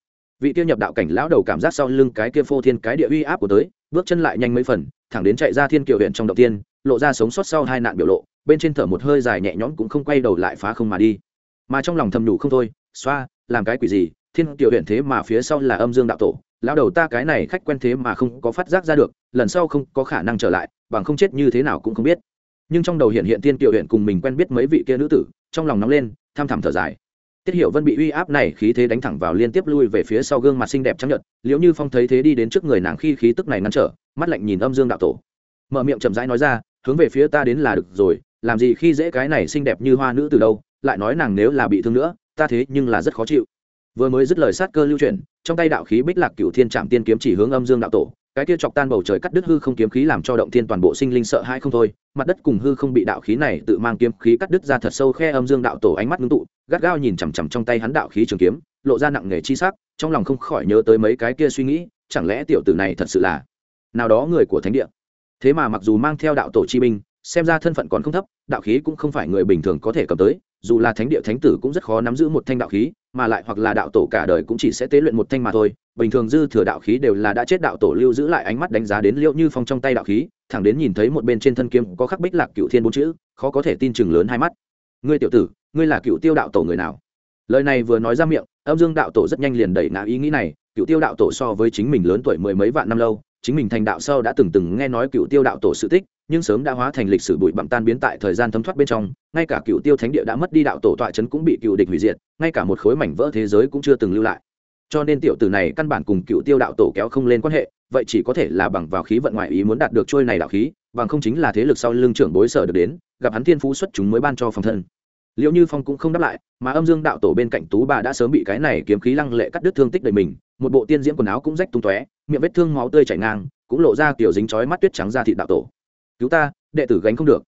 Vị kia nhập đạo cảnh lão đầu cảm giác sau lưng cái kia phô thiên cái địa uy áp của tới, bước chân lại nhanh mấy phần thẳng đến chạy ra thiên kiều huyện trong đầu tiên, lộ ra sống sót sau hai nạn biểu lộ, bên trên thở một hơi dài nhẹ nhõm cũng không quay đầu lại phá không mà đi. Mà trong lòng thầm nhủ không thôi, xoa, làm cái quỷ gì, thiên kiều huyện thế mà phía sau là âm dương đạo tổ, lão đầu ta cái này khách quen thế mà không có phát giác ra được, lần sau không có khả năng trở lại, bằng không chết như thế nào cũng không biết. Nhưng trong đầu hiện hiện thiên kiều huyện cùng mình quen biết mấy vị kia nữ tử, trong lòng nóng lên, tham thẳm thở dài. Tiết hiểu vân bị uy áp này khí thế đánh thẳng vào liên tiếp lui về phía sau gương mặt xinh đẹp trắng nhợt, liễu như phong thấy thế đi đến trước người nàng khi khí tức này ngăn trở mắt lạnh nhìn âm dương đạo tổ. Mở miệng chậm rãi nói ra, hướng về phía ta đến là được rồi, làm gì khi dễ cái này xinh đẹp như hoa nữ từ đâu, lại nói nàng nếu là bị thương nữa, ta thế nhưng là rất khó chịu. Vừa mới dứt lời sát cơ lưu chuyển, trong tay đạo khí bích lạc cửu thiên trạm tiên kiếm chỉ hướng âm dương đạo tổ, cái kia chọc tan bầu trời cắt đứt hư không kiếm khí làm cho động thiên toàn bộ sinh linh sợ hãi không thôi, mặt đất cùng hư không bị đạo khí này tự mang kiếm khí cắt đứt ra thật sâu khe âm dương đạo tổ ánh mắt ngưng tụ, gắt gao nhìn chằm chằm trong tay hắn đạo khí trường kiếm, lộ ra nặng nề chi sắc, trong lòng không khỏi nhớ tới mấy cái kia suy nghĩ, chẳng lẽ tiểu tử này thật sự là nào đó người của thánh địa. Thế mà mặc dù mang theo đạo tổ chi binh, xem ra thân phận còn không thấp, đạo khí cũng không phải người bình thường có thể cầm tới, dù là thánh địa thánh tử cũng rất khó nắm giữ một thanh đạo khí, mà lại hoặc là đạo tổ cả đời cũng chỉ sẽ tế luyện một thanh mà thôi. Bình thường dư thừa đạo khí đều là đã chết đạo tổ lưu giữ lại ánh mắt đánh giá đến liệu như phong trong tay đạo khí, thẳng đến nhìn thấy một bên trên thân kiếm có khắc bích lạc cựu thiên bốn chữ, khó có thể tin chừng lớn hai mắt. Ngươi tiểu tử, ngươi là cựu tiêu đạo tổ người nào? Lời này vừa nói ra miệng, âm dương đạo tổ rất nhanh liền đẩy ngã ý nghĩ này cựu tiêu đạo tổ so với chính mình lớn tuổi mười mấy vạn năm lâu chính mình thành đạo sau đã từng từng nghe nói cựu tiêu đạo tổ sự tích, nhưng sớm đã hóa thành lịch sử bụi bặm tan biến tại thời gian thấm thoát bên trong, ngay cả cựu tiêu thánh địa đã mất đi đạo tổ tọa c cũng bị cựu địch hủy diệt, ngay cả một khối mảnh vỡ thế giới cũng chưa từng lưu lại. Cho nên tiểu tử này căn bản cùng cựu tiêu đạo tổ kéo không lên quan hệ, vậy chỉ có thể là bằng vào khí vận ngoại ý muốn đạt được trôi này đạo khí, bằng không chính là thế lực sau lưng trưởng bối sở được đến, gặp hắn thiên phú xuất chúng mới ban cho phòng thân. Liệu như phong cũng không đáp lại, mà âm dương đạo tổ bên cạnh tú bà đã sớm bị cái này kiếm khí lăng lệ cắt đứt thương tích đầy mình, một bộ tiên diễm quần áo cũng rách tung tóe miệng vết thương máu tươi chảy ngang, cũng lộ ra kiểu dính chói mắt tuyết trắng ra thịt đạo tổ. Cứu ta, đệ tử gánh không được.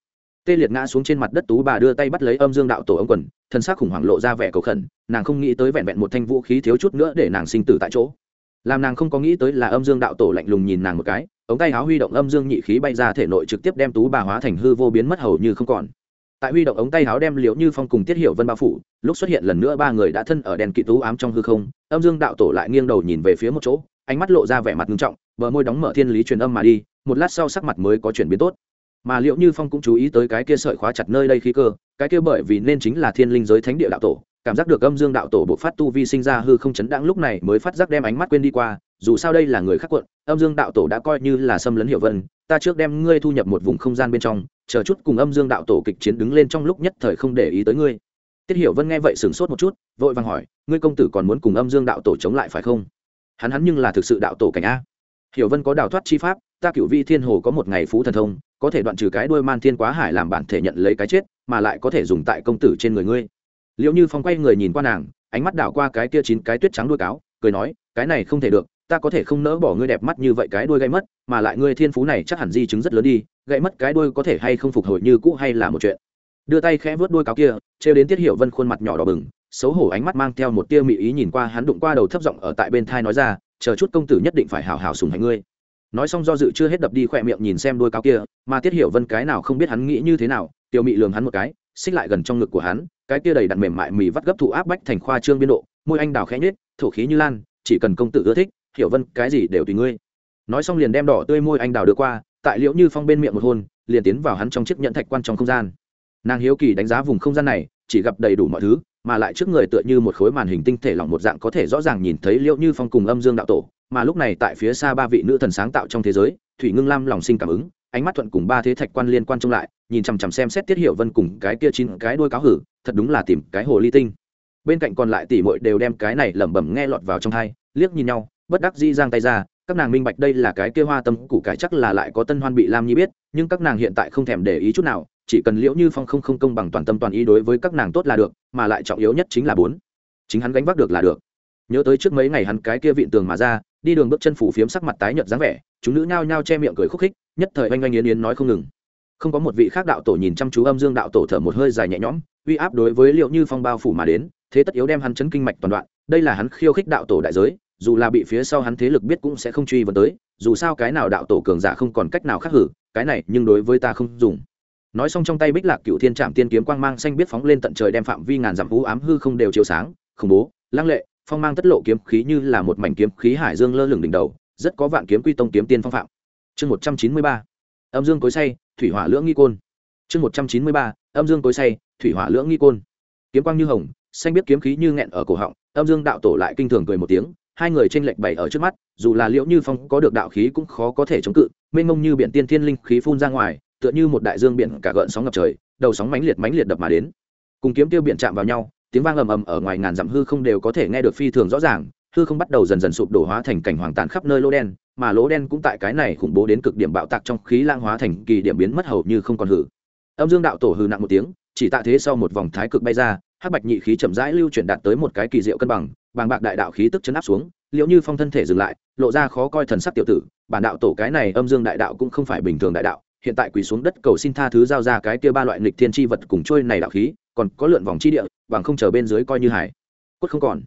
Tê liệt ngã xuống trên mặt đất tú bà đưa tay bắt lấy âm dương đạo tổ ông quần, thân xác khủng hoảng lộ ra vẻ cầu khẩn, nàng không nghĩ tới vẹn vẹn một thanh vũ khí thiếu chút nữa để nàng sinh tử tại chỗ. Làm nàng không có nghĩ tới là âm dương đạo tổ lạnh lùng nhìn nàng một cái, ống tay áo huy động âm dương nhị khí bay ra thể nội trực tiếp đem tú bà hóa thành hư vô biến mất hầu như không còn. Tại huy động ống tay áo đem liễu như phong cùng tiết hiểu vân bao phủ, lúc xuất hiện lần nữa ba người đã thân ở đèn kỵ tú ám trong hư không, âm dương đạo tổ lại nghiêng đầu nhìn về phía một chỗ ánh mắt lộ ra vẻ mặt nghiêm trọng, bờ môi đóng mở thiên lý truyền âm mà đi, một lát sau sắc mặt mới có chuyển biến tốt. Mà liệu như phong cũng chú ý tới cái kia sợi khóa chặt nơi đây khí cơ, cái kia bởi vì nên chính là thiên linh giới thánh địa đạo tổ, cảm giác được âm dương đạo tổ bộ phát tu vi sinh ra hư không chấn đáng lúc này mới phát giác đem ánh mắt quên đi qua, dù sao đây là người khác quận, âm dương đạo tổ đã coi như là xâm lấn hiểu vân, ta trước đem ngươi thu nhập một vùng không gian bên trong, chờ chút cùng âm dương đạo tổ kịch chiến đứng lên trong lúc nhất thời không để ý tới ngươi. Tiết hiểu vân nghe vậy sửng sốt một chút, vội vàng hỏi, ngươi công tử còn muốn cùng âm dương đạo tổ chống lại phải không? Hắn hắn nhưng là thực sự đạo tổ cảnh a. Hiểu vân có đào thoát chi pháp, ta cựu vi thiên hồ có một ngày phú thần thông, có thể đoạn trừ cái đuôi man thiên quá hải làm bản thể nhận lấy cái chết, mà lại có thể dùng tại công tử trên người ngươi. Liệu như phong quay người nhìn qua nàng, ánh mắt đảo qua cái kia chín cái tuyết trắng đuôi cáo, cười nói, cái này không thể được, ta có thể không nỡ bỏ ngươi đẹp mắt như vậy cái đuôi gây mất, mà lại ngươi thiên phú này chắc hẳn di chứng rất lớn đi, gãy mất cái đuôi có thể hay không phục hồi như cũ hay là một chuyện đưa tay khẽ vớt đuôi cáo kia, trêu đến tiết hiểu vân khuôn mặt nhỏ đỏ bừng, xấu hổ ánh mắt mang theo một tia mị ý nhìn qua hắn đụng qua đầu thấp giọng ở tại bên thai nói ra, chờ chút công tử nhất định phải hào hào sùng hành ngươi. Nói xong do dự chưa hết đập đi khỏe miệng nhìn xem đôi cáo kia, mà tiết hiểu vân cái nào không biết hắn nghĩ như thế nào tiêu mị lường hắn một cái, xích lại gần trong ngực của hắn, cái kia đầy đặn mềm mại mì vắt gấp thụ áp bách thành khoa trương biên độ, môi anh đào khẽ nhết thổ khí như lan, chỉ cần công tử ưa thích, hiểu vân, cái gì đều tùy ngươi. Nói xong liền đem đỏ tươi môi anh đào đưa qua, tại liễu như phong bên miệng một hôn, liền tiến vào hắn trong chiếc nhẫn thạch quan trong không gian nàng hiếu kỳ đánh giá vùng không gian này, chỉ gặp đầy đủ mọi thứ, mà lại trước người tựa như một khối màn hình tinh thể lỏng một dạng có thể rõ ràng nhìn thấy liễu như phong cùng âm dương đạo tổ, mà lúc này tại phía xa ba vị nữ thần sáng tạo trong thế giới, thủy ngưng lam lòng sinh cảm ứng, ánh mắt thuận cùng ba thế thạch quan liên quan trông lại, nhìn chằm chằm xem xét tiết hiệu vân cùng cái kia chín cái đuôi cáo hử, thật đúng là tìm cái hồ ly tinh. Bên cạnh còn lại tỷ muội đều đem cái này lẩm bẩm nghe lọt vào trong hai, liếc nhìn nhau, bất đắc dĩ giang tay ra, các nàng minh bạch đây là cái kia hoa tâm củ cải chắc là lại có tân hoan bị lam nhi biết, nhưng các nàng hiện tại không thèm để ý chút nào chỉ cần liễu như phong không không công bằng toàn tâm toàn ý đối với các nàng tốt là được, mà lại trọng yếu nhất chính là bốn. Chính hắn gánh vác được là được. Nhớ tới trước mấy ngày hắn cái kia vịn tường mà ra, đi đường bước chân phủ phiếm sắc mặt tái nhợt dáng vẻ, chúng nữ nhao nhao che miệng cười khúc khích, nhất thời oanh oanh yến yến nói không ngừng. Không có một vị khác đạo tổ nhìn chăm chú âm dương đạo tổ thở một hơi dài nhẹ nhõm, uy áp đối với liệu như phong bao phủ mà đến, thế tất yếu đem hắn chấn kinh mạch toàn đoạn, đây là hắn khiêu khích đạo tổ đại giới, dù là bị phía sau hắn thế lực biết cũng sẽ không truy vấn tới, dù sao cái nào đạo tổ cường giả không còn cách nào khác hử, cái này nhưng đối với ta không dùng nói xong trong tay bích lạc cựu thiên trạm tiên kiếm quang mang xanh biết phóng lên tận trời đem phạm vi ngàn dặm vũ ám hư không đều chiếu sáng, khủng bố, lăng lệ, phong mang tất lộ kiếm khí như là một mảnh kiếm khí hải dương lơ lửng đỉnh đầu, rất có vạn kiếm quy tông kiếm tiên phong phạm. Chương một trăm chín mươi ba, âm dương cối say, thủy hỏa lưỡng nghi côn. Chương một trăm chín mươi ba, âm dương cối say, thủy hỏa lưỡng nghi côn. Kiếm quang như hồng, xanh biết kiếm khí như nghẹn ở cổ họng, âm dương đạo tổ lại kinh thường cười một tiếng, hai người tranh lệch bày ở trước mắt, dù là liễu như phong có được đạo khí cũng khó có thể chống cự, mênh mông như biển tiên thiên linh khí phun ra ngoài tựa như một đại dương biển cả gợn sóng ngập trời, đầu sóng mãnh liệt mãnh liệt đập mà đến. Cùng kiếm tiêu biển chạm vào nhau, tiếng vang ầm ầm ở ngoài ngàn dặm hư không đều có thể nghe được phi thường rõ ràng, hư không bắt đầu dần dần sụp đổ hóa thành cảnh hoàng tàn khắp nơi lỗ đen, mà lỗ đen cũng tại cái này khủng bố đến cực điểm bạo tạc trong khí lang hóa thành kỳ điểm biến mất hầu như không còn hử. Âm dương đạo tổ hư nặng một tiếng, chỉ tạ thế sau một vòng thái cực bay ra, hắc bạch nhị khí chậm rãi lưu chuyển đạt tới một cái kỳ diệu cân bằng, bàng bạc đại đạo khí tức chấn áp xuống liệu như phong thân thể dừng lại, lộ ra khó coi thần sắc tiểu tử, bản đạo tổ cái này âm dương đại đạo cũng không phải bình thường đại đạo hiện tại quỳ xuống đất cầu xin tha thứ giao ra cái kia ba loại nghịch thiên chi vật cùng trôi này đạo khí, còn có lượn vòng chi địa, bằng không chờ bên dưới coi như hải cốt không còn.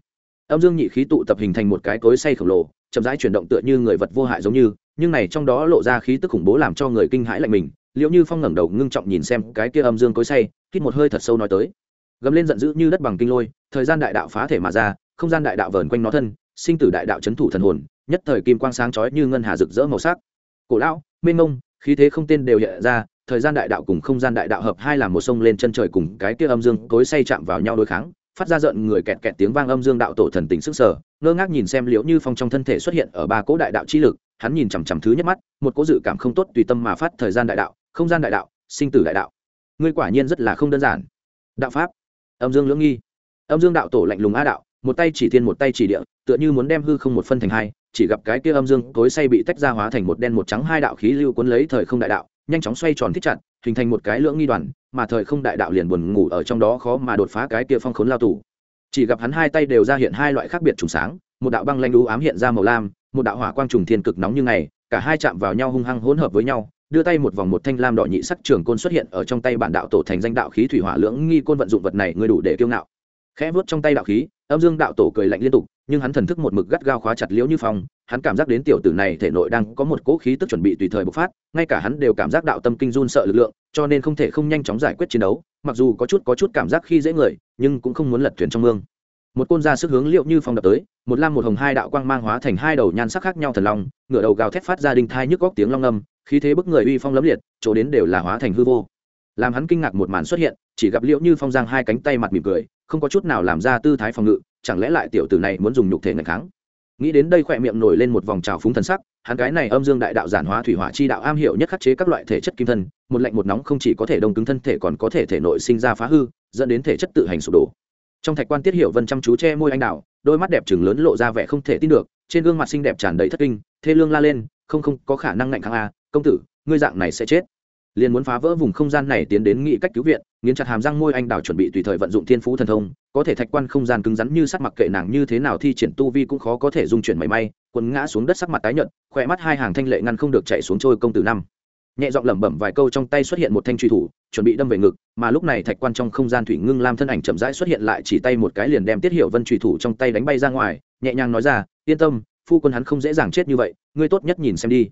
Âm dương nhị khí tụ tập hình thành một cái cối say khổng lồ, chậm rãi chuyển động tựa như người vật vô hại giống như, nhưng này trong đó lộ ra khí tức khủng bố làm cho người kinh hãi lạnh mình liệu như phong ngẩng đầu ngưng trọng nhìn xem cái kia âm dương cối say hít một hơi thật sâu nói tới. Gầm lên giận dữ như đất bằng kinh lôi, thời gian đại đạo phá thể mà ra, không gian đại đạo vờn quanh nó thân, sinh tử đại đạo c h ấ n thủ thần hồn, nhất thời kim quang sáng chói như ngân hà rực rỡ màu sắc. Cổ lão, mênh mông khí thế không tên đều hiện ra, thời gian đại đạo cùng không gian đại đạo hợp hai là một sông lên chân trời cùng cái kia âm dương cối say chạm vào nhau đối kháng, phát ra giận người kẹt kẹt tiếng vang âm dương đạo tổ thần tình sức sở, ngơ ngác nhìn xem liễu như phong trong thân thể xuất hiện ở ba cỗ đại đạo chi lực, hắn nhìn chằm chằm thứ nhất mắt, một cỗ dự cảm không tốt tùy tâm mà phát thời gian đại đạo, không gian đại đạo, sinh tử đại đạo. Ngươi quả nhiên rất là không đơn giản. Đạo pháp. Âm dương lưỡng nghi. Âm dương đạo tổ lạnh lùng a đạo một tay chỉ thiên một tay chỉ địa, tựa như muốn đem hư không một phân thành hai, chỉ gặp cái kia âm dương tối say bị tách ra hóa thành một đen một trắng hai đạo khí lưu cuốn lấy thời không đại đạo, nhanh chóng xoay tròn thích chặt, hình thành một cái lưỡng nghi đoàn, mà thời không đại đạo liền buồn ngủ ở trong đó khó mà đột phá cái kia phong khốn lao tù. Chỉ gặp hắn hai tay đều ra hiện hai loại khác biệt trùng sáng, một đạo băng lanh đú ám hiện ra màu lam, một đạo hỏa quang trùng thiên cực nóng như ngày, cả hai chạm vào nhau hung hăng hỗn hợp với nhau, đưa tay một vòng một thanh lam đỏ nhị sắc trường côn xuất hiện ở trong tay bản đạo tổ thành danh đạo khí thủy hỏa lưỡng nghi côn vận dụng vật này, người đủ để kiêu ngạo khẽ vớt trong tay đạo khí, âm dương đạo tổ cười lạnh liên tục, nhưng hắn thần thức một mực gắt gao khóa chặt liễu như phong, hắn cảm giác đến tiểu tử này thể nội đang có một cỗ khí tức chuẩn bị tùy thời bộc phát, ngay cả hắn đều cảm giác đạo tâm kinh run sợ lực lượng, cho nên không thể không nhanh chóng giải quyết chiến đấu, mặc dù có chút có chút cảm giác khi dễ người, nhưng cũng không muốn lật thuyền trong mương. Một côn ra sức hướng liệu như phong đập tới, một lam một hồng hai đạo quang mang hóa thành hai đầu nhan sắc khác nhau thần long, ngửa đầu gào thét phát ra đinh thai nhức góc tiếng long âm, khí thế bức người uy phong lấm liệt, chỗ đến đều là hóa thành hư vô. Làm hắn kinh ngạc một màn xuất hiện, chỉ gặp liệu như phong giang hai cánh tay mặt mỉm cười không có chút nào làm ra tư thái phòng ngự, chẳng lẽ lại tiểu tử này muốn dùng nhục thể ngày kháng? Nghĩ đến đây khỏe miệng nổi lên một vòng trào phúng thần sắc, hắn cái này âm dương đại đạo giản hóa thủy hỏa chi đạo am hiểu nhất khắc chế các loại thể chất kim thân, một lạnh một nóng không chỉ có thể đông cứng thân thể còn có thể thể nội sinh ra phá hư, dẫn đến thể chất tự hành sụp đổ. Trong thạch quan tiết hiểu vân chăm chú che môi anh đạo đôi mắt đẹp chừng lớn lộ ra vẻ không thể tin được, trên gương mặt xinh đẹp tràn đầy thất kinh, thê lương la lên, không không, có khả năng ngạnh kháng a công tử, ngươi dạng này sẽ chết liền muốn phá vỡ vùng không gian này tiến đến nghị cách cứu viện, nghiến chặt hàm răng môi anh đào chuẩn bị tùy thời vận dụng thiên phú thần thông, có thể thạch quan không gian cứng rắn như sắc mặc kệ nàng như thế nào thi triển tu vi cũng khó có thể dung chuyển mảy may quần ngã xuống đất sắc mặt tái nhợt, khỏe mắt hai hàng thanh lệ ngăn không được chạy xuống trôi công tử năm. Nhẹ giọng lẩm bẩm vài câu trong tay xuất hiện một thanh truy thủ, chuẩn bị đâm về ngực, mà lúc này thạch quan trong không gian thủy ngưng lam thân ảnh chậm rãi xuất hiện lại chỉ tay một cái liền đem tiết hiệu vân truy thủ trong tay đánh bay ra ngoài, nhẹ nhàng nói ra, yên tâm, phu quân hắn không dễ dàng chết như vậy, ngươi tốt nhất nhìn xem đi.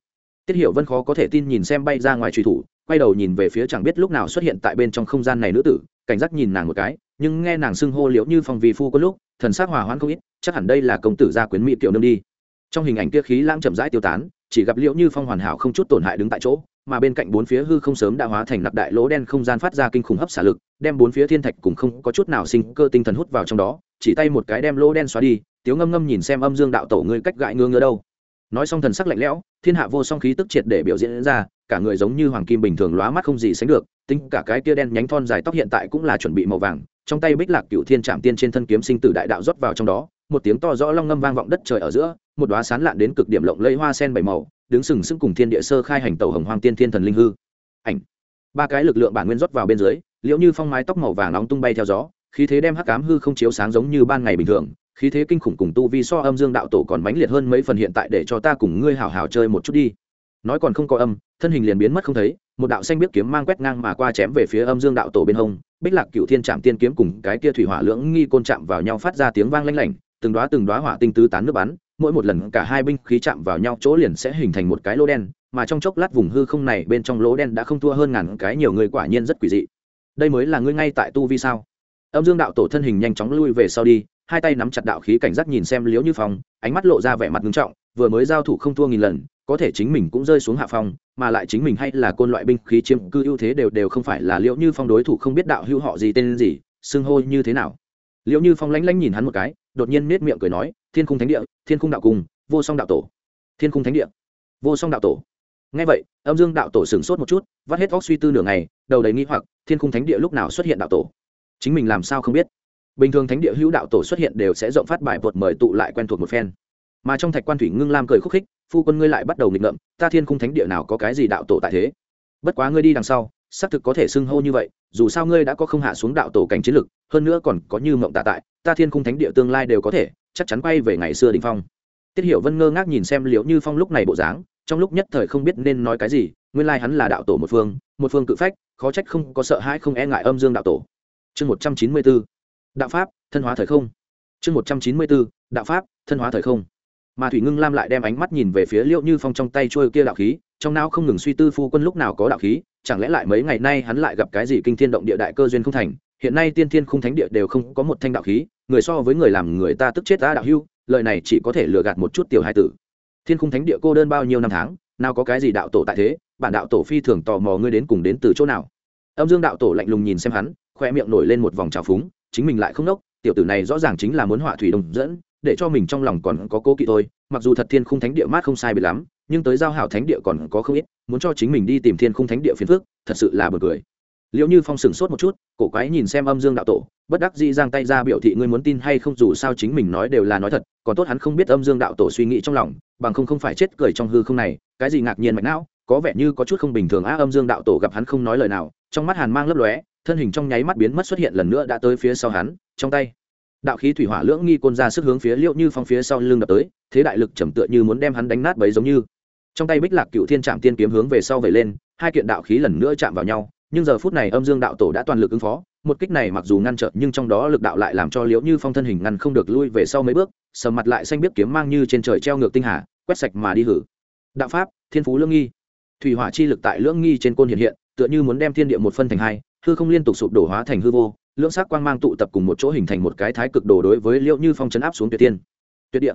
Tiết hiệu vân khó có thể tin nhìn xem bay ra ngoài truy thủ quay đầu nhìn về phía chẳng biết lúc nào xuất hiện tại bên trong không gian này nữ tử, cảnh giác nhìn nàng một cái, nhưng nghe nàng xưng hô liễu như phong vì phu có lúc, thần sắc hòa hoãn không ít, chắc hẳn đây là công tử gia quyến mỹ tiểu nương đi. Trong hình ảnh kia khí lãng chậm rãi tiêu tán, chỉ gặp liễu như phong hoàn hảo không chút tổn hại đứng tại chỗ, mà bên cạnh bốn phía hư không sớm đã hóa thành nặc đại lỗ đen không gian phát ra kinh khủng hấp xả lực, đem bốn phía thiên thạch cùng không có chút nào sinh cơ tinh thần hút vào trong đó, chỉ tay một cái đem lỗ đen xóa đi, tiếu ngâm ngâm nhìn xem âm dương đạo tổ ngươi cách gãi ngứa ngơ đâu. Nói xong thần sắc lạnh lẽo, thiên hạ vô song khí tức triệt để biểu diễn ra cả người giống như hoàng kim bình thường lóa mắt không gì sánh được, tính cả cái tia đen nhánh thon dài tóc hiện tại cũng là chuẩn bị màu vàng, trong tay bích lạc cựu thiên trạm tiên trên thân kiếm sinh tử đại đạo rót vào trong đó, một tiếng to rõ long ngâm vang vọng đất trời ở giữa, một đoá sán lạn đến cực điểm lộng lẫy hoa sen bảy màu, đứng sừng sững cùng thiên địa sơ khai hành tàu hồng hoàng tiên thiên thần linh hư. Ảnh. Ba cái lực lượng bản nguyên rót vào bên dưới liệu như phong mái tóc màu vàng nóng tung bay theo gió, khí thế đem hắc cám hư không chiếu sáng giống như ban ngày bình thường, khí thế kinh khủng cùng tu vi so âm dương đạo tổ còn mãnh liệt hơn mấy phần hiện tại để cho ta cùng ngươi hào hào chơi một chút đi nói còn không có âm, thân hình liền biến mất không thấy, một đạo xanh biết kiếm mang quét ngang mà qua chém về phía âm dương đạo tổ bên hông, bích lạc cựu thiên trạm tiên kiếm cùng cái kia thủy hỏa lưỡng nghi côn chạm vào nhau phát ra tiếng vang lanh lảnh, từng đoá từng đoá hỏa tinh tứ tán nước bắn, mỗi một lần cả hai binh khí chạm vào nhau chỗ liền sẽ hình thành một cái lỗ đen, mà trong chốc lát vùng hư không này bên trong lỗ đen đã không thua hơn ngàn cái, nhiều người quả nhiên rất quỷ dị. Đây mới là ngươi ngay tại tu vi sao? Âm dương đạo tổ thân hình nhanh chóng lui về sau đi, hai tay nắm chặt đạo khí cảnh giác nhìn xem liếu như phong, ánh mắt lộ ra vẻ mặt nghiêm trọng, vừa mới giao thủ không thua nghìn lần có thể chính mình cũng rơi xuống hạ phong, mà lại chính mình hay là côn loại binh khí chiếm cư ưu thế đều đều không phải là liễu như phong đối thủ không biết đạo hữu họ gì tên gì, xưng hô như thế nào. Liễu như phong lánh lánh nhìn hắn một cái, đột nhiên nết miệng cười nói, thiên khung thánh địa, thiên khung đạo cung, vô song đạo tổ. Thiên khung thánh địa, vô song đạo tổ. Ngay vậy, âm dương đạo tổ sửng sốt một chút, vắt hết vóc suy tư nửa ngày, đầu đầy nghi hoặc, thiên khung thánh địa lúc nào xuất hiện đạo tổ? Chính mình làm sao không biết? Bình thường thánh địa hữu đạo tổ xuất hiện đều sẽ rộng phát bài vượt mời tụ lại quen thuộc một phen. Mà trong thạch quan thủy ngưng lam cười khúc khích phu quân ngươi lại bắt đầu nghịch ngợm, ta thiên khung thánh địa nào có cái gì đạo tổ tại thế? Bất quá ngươi đi đằng sau, xác thực có thể xưng hô như vậy, dù sao ngươi đã có không hạ xuống đạo tổ cảnh chiến lực, hơn nữa còn có như mộng tạ tại, ta thiên khung thánh địa tương lai đều có thể, chắc chắn quay về ngày xưa đình phong. Tiết hiểu vân ngơ ngác nhìn xem liệu như phong lúc này bộ dáng, trong lúc nhất thời không biết nên nói cái gì, nguyên lai hắn là đạo tổ một phương một phương cự phách, khó trách không có sợ hãi không e ngại âm dương đạo tổ. Chương một trăm chín mươi bốn, đạo pháp, thân hóa thời không. Chương một trăm chín mươi bốn, đạo pháp, thân hóa thời không mà thủy ngưng lam lại đem ánh mắt nhìn về phía liệu như phong trong tay trôi kia đạo khí, trong não không ngừng suy tư phu quân lúc nào có đạo khí, chẳng lẽ lại mấy ngày nay hắn lại gặp cái gì kinh thiên động địa đại cơ duyên không thành? Hiện nay tiên thiên khung thánh địa đều không có một thanh đạo khí, người so với người làm người ta tức chết ta đạo hưu, lời này chỉ có thể lừa gạt một chút tiểu hai tử. Thiên khung thánh địa cô đơn bao nhiêu năm tháng, nào có cái gì đạo tổ tại thế, bản đạo tổ phi thường tò mò ngươi đến cùng đến từ chỗ nào. Âm dương đạo tổ lạnh lùng nhìn xem hắn, khoe miệng nổi lên một vòng trào phúng, chính mình lại không nốc tiểu tử này rõ ràng chính là muốn họa thủy đồng dẫn để cho mình trong lòng còn có cố kỵ thôi, mặc dù thật thiên khung thánh địa mát không sai bị lắm, nhưng tới giao hảo thánh địa còn có không ít, muốn cho chính mình đi tìm thiên khung thánh địa phiền phước thật sự là bật cười. Liệu như phong sửng sốt một chút, cổ quái nhìn xem âm dương đạo tổ, bất đắc dĩ giang tay ra biểu thị ngươi muốn tin hay không dù sao chính mình nói đều là nói thật, còn tốt hắn không biết âm dương đạo tổ suy nghĩ trong lòng, bằng không không phải chết cười trong hư không này, cái gì ngạc nhiên mạch não, có vẻ như có chút không bình thường á, âm dương đạo tổ gặp hắn không nói lời nào, trong mắt hàn mang lấp lóe, thân hình trong nháy mắt biến mất xuất hiện lần nữa đã tới phía sau hắn, trong tay đạo khí thủy hỏa lưỡng nghi côn ra sức hướng phía liệu như phong phía sau lưng đập tới, thế đại lực trầm tựa như muốn đem hắn đánh nát bấy giống như. Trong tay bích lạc cựu thiên trạm tiên kiếm hướng về sau vẩy lên, hai kiện đạo khí lần nữa chạm vào nhau, nhưng giờ phút này âm dương đạo tổ đã toàn lực ứng phó, một kích này mặc dù ngăn trở, nhưng trong đó lực đạo lại làm cho liễu như phong thân hình ngăn không được lui về sau mấy bước sờ mặt lại xanh biết kiếm mang như trên trời treo ngược tinh hà, quét sạch mà đi hử. Đạo pháp, thiên phú lưỡng nghi. Thủy hỏa chi lực tại lưỡng nghi trên côn hiện hiện, tựa như muốn đem thiên địa một phân thành hai, hư không liên tục sụp đổ hóa thành hư vô lưỡng sắc quang mang tụ tập cùng một chỗ hình thành một cái thái cực đồ đối với liễu như phong chấn áp xuống tuyệt tiên tuyệt địa.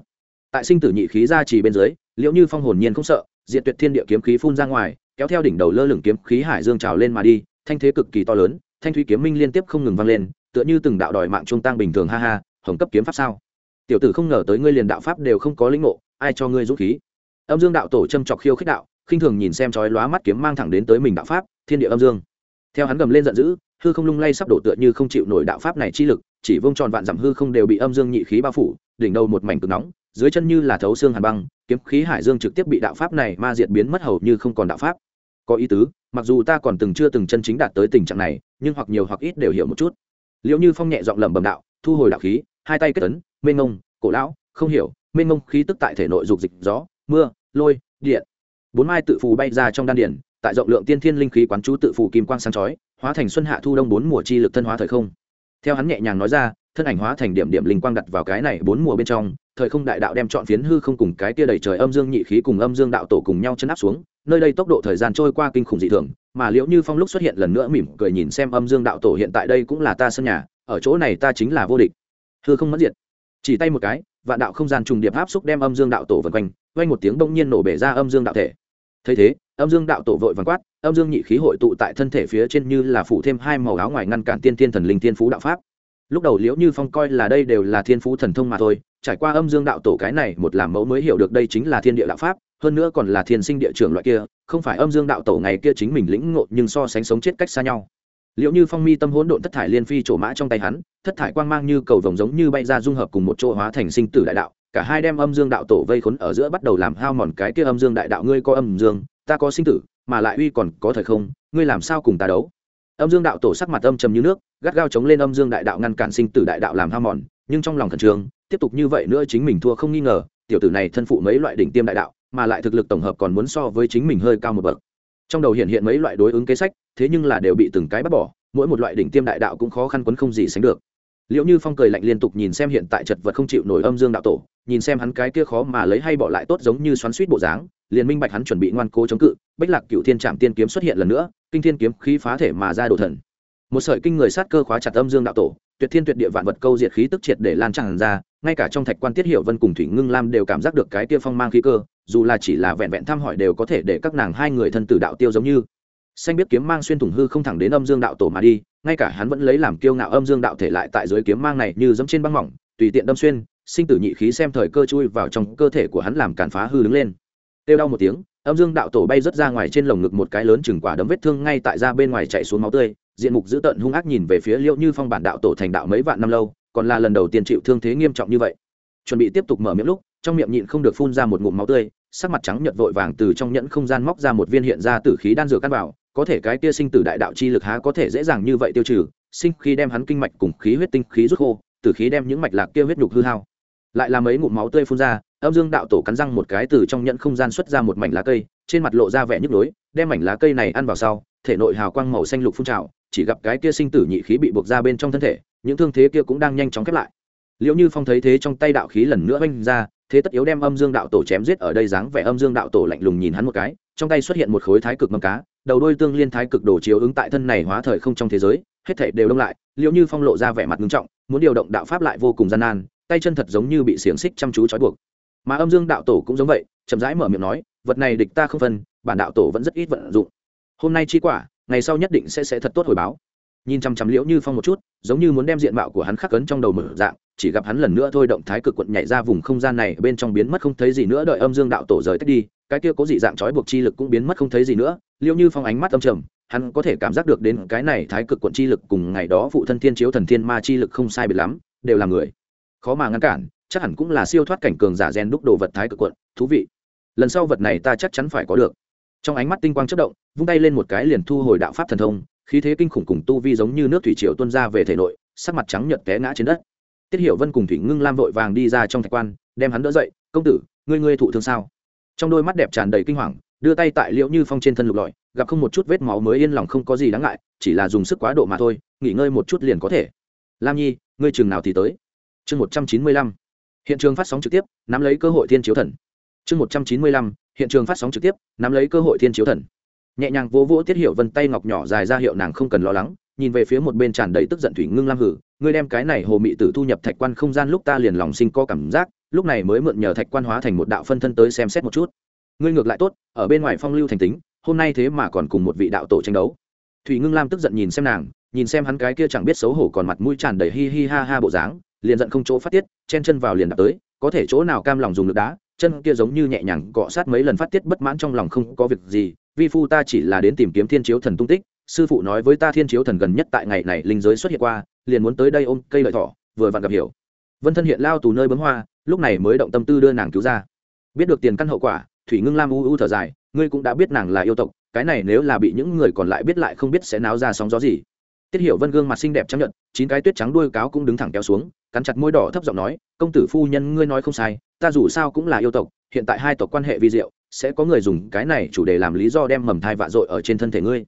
Tại sinh tử nhị khí ra chỉ bên dưới, liễu như phong hồn nhiên không sợ diện tuyệt thiên địa kiếm khí phun ra ngoài, kéo theo đỉnh đầu lơ lửng kiếm khí hải dương trào lên mà đi, thanh thế cực kỳ to lớn, thanh thúy kiếm minh liên tiếp không ngừng vang lên, tựa như từng đạo đòi mạng trung tăng bình thường, ha ha, hồng cấp kiếm pháp sao? Tiểu tử không ngờ tới ngươi liền đạo pháp đều không có lĩnh ngộ, ai cho ngươi dũng khí? Âm dương đạo tổ châm chọc khiêu khích đạo, khinh thường nhìn xem chói lóa mắt kiếm mang thẳng đến tới mình đạo pháp, thiên địa âm dương. Theo hắn gầm lên giận dữ hư không lung lay sắp đổ tựa như không chịu nổi đạo pháp này chi lực, chỉ vông tròn vạn dặm hư không đều bị âm dương nhị khí bao phủ, đỉnh đầu một mảnh cực nóng, dưới chân như là thấu xương hàn băng, kiếm khí hải dương trực tiếp bị đạo pháp này ma diệt biến mất hầu như không còn đạo pháp. Có ý tứ, mặc dù ta còn từng chưa từng chân chính đạt tới tình trạng này, nhưng hoặc nhiều hoặc ít đều hiểu một chút. Liệu như phong nhẹ giọng lẩm bẩm đạo, thu hồi đạo khí, hai tay kết ấn, mênh ngông cổ lão, không hiểu, mênh ngông khí tức tại thể nội dục dịch, gió, mưa, lôi, điện. Bốn mai tự phù bay ra trong đan điển tại rộng lượng tiên thiên linh khí quán chú tự phù kim quang sáng chói hóa thành xuân hạ thu đông bốn mùa chi lực thân hóa thời không. Theo hắn nhẹ nhàng nói ra, thân ảnh hóa thành điểm điểm linh quang đặt vào cái này bốn mùa bên trong, thời không đại đạo đem chọn phiến hư không cùng cái tia đầy trời âm dương nhị khí cùng âm dương đạo tổ cùng nhau chân áp xuống, nơi đây tốc độ thời gian trôi qua kinh khủng dị thường, mà liễu như phong lúc xuất hiện lần nữa mỉm cười nhìn xem âm dương đạo tổ hiện tại đây cũng là ta sân nhà, ở chỗ này ta chính là vô địch. Hư không mất diệt. Chỉ tay một cái, vạn đạo không gian trùng điệp áp xúc đem âm dương đạo tổ vần quanh quanh một tiếng đông nhiên nổ bể ra âm dương đạo thể thấy thế, âm dương đạo tổ vội vàng quát, âm dương nhị khí hội tụ tại thân thể phía trên như là phủ thêm hai màu áo ngoài ngăn cản tiên thiên thần linh tiên phú đạo pháp. Lúc đầu liễu như phong coi là đây đều là thiên phú thần thông mà thôi, trải qua âm dương đạo tổ cái này một làm mẫu mới hiểu được đây chính là thiên địa đạo pháp, hơn nữa còn là thiên sinh địa trường loại kia, không phải âm dương đạo tổ ngày kia chính mình lĩnh ngộ nhưng so sánh sống chết cách xa nhau. Liệu như phong mi tâm hỗn độn thất thải liên phi trổ mã trong tay hắn, thất thải quang mang như cầu vồng giống như bay ra dung hợp cùng một chỗ hóa thành sinh tử đại đạo cả hai đem âm dương đạo tổ vây khốn ở giữa bắt đầu làm hao mòn cái kia âm dương đại đạo. Ngươi có âm dương, ta có sinh tử, mà lại uy còn có thời không, ngươi làm sao cùng ta đấu? Âm dương đạo tổ sắc mặt âm trầm như nước, gắt gao chống lên âm dương đại đạo ngăn cản sinh tử đại đạo làm hao mòn, nhưng trong lòng thần trường tiếp tục như vậy nữa chính mình thua không nghi ngờ, tiểu tử này thân phụ mấy loại đỉnh tiêm đại đạo, mà lại thực lực tổng hợp còn muốn so với chính mình hơi cao một bậc. Trong đầu hiện hiện mấy loại đối ứng kế sách, thế nhưng là đều bị từng cái bắt bỏ, mỗi một loại đỉnh tiêm đại đạo cũng khó khăn quấn không gì sánh được liệu như phong cười lạnh liên tục nhìn xem hiện tại chật vật không chịu nổi âm dương đạo tổ, nhìn xem hắn cái kia khó mà lấy hay bỏ lại tốt giống như xoắn suýt bộ dáng, liền minh bạch hắn chuẩn bị ngoan cố chống cự, bách lạc cựu thiên trạm tiên kiếm xuất hiện lần nữa, kinh thiên kiếm khí phá thể mà ra đồ thần. Một sợi kinh người sát cơ khóa chặt âm dương đạo tổ, tuyệt thiên tuyệt địa vạn vật câu diệt khí tức triệt để lan tràn ra, ngay cả trong thạch quan tiết hiệu vân cùng thủy ngưng lam đều cảm giác được cái kia phong mang khí cơ, dù là chỉ là vẹn vẹn thăm hỏi đều có thể để các nàng hai người thân tử đạo tiêu giống như. Xanh biết kiếm mang xuyên thủng hư không thẳng đến âm dương đạo tổ mà đi ngay cả hắn vẫn lấy làm kiêu ngạo âm dương đạo thể lại tại dưới kiếm mang này như dẫm trên băng mỏng, tùy tiện đâm xuyên, sinh tử nhị khí xem thời cơ chui vào trong cơ thể của hắn làm cản phá hư đứng lên. Têu đau một tiếng, âm dương đạo tổ bay rớt ra ngoài trên lồng ngực một cái lớn chừng quả đấm vết thương ngay tại ra bên ngoài chạy xuống máu tươi, diện mục dữ tợn hung ác nhìn về phía liệu như phong bản đạo tổ thành đạo mấy vạn năm lâu, còn là lần đầu tiên chịu thương thế nghiêm trọng như vậy. Chuẩn bị tiếp tục mở miệng lúc, trong miệng nhịn không được phun ra một ngụm máu tươi, sắc mặt trắng nhợt vội vàng từ trong nhẫn không gian móc ra một viên hiện ra tử khí đan dược căn vào có thể cái kia sinh tử đại đạo chi lực há có thể dễ dàng như vậy tiêu trừ, sinh khí đem hắn kinh mạch cùng khí huyết tinh khí rút khô, tử khí đem những mạch lạc kia huyết nhục hư hao. Lại là mấy ngụm máu tươi phun ra, âm dương đạo tổ cắn răng một cái từ trong nhận không gian xuất ra một mảnh lá cây, trên mặt lộ ra vẻ nhức nhối, đem mảnh lá cây này ăn vào sau, thể nội hào quang màu xanh lục phun trào, chỉ gặp cái kia sinh tử nhị khí bị buộc ra bên trong thân thể, những thương thế kia cũng đang nhanh chóng khép lại. Liệu như phong thấy thế trong tay đạo khí lần nữa oanh ra, thế tất yếu đem âm dương đạo tổ chém giết ở đây dáng vẻ âm dương đạo tổ lạnh lùng nhìn hắn một cái trong tay xuất hiện một khối thái cực mâm cá, đầu đôi tương liên thái cực đổ chiếu ứng tại thân này hóa thời không trong thế giới, hết thể đều đông lại, liệu như phong lộ ra vẻ mặt nghiêm trọng, muốn điều động đạo pháp lại vô cùng gian nan, tay chân thật giống như bị xiềng xích chăm chú trói buộc. Mà âm dương đạo tổ cũng giống vậy, chậm rãi mở miệng nói, vật này địch ta không phân, bản đạo tổ vẫn rất ít vận dụng. Hôm nay chi quả, ngày sau nhất định sẽ sẽ thật tốt hồi báo. Nhìn chăm chăm liễu như phong một chút, giống như muốn đem diện mạo của hắn khắc cấn trong đầu mở dạng, chỉ gặp hắn lần nữa thôi động thái cực quận nhảy ra vùng không gian này, bên trong biến mất không thấy gì nữa, đợi âm dương đạo tổ rời tách đi cái kia có dị dạng trói buộc chi lực cũng biến mất không thấy gì nữa liệu như phong ánh mắt âm trầm, hắn có thể cảm giác được đến cái này thái cực quận chi lực cùng ngày đó phụ thân thiên chiếu thần thiên ma chi lực không sai biệt lắm, đều là người. Khó mà ngăn cản, chắc hẳn cũng là siêu thoát cảnh cường giả gen đúc đồ vật thái cực quận, thú vị. Lần sau vật này ta chắc chắn phải có được. Trong ánh mắt tinh quang chất động, vung tay lên một cái liền thu hồi đạo pháp thần thông, khí thế kinh khủng cùng tu vi giống như nước thủy triều tuân ra về thể nội, sắc mặt trắng nhợt té ngã trên đất. Tiết hiểu vân cùng thủy ngưng lam vội vàng đi ra trong thạch quan, đem hắn đỡ dậy, công tử, ngươi ngươi thụ thương sao? Trong đôi mắt đẹp tràn đầy kinh hoàng, đưa tay tại liễu như phong trên thân lục lọi, gặp không một chút vết máu mới yên lòng không có gì đáng ngại, chỉ là dùng sức quá độ mà thôi, nghỉ ngơi một chút liền có thể. Lam nhi, ngươi chừng nào thì tới? Chương một trăm chín mươi lăm. Hiện trường phát sóng trực tiếp, nắm lấy cơ hội thiên chiếu thần. Chương một trăm chín mươi lăm, hiện trường phát sóng trực tiếp, nắm lấy cơ hội thiên chiếu thần. Nhẹ nhàng vỗ vỗ tiết hiệu vân tay ngọc nhỏ dài ra hiệu nàng không cần lo lắng, nhìn về phía một bên tràn đầy tức giận thủy ngưng lam hử, ngươi đem cái này hồ mị tử thu nhập thạch quan không gian lúc ta liền lòng sinh có cảm giác lúc này mới mượn nhờ thạch quan hóa thành một đạo phân thân tới xem xét một chút. Ngươi ngược lại tốt, ở bên ngoài phong lưu thành tính, hôm nay thế mà còn cùng một vị đạo tổ tranh đấu. Thủy ngưng lam tức giận nhìn xem nàng, nhìn xem hắn cái kia chẳng biết xấu hổ còn mặt mũi tràn đầy hi hi ha ha bộ dáng, liền giận không chỗ phát tiết, chen chân vào liền đạp tới, có thể chỗ nào cam lòng dùng lực đá, chân kia giống như nhẹ nhàng cọ sát mấy lần phát tiết bất mãn trong lòng không có việc gì, vi phu ta chỉ là đến tìm kiếm thiên chiếu thần tung tích, sư phụ nói với ta thiên chiếu thần gần nhất tại ngày này linh giới xuất hiện qua, liền muốn tới đây ôm cây lợi thỏ, vừa vặn gặp hiểu vân thân hiện lao tù nơi bấm hoa, lúc này mới động tâm tư đưa nàng cứu ra. Biết được tiền căn hậu quả, thủy ngưng lam u u thở dài, ngươi cũng đã biết nàng là yêu tộc, cái này nếu là bị những người còn lại biết lại không biết sẽ náo ra sóng gió gì. Tiết hiểu vân gương mặt xinh đẹp trắng nhận chín cái tuyết trắng đuôi cáo cũng đứng thẳng kéo xuống, cắn chặt môi đỏ thấp giọng nói, công tử phu nhân, ngươi nói không sai, ta dù sao cũng là yêu tộc, hiện tại hai tộc quan hệ vi diệu, sẽ có người dùng cái này chủ đề làm lý do đem mầm thai vạ dội ở trên thân thể ngươi.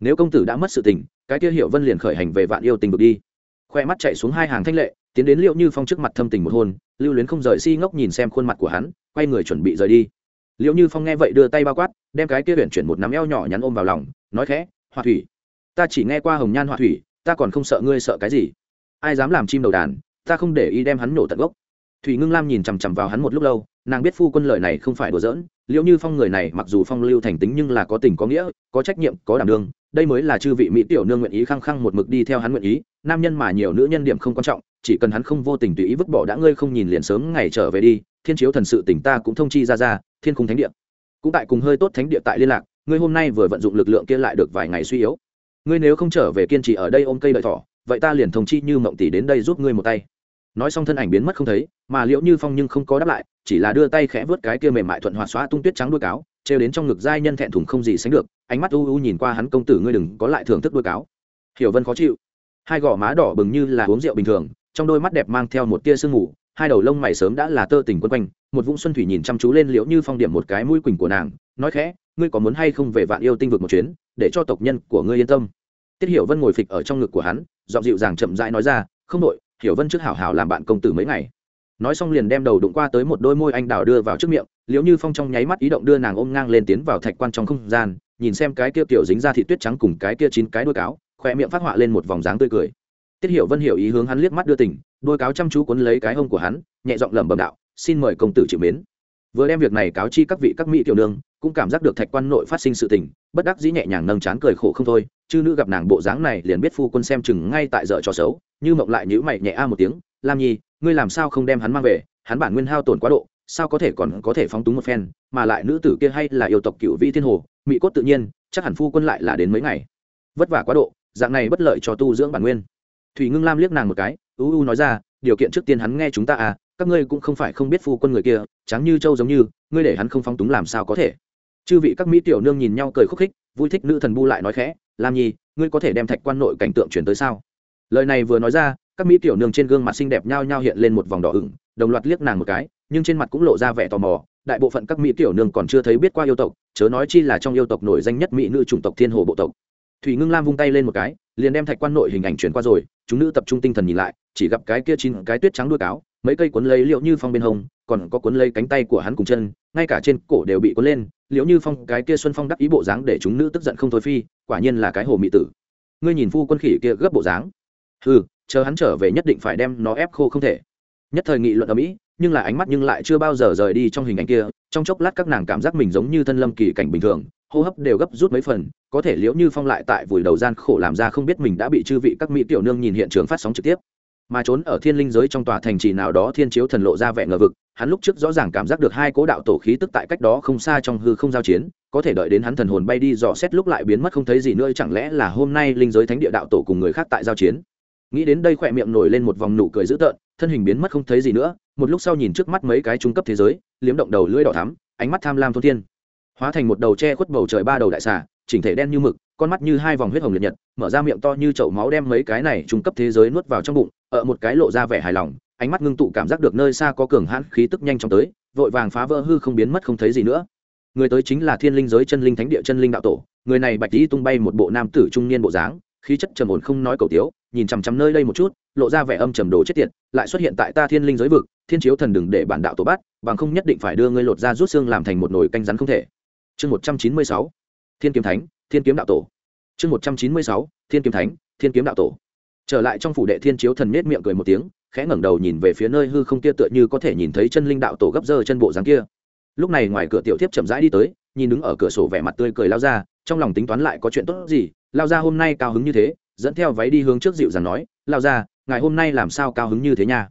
Nếu công tử đã mất sự tình, cái kia hiểu vân liền khởi hành về vạn yêu tình vực đi. Khoe mắt chạy xuống hai hàng thanh lệ tiến đến liệu như phong trước mặt thâm tình một hôn lưu luyến không rời si ngốc nhìn xem khuôn mặt của hắn quay người chuẩn bị rời đi liệu như phong nghe vậy đưa tay bao quát đem cái kia huyện chuyển một nắm eo nhỏ nhắn ôm vào lòng nói khẽ hoa thủy ta chỉ nghe qua hồng nhan hoa thủy ta còn không sợ ngươi sợ cái gì ai dám làm chim đầu đàn ta không để ý đem hắn nổ tận gốc thủy ngưng lam nhìn chằm chằm vào hắn một lúc lâu nàng biết phu quân lợi này không phải đùa giỡn liệu như phong người này mặc dù phong lưu thành tính nhưng là có tình có nghĩa có trách nhiệm có đảm đương đây mới là chư vị mỹ tiểu nương nguyện ý khăng khăng một mực đi theo hắn nguyện ý nam nhân mà nhiều nữ nhân điểm không quan trọng chỉ cần hắn không vô tình tùy ý vứt bỏ đã ngươi không nhìn liền sớm ngày trở về đi, thiên chiếu thần sự tỉnh ta cũng thông chi ra ra, thiên khung thánh địa. Cũng tại cùng hơi tốt thánh địa tại liên lạc, ngươi hôm nay vừa vận dụng lực lượng kia lại được vài ngày suy yếu. Ngươi nếu không trở về kiên trì ở đây ôm cây đợi thỏ, vậy ta liền thông chi như mộng tỷ đến đây giúp ngươi một tay. Nói xong thân ảnh biến mất không thấy, mà liệu như phong nhưng không có đáp lại, chỉ là đưa tay khẽ vớt cái kia mềm mại thuận hòa xóa tung tuyết trắng đuôi cáo, trêu đến trong ngực giai nhân thẹn thùng không gì sánh được, ánh mắt u u nhìn qua hắn công tử, ngươi đừng có lại thưởng thức đuôi cáo. Hiểu vân khó chịu. Hai gò má đỏ bừng như là uống rượu bình thường trong đôi mắt đẹp mang theo một tia sương mù, hai đầu lông mày sớm đã là tơ tình quân quanh, một vũng xuân thủy nhìn chăm chú lên liễu như phong điểm một cái mũi quỳnh của nàng, nói khẽ, ngươi có muốn hay không về vạn yêu tinh vực một chuyến, để cho tộc nhân của ngươi yên tâm? Tiết hiểu vân ngồi phịch ở trong ngực của hắn, giọng dịu dàng chậm rãi nói ra, không đội hiểu vân trước hảo hảo làm bạn công tử mấy ngày. Nói xong liền đem đầu đụng qua tới một đôi môi anh đào đưa vào trước miệng, liễu như phong trong nháy mắt ý động đưa nàng ôm ngang lên tiến vào thạch quan trong không gian, nhìn xem cái kia tiểu dính ra thị tuyết trắng cùng cái kia chín cái đuôi cáo, khoe miệng phát họa lên một vòng dáng tươi cười tiết hiểu vân hiểu ý hướng hắn liếc mắt đưa tỉnh đôi cáo chăm chú cuốn lấy cái hông của hắn, nhẹ giọng lẩm bẩm đạo, xin mời công tử chịu mến. Vừa đem việc này cáo chi các vị các mỹ tiểu nương, cũng cảm giác được thạch quan nội phát sinh sự tình, bất đắc dĩ nhẹ nhàng nâng chán cười khổ không thôi, chư nữ gặp nàng bộ dáng này liền biết phu quân xem chừng ngay tại dở trò xấu, như mộng lại nhữ mày nhẹ a một tiếng, lam nhi, ngươi làm sao không đem hắn mang về? Hắn bản nguyên hao tổn quá độ, sao có thể còn có thể phóng túng một phen, mà lại nữ tử kia hay là yêu tộc cựu vĩ thiên hồ, mỹ cốt tự nhiên, chắc hẳn phu quân lại là đến mấy ngày. Vất vả quá độ, dạng này bất lợi cho tu dưỡng bản nguyên thủy ngưng lam liếc nàng một cái, u u nói ra, điều kiện trước tiên hắn nghe chúng ta à các ngươi cũng không phải không biết phu quân người kia, trắng như trâu giống như, ngươi để hắn không phóng túng làm sao có thể? Chư vị các mỹ tiểu nương nhìn nhau cười khúc khích, vui thích nữ thần bu lại nói khẽ, lam nhi, ngươi có thể đem thạch quan nội cảnh tượng chuyển tới sao? Lời này vừa nói ra, các mỹ tiểu nương trên gương mặt xinh đẹp nhao nhao hiện lên một vòng đỏ ửng, đồng loạt liếc nàng một cái, nhưng trên mặt cũng lộ ra vẻ tò mò, đại bộ phận các mỹ tiểu nương còn chưa thấy biết qua yêu tộc, chớ nói chi là trong yêu tộc nổi danh nhất mỹ nữ chủng tộc thiên hồ bộ tộc. Thủy ngưng lam vung tay lên một cái, liền đem thạch quan nội hình ảnh chuyển qua rồi chúng nữ tập trung tinh thần nhìn lại, chỉ gặp cái kia chín cái tuyết trắng đuôi cáo, mấy cây cuốn lấy liệu như phong bên hông, còn có cuốn lấy cánh tay của hắn cùng chân, ngay cả trên cổ đều bị cuốn lên, liệu như phong, cái kia xuân phong đắc ý bộ dáng để chúng nữ tức giận không thôi phi, quả nhiên là cái hồ mị tử. Ngươi nhìn phu quân khỉ kia gấp bộ dáng. Ừ chờ hắn trở về nhất định phải đem nó ép khô không thể. Nhất thời nghị luận ở mỹ nhưng là ánh mắt nhưng lại chưa bao giờ rời đi trong hình ảnh kia, trong chốc lát các nàng cảm giác mình giống như thân lâm kỳ cảnh bình thường, hô hấp đều gấp rút mấy phần, có thể liễu như phong lại tại vùi đầu gian khổ làm ra không biết mình đã bị chư vị các mỹ tiểu nương nhìn hiện trường phát sóng trực tiếp. Mà trốn ở thiên linh giới trong tòa thành trì nào đó thiên chiếu thần lộ ra vẻ ngờ vực, hắn lúc trước rõ ràng cảm giác được hai cố đạo tổ khí tức tại cách đó không xa trong hư không giao chiến, có thể đợi đến hắn thần hồn bay đi dò xét lúc lại biến mất không thấy gì nữa chẳng lẽ là hôm nay linh giới thánh địa đạo tổ cùng người khác tại giao chiến. Nghĩ đến đây khỏe miệng nổi lên một vòng nụ cười dữ tợn thân hình biến mất không thấy gì nữa, một lúc sau nhìn trước mắt mấy cái trung cấp thế giới, liếm động đầu lưỡi đỏ thắm, ánh mắt tham lam thôn thiên. Hóa thành một đầu tre khuất bầu trời ba đầu đại xà, chỉnh thể đen như mực, con mắt như hai vòng huyết hồng liệt nhật, mở ra miệng to như chậu máu đem mấy cái này trung cấp thế giới nuốt vào trong bụng, ở một cái lộ ra vẻ hài lòng, ánh mắt ngưng tụ cảm giác được nơi xa có cường hãn khí tức nhanh chóng tới, vội vàng phá vỡ hư không biến mất không thấy gì nữa. Người tới chính là thiên linh giới chân linh thánh địa chân linh đạo tổ, người này bạch tí tung bay một bộ nam tử trung niên bộ dáng, khí chất trầm ổn không nói cầu tiếu, nhìn chằm chằm nơi đây một chút lộ ra vẻ âm trầm đồ chết tiệt, lại xuất hiện tại ta thiên linh giới vực, thiên chiếu thần đừng để bản đạo tổ bắt, bằng không nhất định phải đưa ngươi lột ra rút xương làm thành một nồi canh rắn không thể. Chương một trăm chín mươi sáu, thiên kiếm thánh, thiên kiếm đạo tổ. Chương một trăm chín mươi sáu, thiên kiếm thánh, thiên kiếm đạo tổ. Trở lại trong phủ đệ thiên chiếu thần nết miệng cười một tiếng, khẽ ngẩng đầu nhìn về phía nơi hư không kia tựa như có thể nhìn thấy chân linh đạo tổ gấp dơ chân bộ dáng kia. Lúc này ngoài cửa tiểu thiếp chậm rãi đi tới, nhìn đứng ở cửa sổ vẻ mặt tươi cười lao ra, trong lòng tính toán lại có chuyện tốt gì, lao ra hôm nay cao hứng như thế, dẫn theo váy đi hướng trước dịu dàng nói, lao ra ngài hôm nay làm sao cao hứng như thế nha?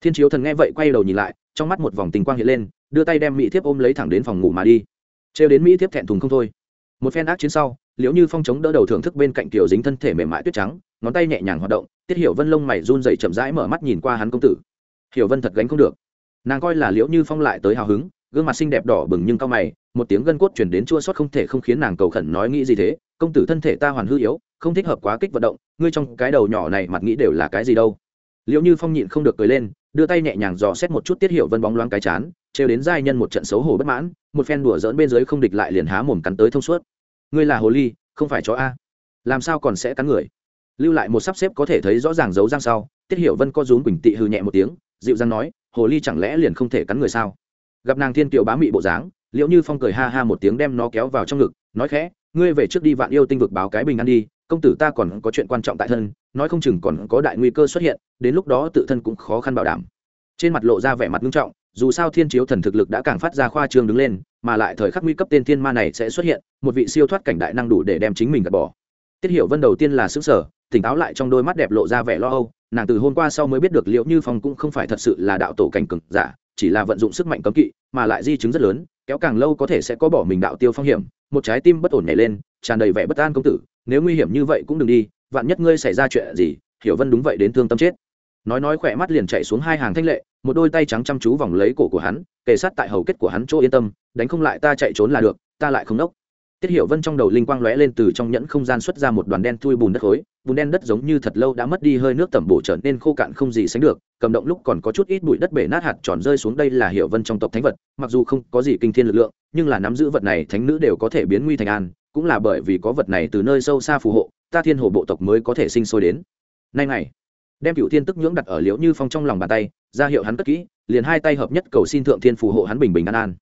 Thiên chiếu thần nghe vậy quay đầu nhìn lại, trong mắt một vòng tình quang hiện lên, đưa tay đem mỹ thiếp ôm lấy thẳng đến phòng ngủ mà đi. Trêu đến mỹ thiếp thẹn thùng không thôi. Một phen ác chiến sau, liễu như phong chống đỡ đầu thưởng thức bên cạnh kiểu dính thân thể mềm mại tuyết trắng, ngón tay nhẹ nhàng hoạt động, tiết hiểu vân lông mày run dậy chậm rãi mở mắt nhìn qua hắn công tử. Hiểu vân thật gánh không được. Nàng coi là liễu như phong lại tới hào hứng, gương mặt xinh đẹp đỏ bừng nhưng cao mày, một tiếng gân cốt chuyển đến chua xót không thể không khiến nàng cầu khẩn nói nghĩ gì thế, công tử thân thể ta hoàn hư yếu không thích hợp quá kích vận động, ngươi trong cái đầu nhỏ này mặt nghĩ đều là cái gì đâu. Liệu như phong nhịn không được cười lên, đưa tay nhẹ nhàng dò xét một chút tiết hiệu vân bóng loáng cái chán, trêu đến giai nhân một trận xấu hổ bất mãn, một phen đùa dỡn bên dưới không địch lại liền há mồm cắn tới thông suốt. Ngươi là hồ ly, không phải chó a. Làm sao còn sẽ cắn người? Lưu lại một sắp xếp có thể thấy rõ ràng dấu răng sau, tiết hiệu vân co rúm quỳnh tị hư nhẹ một tiếng, dịu dàng nói, hồ ly chẳng lẽ liền không thể cắn người sao? Gặp nàng thiên kiều bá mị bộ dáng liệu như phong cười ha ha một tiếng đem nó kéo vào trong ngực, nói khẽ ngươi về trước đi vạn yêu tinh vực báo cái bình an đi, công tử ta còn có chuyện quan trọng tại thân, nói không chừng còn có đại nguy cơ xuất hiện, đến lúc đó tự thân cũng khó khăn bảo đảm. Trên mặt lộ ra vẻ mặt nghiêm trọng, dù sao thiên chiếu thần thực lực đã càng phát ra khoa trương đứng lên, mà lại thời khắc nguy cấp tên thiên ma này sẽ xuất hiện, một vị siêu thoát cảnh đại năng đủ để đem chính mình gạt bỏ. Tiết hiểu vân đầu tiên là xứng sở tỉnh táo lại trong đôi mắt đẹp lộ ra vẻ lo âu, nàng từ hôm qua sau mới biết được liệu như phong cũng không phải thật sự là đạo tổ cảnh cực giả, chỉ là vận dụng sức mạnh cấm kỵ, mà lại di chứng rất lớn, kéo càng lâu có thể sẽ có bỏ mình đạo tiêu phong hiểm một trái tim bất ổn nhảy lên, tràn đầy vẻ bất an công tử, nếu nguy hiểm như vậy cũng đừng đi, vạn nhất ngươi xảy ra chuyện gì, hiểu vân đúng vậy đến thương tâm chết. Nói nói khỏe mắt liền chạy xuống hai hàng thanh lệ, một đôi tay trắng chăm chú vòng lấy cổ của hắn, kề sát tại hầu kết của hắn chỗ yên tâm, đánh không lại ta chạy trốn là được, ta lại không nốc tiết hiểu vân trong đầu linh quang lóe lên từ trong nhẫn không gian xuất ra một đoàn đen thui bùn đất khối, bùn đen đất giống như thật lâu đã mất đi hơi nước tẩm bổ trở nên khô cạn không gì sánh được, cầm động lúc còn có chút ít bụi đất bể nát hạt tròn rơi xuống đây là hiểu vân trong tộc thánh vật, mặc dù không có gì kinh thiên lực lượng, nhưng là nắm giữ vật này thánh nữ đều có thể biến nguy thành an, cũng là bởi vì có vật này từ nơi sâu xa phù hộ, ta thiên hồ bộ tộc mới có thể sinh sôi đến. Nay này đem cựu thiên tức nhưỡng đặt ở liễu như phong trong lòng bàn tay, ra hiệu hắn cất kỹ, liền hai tay hợp nhất cầu xin thượng thiên phù hộ hắn bình bình an an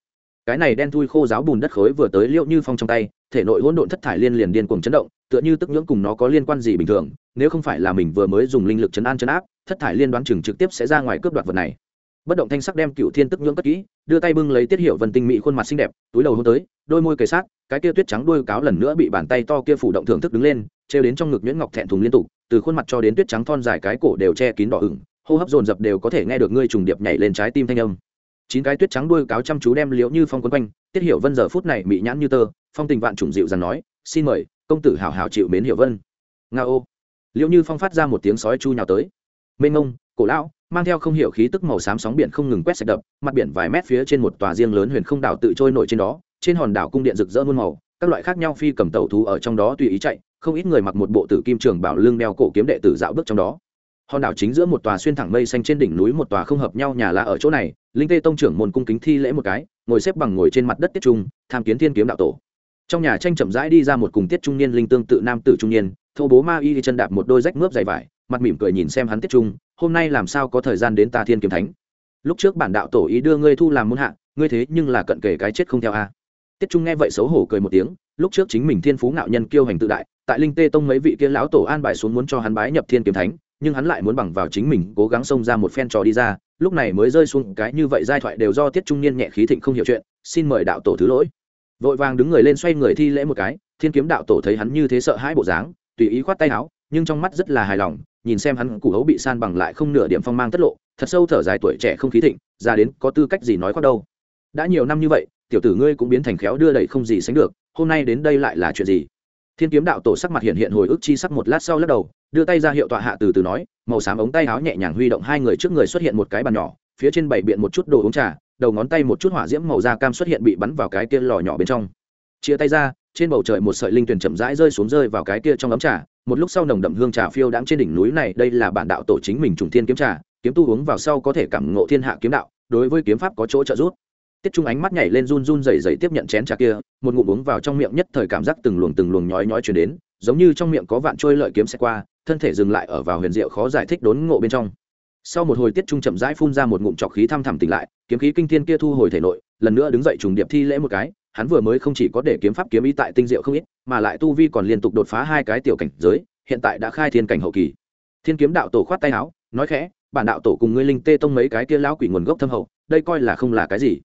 cái này đen thui khô giáo bùn đất khối vừa tới liệu như phong trong tay, thể nội hỗn độn thất thải liên liền điên cuồng chấn động, tựa như tức nhưỡng cùng nó có liên quan gì bình thường, nếu không phải là mình vừa mới dùng linh lực chấn an chấn áp, thất thải liên đoán chừng trực tiếp sẽ ra ngoài cướp đoạt vật này. Bất động thanh sắc đem cựu thiên tức nhưỡng cất kỹ, đưa tay bưng lấy tiết hiệu vân tinh mỹ khuôn mặt xinh đẹp, túi đầu hôn tới, đôi môi kề sát, cái kia tuyết trắng đuôi cáo lần nữa bị bàn tay to kia phủ động thưởng thức đứng lên, trêu đến trong ngực nhuyễn ngọc thẹn thùng liên tục, từ khuôn mặt cho đến tuyết trắng thon dài cái cổ đều che kín đỏ ửng, hô hấp dồn dập đều có thể nghe được ngươi trùng điệp nhảy lên trái tim thanh âm chín cái tuyết trắng đuôi cáo chăm chú đem liễu như phong quấn quanh, tiết hiểu vân giờ phút này bị nhãn như tơ, phong tình vạn trùng dịu dằn nói, xin mời, công tử hảo hảo chịu mến hiểu vân. Nga ô. Liễu như phong phát ra một tiếng sói chu nhào tới. Mênh ngông cổ lão, mang theo không hiểu khí tức màu xám sóng biển không ngừng quét sạch đập, mặt biển vài mét phía trên một tòa riêng lớn huyền không đảo tự trôi nổi trên đó, trên hòn đảo cung điện rực rỡ muôn màu, các loại khác nhau phi cầm tàu thú ở trong đó tùy ý chạy, không ít người mặc một bộ tử kim trường bảo lưng đeo cổ kiếm đệ tử dạo bước trong đó hòn đảo chính giữa một tòa xuyên thẳng mây xanh trên đỉnh núi một tòa không hợp nhau nhà lá ở chỗ này, linh tê tông trưởng môn cung kính thi lễ một cái, ngồi xếp bằng ngồi trên mặt đất tiết trung, tham kiến thiên kiếm đạo tổ. Trong nhà tranh chậm rãi đi ra một cùng tiết trung niên linh tương tự nam tử trung niên, thô bố ma y chân đạp một đôi rách mướp dày vải, mặt mỉm cười nhìn xem hắn tiết trung, hôm nay làm sao có thời gian đến ta thiên kiếm thánh? Lúc trước bản đạo tổ ý đưa ngươi thu làm môn hạ, ngươi thế nhưng là cận kề cái chết không theo a. Tiết trung nghe vậy xấu hổ cười một tiếng, lúc trước chính mình thiên phú ngạo nhân kiêu hành tự đại, tại linh tê tông mấy vị kia lão tổ an bài xuống muốn cho hắn bái nhập thiên kiếm thánh nhưng hắn lại muốn bằng vào chính mình cố gắng xông ra một phen trò đi ra, lúc này mới rơi xuống cái như vậy giai thoại đều do tiết trung niên nhẹ khí thịnh không hiểu chuyện, xin mời đạo tổ thứ lỗi. Vội vàng đứng người lên xoay người thi lễ một cái, thiên kiếm đạo tổ thấy hắn như thế sợ hãi bộ dáng, tùy ý khoát tay áo, nhưng trong mắt rất là hài lòng, nhìn xem hắn củ hấu bị san bằng lại không nửa điểm phong mang tất lộ, thật sâu thở dài tuổi trẻ không khí thịnh, ra đến có tư cách gì nói khoác đâu. Đã nhiều năm như vậy, tiểu tử ngươi cũng biến thành khéo đưa đẩy không gì sánh được, hôm nay đến đây lại là chuyện gì? Thiên kiếm đạo tổ sắc mặt hiện hiện hồi ức chi sắc một lát sau lắc đầu, đưa tay ra hiệu tọa hạ từ từ nói, màu xám ống tay áo nhẹ nhàng huy động hai người trước người xuất hiện một cái bàn nhỏ, phía trên bảy biện một chút đồ uống trà, đầu ngón tay một chút hỏa diễm màu da cam xuất hiện bị bắn vào cái kia lò nhỏ bên trong. Chia tay ra, trên bầu trời một sợi linh tuyển chậm rãi rơi xuống rơi vào cái kia trong ấm trà, một lúc sau nồng đậm hương trà phiêu đãng trên đỉnh núi này, đây là bản đạo tổ chính mình trùng thiên kiếm trà, kiếm tu uống vào sau có thể cảm ngộ thiên hạ kiếm đạo, đối với kiếm pháp có chỗ trợ giúp tiết trung ánh mắt nhảy lên run run rẩy rẩy tiếp nhận chén trà kia, một ngụm uống vào trong miệng nhất thời cảm giác từng luồng từng luồng nhói nhói truyền đến, giống như trong miệng có vạn trôi lợi kiếm xe qua, thân thể dừng lại ở vào huyền diệu khó giải thích đốn ngộ bên trong. Sau một hồi tiết trung chậm rãi phun ra một ngụm trọc khí thăm thẳm tỉnh lại, kiếm khí kinh thiên kia thu hồi thể nội, lần nữa đứng dậy trùng điệp thi lễ một cái, hắn vừa mới không chỉ có để kiếm pháp kiếm ý tại tinh diệu không ít, mà lại tu vi còn liên tục đột phá hai cái tiểu cảnh giới, hiện tại đã khai thiên cảnh hậu kỳ. Thiên kiếm đạo tổ khoát tay áo, nói khẽ, bản đạo tổ cùng ngươi linh tê tông mấy cái kia lão quỷ nguồn gốc thâm hậu, đây coi là không là cái gì?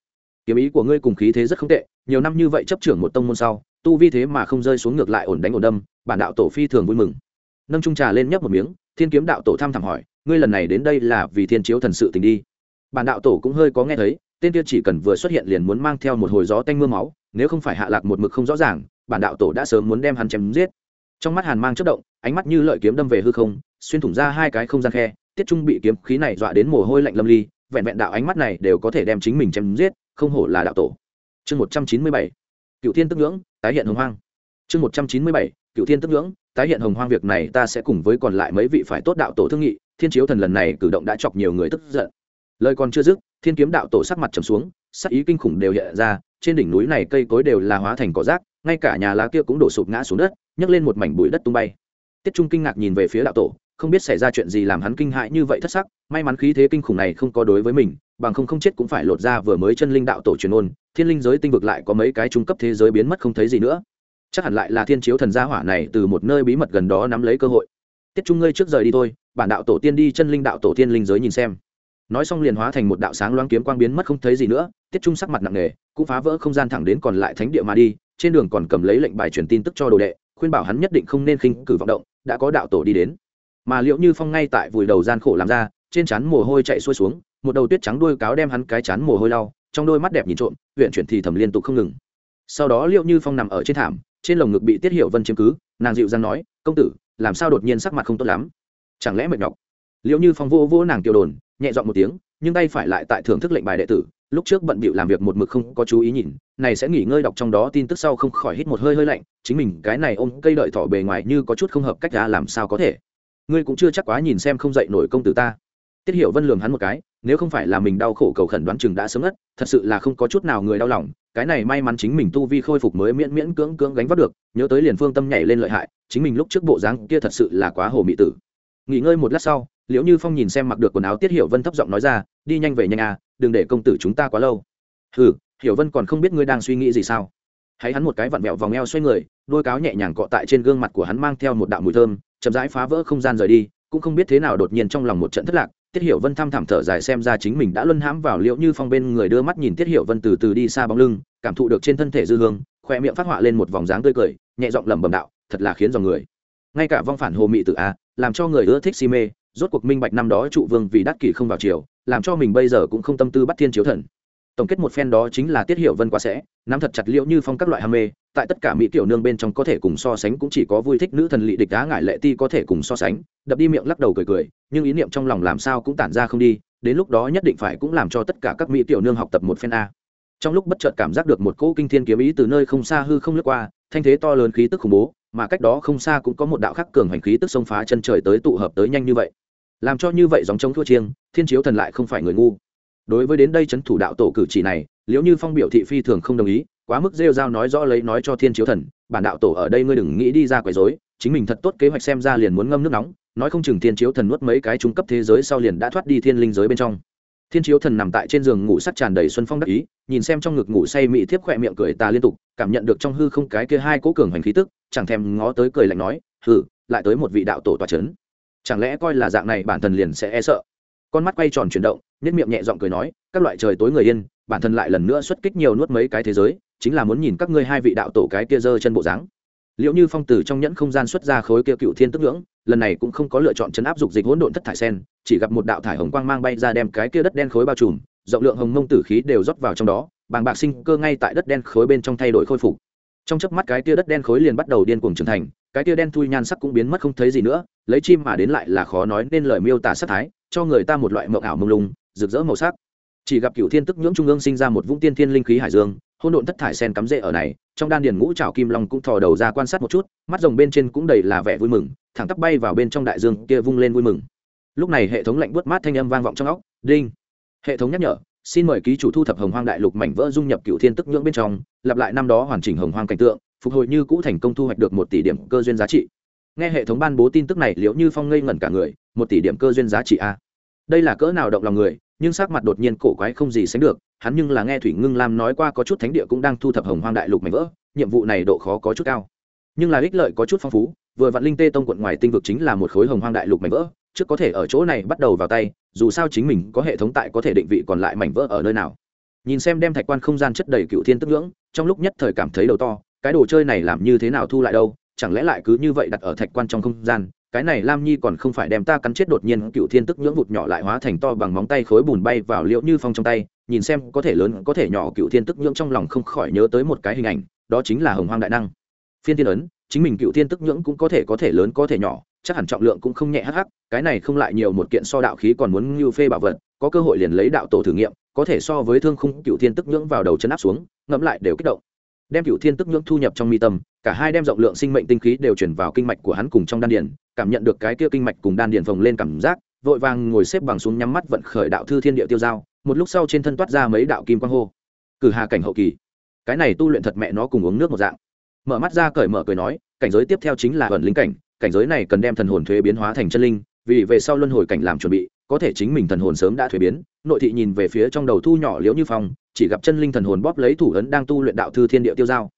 Kiếm ý của ngươi cùng khí thế rất không tệ, nhiều năm như vậy chấp trưởng một tông môn sau, tu vi thế mà không rơi xuống ngược lại ổn đánh ổn đâm, bản đạo tổ phi thường vui mừng. Nâng trung trà lên nhấp một miếng, thiên kiếm đạo tổ thăm thẳm hỏi, ngươi lần này đến đây là vì thiên chiếu thần sự tình đi? Bản đạo tổ cũng hơi có nghe thấy, tên kia chỉ cần vừa xuất hiện liền muốn mang theo một hồi gió tanh mưa máu, nếu không phải hạ lạc một mực không rõ ràng, bản đạo tổ đã sớm muốn đem hắn chém giết. Trong mắt hàn mang chất động, ánh mắt như lợi kiếm đâm về hư không, xuyên thủng ra hai cái không gian khe, tiết trung bị kiếm khí này dọa đến mồ hôi lạnh lâm ly, vẹn vẹn đạo ánh mắt này đều có thể đem chính mình chém giết không hổ là đạo tổ. Chương một trăm chín mươi bảy cựu thiên tức ngưỡng, tái hiện hồng hoang. Chương một trăm chín mươi bảy cựu thiên tức ngưỡng, tái hiện hồng hoang việc này ta sẽ cùng với còn lại mấy vị phải tốt đạo tổ thương nghị, thiên chiếu thần lần này cử động đã chọc nhiều người tức giận. Lời còn chưa dứt, thiên kiếm đạo tổ sắc mặt trầm xuống, sắc ý kinh khủng đều hiện ra, trên đỉnh núi này cây cối đều là hóa thành cỏ rác, ngay cả nhà lá kia cũng đổ sụp ngã xuống đất, nhấc lên một mảnh bụi đất tung bay. Tiết trung kinh ngạc nhìn về phía đạo tổ không biết xảy ra chuyện gì làm hắn kinh hãi như vậy thất sắc, may mắn khí thế kinh khủng này không có đối với mình, bằng không không chết cũng phải lột ra vừa mới chân linh đạo tổ truyền ôn, thiên linh giới tinh vực lại có mấy cái trung cấp thế giới biến mất không thấy gì nữa. Chắc hẳn lại là thiên chiếu thần gia hỏa này từ một nơi bí mật gần đó nắm lấy cơ hội. Tiết trung ngươi trước rời đi thôi, bản đạo tổ tiên đi chân linh đạo tổ tiên linh giới nhìn xem. Nói xong liền hóa thành một đạo sáng loáng kiếm quang biến mất không thấy gì nữa, tiết trung sắc mặt nặng nề, cũng phá vỡ không gian thẳng đến còn lại thánh địa mà đi, trên đường còn cầm lấy lệnh bài truyền tin tức cho đồ đệ, khuyên bảo hắn nhất định không nên khinh cử vọng động, đã có đạo tổ đi đến mà liệu như phong ngay tại vùi đầu gian khổ làm ra, trên trán mồ hôi chạy xuôi xuống, một đầu tuyết trắng đuôi cáo đem hắn cái chán mồ hôi lau, trong đôi mắt đẹp nhìn trộm, huyện chuyển thì thầm liên tục không ngừng. Sau đó liệu như phong nằm ở trên thảm, trên lồng ngực bị tiết hiệu vân chiếm cứ, nàng dịu dàng nói, công tử, làm sao đột nhiên sắc mặt không tốt lắm? Chẳng lẽ mệt nhọc? Liệu như phong vô vô nàng tiêu đồn, nhẹ dọn một tiếng, nhưng tay phải lại tại thưởng thức lệnh bài đệ tử, lúc trước bận bịu làm việc một mực không có chú ý nhìn, này sẽ nghỉ ngơi đọc trong đó tin tức sau không khỏi hít một hơi hơi lạnh, chính mình cái này ôm cây đợi thỏ bề ngoài như có chút không hợp cách ra làm sao có thể ngươi cũng chưa chắc quá nhìn xem không dậy nổi công tử ta. Tiết hiểu vân lường hắn một cái, nếu không phải là mình đau khổ cầu khẩn đoán chừng đã sớm ngất, thật sự là không có chút nào người đau lòng, cái này may mắn chính mình tu vi khôi phục mới miễn miễn cưỡng cưỡng gánh vác được, nhớ tới liền phương tâm nhảy lên lợi hại, chính mình lúc trước bộ dáng kia thật sự là quá hồ mị tử. Nghỉ ngơi một lát sau, liễu như phong nhìn xem mặc được quần áo tiết hiểu vân thấp giọng nói ra, đi nhanh về nhanh à đừng để công tử chúng ta quá lâu. Hừ, hiểu vân còn không biết ngươi đang suy nghĩ gì sao? Hãy hắn một cái vặn vẹo vòng eo xoay người, đôi cáo nhẹ nhàng cọ tại trên gương mặt của hắn mang theo một đạo mùi thơm chậm rãi phá vỡ không gian rời đi, cũng không biết thế nào đột nhiên trong lòng một trận thất lạc, tiết hiểu vân thăm thẳm thở dài xem ra chính mình đã luân hãm vào liễu như phong bên người đưa mắt nhìn tiết hiểu vân từ từ đi xa bóng lưng, cảm thụ được trên thân thể dư hương khoe miệng phát họa lên một vòng dáng tươi cười, nhẹ giọng lẩm bẩm đạo, thật là khiến dòng người. Ngay cả vong phản hồ mị tự a, làm cho người ưa thích si mê, rốt cuộc minh bạch năm đó trụ vương vì đắc kỷ không vào chiều làm cho mình bây giờ cũng không tâm tư bắt thiên chiếu thần. Tổng kết một phen đó chính là tiết hiểu vân quá sẽ, nắm thật chặt liễu như phong các loại ham mê tại tất cả mỹ tiểu nương bên trong có thể cùng so sánh cũng chỉ có vui thích nữ thần lị địch đá ngại lệ ti có thể cùng so sánh, đập đi miệng lắc đầu cười cười, nhưng ý niệm trong lòng làm sao cũng tản ra không đi, đến lúc đó nhất định phải cũng làm cho tất cả các mỹ tiểu nương học tập một phen a. Trong lúc bất chợt cảm giác được một cỗ kinh thiên kiếm ý từ nơi không xa hư không lướt qua, thanh thế to lớn khí tức khủng bố, mà cách đó không xa cũng có một đạo khắc cường hành khí tức xông phá chân trời tới tụ hợp tới nhanh như vậy. Làm cho như vậy dòng trống thua chiêng, thiên chiếu thần lại không phải người ngu. Đối với đến đây c thủ đạo tổ cử chỉ này liệu như phong biểu thị phi thường không đồng ý quá mức rêu rao nói rõ lấy nói cho thiên chiếu thần, bản đạo tổ ở đây ngươi đừng nghĩ đi ra quấy rối, chính mình thật tốt kế hoạch xem ra liền muốn ngâm nước nóng, nói không chừng thiên chiếu thần nuốt mấy cái trung cấp thế giới sau liền đã thoát đi thiên linh giới bên trong. Thiên chiếu thần nằm tại trên giường ngủ sắc tràn đầy xuân phong đắc ý, nhìn xem trong ngực ngủ say mị thiếp khỏe miệng cười ta liên tục, cảm nhận được trong hư không cái kia hai cố cường hành khí tức, chẳng thèm ngó tới cười lạnh nói, hừ, lại tới một vị đạo tổ tòa c h ấ n chẳng lẽ coi là dạng này bản thân liền sẽ e sợ? Con mắt quay tròn chuyển động nếp miệng nhẹ giọng cười nói, các loại trời tối người yên, bản thân lại lần nữa xuất kích nhiều nuốt mấy cái thế giới chính là muốn nhìn các ngươi hai vị đạo tổ cái kia giơ chân bộ dáng. Liệu như phong từ trong nhẫn không gian xuất ra khối kia cựu thiên tức ngưỡng, lần này cũng không có lựa chọn chấn áp dục dịch hỗn độn thất thải sen, chỉ gặp một đạo thải hồng quang mang bay ra đem cái kia đất đen khối bao trùm, rộng lượng hồng mông tử khí đều rót vào trong đó, bàng bạc sinh cơ ngay tại đất đen khối bên trong thay đổi khôi phục. Trong chớp mắt cái kia đất đen khối liền bắt đầu điên cuồng trưởng thành, cái kia đen thui nhan sắc cũng biến mất không thấy gì nữa, lấy chim mà đến lại là khó nói nên lời miêu tả sắc thái, cho người ta một loại mộng ảo mông lung, rực rỡ màu sắc. Chỉ gặp cựu thiên tức nhưỡng trung ương sinh ra một vũng tiên thiên linh khí hải dương hôn độn thất thải sen cắm rễ ở này, trong đan điền ngũ trảo kim long cũng thò đầu ra quan sát một chút, mắt rồng bên trên cũng đầy là vẻ vui mừng, thẳng tắp bay vào bên trong đại dương kia vung lên vui mừng. Lúc này hệ thống lạnh buốt mát thanh âm vang vọng trong óc, đinh. Hệ thống nhắc nhở, xin mời ký chủ thu thập hồng hoang đại lục mảnh vỡ dung nhập cựu thiên tức nhưỡng bên trong, lặp lại năm đó hoàn chỉnh hồng hoang cảnh tượng, phục hồi như cũ thành công thu hoạch được một tỷ điểm cơ duyên giá trị. Nghe hệ thống ban bố tin tức này liệu như phong ngây ngẩn cả người, một tỷ điểm cơ duyên giá trị a đây là cỡ nào động lòng người nhưng sắc mặt đột nhiên cổ quái không gì sánh được, hắn nhưng là nghe thủy ngưng lam nói qua có chút thánh địa cũng đang thu thập hồng hoang đại lục mảnh vỡ, nhiệm vụ này độ khó có chút cao. Nhưng là ích lợi có chút phong phú, vừa vạn linh tê tông quận ngoài tinh vực chính là một khối hồng hoang đại lục mảnh vỡ, trước có thể ở chỗ này bắt đầu vào tay, dù sao chính mình có hệ thống tại có thể định vị còn lại mảnh vỡ ở nơi nào. Nhìn xem đem thạch quan không gian chất đầy cựu thiên tức ngưỡng, trong lúc nhất thời cảm thấy đầu to, cái đồ chơi này làm như thế nào thu lại đâu, chẳng lẽ lại cứ như vậy đặt ở thạch quan trong không gian cái này lam nhi còn không phải đem ta cắn chết đột nhiên, cựu thiên tức nhưỡng vụt nhỏ lại hóa thành to bằng móng tay khối bùn bay vào liễu như phong trong tay, nhìn xem có thể lớn, có thể nhỏ, cựu thiên tức nhưỡng trong lòng không khỏi nhớ tới một cái hình ảnh, đó chính là hồng hoang đại năng. Phiên thiên ấn, chính mình cựu thiên tức nhưỡng cũng có thể có thể lớn, có thể nhỏ, chắc hẳn trọng lượng cũng không nhẹ hắc hắc, cái này không lại nhiều một kiện so đạo khí còn muốn như phê bảo vật, có cơ hội liền lấy đạo tổ thử nghiệm, có thể so với thương khung, cựu thiên tức nhưỡng vào đầu chân áp xuống, ngẫm lại đều kích động. Đem cựu thiên tức nhưỡng thu nhập trong mi tâm, cả hai đem rộng lượng sinh mệnh tinh khí đều chuyển vào kinh mạch của hắn cùng trong đan điền cảm nhận được cái kia kinh mạch cùng đan điền phồng lên cảm giác, vội vàng ngồi xếp bằng xuống nhắm mắt vận khởi đạo thư thiên địa tiêu giao, một lúc sau trên thân toát ra mấy đạo kim quang hô. Cử hà cảnh hậu kỳ. Cái này tu luyện thật mẹ nó cùng uống nước một dạng. Mở mắt ra cởi mở cười nói, cảnh giới tiếp theo chính là ẩn linh cảnh cảnh giới này cần đem thần hồn thuế biến hóa thành chân linh, vì về sau luân hồi cảnh làm chuẩn bị, có thể chính mình thần hồn sớm đã thuế biến. Nội thị nhìn về phía trong đầu thu nhỏ liễu như phong, chỉ gặp chân linh thần hồn bóp lấy thủ ấn đang tu luyện đạo thư thiên địa tiêu giao.